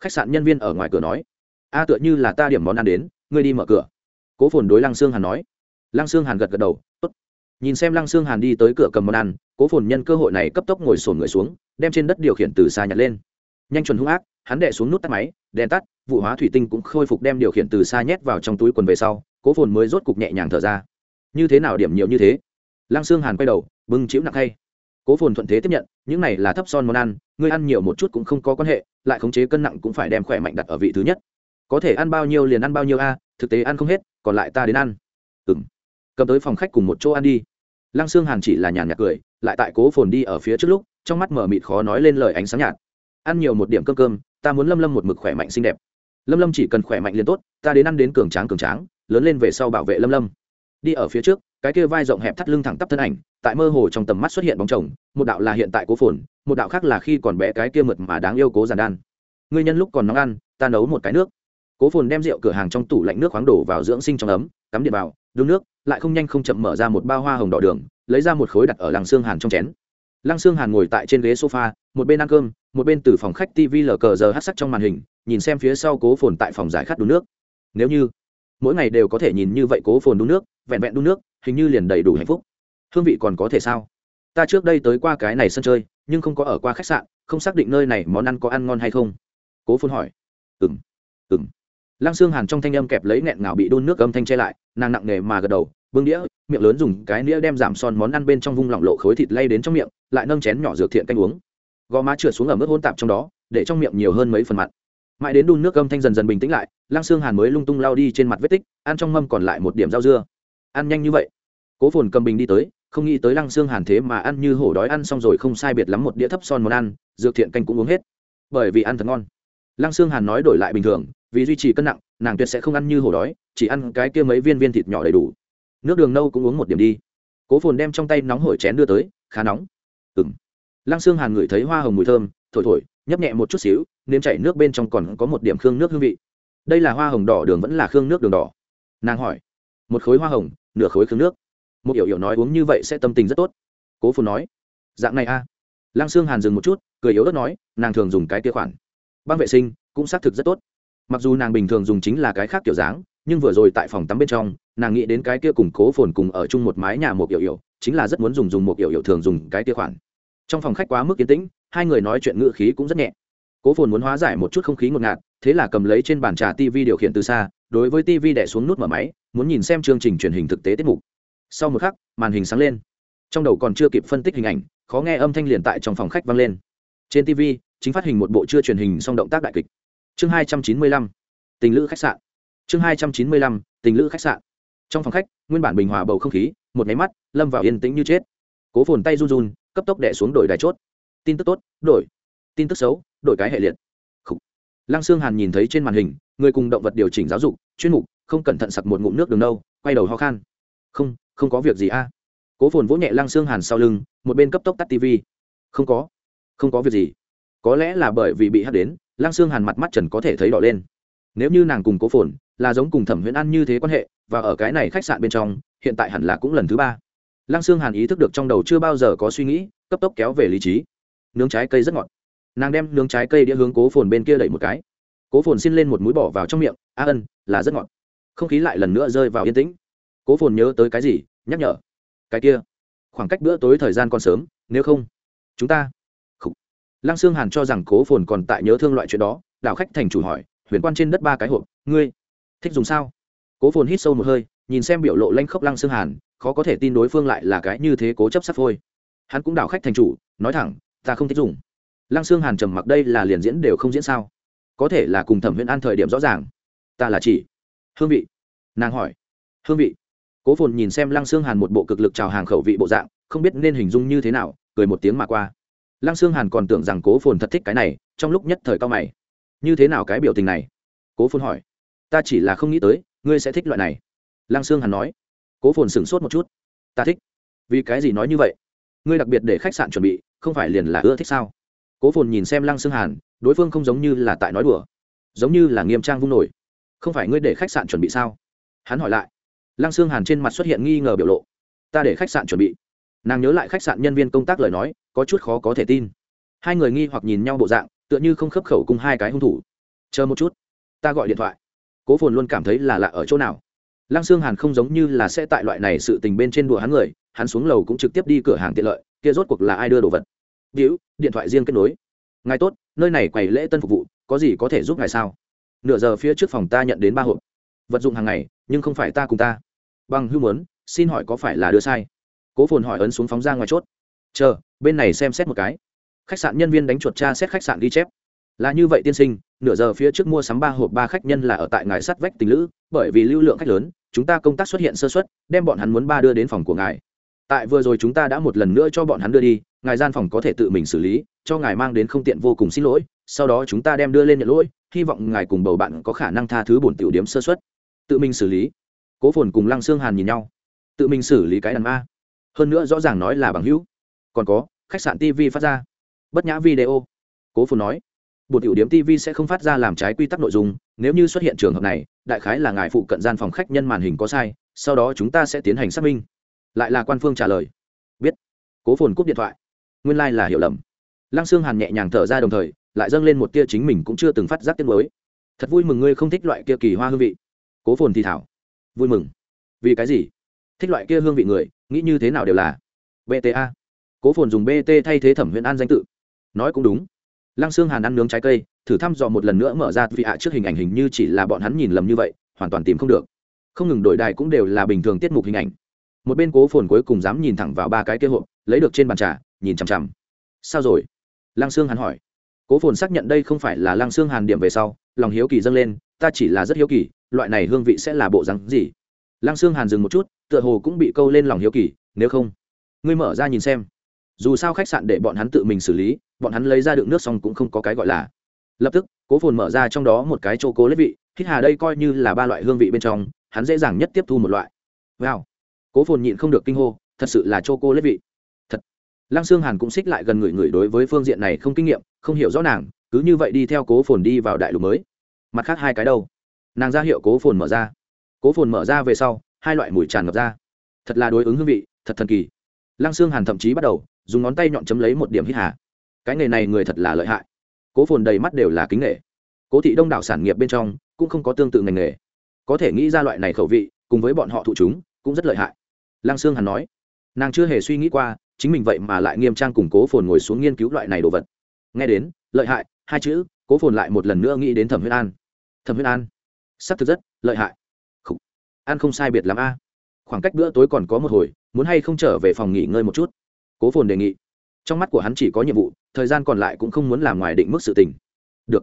[SPEAKER 1] Khách sạn nhân viên ở ngoài cửa nói, a, tựa như là ta điểm món ăn đến, ngươi đi mở cửa. Cố phồn đối lăng sương hàn nói. Lăng sương hàn gật gật đầu, tốt nhìn xem lăng sương hàn đi tới cửa cầm món ăn, cố phồn nhân cơ hội này cấp tốc ngồi sổn người xuống, đem trên đất điều khiển từ xa nhặt lên. Nhanh chuẩn hung ác, hắn đệ xuống nút tắt máy đèn tắt, vụ hóa thủy tinh cũng khôi phục đem điều khiển từ xa nhét vào trong túi quần về sau, cố phồn mới rốt cục nhẹ nhàng thở ra. Như thế nào điểm nhiều như thế? Lăng sương hàn quay đầu, bưng chịu nặng hay. Cố phồn thuận thế tiếp nhận, những này là thấp son món ăn ngươi ăn nhiều một chút cũng không có quan hệ, lại khống chế cân nặng cũng phải đem khỏe mạnh đặt ở vị thứ nhất. Có thể ăn bao nhiêu liền ăn bao nhiêu a, thực tế ăn không hết, còn lại ta đến ăn cầm tới phòng khách cùng một chỗ ăn đi. Lăng xương hàn chỉ là nhàn nhạt cười, lại tại cố phồn đi ở phía trước lúc, trong mắt mở mịt khó nói lên lời ánh sáng nhạt. Ăn nhiều một điểm cơm cơm, ta muốn lâm lâm một mực khỏe mạnh xinh đẹp. Lâm lâm chỉ cần khỏe mạnh liền tốt, ta đến ăn đến cường tráng cường tráng, lớn lên về sau bảo vệ lâm lâm. Đi ở phía trước, cái kia vai rộng hẹp thắt lưng thẳng tắp thân ảnh, tại mơ hồ trong tầm mắt xuất hiện bóng chồng, một đạo là hiện tại cố phồn, một đạo khác là khi còn bé cái kia mượt mà đáng yêu cố giàn đan. Ngươi nhân lúc còn nóng ăn, ta nấu một cái nước. Cố phồn đem rượu cửa hàng trong tủ lạnh nước khoáng đổ vào dưỡng sinh trong ấm, cắm điện vào, đun nước lại không nhanh không chậm mở ra một bao hoa hồng đỏ đường, lấy ra một khối đặt ở làng xương hàn trong chén. Lăng xương hàn ngồi tại trên ghế sofa, một bên ăn cơm, một bên từ phòng khách tv lờ cờ giờ hát sắc trong màn hình, nhìn xem phía sau cố phồn tại phòng giải khát đun nước. Nếu như mỗi ngày đều có thể nhìn như vậy cố phồn đun nước, vẹn vẹn đun nước, hình như liền đầy đủ hạnh phúc. Hương vị còn có thể sao? Ta trước đây tới qua cái này sân chơi, nhưng không có ở qua khách sạn, không xác định nơi này món ăn có ăn ngon hay không. Cố phồn hỏi. Ừng ừng lăng xương hàn trong thanh âm kẹp lấy nghẹn ngào bị đun nước âm thanh che lại, nàng nặng nề mà gật đầu bưng đĩa, miệng lớn dùng cái nĩa đem giảm son món ăn bên trong vung lỏng lộ khối thịt lay đến trong miệng, lại nâng chén nhỏ dược thiện canh uống. Gò má trượt xuống ở mức hôn tạp trong đó, để trong miệng nhiều hơn mấy phần mặn. Mãi đến đun nước âm thanh dần dần bình tĩnh lại, lăng xương hàn mới lung tung lao đi trên mặt vết tích, ăn trong mâm còn lại một điểm rau dưa. Ăn nhanh như vậy. Cố phồn cầm bình đi tới, không nghĩ tới lăng xương hàn thế mà ăn như hổ đói ăn xong rồi không sai biệt lắm một đĩa thấp son món ăn, dược thiện canh cũng uống hết. Bởi vì ăn thật ngon. Lăng xương hàn nói đổi lại bình thường, vì duy trì cân nặng, nàng tuyệt sẽ không ăn như hổ đói, chỉ ăn cái kia mấy viên viên thịt nhỏ đầy đủ nước đường nâu cũng uống một điểm đi. Cố phồn đem trong tay nóng hổi chén đưa tới, khá nóng. Ừng lăng xương hàn ngửi thấy hoa hồng mùi thơm, thổi thổi, nhấp nhẹ một chút xíu, nếm chảy nước bên trong còn có một điểm khương nước hương vị. Đây là hoa hồng đỏ đường vẫn là khương nước đường đỏ? Nàng hỏi. Một khối hoa hồng, nửa khối khương nước. Một hiểu hiểu nói uống như vậy sẽ tâm tình rất tốt. Cố phồn nói. Dạng này a à. lăng xương hàn dừng một chút, cười yếu đất nói, nàng thường dùng cái kia khoản. Băng vệ sinh, cũng xác thực rất tốt. Mặc dù nàng bình thường dùng chính là cái khác kiểu dáng, nhưng vừa rồi tại phòng tắm bên trong nàng nghĩ đến cái kia cùng cố phồn cùng ở chung một mái nhà một yểu yểu chính là rất muốn dùng dùng một yểu yểu thường dùng cái kia khoản. Trong phòng khách quá mức yên tĩnh, hai người nói chuyện ngự khí cũng rất nhẹ. Cố phồn muốn hóa giải một chút không khí ngột ngạt, thế là cầm lấy trên bàn trà tv điều khiển từ xa, đối với tv đẻ xuống nút mở máy, muốn nhìn xem chương trình truyền hình thực tế tiết mục. Sau một khắc, màn hình sáng lên. Trong đầu còn chưa kịp phân tích hình ảnh, khó nghe âm thanh liền tại trong phòng khách vang lên. Trên tv chính phát hình một bộ chưa truyền hình song động tác đại kịch. Chương hai trăm chín mươi lăm, tình lữ khách sạn. Chương hai trăm chín mươi lăm, tình lữ khách sạn trong phòng khách, nguyên bản bình hòa bầu không khí, một máy mắt, lâm vào yên tĩnh như chết. Cố phồn tay run run, cấp tốc đẻ xuống đổi đài chốt. Tin tức tốt, đổi. Tin tức xấu, đổi cái hệ liệt. Khủ. lăng sương hàn nhìn thấy trên màn hình, người cùng động vật điều chỉnh giáo dục, chuyên mục, không cẩn thận sặc một ngụm nước đường đâu, quay đầu ho khan. Không không có việc gì a. Cố phồn vỗ nhẹ lăng Sương hàn sau lưng, một bên cấp tốc tắt tv không có. Không có việc gì. Có lẽ là bởi vì bị hắt đến, lăng Sương hàn mặt mắt trần có thể thấy đỏ lên nếu như nàng cùng cố phồn là giống cùng thẩm huyễn ăn như thế quan hệ, và ở cái này khách sạn bên trong, hiện tại hẳn là cũng lần thứ ba. Lăng xương hàn ý thức được trong đầu chưa bao giờ có suy nghĩ, cấp tốc kéo về lý trí. Nướng trái cây rất ngọt. Nàng đem nướng trái cây đĩa hướng cố phồn bên kia đẩy một cái. Cố phồn xin lên một mũi bỏ vào trong miệng, a ân, là rất ngọt. Không khí lại lần nữa rơi vào yên tĩnh. Cố phồn nhớ tới cái gì, nhắc nhở, cái kia, khoảng cách bữa tối thời gian còn sớm, nếu không, chúng ta lăng xương hàn cho rằng cố phồn còn tại nhớ thương loại chuyện đó đảo khách thành chủ hỏi huyền quan trên đất ba cái hộp, ngươi thích dùng sao? Cố phồn hít sâu một hơi, nhìn xem biểu lộ lanh khốc lăng xương hàn, khó có thể tin đối phương lại là cái như thế cố chấp sắp phôi. Hắn cũng đảo khách thành chủ, nói thẳng, ta không thích dùng. Lăng xương hàn trầm mặc, đây là liền diễn đều không diễn sao? Có thể là cùng thẩm huyễn an thời điểm rõ ràng. Ta là chỉ. Hương vị. Nàng hỏi. Hương vị. Cố phồn nhìn xem lăng xương hàn một bộ cực lực chào hàng khẩu vị bộ dạng, không biết nên hình dung như thế nào, cười một tiếng mà qua. Lăng xương hàn còn tưởng rằng cố phồn thật thích cái này, trong lúc nhất thời cao mày như thế nào cái biểu tình này? Cố phồn hỏi. Ta chỉ là không nghĩ tới, ngươi sẽ thích loại này. Lăng sương hàn nói. Cố phồn sửng sốt một chút. Ta thích. Vì cái gì nói như vậy? Ngươi đặc biệt để khách sạn chuẩn bị, không phải liền là ưa thích sao? Cố phồn nhìn xem lăng sương hàn, đối phương không giống như là tại nói đùa. Giống như là nghiêm trang vung nổi. Không phải ngươi để khách sạn chuẩn bị sao? Hắn hỏi lại. Lăng sương hàn trên mặt xuất hiện nghi ngờ biểu lộ. Ta để khách sạn chuẩn bị. Nàng nhớ lại khách sạn nhân viên công tác lời nói, có chút khó có thể tin. Hai người nghi hoặc nhìn nhau bộ dạng tựa như không khớp khẩu cùng hai cái hung thủ. Chờ một chút, ta gọi điện thoại. Cố phồn luôn cảm thấy là lạ ở chỗ nào. Lăng xương hàn không giống như là sẽ tại loại này sự tình bên trên đùa hắn người, hắn xuống lầu cũng trực tiếp đi cửa hàng tiện lợi, kia rốt cuộc là ai đưa đồ vật? Víu điện thoại riêng kết nối. Ngài tốt, nơi này quầy lễ tân phục vụ, có gì có thể giúp ngài sao? Nửa giờ phía trước phòng ta nhận đến ba hộp. Vật dụng hàng ngày, nhưng không phải ta cùng ta. Bằng hưu muốn, xin hỏi có phải là đưa sai? Cố phồn hỏi ấn xuống phóng ra ngoài chốt. Chờ, bên này xem xét một cái khách sạn nhân viên đánh chuột tra xét khách sạn ghi chép. Là như vậy tiên sinh, nửa giờ phía trước mua sắm ba hộp ba khách nhân là ở tại ngài sắt vách tình lữ, bởi vì lưu lượng khách lớn, chúng ta công tác xuất hiện sơ xuất đem bọn hắn muốn ba đưa đến phòng của ngài. Tại vừa rồi chúng ta đã một lần nữa cho bọn hắn đưa đi, ngài gian phòng có thể tự mình xử lý, cho ngài mang đến không tiện vô cùng xin lỗi, sau đó chúng ta đem đưa lên nhận lỗi, hy vọng ngài cùng bầu bạn có khả năng tha thứ bổn tiểu điểm sơ xuất tự mình xử lý. Cố phồn cùng lăng xương hàn nhìn nhau. Tự mình xử lý cái đàn ma. Hơn nữa rõ ràng nói là bằng hữu. Còn có, khách sạn tv phát ra bất nhã video. Cố phồn nói bộ tiểu điểm tv sẽ không phát ra làm trái quy tắc nội dung, nếu như xuất hiện trường hợp này, đại khái là ngài phụ cận gian phòng khách nhân màn hình có sai, sau đó chúng ta sẽ tiến hành xác minh. Lại là quan phương trả lời. Biết. Cố phồn cúp điện thoại. Nguyên lai、like、là hiểu lầm. Lăng xương hàn nhẹ nhàng thở ra đồng thời, lại dâng lên một tia chính mình cũng chưa từng phát giác tiết mới thật vui mừng ngươi không thích loại kia kỳ hoa hương vị. Cố phồn thì thảo. Vui mừng. Vì cái gì? Thích loại kia hương vị người, nghĩ như thế nào đều là bta cố phồn dùng bt thay thế thẩm huyện an danh tự nói cũng đúng. Lăng xương hàn ăn nướng trái cây, thử thăm dò một lần nữa mở ra vị ạ trước hình ảnh hình như chỉ là bọn hắn nhìn lầm như vậy, hoàn toàn tìm không được. Không ngừng đổi đài cũng đều là bình thường tiết mục hình ảnh. Một bên cố phồn cuối cùng dám nhìn thẳng vào ba cái kế hộp, lấy được trên bàn trà, nhìn chằm chằm. Sao rồi? Lăng xương hàn hỏi. Cố phồn xác nhận đây không phải là lăng xương hàn điểm về sau, lòng hiếu kỳ dâng lên, ta chỉ là rất hiếu kỳ, loại này hương vị sẽ là bộ rắn gì? Lăng xương hàn dừng một chút, tựa hồ cũng bị câu lên lòng hiếu kỳ, nếu không, ngươi mở ra nhìn xem dù sao khách sạn để bọn hắn tự mình xử lý, bọn hắn lấy ra đựng nước xong cũng không có cái gọi là. Lập tức, cố phồn mở ra trong đó một cái chỗ cố lết vị, hít hà đây coi như là ba loại hương vị bên trong, hắn dễ dàng nhất tiếp thu một loại. Wow. Cố phồn nhịn không được kinh hô, thật sự là chỗ cố lết vị. Thật. Lăng xương hàn cũng xích lại gần người người đối với phương diện này không kinh nghiệm, không hiểu rõ nàng, cứ như vậy đi theo cố phồn đi vào đại lục mới. Mặt khác hai cái đâu? Nàng ra hiệu cố phồn mở ra. Cố phồn mở ra về sau, hai loại mùi tràn ngập ra. Thật là đối ứng hương vị, thật thần kỳ. Lăng xương hàn thậm chí bắt đầu dùng ngón tay nhọn chấm lấy một điểm hít hà. Cái nghề này người thật là lợi hại. Cố phồn đầy mắt đều là kính nghệ. Cố thị đông đảo sản nghiệp bên trong cũng không có tương tự ngành nghề. Có thể nghĩ ra loại này khẩu vị, cùng với bọn họ thụ chúng, cũng rất lợi hại. Lăng sương hàn nói, nàng chưa hề suy nghĩ qua, chính mình vậy mà lại nghiêm trang củng cố phồn ngồi xuống nghiên cứu loại này đồ vật. Nghe đến, lợi hại, hai chữ, cố phồn lại một lần nữa nghĩ đến thẩm huyết an. Thẩm huyết an s thực rất, lợi hại. Khủ. ăn không sai biệt l a. Khoảng cách bữa tối còn có một hồi, muốn hay không trở về phòng nghỉ ngơi một chút? Cố phồn đề nghị. Trong mắt của hắn chỉ có nhiệm vụ thời gian còn lại cũng không muốn làm ngoài định mức sự tình. Được.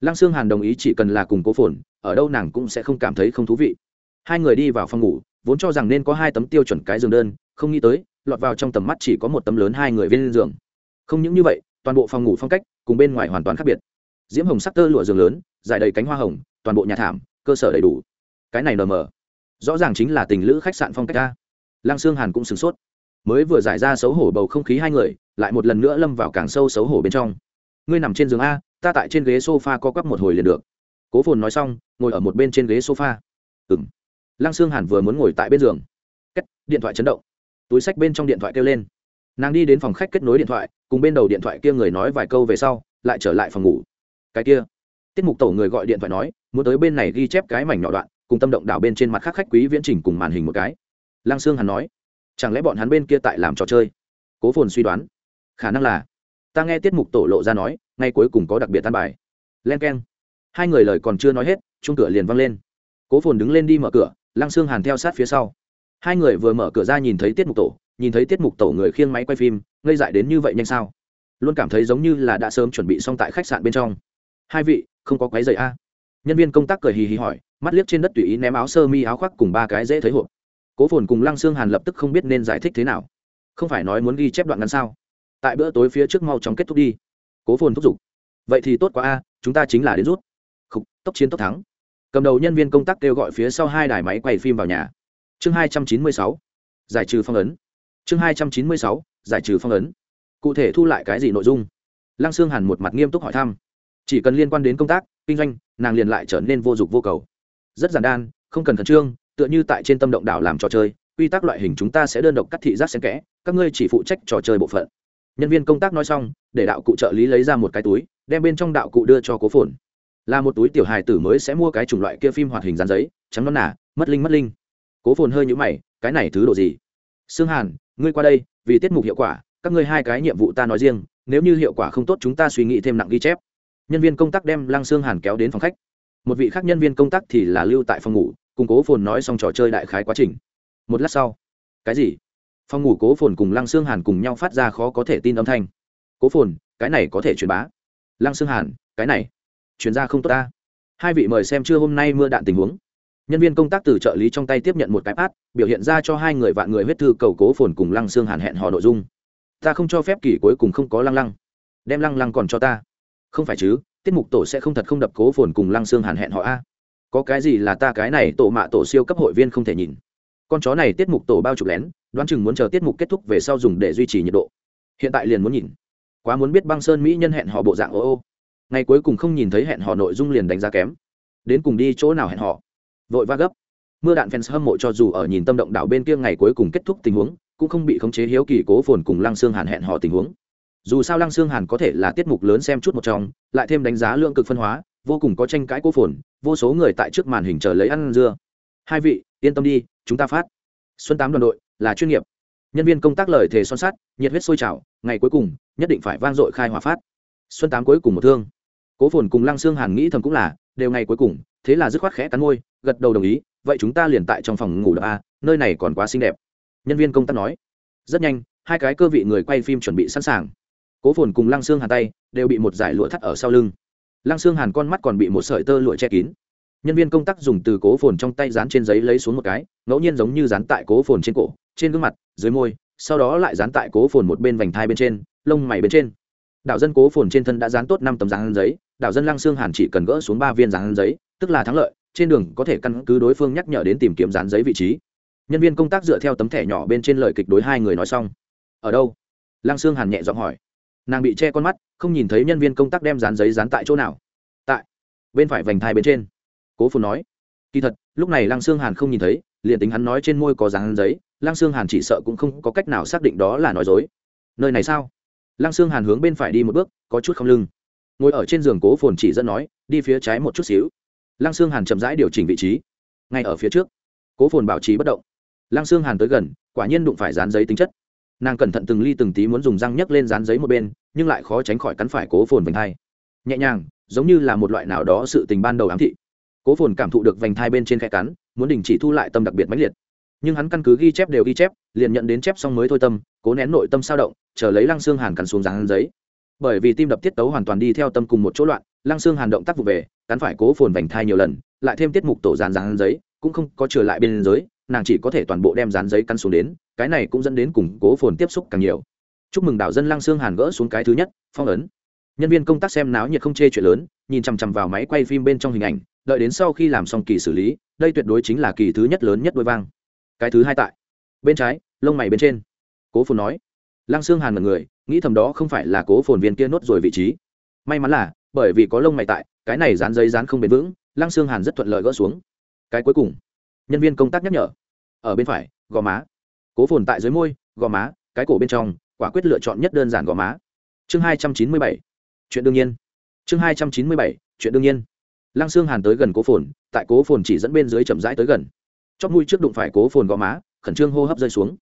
[SPEAKER 1] Lăng sương hàn đồng ý chỉ cần là cùng cố phồn ở đâu nàng cũng sẽ không cảm thấy không thú vị. Hai người đi vào phòng ngủ vốn cho rằng nên có hai tấm tiêu chuẩn cái giường đơn không nghĩ tới lọt vào trong tầm mắt chỉ có một tấm lớn hai người viên giường. Không những như vậy toàn bộ phòng ngủ phong cách cùng bên ngoài hoàn toàn khác biệt. Diễm hồng sắc tơ lụa giường lớn dài đầy cánh hoa hồng toàn bộ nhà thảm cơ sở đầy đủ. Cái này nờ mở, rõ ràng chính là tình lữ khách sạn phong cách ta lăng sương hàn cũng sửng sốt mới vừa giải ra xấu hổ bầu không khí hai người, lại một lần nữa lâm vào càng sâu xấu hổ bên trong. Ngươi nằm trên giường a, ta tại trên ghế sofa co quắp một hồi liền được. Cố phồn nói xong, ngồi ở một bên trên ghế sofa. Ừng lăng sương hàn vừa muốn ngồi tại bên giường. Cách điện thoại chấn động. Túi sách bên trong điện thoại kêu lên. Nàng đi đến phòng khách kết nối điện thoại, cùng bên đầu điện thoại kia người nói vài câu về sau, lại trở lại phòng ngủ. Cái kia. Tiết mục tổ người gọi điện thoại nói, muốn tới bên này ghi chép cái mảnh nhỏ đoạn, cùng tâm động đảo bên trên mặt khác khách quý viễn trình cùng màn hình một cái. Lăng sương hàn nói chẳng lẽ bọn hắn bên kia tại làm trò chơi? Cố phồn suy đoán. Khả năng là. Ta nghe tiết mục tổ lộ ra nói, ngay cuối cùng có đặc biệt tan bài. Len k e n hai người lời còn chưa nói hết chung cửa liền văng lên. Cố phồn đứng lên đi mở cửa, lăng xương hàn theo sát phía sau. Hai người vừa mở cửa ra nhìn thấy tiết mục tổ, nhìn thấy tiết mục tổ người khiêng máy quay phim, ngây dại đến như vậy nhanh sao? Luôn cảm thấy giống như là đã sớm chuẩn bị xong tại khách sạn bên trong. Hai vị, không có quái dày a. Nhân viên công tác cười hì hì hỏi, mắt liếc trên đất tùy ý ném áo sơ mi áo khoác cùng ba cái dễ thấy hộp cố phồn cùng lăng xương hàn lập tức không biết nên giải thích thế nào. Không phải nói muốn ghi chép đoạn ngắn sao? Tại bữa tối phía trước mau chóng kết thúc đi. Cố phồn thúc giục. Vậy thì tốt quá a chúng ta chính là đến rút. Khúc, tốc chiến tốc thắng. Cầm đầu nhân viên công tác kêu gọi phía sau hai đài máy quay phim vào nhà. Chương hai trăm chín mươi sáu giải trừ phong ấn. Chương hai trăm chín mươi sáu giải trừ phong ấn. Cụ thể thu lại cái gì nội dung? Lăng sương hàn một mặt nghiêm túc hỏi thăm. Chỉ cần liên quan đến công tác kinh doanh nàng liền lại trở nên vô dụng vô cầu. Rất giản đan không cần khẩn trương tựa như tại trên tâm động đảo làm trò chơi, quy tắc loại hình chúng ta sẽ đơn độc cắt thị giác xen kẽ, các ngươi chỉ phụ trách trò chơi bộ phận. Nhân viên công tác nói xong, để đạo cụ trợ lý lấy ra một cái túi, đem bên trong đạo cụ đưa cho cố phồn. Là một túi tiểu hài tử mới sẽ mua cái chủng loại kia phim hoạt hình dán giấy, trắng non nả mất linh mất linh. Cố phồn hơi nhũ mày, cái này thứ đồ gì? Sương hàn, ngươi qua đây, vì tiết mục hiệu quả, các ngươi hai cái nhiệm vụ ta nói riêng, nếu như hiệu quả không tốt chúng ta suy nghĩ thêm nặng ghi chép. Nhân viên công tác đem lăng sương hàn kéo đến phòng khách. Một vị khác nhân viên công tác thì là lưu tại phòng ngủ cùng cố phồn nói xong trò chơi đại khái quá trình. Một lát sau, cái gì? Phòng ngủ cố phồn cùng lăng sương hàn cùng nhau phát ra khó có thể tin âm thanh. Cố phồn, cái này có thể truyền bá. Lăng sương hàn, cái này chuyển ra không tốt ta. Hai vị mời xem chưa hôm nay mưa đạn tình huống. Nhân viên công tác từ trợ lý trong tay tiếp nhận một cái át biểu hiện ra cho hai người vạn người huyết thư cầu cố phồn cùng lăng xương hàn hẹn hò nội dung. Ta không cho phép kỳ cuối cùng không có lăng lăng. Đem lăng lăng còn cho ta. Không phải chứ, tiết mục tổ sẽ không thật không đập cố phồn cùng lăng xương hàn hẹn họ a có cái gì là ta cái này tổ mạ tổ siêu cấp hội viên không thể nhìn. Con chó này tiết mục tổ bao chục lén, đoán chừng muốn chờ tiết mục kết thúc về sau dùng để duy trì nhiệt độ. Hiện tại liền muốn nhìn. Quá muốn biết băng sơn mỹ nhân hẹn họ bộ dạng ô ô. Ngày cuối cùng không nhìn thấy hẹn họ nội dung liền đánh giá kém. Đến cùng đi chỗ nào hẹn họ vội va gấp. Mưa đạn fans hâm mộ cho dù ở nhìn tâm động đảo bên kia ngày cuối cùng kết thúc tình huống, cũng không bị khống chế hiếu kỳ cố phồn cùng lăng xương hàn hẹn họ tình huống. Dù sao lăng xương hàn có thể là tiết mục lớn xem chút một trong, lại thêm đánh giá lượng cực phân hóa vô cùng có tranh cãi cố phồn, vô số người tại trước màn hình chờ lấy ăn dưa. Hai vị, yên tâm đi, chúng ta phát. Xuân tám đoàn đội là chuyên nghiệp. Nhân viên công tác lời thề son sắt, nhiệt huyết sôi trào, ngày cuối cùng, nhất định phải vang dội khai hỏa phát. Xuân tám cuối cùng một thương. Cố phồn cùng lăng xương hàn nghĩ thầm cũng là, đều ngày cuối cùng, thế là dứt khoát khẽ cắn môi, gật đầu đồng ý, vậy chúng ta liền tại trong phòng ngủ đập a, nơi này còn quá xinh đẹp. Nhân viên công tác nói. Rất nhanh, hai cái cơ vị người quay phim chuẩn bị sẵn sàng. Cố phồn cùng lăng xương hàn tay, đều bị một giải lụa thắt ở sau lưng lăng xương hàn con mắt còn bị một sợi tơ lụa che kín. Nhân viên công tác dùng từ cố phồn trong tay dán trên giấy lấy xuống một cái, ngẫu nhiên giống như dán tại cố phồn trên cổ, trên gương mặt, dưới môi, sau đó lại dán tại cố phồn một bên vành thai bên trên, lông mày bên trên. Đạo dân cố phồn trên thân đã dán tốt năm tấm dán giấy, đạo dân lăng xương hàn chỉ cần gỡ xuống ba viên dán giấy, tức là thắng lợi, trên đường có thể căn cứ đối phương nhắc nhở đến tìm kiếm dán giấy vị trí. Nhân viên công tác dựa theo tấm thẻ nhỏ bên trên lời kịch đối hai người nói xong. Ở đâu? Lăng xương hàn nhẹ giọng hỏi. Nàng bị che con mắt không nhìn thấy nhân viên công tác đem dán giấy dán tại chỗ nào. Tại bên phải vành thai bên trên, cố phồn nói, kỳ thật, lúc này lăng xương hàn không nhìn thấy, liền tính hắn nói trên môi có dán giấy, lăng xương hàn chỉ sợ cũng không có cách nào xác định đó là nói dối. Nơi này sao? Lăng xương hàn hướng bên phải đi một bước, có chút không lưng. Ngồi ở trên giường cố phồn chỉ dẫn nói, đi phía trái một chút xíu. Lăng xương hàn chậm rãi điều chỉnh vị trí. Ngay ở phía trước, cố phồn bảo trì bất động. Lăng xương hàn tới gần, quả nhiên đụng phải dán giấy tính chất nàng cẩn thận từng ly từng tí muốn dùng răng nhấc lên dán giấy một bên, nhưng lại khó tránh khỏi cắn phải cố phồn vành thai. Nhẹ nhàng, giống như là một loại nào đó sự tình ban đầu ám thị. Cố phồn cảm thụ được vành thai bên trên khe cắn, muốn đình chỉ thu lại tâm đặc biệt mãnh liệt. Nhưng hắn căn cứ ghi chép đều ghi chép, liền nhận đến chép xong mới thôi tâm, cố nén nội tâm sao động, chờ lấy lăng xương hàn cắn xuống dán giấy. Bởi vì tim đập tiết tấu hoàn toàn đi theo tâm cùng một chỗ loạn, lăng xương hàn động tác vụ về, cắn phải cố phồn vành thai nhiều lần, lại thêm tiết mục tổ dán dán giấy, cũng không có trở lại bên giới nàng chỉ có thể toàn bộ đem dán giấy cắn xuống đến cái này cũng dẫn đến củng cố phồn tiếp xúc càng nhiều. Chúc mừng đảo dân lăng xương hàn gỡ xuống cái thứ nhất, phong ấn. Nhân viên công tác xem náo nhiệt không chê chuyện lớn, nhìn chằm chằm vào máy quay phim bên trong hình ảnh, đợi đến sau khi làm xong kỳ xử lý, đây tuyệt đối chính là kỳ thứ nhất lớn nhất đôi vang. Cái thứ hai tại, bên trái, lông mày bên trên. Cố phồn nói. Lăng xương hàn mật người, nghĩ thầm đó không phải là cố phồn viên kia nốt rồi vị trí. May mắn là, bởi vì có lông mày tại, cái này dán giấy dán không bền vững, lăng xương hàn rất thuận lợi gỡ xuống. Cái cuối cùng, nhân viên công tác nhắc nhở. Ở bên phải, gò má cố phồn tại dưới môi, gò má, cái cổ bên trong, quả quyết lựa chọn nhất đơn giản gò má. Chương hai trăm chín mươi bảy, chuyện đương nhiên. Chương hai trăm chín mươi bảy, chuyện đương nhiên. Lăng xương hàn tới gần cố phồn, tại cố phồn chỉ dẫn bên dưới chậm rãi tới gần. Chót mũi trước đụng phải cố phồn gò má, khẩn trương hô hấp rơi xuống.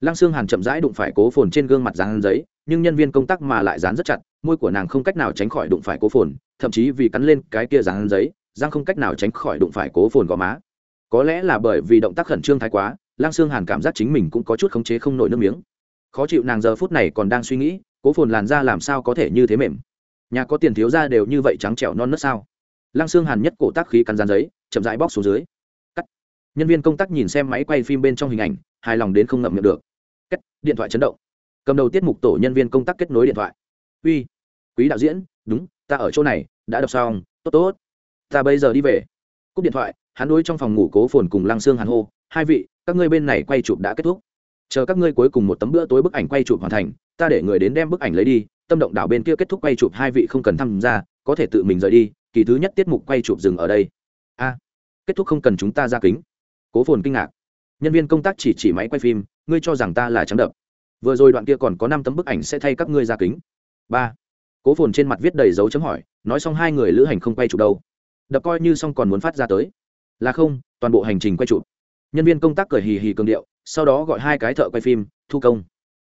[SPEAKER 1] Lăng xương hàn chậm rãi đụng phải cố phồn trên gương mặt dán giấy, nhưng nhân viên công tác mà lại dán rất chặt, môi của nàng không cách nào tránh khỏi đụng phải cố phồn, thậm chí vì cắn lên cái kia dán giấy giang không cách nào tránh khỏi đụng phải cố phồn gò má. Có lẽ là bởi vì động tác khẩn trương thái quá lang sương hàn cảm giác chính mình cũng có chút khống chế không nổi nước miếng. Khó chịu nàng giờ phút này còn đang suy nghĩ, cố phồn làn ra làm sao có thể như thế mềm. Nhà có tiền thiếu ra đều như vậy trắng trẻo non nớt sao? Lang xương hàn nhất cổ tác khí cắn rán giấy, chậm rãi bóc xuống dưới. Cắt. Nhân viên công tác nhìn xem máy quay phim bên trong hình ảnh, hài lòng đến không ngậm miệng được. Cắt. Điện thoại chấn động. Cầm đầu tiết mục tổ nhân viên công tác kết nối điện thoại. Uy, quý đạo diễn, đúng, ta ở chỗ này, đã đọc xong, tốt tốt. Ta bây giờ đi về. Cúp điện thoại, hắn đối trong phòng ngủ cố phồn cùng lăng xương hàn hô, hai vị các ngươi bên này quay chụp đã kết thúc. Chờ các ngươi cuối cùng một tấm bữa tối bức ảnh quay chụp hoàn thành, ta để người đến đem bức ảnh lấy đi, tâm động đảo bên kia kết thúc quay chụp hai vị không cần tham gia, có thể tự mình rời đi, kỳ thứ nhất tiết mục quay chụp dừng ở đây. A, kết thúc không cần chúng ta ra kính. Cố phồn kinh ngạc. Nhân viên công tác chỉ chỉ máy quay phim, ngươi cho rằng ta là trắng đập vừa rồi đoạn kia còn có năm tấm bức ảnh sẽ thay các ngươi ra kính. Ba, cố phồn trên mặt viết đầy dấu chấm hỏi, nói xong hai người lữ hành không quay chụp đâu. Đập coi như xong còn muốn phát ra tới. Là không, toàn bộ hành trình quay chụp nhân viên công tác cười hì hì cường điệu, sau đó gọi hai cái thợ quay phim, thu công,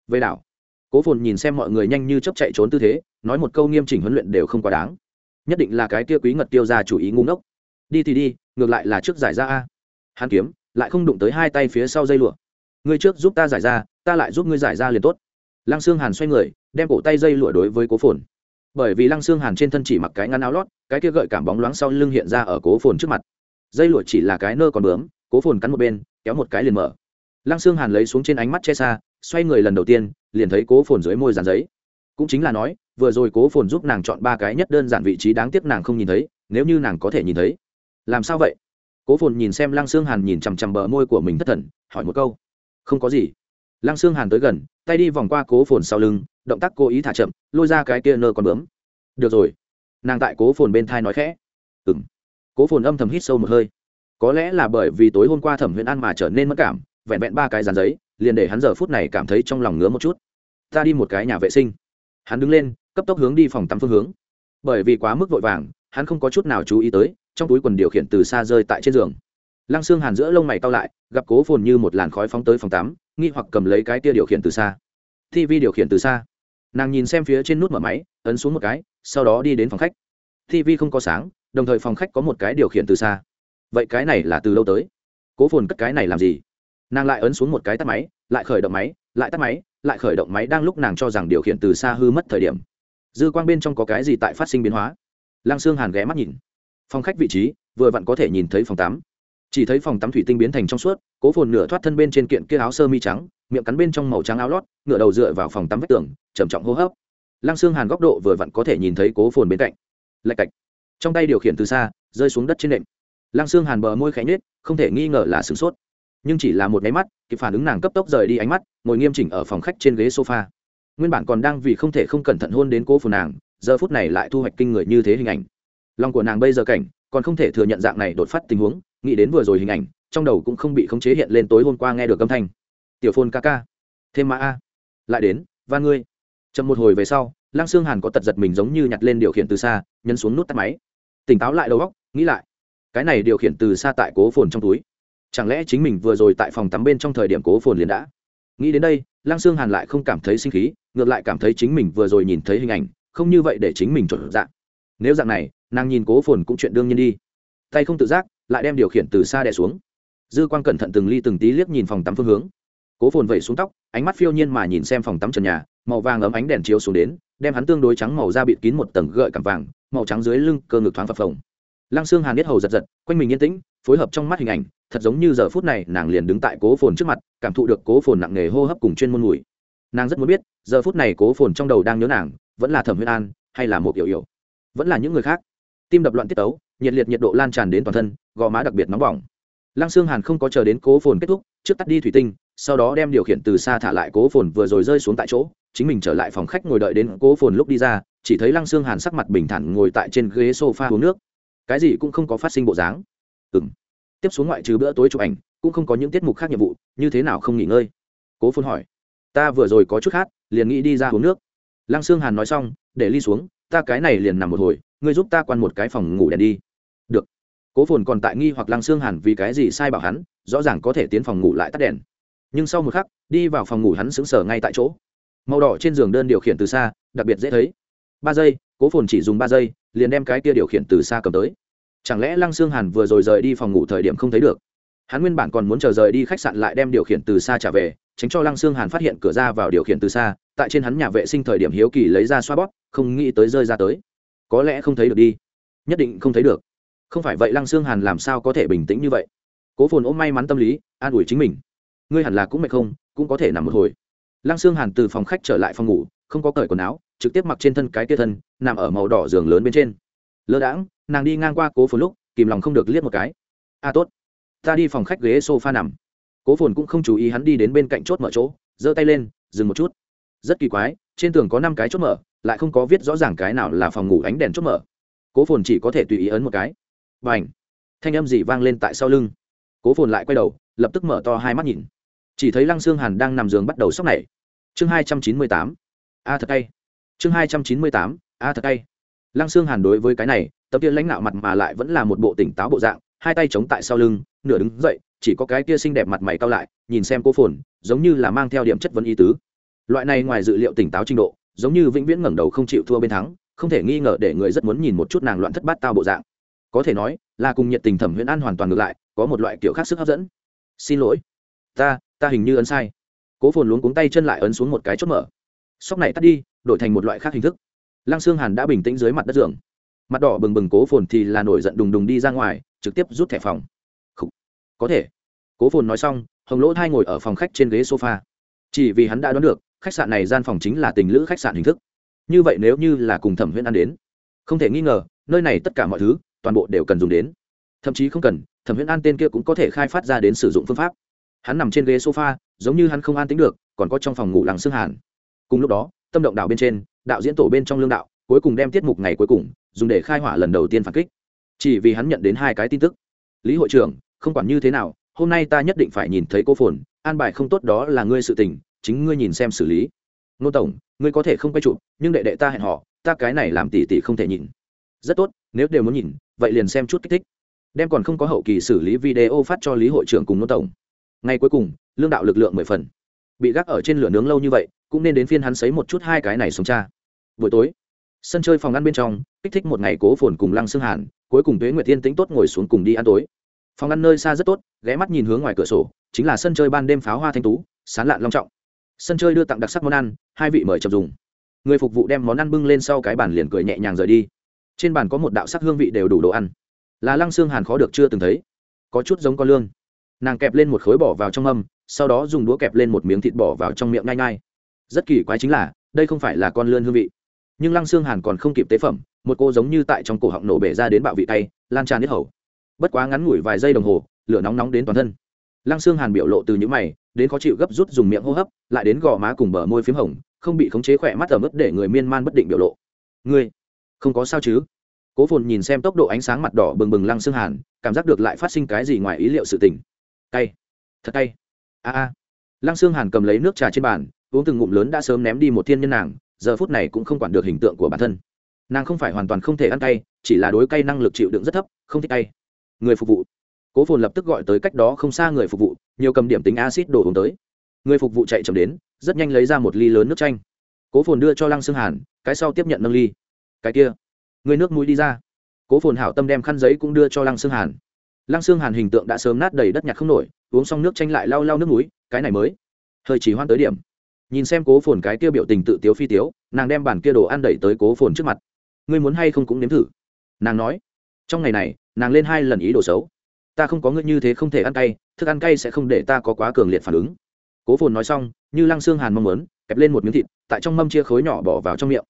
[SPEAKER 1] về đảo. Cố phồn nhìn xem mọi người nhanh như chấp chạy trốn tư thế, nói một câu nghiêm chỉnh huấn luyện đều không quá đáng. Nhất định là cái kia quý ngật tiêu ra chủ ý ngu ngốc. Đi thì đi, ngược lại là trước giải ra a. Hắn kiếm, lại không đụng tới hai tay phía sau dây lụa. Ngươi trước giúp ta giải ra, ta lại giúp ngươi giải ra liền tốt. Lăng xương hàn xoay người, đem cổ tay dây lụa đối với cố phồn. Bởi vì lăng xương hàn trên thân chỉ mặc cái ngăn áo lót, cái kia gợi cảm bóng loáng sau lưng hiện ra ở cố phồn trước mặt. Dây lụa chỉ là cái nơ còn bướm cố phồn cắn một bên, kéo một cái liền mở. Lăng xương hàn lấy xuống trên ánh mắt che xa, xoay người lần đầu tiên, liền thấy cố phồn dưới môi dàn giấy. Cũng chính là nói, vừa rồi cố phồn giúp nàng chọn ba cái nhất đơn giản vị trí đáng tiếc nàng không nhìn thấy, nếu như nàng có thể nhìn thấy. Làm sao vậy? Cố phồn nhìn xem lăng xương hàn nhìn chằm chằm bờ môi của mình thất thần, hỏi một câu. Không có gì. Lăng xương hàn tới gần, tay đi vòng qua cố phồn sau lưng, động tác cố ý thả chậm, lôi ra cái kia nơ còn bướm. Được rồi. Nàng tại cố phồn bên thai nói khẽ. Ừ m cố phồn âm thầm hít sâu một hơi có lẽ là bởi vì tối hôm qua thẩm huyền ăn mà trở nên mất cảm, vẹn vẹn ba cái dàn giấy, liền để hắn giờ phút này cảm thấy trong lòng ngứa một chút. Ta đi một cái nhà vệ sinh. Hắn đứng lên, cấp tốc hướng đi phòng tắm phương hướng. Bởi vì quá mức vội vàng, hắn không có chút nào chú ý tới, trong túi quần điều khiển từ xa rơi tại trên giường. Lăng xương hàn giữa lông mày cao lại, gặp cố phồn như một làn khói phóng tới phòng tắm, nghi hoặc cầm lấy cái tia điều khiển từ xa. Tv điều khiển từ xa. Nàng nhìn xem phía trên nút mở máy, ấn xuống một cái, sau đó đi đến phòng khách. Tv không có sáng, đồng thời phòng khách có một cái điều khiển từ xa vậy cái này là từ lâu tới? Cố phồn cất cái này làm gì? Nàng lại ấn xuống một cái tắt máy, lại khởi động máy, lại tắt máy, lại khởi động máy đang lúc nàng cho rằng điều khiển từ xa hư mất thời điểm. Dư quang bên trong có cái gì tại phát sinh biến hóa? Lăng xương hàn ghé mắt nhìn. Phòng khách vị trí, vừa vặn có thể nhìn thấy phòng tắm. Chỉ thấy phòng tắm thủy tinh biến thành trong suốt, cố phồn nửa thoát thân bên trên kiện kia áo sơ mi trắng, miệng cắn bên trong màu trắng áo lót ngựa đầu dựa vào phòng tắm vách tường, trầm trọng hô hấp. Lăng xương hàn góc độ vừa vặn có thể nhìn thấy cố phồn bên cạnh. Lạch cạch. Trong tay điều khiển từ xa, rơi xuống đất trên nệm lăng xương hàn bờ môi khẽ nhết không thể nghi ngờ là sửng sốt. Nhưng chỉ là một máy mắt, kịp phản ứng nàng cấp tốc rời đi ánh mắt, ngồi nghiêm chỉnh ở phòng khách trên ghế sofa. Nguyên bản còn đang vì không thể không cẩn thận hôn đến cô phù nàng, giờ phút này lại thu hoạch kinh người như thế hình ảnh. Lòng của nàng bây giờ cảnh, còn không thể thừa nhận dạng này đột phát tình huống, nghĩ đến vừa rồi hình ảnh, trong đầu cũng không bị khống chế hiện lên tối hôm qua nghe được âm thanh. Tiểu phôn ca ca, thêm mã a, lại đến, và ngươi. Chậm một hồi về sau, lăng xương hàn có tật giật mình giống như nhặt lên điều khiển từ xa, nhấn xuống nút tắt máy. Tỉnh táo lại đầu góc nghĩ lại cái này điều khiển từ xa tại cố phồn trong túi. Chẳng lẽ chính mình vừa rồi tại phòng tắm bên trong thời điểm cố phồn liền đã? Nghĩ đến đây, lăng xương hàn lại không cảm thấy sinh khí, ngược lại cảm thấy chính mình vừa rồi nhìn thấy hình ảnh, không như vậy để chính mình chuẩn dạng nếu dạng này, nàng nhìn cố phồn cũng chuyện đương nhiên đi. Tay không tự giác, lại đem điều khiển từ xa đè xuống. Dư quan cẩn thận từng ly từng tí liếc nhìn phòng tắm phương hướng. Cố phồn vẩy xuống tóc, ánh mắt phiêu nhiên mà nhìn xem phòng tắm trần nhà, màu vàng ấm ánh đèn chiếu xuống đến, đem hắn tương đối trắng màu da bịt kín một tầng gợi cảm vàng, màu trắng dưới lưng cơ ngực thoáng phập phồng lăng xương hàn biết hầu giật giật, quanh mình yên tĩnh, phối hợp trong mắt hình ảnh, thật giống như giờ phút này nàng liền đứng tại cố phồn trước mặt, cảm thụ được cố phồn nặng nề hô hấp cùng chuyên môn mùi. Nàng rất muốn biết, giờ phút này cố phồn trong đầu đang nhớ nàng, vẫn là thẩm huyên an, hay là một yểu yểu vẫn là những người khác? Tim đập loạn tiết tấu, nhiệt liệt nhiệt độ lan tràn đến toàn thân, gò má đặc biệt nóng bỏng. Lăng xương hàn không có chờ đến cố phồn kết thúc, trước tắt đi thủy tinh, sau đó đem điều khiển từ xa thả lại cố phồn vừa rồi rơi xuống tại chỗ, chính mình trở lại phòng khách ngồi đợi đến cố phồn lúc đi ra, chỉ thấy lăng xương hàn sắc mặt bình thản ngồi tại trên ghế sofa uống nước cái gì cũng không có phát sinh bộ dáng. Ừng tiếp xuống ngoại trừ bữa tối chụp ảnh, cũng không có những tiết mục khác nhiệm vụ, như thế nào không nghỉ ngơi? Cố phôn hỏi. Ta vừa rồi có chút khác liền nghĩ đi ra uống nước. Lăng xương hàn nói xong, để ly xuống, ta cái này liền nằm một hồi, ngươi giúp ta quan một cái phòng ngủ đèn đi. Được. Cố phồn còn tại nghi hoặc lăng xương hàn vì cái gì sai bảo hắn, rõ ràng có thể tiến phòng ngủ lại tắt đèn. Nhưng sau một khắc, đi vào phòng ngủ hắn sững sờ ngay tại chỗ. Màu đỏ trên giường đơn điều khiển từ xa, đặc biệt dễ thấy. Ba giây cố phồn chỉ dùng ba giây, liền đem cái kia điều khiển từ xa cầm tới. Chẳng lẽ lăng xương hàn vừa rồi rời đi phòng ngủ thời điểm không thấy được? Hắn nguyên bản còn muốn chờ rời đi khách sạn lại đem điều khiển từ xa trả về, tránh cho lăng xương hàn phát hiện cửa ra vào điều khiển từ xa, tại trên hắn nhà vệ sinh thời điểm hiếu kỳ lấy ra xoa bóp, không nghĩ tới rơi ra tới. Có lẽ không thấy được đi. Nhất định không thấy được. Không phải vậy lăng xương hàn làm sao có thể bình tĩnh như vậy? Cố phồn ôm may mắn tâm lý, an ủi chính mình. Ngươi hẳn là cũng mệt không? Cũng có thể nằm một hồi. Lăng xương hàn từ phòng khách trở lại phòng ngủ, không có cởi quần áo trực tiếp mặc trên thân cái tia thân nằm ở màu đỏ giường lớn bên trên. Lơ đãng nàng đi ngang qua cố phồn lúc kìm lòng không được liếc một cái. A à, tốt. Ta đi phòng khách ghế s o f a nằm. Cố phồn cũng không chú ý hắn đi đến bên cạnh chốt mở chỗ giơ tay lên dừng một chút. Rất kỳ quái trên tường có năm cái chốt mở lại không có viết rõ ràng cái nào là phòng ngủ ánh đèn chốt mở. Cố phồn chỉ có thể tùy ý ấn một cái. B à n h thanh âm gì vang lên tại sau lưng. Cố phồn lại quay đầu lập tức mở to hai mắt nhìn. Chỉ thấy lăng xương hàn đang nằm giường bắt đầu sốc này. Chương hai trăm chín mươi tám. A thật tay chương hai trăm chín mươi tám, a thật tay lăng xương hàn đối với cái này, tập tiên lãnh đạo mặt mà lại vẫn là một bộ tỉnh táo bộ dạng, hai tay chống tại sau lưng, nửa đứng dậy, chỉ có cái kia xinh đẹp mặt mày cao lại, nhìn xem cô phồn, giống như là mang theo điểm chất vấn ý tứ. Loại này ngoài dự liệu tỉnh táo trình độ, giống như vĩnh viễn ngẩng đầu không chịu thua bên thắng, không thể nghi ngờ để người rất muốn nhìn một chút nàng loạn thất bát tao bộ dạng. Có thể nói, là cùng nhiệt tình thẩm huyễn an hoàn toàn ngược lại, có một loại kiểu khác sức hấp dẫn. Xin lỗi. Ta ta hình như ấn sai. Cố phồn luống cuống tay chân lại ấn xuống một cái chốt mở. Sóc này tắt đi đổi thành một loại khác hình thức. Lăng xương hàn đã bình tĩnh dưới mặt đất giường. Mặt đỏ bừng bừng cố phồn thì là nổi giận đùng đùng đi ra ngoài, trực tiếp rút thẻ phòng. Có thể. Cố phồn nói xong, hồng lỗ thai ngồi ở phòng khách trên ghế sofa. Chỉ vì hắn đã đoán được, khách sạn này gian phòng chính là tình lữ khách sạn hình thức. Như vậy nếu như là cùng thẩm huyễn ăn đến, không thể nghi ngờ, nơi này tất cả mọi thứ, toàn bộ đều cần dùng đến. Thậm chí không cần, thẩm huyễn an tên kia cũng có thể khai phát ra đến sử dụng phương pháp. Hắn nằm trên ghế sofa, giống như hắn không an tính được, còn có trong phòng ngủ làng xương hàn. Cùng lúc đó tâm động đạo bên trên, đạo diễn tổ bên trong lương đạo, cuối cùng đem tiết mục ngày cuối cùng, dùng để khai hỏa lần đầu tiên phản kích. Chỉ vì hắn nhận đến hai cái tin tức. Lý hội trưởng, không quản như thế nào, hôm nay ta nhất định phải nhìn thấy cô phồn, an bài không tốt đó là ngươi sự tình, chính ngươi nhìn xem xử lý. Nô tổng, ngươi có thể không quay chụp, nhưng đệ đệ ta hẹn họ, ta cái này làm tỉ tỉ không thể nhìn. Rất tốt, nếu đều muốn nhìn, vậy liền xem chút kích thích. Đem còn không có hậu kỳ xử lý video phát cho lý hội trưởng cùng nô tổng. Ngay cuối cùng, lương đạo lực lượng mười phần. Bị gác ở trên lửa nướng lâu như vậy cũng nên đến phiên hắn sấy một chút hai cái này sống cha. Buổi tối, sân chơi phòng ăn bên trong, kích thích một ngày cố phồn cùng lăng xương hàn, cuối cùng tuế nguyệt tiên tính tốt ngồi xuống cùng đi ăn tối. Phòng ăn nơi xa rất tốt, ghé mắt nhìn hướng ngoài cửa sổ, chính là sân chơi ban đêm pháo hoa thanh tú, sán lạn long trọng. Sân chơi đưa tặng đặc sắc món ăn, hai vị mời chậm dùng. Người phục vụ đem món ăn bưng lên sau cái bàn liền cười nhẹ nhàng rời đi. Trên bàn có một đạo sắc hương vị đều đủ đồ ăn. Là lăng xương hàn khó được chưa từng thấy. Có chút giống con lương nàng kẹp lên một khối bỏ vào trong âm sau đó dùng đũa kẹp lên một miếng thịt bỏ vào trong miệng ngay ngay rất kỳ quái chính là, đây không phải là con lươn hương vị. Nhưng lăng xương hàn còn không kịp tế phẩm, một cô giống như tại trong cổ họng nổ bể ra đến bạo vị tay, lan tràn hết hầu. Bất quá ngắn ngủi vài giây đồng hồ, lửa nóng nóng đến toàn thân. Lăng xương hàn biểu lộ từ những mày, đến khó chịu gấp rút dùng miệng hô hấp, lại đến gò má cùng bờ môi p h í m hồng, không bị khống chế khỏe mắt ở mức để người miên man bất định biểu lộ. Ngươi, không có sao chứ? Cố phồn nhìn xem tốc độ ánh sáng mặt đỏ bừng bừng lăng xương hàn, cảm giác được lại phát sinh cái gì ngoài ý liệu sự tình. Cay, thật cay. A a. Lăng xương hàn cầm lấy nước trà trên bàn uống từng ngụm lớn đã sớm ném đi một thiên nhân nàng, giờ phút này cũng không quản được hình tượng của bản thân. Nàng không phải hoàn toàn không thể ăn cay, chỉ là đối cay năng lực chịu đựng rất thấp, không thích cay. Người phục vụ. Cố phồn lập tức gọi tới cách đó không xa người phục vụ, nhiều cầm điểm tính acid đổ uống tới. Người phục vụ chạy chậm đến, rất nhanh lấy ra một ly lớn nước chanh. Cố phồn đưa cho lăng xương hàn, cái sau tiếp nhận nâng ly. Cái kia, người nước mũi đi ra. Cố phồn hảo tâm đem khăn giấy cũng đưa cho lăng xương hàn. Lăng xương hàn hình tượng đã sớm nát đầy đất nhặt không nổi, uống xong nước chanh lại lau lau nước mũi, cái này mới. Hơi chỉ hoan tới điểm nhìn xem cố phồn cái kia biểu tình tự tiếu phi tiếu, nàng đem bản kia đồ ăn đẩy tới cố phồn trước mặt. Ngươi muốn hay không cũng nếm thử. Nàng nói, trong ngày này, nàng lên hai lần ý đồ xấu. Ta không có ngươi như thế không thể ăn cay, thức ăn cay sẽ không để ta có quá cường liệt phản ứng. Cố phồn nói xong, như lăng xương hàn mong muốn, kẹp lên một miếng thịt, tại trong mâm chia khối nhỏ bỏ vào trong miệng.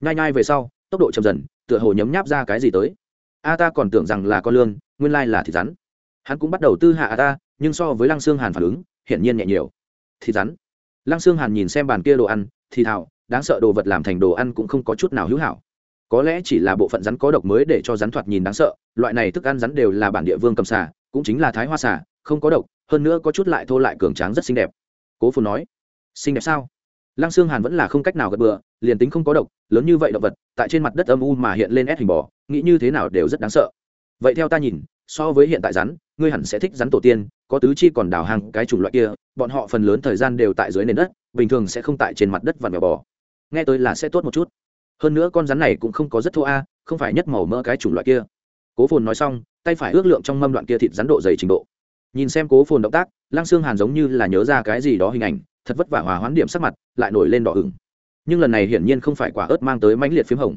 [SPEAKER 1] Nhai nhai về sau, tốc độ chậm dần, tựa hồ nhấm nháp ra cái gì tới. A ta còn tưởng rằng là con lương nguyên lai là thịt rắn. Hắn cũng bắt đầu tư hạ a ta, nhưng so với lăng xương hàn phản ứng, hiển nhiên nhẹ nhiều. Thịt rắn lăng xương hàn nhìn xem bàn kia đồ ăn, thì thảo đáng sợ đồ vật làm thành đồ ăn cũng không có chút nào hữu hảo. Có lẽ chỉ là bộ phận rắn có độc mới để cho rắn thoạt nhìn đáng sợ, loại này thức ăn rắn đều là bản địa vương cầm xà, cũng chính là thái hoa xà, không có độc, hơn nữa có chút lại thô lại cường tráng rất xinh đẹp. Cố phù nói, xinh đẹp sao? Lăng xương hàn vẫn là không cách nào gật bừa, liền tính không có độc, lớn như vậy động vật, tại trên mặt đất âm u mà hiện lên ép hình bò, nghĩ như thế nào đều rất đáng sợ. Vậy theo ta nhìn, so với hiện tại rắn, ngươi hẳn sẽ thích rắn tổ tiên có tứ chi còn đào hàng cái chủng loại kia, bọn họ phần lớn thời gian đều tại dưới nền đất, bình thường sẽ không tại trên mặt đất và mèo bò. Nghe tôi là sẽ tốt một chút. Hơn nữa con rắn này cũng không có rất thô a, không phải nhất màu mỡ cái chủng loại kia. Cố phồn nói xong, tay phải ước lượng trong mâm đoạn kia thịt rắn độ dày trình độ. Nhìn xem cố phồn động tác, lăng xương hàn giống như là nhớ ra cái gì đó hình ảnh, thật vất vả hòa hoán điểm sắc mặt, lại nổi lên đỏ ửng. Nhưng lần này hiển nhiên không phải quả ớt mang tới mãnh liệt p h í m hồng.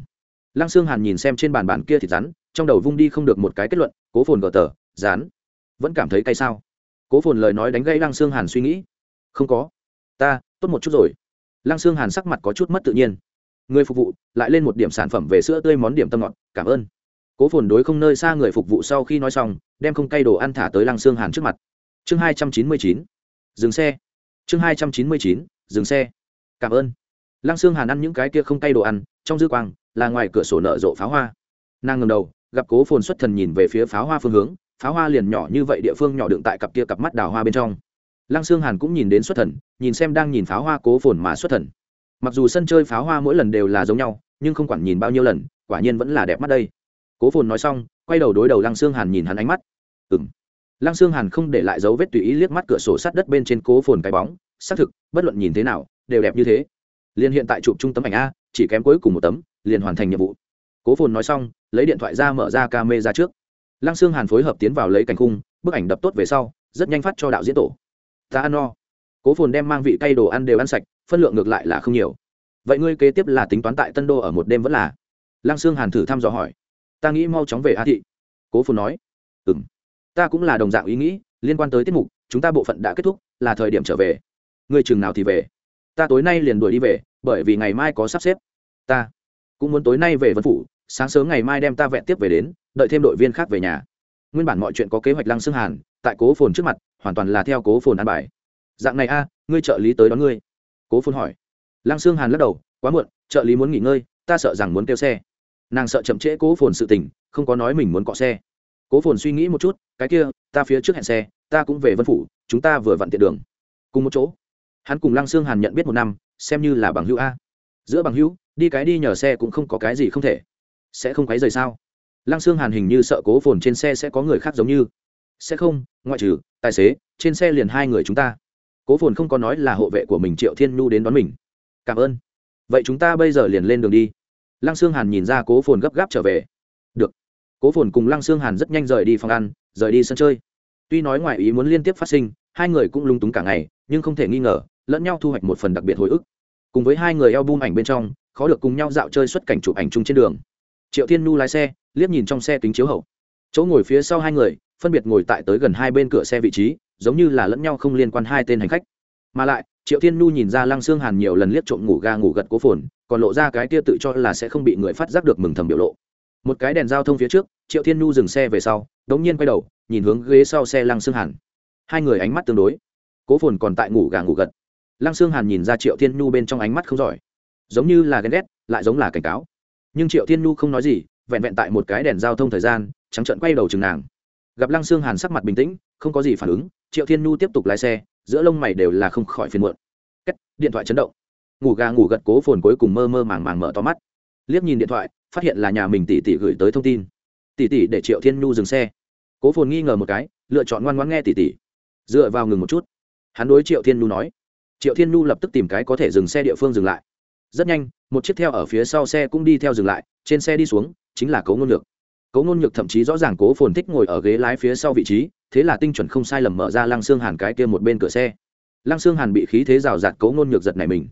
[SPEAKER 1] Lăng xương hàn nhìn xem trên bàn bàn kia thịt rắn, trong đầu vung đi không được một cái kết luận, cố phồn gờ tờ, rán, vẫn cảm thấy cay sao? Cố phồn lời nói đánh gây lăng xương hàn suy nghĩ. Không có. Ta, tốt một chút rồi. Lăng xương hàn sắc mặt có chút mất tự nhiên. Người phục vụ, lại lên một điểm sản phẩm về sữa tươi món điểm tâm ngọt, cảm ơn. Cố phồn đối không nơi xa người phục vụ sau khi nói xong, đem không cay đồ ăn thả tới lăng xương hàn trước mặt. Chương hai trăm chín mươi chín. Dừng xe. Chương hai trăm chín mươi chín, dừng xe. Cảm ơn. Lăng xương hàn ăn những cái kia không cay đồ ăn, trong dư quang, là ngoài cửa sổ nở rộ pháo hoa. Nàng ngầm đầu, gặp cố phồn xuất thần nhìn về phía pháo hoa phương hướng pháo hoa liền nhỏ như vậy địa phương nhỏ đựng tại cặp kia cặp mắt đào hoa bên trong. Lăng xương hàn cũng nhìn đến xuất thần, nhìn xem đang nhìn pháo hoa cố phồn mà xuất thần. Mặc dù sân chơi pháo hoa mỗi lần đều là giống nhau, nhưng không quản nhìn bao nhiêu lần, quả nhiên vẫn là đẹp mắt đây. Cố phồn nói xong, quay đầu đối đầu lăng xương hàn nhìn hắn ánh mắt. Ừng lăng xương hàn không để lại dấu vết tùy ý liếc mắt cửa sổ sát đất bên trên cố phồn cái bóng, xác thực, bất luận nhìn thế nào, đều đẹp như thế. Liền hiện tại chụp trung tấm ảnh a, chỉ kém cuối cùng một tấm, liền hoàn thành nhiệm vụ. Cố phồn nói xong, lấy điện thoại ra mở ra ca mê ra trước lăng xương hàn phối hợp tiến vào lấy cảnh khung, bức ảnh đập tốt về sau, rất nhanh phát cho đạo diễn tổ. Ta ăn no. Cố phồn đem mang vị cây đồ ăn đều ăn sạch, phân lượng ngược lại là không nhiều. Vậy ngươi kế tiếp là tính toán tại tân đô ở một đêm vẫn là? Lăng sương hàn thử thăm dò hỏi. Ta nghĩ mau chóng về a thị. Cố phồn nói. Ừ m ta cũng là đồng dạng ý nghĩ, liên quan tới tiết mục, chúng ta bộ phận đã kết thúc, là thời điểm trở về. Ngươi chừng nào thì về? Ta tối nay liền đuổi đi về, bởi vì ngày mai có sắp xếp. Ta cũng muốn tối nay về vân phủ sáng sớm ngày mai đem ta vẹn tiếp về đến, đợi thêm đội viên khác về nhà. Nguyên bản mọi chuyện có kế hoạch lăng xương hàn, tại cố phồn trước mặt, hoàn toàn là theo cố phồn ăn bài. Dạng này a, ngươi trợ lý tới đón ngươi. Cố phồn hỏi. Lăng sương hàn lắc đầu, quá muộn, trợ lý muốn nghỉ ngơi, ta sợ rằng muốn kêu xe. Nàng sợ chậm trễ cố phồn sự tình, không có nói mình muốn cọ xe. Cố phồn suy nghĩ một chút, cái kia, ta phía trước hẹn xe, ta cũng về vân phủ, chúng ta vừa vặn tiện đường. Cùng một chỗ. Hắn cùng lăng sương hàn nhận biết một năm, xem như là bằng hữu a. Giữa bằng hữu, đi cái đi nhờ xe cũng không có cái gì không thể sẽ không quấy rời sao? Lăng xương hàn hình như sợ cố phồn trên xe sẽ có người khác giống như. Sẽ không, ngoại trừ tài xế, trên xe liền hai người chúng ta. Cố phồn không có nói là hộ vệ của mình triệu thiên nhu đến đón mình. Cảm ơn. Vậy chúng ta bây giờ liền lên đường đi. Lăng xương hàn nhìn ra cố phồn gấp gáp trở về. Được. Cố phồn cùng lăng xương hàn rất nhanh rời đi phòng ăn, rời đi sân chơi. Tuy nói ngoại ý muốn liên tiếp phát sinh, hai người cũng lung túng cả ngày, nhưng không thể nghi ngờ, lẫn nhau thu hoạch một phần đặc biệt hồi ức. Cùng với hai người eo bum ảnh bên trong, khó được cùng nhau dạo chơi xuất cảnh chụp ảnh chung trên đường triệu thiên Nu lái xe, liếc nhìn trong xe kính chiếu hậu. Chỗ ngồi phía sau hai người, phân biệt ngồi tại tới gần hai bên cửa xe vị trí, giống như là lẫn nhau không liên quan hai tên hành khách. Mà lại, triệu thiên Nu nhìn ra lăng xương hàn nhiều lần liếc trộm ngủ ga ngủ gật cố phồn, còn lộ ra cái tia tự cho là sẽ không bị người phát giác được mừng thầm biểu lộ. Một cái đèn giao thông phía trước, triệu thiên Nu dừng xe về sau, đống nhiên quay đầu, nhìn hướng ghế sau xe lăng xương hàn. Hai người ánh mắt tương đối. Cố phồn còn tại ngủ gà ngủ gật. Lăng xương hàn nhìn ra triệu thiên Nu bên trong ánh mắt không giỏi. Giống như là ghen ghét, lại giống là cảnh cáo nhưng triệu thiên nhu không nói gì, vẹn vẹn tại một cái đèn giao thông thời gian, trắng trận quay đầu chừng nàng. Gặp lăng xương hàn sắc mặt bình tĩnh, không có gì phản ứng, triệu thiên nhu tiếp tục lái xe, giữa lông mày đều là không khỏi phiền muộn. Cách, điện thoại chấn động. Ngủ gà ngủ gật cố phồn cuối cùng mơ mơ màng màng mở to mắt. Liếc nhìn điện thoại, phát hiện là nhà mình tỷ tỷ gửi tới thông tin. Tỷ tỷ để triệu thiên nhu dừng xe. Cố phồn nghi ngờ một cái, lựa chọn ngoan ngoãn nghe tỷ tỷ. Dựa vào ngừng một chút. Hắn đối triệu thiên nhu nói. Triệu thiên nhu lập tức tìm cái có thể dừng xe địa phương dừng lại rất nhanh, một chiếc theo ở phía sau xe cũng đi theo dừng lại, trên xe đi xuống, chính là cấu ngôn nhược. Cấu ngôn nhược thậm chí rõ ràng cố phồn thích ngồi ở ghế lái phía sau vị trí, thế là tinh chuẩn không sai lầm mở ra lăng xương hàn cái kia một bên cửa xe. Lăng xương hàn bị khí thế rào rạt cấu ngôn nhược giật này mình.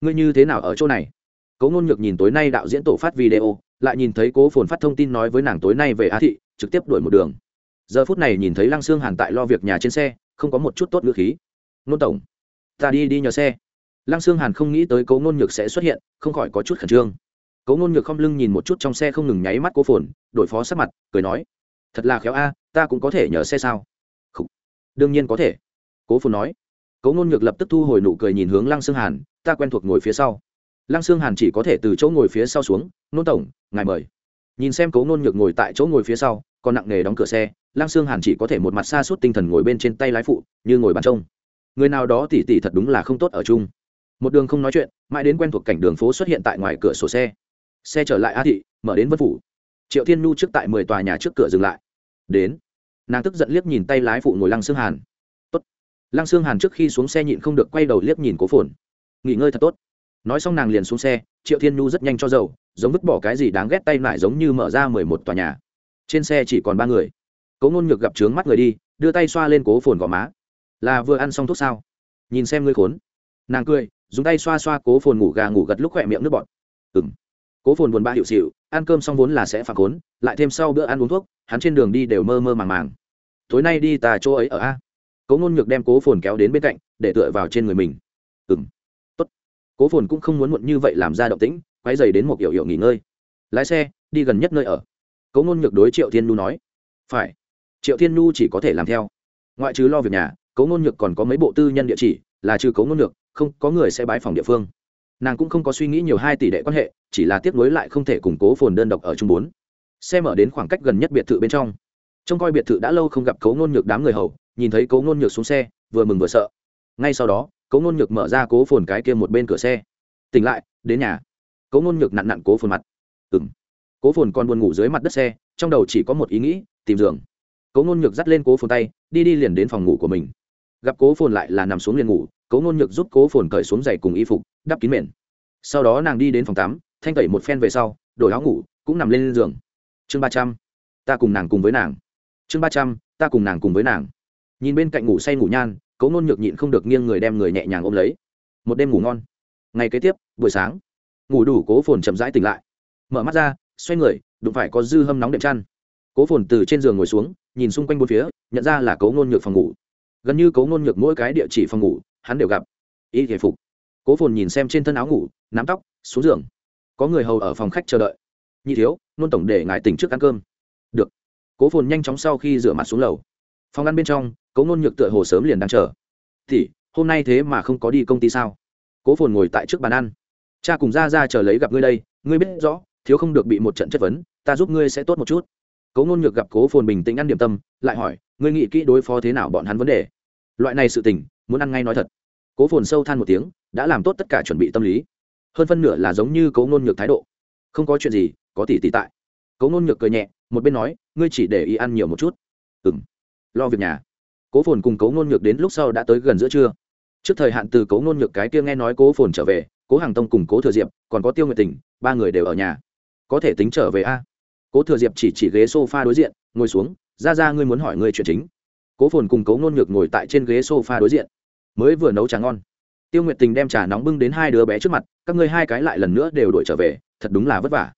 [SPEAKER 1] Ngươi như thế nào ở chỗ này? Cấu ngôn nhược nhìn tối nay đạo diễn tổ phát video, lại nhìn thấy cố phồn phát thông tin nói với nàng tối nay về á thị, trực tiếp đuổi một đường. Giờ phút này nhìn thấy lăng xương hàn tại lo việc nhà trên xe, không có một chút tốt ngữ khí. Nôn tổng, ta đi đi nhờ xe lăng xương hàn không nghĩ tới Cố ngôn nhược sẽ xuất hiện, không khỏi có chút khẩn trương. Cố ngôn nhược không lưng nhìn một chút trong xe không ngừng nháy mắt cố phồn, đổi phó sắc mặt, cười nói, thật là khéo a, ta cũng có thể nhờ xe sao? Không. đương nhiên có thể. Cố phồn nói. Cố ngôn nhược lập tức thu hồi nụ cười nhìn hướng lăng xương hàn, ta quen thuộc ngồi phía sau. Lăng xương hàn chỉ có thể từ chỗ ngồi phía sau xuống, nôn tổng, ngài mời. Nhìn xem Cố ngôn nhược ngồi tại chỗ ngồi phía sau, còn nặng nghề đóng cửa xe, lăng xương hàn chỉ có thể một mặt xa suốt tinh thần ngồi bên trên tay lái phụ, như ngồi bàn trông. Người nào đó tỉ tỉ thật đúng là không tốt ở chung một đường không nói chuyện, mãi đến quen thuộc cảnh đường phố xuất hiện tại ngoài cửa sổ xe. Xe trở lại a thị, mở đến vân phủ. Triệu thiên nhu trước tại mười tòa nhà trước cửa dừng lại. Đến. Nàng tức giận liếc nhìn tay lái phụ ngồi lăng xương hàn. Tốt. Lăng xương hàn trước khi xuống xe nhịn không được quay đầu liếc nhìn cố phồn. Nghỉ ngơi thật tốt. Nói xong nàng liền xuống xe, triệu thiên nhu rất nhanh cho dầu, giống vứt bỏ cái gì đáng ghét tay lại giống như mở ra mười một tòa nhà. Trên xe chỉ còn ba người. Cố ngôn nhược gặp trướng mắt người đi, đưa tay xoa lên cố phồn gò má. Là vừa ăn xong thuốc sao? Nhìn xem ngươi khốn. Nàng cười dùng tay xoa xoa cố phồn ngủ gà ngủ gật lúc khỏe miệng nước bọt. Ừng cố phồn buồn bã hiệu xịu, ăn cơm xong vốn là sẽ phạt khốn, lại thêm sau bữa ăn uống thuốc, hắn trên đường đi đều mơ mơ màng màng. Tối nay đi tà chỗ ấy ở a. Cố ngôn nhược đem cố phồn kéo đến bên cạnh, để tựa vào trên người mình. Ừng tốt. Cố phồn cũng không muốn muộn như vậy làm ra động tĩnh, quay dày đến một hiệu hiệu nghỉ ngơi. Lái xe, đi gần nhất nơi ở. Cố ngôn nhược đối triệu thiên nu nói. Phải. Triệu thiên nu chỉ có thể làm theo. Ngoại trừ lo việc nhà, cố ngôn nhược còn có mấy bộ tư nhân địa chỉ, là trừ cố ngôn nhược không có người sẽ bái phòng địa phương. Nàng cũng không có suy nghĩ nhiều hai tỷ đệ quan hệ, chỉ là tiếp nối lại không thể củng cố phồn đơn độc ở trung bốn. Xe mở đến khoảng cách gần nhất biệt thự bên trong. Trông coi biệt thự đã lâu không gặp cấu ngôn nhược đám người hầu, nhìn thấy cấu ngôn nhược xuống xe, vừa mừng vừa sợ. Ngay sau đó cấu ngôn nhược mở ra cố phồn cái kia một bên cửa xe. Tỉnh lại, đến nhà. Cấu ngôn nhược nặn nặn cố phồn mặt. Ừng cố phồn còn buồn ngủ dưới mặt đất xe, trong đầu chỉ có một ý nghĩ, tìm giường. Cố ngôn nhược dắt lên cố phồn tay, đi đi liền đến phòng ngủ của mình. Gặp cố phồn lại là nằm xuống liền ngủ cố ngôn nhược giúp cố phồn cởi xuống giày cùng y phục, đắp kín mền. Sau đó nàng đi đến phòng tắm, thanh tẩy một phen về sau, đổi áo ngủ, cũng nằm lên giường. Chương ba trăm, ta cùng nàng cùng với nàng. Chương ba trăm, ta cùng nàng cùng với nàng. Nhìn bên cạnh ngủ say ngủ nhan cố ngôn nhược nhịn không được nghiêng người đem người nhẹ nhàng ôm lấy. Một đêm ngủ ngon. Ngày kế tiếp, buổi sáng, ngủ đủ cố phồn chậm rãi tỉnh lại. Mở mắt ra, xoay người, đụng phải có dư hâm nóng đệm chăn. Cố phồn từ trên giường ngồi xuống, nhìn xung quanh bốn phía, nhận ra là cố ngôn nhược phòng ngủ. Gần như cố ngôn nhược mỗi cái địa chỉ phòng ngủ hắn đều gặp. Y thể phục. Cố phồn nhìn xem trên thân áo ngủ, nắm tóc, xuống giường. Có người hầu ở phòng khách chờ đợi. Nhị thiếu, nôn tổng để ngài tỉnh trước ăn cơm. Được. Cố phồn nhanh chóng sau khi rửa mặt xuống lầu. Phòng ăn bên trong cố nôn nhược tựa hồ sớm liền đang chờ. Thì hôm nay thế mà không có đi công ty sao? Cố phồn ngồi tại trước bàn ăn. Cha cùng ra ra chờ lấy gặp ngươi đây, ngươi biết rõ, thiếu không được bị một trận chất vấn, ta giúp ngươi sẽ tốt một chút. Cố ngôn nhược gặp cố phồn bình tĩnh ăn điểm tâm, lại hỏi, ngươi nghĩ kỹ đối phó thế nào bọn hắn vấn đề? Loại này sự tình muốn ăn ngay nói thật. Cố phồn sâu than một tiếng, đã làm tốt tất cả chuẩn bị tâm lý. Hơn phân nửa là giống như cố ngôn nhược thái độ. Không có chuyện gì, có tỷ tỷ tại. Cố ngôn nhược cười nhẹ, một bên nói, ngươi chỉ để ý ăn nhiều một chút. Ừng lo việc nhà. Cố phồn cùng cố ngôn nhược đến lúc sau đã tới gần giữa trưa. Trước thời hạn từ cố ngôn nhược cái kia nghe nói cố phồn trở về, cố hàng tông cùng cố thừa diệp, còn có tiêu nguyệt tình, ba người đều ở nhà. Có thể tính trở về a? Cố thừa diệp chỉ chỉ ghế s o f a đối diện, ngồi xuống ra ra ngươi muốn hỏi ngươi chuyện chính cố phồn cùng cố Nôn nhược ngồi tại trên ghế sofa đối diện. Mới vừa nấu trà ngon, tiêu nguyệt tình đem trà nóng bưng đến hai đứa bé trước mặt, các ngươi hai cái lại lần nữa đều đổi trở về, thật đúng là vất vả.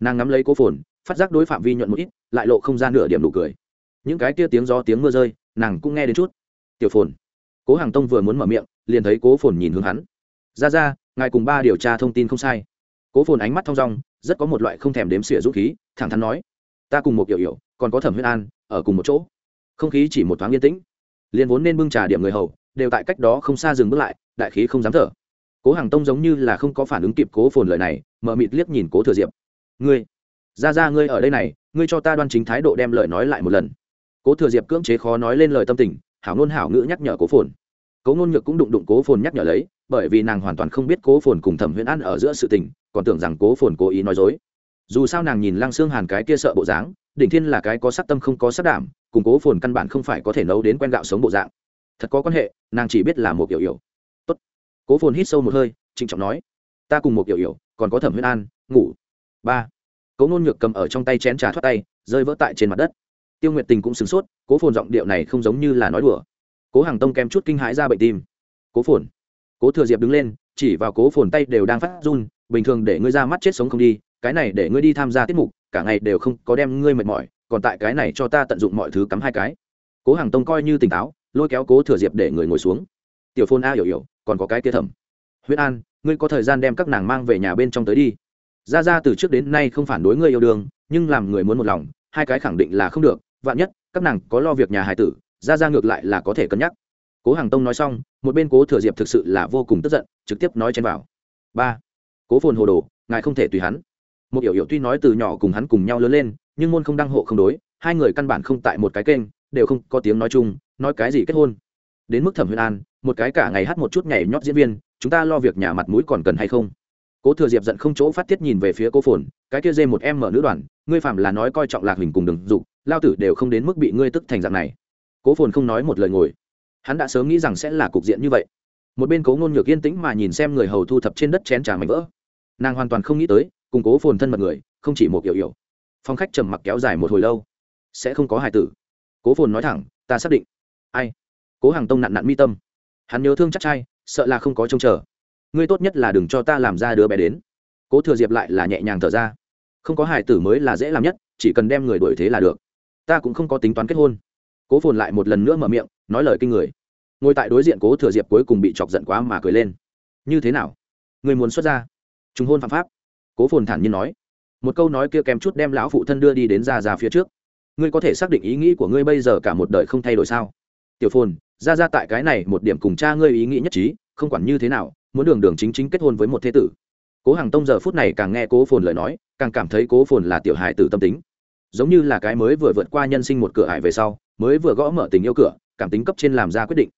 [SPEAKER 1] Nàng ngắm lấy cố phồn, phát giác đối phạm vi nhuận một ít, lại lộ không ra nửa điểm nụ cười. Những cái kia tiếng gió tiếng mưa rơi, nàng cũng nghe đến chút. Tiểu phồn. Cố hàng tông vừa muốn mở miệng, liền thấy cố phồn nhìn hướng hắn. Ra ra, ngài cùng ba điều tra thông tin không sai. Cố phồn ánh mắt thong dong, rất có một loại không thèm đếm xỉa dũng khí, thẳng thắn nói, ta cùng một kiểu hiểu, còn có thẩm huyết an, ở cùng một chỗ không khí chỉ một thoáng yên tĩnh. Liền vốn nên bưng trà điểm người hầu, đều tại cách đó không xa dừng bước lại, đại khí không dám thở. Cố hàng tông giống như là không có phản ứng kịp cố phồn lời này mờ mịt liếc nhìn cố thừa diệp. Ngươi, ra ra ngươi ở đây này, ngươi cho ta đoan chính thái độ đem lời nói lại một lần. Cố thừa diệp cưỡng chế khó nói lên lời tâm tình, hảo ngôn hảo ngữ nhắc nhở cố phồn. Cố ngôn nhược cũng đụng đụng cố phồn nhắc nhở lấy, bởi vì nàng hoàn toàn không biết cố phồn cùng thẩm huyễn ăn ở giữa sự tình, còn tưởng rằng cố phồn cố ý nói dối. Dù sao nàng nhìn lăng xương hàn cái kia sợ bộ dáng, đỉnh thiên là cái có sắc tâm không có sắc đảm cùng cố phồn căn bản không phải có thể nấu đến quen gạo sống bộ dạng. Thật có quan hệ, nàng chỉ biết là một kiểu yểu tốt. Cố phồn hít sâu một hơi, trịnh trọng nói. Ta cùng một kiểu yểu còn có thẩm huyễn an, ngủ. Ba. Cố ngôn nhược cầm ở trong tay chén trà thoát tay, rơi vỡ tại trên mặt đất. Tiêu nguyệt tình cũng sửng sốt, cố phồn giọng điệu này không giống như là nói đùa. Cố hàng tông kèm chút kinh hãi ra bệnh tim. Cố phồn. Cố thừa diệp đứng lên, chỉ vào cố phồn tay đều đang phát run, bình thường để ngươi ra mắt chết sống không đi, cái này để ngươi đi tham gia tiết mục, cả ngày đều không có đem ngươi mệt mỏi còn tại cái này cho ta tận dụng mọi thứ cắm hai cái. Cố hàng tông coi như tỉnh táo, lôi kéo cố thừa diệp để người ngồi xuống. Tiểu phôn a hiểu hiểu, còn có cái kia thầm huyết an, ngươi có thời gian đem các nàng mang về nhà bên trong tới đi. Ra ra từ trước đến nay không phản đối ngươi yêu đương, nhưng làm người muốn một lòng, hai cái khẳng định là không được, vạn nhất, các nàng có lo việc nhà hài tử ra ra ngược lại là có thể cân nhắc. Cố hàng tông nói xong, một bên cố thừa diệp thực sự là vô cùng tức giận, trực tiếp nói chen vào. Ba. Cố phồn hồ đồ, ngài không thể tùy hắn. Một hiểu hiểu tuy nói từ nhỏ cùng hắn cùng nhau lớn lên nhưng môn không đăng hộ không đối, hai người căn bản không tại một cái kênh, đều không có tiếng nói chung, nói cái gì kết hôn. Đến mức thẩm huyền an, một cái cả ngày hát một chút nhảy nhót diễn viên, chúng ta lo việc nhà mặt mũi còn cần hay không? Cố thừa diệp giận không chỗ phát tiết nhìn về phía cố phồn, cái kia dê một em mở nữ đoàn, ngươi phạm là nói coi trọng lạc hình cùng đừng dục, lao tử đều không đến mức bị ngươi tức thành dạng này. Cố phồn không nói một lời ngồi. Hắn đã sớm nghĩ rằng sẽ là cục diện như vậy. Một bên cố ngôn nhược yên tĩnh mà nhìn xem người hầu thu thập trên đất chén trà mảnh vỡ. Nàng hoàn toàn không nghĩ tới, cùng cố phồn thân mật người, không chỉ một kiểu hiểu phong khách trầm mặc kéo dài một hồi lâu. Sẽ không có hài tử. Cố phồn nói thẳng, ta xác định. Ai? Cố hàng tông nặn nặn mi tâm. Hắn nhớ thương chắc trai, sợ là không có trông chờ. Ngươi tốt nhất là đừng cho ta làm ra đứa bé đến. Cố thừa diệp lại là nhẹ nhàng thở ra. Không có hài tử mới là dễ làm nhất, chỉ cần đem người đổi thế là được. Ta cũng không có tính toán kết hôn. Cố phồn lại một lần nữa mở miệng, nói lời kinh người. Ngồi tại đối diện cố thừa diệp cuối cùng bị chọc giận quá mà cười lên. Như thế nào? Người muốn xuất ra? Trùng hôn phạm pháp? Cố phồn thản nhiên nói một câu nói kia kèm chút đem lão phụ thân đưa đi đến ra ra phía trước. Ngươi có thể xác định ý nghĩ của ngươi bây giờ cả một đời không thay đổi sao? Tiểu phồn, ra ra tại cái này một điểm cùng cha ngươi ý nghĩ nhất trí, không quản như thế nào, muốn đường đường chính chính kết hôn với một thế tử. Cố hàng tông giờ phút này càng nghe cố phồn lời nói, càng cảm thấy cố phồn là tiểu hài tử tâm tính. Giống như là cái mới vừa vượt qua nhân sinh một cửa ải về sau, mới vừa gõ mở tình yêu cửa, cảm tính cấp trên làm ra quyết định.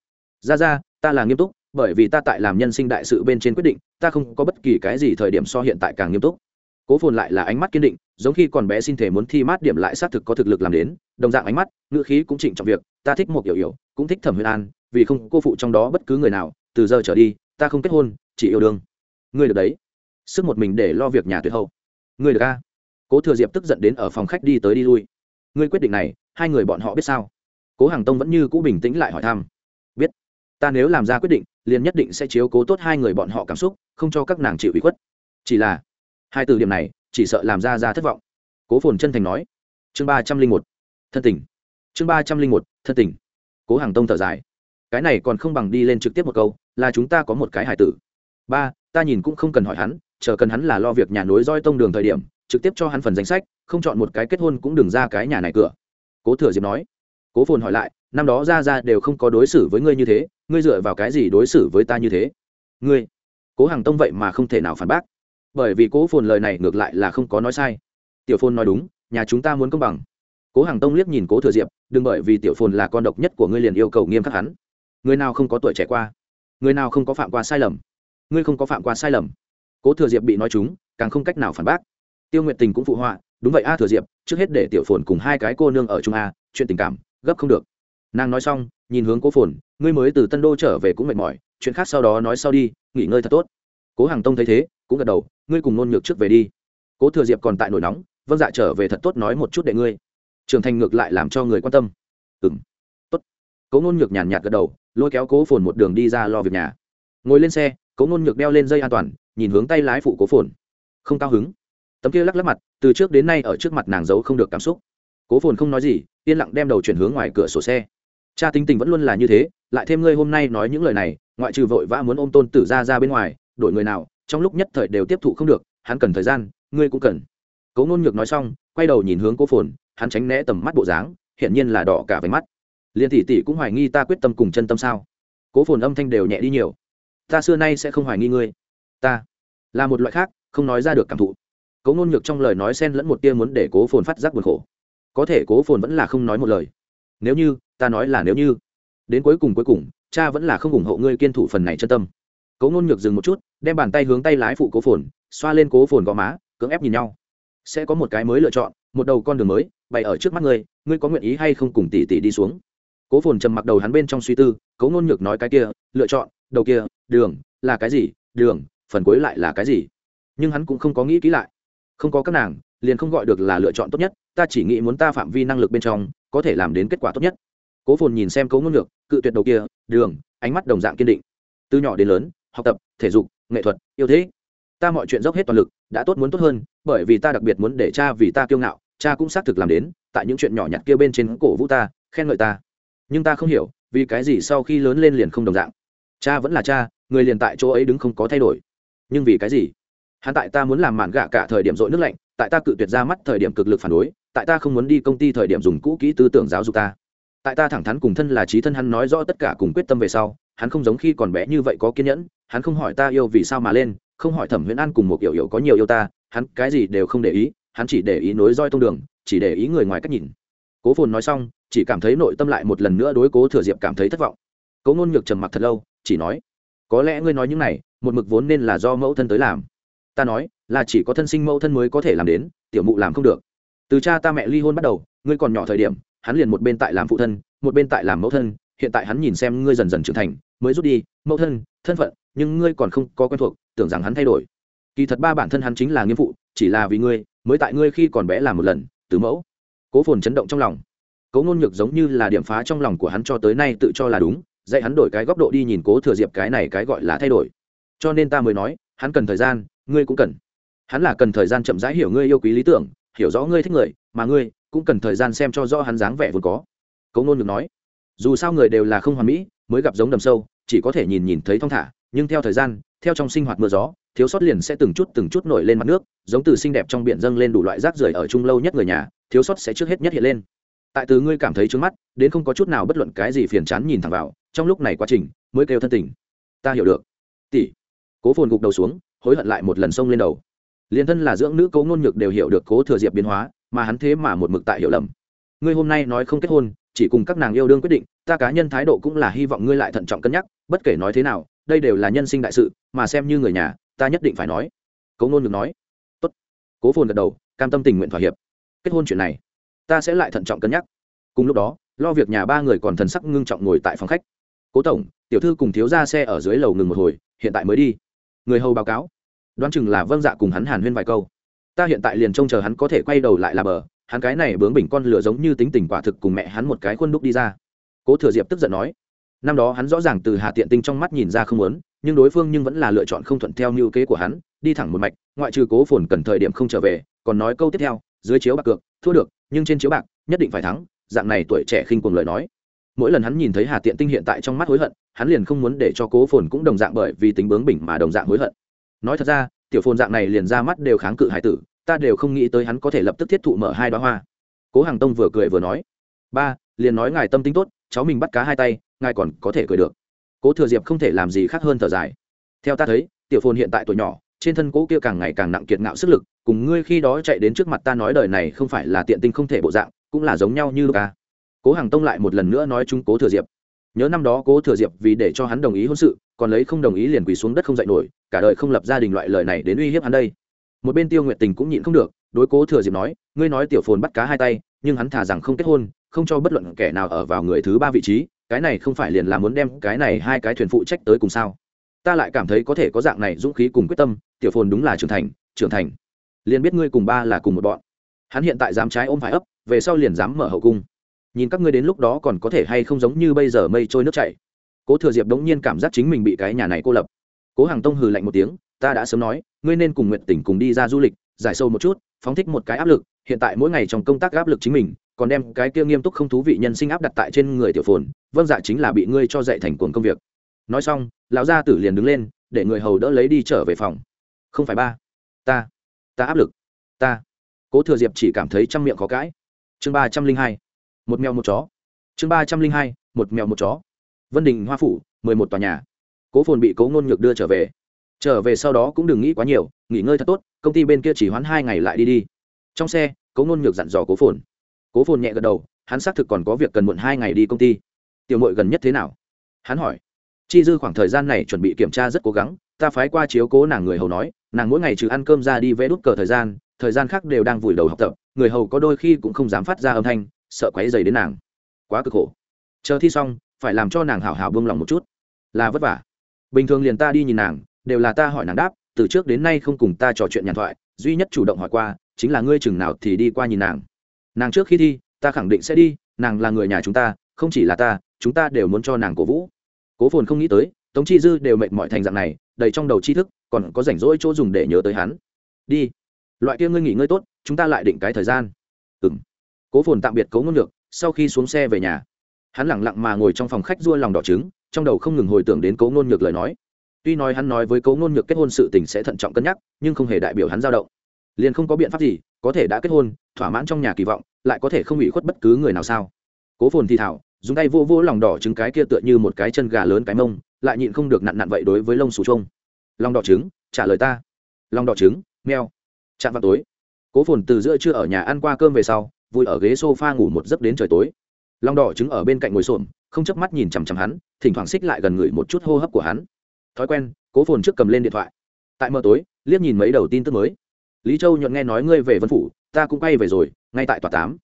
[SPEAKER 1] Ra ra, ta là nghiêm túc, bởi vì ta tại làm nhân sinh đại sự bên trên quyết định, ta không có bất kỳ cái gì thời điểm so hiện tại càng nghiêm túc cố phồn lại là ánh mắt kiên định, giống khi còn bé xin thể muốn thi mát điểm lại xác thực có thực lực làm đến, đồng dạng ánh mắt, ngữ khí cũng trịnh trọng việc, ta thích một hiểu hiểu cũng thích thẩm huyền an, vì không cô phụ trong đó bất cứ người nào, từ giờ trở đi, ta không kết hôn, chỉ yêu đương. Ngươi được đấy. Sức một mình để lo việc nhà tuyệt hậu. Ngươi được a. Cố thừa diệp tức giận đến ở phòng khách đi tới đi lui. Ngươi quyết định này, hai người bọn họ biết sao? Cố hàng tông vẫn như cũ bình tĩnh lại hỏi thăm. Biết. Ta nếu làm ra quyết định, liền nhất định sẽ chiếu cố tốt hai người bọn họ cảm xúc, không cho các nàng chịu ủy khuất. Chỉ là hai từ điểm này, chỉ sợ làm ra ra thất vọng. Cố phồn chân thành nói. Chương ba trăm linh một, thân tình. Chương ba trăm linh một, thân tình. Cố hàng tông thở dài. Cái này còn không bằng đi lên trực tiếp một câu, là chúng ta có một cái hải tử. Ba, ta nhìn cũng không cần hỏi hắn, chờ cần hắn là lo việc nhà nối roi tông đường thời điểm, trực tiếp cho hắn phần danh sách, không chọn một cái kết hôn cũng đừng ra cái nhà này cửa. Cố thừa diệp nói. Cố phồn hỏi lại, năm đó ra ra đều không có đối xử với ngươi như thế, ngươi dựa vào cái gì đối xử với ta như thế? Ngươi. Cố hàng tông vậy mà không thể nào phản bác bởi vì cố phồn lời này ngược lại là không có nói sai. Tiểu phồn nói đúng, nhà chúng ta muốn công bằng. Cố hàng tông liếc nhìn cố thừa diệp, đừng bởi vì tiểu phồn là con độc nhất của ngươi liền yêu cầu nghiêm khắc hắn. Người nào không có tuổi trẻ qua? Người nào không có phạm qua sai lầm? Ngươi không có phạm qua sai lầm. Cố thừa diệp bị nói chúng, càng không cách nào phản bác. Tiêu nguyện tình cũng phụ họa, đúng vậy a thừa diệp, trước hết để tiểu phồn cùng hai cái cô nương ở trung a, chuyện tình cảm, gấp không được. Nàng nói xong, nhìn hướng cố phồn, ngươi mới từ tân đô trở về cũng mệt mỏi, chuyện khác sau đó nói sau đi, nghỉ ngơi thật tốt. Cố hàng tông thấy thế cũng gật đầu, ngươi cùng nôn nhược trước về đi. Cố thừa diệp còn tại nổi nóng vâng dạ trở về thật tốt nói một chút để ngươi. Trưởng thành ngược lại làm cho người quan tâm. Ừng tốt. Cố nôn nhược nhàn nhạt gật đầu, lôi kéo cố phồn một đường đi ra lo việc nhà. Ngồi lên xe, cố nôn nhược đeo lên dây an toàn, nhìn hướng tay lái phụ cố phồn. Không cao hứng. Tấm kia lắc lắc mặt, từ trước đến nay ở trước mặt nàng giấu không được cảm xúc. Cố phồn không nói gì, yên lặng đem đầu chuyển hướng ngoài cửa sổ xe. Cha tính tình vẫn luôn là như thế, lại thêm ngươi hôm nay nói những lời này, ngoại trừ vội vã muốn ôm tôn tử ra ra bên ngoài, đổi người nào trong lúc nhất thời đều tiếp thụ không được, hắn cần thời gian, ngươi cũng cần. Cố ngôn nhược nói xong, quay đầu nhìn hướng cố phồn, hắn tránh né tầm mắt bộ dáng hiện nhiên là đỏ cả váy mắt. Liền tỷ tỷ cũng hoài nghi ta quyết tâm cùng chân tâm sao? Cố phồn âm thanh đều nhẹ đi nhiều. Ta xưa nay sẽ không hoài nghi ngươi. Ta là một loại khác, không nói ra được cảm thụ. Cố ngôn nhược trong lời nói xen lẫn một tia muốn để cố phồn phát giác buồn khổ. Có thể cố phồn vẫn là không nói một lời. Nếu như, ta nói là nếu như. Đến cuối cùng cuối cùng, cha vẫn là không ủng hộ ngươi kiên thủ phần này chân tâm cố ngôn nhược dừng một chút, đem bàn tay hướng tay lái phụ cố phồn, xoa lên cố phồn gò má, cưỡng ép nhìn nhau. Sẽ có một cái mới lựa chọn, một đầu con đường mới, bày ở trước mắt ngươi ngươi có nguyện ý hay không cùng tỷ tỷ đi xuống? Cố phồn trầm mặc đầu hắn bên trong suy tư cố ngôn nhược nói cái kia, lựa chọn, đầu kia, đường, là cái gì, đường, phần cuối lại là cái gì? Nhưng hắn cũng không có nghĩ kỹ lại. Không có các nàng, liền không gọi được là lựa chọn tốt nhất, ta chỉ nghĩ muốn ta phạm vi năng lực bên trong, có thể làm đến kết quả tốt nhất. Cố phồn nhìn xem cố ngôn ngược cự tuyệt đầu kia, đường, ánh mắt đồng dạng kiên định. Từ nhỏ đến lớn học tập, thể dục, nghệ thuật, yêu thế ta mọi chuyện dốc hết toàn lực, đã tốt muốn tốt hơn, bởi vì ta đặc biệt muốn để cha vì ta kiêu ngạo, cha cũng xác thực làm đến, tại những chuyện nhỏ nhặt kia bên trên cổ vũ ta, khen ngợi ta. Nhưng ta không hiểu, vì cái gì sau khi lớn lên liền không đồng dạng. Cha vẫn là cha, người liền tại chỗ ấy đứng không có thay đổi. Nhưng vì cái gì? Hắn tại ta muốn làm màn gạ cả thời điểm dội nước lạnh, tại ta cự tuyệt ra mắt thời điểm cực lực phản đối, tại ta không muốn đi công ty thời điểm dùng cũ kỹ tư tưởng giáo dục ta. Tại ta thẳng thắn cùng thân là trí thân hắn nói rõ tất cả cùng quyết tâm về sau, hắn không giống khi còn bé như vậy có kiên nhẫn hắn không hỏi ta yêu vì sao mà lên, không hỏi thẩm huyễn an cùng một kiểu hiểu có nhiều yêu ta, hắn cái gì đều không để ý, hắn chỉ để ý nối roi thông đường, chỉ để ý người ngoài cách nhìn. Cố phồn nói xong, chỉ cảm thấy nội tâm lại một lần nữa đối cố thừa diệp cảm thấy thất vọng. Cố ngôn nhược trầm mặc thật lâu, chỉ nói, có lẽ ngươi nói những này, một mực vốn nên là do mẫu thân tới làm. Ta nói, là chỉ có thân sinh mẫu thân mới có thể làm đến, tiểu mụ làm không được. Từ cha ta mẹ ly hôn bắt đầu, ngươi còn nhỏ thời điểm, hắn liền một bên tại làm phụ thân, một bên tại làm mẫu thân, hiện tại hắn nhìn xem ngươi dần dần trưởng thành, mới rút đi, mẫu thân thân phận nhưng ngươi còn không có quen thuộc, tưởng rằng hắn thay đổi. Kỳ thật ba bản thân hắn chính là nghiêm phụ, chỉ là vì ngươi, mới tại ngươi khi còn bé làm một lần, từ mẫu. Cố phồn chấn động trong lòng. Cố ngôn nhược giống như là điểm phá trong lòng của hắn cho tới nay tự cho là đúng, dạy hắn đổi cái góc độ đi nhìn cố thừa diệp cái này cái gọi là thay đổi. Cho nên ta mới nói, hắn cần thời gian, ngươi cũng cần. Hắn là cần thời gian chậm rãi hiểu ngươi yêu quý lý tưởng, hiểu rõ ngươi thích người, mà ngươi cũng cần thời gian xem cho rõ hắn dáng vẻ vốn có. Cố ngôn nhược nói, dù sao người đều là không hoàn mỹ, mới gặp giống đầm sâu, chỉ có thể nhìn nhìn thấy thong thả nhưng theo thời gian, theo trong sinh hoạt mưa gió, thiếu sót liền sẽ từng chút từng chút nổi lên mặt nước, giống từ xinh đẹp trong biển dâng lên đủ loại rác rưởi ở chung lâu nhất người nhà, thiếu sót sẽ trước hết nhất hiện lên. Tại từ ngươi cảm thấy trước mắt, đến không có chút nào bất luận cái gì phiền chán nhìn thẳng vào, trong lúc này quá trình, mới kêu thân tình. Ta hiểu được. Tỷ. Cố phồn gục đầu xuống, hối hận lại một lần xông lên đầu. Liền thân là dưỡng nữ cố ngôn nhược đều hiểu được cố thừa diệp biến hóa, mà hắn thế mà một mực tại hiểu lầm. Ngươi hôm nay nói không kết hôn, chỉ cùng các nàng yêu đương quyết định, ta cá nhân thái độ cũng là hy vọng ngươi lại thận trọng cân nhắc, bất kể nói thế nào đây đều là nhân sinh đại sự, mà xem như người nhà, ta nhất định phải nói. Cố nôn được nói. Tốt. Cố phồn gật đầu, cam tâm tình nguyện thỏa hiệp. Kết hôn chuyện này, ta sẽ lại thận trọng cân nhắc. Cùng lúc đó, lo việc nhà ba người còn thần sắc ngưng trọng ngồi tại phòng khách. Cố tổng, tiểu thư cùng thiếu ra xe ở dưới lầu ngừng một hồi, hiện tại mới đi. Người hầu báo cáo. Đoán chừng là vâng dạ cùng hắn hàn huyên vài câu. Ta hiện tại liền trông chờ hắn có thể quay đầu lại là bờ, hắn cái này bướng bình con lửa giống như tính tình quả thực cùng mẹ hắn một cái khuôn đúc đi ra. Cố thừa diệp tức giận nói năm đó hắn rõ ràng từ hà tiện tinh trong mắt nhìn ra không muốn, nhưng đối phương nhưng vẫn là lựa chọn không thuận theo mưu kế của hắn, đi thẳng một mạch, ngoại trừ cố phồn cần thời điểm không trở về, còn nói câu tiếp theo, dưới chiếu bạc cược, thua được, nhưng trên chiếu bạc, nhất định phải thắng, dạng này tuổi trẻ khinh cuồng lời nói. Mỗi lần hắn nhìn thấy hà tiện tinh hiện tại trong mắt hối hận, hắn liền không muốn để cho cố phồn cũng đồng dạng bởi vì tính bướng bỉnh mà đồng dạng hối hận. Nói thật ra, tiểu phồn dạng này liền ra mắt đều kháng cự hải tử, ta đều không nghĩ tới hắn có thể lập tức thiết thụ mở hai đoá hoa. Cố hàng tông vừa cười vừa nói, ba, liền nói ngài tâm tính tốt cháu mình bắt cá hai tay, ngài còn có thể cười được. Cố thừa diệp không thể làm gì khác hơn thở dài. Theo ta thấy, tiểu phồn hiện tại tuổi nhỏ, trên thân cố kia càng ngày càng nặng kiệt ngạo sức lực, cùng ngươi khi đó chạy đến trước mặt ta nói đời này không phải là tiện tinh không thể bộ dạng, cũng là giống nhau như ca cố hàng tông lại một lần nữa nói chúng cố thừa diệp. Nhớ năm đó cố thừa diệp vì để cho hắn đồng ý hôn sự, còn lấy không đồng ý liền quỳ xuống đất không dạy nổi, cả đời không lập gia đình loại lời này đến uy hiếp hắn đây. Một bên tiêu nguyện tình cũng nhịn không được, đối cố thừa diệp nói, ngươi nói tiểu phồn bắt cá hai tay, nhưng hắn thả rằng không kết hôn không cho bất luận kẻ nào ở vào người thứ ba vị trí, cái này không phải liền là muốn đem cái này hai cái thuyền phụ trách tới cùng sao? Ta lại cảm thấy có thể có dạng này dũng khí cùng quyết tâm, tiểu phồn đúng là trưởng thành trưởng thành. Liền biết ngươi cùng ba là cùng một bọn. Hắn hiện tại dám trái ôm phải ấp, về sau liền dám mở hậu cung. Nhìn các ngươi đến lúc đó còn có thể hay không giống như bây giờ mây trôi nước chảy. Cố thừa diệp đống nhiên cảm giác chính mình bị cái nhà này cô lập. Cố hàng tông hừ lạnh một tiếng, ta đã sớm nói, ngươi nên cùng nguyện tỉnh cùng đi ra du lịch, giải sâu một chút, phóng thích một cái áp lực, hiện tại mỗi ngày trong công tác áp lực chính mình còn đem cái kia nghiêm túc không thú vị nhân sinh áp đặt tại trên người tiểu phồn vâng dạ chính là bị ngươi cho dạy thành cuồng công việc. Nói xong, lão gia tử liền đứng lên, để người hầu đỡ lấy đi trở về phòng. Không phải ba. Ta. Ta áp lực. Ta. Cố thừa diệp chỉ cảm thấy trăm miệng khó cãi. Chương ba trăm linh hai. Một mèo một chó. Chương ba trăm linh hai, một mèo một chó. Vân đình, hoa phủ, mười một tòa nhà. Cố phồn bị cố ngôn nhược đưa trở về. Trở về sau đó cũng đừng nghĩ quá nhiều, nghỉ ngơi thật tốt, công ty bên kia chỉ hoãn hai ngày lại đi đi. Trong xe, cố ngôn nhược dặn dò cố phồn cố phồn nhẹ gật đầu, hắn xác thực còn có việc cần muộn hai ngày đi công ty. Tiểu mội gần nhất thế nào? Hắn hỏi. Chi dư khoảng thời gian này chuẩn bị kiểm tra rất cố gắng, ta phái qua chiếu cố nàng người hầu nói, nàng mỗi ngày trừ ăn cơm ra đi vẽ đút cờ thời gian thời gian khác đều đang vùi đầu học tập, người hầu có đôi khi cũng không dám phát ra âm thanh, sợ quáy dày đến nàng. Quá cực khổ. Chờ thi xong, phải làm cho nàng hảo hảo buông lòng một chút. Là vất vả. Bình thường liền ta đi nhìn nàng, đều là ta hỏi nàng đáp, từ trước đến nay không cùng ta trò chuyện nhàn thoại, duy nhất chủ động hỏi qua, chính là ngươi chừng nào thì đi qua nhìn nàng nàng trước khi đi, ta khẳng định sẽ đi, nàng là người nhà chúng ta, không chỉ là ta, chúng ta đều muốn cho nàng cổ vũ. Cố phồn không nghĩ tới, tống chi dư đều mệt mỏi thành dạng này, đầy trong đầu tri thức, còn có rảnh rỗi chỗ dùng để nhớ tới hắn. Đi. Loại kia ngươi nghỉ ngơi tốt, chúng ta lại định cái thời gian. Ừ m cố phồn tạm biệt cấu ngôn được sau khi xuống xe về nhà. Hắn lẳng lặng mà ngồi trong phòng khách dua lòng đỏ trứng, trong đầu không ngừng hồi tưởng đến cấu ngôn nhược lời nói. Tuy nói hắn nói với cấu ngôn nhược kết hôn sự tình sẽ thận trọng cân nhắc, nhưng không hề đại biểu hắn dao động liền không có biện pháp gì, có thể đã kết hôn, thỏa mãn trong nhà kỳ vọng, lại có thể không bị khuất bất cứ người nào sao? Cố phồn thì thảo, dùng tay vô vô lòng đỏ trứng cái kia tựa như một cái chân gà lớn cái mông, lại nhịn không được nặn nặn vậy đối với lông sù trông. Lòng đỏ trứng, trả lời ta. Lòng đỏ trứng meo chạm vào tối, cố phồn từ giữa trưa ở nhà ăn qua cơm về sau, vui ở ghế s o f a ngủ một giấc đến trời tối. Lòng đỏ trứng ở bên cạnh ngồi xổm, không chớp mắt nhìn chằm chằm hắn, thỉnh thoảng xích lại gần người một chút hô hấp của hắn. Thói quen, cố phồn trước cầm lên điện thoại. Tại mờ tối, liếc nhìn mấy đầu tin tức mới lý châu nhuận nghe nói ngươi về vân phủ, ta cũng quay về rồi, ngay tại tòa tám.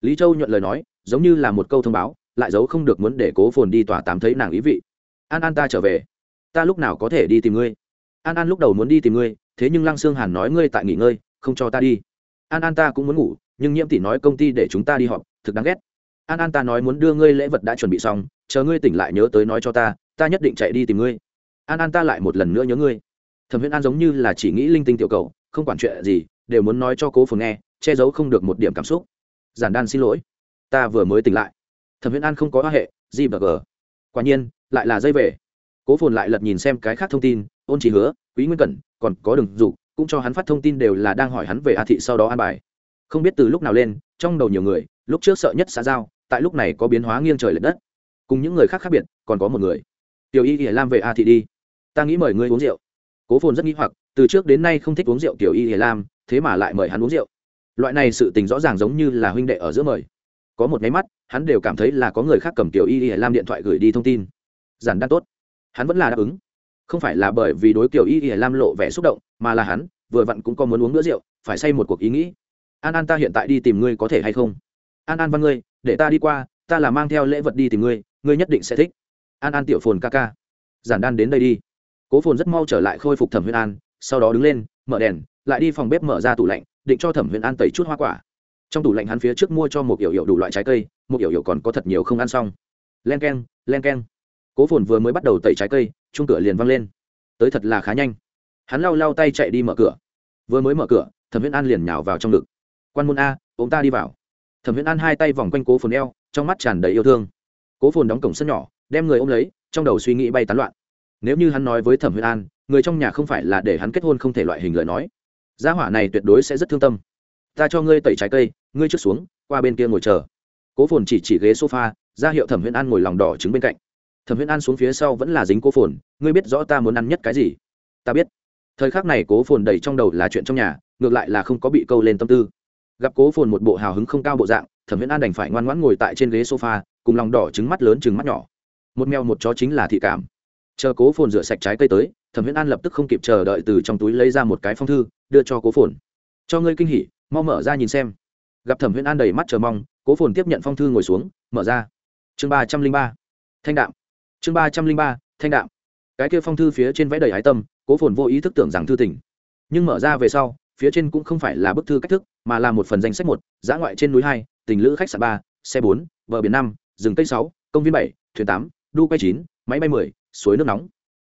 [SPEAKER 1] Lý châu nhuận lời nói, giống như là một câu thông báo, lại giấu không được muốn để cố phồn đi tòa tám thấy nàng ý vị. An an ta trở về. Ta lúc nào có thể đi tìm ngươi? An an lúc đầu muốn đi tìm ngươi, thế nhưng lăng sương hàn nói ngươi tại nghỉ ngơi, không cho ta đi. An an ta cũng muốn ngủ, nhưng nhiễm tỷ nói công ty để chúng ta đi họp, thực đáng ghét. An an ta nói muốn đưa ngươi lễ vật đã chuẩn bị xong, chờ ngươi tỉnh lại nhớ tới nói cho ta ta nhất định chạy đi tìm ngươi. An an ta lại một lần nữa nhớ ngươi. Thẩm Huyễn an giống như là chỉ nghĩ linh tinh tiểu cầu không quản chuyện gì, đều muốn nói cho cố phồn nghe, che giấu không được một điểm cảm xúc. Giản đan xin lỗi. Ta vừa mới tỉnh lại. Thẩm viễn an không có hệ gì và g. Quả nhiên, lại là dây về. Cố phồn lại lật nhìn xem cái khác thông tin, ôn chỉ hứa, quý nguyên cẩn, còn có đường dục, cũng cho hắn phát thông tin đều là đang hỏi hắn về a thị sau đó an bài. Không biết từ lúc nào lên, trong đầu nhiều người, lúc trước sợ nhất xã giao, tại lúc này có biến hóa nghiêng trời l ệ đất. Cùng những người khác khác biệt, còn có một người. Tiểu y ỉa lam về a thị đi. Ta nghĩ mời ngươi uống rượu cố phồn rất nghĩ hoặc, từ trước đến nay không thích uống rượu tiểu y hề lam, thế mà lại mời hắn uống rượu. Loại này sự tình rõ ràng giống như là huynh đệ ở giữa mời. Có một máy mắt, hắn đều cảm thấy là có người khác cầm tiểu y hề lam điện thoại gửi đi thông tin. Giản đan tốt. Hắn vẫn là đáp ứng. Không phải là bởi vì đối kiểu y hề lam lộ vẻ xúc động, mà là hắn, vừa vặn cũng có muốn uống nữa rượu, phải say một cuộc ý nghĩ. An an ta hiện tại đi tìm ngươi có thể hay không? An an văn ngươi, để ta đi qua, ta là mang theo lễ vật đi tìm ngươi ngươi nhất định sẽ thích. An an tiểu phồn ca ca. Giản đan đến đây đi cố phồn rất mau trở lại khôi phục thẩm huyền an, sau đó đứng lên, mở đèn, lại đi phòng bếp mở ra tủ lạnh, định cho thẩm huyền an tẩy chút hoa quả. Trong tủ lạnh hắn phía trước mua cho một yểu yểu đủ loại trái cây, một yểu yểu còn có thật nhiều không ăn xong. Len k e n len k e n cố phồn vừa mới bắt đầu tẩy trái cây chung cửa liền văng lên. Tới thật là khá nhanh. Hắn lau lau tay chạy đi mở cửa. Vừa mới mở cửa, thẩm viễn an liền nhào vào trong ngực. Quan môn a ông ta đi vào. Thẩm viễn an hai tay vòng quanh cố phồn eo, trong mắt tràn đầy yêu thương. Cố phồn đóng cổng sân nhỏ, đem người ôm lấy, trong đầu suy nghĩ bay tán loạn nếu như hắn nói với thẩm viễn an, người trong nhà không phải là để hắn kết hôn không thể loại hình lời nói, gia hỏa này tuyệt đối sẽ rất thương tâm. Ta cho ngươi tẩy trái cây, ngươi trước xuống, qua bên kia ngồi chờ. Cố phồn chỉ chỉ ghế sofa, ra hiệu thẩm viễn an ngồi lòng đỏ trứng bên cạnh. Thẩm viễn an xuống phía sau vẫn là dính cố phồn, ngươi biết rõ ta muốn ăn nhất cái gì? Ta biết. Thời khắc này cố phồn đầy trong đầu là chuyện trong nhà, ngược lại là không có bị câu lên tâm tư. Gặp cố phồn một bộ hào hứng không cao bộ dạng, thẩm viễn an đành phải ngoan ngoãn ngồi tại trên ghế sofa, cùng lòng đỏ trứng mắt lớn trứng mắt nhỏ. Một mèo một chó chính là thị cảm chờ cố phồn rửa sạch trái cây tới, thẩm huyễn an lập tức không kịp chờ đợi từ trong túi lấy ra một cái phong thư, đưa cho cố phồn. Cho ngươi kinh hỉ, mau mở ra nhìn xem. Gặp thẩm huyễn an đầy mắt chờ mong, cố phồn tiếp nhận phong thư ngồi xuống, mở ra. Chương ba trăm linh ba. Thanh đạm. Chương ba trăm linh ba, thanh đạm. Cái kia phong thư phía trên vẽ đầy ái tâm, cố phồn vô ý thức tưởng rằng thư tỉnh nhưng mở ra về sau, phía trên cũng không phải là bức thư cách thức, mà là một phần danh sách một, giã ngoại trên núi hai, tình lữ khách sạn ba, xe bốn, bờ biển năm, rừng cây sáu, công viên bảy, thuyền tám, đu quay chín, máy bay mười suối nước nóng.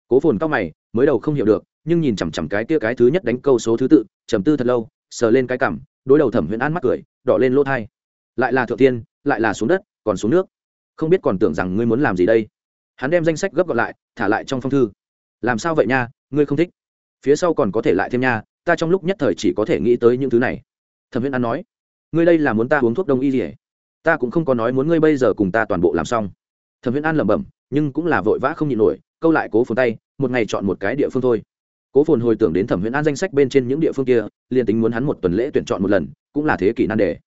[SPEAKER 1] Cố phồn cao mày, mới đầu không hiểu được, nhưng nhìn chằm chằm cái kia cái thứ nhất đánh câu số thứ tự, trầm tư thật lâu, sờ lên cái cằm, đối đầu thẩm huyễn an mắt cười, đỏ lên lỗ thai. Lại là thượng tiên, lại là xuống đất, còn xuống nước. Không biết còn tưởng rằng ngươi muốn làm gì đây. Hắn đem danh sách gấp gọn lại, thả lại trong phong thư. Làm sao vậy nha, ngươi không thích. Phía sau còn có thể lại thêm nha, ta trong lúc nhất thời chỉ có thể nghĩ tới những thứ này. Thẩm viễn an nói, ngươi đây là muốn ta uống thuốc đông y gì、hết. ta cũng không có nói muốn ngươi bây giờ cùng ta toàn bộ làm xong. Thẩm viễn an lẩm bẩm nhưng cũng là vội vã không nhịn nổi, câu lại cố phồn tay, một ngày chọn một cái địa phương thôi. Cố phồn hồi tưởng đến thẩm huyễn an danh sách bên trên những địa phương kia, liền tính muốn hắn một tuần lễ tuyển chọn một lần, cũng là thế kỷ nan đề.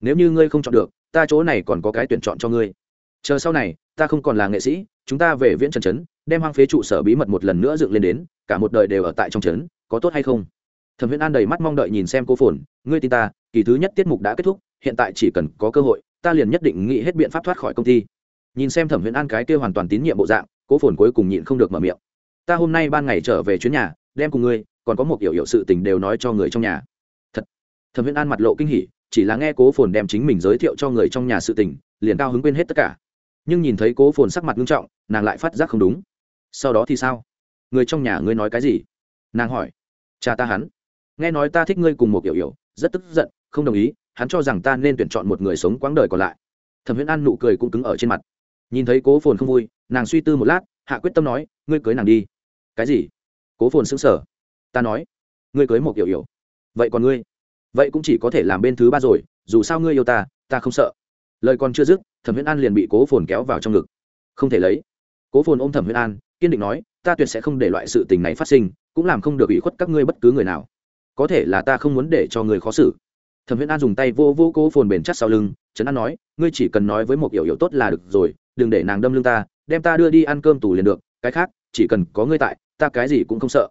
[SPEAKER 1] Nếu như ngươi không chọn được, ta chỗ này còn có cái tuyển chọn cho ngươi. Chờ sau này, ta không còn là nghệ sĩ, chúng ta về viễn trần trấn, đem hoang phế trụ sở bí mật một lần nữa dựng lên đến, cả một đời đều ở tại trong trấn, có tốt hay không? Thẩm huyễn an đầy mắt mong đợi nhìn xem cô phồn, ngươi tin ta, kỳ thứ nhất tiết mục đã kết thúc, hiện tại chỉ cần có cơ hội, ta liền nhất định nghĩ hết biện pháp thoát khỏi công ty nhìn xem thẩm viễn an cái kia hoàn toàn tín nhiệm bộ dạng, cố phồn cuối cùng nhịn không được mở miệng. Ta hôm nay ban ngày trở về chuyến nhà, đem cùng ngươi, còn có một hiểu hiệu sự tình đều nói cho người trong nhà. Thật. Thẩm viễn an mặt lộ kinh hỉ, chỉ là nghe cố phồn đem chính mình giới thiệu cho người trong nhà sự tình, liền cao hứng quên hết tất cả. Nhưng nhìn thấy cố phồn sắc mặt nghiêm trọng, nàng lại phát giác không đúng. Sau đó thì sao? Người trong nhà ngươi nói cái gì? Nàng hỏi. Cha ta hắn. Nghe nói ta thích ngươi cùng một kiểu hiểu, rất tức giận, không đồng ý, hắn cho rằng ta nên tuyển chọn một người sống quãng đời còn lại. Thẩm viễn an nụ cười cũng cứng ở trên mặt nhìn thấy cố phồn không vui, nàng suy tư một lát, hạ quyết tâm nói, ngươi cưới nàng đi. Cái gì? Cố phồn xứng sở ta nói, ngươi cưới một kiểu hiểu. Vậy còn ngươi? Vậy cũng chỉ có thể làm bên thứ ba rồi, dù sao ngươi yêu ta ta không sợ. Lời còn chưa dứt, thẩm Huyễn an liền bị cố phồn kéo vào trong ngực. Không thể lấy. Cố phồn ôm thẩm Huyễn an, kiên định nói, ta tuyệt sẽ không để loại sự tình này phát sinh, cũng làm không được ủy khuất các ngươi bất cứ người nào. Có thể là ta không muốn để cho người khó xử. Thẩm Huyễn an dùng tay vô vô cố phồn bền chắc sau lưng, trấn an nói, ngươi chỉ cần nói với một hiểu hiểu tốt là được rồi đừng để nàng đâm lưng ta, đem ta đưa đi ăn cơm tù liền được, cái khác, chỉ cần có ngươi tại, ta cái gì cũng không sợ.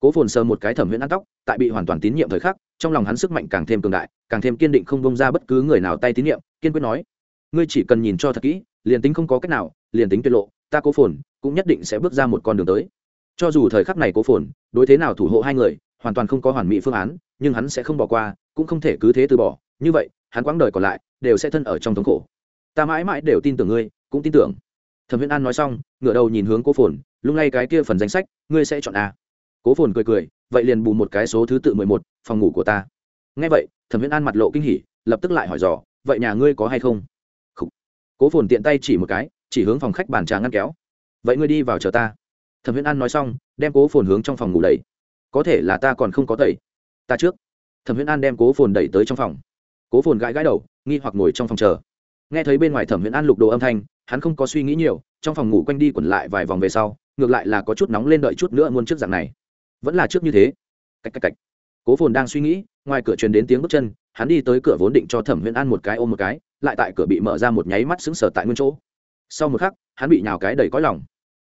[SPEAKER 1] Cố phồn sờ một cái thẩm huyễn ăn tóc, tại bị hoàn toàn tín nhiệm thời khắc, trong lòng hắn sức mạnh càng thêm cường đại, càng thêm kiên định không bông ra bất cứ người nào tay tín nhiệm, kiên quyết nói, ngươi chỉ cần nhìn cho thật kỹ, liền tính không có cách nào, liền tính tuyệt lộ, ta cố phồn cũng nhất định sẽ bước ra một con đường tới. Cho dù thời khắc này cố phồn đối thế nào thủ hộ hai người, hoàn toàn không có hoàn mỹ phương án, nhưng hắn sẽ không bỏ qua, cũng không thể cứ thế từ bỏ, như vậy, hắn quãng đời còn lại đều sẽ thân ở trong thống khổ. Ta mãi mãi đều tin tưởng ngươi cũng tin tưởng. Thẩm viễn an nói xong, ngửa đầu nhìn hướng cố phồn, lung lay cái kia phần danh sách, ngươi sẽ chọn a. Cố phồn cười cười, vậy liền bù một cái số thứ tự mười một, phòng ngủ của ta. Nghe vậy, thẩm viễn an mặt lộ kinh hỉ, lập tức lại hỏi dò, vậy nhà ngươi có hay không? Cố phồn tiện tay chỉ một cái, chỉ hướng phòng khách bàn trà ngăn kéo. Vậy ngươi đi vào chờ ta. Thẩm viễn an nói xong, đem cố phồn hướng trong phòng ngủ đầy có thể là ta còn không có tẩy. Ta trước. Thẩm viễn an đem cố phồn đẩy tới trong phòng. Cố phồn gãi gãi đầu, nghi hoặc ngồi trong phòng chờ. Nghe thấy bên ngoài thẩm viễn an lục đồ âm thanh hắn không có suy nghĩ nhiều, trong phòng ngủ quanh đi quẩn lại vài vòng về sau, ngược lại là có chút nóng lên đợi chút nữa muôn trước dạng này. Vẫn là trước như thế. Cách cách cách. Cố phồn đang suy nghĩ, ngoài cửa truyền đến tiếng bước chân, hắn đi tới cửa vốn định cho thẩm huyễn an một cái ôm một cái, lại tại cửa bị mở ra một nháy mắt sững sờ tại nguyên chỗ. Sau một khắc, hắn bị nhào cái đầy cõi lòng.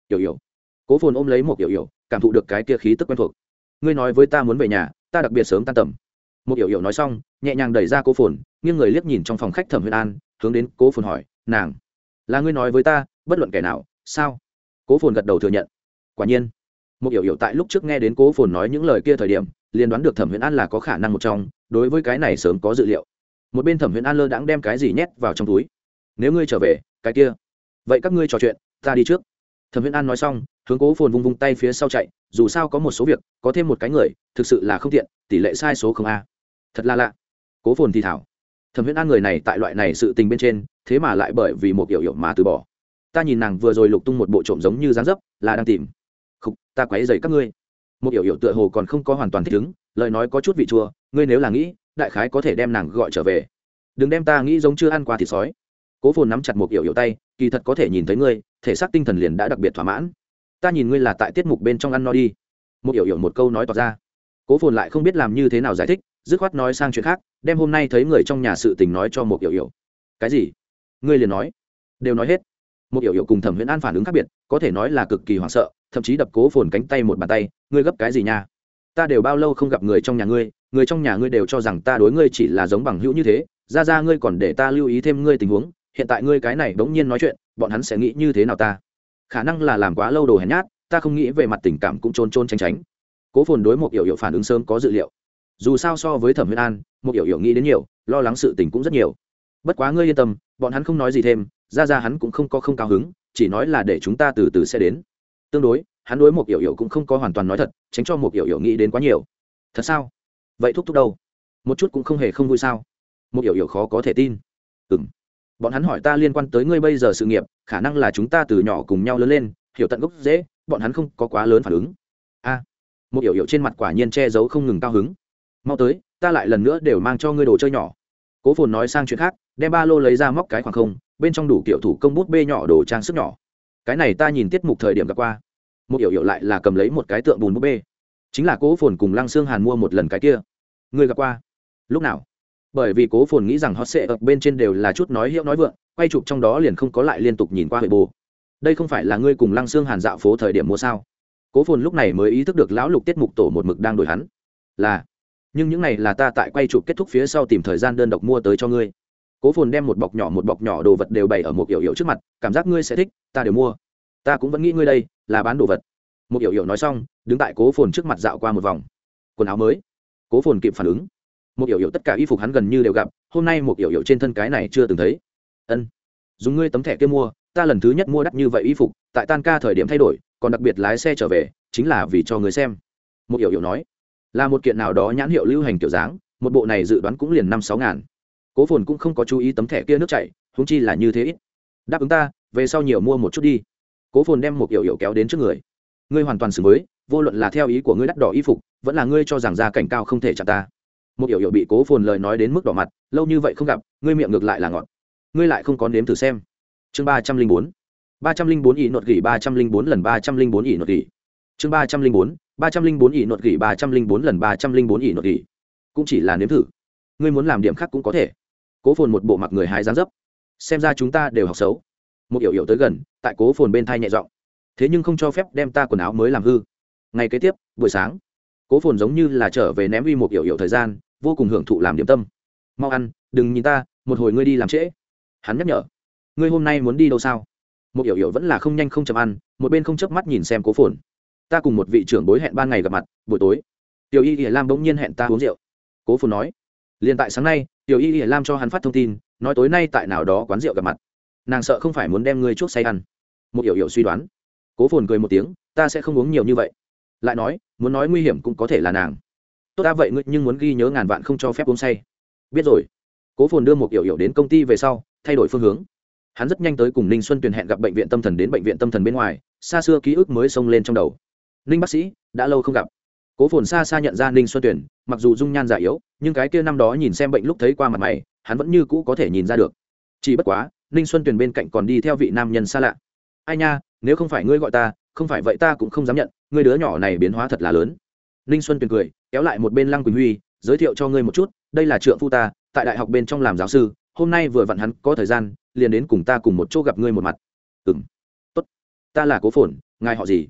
[SPEAKER 1] Yểu yểu cố phồn ôm lấy một yểu yểu cảm thụ được cái kia khí tức quen thuộc. Ngươi nói với ta muốn về nhà, ta đặc biệt sớm tan tầm. Một yểu yểu nói xong, nhẹ nhàng đẩy ra cố phồn, nghiêng người liếc nhìn trong phòng khách thẩm huyền an, hướng đến cố phồn hỏi, nàng là ngươi nói với ta, bất luận kẻ nào, sao? Cố phồn gật đầu thừa nhận. Quả nhiên một hiểu hiểu tại lúc trước nghe đến cố phồn nói những lời kia thời điểm, liền đoán được thẩm Huyễn an là có khả năng một trong, đối với cái này sớm có dự liệu. Một bên thẩm Huyễn an lơ đãng đem cái gì nhét vào trong túi. Nếu ngươi trở về, cái kia. Vậy các ngươi trò chuyện, ta đi trước. Thẩm Huyễn an nói xong, hướng cố phồn vung vung tay phía sau chạy, dù sao có một số việc, có thêm một cái người, thực sự là không tiện, tỷ lệ sai số không a. Thật là lạ. Cố phồn thì thảo thẩm huyễn an người này tại loại này sự tình bên trên, thế mà lại bởi vì một kiểu hiểu mà từ bỏ. Ta nhìn nàng vừa rồi lục tung một bộ trộm giống như dáng dấp, là đang tìm. Không ta quấy dày các ngươi. Một kiểu hiểu tựa hồ còn không có hoàn toàn thích ứng, lời nói có chút vị chua, ngươi nếu là nghĩ, đại khái có thể đem nàng gọi trở về. Đừng đem ta nghĩ giống chưa ăn qua thịt sói. Cố phồn nắm chặt một kiểu hiểu tay, kỳ thật có thể nhìn thấy ngươi, thể xác tinh thần liền đã đặc biệt thỏa mãn. Ta nhìn ngươi là tại tiết mục bên trong ăn no đi. Một hiểu hiểu một câu nói tỏ ra cố phồn lại không biết làm như thế nào giải thích, dứt khoát nói sang chuyện khác, đem hôm nay thấy người trong nhà sự tình nói cho một hiểu hiểu. Cái gì? Ngươi liền nói. Đều nói hết. Một hiểu hiểu cùng thẩm Huyễn an phản ứng khác biệt, có thể nói là cực kỳ hoảng sợ, thậm chí đập cố phồn cánh tay một bàn tay, ngươi gấp cái gì nha? Ta đều bao lâu không gặp người trong nhà ngươi, người trong nhà ngươi đều cho rằng ta đối ngươi chỉ là giống bằng hữu như thế, ra ra ngươi còn để ta lưu ý thêm ngươi tình huống, hiện tại ngươi cái này bỗng nhiên nói chuyện, bọn hắn sẽ nghĩ như thế nào ta? Khả năng là làm quá lâu đồ hèn nhát, ta không nghĩ về mặt tình cảm cũng trôn trôn tránh tránh cố phồn đối một yểu yểu phản ứng sớm có dự liệu. Dù sao so với thẩm huyên an một yểu yểu nghĩ đến nhiều, lo lắng sự tình cũng rất nhiều. Bất quá ngươi yên tâm, bọn hắn không nói gì thêm, ra ra hắn cũng không có không cao hứng, chỉ nói là để chúng ta từ từ sẽ đến. Tương đối, hắn đối một yểu yểu cũng không có hoàn toàn nói thật, tránh cho một yểu yểu nghĩ đến quá nhiều. Thật sao? Vậy thúc thúc đâu? Một chút cũng không hề không vui sao? Một yểu yểu khó có thể tin. Ừ m bọn hắn hỏi ta liên quan tới ngươi bây giờ sự nghiệp, khả năng là chúng ta từ nhỏ cùng nhau lớn lên, hiểu tận gốc dễ bọn hắn không có quá lớn phản ứng. A một yểu yểu trên mặt quả nhiên che giấu không ngừng cao hứng. Mau tới, ta lại lần nữa đều mang cho ngươi đồ chơi nhỏ. Cố phồn nói sang chuyện khác, đem ba lô lấy ra móc cái khoảng không, bên trong đủ kiểu thủ công bút bê nhỏ đồ trang sức nhỏ. Cái này ta nhìn tiết mục thời điểm gặp qua. Một yểu yểu lại là cầm lấy một cái tượng bùn bút bê. Chính là cố phồn cùng lăng xương hàn mua một lần cái kia. Ngươi gặp qua? Lúc nào? Bởi vì cố phồn nghĩ rằng hot sệ ở bên trên đều là chút nói hiệu nói vượng, quay chụp trong đó liền không có lại liên tục nhìn qua hệ bồ. Đây không phải là ngươi cùng lăng xương hàn dạo phố thời điểm mua sao? Cố phồn lúc này mới ý thức được lão lục tiết mục tổ một mực đang đổi hắn. Là, nhưng những này là ta tại quay chụp kết thúc phía sau tìm thời gian đơn độc mua tới cho ngươi. Cố phồn đem một bọc nhỏ một bọc nhỏ đồ vật đều bày ở một yểu yểu trước mặt, cảm giác ngươi sẽ thích, ta đều mua. Ta cũng vẫn nghĩ ngươi đây, là bán đồ vật. Một yểu yểu nói xong, đứng tại cố phồn trước mặt dạo qua một vòng. Quần áo mới. Cố phồn kịp phản ứng. Một yểu yểu tất cả y phục hắn gần như đều gặp, hôm nay một yểu yểu trên thân cái này chưa từng thấy. Ân. Dùng ngươi tấm thẻ kia mua, ta lần thứ nhất mua đắt như vậy y phục, tại tan ca thời điểm thay đổi còn đặc biệt lái xe trở về, chính là vì cho người xem. Một hiểu hiểu nói, là một kiện nào đó nhãn hiệu lưu hành kiểu dáng, một bộ này dự đoán cũng liền năm sáu ngàn. Cố phồn cũng không có chú ý tấm thẻ kia nước chảy húng chi là như thế ít. Đáp ứng ta, về sau nhiều mua một chút đi. Cố phồn đem một hiểu hiểu kéo đến trước người. Ngươi hoàn toàn xử mới vô luận là theo ý của ngươi đắt đỏ y phục, vẫn là ngươi cho rằng gia cảnh cao không thể chạm ta. Một hiểu hiểu bị cố phồn lời nói đến mức đỏ mặt, lâu như vậy không gặp, ngươi miệng ngược lại là ngọt. Ngươi lại không có nếm thử xem. Chương ba trăm linh bốn ba trăm linh bốn ỷ nột gỉ, ba trăm linh bốn lần ba trăm linh bốn ỷ nột gỉ. Chương ba trăm linh bốn, ba trăm linh bốn ỷ nột gỉ, ba trăm linh bốn lần ba trăm linh bốn ỷ nột gỉ. Cũng chỉ là nếm thử. Ngươi muốn làm điểm khác cũng có thể. Cố phồn một bộ mặt người hái dáng dấp. Xem ra chúng ta đều học xấu. Một yểu yểu tới gần, tại cố phồn bên thai nhẹ giọng. Thế nhưng không cho phép đem ta quần áo mới làm hư. Ngày kế tiếp, buổi sáng, cố phồn giống như là trở về ném uy một yểu yểu thời gian, vô cùng hưởng thụ làm điểm tâm. Mau ăn, đừng nhìn ta, một hồi ngươi đi làm trễ. Hắn nhắc nhở. Ngươi hôm nay muốn đi đâu sao? Một yểu yểu vẫn là không nhanh không chậm ăn, một bên không chớp mắt nhìn xem cố phồn. Ta cùng một vị trưởng bối hẹn ban ngày gặp mặt, buổi tối. Tiểu y ỉa lam bỗng nhiên hẹn ta uống rượu. Cố phồn nói, liền tại sáng nay, tiểu y ỉa lam cho hắn phát thông tin, nói tối nay tại nào đó quán rượu gặp mặt. Nàng sợ không phải muốn đem ngươi chuốc say ăn. Một yểu yểu suy đoán. Cố phồn cười một tiếng, ta sẽ không uống nhiều như vậy. Lại nói, muốn nói nguy hiểm cũng có thể là nàng. Tốt ta vậy ngươi nhưng muốn ghi nhớ ngàn vạn không cho phép uống say. Biết rồi. Cố phồn đưa một yểu yểu đến công ty về sau, thay đổi phương hướng hắn rất nhanh tới cùng ninh xuân tuyền hẹn gặp bệnh viện tâm thần đến bệnh viện tâm thần bên ngoài, xa xưa ký ức mới xông lên trong đầu. Ninh bác sĩ, đã lâu không gặp. Cố phồn xa xa nhận ra ninh xuân tuyền, mặc dù dung nhan già yếu, nhưng cái kia năm đó nhìn xem bệnh lúc thấy qua mặt mày, hắn vẫn như cũ có thể nhìn ra được. Chỉ bất quá, ninh xuân tuyền bên cạnh còn đi theo vị nam nhân xa lạ. Ai nha, nếu không phải ngươi gọi ta, không phải vậy ta cũng không dám nhận, ngươi đứa nhỏ này biến hóa thật là lớn. Ninh xuân tuyền cười, kéo lại một bên lăng quỳnh huy, giới thiệu cho ngươi một chút, đây là trượng phu ta, tại đại học bên trong làm giáo sư hôm nay vừa vặn hắn có thời gian, liền đến cùng ta cùng một chỗ gặp ngươi một mặt. Ừng tốt. Ta là cố phồn, ngài họ gì?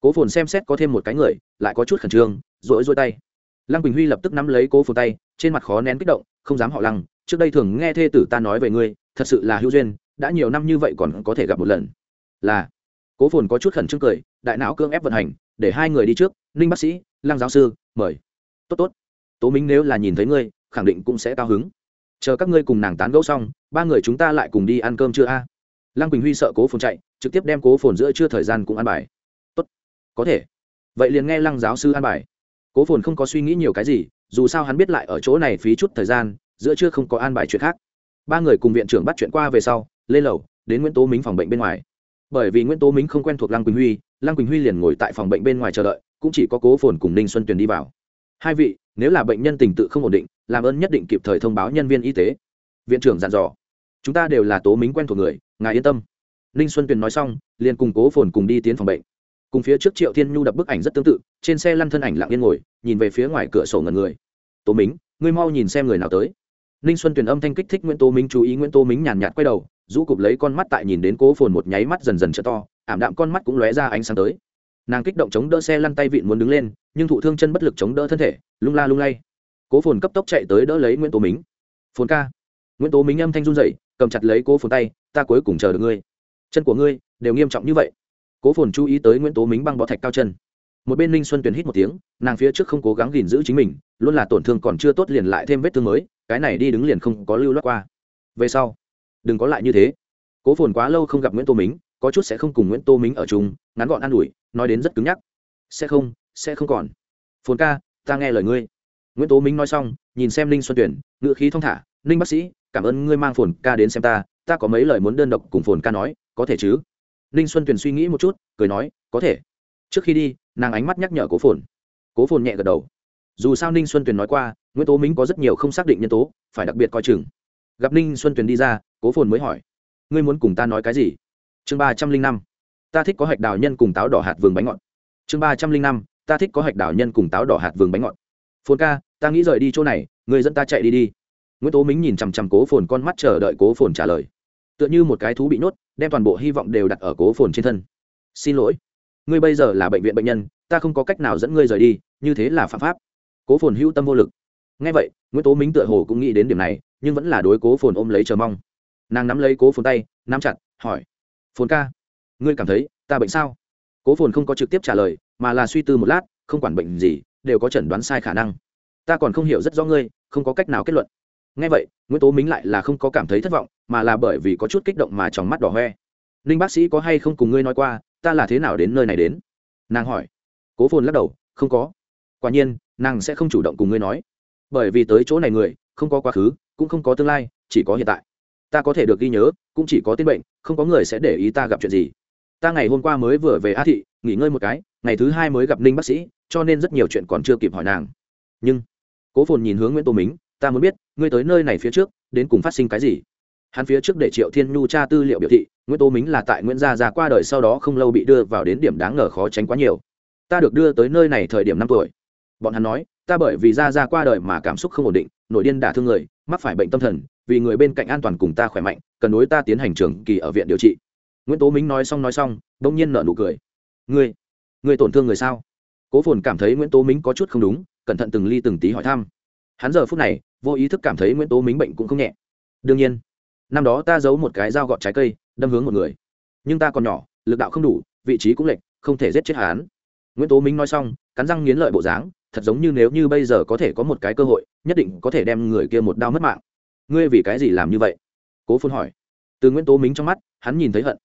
[SPEAKER 1] Cố phồn xem xét có thêm một cái người, lại có chút khẩn trương, rỗi rỗi tay. Lăng quỳnh huy lập tức nắm lấy cố phồn tay, trên mặt khó nén kích động, không dám họ lăng, trước đây thường nghe thê tử ta nói về ngươi, thật sự là hữu duyên, đã nhiều năm như vậy còn có thể gặp một lần. Là. Cố phồn có chút khẩn trương cười, đại não cương ép vận hành, để hai người đi trước, ninh bác sĩ, lăng giáo sư, mời. Tốt tốt. Tố minh nếu là nhìn thấy ngươi, khẳng định cũng sẽ cao hứng chờ các ngươi cùng nàng tán gẫu xong, ba người chúng ta lại cùng đi ăn cơm chưa a? Lăng quỳnh huy sợ cố phồn chạy, trực tiếp đem cố phồn giữa chưa thời gian cũng ăn bài. Tốt, có thể. Vậy liền nghe lăng giáo sư ăn bài. Cố phồn không có suy nghĩ nhiều cái gì, dù sao hắn biết lại ở chỗ này phí chút thời gian, giữa chưa không có an bài chuyện khác. Ba người cùng viện trưởng bắt chuyện qua về sau, lên lầu, đến nguyễn tố mính phòng bệnh bên ngoài. Bởi vì nguyễn tố mính không quen thuộc lăng quỳnh huy, lăng quỳnh huy liền ngồi tại phòng bệnh bên ngoài chờ đợi, cũng chỉ có cố phồn cùng ninh xuân tuyền đi vào. Hai vị, nếu là bệnh nhân tình tự không ổn định làm ơn nhất định kịp thời thông báo nhân viên y tế. Viện trưởng dặn dò. Chúng ta đều là tố mính quen thuộc người, ngài yên tâm. Ninh xuân tuyền nói xong, liền cùng cố phồn cùng đi tiến phòng bệnh. Cùng phía trước triệu thiên nhu đập bức ảnh rất tương tự, trên xe lăn thân ảnh lặng yên ngồi, nhìn về phía ngoài cửa sổ ngần người. Tố mính, ngươi mau nhìn xem người nào tới. Ninh xuân tuyền âm thanh kích thích nguyễn tố mính chú ý nguyễn tố mính nhàn nhạt quay đầu, rũ cụp lấy con mắt tại nhìn đến cố phồn một nháy mắt dần dần trở to, ảm đạm con mắt cũng lóe ra ánh sáng tới. Nàng kích động chống đỡ xe lăn tay vịn muốn đứng lên, nhưng thụ thương chân bất lực chống đỡ thân thể, lung la lung lay cố phồn cấp tốc chạy tới đỡ lấy nguyễn tố mính phồn ca nguyễn tố mính âm thanh run dậy cầm chặt lấy cố phồn tay, ta cuối cùng chờ được ngươi. Chân của ngươi đều nghiêm trọng như vậy. Cố phồn chú ý tới nguyễn tố mính băng bọ thạch cao chân. Một bên ninh xuân tuyền hít một tiếng, nàng phía trước không cố gắng gìn giữ chính mình, luôn là tổn thương còn chưa tốt liền lại thêm vết thương mới, cái này đi đứng liền không có lưu loát qua. Về sau, đừng có lại như thế. Cố phồn quá lâu không gặp nguyễn tô mính, có chút sẽ không cùng nguyễn tô mính ở chung, ngắn gọn an ủi, nói đến rất cứng nhắc. Sẽ không sẽ không còn. Phồn ca, ta nghe lời ngươi nguyễn tố minh nói xong, nhìn xem ninh xuân tuyển ngựa khí thong thả, ninh bác sĩ, cảm ơn ngươi mang phồn ca đến xem ta ta có mấy lời muốn đơn độc cùng phồn ca nói, có thể chứ? Ninh xuân tuyền suy nghĩ một chút, cười nói, có thể. Trước khi đi, nàng ánh mắt nhắc nhở cố phồn. Cố phồn nhẹ gật đầu. Dù sao ninh xuân tuyền nói qua, nguyễn tố minh có rất nhiều không xác định nhân tố, phải đặc biệt coi chừng. Gặp ninh xuân tuyền đi ra, cố phồn mới hỏi, ngươi muốn cùng ta nói cái gì? Chương ba trăm linh năm, ta thích có hạch đào nhân cùng táo đỏ hạt vườn bánh ngọt. Chương ba trăm linh năm, ta thích có hạch đào nhân cùng táo đỏ hạt vườn bánh ngọt. Phồn ca ta nghĩ rời đi chỗ này người dẫn ta chạy đi đi. Nguyễn tố minh nhìn chằm chằm cố phồn con mắt chờ đợi cố phồn trả lời. Tựa như một cái thú bị nhốt, đem toàn bộ hy vọng đều đặt ở cố phồn trên thân. Xin lỗi. Ngươi bây giờ là bệnh viện bệnh nhân, ta không có cách nào dẫn ngươi rời đi, như thế là phạm pháp. Cố phồn hữu tâm vô lực. Ngay vậy, nguyễn tố minh tựa hồ cũng nghĩ đến điểm này, nhưng vẫn là đối cố phồn ôm lấy chờ mong. Nàng nắm lấy cố phồn tay, nắm chặt, hỏi. Phồn ca, ngươi cảm thấy ta bệnh sao? Cố phồn không có trực tiếp trả lời, mà là suy tư một lát, không quản bệnh gì, đều có chẩn đoán sai khả năng ta còn không hiểu rất rõ ngươi, không có cách nào kết luận. Ngay vậy, nguyễn tố minh lại là không có cảm thấy thất vọng, mà là bởi vì có chút kích động mà tròng mắt đỏ hoe. Ninh bác sĩ có hay không cùng ngươi nói qua, ta là thế nào đến nơi này đến? Nàng hỏi. Cố phồn lắc đầu, không có. Quả nhiên, nàng sẽ không chủ động cùng ngươi nói. Bởi vì tới chỗ này người, không có quá khứ, cũng không có tương lai, chỉ có hiện tại. Ta có thể được ghi nhớ, cũng chỉ có tên bệnh không có người sẽ để ý ta gặp chuyện gì. Ta ngày hôm qua mới vừa về a thị, nghỉ ngơi một cái, ngày thứ hai mới gặp ninh bác sĩ, cho nên rất nhiều chuyện còn chưa kịp hỏi nàng. Nhưng cố phồn nhìn hướng nguyễn tô mính, ta muốn biết, ngươi tới nơi này phía trước, đến cùng phát sinh cái gì? Hắn phía trước để triệu thiên nhu tra tư liệu biểu thị, nguyễn tô mính là tại nguyễn gia già qua đời sau đó không lâu bị đưa vào đến điểm đáng ngờ khó tránh quá nhiều. Ta được đưa tới nơi này thời điểm năm tuổi. Bọn hắn nói, ta bởi vì gia già qua đời mà cảm xúc không ổn định, nổi điên đả thương người, mắc phải bệnh tâm thần, vì người bên cạnh an toàn cùng ta khỏe mạnh, cần đối ta tiến hành trường kỳ ở viện điều trị. Nguyễn tố minh nói xong nói xong, đông nhiên nở nụ cười. Ngươi ngươi tổn thương người sao? Cố phồn cảm thấy nguyễn tố minh có chút không đúng cẩn thận từng ly từng tí hỏi thăm. Hắn giờ phút này, vô ý thức cảm thấy nguyễn tố minh bệnh cũng không nhẹ. Đương nhiên, năm đó ta giấu một cái dao gọt trái cây, đâm hướng một người. Nhưng ta còn nhỏ, lực đạo không đủ, vị trí cũng lệch, không thể giết chết hắn. Nguyễn tố minh nói xong, cắn răng nghiến lợi bộ dáng, thật giống như nếu như bây giờ có thể có một cái cơ hội, nhất định có thể đem người kia một đau mất mạng. Ngươi vì cái gì làm như vậy? Cố phồn hỏi. Từ nguyễn tố minh trong mắt, hắn nhìn thấy hận,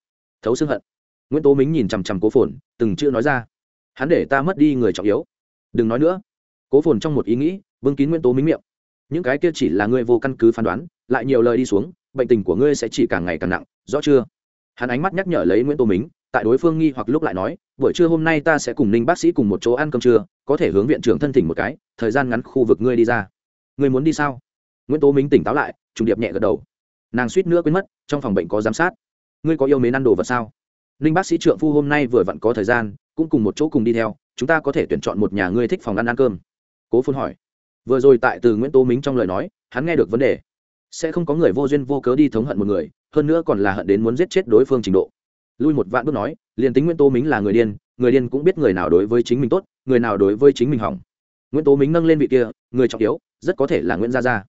[SPEAKER 1] thấu xương hận. Nguyễn tố minh nhìn chằm chằm cố phồn, từng chữ nói ra. Hắn để ta mất đi người trọng yếu. Đừng nói nữa cố phồn trong một ý nghĩ, vương kín nguyễn tố minh miệng. Những cái kia chỉ là ngươi vô căn cứ phán đoán, lại nhiều lời đi xuống, bệnh tình của ngươi sẽ chỉ càng ngày càng nặng, rõ chưa? Hắn ánh mắt nhắc nhở lấy nguyễn tô minh, tại đối phương nghi hoặc lúc lại nói, buổi trưa hôm nay ta sẽ cùng ninh bác sĩ cùng một chỗ ăn cơm trưa, có thể hướng viện trưởng thân thỉnh một cái, thời gian ngắn khu vực ngươi đi ra. Ngươi muốn đi sao? Nguyễn tố minh tỉnh táo lại, trùng điệp nhẹ gật đầu. Nàng suýt nữa quên mất, trong phòng bệnh có giám sát. Ngươi có yêu mến ăn đồ vật sao? Ninh bác sĩ trượng phu hôm nay vừa vặn có thời gian, cũng cùng một chỗ cùng đi theo, chúng ta có thể tuyển chọn một nhà ngươi thích phòng ăn ăn cơm cố phun hỏi. Vừa rồi tại từ nguyễn tô minh trong lời nói, hắn nghe được vấn đề. Sẽ không có người vô duyên vô cớ đi thống hận một người, hơn nữa còn là hận đến muốn giết chết đối phương trình độ. Lui một vạn bước nói, liền tính nguyễn tô minh là người điên người điên cũng biết người nào đối với chính mình tốt, người nào đối với chính mình hỏng. Nguyễn tố minh nâng lên vị kia, người trọng yếu, rất có thể là nguyễn gia gia.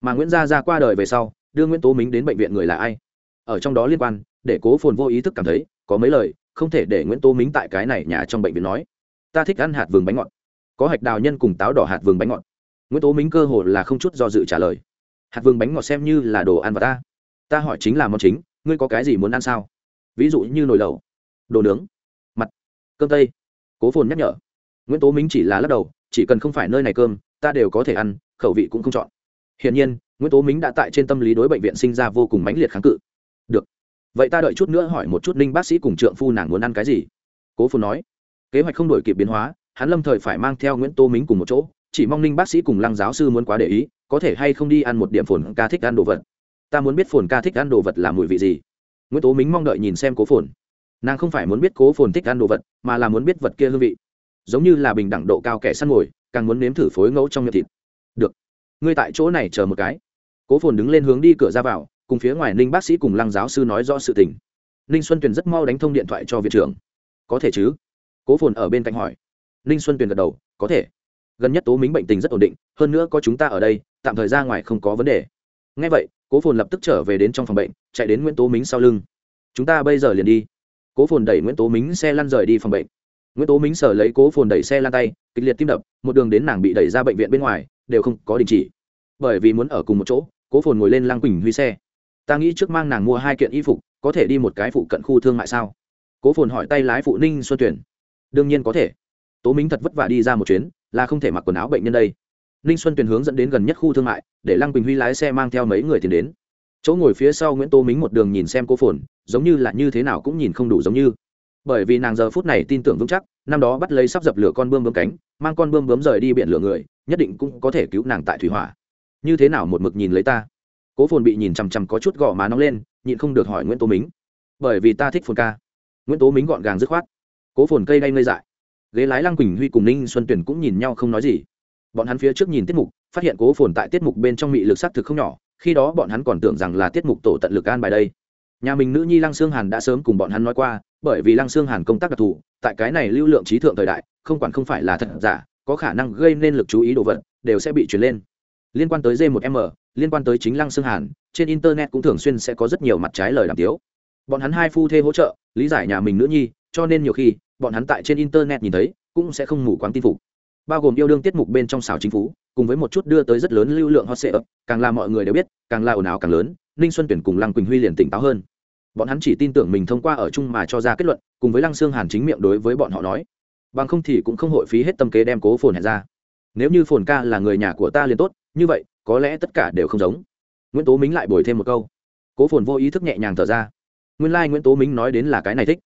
[SPEAKER 1] Mà nguyễn gia gia qua đời về sau, đưa nguyễn tố minh đến bệnh viện người là ai? Ở trong đó liên quan, để cố phồn vô ý thức cảm thấy, có mấy lời, không thể để nguyễn tố minh tại cái này nhà trong bệnh viện nói. Ta thích ăn hạt vườn bánh ngọt có hạch đào nhân cùng táo đỏ hạt vườn bánh ngọt. Nguyễn tố minh cơ hồ là không chút do dự trả lời. Hạt vườn bánh ngọt xem như là đồ ăn và ta. Ta hỏi chính là món chính, ngươi có cái gì muốn ăn sao? Ví dụ như nồi lẩu, đồ nướng, mặt, cơm tây. Cố phồn nhắc nhở. Nguyễn tố minh chỉ là lắc đầu, chỉ cần không phải nơi này cơm, ta đều có thể ăn, khẩu vị cũng không chọn. Hiển nhiên, nguyễn tố minh đã tại trên tâm lý đối bệnh viện sinh ra vô cùng mãnh liệt kháng cự. Được. Vậy ta đợi chút nữa hỏi một chút ninh bác sĩ cùng trượng phu nàng muốn ăn cái gì? Cố phồn nói. Kế hoạch không đổi kịp biến hóa hắn lâm thời phải mang theo nguyễn Tô Mính cùng một chỗ chỉ mong ninh bác sĩ cùng lăng giáo sư muốn quá để ý có thể hay không đi ăn một điểm phồn ca thích ăn đồ vật ta muốn biết phồn ca thích ăn đồ vật là mùi vị gì nguyễn tố Mính mong đợi nhìn xem cố phồn nàng không phải muốn biết cố phồn thích ăn đồ vật mà là muốn biết vật kia hương vị giống như là bình đẳng độ cao kẻ săn ngồi càng muốn nếm thử phối ngẫu trong miệng thịt được ngươi tại chỗ này chờ một cái cố phồn đứng lên hướng đi cửa ra vào cùng phía ngoài ninh bác sĩ cùng lăng giáo sư nói rõ sự tình ninh xuân tuyền rất mau đánh thông điện thoại cho viện trưởng có thể chứ cố phồn ở bên cạnh hỏi ninh xuân tuyền gật đầu, có thể. Gần nhất tố mính bệnh tình rất ổn định, hơn nữa có chúng ta ở đây, tạm thời ra ngoài không có vấn đề. Ngay vậy, cố phồn lập tức trở về đến trong phòng bệnh, chạy đến nguyễn tố mính sau lưng. Chúng ta bây giờ liền đi. Cố phồn đẩy nguyễn tố mính xe lăn rời đi phòng bệnh. Nguyễn tố mính sở lấy cố phồn đẩy xe lăn tay, kịch liệt tim đập, một đường đến nàng bị đẩy ra bệnh viện bên ngoài, đều không có đình chỉ. Bởi vì muốn ở cùng một chỗ, cố phồn ngồi lên lăng quỳnh huy xe. Ta nghĩ trước mang nàng mua hai kiện y phục, có thể đi một cái phụ cận khu thương mại sao? Cố phồn hỏi tay lái phụ ninh xuân tuyển đương nhiên có thể tố mính thật vất vả đi ra một chuyến, là không thể mặc quần áo bệnh nhân đây. Ninh xuân tuyền hướng dẫn đến gần nhất khu thương mại, để lăng quỳnh huy lái xe mang theo mấy người tìm đến. Chỗ ngồi phía sau nguyễn tô mính một đường nhìn xem cô phồn, giống như là như thế nào cũng nhìn không đủ giống như. Bởi vì nàng giờ phút này tin tưởng vững chắc, năm đó bắt lấy sắp dập lửa con bươm bướm cánh, mang con bươm bướm rời đi biển lửa người, nhất định cũng có thể cứu nàng tại thủy hỏa. Như thế nào một mực nhìn lấy ta? Cố phồn bị nhìn chằm chằm có chút gò má nóng lên, nhịn không được hỏi nguyễn tố mính bởi vì ta thích phồn ca. Nguyễn tố mính gọn gàng dứt khoát. Cố phồn cây gây ngây dại ghế lái lăng quỳnh huy cùng ninh xuân tuyển cũng nhìn nhau không nói gì. Bọn hắn phía trước nhìn tiết mục, phát hiện cố phồn tại tiết mục bên trong mị lực s thực không nhỏ, khi đó bọn hắn còn tưởng rằng là tiết mục tổ tận lực an bài đây. Nhà mình nữ nhi lăng sương hàn đã sớm cùng bọn hắn nói qua, bởi vì lăng sương hàn công tác đặc thù, tại cái này lưu lượng trí thượng thời đại, không quản không phải là thật giả, có khả năng gây nên lực chú ý đồ vật, đều sẽ bị truyền lên. Liên quan tới g 1 m, liên quan tới chính lăng sương hàn, trên internet cũng thường xuyên sẽ có rất nhiều mặt trái lời đàm tiếu. Bọn hắn hai phu thê hỗ trợ, lý giải nhà mình nữ nhi, cho nên nhiều khi bọn hắn tại trên internet nhìn thấy, cũng sẽ không mù quáng tin phục. Bao gồm yêu đương tiết mục bên trong xào chính phủ, cùng với một chút đưa tới rất lớn lưu lượng hot sale càng là mọi người đều biết, càng là ồn ào càng lớn, ninh xuân tuyển cùng lăng quỳnh huy liền tỉnh táo hơn. Bọn hắn chỉ tin tưởng mình thông qua ở chung mà cho ra kết luận, cùng với lăng xương hàn chính miệng đối với bọn họ nói. Bằng không thì cũng không hội phí hết tâm kế đem cố phồn hẹn ra. Nếu như phồn ca là người nhà của ta liền tốt, như vậy, có lẽ tất cả đều không giống. Nguyễn tố mính lại bồi thêm một câu. Cố phồn vô ý thức nhẹ nhàng thở ra. Nguyên lai、like、nguyễn tố mính nói đến là cái này thích.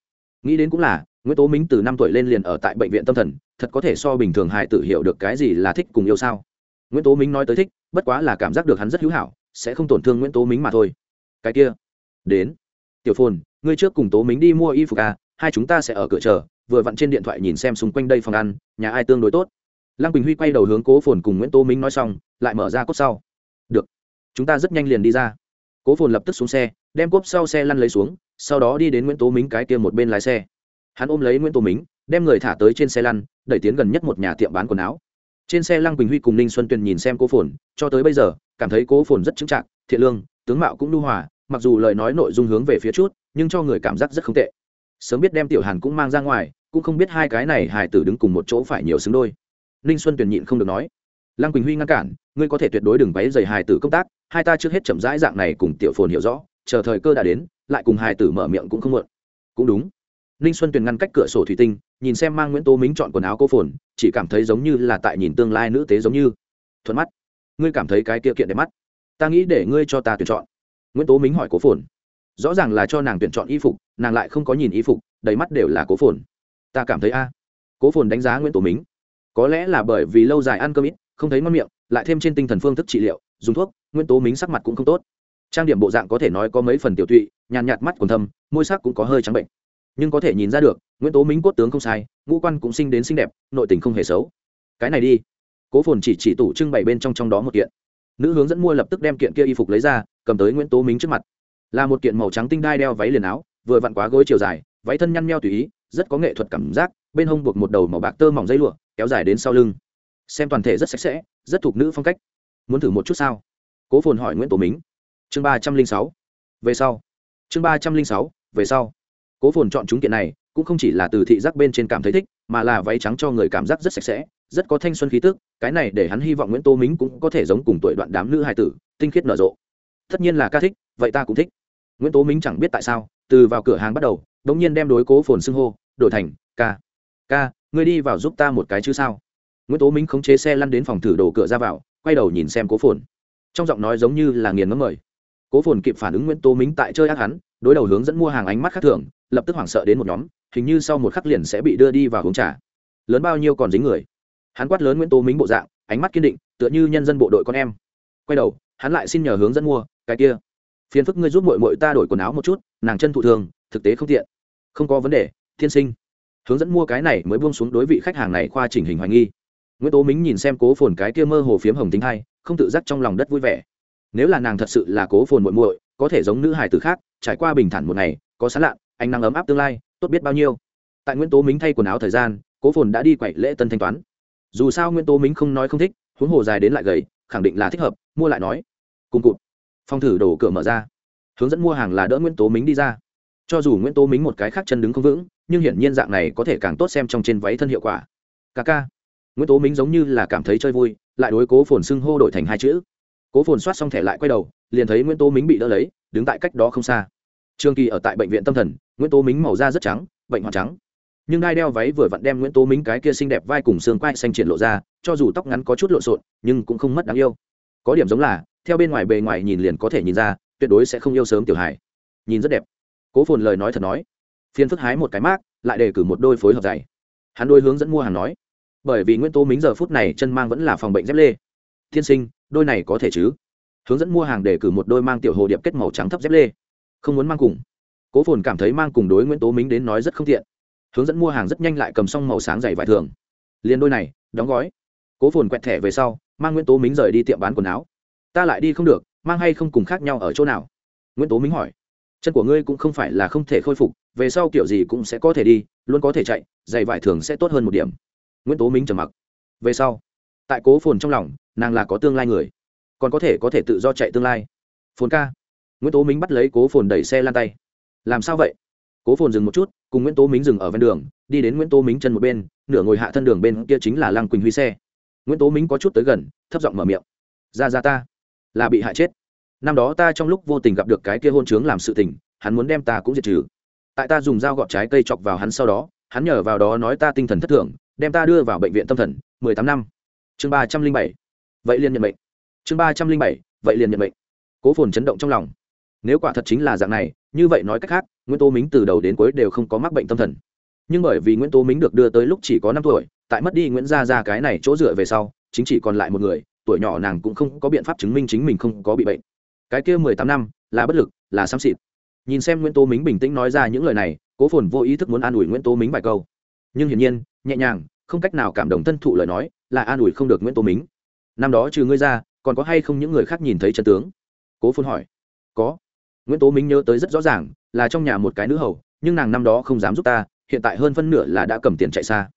[SPEAKER 1] Nghĩ đến cũng là nguyễn tố Minh từ năm tuổi lên liền ở tại bệnh viện tâm thần, thật có thể so bình thường hài tử hiểu được cái gì là thích cùng yêu sao? Nguyễn tố Minh nói tới thích, bất quá là cảm giác được hắn rất hữu hảo, sẽ không tổn thương nguyễn tố Minh mà thôi. Cái kia, đến. Tiểu phồn, ngươi trước cùng tố Minh đi mua y phục à hai chúng ta sẽ ở cửa chờ, vừa vặn trên điện thoại nhìn xem xung quanh đây phòng ăn, nhà ai tương đối tốt. Lăng bình huy quay đầu hướng cố phồn cùng nguyễn tố Minh nói xong, lại mở ra cốt sau. Được, chúng ta rất nhanh liền đi ra. Cố phồn lập tức xuống xe, đem cốp sau xe lăn lấy xuống, sau đó đi đến nguyễn tố Minh cái kia một bên lái xe hắn ôm lấy nguyễn Tô mính, đem người thả tới trên xe lăn, đẩy tiến gần nhất một nhà tiệm bán quần áo. Trên xe lăng bình huy cùng ninh xuân tuyền nhìn xem cố phồn, cho tới bây giờ, cảm thấy cố phồn rất chững chạc, thiện lương, tướng mạo cũng lưu hòa, mặc dù lời nói nội dung hướng về phía chút nhưng cho người cảm giác rất không tệ. Sớm biết đem tiểu hàn cũng mang ra ngoài, cũng không biết hai cái này hài tử đứng cùng một chỗ phải nhiều xứng đôi. Ninh xuân tuyền nhịn không được nói, lăng quỳnh huy ngăn cản, ngươi có thể tuyệt đối đừng váy dày hài tử công tác, hai ta trước hết chậm rãi dạng này cùng tiểu phồn hiểu rõ, chờ thời cơ đã đến, lại cùng hài tử mở miệng cũng không mượn cũng đúng ninh xuân tuyền ngăn cách cửa sổ thủy tinh, nhìn xem mang nguyễn tố mính chọn quần áo cô phồn, chỉ cảm thấy giống như là tại nhìn tương lai nữ tế giống như. Thuận mắt. Ngươi cảm thấy cái kia kiện đẹp mắt. Ta nghĩ để ngươi cho ta tuyển chọn. Nguyễn tố mính hỏi cố phồn. Rõ ràng là cho nàng tuyển chọn y phục, nàng lại không có nhìn y phục, đầy mắt đều là cố phồn. Ta cảm thấy a. Cố phồn đánh giá nguyễn tố mính. Có lẽ là bởi vì lâu dài ăn cơm ít, không thấy ngon miệng, lại thêm trên tinh thần phương thức trị liệu, dùng thuốc, nguyễn tố mính sắc mặt cũng không tốt. Trang điểm bộ dạng có thể nói có mấy phần tiểu tụy, nhàn nhạt mắt còn thâm, môi sắc cũng có hơi trắng bệnh nhưng có thể nhìn ra được, nguyễn tố mính cốt tướng không sai, ngũ quan cũng sinh đến xinh đẹp, nội tình không hề xấu. Cái này đi. Cố phồn chỉ chỉ tủ trưng bày bên trong trong đó một kiện. Nữ hướng dẫn mua lập tức đem kiện kia y phục lấy ra, cầm tới nguyễn tố mính trước mặt. Là một kiện màu trắng tinh đai đeo váy liền áo, vừa vặn quá gối chiều dài, váy thân nhăn nheo tùy ý, rất có nghệ thuật cảm giác, bên hông buộc một đầu màu bạc tơ mỏng dây lụa, kéo dài đến sau lưng. Xem toàn thể rất sạch sẽ, rất thuộc nữ phong cách. Muốn thử một chút sao? Cố phồn hỏi nguyễn tổ mính chương ba trăm linh sáu. Về sau. Chương ba trăm linh sáu. Về sau cố phồn chọn chúng kiện này, cũng không chỉ là từ thị giác bên trên cảm thấy thích, mà là váy trắng cho người cảm giác rất sạch sẽ, rất có thanh xuân khí tức, cái này để hắn hy vọng nguyễn tô mính cũng có thể giống cùng tuổi đoạn đám nữ hài tử, tinh khiết nở rộ. Tất nhiên là ca thích, vậy ta cũng thích. Nguyễn tố mính chẳng biết tại sao, từ vào cửa hàng bắt đầu đ ỗ n g nhiên đem đối cố phồn xưng hô, đổi thành, ca ca, ngươi đi vào giúp ta một cái chứ sao? Nguyễn tố mính khống chế xe lăn đến phòng thử đổ cửa ra vào, quay đầu nhìn xem cố phồn. Trong giọng nói giống như là nghiền ngấm mời. Cố phồn kịp phản ứng nguyễn tố mính tại chơi ác hắn đối đầu hướng dẫn mua hàng ánh mắt khác thường, lập tức hoảng sợ đến một nhóm, hình như sau một khắc liền sẽ bị đưa đi vào uống trà. Lớn bao nhiêu còn dính người. Hắn quát lớn nguyễn tố mính bộ dạng, ánh mắt kiên định, tựa như nhân dân bộ đội con em. Quay đầu, hắn lại xin nhờ hướng dẫn mua, cái kia. Phiền phức ngươi giúp mội mội ta đổi quần áo một chút, nàng chân thụ thường, thực tế không tiện. Không có vấn đề, thiên sinh. Hướng dẫn mua cái này mới buông xuống đối vị khách hàng này khoa chỉnh hình hoài nghi. Nguyễn tố mính nhìn xem cố phồn cái kia mơ hồ phiếm hồng tính hai không tự giác trong lòng đất vui vẻ. Nếu là nàng thật sự là cố phồn muội muội, có thể giống nữ hài tử khác trải qua bình thản một ngày, có sán lạ ánh nắng ấm áp tương lai, tốt biết bao nhiêu. Tại nguyễn tố mính thay quần áo thời gian, cố phồn đã đi quậy lễ tân thanh toán. Dù sao nguyễn tố mính không nói không thích, huống hồ dài đến lại gầy, khẳng định là thích hợp, mua lại nói. Cùng cụt. Phong thử đổ cửa mở ra. Hướng dẫn mua hàng là đỡ nguyễn tố mính đi ra. Cho dù nguyễn tố mính một cái khác chân đứng không vững, nhưng hiển nhiên dạng này có thể càng tốt xem trong trên váy thân hiệu quả. Ca ca. Nguyễn tố mính giống như là cảm thấy chơi vui, lại đối cố phồn xưng hô đổi thành hai chữ. Cố phồn soát xong thẻ lại quay đầu, liền thấy nguyễn tố mính bị đỡ lấy, đứng tại cách đó không xa trương kỳ ở tại bệnh viện tâm thần, nguyễn tố mính màu da rất trắng, bệnh hoạn trắng. Nhưng đai đeo váy vừa vặn đem nguyễn tố mính cái kia xinh đẹp vai cùng xương quai xanh triển lộ ra, cho dù tóc ngắn có chút lộn xộn, nhưng cũng không mất đáng yêu. Có điểm giống là, theo bên ngoài bề ngoài nhìn liền có thể nhìn ra, tuyệt đối sẽ không yêu sớm tiểu hài. Nhìn rất đẹp. Cố phồn lời nói thật nói. Phiên phức hái một cái mát lại đề cử một đôi phối hợp dày. Hắn đôi hướng dẫn mua hàng nói. Bởi vì nguyễn tố mính giờ phút này chân mang vẫn là phòng bệnh dép lê. Thiên sinh, đôi này có thể chứ? Hướng dẫn mua hàng đề cử một đôi mang tiểu hồ điệp kết màu trắng thấp dép lê không muốn mang cùng. Cố phồn cảm thấy mang cùng đối nguyễn tố mính đến nói rất không tiện. Hướng dẫn mua hàng rất nhanh lại cầm xong màu sáng dày vải thường. Liền đôi này, đóng gói. Cố phồn quẹt thẻ về sau, mang nguyễn tố mính rời đi tiệm bán quần áo. Ta lại đi không được, mang hay không cùng khác nhau ở chỗ nào? Nguyễn tố mính hỏi. Chân của ngươi cũng không phải là không thể khôi phục, về sau kiểu gì cũng sẽ có thể đi, luôn có thể chạy, giày vải thường sẽ tốt hơn một điểm. Nguyễn tố mính trầm mặc. Về sau, tại cố phồn trong lòng, nàng là có tương lai người. Còn có thể có thể tự do chạy tương lai. Phồn ca nguyễn tố mính bắt lấy cố phồn đẩy xe lan tay. Làm sao vậy? Cố phồn dừng một chút, cùng nguyễn tố mính dừng ở ven đường, đi đến nguyễn tố mính chân một bên, nửa ngồi hạ thân đường bên kia chính là lăng quỳnh huy xe. Nguyễn tố mính có chút tới gần, thấp giọng mở miệng. Ra ra ta. Là bị hại chết. Năm đó ta trong lúc vô tình gặp được cái kia hôn trướng làm sự tình, hắn muốn đem ta cũng diệt trừ. Tại ta dùng dao gọt trái cây chọc vào hắn sau đó, hắn nhờ vào đó nói ta tinh thần thất thường, đem ta đưa vào bệnh viện tâm thần, mười tám năm. Chương ba trăm linh bảy. Vậy liền nhận bệnh chương ba trăm linh bảy. Vậy liền nhận bệnh cố phồn chấn động trong lòng nếu quả thật chính là dạng này, như vậy nói cách khác, nguyễn tô mính từ đầu đến cuối đều không có mắc bệnh tâm thần. Nhưng bởi vì nguyễn tô mính được đưa tới lúc chỉ có năm tuổi, tại mất đi nguyễn gia ra cái này chỗ dựa về sau, chính chỉ còn lại một người, tuổi nhỏ nàng cũng không có biện pháp chứng minh chính mình không có bị bệnh. Cái kia mười tám năm, là bất lực, là xám xịt. Nhìn xem nguyễn tô mính bình tĩnh nói ra những lời này, cố phồn vô ý thức muốn an ủi nguyễn tô mính vài câu. Nhưng hiển nhiên, nhẹ nhàng, không cách nào cảm động thân thụ lời nói, là an ủi không được nguyễn tô mính. Năm đó trừ ngươi ra, còn có hay không những người khác nhìn thấy chân tướng? Cố phồn hỏi. Có nguyễn tố Minh nhớ tới rất rõ ràng, là trong nhà một cái nữ hầu, nhưng nàng năm đó không dám giúp ta, hiện tại hơn phân nửa là đã cầm tiền chạy xa.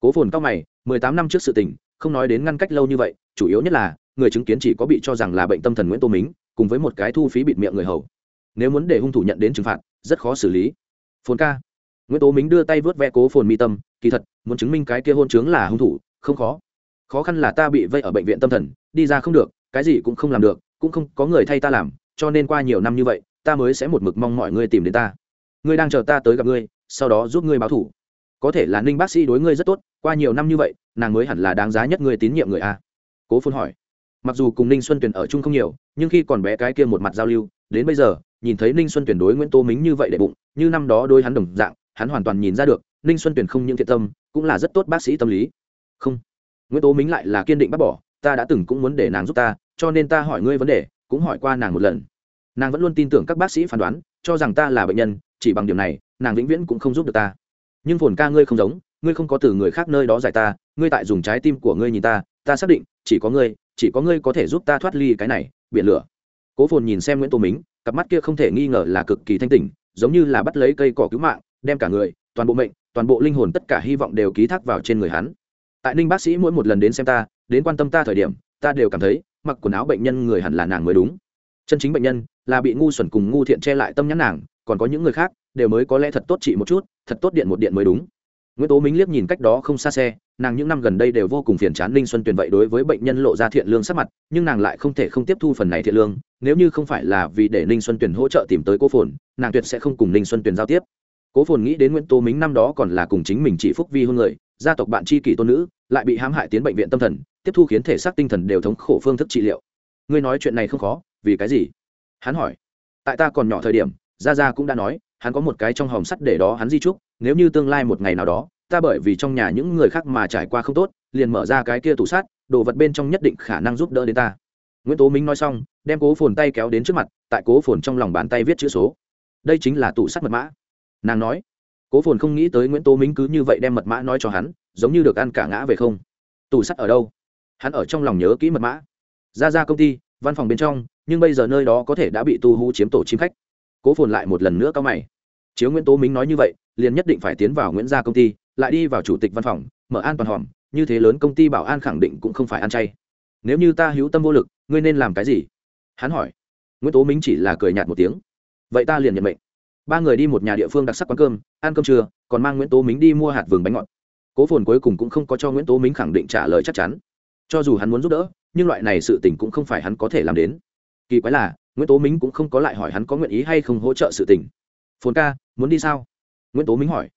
[SPEAKER 1] Cố phồn cao mày, mười tám năm trước sự tình, không nói đến ngăn cách lâu như vậy, chủ yếu nhất là, người chứng kiến chỉ có bị cho rằng là bệnh tâm thần nguyễn tô mính cùng với một cái thu phí bịt miệng người hầu. Nếu muốn để hung thủ nhận đến trừng phạt, rất khó xử lý. Phồn ca. Nguyễn tố mính đưa tay vớt ve cố phồn mi tâm, kỳ thật, muốn chứng minh cái kia hôn chướng là hung thủ, không khó. Khó khăn là ta bị vây ở bệnh viện tâm thần, đi ra không được, cái gì cũng không làm được, cũng không có người thay ta làm, cho nên qua nhiều năm như vậy ta mới sẽ một mực mong mọi người tìm đến ta. Ngươi đang chờ ta tới gặp ngươi, sau đó giúp ngươi báo thủ. Có thể là ninh bác sĩ đối ngươi rất tốt, qua nhiều năm như vậy, nàng mới hẳn là đáng giá nhất ngươi tín nhiệm người a. Cố phun hỏi. Mặc dù cùng ninh xuân tuyền ở chung không nhiều, nhưng khi còn bé cái kia một mặt giao lưu, đến bây giờ, nhìn thấy ninh xuân tuyển đối nguyễn tô mính như vậy để bụng, như năm đó đôi hắn đồng dạng, hắn hoàn toàn nhìn ra được, ninh xuân tuyển không những thiện tâm, cũng là rất tốt bác sĩ tâm lý. Không. Nguyễn tố mính lại là kiên định bác bỏ, ta đã từng cũng muốn để nàng giúp ta, cho nên ta hỏi ngươi vấn đề, cũng hỏi qua nàng một lần nàng vẫn luôn tin tưởng các bác sĩ phán đoán, cho rằng ta là bệnh nhân, chỉ bằng điểm này, nàng vĩnh viễn cũng không giúp được ta. Nhưng phồn ca ngươi không giống, ngươi không có từ người khác nơi đó giải ta, ngươi tại dùng trái tim của ngươi nhìn ta ta xác định, chỉ có ngươi, chỉ có ngươi có thể giúp ta thoát ly cái này, biển lửa. Cố phồn nhìn xem nguyễn tô mính, cặp mắt kia không thể nghi ngờ là cực kỳ thanh tỉnh, giống như là bắt lấy cây cỏ cứu mạng, đem cả người, toàn bộ mệnh, toàn bộ linh hồn tất cả hy vọng đều ký thác vào trên người hắn. Tại ninh bác sĩ mỗi một lần đến xem ta, đến quan tâm ta thời điểm, ta đều cảm thấy, mặc quần áo bệnh nhân người hẳn là nàng mới đúng. Chân chính bệnh nhân là bị ngu xuẩn cùng ngu thiện che lại tâm nhãn nàng, còn có những người khác, đều mới có lẽ thật tốt trị một chút, thật tốt điện một điện mới đúng. Nguyễn tố minh liếc nhìn cách đó không xa xe, nàng những năm gần đây đều vô cùng phiền chán ninh xuân tuyền vậy đối với bệnh nhân lộ ra thiện lương sắc mặt, nhưng nàng lại không thể không tiếp thu phần này thiện lương, nếu như không phải là vì để ninh xuân tuyền hỗ trợ tìm tới cố phồn, nàng tuyệt sẽ không cùng ninh xuân tuyền giao tiếp. Cố phồn nghĩ đến nguyễn tố minh năm đó còn là cùng chính mình chị phúc vi hôn người, gia tộc bạn tri kỷ tôn nữ, lại bị hãm hại tiến bệnh viện tâm thần, tiếp thu khiến thể xác tinh thần đều thống khổ phương thức trị liệu. Ngươi nói chuyện này không khó, vì cái gì? Hắn hỏi, tại ta còn nhỏ thời điểm, gia gia cũng đã nói, hắn có một cái trong hòm sắt để đó hắn di trúc, nếu như tương lai một ngày nào đó, ta bởi vì trong nhà những người khác mà trải qua không tốt, liền mở ra cái kia tủ sát đồ vật bên trong nhất định khả năng giúp đỡ đến ta. Nguyễn tố minh nói xong, đem cố phồn tay kéo đến trước mặt, tại cố phồn trong lòng bàn tay viết chữ số. Đây chính là tủ sắt mật mã. Nàng nói, cố phồn không nghĩ tới nguyễn tố minh cứ như vậy đem mật mã nói cho hắn, giống như được ăn cả ngã về không. Tủ sắt ở đâu? Hắn ở trong lòng nhớ kỹ mật mã. Ra ra công ty văn phòng bên trong, nhưng bây giờ nơi đó có thể đã bị tu hú chiếm tổ chim khách. Cố phồn lại một lần nữa cao mày. Chiếu nguyễn tố minh nói như vậy, liền nhất định phải tiến vào nguyễn gia công ty, lại đi vào chủ tịch văn phòng, mở an toàn hòm, như thế lớn công ty bảo an khẳng định cũng không phải ăn chay. Nếu như ta hữu tâm vô lực, ngươi nên làm cái gì? Hắn hỏi. Nguyễn tố minh chỉ là cười nhạt một tiếng. Vậy ta liền nhận mệnh. Ba người đi một nhà địa phương đặc sắc quán cơm, ăn cơm trưa, còn mang nguyễn tố minh đi mua hạt vừng bánh ngọt. Cố phồn cuối cùng cũng không có cho nguyễn tố minh khẳng định trả lời chắc chắn. Cho dù hắn muốn giúp đỡ nhưng loại này sự tình cũng không phải hắn có thể làm đến. Kỳ quái là, nguyễn tố minh cũng không có lại hỏi hắn có nguyện ý hay không hỗ trợ sự tình. Phồn ca, muốn đi sao? Nguyễn tố minh hỏi.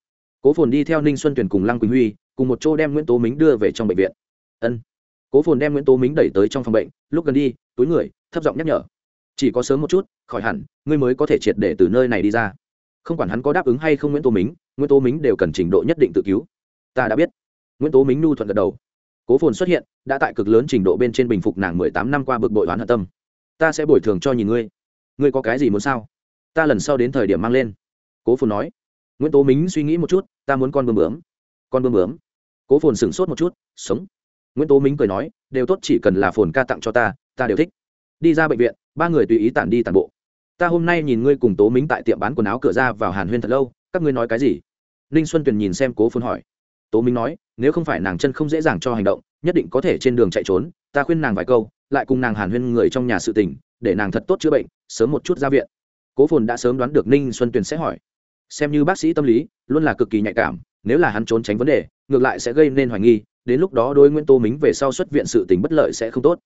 [SPEAKER 1] Cố phồn đi theo ninh xuân tuyền cùng lăng quỳnh huy, cùng một chỗ đem nguyễn tố minh đưa về trong bệnh viện. Ân. Cố phồn đem nguyễn tố minh đẩy tới trong phòng bệnh, lúc gần đi, túi người, thấp giọng nhắc nhở. Chỉ có sớm một chút, khỏi hẳn, ngươi mới có thể triệt để từ nơi này đi ra. Không quản hắn có đáp ứng hay không nguyễn tố minh, nguyễn tố minh đều cần trình độ nhất định tự cứu. Ta đã biết. Nguyễn tố minh nhu thuận gật đầu cố phồn xuất hiện, đã tại cực lớn trình độ bên trên bình phục nàng mười tám năm qua bực bội oán hận tâm. Ta sẽ bồi thường cho nhìn ngươi. Ngươi có cái gì muốn sao? Ta lần sau đến thời điểm mang lên. Cố phồn nói. Nguyễn tố mính suy nghĩ một chút, ta muốn con bơm bướm. Con bơm bướm. Cố phồn sửng sốt một chút, sống. Nguyễn tố mính cười nói, đều tốt chỉ cần là phồn ca tặng cho ta ta đều thích. Đi ra bệnh viện, ba người tùy ý tản đi tản bộ. Ta hôm nay nhìn ngươi cùng tố mính tại tiệm bán quần áo cửa ra vào hàn huyên thật lâu, các ngươi nói cái gì? Ninh xuân tuyền nhìn xem cố phồn hỏi tố Minh nói, nếu không phải nàng chân không dễ dàng cho hành động, nhất định có thể trên đường chạy trốn, ta khuyên nàng vài câu, lại cùng nàng hàn huyên người trong nhà sự tình, để nàng thật tốt chữa bệnh, sớm một chút ra viện. Cố phồn đã sớm đoán được ninh xuân tuyền sẽ hỏi. Xem như bác sĩ tâm lý, luôn là cực kỳ nhạy cảm, nếu là hắn trốn tránh vấn đề, ngược lại sẽ gây nên hoài nghi, đến lúc đó đôi nguyễn tô mính về sau xuất viện sự tình bất lợi sẽ không tốt.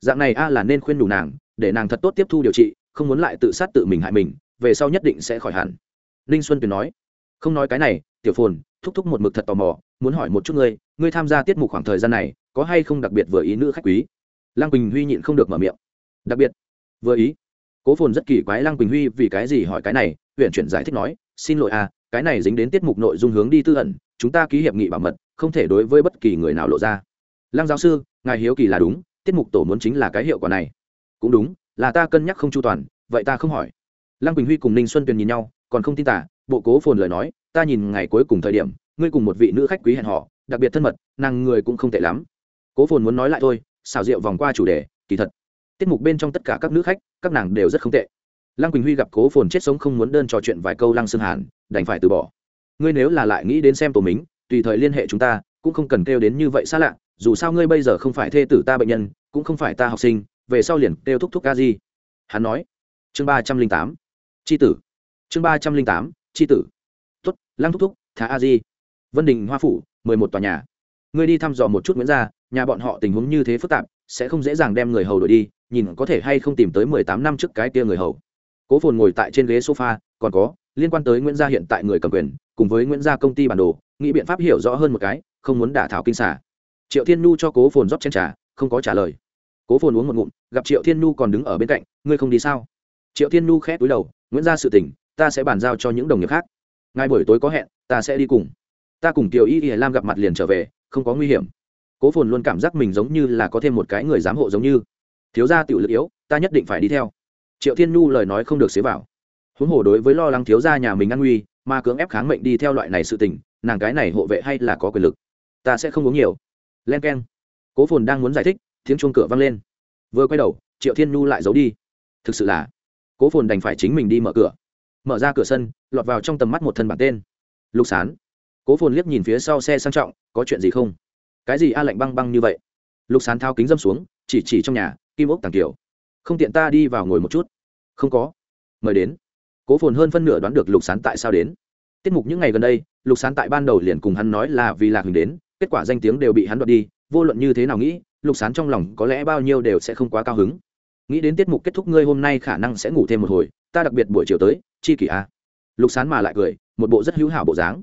[SPEAKER 1] Dạng này a là nên khuyên đủ nàng, để nàng thật tốt tiếp thu điều trị, không muốn lại tự sát tự mình hại mình, về sau nhất định sẽ khỏi hẳn. Ninh xuân tuyền nói. Không nói cái này, tiểu phồn thúc thúc một mực thật tò mò, muốn hỏi một chút ngươi ngươi tham gia tiết mục khoảng thời gian này, có hay không đặc biệt vừa ý nữ khách quý? Lăng quỳnh huy nhịn không được mở miệng. Đặc biệt? Vừa ý? Cố phồn rất kỳ quái lăng quỳnh huy vì cái gì hỏi cái này huyện chuyển giải thích nói, xin lỗi à cái này dính đến tiết mục nội dung hướng đi tư ẩn, chúng ta ký hiệp nghị bảo mật, không thể đối với bất kỳ người nào lộ ra. Lăng giáo sư, ngài hiếu kỳ là đúng, tiết mục tổ muốn chính là cái hiệu quả này. Cũng đúng, là ta cân nhắc không chu toàn, vậy ta không hỏi. Lăng quỳnh huy cùng ninh xuân tuyền nhìn nhau, còn không tin tả, bộ cố phồn lời nói ta nhìn ngày cuối cùng thời điểm, ngươi cùng một vị nữ khách quý hẹn họ đặc biệt thân mật, nàng người cũng không tệ lắm. Cố phồn muốn nói lại thôi, xào rượu vòng qua chủ đề, kỳ thật, tiết mục bên trong tất cả các nữ khách, các nàng đều rất không tệ. Lăng quỳnh huy gặp cố phồn chết sống không muốn đơn trò chuyện vài câu lăng xương hàn, đành phải từ bỏ. Ngươi nếu là lại nghĩ đến xem tổ mính tùy thời liên hệ chúng ta, cũng không cần kêu đến như vậy xa lạ, dù sao ngươi bây giờ không phải thê tử ta bệnh nhân, cũng không phải ta học sinh, về sau liền kêu thúc thúc ca gì hắn nói, chương ba trăm linh tám tri tử. Chương ba trăm linh tám tri tử lăng thúc thúc, thả a di, vân đình hoa phủ, mười một tòa nhà. Ngươi đi thăm dò một chút nguyễn gia, nhà bọn họ tình huống như thế phức tạp, sẽ không dễ dàng đem người hầu đổi đi, nhìn có thể hay không tìm tới mười tám năm trước cái kia người hầu. Cố phồn ngồi tại trên ghế sofa, còn có, liên quan tới nguyễn gia hiện tại người cầm quyền, cùng với nguyễn gia công ty bản đồ, nghĩ biện pháp hiểu rõ hơn một cái, không muốn đả thảo kinh xả triệu thiên nhu cho cố phồn rót chen trà, không có trả lời. Cố phồn uống một ngụm, gặp triệu thiên nhu còn đứng ở bên cạnh, ngươi không đi sao? Triệu thiên nhu khẽ túi đầu, nguyễn gia sự tỉnh ta sẽ bàn giao cho những đồng nghiệp khác ngay buổi tối có hẹn, ta sẽ đi cùng. Ta cùng kiều y y lam gặp mặt liền trở về, không có nguy hiểm. Cố phồn luôn cảm giác mình giống như là có thêm một cái người giám hộ giống như. Thiếu gia tiểu lực yếu, ta nhất định phải đi theo. Triệu thiên nhu lời nói không được xế vào. Huống hồ đối với lo lắng thiếu gia nhà mình ăn nguy mà cưỡng ép kháng mệnh đi theo loại này sự tình, nàng cái này hộ vệ hay là có quyền lực. Ta sẽ không uống nhiều. Len k e n cố phồn đang muốn giải thích, tiếng chuông cửa vang lên. Vừa quay đầu, triệu thiên nhu lại giấu đi. Thực sự là, cố phồn đành phải chính mình đi mở cửa mở ra cửa sân, lọt vào trong tầm mắt một thân bản tên. Lục sán. Cố phồn liếc nhìn phía sau xe sang trọng, có chuyện gì không? Cái gì a lạnh băng băng như vậy? Lục sán thao kính dâm xuống, chỉ chỉ trong nhà, kim ốc tàng kiểu không tiện ta đi vào ngồi một chút. Không có. Mời đến. Cố phồn hơn phân nửa đoán được lục sán tại sao đến. Tiết mục những ngày gần đây, lục sán tại ban đầu liền cùng hắn nói là vì lạc hình đến, kết quả danh tiếng đều bị hắn đoạt đi, vô luận như thế nào nghĩ, lục sán trong lòng có lẽ bao nhiêu đều sẽ không quá cao hứng. Nghĩ đến tiết mục kết thúc, ngươi hôm nay khả năng sẽ ngủ thêm một hồi, ta đặc biệt buổi chiều tới chi kỷ a. Lục sán mà lại cười, một bộ rất hữu hảo bộ dáng.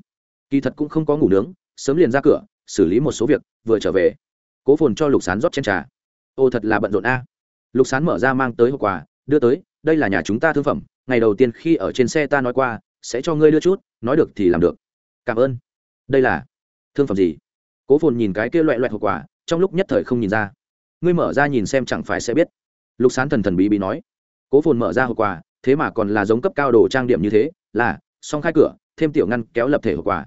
[SPEAKER 1] Kỳ thật cũng không có ngủ nướng, sớm liền ra cửa, xử lý một số việc, vừa trở về, cố phồn cho lục sán rót chen trà. Ô, thật là bận rộn a. Lục sán mở ra mang tới hộp quà, đưa tới, đây là nhà chúng ta thương phẩm, ngày đầu tiên khi ở trên xe ta nói qua, sẽ cho ngươi đưa chút, nói được thì làm được. Cảm ơn. Đây là thương phẩm gì? Cố phồn nhìn cái kia loẹ loẹt hộp quà, trong lúc nhất thời không nhìn ra. Ngươi mở ra nhìn xem chẳng phải sẽ biết. Lục sán thần thần bí bí nói. Cố phồn mở ra hộp quà thế mà còn là giống cấp cao đồ trang điểm như thế, là xong khai cửa, thêm tiểu ngăn kéo lập thể hộp quà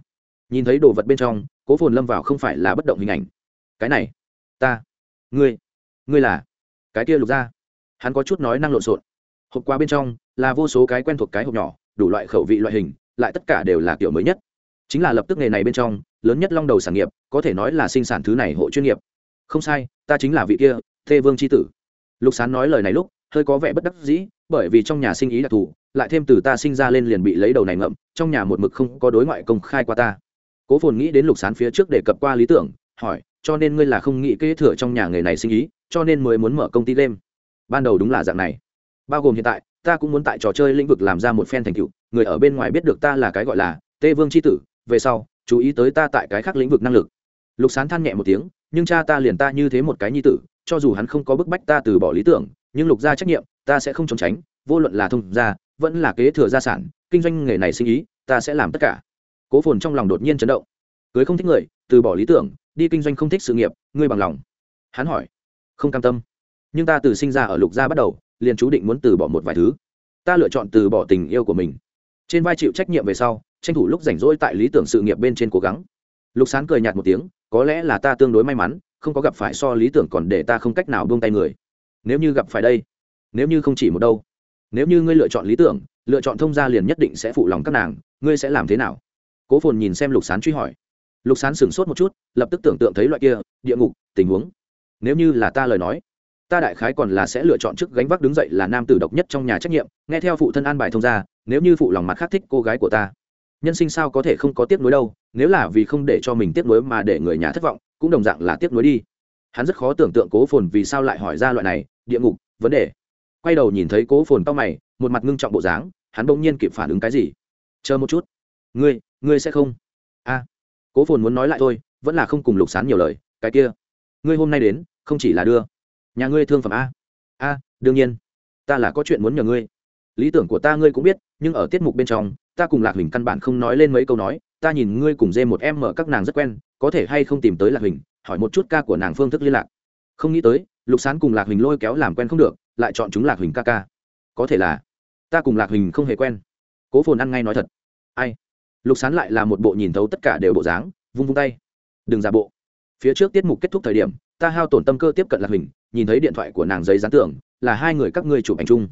[SPEAKER 1] nhìn thấy đồ vật bên trong, cố phồn lâm vào không phải là bất động hình ảnh. Cái này, ta, ngươi ngươi là, cái kia lục ra hắn có chút nói năng lộn xộn. Hộp quà bên trong là vô số cái quen thuộc cái hộp nhỏ, đủ loại khẩu vị loại hình, lại tất cả đều là kiểu mới nhất. Chính là lập tức nghề này bên trong, lớn nhất long đầu sản nghiệp, có thể nói là sinh sản thứ này hộ chuyên nghiệp. Không sai, ta chính là vị kia, thê vương c h i tử. Lục sán nói lời này lúc hơi có vẻ bất đắc dĩ, bởi vì trong nhà sinh ý đặc thù, lại thêm từ ta sinh ra lên liền bị lấy đầu này ngậm, trong nhà một mực không có đối ngoại công khai qua ta. Cố phồn nghĩ đến lục sán phía trước để cập qua lý tưởng, hỏi, cho nên ngươi là không nghĩ kế thừa trong nhà nghề này sinh ý, cho nên mới muốn mở công ty game? Ban đầu đúng là dạng này. Bao gồm hiện tại, ta cũng muốn tại trò chơi lĩnh vực làm ra một phen thành tựu, người ở bên ngoài biết được ta là cái gọi là tê vương c h i tử, về sau, chú ý tới ta tại cái khác lĩnh vực năng lực. Lục sán than nhẹ một tiếng, nhưng cha ta liền ta như thế một cái nhi tử, cho dù hắn không có bức bách ta từ bỏ lý tưởng nhưng lục gia trách nhiệm, ta sẽ không trốn tránh, vô luận là thông gia, vẫn là kế thừa gia sản, kinh doanh nghề này sinh ý, ta sẽ làm tất cả. Cố phồn trong lòng đột nhiên chấn động. Cưới không thích người, từ bỏ lý tưởng, đi kinh doanh không thích sự nghiệp, ngươi bằng lòng. Hắn hỏi. Không cam tâm. Nhưng ta từ sinh ra ở lục gia bắt đầu, liền chú định muốn từ bỏ một vài thứ. Ta lựa chọn từ bỏ tình yêu của mình. Trên vai chịu trách nhiệm về sau, tranh thủ lúc rảnh rỗi tại lý tưởng sự nghiệp bên trên cố gắng. Lục sán cười nhạt một tiếng, có lẽ là ta tương đối may mắn, không có gặp phải so lý tưởng còn để ta không cách nào buông tay người nếu như gặp phải đây, nếu như không chỉ một đâu, nếu như ngươi lựa chọn lý tưởng, lựa chọn thông gia liền nhất định sẽ phụ lòng các nàng, ngươi sẽ làm thế nào? Cố phồn nhìn xem lục sán truy hỏi. Lục sán sửng sốt một chút, lập tức tưởng tượng thấy loại kia, địa ngục, tình huống. Nếu như là ta lời nói, ta đại khái còn là sẽ lựa chọn trước gánh vác đứng dậy là nam tử độc nhất trong nhà trách nhiệm, nghe theo phụ thân an bài thông gia, nếu như phụ lòng mặt khác thích cô gái của ta. Nhân sinh sao có thể không có tiếc nuối đâu, nếu là vì không để cho mình tiếc nuối mà để người nhà thất vọng, cũng đồng dạng là tiếc nuối đi. Hắn rất khó tưởng tượng cố phồn vì sao lại hỏi ra loại này địa ngục, vấn đề. Quay đầu nhìn thấy cố phồn tao mày, một mặt ngưng trọng bộ dáng, hắn bỗng nhiên kịp phản ứng cái gì? Chờ một chút. Ngươi ngươi sẽ không? A. Cố phồn muốn nói lại thôi, vẫn là không cùng lục sán nhiều lời, cái kia. Ngươi hôm nay đến, không chỉ là đưa. Nhà ngươi thương phẩm a. A, đương nhiên. Ta là có chuyện muốn nhờ ngươi. Lý tưởng của ta ngươi cũng biết, nhưng ở tiết mục bên trong, ta cùng lạc huỳnh căn bản không nói lên mấy câu nói, ta nhìn ngươi cùng dê một em mở các nàng rất quen, có thể hay không tìm tới lạc huỳnh, hỏi một chút ca của nàng phương thức liên lạc. Không nghĩ tới lục sán cùng lạc huỳnh lôi kéo làm quen không được, lại chọn chúng lạc huỳnh ca ca. Có thể là, ta cùng lạc huỳnh không hề quen. Cố phồn ăn ngay nói thật. Ai? Lục sán lại là một bộ nhìn thấu tất cả đều bộ dáng, vung vung tay. Đừng giả bộ. Phía trước tiết mục kết thúc thời điểm, ta hao tổn tâm cơ tiếp cận lạc huỳnh, nhìn thấy điện thoại của nàng giấy dán tưởng là hai người các ngươi chụp ảnh chung.